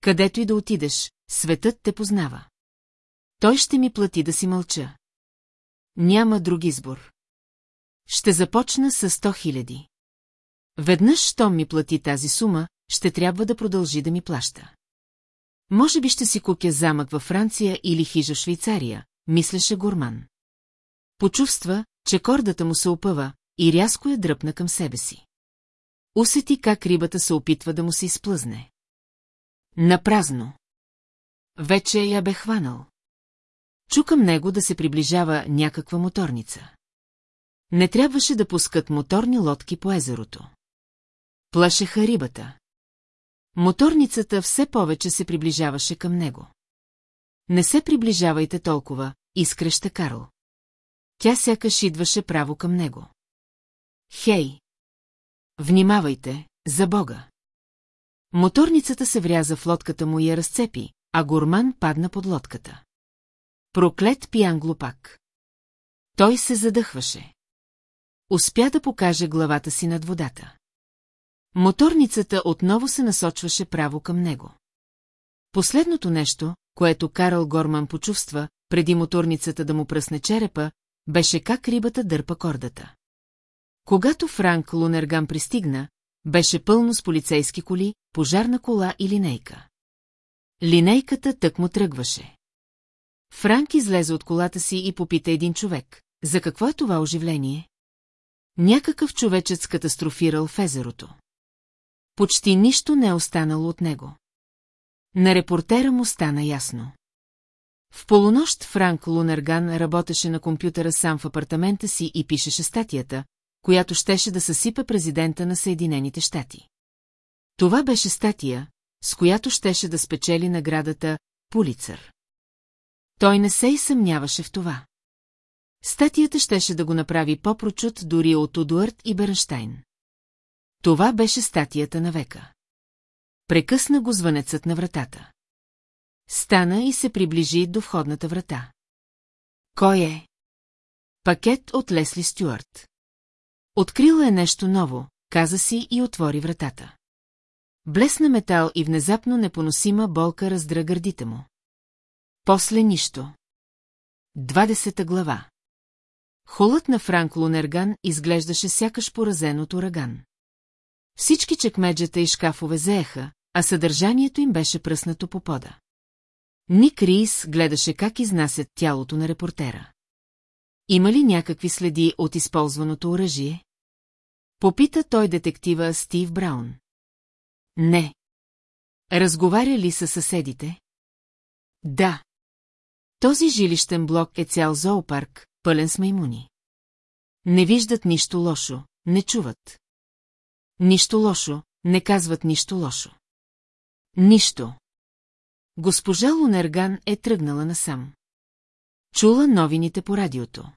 Където и да отидеш, светът те познава. Той ще ми плати да си мълча. Няма друг избор. Ще започна с 100 хиляди. Веднъж, щом ми плати тази сума, ще трябва да продължи да ми плаща. Може би ще си купя замък във Франция или хижа в Швейцария, мислеше Гурман. Почувства, че кордата му се опъва и рязко я дръпна към себе си. Усети как рибата се опитва да му се изплъзне. Напразно. Вече я бе хванал. Чу към него да се приближава някаква моторница. Не трябваше да пускат моторни лодки по езерото. Плашеха рибата. Моторницата все повече се приближаваше към него. Не се приближавайте толкова, изкреща Карл. Тя сякаш идваше право към него. Хей! Внимавайте, за Бога! Моторницата се вряза в лодката му и я разцепи, а гурман падна под лодката. Проклет пиян глупак. Той се задъхваше. Успя да покаже главата си над водата. Моторницата отново се насочваше право към него. Последното нещо, което Карл Горман почувства, преди моторницата да му пръсне черепа, беше как рибата дърпа кордата. Когато Франк Лунерган пристигна, беше пълно с полицейски коли, пожарна кола и линейка. Линейката тък му тръгваше. Франк излезе от колата си и попита един човек. За какво е това оживление? Някакъв човечец катастрофирал в езерото. Почти нищо не е останало от него. На репортера му стана ясно. В полунощ Франк Лунерган работеше на компютъра сам в апартамента си и пишеше статията, която щеше да съсипе президента на Съединените щати. Това беше статия, с която щеше да спечели наградата Пулицър. Той не се и съмняваше в това. Статията щеше да го направи по-прочут дори от Удуард и Бернштайн. Това беше статията на века. Прекъсна го звънецът на вратата. Стана и се приближи до входната врата. Кой е? Пакет от Лесли Стюарт. Открила е нещо ново, каза си и отвори вратата. Блесна метал и внезапно непоносима болка раздра гърдите му. После нищо. Двадесета глава Холът на Франк Лунерган изглеждаше сякаш поразен от ураган. Всички чекмеджета и шкафове заеха, а съдържанието им беше пръснато по пода. Ник Рис гледаше как изнасят тялото на репортера. Има ли някакви следи от използваното оръжие? Попита той детектива Стив Браун. Не. Разговаря ли са съседите? Да. Този жилищен блок е цял зоопарк, пълен с маймуни. Не виждат нищо лошо, не чуват. Нищо лошо, не казват нищо лошо. Нищо. Госпожа Лунерган е тръгнала насам. Чула новините по радиото.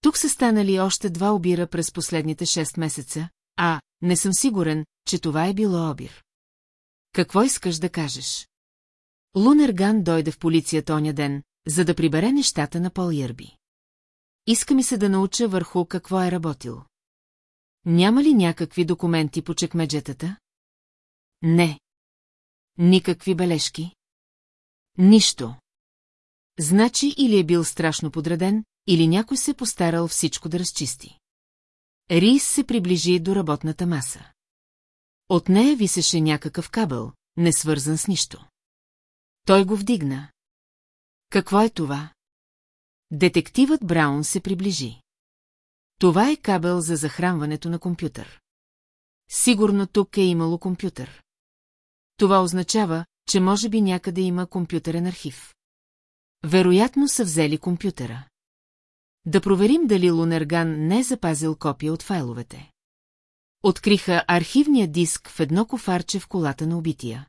Тук са станали още два обира през последните шест месеца, а не съм сигурен, че това е било обир. Какво искаш да кажеш? Лунерган дойде в полицията оня ден, за да прибере нещата на Пол Йърби. Иска ми се да науча върху какво е работил. Няма ли някакви документи по чекмеджетата? Не. Никакви бележки? Нищо. Значи или е бил страшно подреден, или някой се постарал всичко да разчисти. Рис се приближи до работната маса. От нея висеше някакъв кабел, не свързан с нищо. Той го вдигна. Какво е това? Детективът Браун се приближи. Това е кабел за захранването на компютър. Сигурно тук е имало компютър. Това означава, че може би някъде има компютърен архив. Вероятно са взели компютъра. Да проверим дали Лунерган не е запазил копия от файловете. Откриха архивния диск в едно кофарче в колата на убития.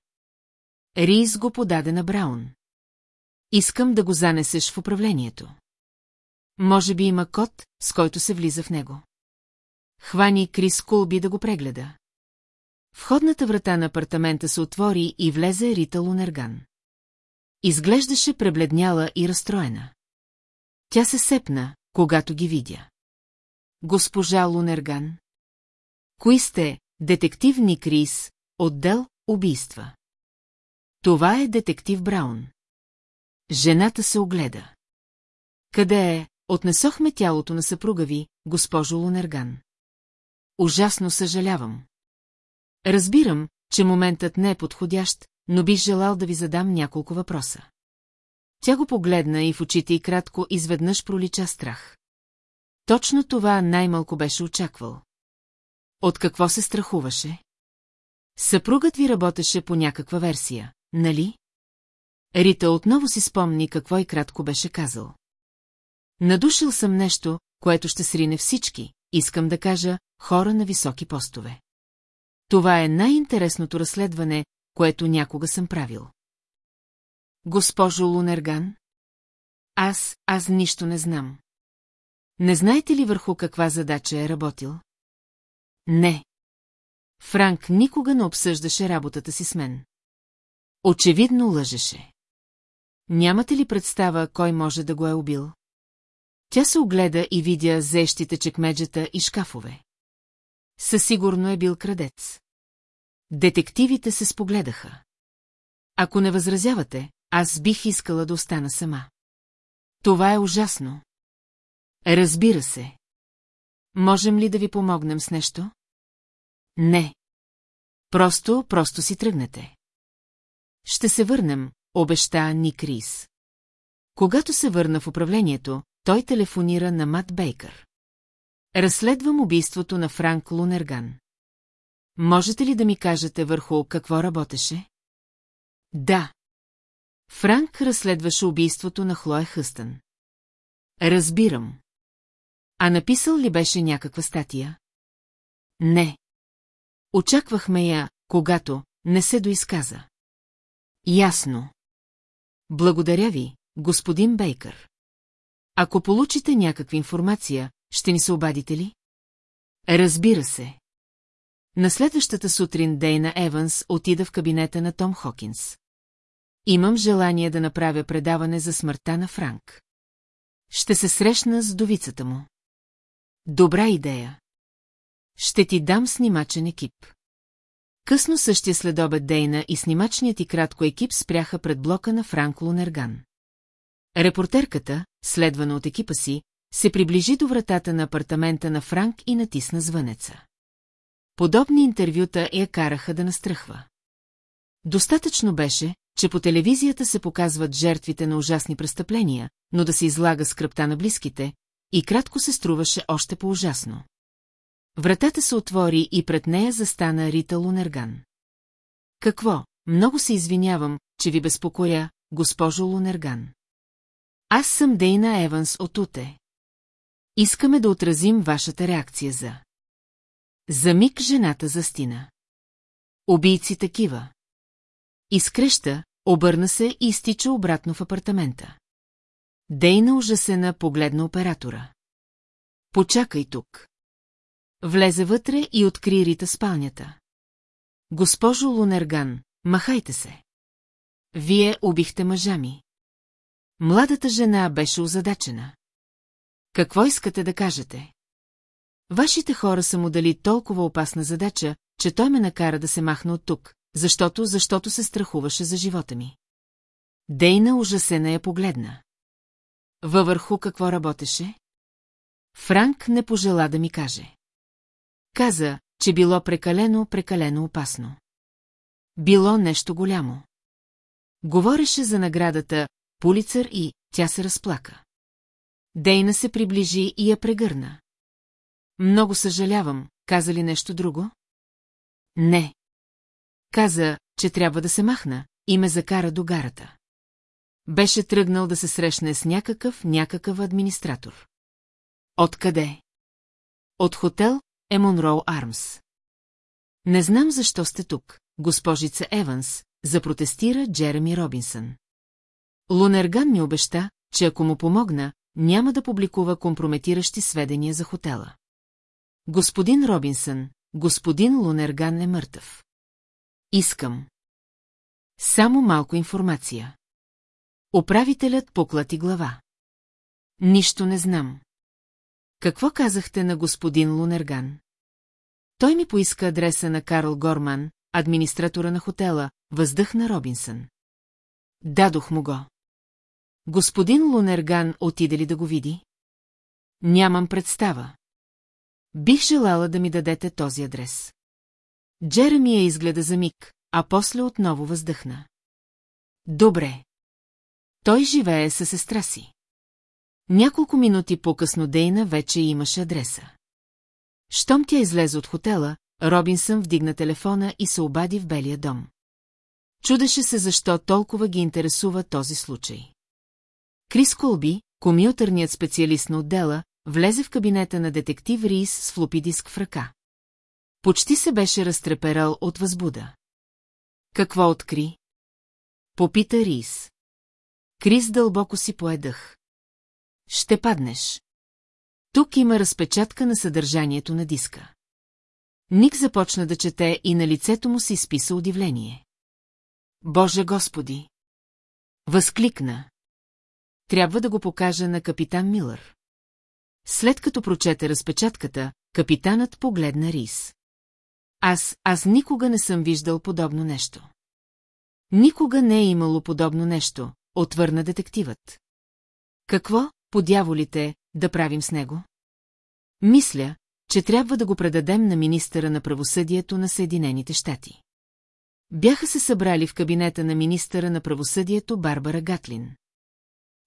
Рис го подаде на Браун. Искам да го занесеш в управлението. Може би има код, с който се влиза в него. Хвани Крис Кулби да го прегледа. Входната врата на апартамента се отвори и влезе Рита Лунерган. Изглеждаше пребледняла и разстроена. Тя се сепна, когато ги видя. Госпожа Лунерган. Кои сте, детектив Ник Рис, отдел убийства? Това е детектив Браун. Жената се огледа. Къде е? Отнесохме тялото на съпруга ви, госпожо Лунерган. Ужасно съжалявам. Разбирам, че моментът не е подходящ, но бих желал да ви задам няколко въпроса. Тя го погледна и в очите и кратко изведнъж пролича страх. Точно това най-малко беше очаквал. От какво се страхуваше? Съпругът ви работеше по някаква версия, нали? Рита отново си спомни какво и кратко беше казал. Надушил съм нещо, което ще срине всички, искам да кажа, хора на високи постове. Това е най-интересното разследване, което някога съм правил. Госпожо Лунерган? Аз, аз нищо не знам. Не знаете ли върху каква задача е работил? Не. Франк никога не обсъждаше работата си с мен. Очевидно лъжеше. Нямате ли представа, кой може да го е убил? Тя се огледа и видя зещите чекмеджета и шкафове. Със сигурно е бил крадец. Детективите се спогледаха. Ако не възразявате, аз бих искала да остана сама. Това е ужасно. Разбира се. Можем ли да ви помогнем с нещо? Не. Просто, просто си тръгнете. Ще се върнем, обеща Ни Крис. Когато се върна в управлението, той телефонира на Мат Бейкър. Разследвам убийството на Франк Лунерган. Можете ли да ми кажете върху какво работеше? Да. Франк разследваше убийството на Хлоя Хъстън. Разбирам. А написал ли беше някаква статия? Не. Очаквахме я, когато не се доизказа. Ясно. Благодаря ви, господин Бейкър. Ако получите някаква информация, ще ни се обадите ли? Разбира се. На следващата сутрин Дейна Еванс отида в кабинета на Том Хокинс. Имам желание да направя предаване за смъртта на Франк. Ще се срещна с довицата му. Добра идея. Ще ти дам снимачен екип. Късно същия следобед Дейна и снимачният и кратко екип спряха пред блока на Франк Лунерган. Репортерката, следвана от екипа си, се приближи до вратата на апартамента на Франк и натисна звънеца. Подобни интервюта я караха да настръхва. Достатъчно беше, че по телевизията се показват жертвите на ужасни престъпления, но да се излага скръпта на близките, и кратко се струваше още по-ужасно. Вратата се отвори и пред нея застана Рита Лунерган. Какво? Много се извинявам, че ви безпокоя, госпожо Лунерган. Аз съм Дейна Еванс от Уте. Искаме да отразим вашата реакция за... За миг жената застина. Убийци такива. Изкреща, обърна се и изтича обратно в апартамента. Дейна ужасена погледна оператора. Почакай тук. Влезе вътре и откри Рита спалнята. Госпожо Лунерган, махайте се. Вие убихте мъжа ми. Младата жена беше озадачена. Какво искате да кажете? Вашите хора са му дали толкова опасна задача, че той ме накара да се махна от тук, защото, защото се страхуваше за живота ми. Дейна ужасена я погледна. Във върху какво работеше? Франк не пожела да ми каже. Каза, че било прекалено, прекалено опасно. Било нещо голямо. Говореше за наградата Пулицър и тя се разплака. Дейна се приближи и я прегърна. Много съжалявам, каза ли нещо друго? Не. Каза, че трябва да се махна и ме закара до гарата. Беше тръгнал да се срещне с някакъв, някакъв администратор. Откъде? От хотел Емонроу Армс. Не знам защо сте тук, госпожица Еванс, запротестира Джереми Робинсън. Лунерган ми обеща, че ако му помогна, няма да публикува компрометиращи сведения за хотела. Господин Робинсън, господин Лунерган е мъртъв. Искам. Само малко информация. Управителят поклати глава. Нищо не знам. Какво казахте на господин Лунерган? Той ми поиска адреса на Карл Горман, администратора на хотела, въздъхна Робинсън. Дадох му го. Господин Лунерган отиде ли да го види? Нямам представа. Бих желала да ми дадете този адрес. Джереми я изгледа за миг, а после отново въздъхна. Добре. Той живее със сестра си. Няколко минути по-късно Дейна вече имаше адреса. Щом тя излезе от хотела, Робинсън вдигна телефона и се обади в Белия дом. Чудеше се защо толкова ги интересува този случай. Крис Колби, комютърният специалист на отдела, влезе в кабинета на детектив Рис с флопи диск в ръка. Почти се беше разтреперал от възбуда. Какво откри? Попита Рис. Крис дълбоко си поедах. Ще паднеш. Тук има разпечатка на съдържанието на диска. Ник започна да чете и на лицето му се изписа удивление. Боже Господи! Възкликна. Трябва да го покажа на капитан Милър. След като прочете разпечатката, капитанът погледна Рис. Аз, аз никога не съм виждал подобно нещо. Никога не е имало подобно нещо, отвърна детективът. Какво, по дяволите, да правим с него? Мисля, че трябва да го предадем на министъра на правосъдието на Съединените щати. Бяха се събрали в кабинета на министъра на правосъдието Барбара Гатлин.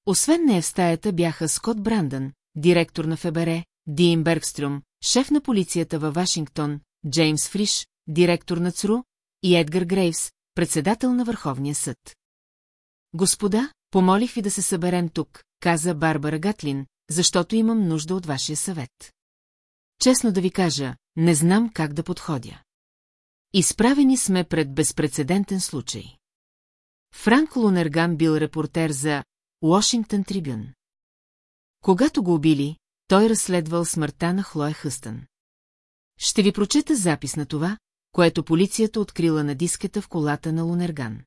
Освен нея в стаята бяха Скот Брандън, директор на ФБР, Дин Бергстрюм, шеф на полицията във Вашингтон, Джеймс Фриш, директор на ЦРУ, и Едгар Грейвс, председател на Върховния съд. Господа, помолих ви да се съберем тук, каза Барбара Гатлин, защото имам нужда от вашия съвет. Честно да ви кажа, не знам как да подходя. Изправени сме пред безпредседентен случай. Франк Лунерган бил репортер за Уошингтон Трибюн. Когато го убили, той разследвал смъртта на Хлоя Хъстън. Ще ви прочета запис на това, което полицията открила на дискета в колата на Лунерган.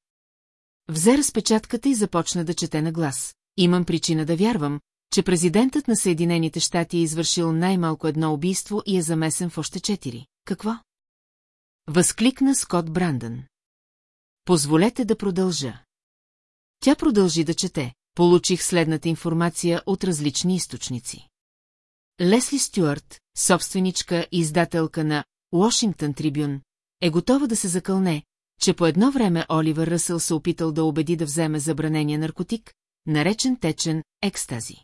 Взе разпечатката и започна да чете на глас. Имам причина да вярвам, че президентът на Съединените щати е извършил най-малко едно убийство и е замесен в още четири. Какво? Възкликна Скот Брандън. Позволете да продължа. Тя продължи да чете. Получих следната информация от различни източници. Лесли Стюарт, собственичка и издателка на Уошингтон Трибюн, е готова да се закълне, че по едно време Оливър Ръсъл се опитал да убеди да вземе забранения наркотик, наречен течен екстази.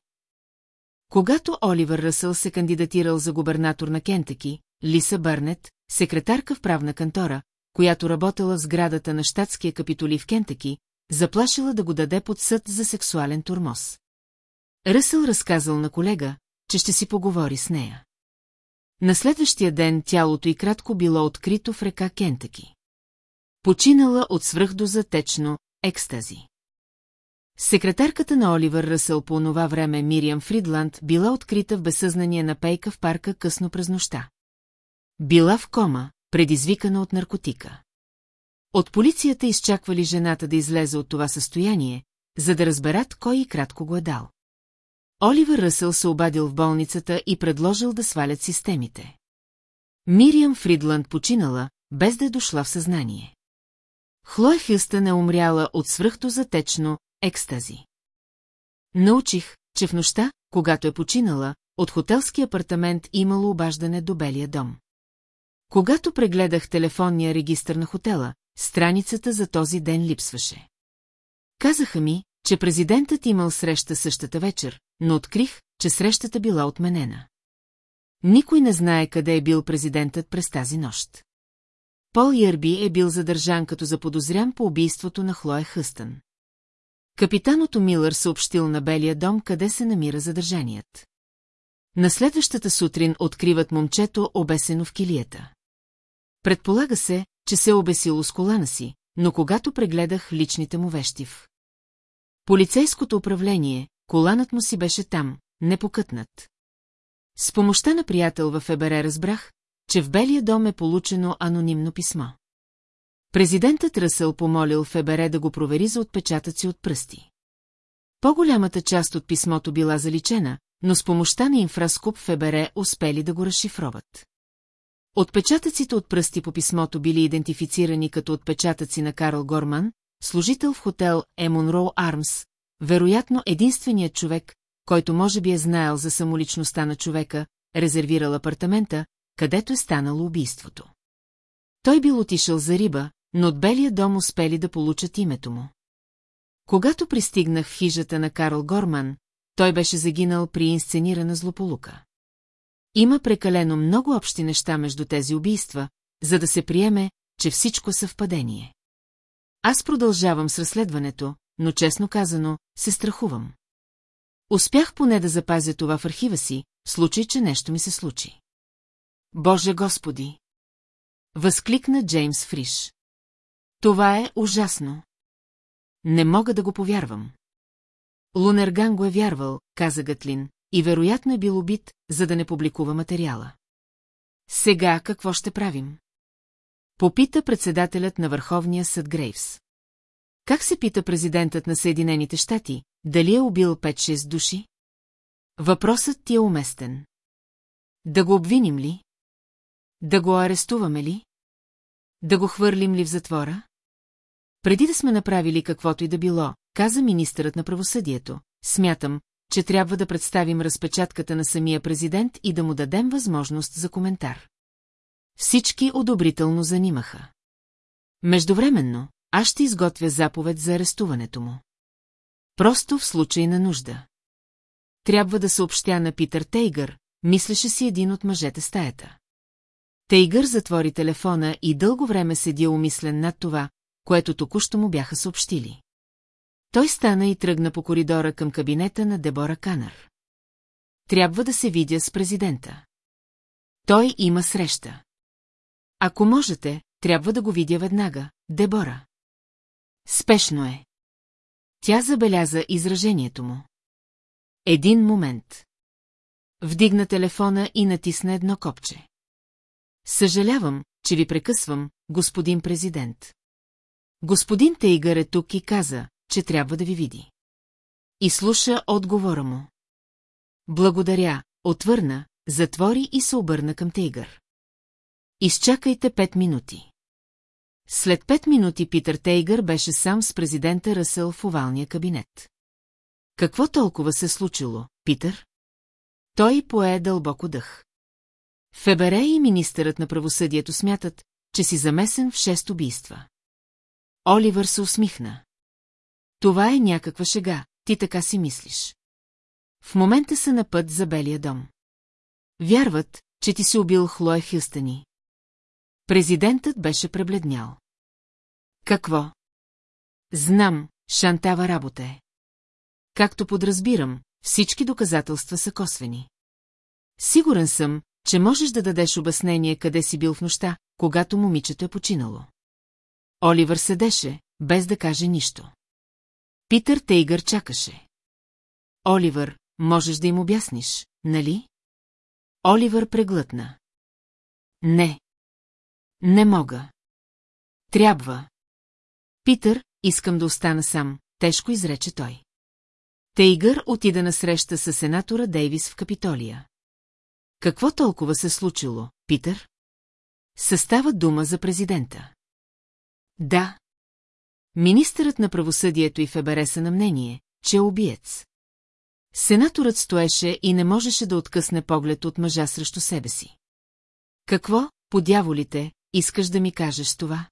Когато Оливър Ръсъл се кандидатирал за губернатор на Кентъки, Лиса Бърнет, секретарка в правна кантора, която работела в сградата на щатския капитоли в Кентъки, заплашила да го даде под съд за сексуален турмоз. Ръсъл разказал на колега, че ще си поговори с нея. На следващия ден тялото й кратко било открито в река Кентъки. Починала от свръхдоза течно екстази. Секретарката на Оливър Ръсъл по онова време Мириам Фридланд била открита в безсъзнание на пейка в парка късно през нощта. Била в кома, предизвикана от наркотика. От полицията изчаквали жената да излезе от това състояние, за да разберат кой и кратко го е дал. Оливър Ръсъл се обадил в болницата и предложил да свалят системите. Мириам Фридланд починала, без да е дошла в съзнание. Хлоя Хюстън е умряла от свръхтозатечно екстази. Научих, че в нощта, когато е починала, от хотелски апартамент имало обаждане до Белия дом. Когато прегледах телефонния регистр на хотела, страницата за този ден липсваше. Казаха ми, че президентът имал среща същата вечер, но открих, че срещата била отменена. Никой не знае къде е бил президентът през тази нощ. Пол Ярби е бил задържан като заподозрян по убийството на Хлоя Хъстън. Капитаното Милър съобщил на Белия дом къде се намира задържаният. На следващата сутрин откриват момчето обесено в килията. Предполага се, че се е обесило с колана си, но когато прегледах личните му вещи в полицейското управление, коланът му си беше там, непокътнат. С помощта на приятел в ФБР разбрах, че в Белия дом е получено анонимно писмо. Президентът Ръсъл помолил ФБР да го провери за отпечатъци от пръсти. По-голямата част от писмото била заличена, но с помощта на инфраскоп ФБР успели да го разшифроват. Отпечатъците от пръсти по писмото били идентифицирани като отпечатъци на Карл Горман, служител в хотел Емонроу Армс, вероятно единственият човек, който може би е знаел за самоличността на човека, резервирал апартамента, където е станало убийството. Той бил отишъл за риба, но от белия дом успели да получат името му. Когато пристигнах в хижата на Карл Горман, той беше загинал при инсценирана злополука. Има прекалено много общи неща между тези убийства, за да се приеме, че всичко съвпадение. Аз продължавам с разследването, но честно казано, се страхувам. Успях поне да запазя това в архива си, в случай, че нещо ми се случи. Боже Господи! Възкликна Джеймс Фриш. Това е ужасно. Не мога да го повярвам. Лунерган го е вярвал, каза Гатлин, и вероятно е бил убит, за да не публикува материала. Сега какво ще правим? Попита председателят на Върховния съд Грейвс. Как се пита президентът на Съединените щати, дали е убил 5-6 души? Въпросът ти е уместен. Да го обвиним ли? Да го арестуваме ли? Да го хвърлим ли в затвора? Преди да сме направили каквото и да било, каза министърът на правосъдието, смятам, че трябва да представим разпечатката на самия президент и да му дадем възможност за коментар. Всички одобрително занимаха. Междувременно, аз ще изготвя заповед за арестуването му. Просто в случай на нужда. Трябва да съобщя на Питър Тейгър, мислеше си един от мъжете стаята. Тейгър затвори телефона и дълго време седи умислен над това, което току-що му бяха съобщили. Той стана и тръгна по коридора към кабинета на Дебора Канър. Трябва да се видя с президента. Той има среща. Ако можете, трябва да го видя веднага, Дебора. Спешно е. Тя забеляза изражението му. Един момент. Вдигна телефона и натисна едно копче. Съжалявам, че ви прекъсвам, господин президент. Господин Тейгър е тук и каза, че трябва да ви види. И слуша отговора му. Благодаря, отвърна, затвори и се обърна към Тейгър. Изчакайте пет минути. След пет минути Питър Тейгър беше сам с президента Ръсъл в овалния кабинет. Какво толкова се случило, Питър? Той пое дълбоко дъх. Фебере и министърът на правосъдието смятат, че си замесен в шест убийства. Оливър се усмихна. Това е някаква шега, ти така си мислиш. В момента са на път за Белия дом. Вярват, че ти си убил Хлоя Хюстани. Президентът беше пребледнял. Какво? Знам, шантава работа е. Както подразбирам, всички доказателства са косвени. Сигурен съм, че можеш да дадеш обяснение къде си бил в нощта, когато момичето е починало. Оливър седеше, без да каже нищо. Питър Тейгър чакаше. Оливър, можеш да им обясниш, нали? Оливър преглътна. Не. Не мога. Трябва. Питър, искам да остана сам, тежко изрече той. Тейгър отида на среща с сенатора Дейвис в Капитолия. Какво толкова се случило, Питър? Състава дума за президента. Да. Министърът на правосъдието и ФБР са на мнение, че е убиец. Сенаторът стоеше и не можеше да откъсне поглед от мъжа срещу себе си. Какво, по дяволите, искаш да ми кажеш това?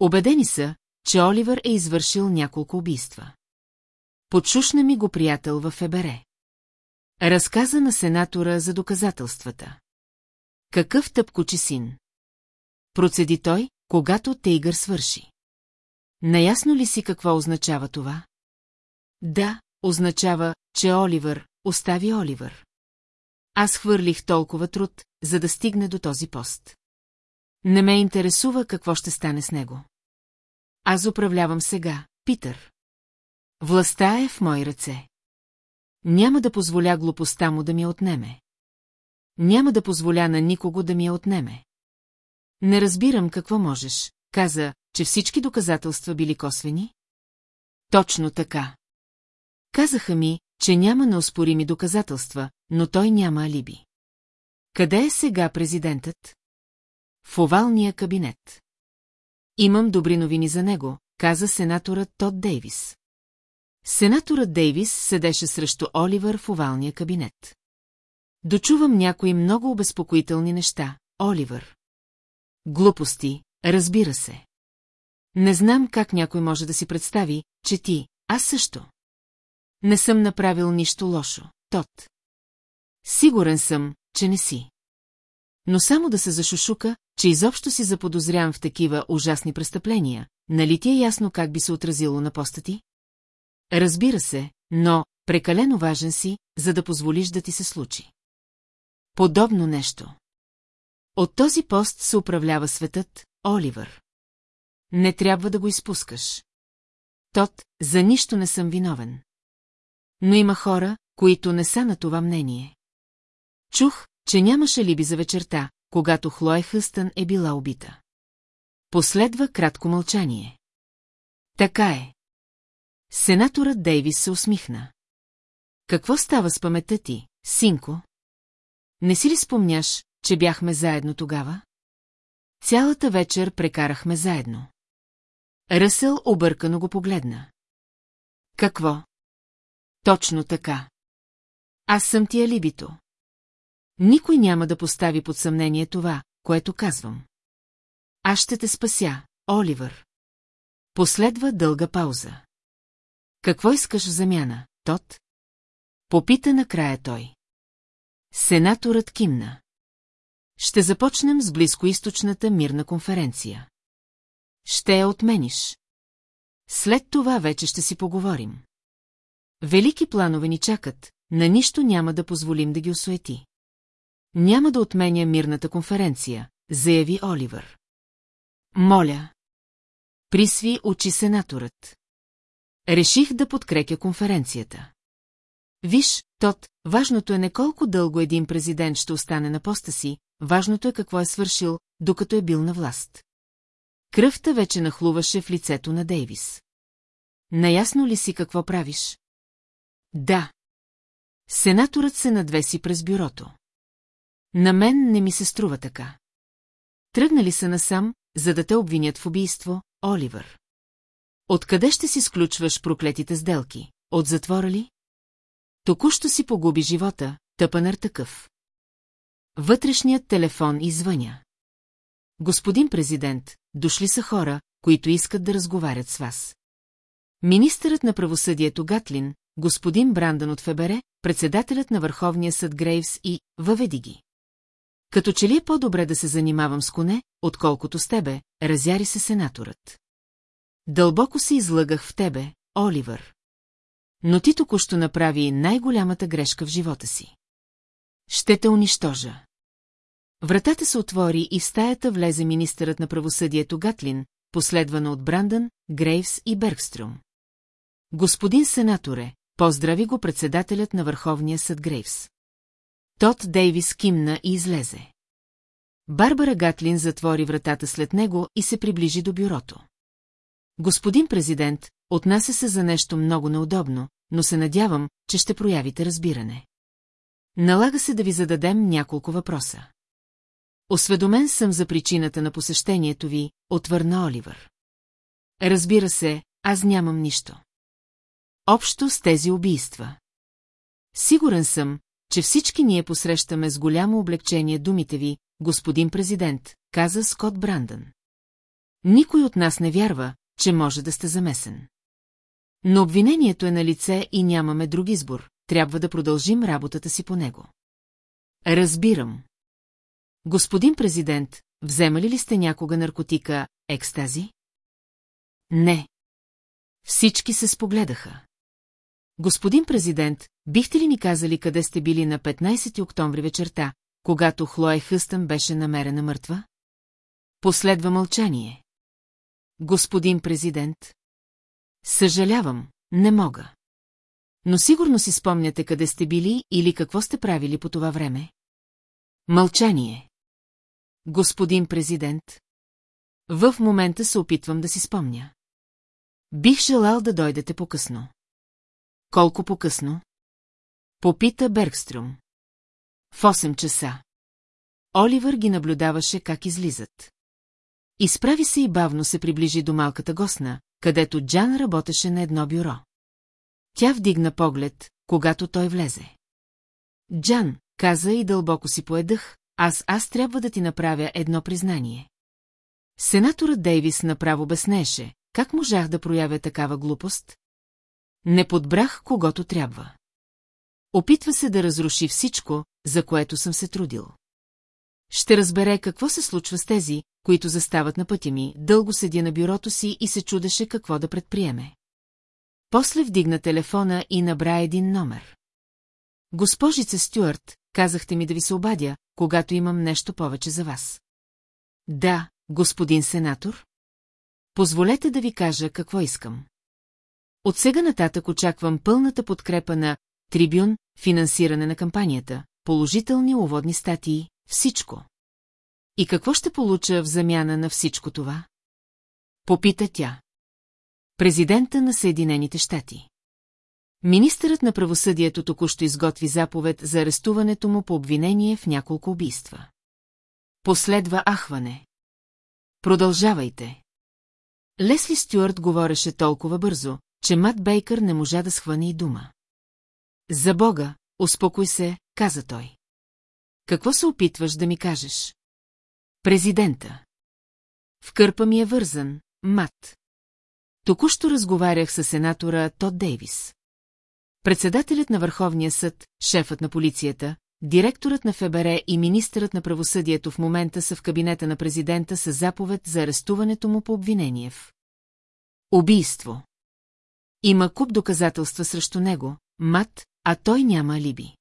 Обедени са, че Оливър е извършил няколко убийства. Подшушна ми го приятел в ФБР. Разказа на сенатора за доказателствата. Какъв тъпкочи син? Процеди той, когато Тейгър свърши. Наясно ли си какво означава това? Да, означава, че Оливър остави Оливър. Аз хвърлих толкова труд, за да стигне до този пост. Не ме интересува какво ще стане с него. Аз управлявам сега, Питър. Властта е в мои ръце. Няма да позволя глупостта му да ми отнеме. Няма да позволя на никого да ми я отнеме. Не разбирам какво можеш, каза, че всички доказателства били косвени? Точно така. Казаха ми, че няма неоспорими доказателства, но той няма алиби. Къде е сега президентът? В овалния кабинет. Имам добри новини за него, каза сенаторът Тод Дейвис. Сенаторът Дейвис седеше срещу Оливър в овалния кабинет. Дочувам някои много обезпокоителни неща, Оливър. Глупости, разбира се. Не знам как някой може да си представи, че ти, аз също. Не съм направил нищо лошо, Тот. Сигурен съм, че не си. Но само да се зашушука, че изобщо си заподозрявам в такива ужасни престъпления, нали ти е ясно как би се отразило на поста ти? Разбира се, но прекалено важен си, за да позволиш да ти се случи. Подобно нещо. От този пост се управлява светът, Оливър. Не трябва да го изпускаш. Тот, за нищо не съм виновен. Но има хора, които не са на това мнение. Чух, че нямаше либи за вечерта, когато Хлоя Хъстън е била убита. Последва кратко мълчание. Така е. Сенаторът Дейвис се усмихна. Какво става с паметта ти, синко? Не си ли спомняш, че бяхме заедно тогава? Цялата вечер прекарахме заедно. Ръсъл объркано го погледна. Какво? Точно така. Аз съм ти алибито. Никой няма да постави под съмнение това, което казвам. Аз ще те спася, Оливър. Последва дълга пауза. Какво искаш замяна, Тот? Попита накрая той. Сенаторът кимна. Ще започнем с близкоисточната мирна конференция. Ще я отмениш. След това вече ще си поговорим. Велики планове ни чакат, на нищо няма да позволим да ги осуети. Няма да отменя мирната конференция, заяви Оливър. Моля. Присви очи сенаторът. Реших да подкрепя конференцията. Виж, Тот, важното е не колко дълго един президент ще остане на поста си, важното е какво е свършил, докато е бил на власт. Кръвта вече нахлуваше в лицето на Дейвис. Наясно ли си какво правиш? Да. Сенаторът се надвеси през бюрото. На мен не ми се струва така. Тръгнали са насам, за да те обвинят в убийство, Оливър. Откъде ще си сключваш проклетите сделки? От затвора ли? Току-що си погуби живота, тъпанър такъв. Вътрешният телефон извъня. Господин президент, дошли са хора, които искат да разговарят с вас. Министърът на правосъдието Гатлин, господин Брандън от ФБР, председателят на Върховния съд Грейвс и въведи ги. Като че ли е по-добре да се занимавам с коне, отколкото с тебе, разяри се сенаторът. Дълбоко се излъгах в тебе, Оливър. Но ти току-що направи най-голямата грешка в живота си. Ще те унищожа. Вратата се отвори и в стаята влезе министърът на правосъдието Гатлин, последвана от Брандън, Грейвс и Бергстрюм. Господин сенаторе, поздрави го председателят на Върховния съд Грейвс. Тот Дейвис кимна и излезе. Барбара Гатлин затвори вратата след него и се приближи до бюрото. Господин президент, отнася се за нещо много неудобно, но се надявам, че ще проявите разбиране. Налага се да ви зададем няколко въпроса. Осведомен съм за причината на посещението ви, отвърна Оливър. Разбира се, аз нямам нищо. Общо с тези убийства. Сигурен съм, че всички ние посрещаме с голямо облегчение думите ви, господин президент, каза Скот Брандън. Никой от нас не вярва, че може да сте замесен. Но обвинението е на лице и нямаме друг избор, трябва да продължим работата си по него. Разбирам. Господин президент, вземали ли сте някога наркотика, екстази? Не. Всички се спогледаха. Господин президент, бихте ли ни казали къде сте били на 15 октомври вечерта, когато Хлоя Хъстън беше намерена мъртва? Последва мълчание. Господин президент. Съжалявам, не мога. Но сигурно си спомняте къде сте били или какво сте правили по това време. Мълчание. Господин президент. В момента се опитвам да си спомня. Бих желал да дойдете по-късно. Колко по-късно? Попита Бергстрюм. В 8 часа. Оливър ги наблюдаваше как излизат. Изправи се и бавно се приближи до малката госна, където Джан работеше на едно бюро. Тя вдигна поглед, когато той влезе. Джан, каза и дълбоко си поедах, аз аз трябва да ти направя едно признание. Сенаторът Дейвис направо безнеше, как можах да проявя такава глупост? Не подбрах когото трябва. Опитва се да разруши всичко, за което съм се трудил. Ще разбере какво се случва с тези, които застават на пътя ми, дълго седя на бюрото си и се чудеше какво да предприеме. После вдигна телефона и набра един номер. Госпожица Стюарт, казахте ми да ви се обадя, когато имам нещо повече за вас. Да, господин сенатор. Позволете да ви кажа какво искам. От сега нататък очаквам пълната подкрепа на Трибюн, финансиране на кампанията, положителни уводни статии, всичко. И какво ще получа в замяна на всичко това? Попита тя. Президента на Съединените щати. Министърът на правосъдието току-що изготви заповед за арестуването му по обвинение в няколко убийства. Последва ахване. Продължавайте. Лесли Стюарт говореше толкова бързо, че Мат Бейкър не можа да схване и дума. За Бога, успокой се, каза той. Какво се опитваш да ми кажеш? Президента. В кърпа ми е вързан, Мат. Току-що разговарях с сенатора Тод Дейвис. Председателят на Върховния съд, шефът на полицията, директорът на ФБР и министърът на правосъдието в момента са в кабинета на президента с заповед за арестуването му по обвинение в убийство. Има куп доказателства срещу него, мат, а той няма алиби.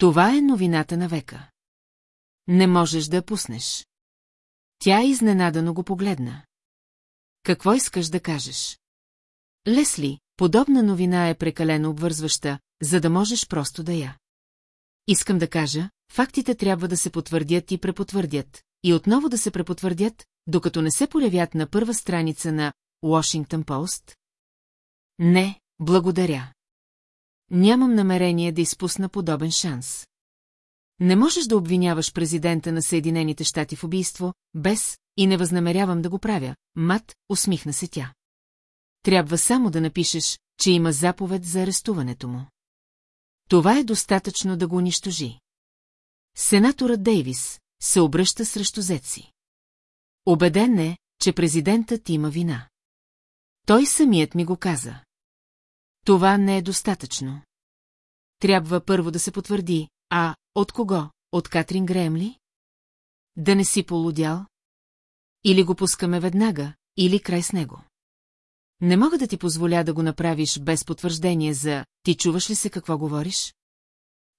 Това е новината на века. Не можеш да я пуснеш. Тя изненадано го погледна. Какво искаш да кажеш? Лесли, подобна новина е прекалено обвързваща, за да можеш просто да я. Искам да кажа, фактите трябва да се потвърдят и препотвърдят, и отново да се препотвърдят, докато не се появят на първа страница на Washington Post? Не, благодаря. Нямам намерение да изпусна подобен шанс. Не можеш да обвиняваш президента на Съединените щати в убийство, без, и не възнамерявам да го правя, мат, усмихна се тя. Трябва само да напишеш, че има заповед за арестуването му. Това е достатъчно да го унищожи. Сенаторът Дейвис се обръща срещу Зеци. Обеден е, че президентът има вина. Той самият ми го каза. Това не е достатъчно. Трябва първо да се потвърди, а от кого? От Катрин Греем ли? Да не си полудял? Или го пускаме веднага, или край с него. Не мога да ти позволя да го направиш без потвърждение за «Ти чуваш ли се какво говориш?»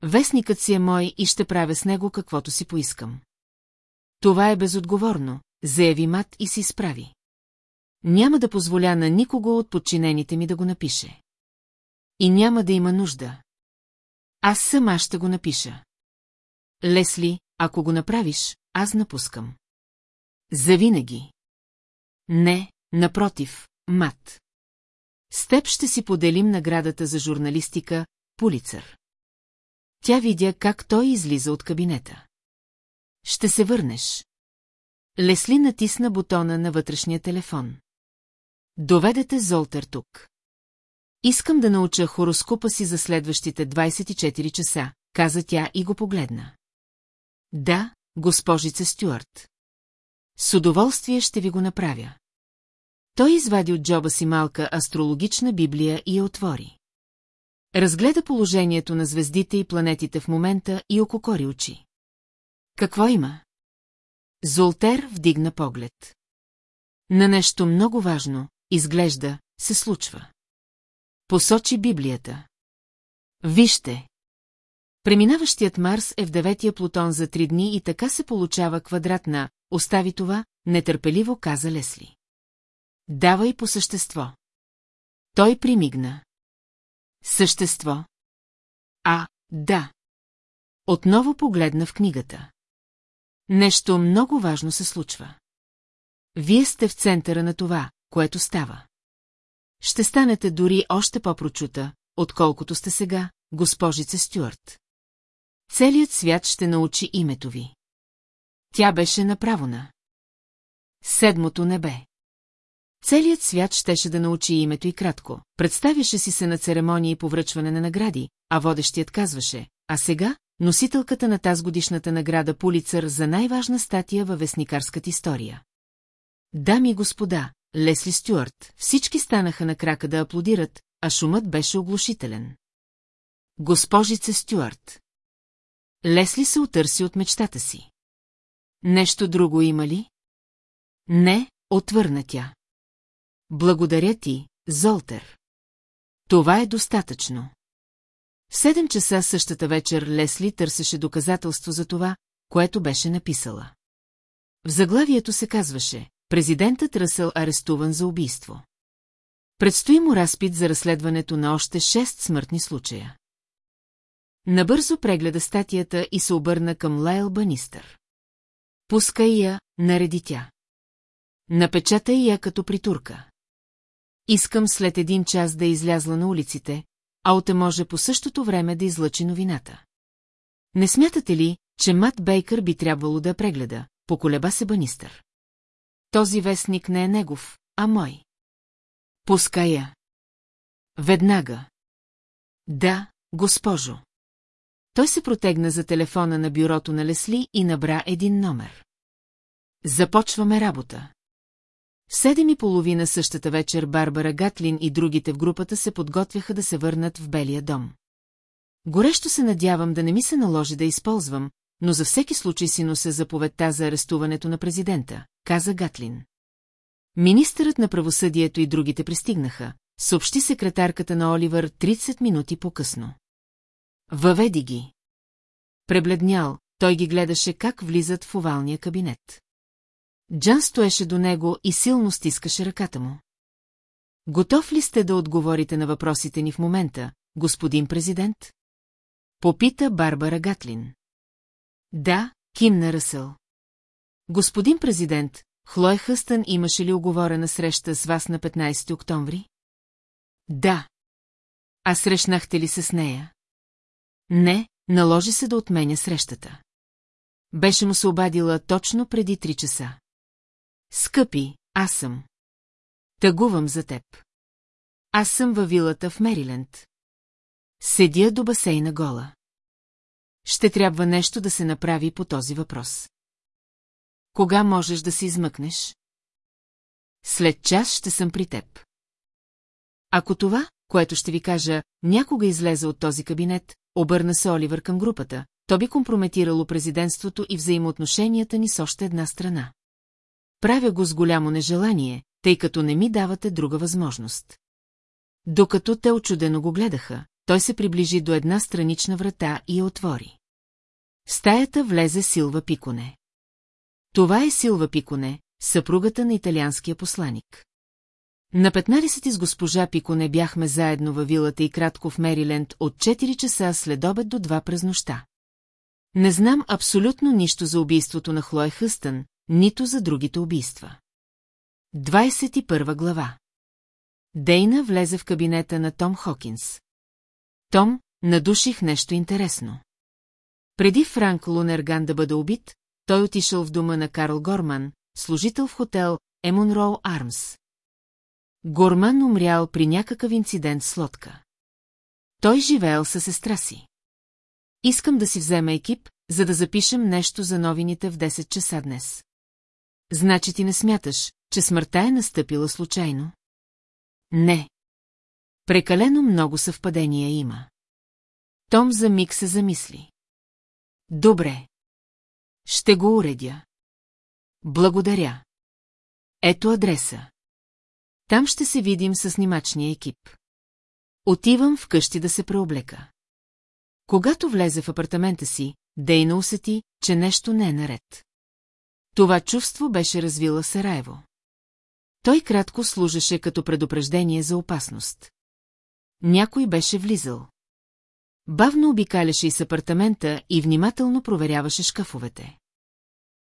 Вестникът си е мой и ще правя с него каквото си поискам. Това е безотговорно, заяви Мат и си справи. Няма да позволя на никого от подчинените ми да го напише. И няма да има нужда. Аз сама ще го напиша. Лесли, ако го направиш, аз напускам. Завинаги. Не, напротив, Мат. С теб ще си поделим наградата за журналистика, Пулицър. Тя видя как той излиза от кабинета. Ще се върнеш. Лесли натисна бутона на вътрешния телефон. Доведете Золтер тук. Искам да науча хороскопа си за следващите 24 часа, каза тя и го погледна. Да, госпожице Стюарт. С удоволствие ще ви го направя. Той извади от джоба си малка астрологична библия и я отвори. Разгледа положението на звездите и планетите в момента и ококори очи. Какво има? Золтер вдигна поглед. На нещо много важно, изглежда, се случва. Посочи Библията. Вижте. Преминаващият Марс е в деветия Плутон за три дни и така се получава квадрат на «Остави това», нетърпеливо каза Лесли. Давай по същество. Той примигна. Същество. А, да. Отново погледна в книгата. Нещо много важно се случва. Вие сте в центъра на това, което става. Ще станете дори още по-прочута, отколкото сте сега, госпожице Стюарт. Целият свят ще научи името ви. Тя беше направо на. Седмото небе. Целият свят щеше да научи името и кратко. Представяше си се на церемонии по връчване на награди, а водещият казваше, а сега носителката на тази годишната награда Пулицър за най-важна статия във вестникарската история. Дами и господа, Лесли Стюарт, всички станаха на крака да аплодират, а шумът беше оглушителен. Госпожице Стюарт. Лесли се отърси от мечтата си. Нещо друго има ли? Не, отвърна тя. Благодаря ти, Золтер. Това е достатъчно. В седем часа същата вечер Лесли търсеше доказателство за това, което беше написала. В заглавието се казваше Президентът Ръсъл арестуван за убийство. Предстои му разпит за разследването на още шест смъртни случая. Набързо прегледа статията и се обърна към Лайл Банистър. Пускай я, нареди тя. Напечатай я като притурка. Искам след един час да излязла на улиците, а оте може по същото време да излъчи новината. Не смятате ли, че Мат Бейкър би трябвало да прегледа, поколеба се Банистър. Този вестник не е негов, а мой. Пускай я. Веднага. Да, госпожо. Той се протегна за телефона на бюрото на Лесли и набра един номер. Започваме работа. В седем и половина същата вечер Барбара Гатлин и другите в групата се подготвяха да се върнат в Белия дом. Горещо се надявам да не ми се наложи да използвам, но за всеки случай си нося заповедта за арестуването на президента, каза Гатлин. Министърът на правосъдието и другите пристигнаха, съобщи секретарката на Оливър 30 минути по-късно. Въведи ги. Пребледнял, той ги гледаше как влизат в овалния кабинет. Джан стоеше до него и силно стискаше ръката му. Готов ли сте да отговорите на въпросите ни в момента, господин президент? Попита Барбара Гатлин. Да, кимна Ръсъл. Господин президент, Хлоя Хъстън имаше ли оговорена среща с вас на 15 октомври? Да. А срещнахте ли се с нея? Не, наложи се да отменя срещата. Беше му се обадила точно преди три часа. Скъпи, аз съм. Тъгувам за теб. Аз съм във вилата в Мериленд. Седя до басейна гола. Ще трябва нещо да се направи по този въпрос. Кога можеш да се измъкнеш? След час ще съм при теб. Ако това, което ще ви кажа, някога излезе от този кабинет, обърна се Оливър към групата, то би компрометирало президентството и взаимоотношенията ни с още една страна. Правя го с голямо нежелание, тъй като не ми давате друга възможност. Докато те очудено го гледаха, той се приближи до една странична врата и я отвори. В стаята влезе Силва Пиконе. Това е Силва Пиконе, съпругата на италианския посланик. На 15 с госпожа Пиконе бяхме заедно във вилата и кратко в Мериленд от 4 часа след обед до 2 през нощта. Не знам абсолютно нищо за убийството на Хлоя Хъстън, нито за другите убийства. 21 глава Дейна влезе в кабинета на Том Хокинс. Том, надуших нещо интересно. Преди Франк Лунерган да бъде убит, той отишъл в дома на Карл Горман, служител в хотел Емонроу Армс. Горман умрял при някакъв инцидент с лодка. Той живеел със сестра си. Искам да си взема екип, за да запишем нещо за новините в 10 часа днес. Значи ти не смяташ, че смъртта е настъпила случайно? Не. Прекалено много съвпадения има. Том за миг се замисли. Добре. Ще го уредя. Благодаря. Ето адреса. Там ще се видим с снимачния екип. Отивам вкъщи да се преоблека. Когато влезе в апартамента си, Дейна усети, че нещо не е наред. Това чувство беше развила Сараево. Той кратко служеше като предупреждение за опасност. Някой беше влизал. Бавно обикаляше из апартамента и внимателно проверяваше шкафовете.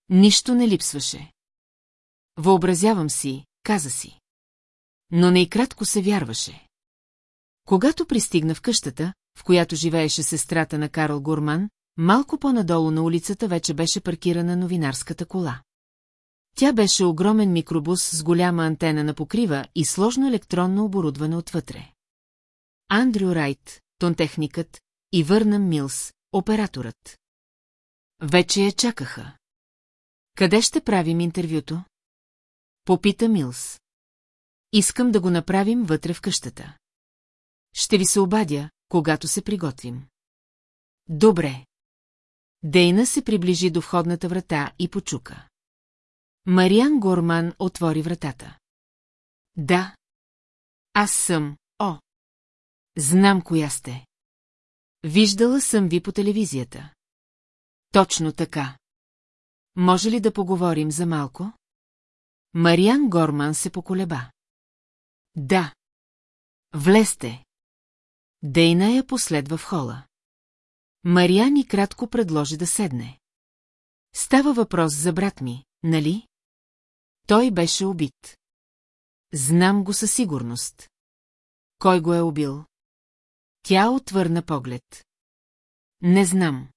Нищо не липсваше. Въобразявам си, каза си. Но не и кратко се вярваше. Когато пристигна в къщата, в която живееше сестрата на Карл Гурман, малко по-надолу на улицата вече беше паркирана новинарската кола. Тя беше огромен микробус с голяма антена на покрива и сложно електронно оборудване отвътре. Андрю Райт, тонтехникът, и Върнам Милс, операторът. Вече я чакаха. Къде ще правим интервюто? Попита Милс. Искам да го направим вътре в къщата. Ще ви се обадя, когато се приготвим. Добре. Дейна се приближи до входната врата и почука. Мариан Горман отвори вратата. Да. Аз съм, о. Знам коя сте. Виждала съм ви по телевизията. Точно така. Може ли да поговорим за малко? Мариан Горман се поколеба. Да. Влезте. Дейна я последва в хола. Мариан и кратко предложи да седне. Става въпрос за брат ми, нали? Той беше убит. Знам го със сигурност. Кой го е убил? Тя отвърна поглед. Не знам.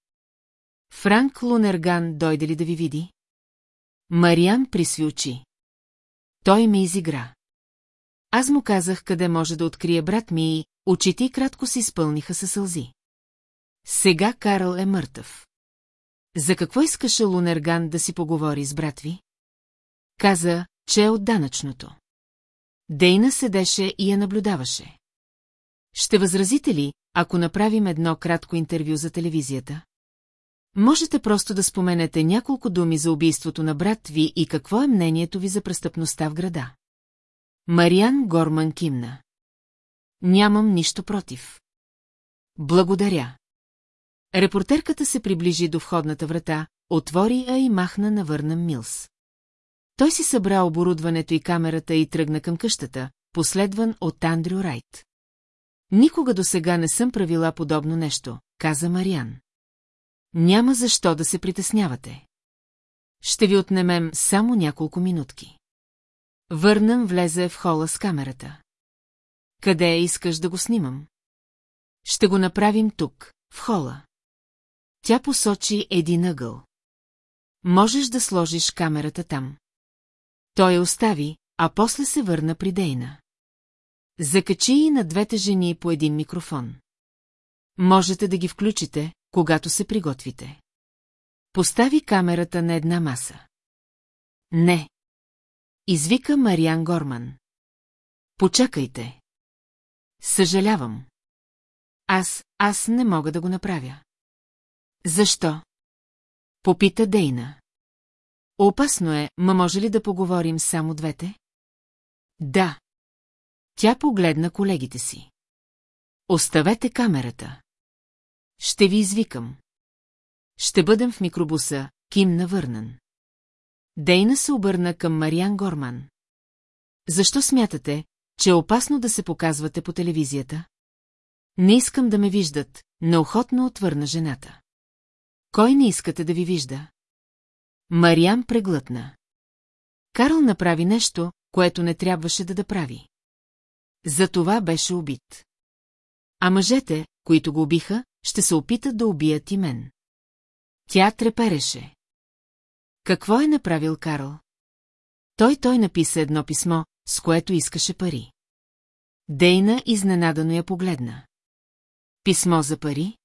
Франк Лунерган дойде ли да ви види? Мариан присви очи. Той ми изигра. Аз му казах къде може да открие брат ми и очите и кратко се изпълниха със сълзи. Сега Карл е мъртъв. За какво искаше Лунерган да си поговори с брат ви? Каза, че е от данъчното. Дейна седеше и я наблюдаваше. Ще възразите ли, ако направим едно кратко интервю за телевизията? Можете просто да споменете няколко думи за убийството на брат ви и какво е мнението ви за престъпността в града. Мариан Горман кимна. Нямам нищо против. Благодаря. Репортерката се приближи до входната врата, отвори я и махна на Върнам Милс. Той си събра оборудването и камерата и тръгна към къщата, последван от Андрю Райт. Никога до сега не съм правила подобно нещо, каза Мариан. Няма защо да се притеснявате. Ще ви отнемем само няколко минутки. Върнам влезе в хола с камерата. Къде искаш да го снимам? Ще го направим тук, в хола. Тя посочи един ъгъл. Можеш да сложиш камерата там. Той я остави, а после се върна при Дейна. Закачи и на двете жени по един микрофон. Можете да ги включите, когато се приготвите. Постави камерата на една маса. Не. Извика Мариан Горман. Почакайте. Съжалявам. Аз, аз не мога да го направя. Защо? Попита Дейна. Опасно е, ма може ли да поговорим само двете? Да. Тя погледна колегите си. Оставете камерата. Ще ви извикам. Ще бъдем в микробуса, Ким навърнан. Дейна се обърна към Мариан Горман. Защо смятате, че е опасно да се показвате по телевизията? Не искам да ме виждат, неохотно отвърна жената. Кой не искате да ви вижда? Мариан преглътна. Карл направи нещо, което не трябваше да да прави. За това беше убит. А мъжете, които го убиха, ще се опитат да убият и мен. Тя трепереше. Какво е направил Карл? Той той написа едно писмо, с което искаше пари. Дейна изненадано я погледна. Писмо за пари?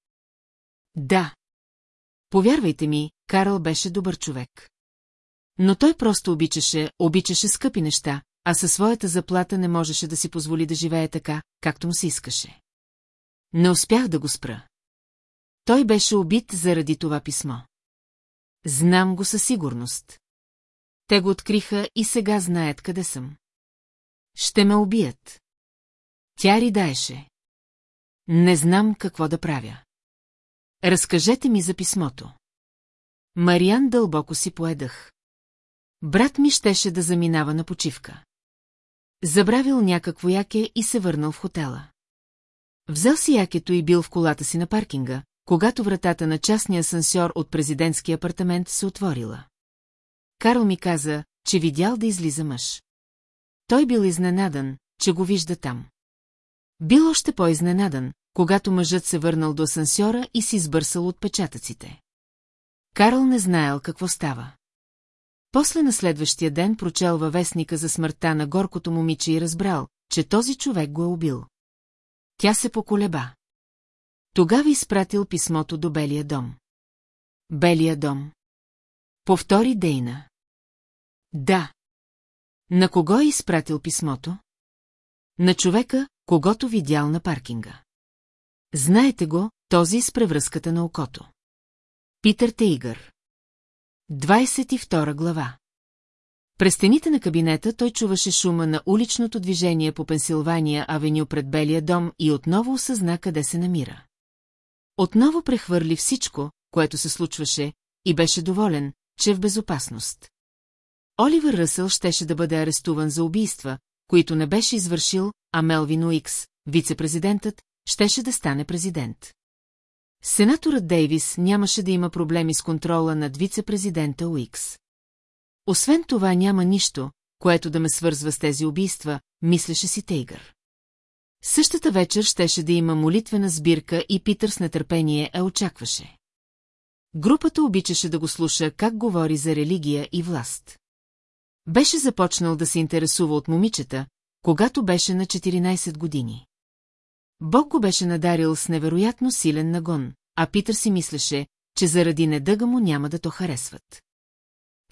Да. Повярвайте ми, Карл беше добър човек. Но той просто обичаше, обичаше скъпи неща, а със своята заплата не можеше да си позволи да живее така, както му се искаше. Не успях да го спра. Той беше убит заради това писмо. Знам го със сигурност. Те го откриха и сега знаят къде съм. Ще ме убият. Тя ридаеше. Не знам какво да правя. Разкажете ми за писмото. Мариан дълбоко си поедах. Брат ми щеше да заминава на почивка. Забравил някакво яке и се върнал в хотела. Взел си якето и бил в колата си на паркинга, когато вратата на частния асансьор от президентски апартамент се отворила. Карл ми каза, че видял да излиза мъж. Той бил изненадан, че го вижда там. Бил още по-изненадан, когато мъжът се върнал до асансьора и си избърсал отпечатъците. Карл не знаел какво става. После на следващия ден прочел във вестника за смъртта на горкото момиче и разбрал, че този човек го е убил. Тя се поколеба. Тогава изпратил писмото до Белия дом. Белия дом. Повтори Дейна. Да. На кого е изпратил писмото? На човека, когато видял на паркинга. Знаете го, този с превръзката на окото. Питър Тейгър. 22 глава. През стените на кабинета той чуваше шума на уличното движение по Пенсилвания авеню пред Белия дом и отново осъзна къде се намира. Отново прехвърли всичко, което се случваше, и беше доволен, че е в безопасност. Оливър Ръсъл щеше да бъде арестуван за убийства, които не беше извършил, а Мелвин Уикс, вице-президентът, щеше да стане президент. Сенаторът Дейвис нямаше да има проблеми с контрола над вице-президента Уикс. Освен това няма нищо, което да ме свързва с тези убийства, мислеше си Тейгър. Същата вечер щеше да има молитвена сбирка и Питър с нетърпение я очакваше. Групата обичаше да го слуша как говори за религия и власт. Беше започнал да се интересува от момичета, когато беше на 14 години. Бог го беше надарил с невероятно силен нагон, а Питър си мислеше, че заради недъга му няма да то харесват.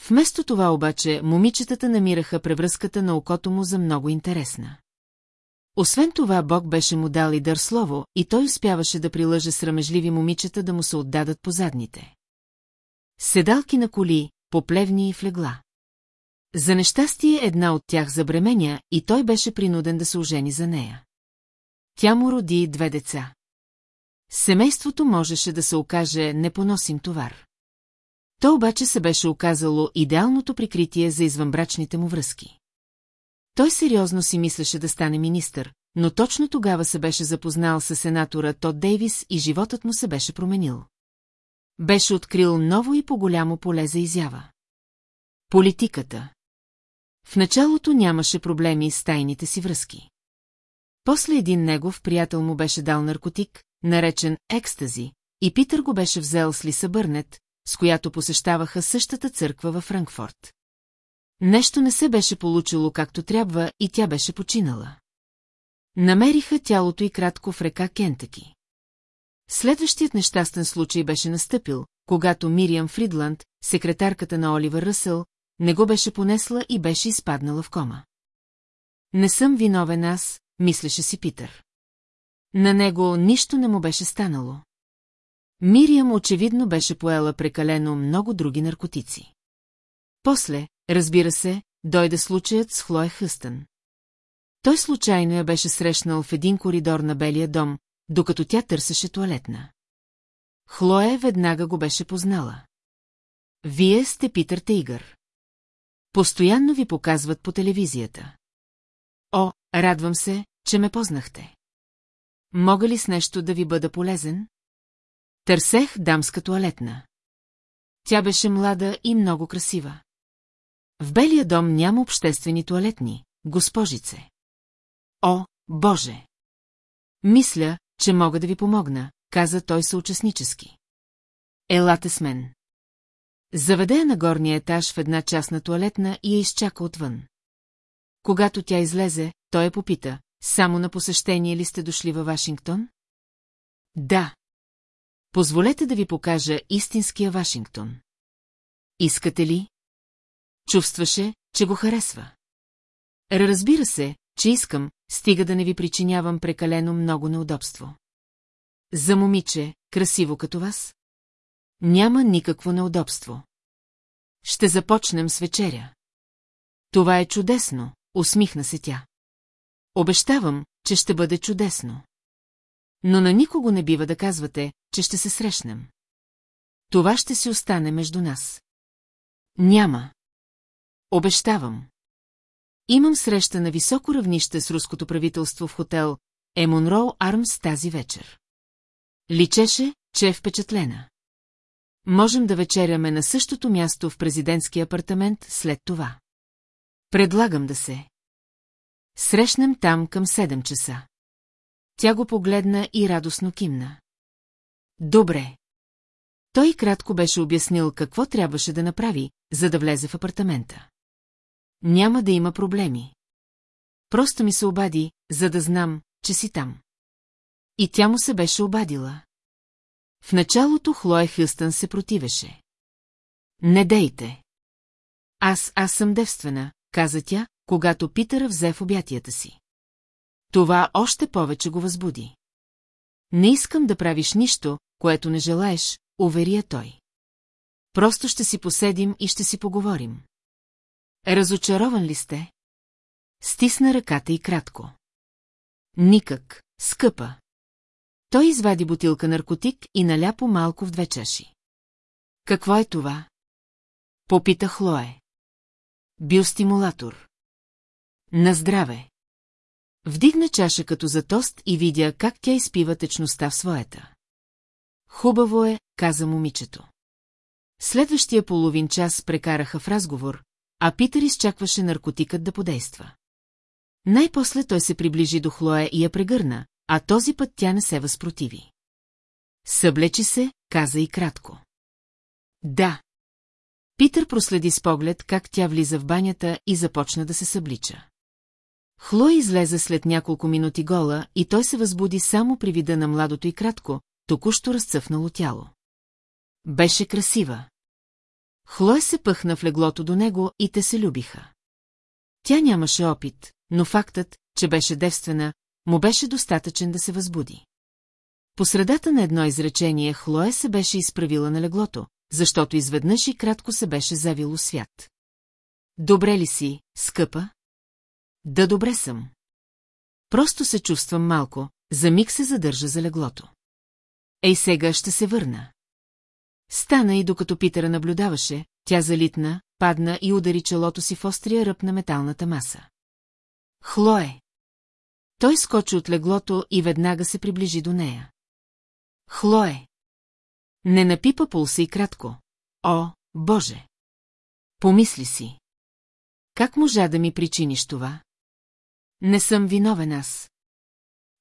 Вместо това обаче, момичетата намираха превръзката на окото му за много интересна. Освен това, Бог беше му дал и дър слово, и той успяваше да прилъже срамежливи момичета да му се отдадат по задните. Седалки на коли, поплевни и флегла. За нещастие една от тях забременя и той беше принуден да се ожени за нея. Тя му роди две деца. Семейството можеше да се окаже непоносим товар. То обаче се беше оказало идеалното прикритие за извънбрачните му връзки. Той сериозно си мислеше да стане министър, но точно тогава се беше запознал с сенатора Тод Дейвис и животът му се беше променил. Беше открил ново и по-голямо поле за изява. Политиката. В началото нямаше проблеми с тайните си връзки. После един негов приятел му беше дал наркотик, наречен екстази, и Питър го беше взел с Лиса Бърнет, с която посещаваха същата църква във Франкфорт. Нещо не се беше получило както трябва и тя беше починала. Намериха тялото и кратко в река Кентъки. Следващият нещастен случай беше настъпил, когато Мириам Фридланд, секретарката на Оливър Ръсъл, не го беше понесла и беше изпаднала в кома. Не съм виновен аз, мислеше си Питър. На него нищо не му беше станало. Мириам очевидно беше поела прекалено много други наркотици. После, разбира се, дойде случаят с Хлоя Хъстън. Той случайно я беше срещнал в един коридор на Белия дом, докато тя търсеше туалетна. Хлоя веднага го беше познала. Вие сте Питър Тейгър. Постоянно ви показват по телевизията. О, радвам се, че ме познахте. Мога ли с нещо да ви бъда полезен? Търсех дамска туалетна. Тя беше млада и много красива. В Белия дом няма обществени туалетни, госпожице. О, Боже! Мисля, че мога да ви помогна, каза той съучастнически. Елате с мен. Заведе я на горния етаж в една частна туалетна и я изчака отвън. когато тя излезе, той я попита, само на посещение ли сте дошли във Вашингтон? Да. Позволете да ви покажа истинския Вашингтон. Искате ли? Чувстваше, че го харесва. Разбира се, че искам, стига да не ви причинявам прекалено много неудобство. За момиче, красиво като вас? Няма никакво неудобство. Ще започнем с вечеря. Това е чудесно, усмихна се тя. Обещавам, че ще бъде чудесно. Но на никого не бива да казвате, че ще се срещнем. Това ще си остане между нас. Няма. Обещавам. Имам среща на високо равнище с руското правителство в хотел Емонроу Армс тази вечер. Личеше, че е впечатлена. Можем да вечеряме на същото място в президентски апартамент след това. Предлагам да се. Срещнем там към 7 часа. Тя го погледна и радостно кимна. Добре. Той кратко беше обяснил какво трябваше да направи, за да влезе в апартамента. Няма да има проблеми. Просто ми се обади, за да знам, че си там. И тя му се беше обадила. В началото Хлоя Хюстън се противеше. Не дейте. Аз, аз съм девствена, каза тя, когато Питъра взе в обятията си. Това още повече го възбуди. Не искам да правиш нищо, което не желаеш, уверия той. Просто ще си поседим и ще си поговорим. Разочарован ли сте? Стисна ръката и кратко. Никак, скъпа. Той извади бутилка наркотик и наля по малко в две чаши. Какво е това? Попита Хлое. Биостимулатор. На здраве. Вдигна чаша като за тост и видя как тя изпива течността в своята. Хубаво е, каза момичето. Следващия половин час прекараха в разговор, а Питър изчакваше наркотикът да подейства. Най-после той се приближи до Хлоя и я прегърна, а този път тя не се възпротиви. Съблечи се, каза и кратко. Да. Питър проследи с поглед как тя влиза в банята и започна да се съблича. Хлоя излезе след няколко минути гола и той се възбуди само при вида на младото и кратко, току-що разцъфнало тяло. Беше красива. Хлоя се пъхна в леглото до него и те се любиха. Тя нямаше опит, но фактът, че беше девствена, му беше достатъчен да се възбуди. По средата на едно изречение Хлоя се беше изправила на леглото, защото изведнъж и кратко се беше завило свят. Добре ли си, скъпа? Да, добре съм. Просто се чувствам малко, за миг се задържа за леглото. Ей, сега ще се върна. Стана и докато Питера наблюдаваше, тя залитна, падна и удари челото си в острия ръб на металната маса. Хлое! Той скочи от леглото и веднага се приближи до нея. Хлое! Не напипа пулса и кратко. О, Боже! Помисли си. Как можа да ми причиниш това? Не съм виновен аз.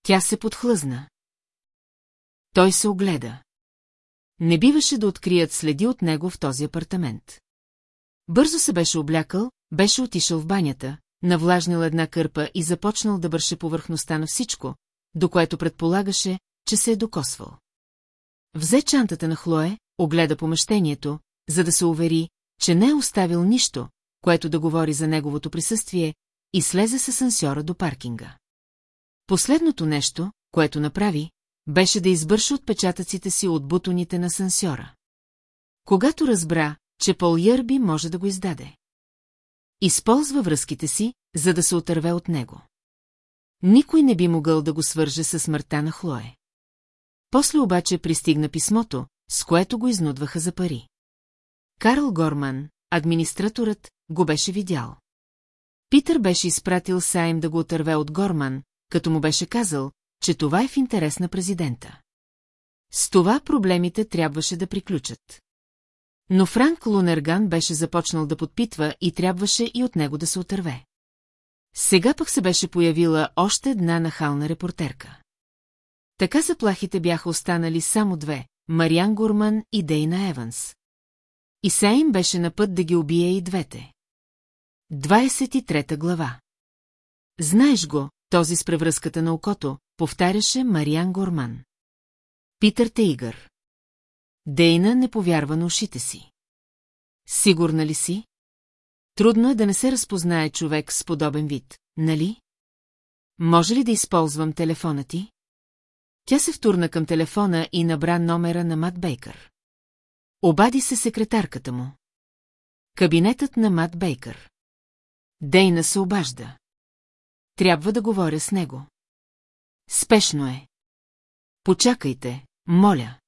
Тя се подхлъзна. Той се огледа. Не биваше да открият следи от него в този апартамент. Бързо се беше облякал, беше отишъл в банята, навлажнил една кърпа и започнал да бърше повърхността на всичко, до което предполагаше, че се е докосвал. Взе чантата на Хлое, огледа помещението, за да се увери, че не е оставил нищо, което да говори за неговото присъствие, и слезе с асансьора до паркинга. Последното нещо, което направи, беше да избърши отпечатъците си от бутоните на сансьора. Когато разбра, че Пол Йърби може да го издаде. Използва връзките си, за да се отърве от него. Никой не би могъл да го свърже със смъртта на Хлое. После обаче пристигна писмото, с което го изнудваха за пари. Карл Горман, администраторът, го беше видял. Питър беше изпратил Сайм да го отърве от Горман, като му беше казал, че това е в интерес на президента. С това проблемите трябваше да приключат. Но Франк Лунерган беше започнал да подпитва и трябваше и от него да се отърве. Сега пък се беше появила още една нахална репортерка. Така заплахите бяха останали само две – Мариан Гурман и Дейна Еванс. И Сейм беше на път да ги убие и двете. 23 глава Знаеш го, този с превръзката на окото, повтаряше Мариан Горман. Питър Тейгър. Дейна не повярва на ушите си. Сигурна ли си? Трудно е да не се разпознае човек с подобен вид, нали? Може ли да използвам телефона ти? Тя се втурна към телефона и набра номера на Мат Бейкър. Обади се секретарката му. Кабинетът на Мат Бейкър. Дейна се обажда. Трябва да говоря с него. Спешно е. Почакайте, моля.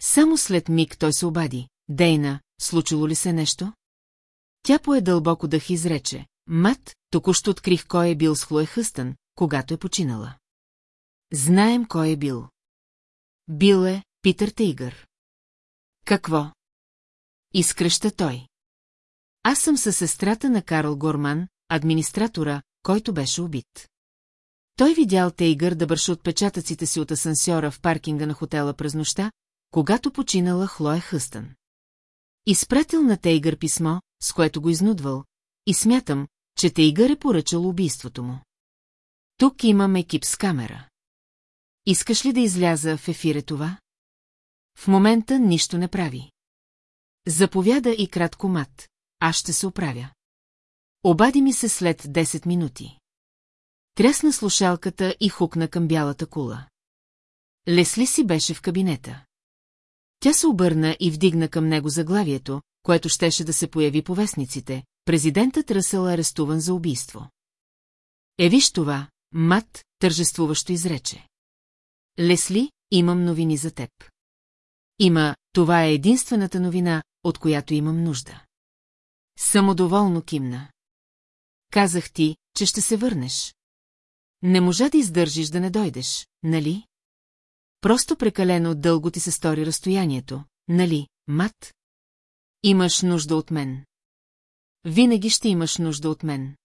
Само след миг той се обади. Дейна, случило ли се нещо? Тя пое дълбоко дъх и изрече. Мат, току-що открих кой е бил с Хлоя Хъстън, когато е починала. Знаем кой е бил. Бил е Питър Тейгър. Какво? Изкръща той. Аз съм със сестрата на Карл Горман, администратора, който беше убит. Той видял Тейгър да бърши отпечатъците си от асансьора в паркинга на хотела през нощта, когато починала Хлоя Хъстън. Изпратил на Тейгър писмо, с което го изнудвал, и смятам, че Тейгър е поръчал убийството му. Тук имам екип с камера. Искаш ли да изляза в ефире това? В момента нищо не прави. Заповяда и кратко мат, аз ще се оправя. Обади ми се след 10 минути. Трясна слушалката и хукна към бялата кула. Лесли си беше в кабинета. Тя се обърна и вдигна към него заглавието, което щеше да се появи по вестниците. Президентът Ръсъл арестуван за убийство. Е, виж това, Мат, тържествуващо изрече. Лесли, имам новини за теб. Има, това е единствената новина, от която имам нужда. Самодоволно кимна. Казах ти, че ще се върнеш. Не можа да издържиш да не дойдеш, нали? Просто прекалено дълго ти се стори разстоянието, нали, мат? Имаш нужда от мен. Винаги ще имаш нужда от мен.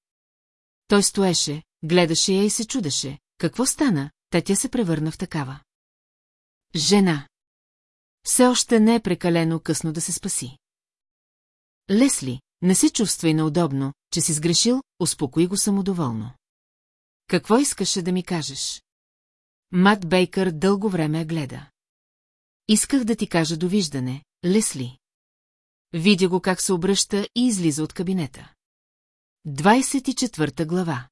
Той стоеше, гледаше я и се чудеше. Какво стана, та тя се превърна в такава. Жена. Все още не е прекалено късно да се спаси. Лесли, не се чувствай неудобно, че си сгрешил, успокои го самодоволно. Какво искаше да ми кажеш? Мат Бейкър дълго време гледа. Исках да ти кажа довиждане, Лесли. Видя го как се обръща и излиза от кабинета. 24 глава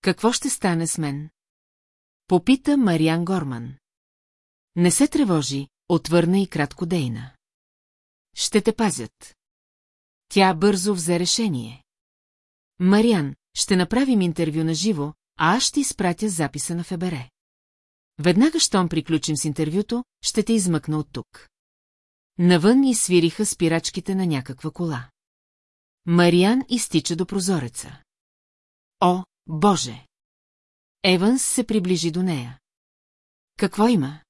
Какво ще стане с мен? Попита Мариан Горман. Не се тревожи, отвърна и кратко Дейна. Ще те пазят. Тя бързо взе решение. Мариан, ще направим интервю на живо, а аз ще изпратя записа на Фебере. Веднага, щом приключим с интервюто, ще те измъкна от тук. Навън изсвириха спирачките на някаква кола. Мариан изтича до прозореца. О, Боже! Еванс се приближи до нея. Какво има?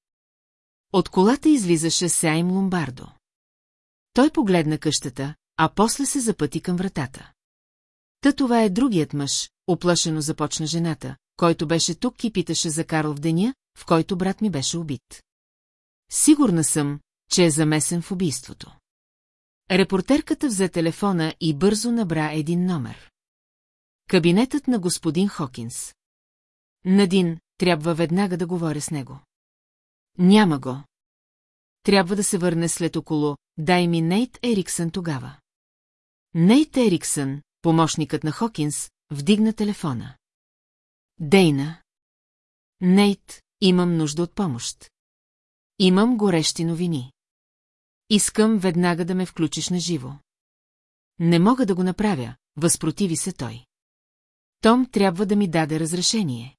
От колата излизаше Сайм Ломбардо. Той погледна къщата, а после се запъти към вратата. Та това е другият мъж, оплашено започна жената, който беше тук и питаше за Карл в деня, в който брат ми беше убит. Сигурна съм, че е замесен в убийството. Репортерката взе телефона и бързо набра един номер. Кабинетът на господин Хокинс. Надин, трябва веднага да говоря с него. Няма го. Трябва да се върне след около, дай ми Нейт Ериксън тогава. Нейт Ериксън, помощникът на Хокинс, вдигна телефона. Дейна. Нейт, имам нужда от помощ. Имам горещи новини. Искам веднага да ме включиш на живо. Не мога да го направя, възпротиви се той. Том трябва да ми даде разрешение.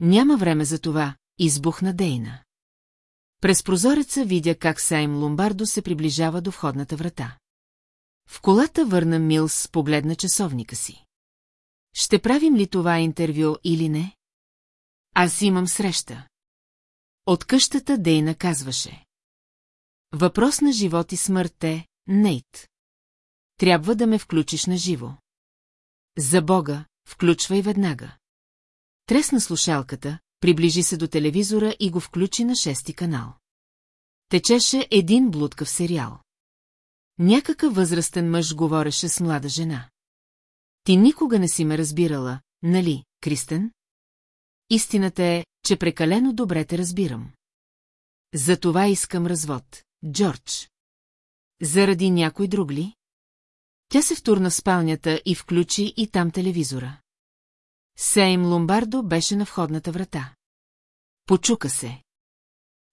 Няма време за това, избухна Дейна. През прозореца видя как Сайм Ломбардо се приближава до входната врата. В колата върна Милс погледна часовника си. Ще правим ли това интервю или не? Аз имам среща. От къщата Дейна казваше. Въпрос на живот и смърт е, Нейт. Трябва да ме включиш на живо. За Бога, включвай веднага. Тресна слушалката, приближи се до телевизора и го включи на шести канал. Течеше един блудкав сериал. Някакъв възрастен мъж говореше с млада жена. Ти никога не си ме разбирала, нали, Кристен? Истината е, че прекалено добре те разбирам. За това искам развод, Джордж. Заради някой друг ли? Тя се втурна в спалнята и включи и там телевизора. Сейм Ломбардо беше на входната врата. Почука се.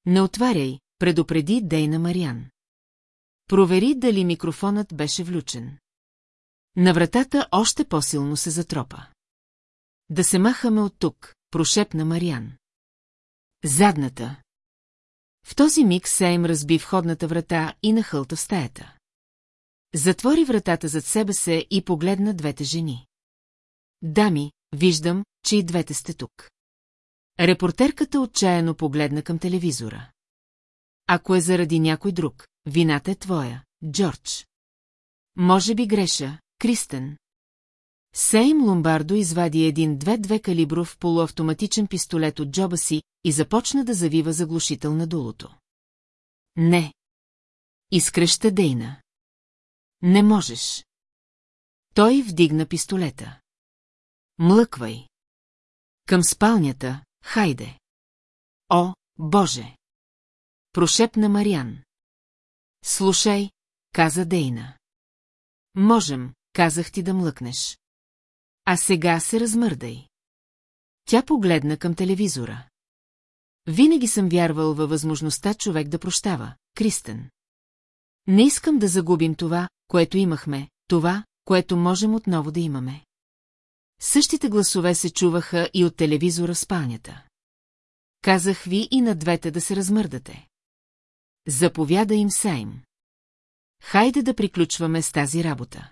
Не отваряй, предупреди Дейна Мариан. Провери дали микрофонът беше влючен. На вратата още по-силно се затропа. Да се махаме от тук, прошепна Мариан. Задната. В този миг Сейм разби входната врата и нахълта в стаята. Затвори вратата зад себе се и погледна двете жени. Дами, виждам, че и двете сте тук. Репортерката отчаяно погледна към телевизора. Ако е заради някой друг, вината е твоя, Джордж. Може би греша, Кристен. Сейм Ломбардо извади един 2-2 калибров полуавтоматичен пистолет от джоба си и започна да завива заглушител на дулото. Не. Изкръща Дейна. Не можеш. Той вдигна пистолета. Млъквай. Към спалнята, хайде. О, Боже! Прошепна Мариан. Слушай, каза Дейна. Можем, казах ти да млъкнеш. А сега се размърдай. Тя погледна към телевизора. Винаги съм вярвал във възможността човек да прощава, Кристен. Не искам да загубим това, което имахме, това, което можем отново да имаме. Същите гласове се чуваха и от телевизора в спалнята. Казах ви и на двете да се размърдате. Заповяда им Сейм. Хайде да приключваме с тази работа.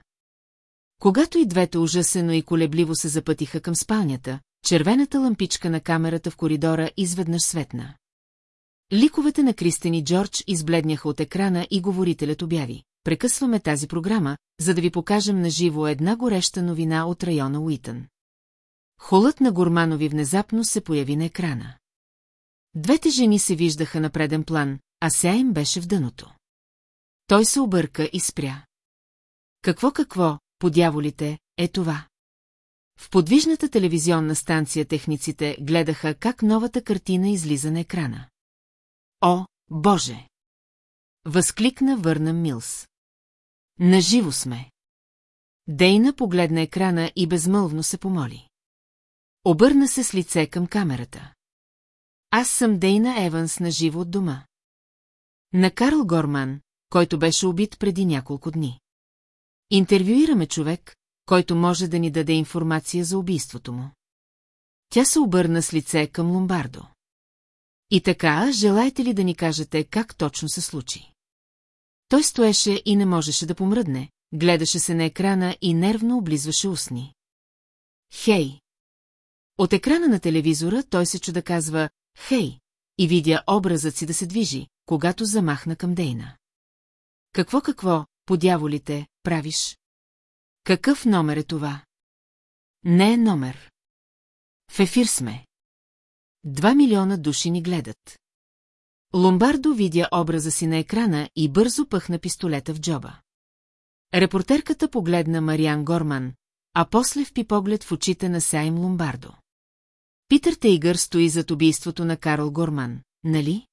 Когато и двете ужасено и колебливо се запътиха към спалнята, червената лампичка на камерата в коридора изведнъж светна. Ликовете на Кристен и Джордж избледняха от екрана и говорителят обяви. Прекъсваме тази програма, за да ви покажем на живо една гореща новина от района Уитън. Холът на Гурманови внезапно се появи на екрана. Двете жени се виждаха на преден план, а ся им беше в дъното. Той се обърка и спря. Какво-какво, по дяволите, е това? В подвижната телевизионна станция техниците гледаха как новата картина излиза на екрана. О, Боже! Възкликна Върна Милс. Наживо сме. Дейна погледна екрана и безмълвно се помоли. Обърна се с лице към камерата. Аз съм Дейна Еванс на живо от дома. На Карл Горман, който беше убит преди няколко дни. Интервюираме човек, който може да ни даде информация за убийството му. Тя се обърна с лице към Ломбардо. И така, желаете ли да ни кажете как точно се случи? Той стоеше и не можеше да помръдне, гледаше се на екрана и нервно облизваше устни. Хей! От екрана на телевизора той се чуда казва «Хей!» и видя образът си да се движи, когато замахна към Дейна. Какво-какво, по дяволите, правиш? Какъв номер е това? Не е номер. В ефир сме. Два милиона души ни гледат. Ломбардо видя образа си на екрана и бързо пъхна пистолета в джоба. Репортерката погледна Мариан Горман, а после впи поглед в очите на Сайм Ломбардо. Питър Тейгър стои зад убийството на Карл Горман, нали?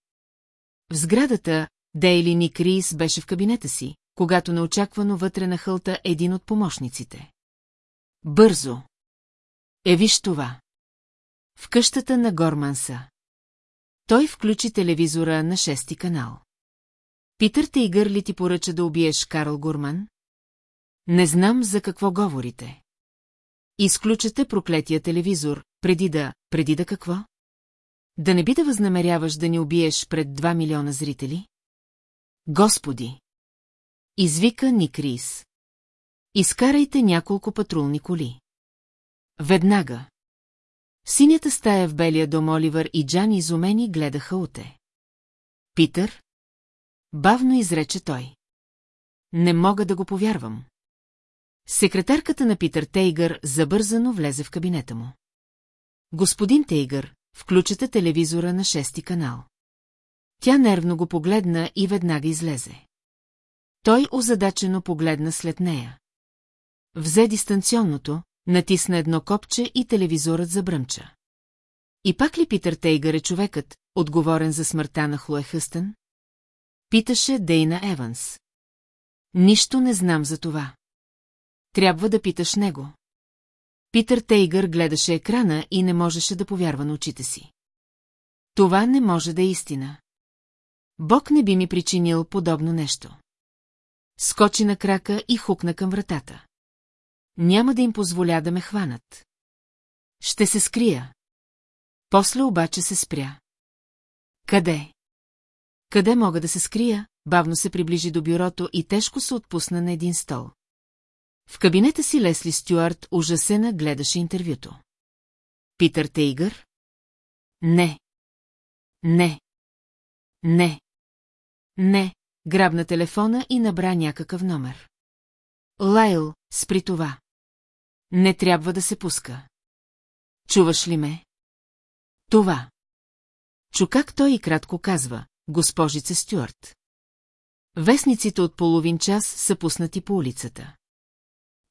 В сградата Дейли Ник Рис беше в кабинета си, когато неочаквано вътре на хълта един от помощниците. Бързо! Е, виж това! В къщата на Горманса. Той включи телевизора на шести канал. Питър Тейгър ли ти поръча да убиеш Карл Гурман? Не знам за какво говорите. Изключате проклетия телевизор, преди да, преди да какво? Да не би да възнамеряваш да ни убиеш пред 2 милиона зрители? Господи! Извика Ник Рис. Изкарайте няколко патрулни коли. Веднага. В синята стая в белия дом Оливър и Джан изумени гледаха уте. Питър? Бавно изрече той. Не мога да го повярвам. Секретарката на Питър Тейгър забързано влезе в кабинета му. Господин Тейгър, включете телевизора на шести канал. Тя нервно го погледна и веднага излезе. Той озадачено погледна след нея. Взе дистанционното, натисна едно копче и телевизорът забръмча. И пак ли Питър Тейгър е човекът, отговорен за смъртта на Хлое Хъстън? Питаше Дейна Еванс. Нищо не знам за това. Трябва да питаш него. Питър Тейгър гледаше екрана и не можеше да повярва на очите си. Това не може да е истина. Бог не би ми причинил подобно нещо. Скочи на крака и хукна към вратата. Няма да им позволя да ме хванат. Ще се скрия. После обаче се спря. Къде? Къде мога да се скрия? Бавно се приближи до бюрото и тежко се отпусна на един стол. В кабинета си Лесли Стюарт ужасена гледаше интервюто. Питър Тейгър? Не. Не. Не. Не. Грабна телефона и набра някакъв номер. Лайл, спри това. Не трябва да се пуска. Чуваш ли ме? Това. Чу как той и кратко казва, госпожице Стюарт. Вестниците от половин час са пуснати по улицата.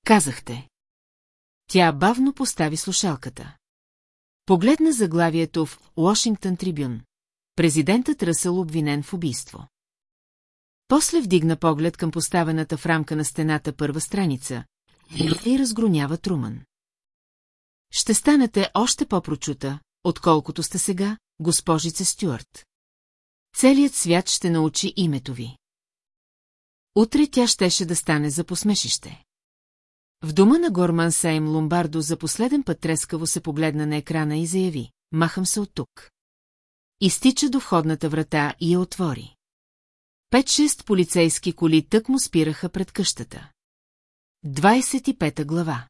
Казахте. Тя бавно постави слушалката. Погледна заглавието в Уошингтън Трибюн. Президентът Ръсъл обвинен в убийство. После вдигна поглед към поставената в рамка на стената първа страница и разгронява Труман. Ще станете още по-прочута, отколкото сте сега, госпожице Стюарт. Целият свят ще научи името ви. Утре тя щеше да стане за посмешище. В дома на Горман Сейм Ломбардо за последен път трескаво се погледна на екрана и заяви, махам се от тук. Изтича до входната врата и я отвори. Пет-шест полицейски коли тък му спираха пред къщата. 25 глава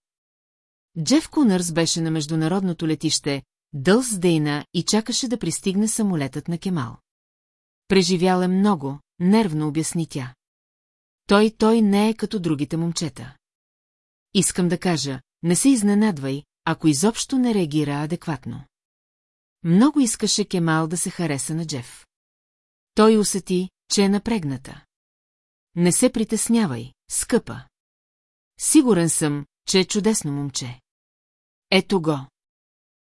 Джеф Кунърс беше на международното летище Дълсдейна и чакаше да пристигне самолетът на Кемал. Преживял е много, нервно обясни тя. Той, той не е като другите момчета. Искам да кажа, не се изненадвай, ако изобщо не реагира адекватно. Много искаше Кемал да се хареса на Джеф. Той усети, че е напрегната. Не се притеснявай, скъпа. Сигурен съм, че е чудесно момче. Ето го.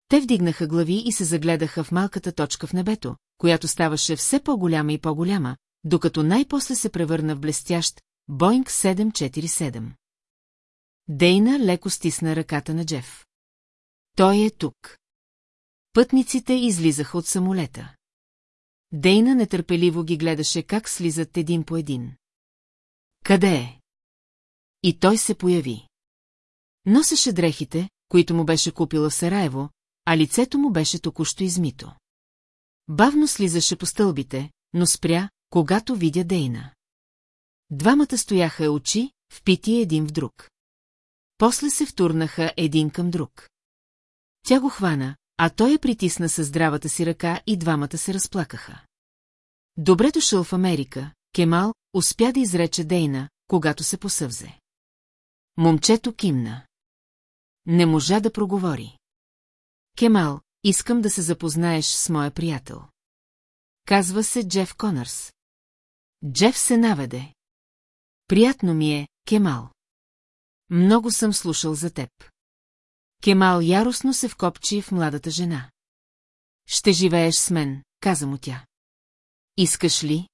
Те вдигнаха глави и се загледаха в малката точка в небето, която ставаше все по-голяма и по-голяма, докато най-после се превърна в блестящ Боинг 747. Дейна леко стисна ръката на Джеф. Той е тук. Пътниците излизаха от самолета. Дейна нетърпеливо ги гледаше как слизат един по един. Къде е? И той се появи. Носеше дрехите, които му беше купила Сараево, а лицето му беше току-що измито. Бавно слизаше по стълбите, но спря, когато видя Дейна. Двамата стояха очи, впити един в друг. После се втурнаха един към друг. Тя го хвана, а той я притисна със здравата си ръка и двамата се разплакаха. Добре дошъл в Америка, Кемал успя да изрече Дейна, когато се посъвзе. Момчето кимна. Не можа да проговори. Кемал, искам да се запознаеш с моя приятел. Казва се Джеф Конърс. Джеф се наведе. Приятно ми е, Кемал. Много съм слушал за теб. Кемал яростно се вкопчи в младата жена. Ще живееш с мен, каза му тя. Искаш ли?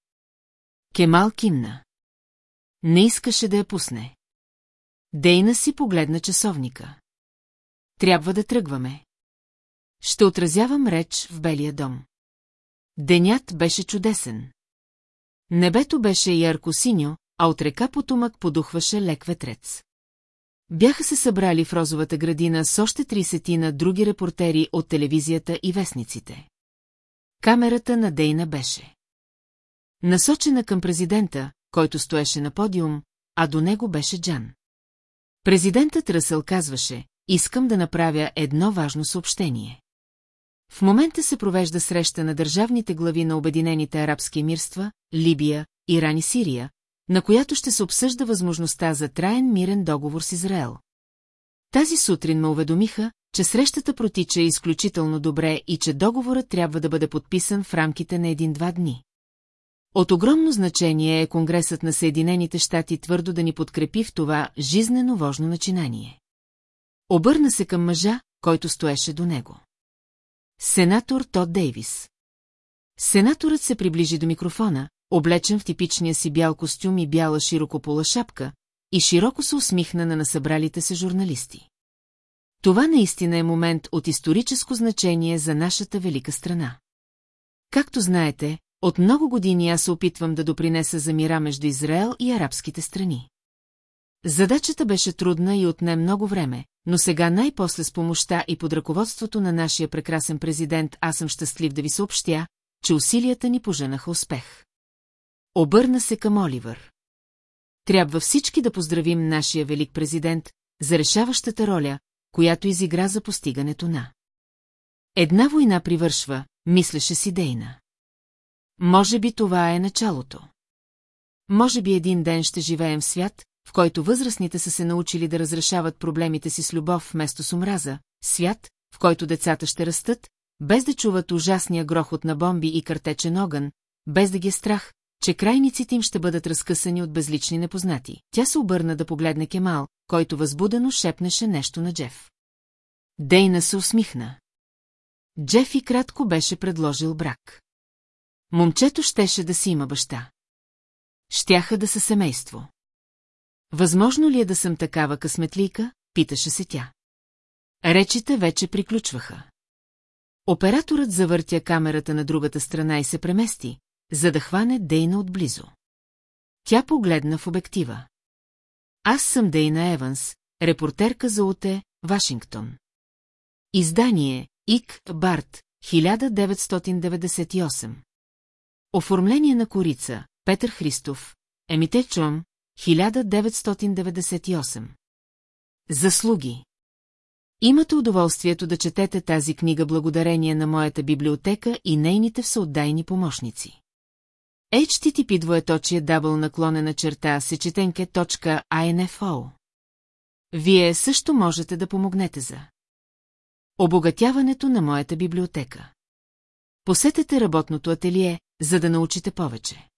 Кемал кимна. Не искаше да я пусне. Дейна си погледна часовника. Трябва да тръгваме. Ще отразявам реч в Белия дом. Денят беше чудесен. Небето беше ярко-синьо, а от река Потумък подухваше лек ветрец. Бяха се събрали в розовата градина с още трисетина други репортери от телевизията и вестниците. Камерата на Дейна беше. Насочена към президента, който стоеше на подиум, а до него беше Джан. Президентът Ръсъл казваше, искам да направя едно важно съобщение. В момента се провежда среща на държавните глави на Обединените арабски мирства, Либия, Иран и Сирия, на която ще се обсъжда възможността за траен мирен договор с Израел. Тази сутрин ме уведомиха, че срещата протича изключително добре и че договорът трябва да бъде подписан в рамките на един-два дни. От огромно значение е Конгресът на Съединените щати твърдо да ни подкрепи в това жизнено важно начинание. Обърна се към мъжа, който стоеше до него. Сенатор Тод Дейвис. Сенаторът се приближи до микрофона, облечен в типичния си бял костюм и бяла широкопола шапка, и широко се усмихна на насъбралите се журналисти. Това наистина е момент от историческо значение за нашата велика страна. Както знаете, от много години аз се опитвам да допринеса за мира между Израел и арабските страни. Задачата беше трудна и отне много време, но сега най-после с помощта и под ръководството на нашия прекрасен президент аз съм щастлив да ви съобщя, че усилията ни поженаха успех. Обърна се към Оливър. Трябва всички да поздравим нашия велик президент за решаващата роля, която изигра за постигането на. Една война привършва, мислеше си Дейна. Може би това е началото. Може би един ден ще живеем в свят, в който възрастните са се научили да разрешават проблемите си с любов вместо с омраза, свят, в който децата ще растат, без да чуват ужасния грохот на бомби и картечен огън, без да ги е страх, че крайниците им ще бъдат разкъсани от безлични непознати. Тя се обърна да погледне Кемал, който възбудено шепнеше нещо на Джеф. Дейна се усмихна. Джеф и кратко беше предложил брак. Момчето щеше да си има баща. Щяха да са семейство. Възможно ли е да съм такава късметлийка, питаше се тя. Речите вече приключваха. Операторът завъртя камерата на другата страна и се премести, за да хване Дейна отблизо. Тя погледна в обектива. Аз съм Дейна Еванс, репортерка за УТЕ, Вашингтон. Издание Ик Барт, 1998. Оформление на корица, Петър Христов, Емите Чом, 1998. Заслуги Имате удоволствието да четете тази книга благодарение на моята библиотека и нейните всеотдайни помощници. HTTP двоеточие дабл наклонена черта сечетенке.info Вие също можете да помогнете за обогатяването на моята библиотека. Посетете работното ателие, за да научите повече.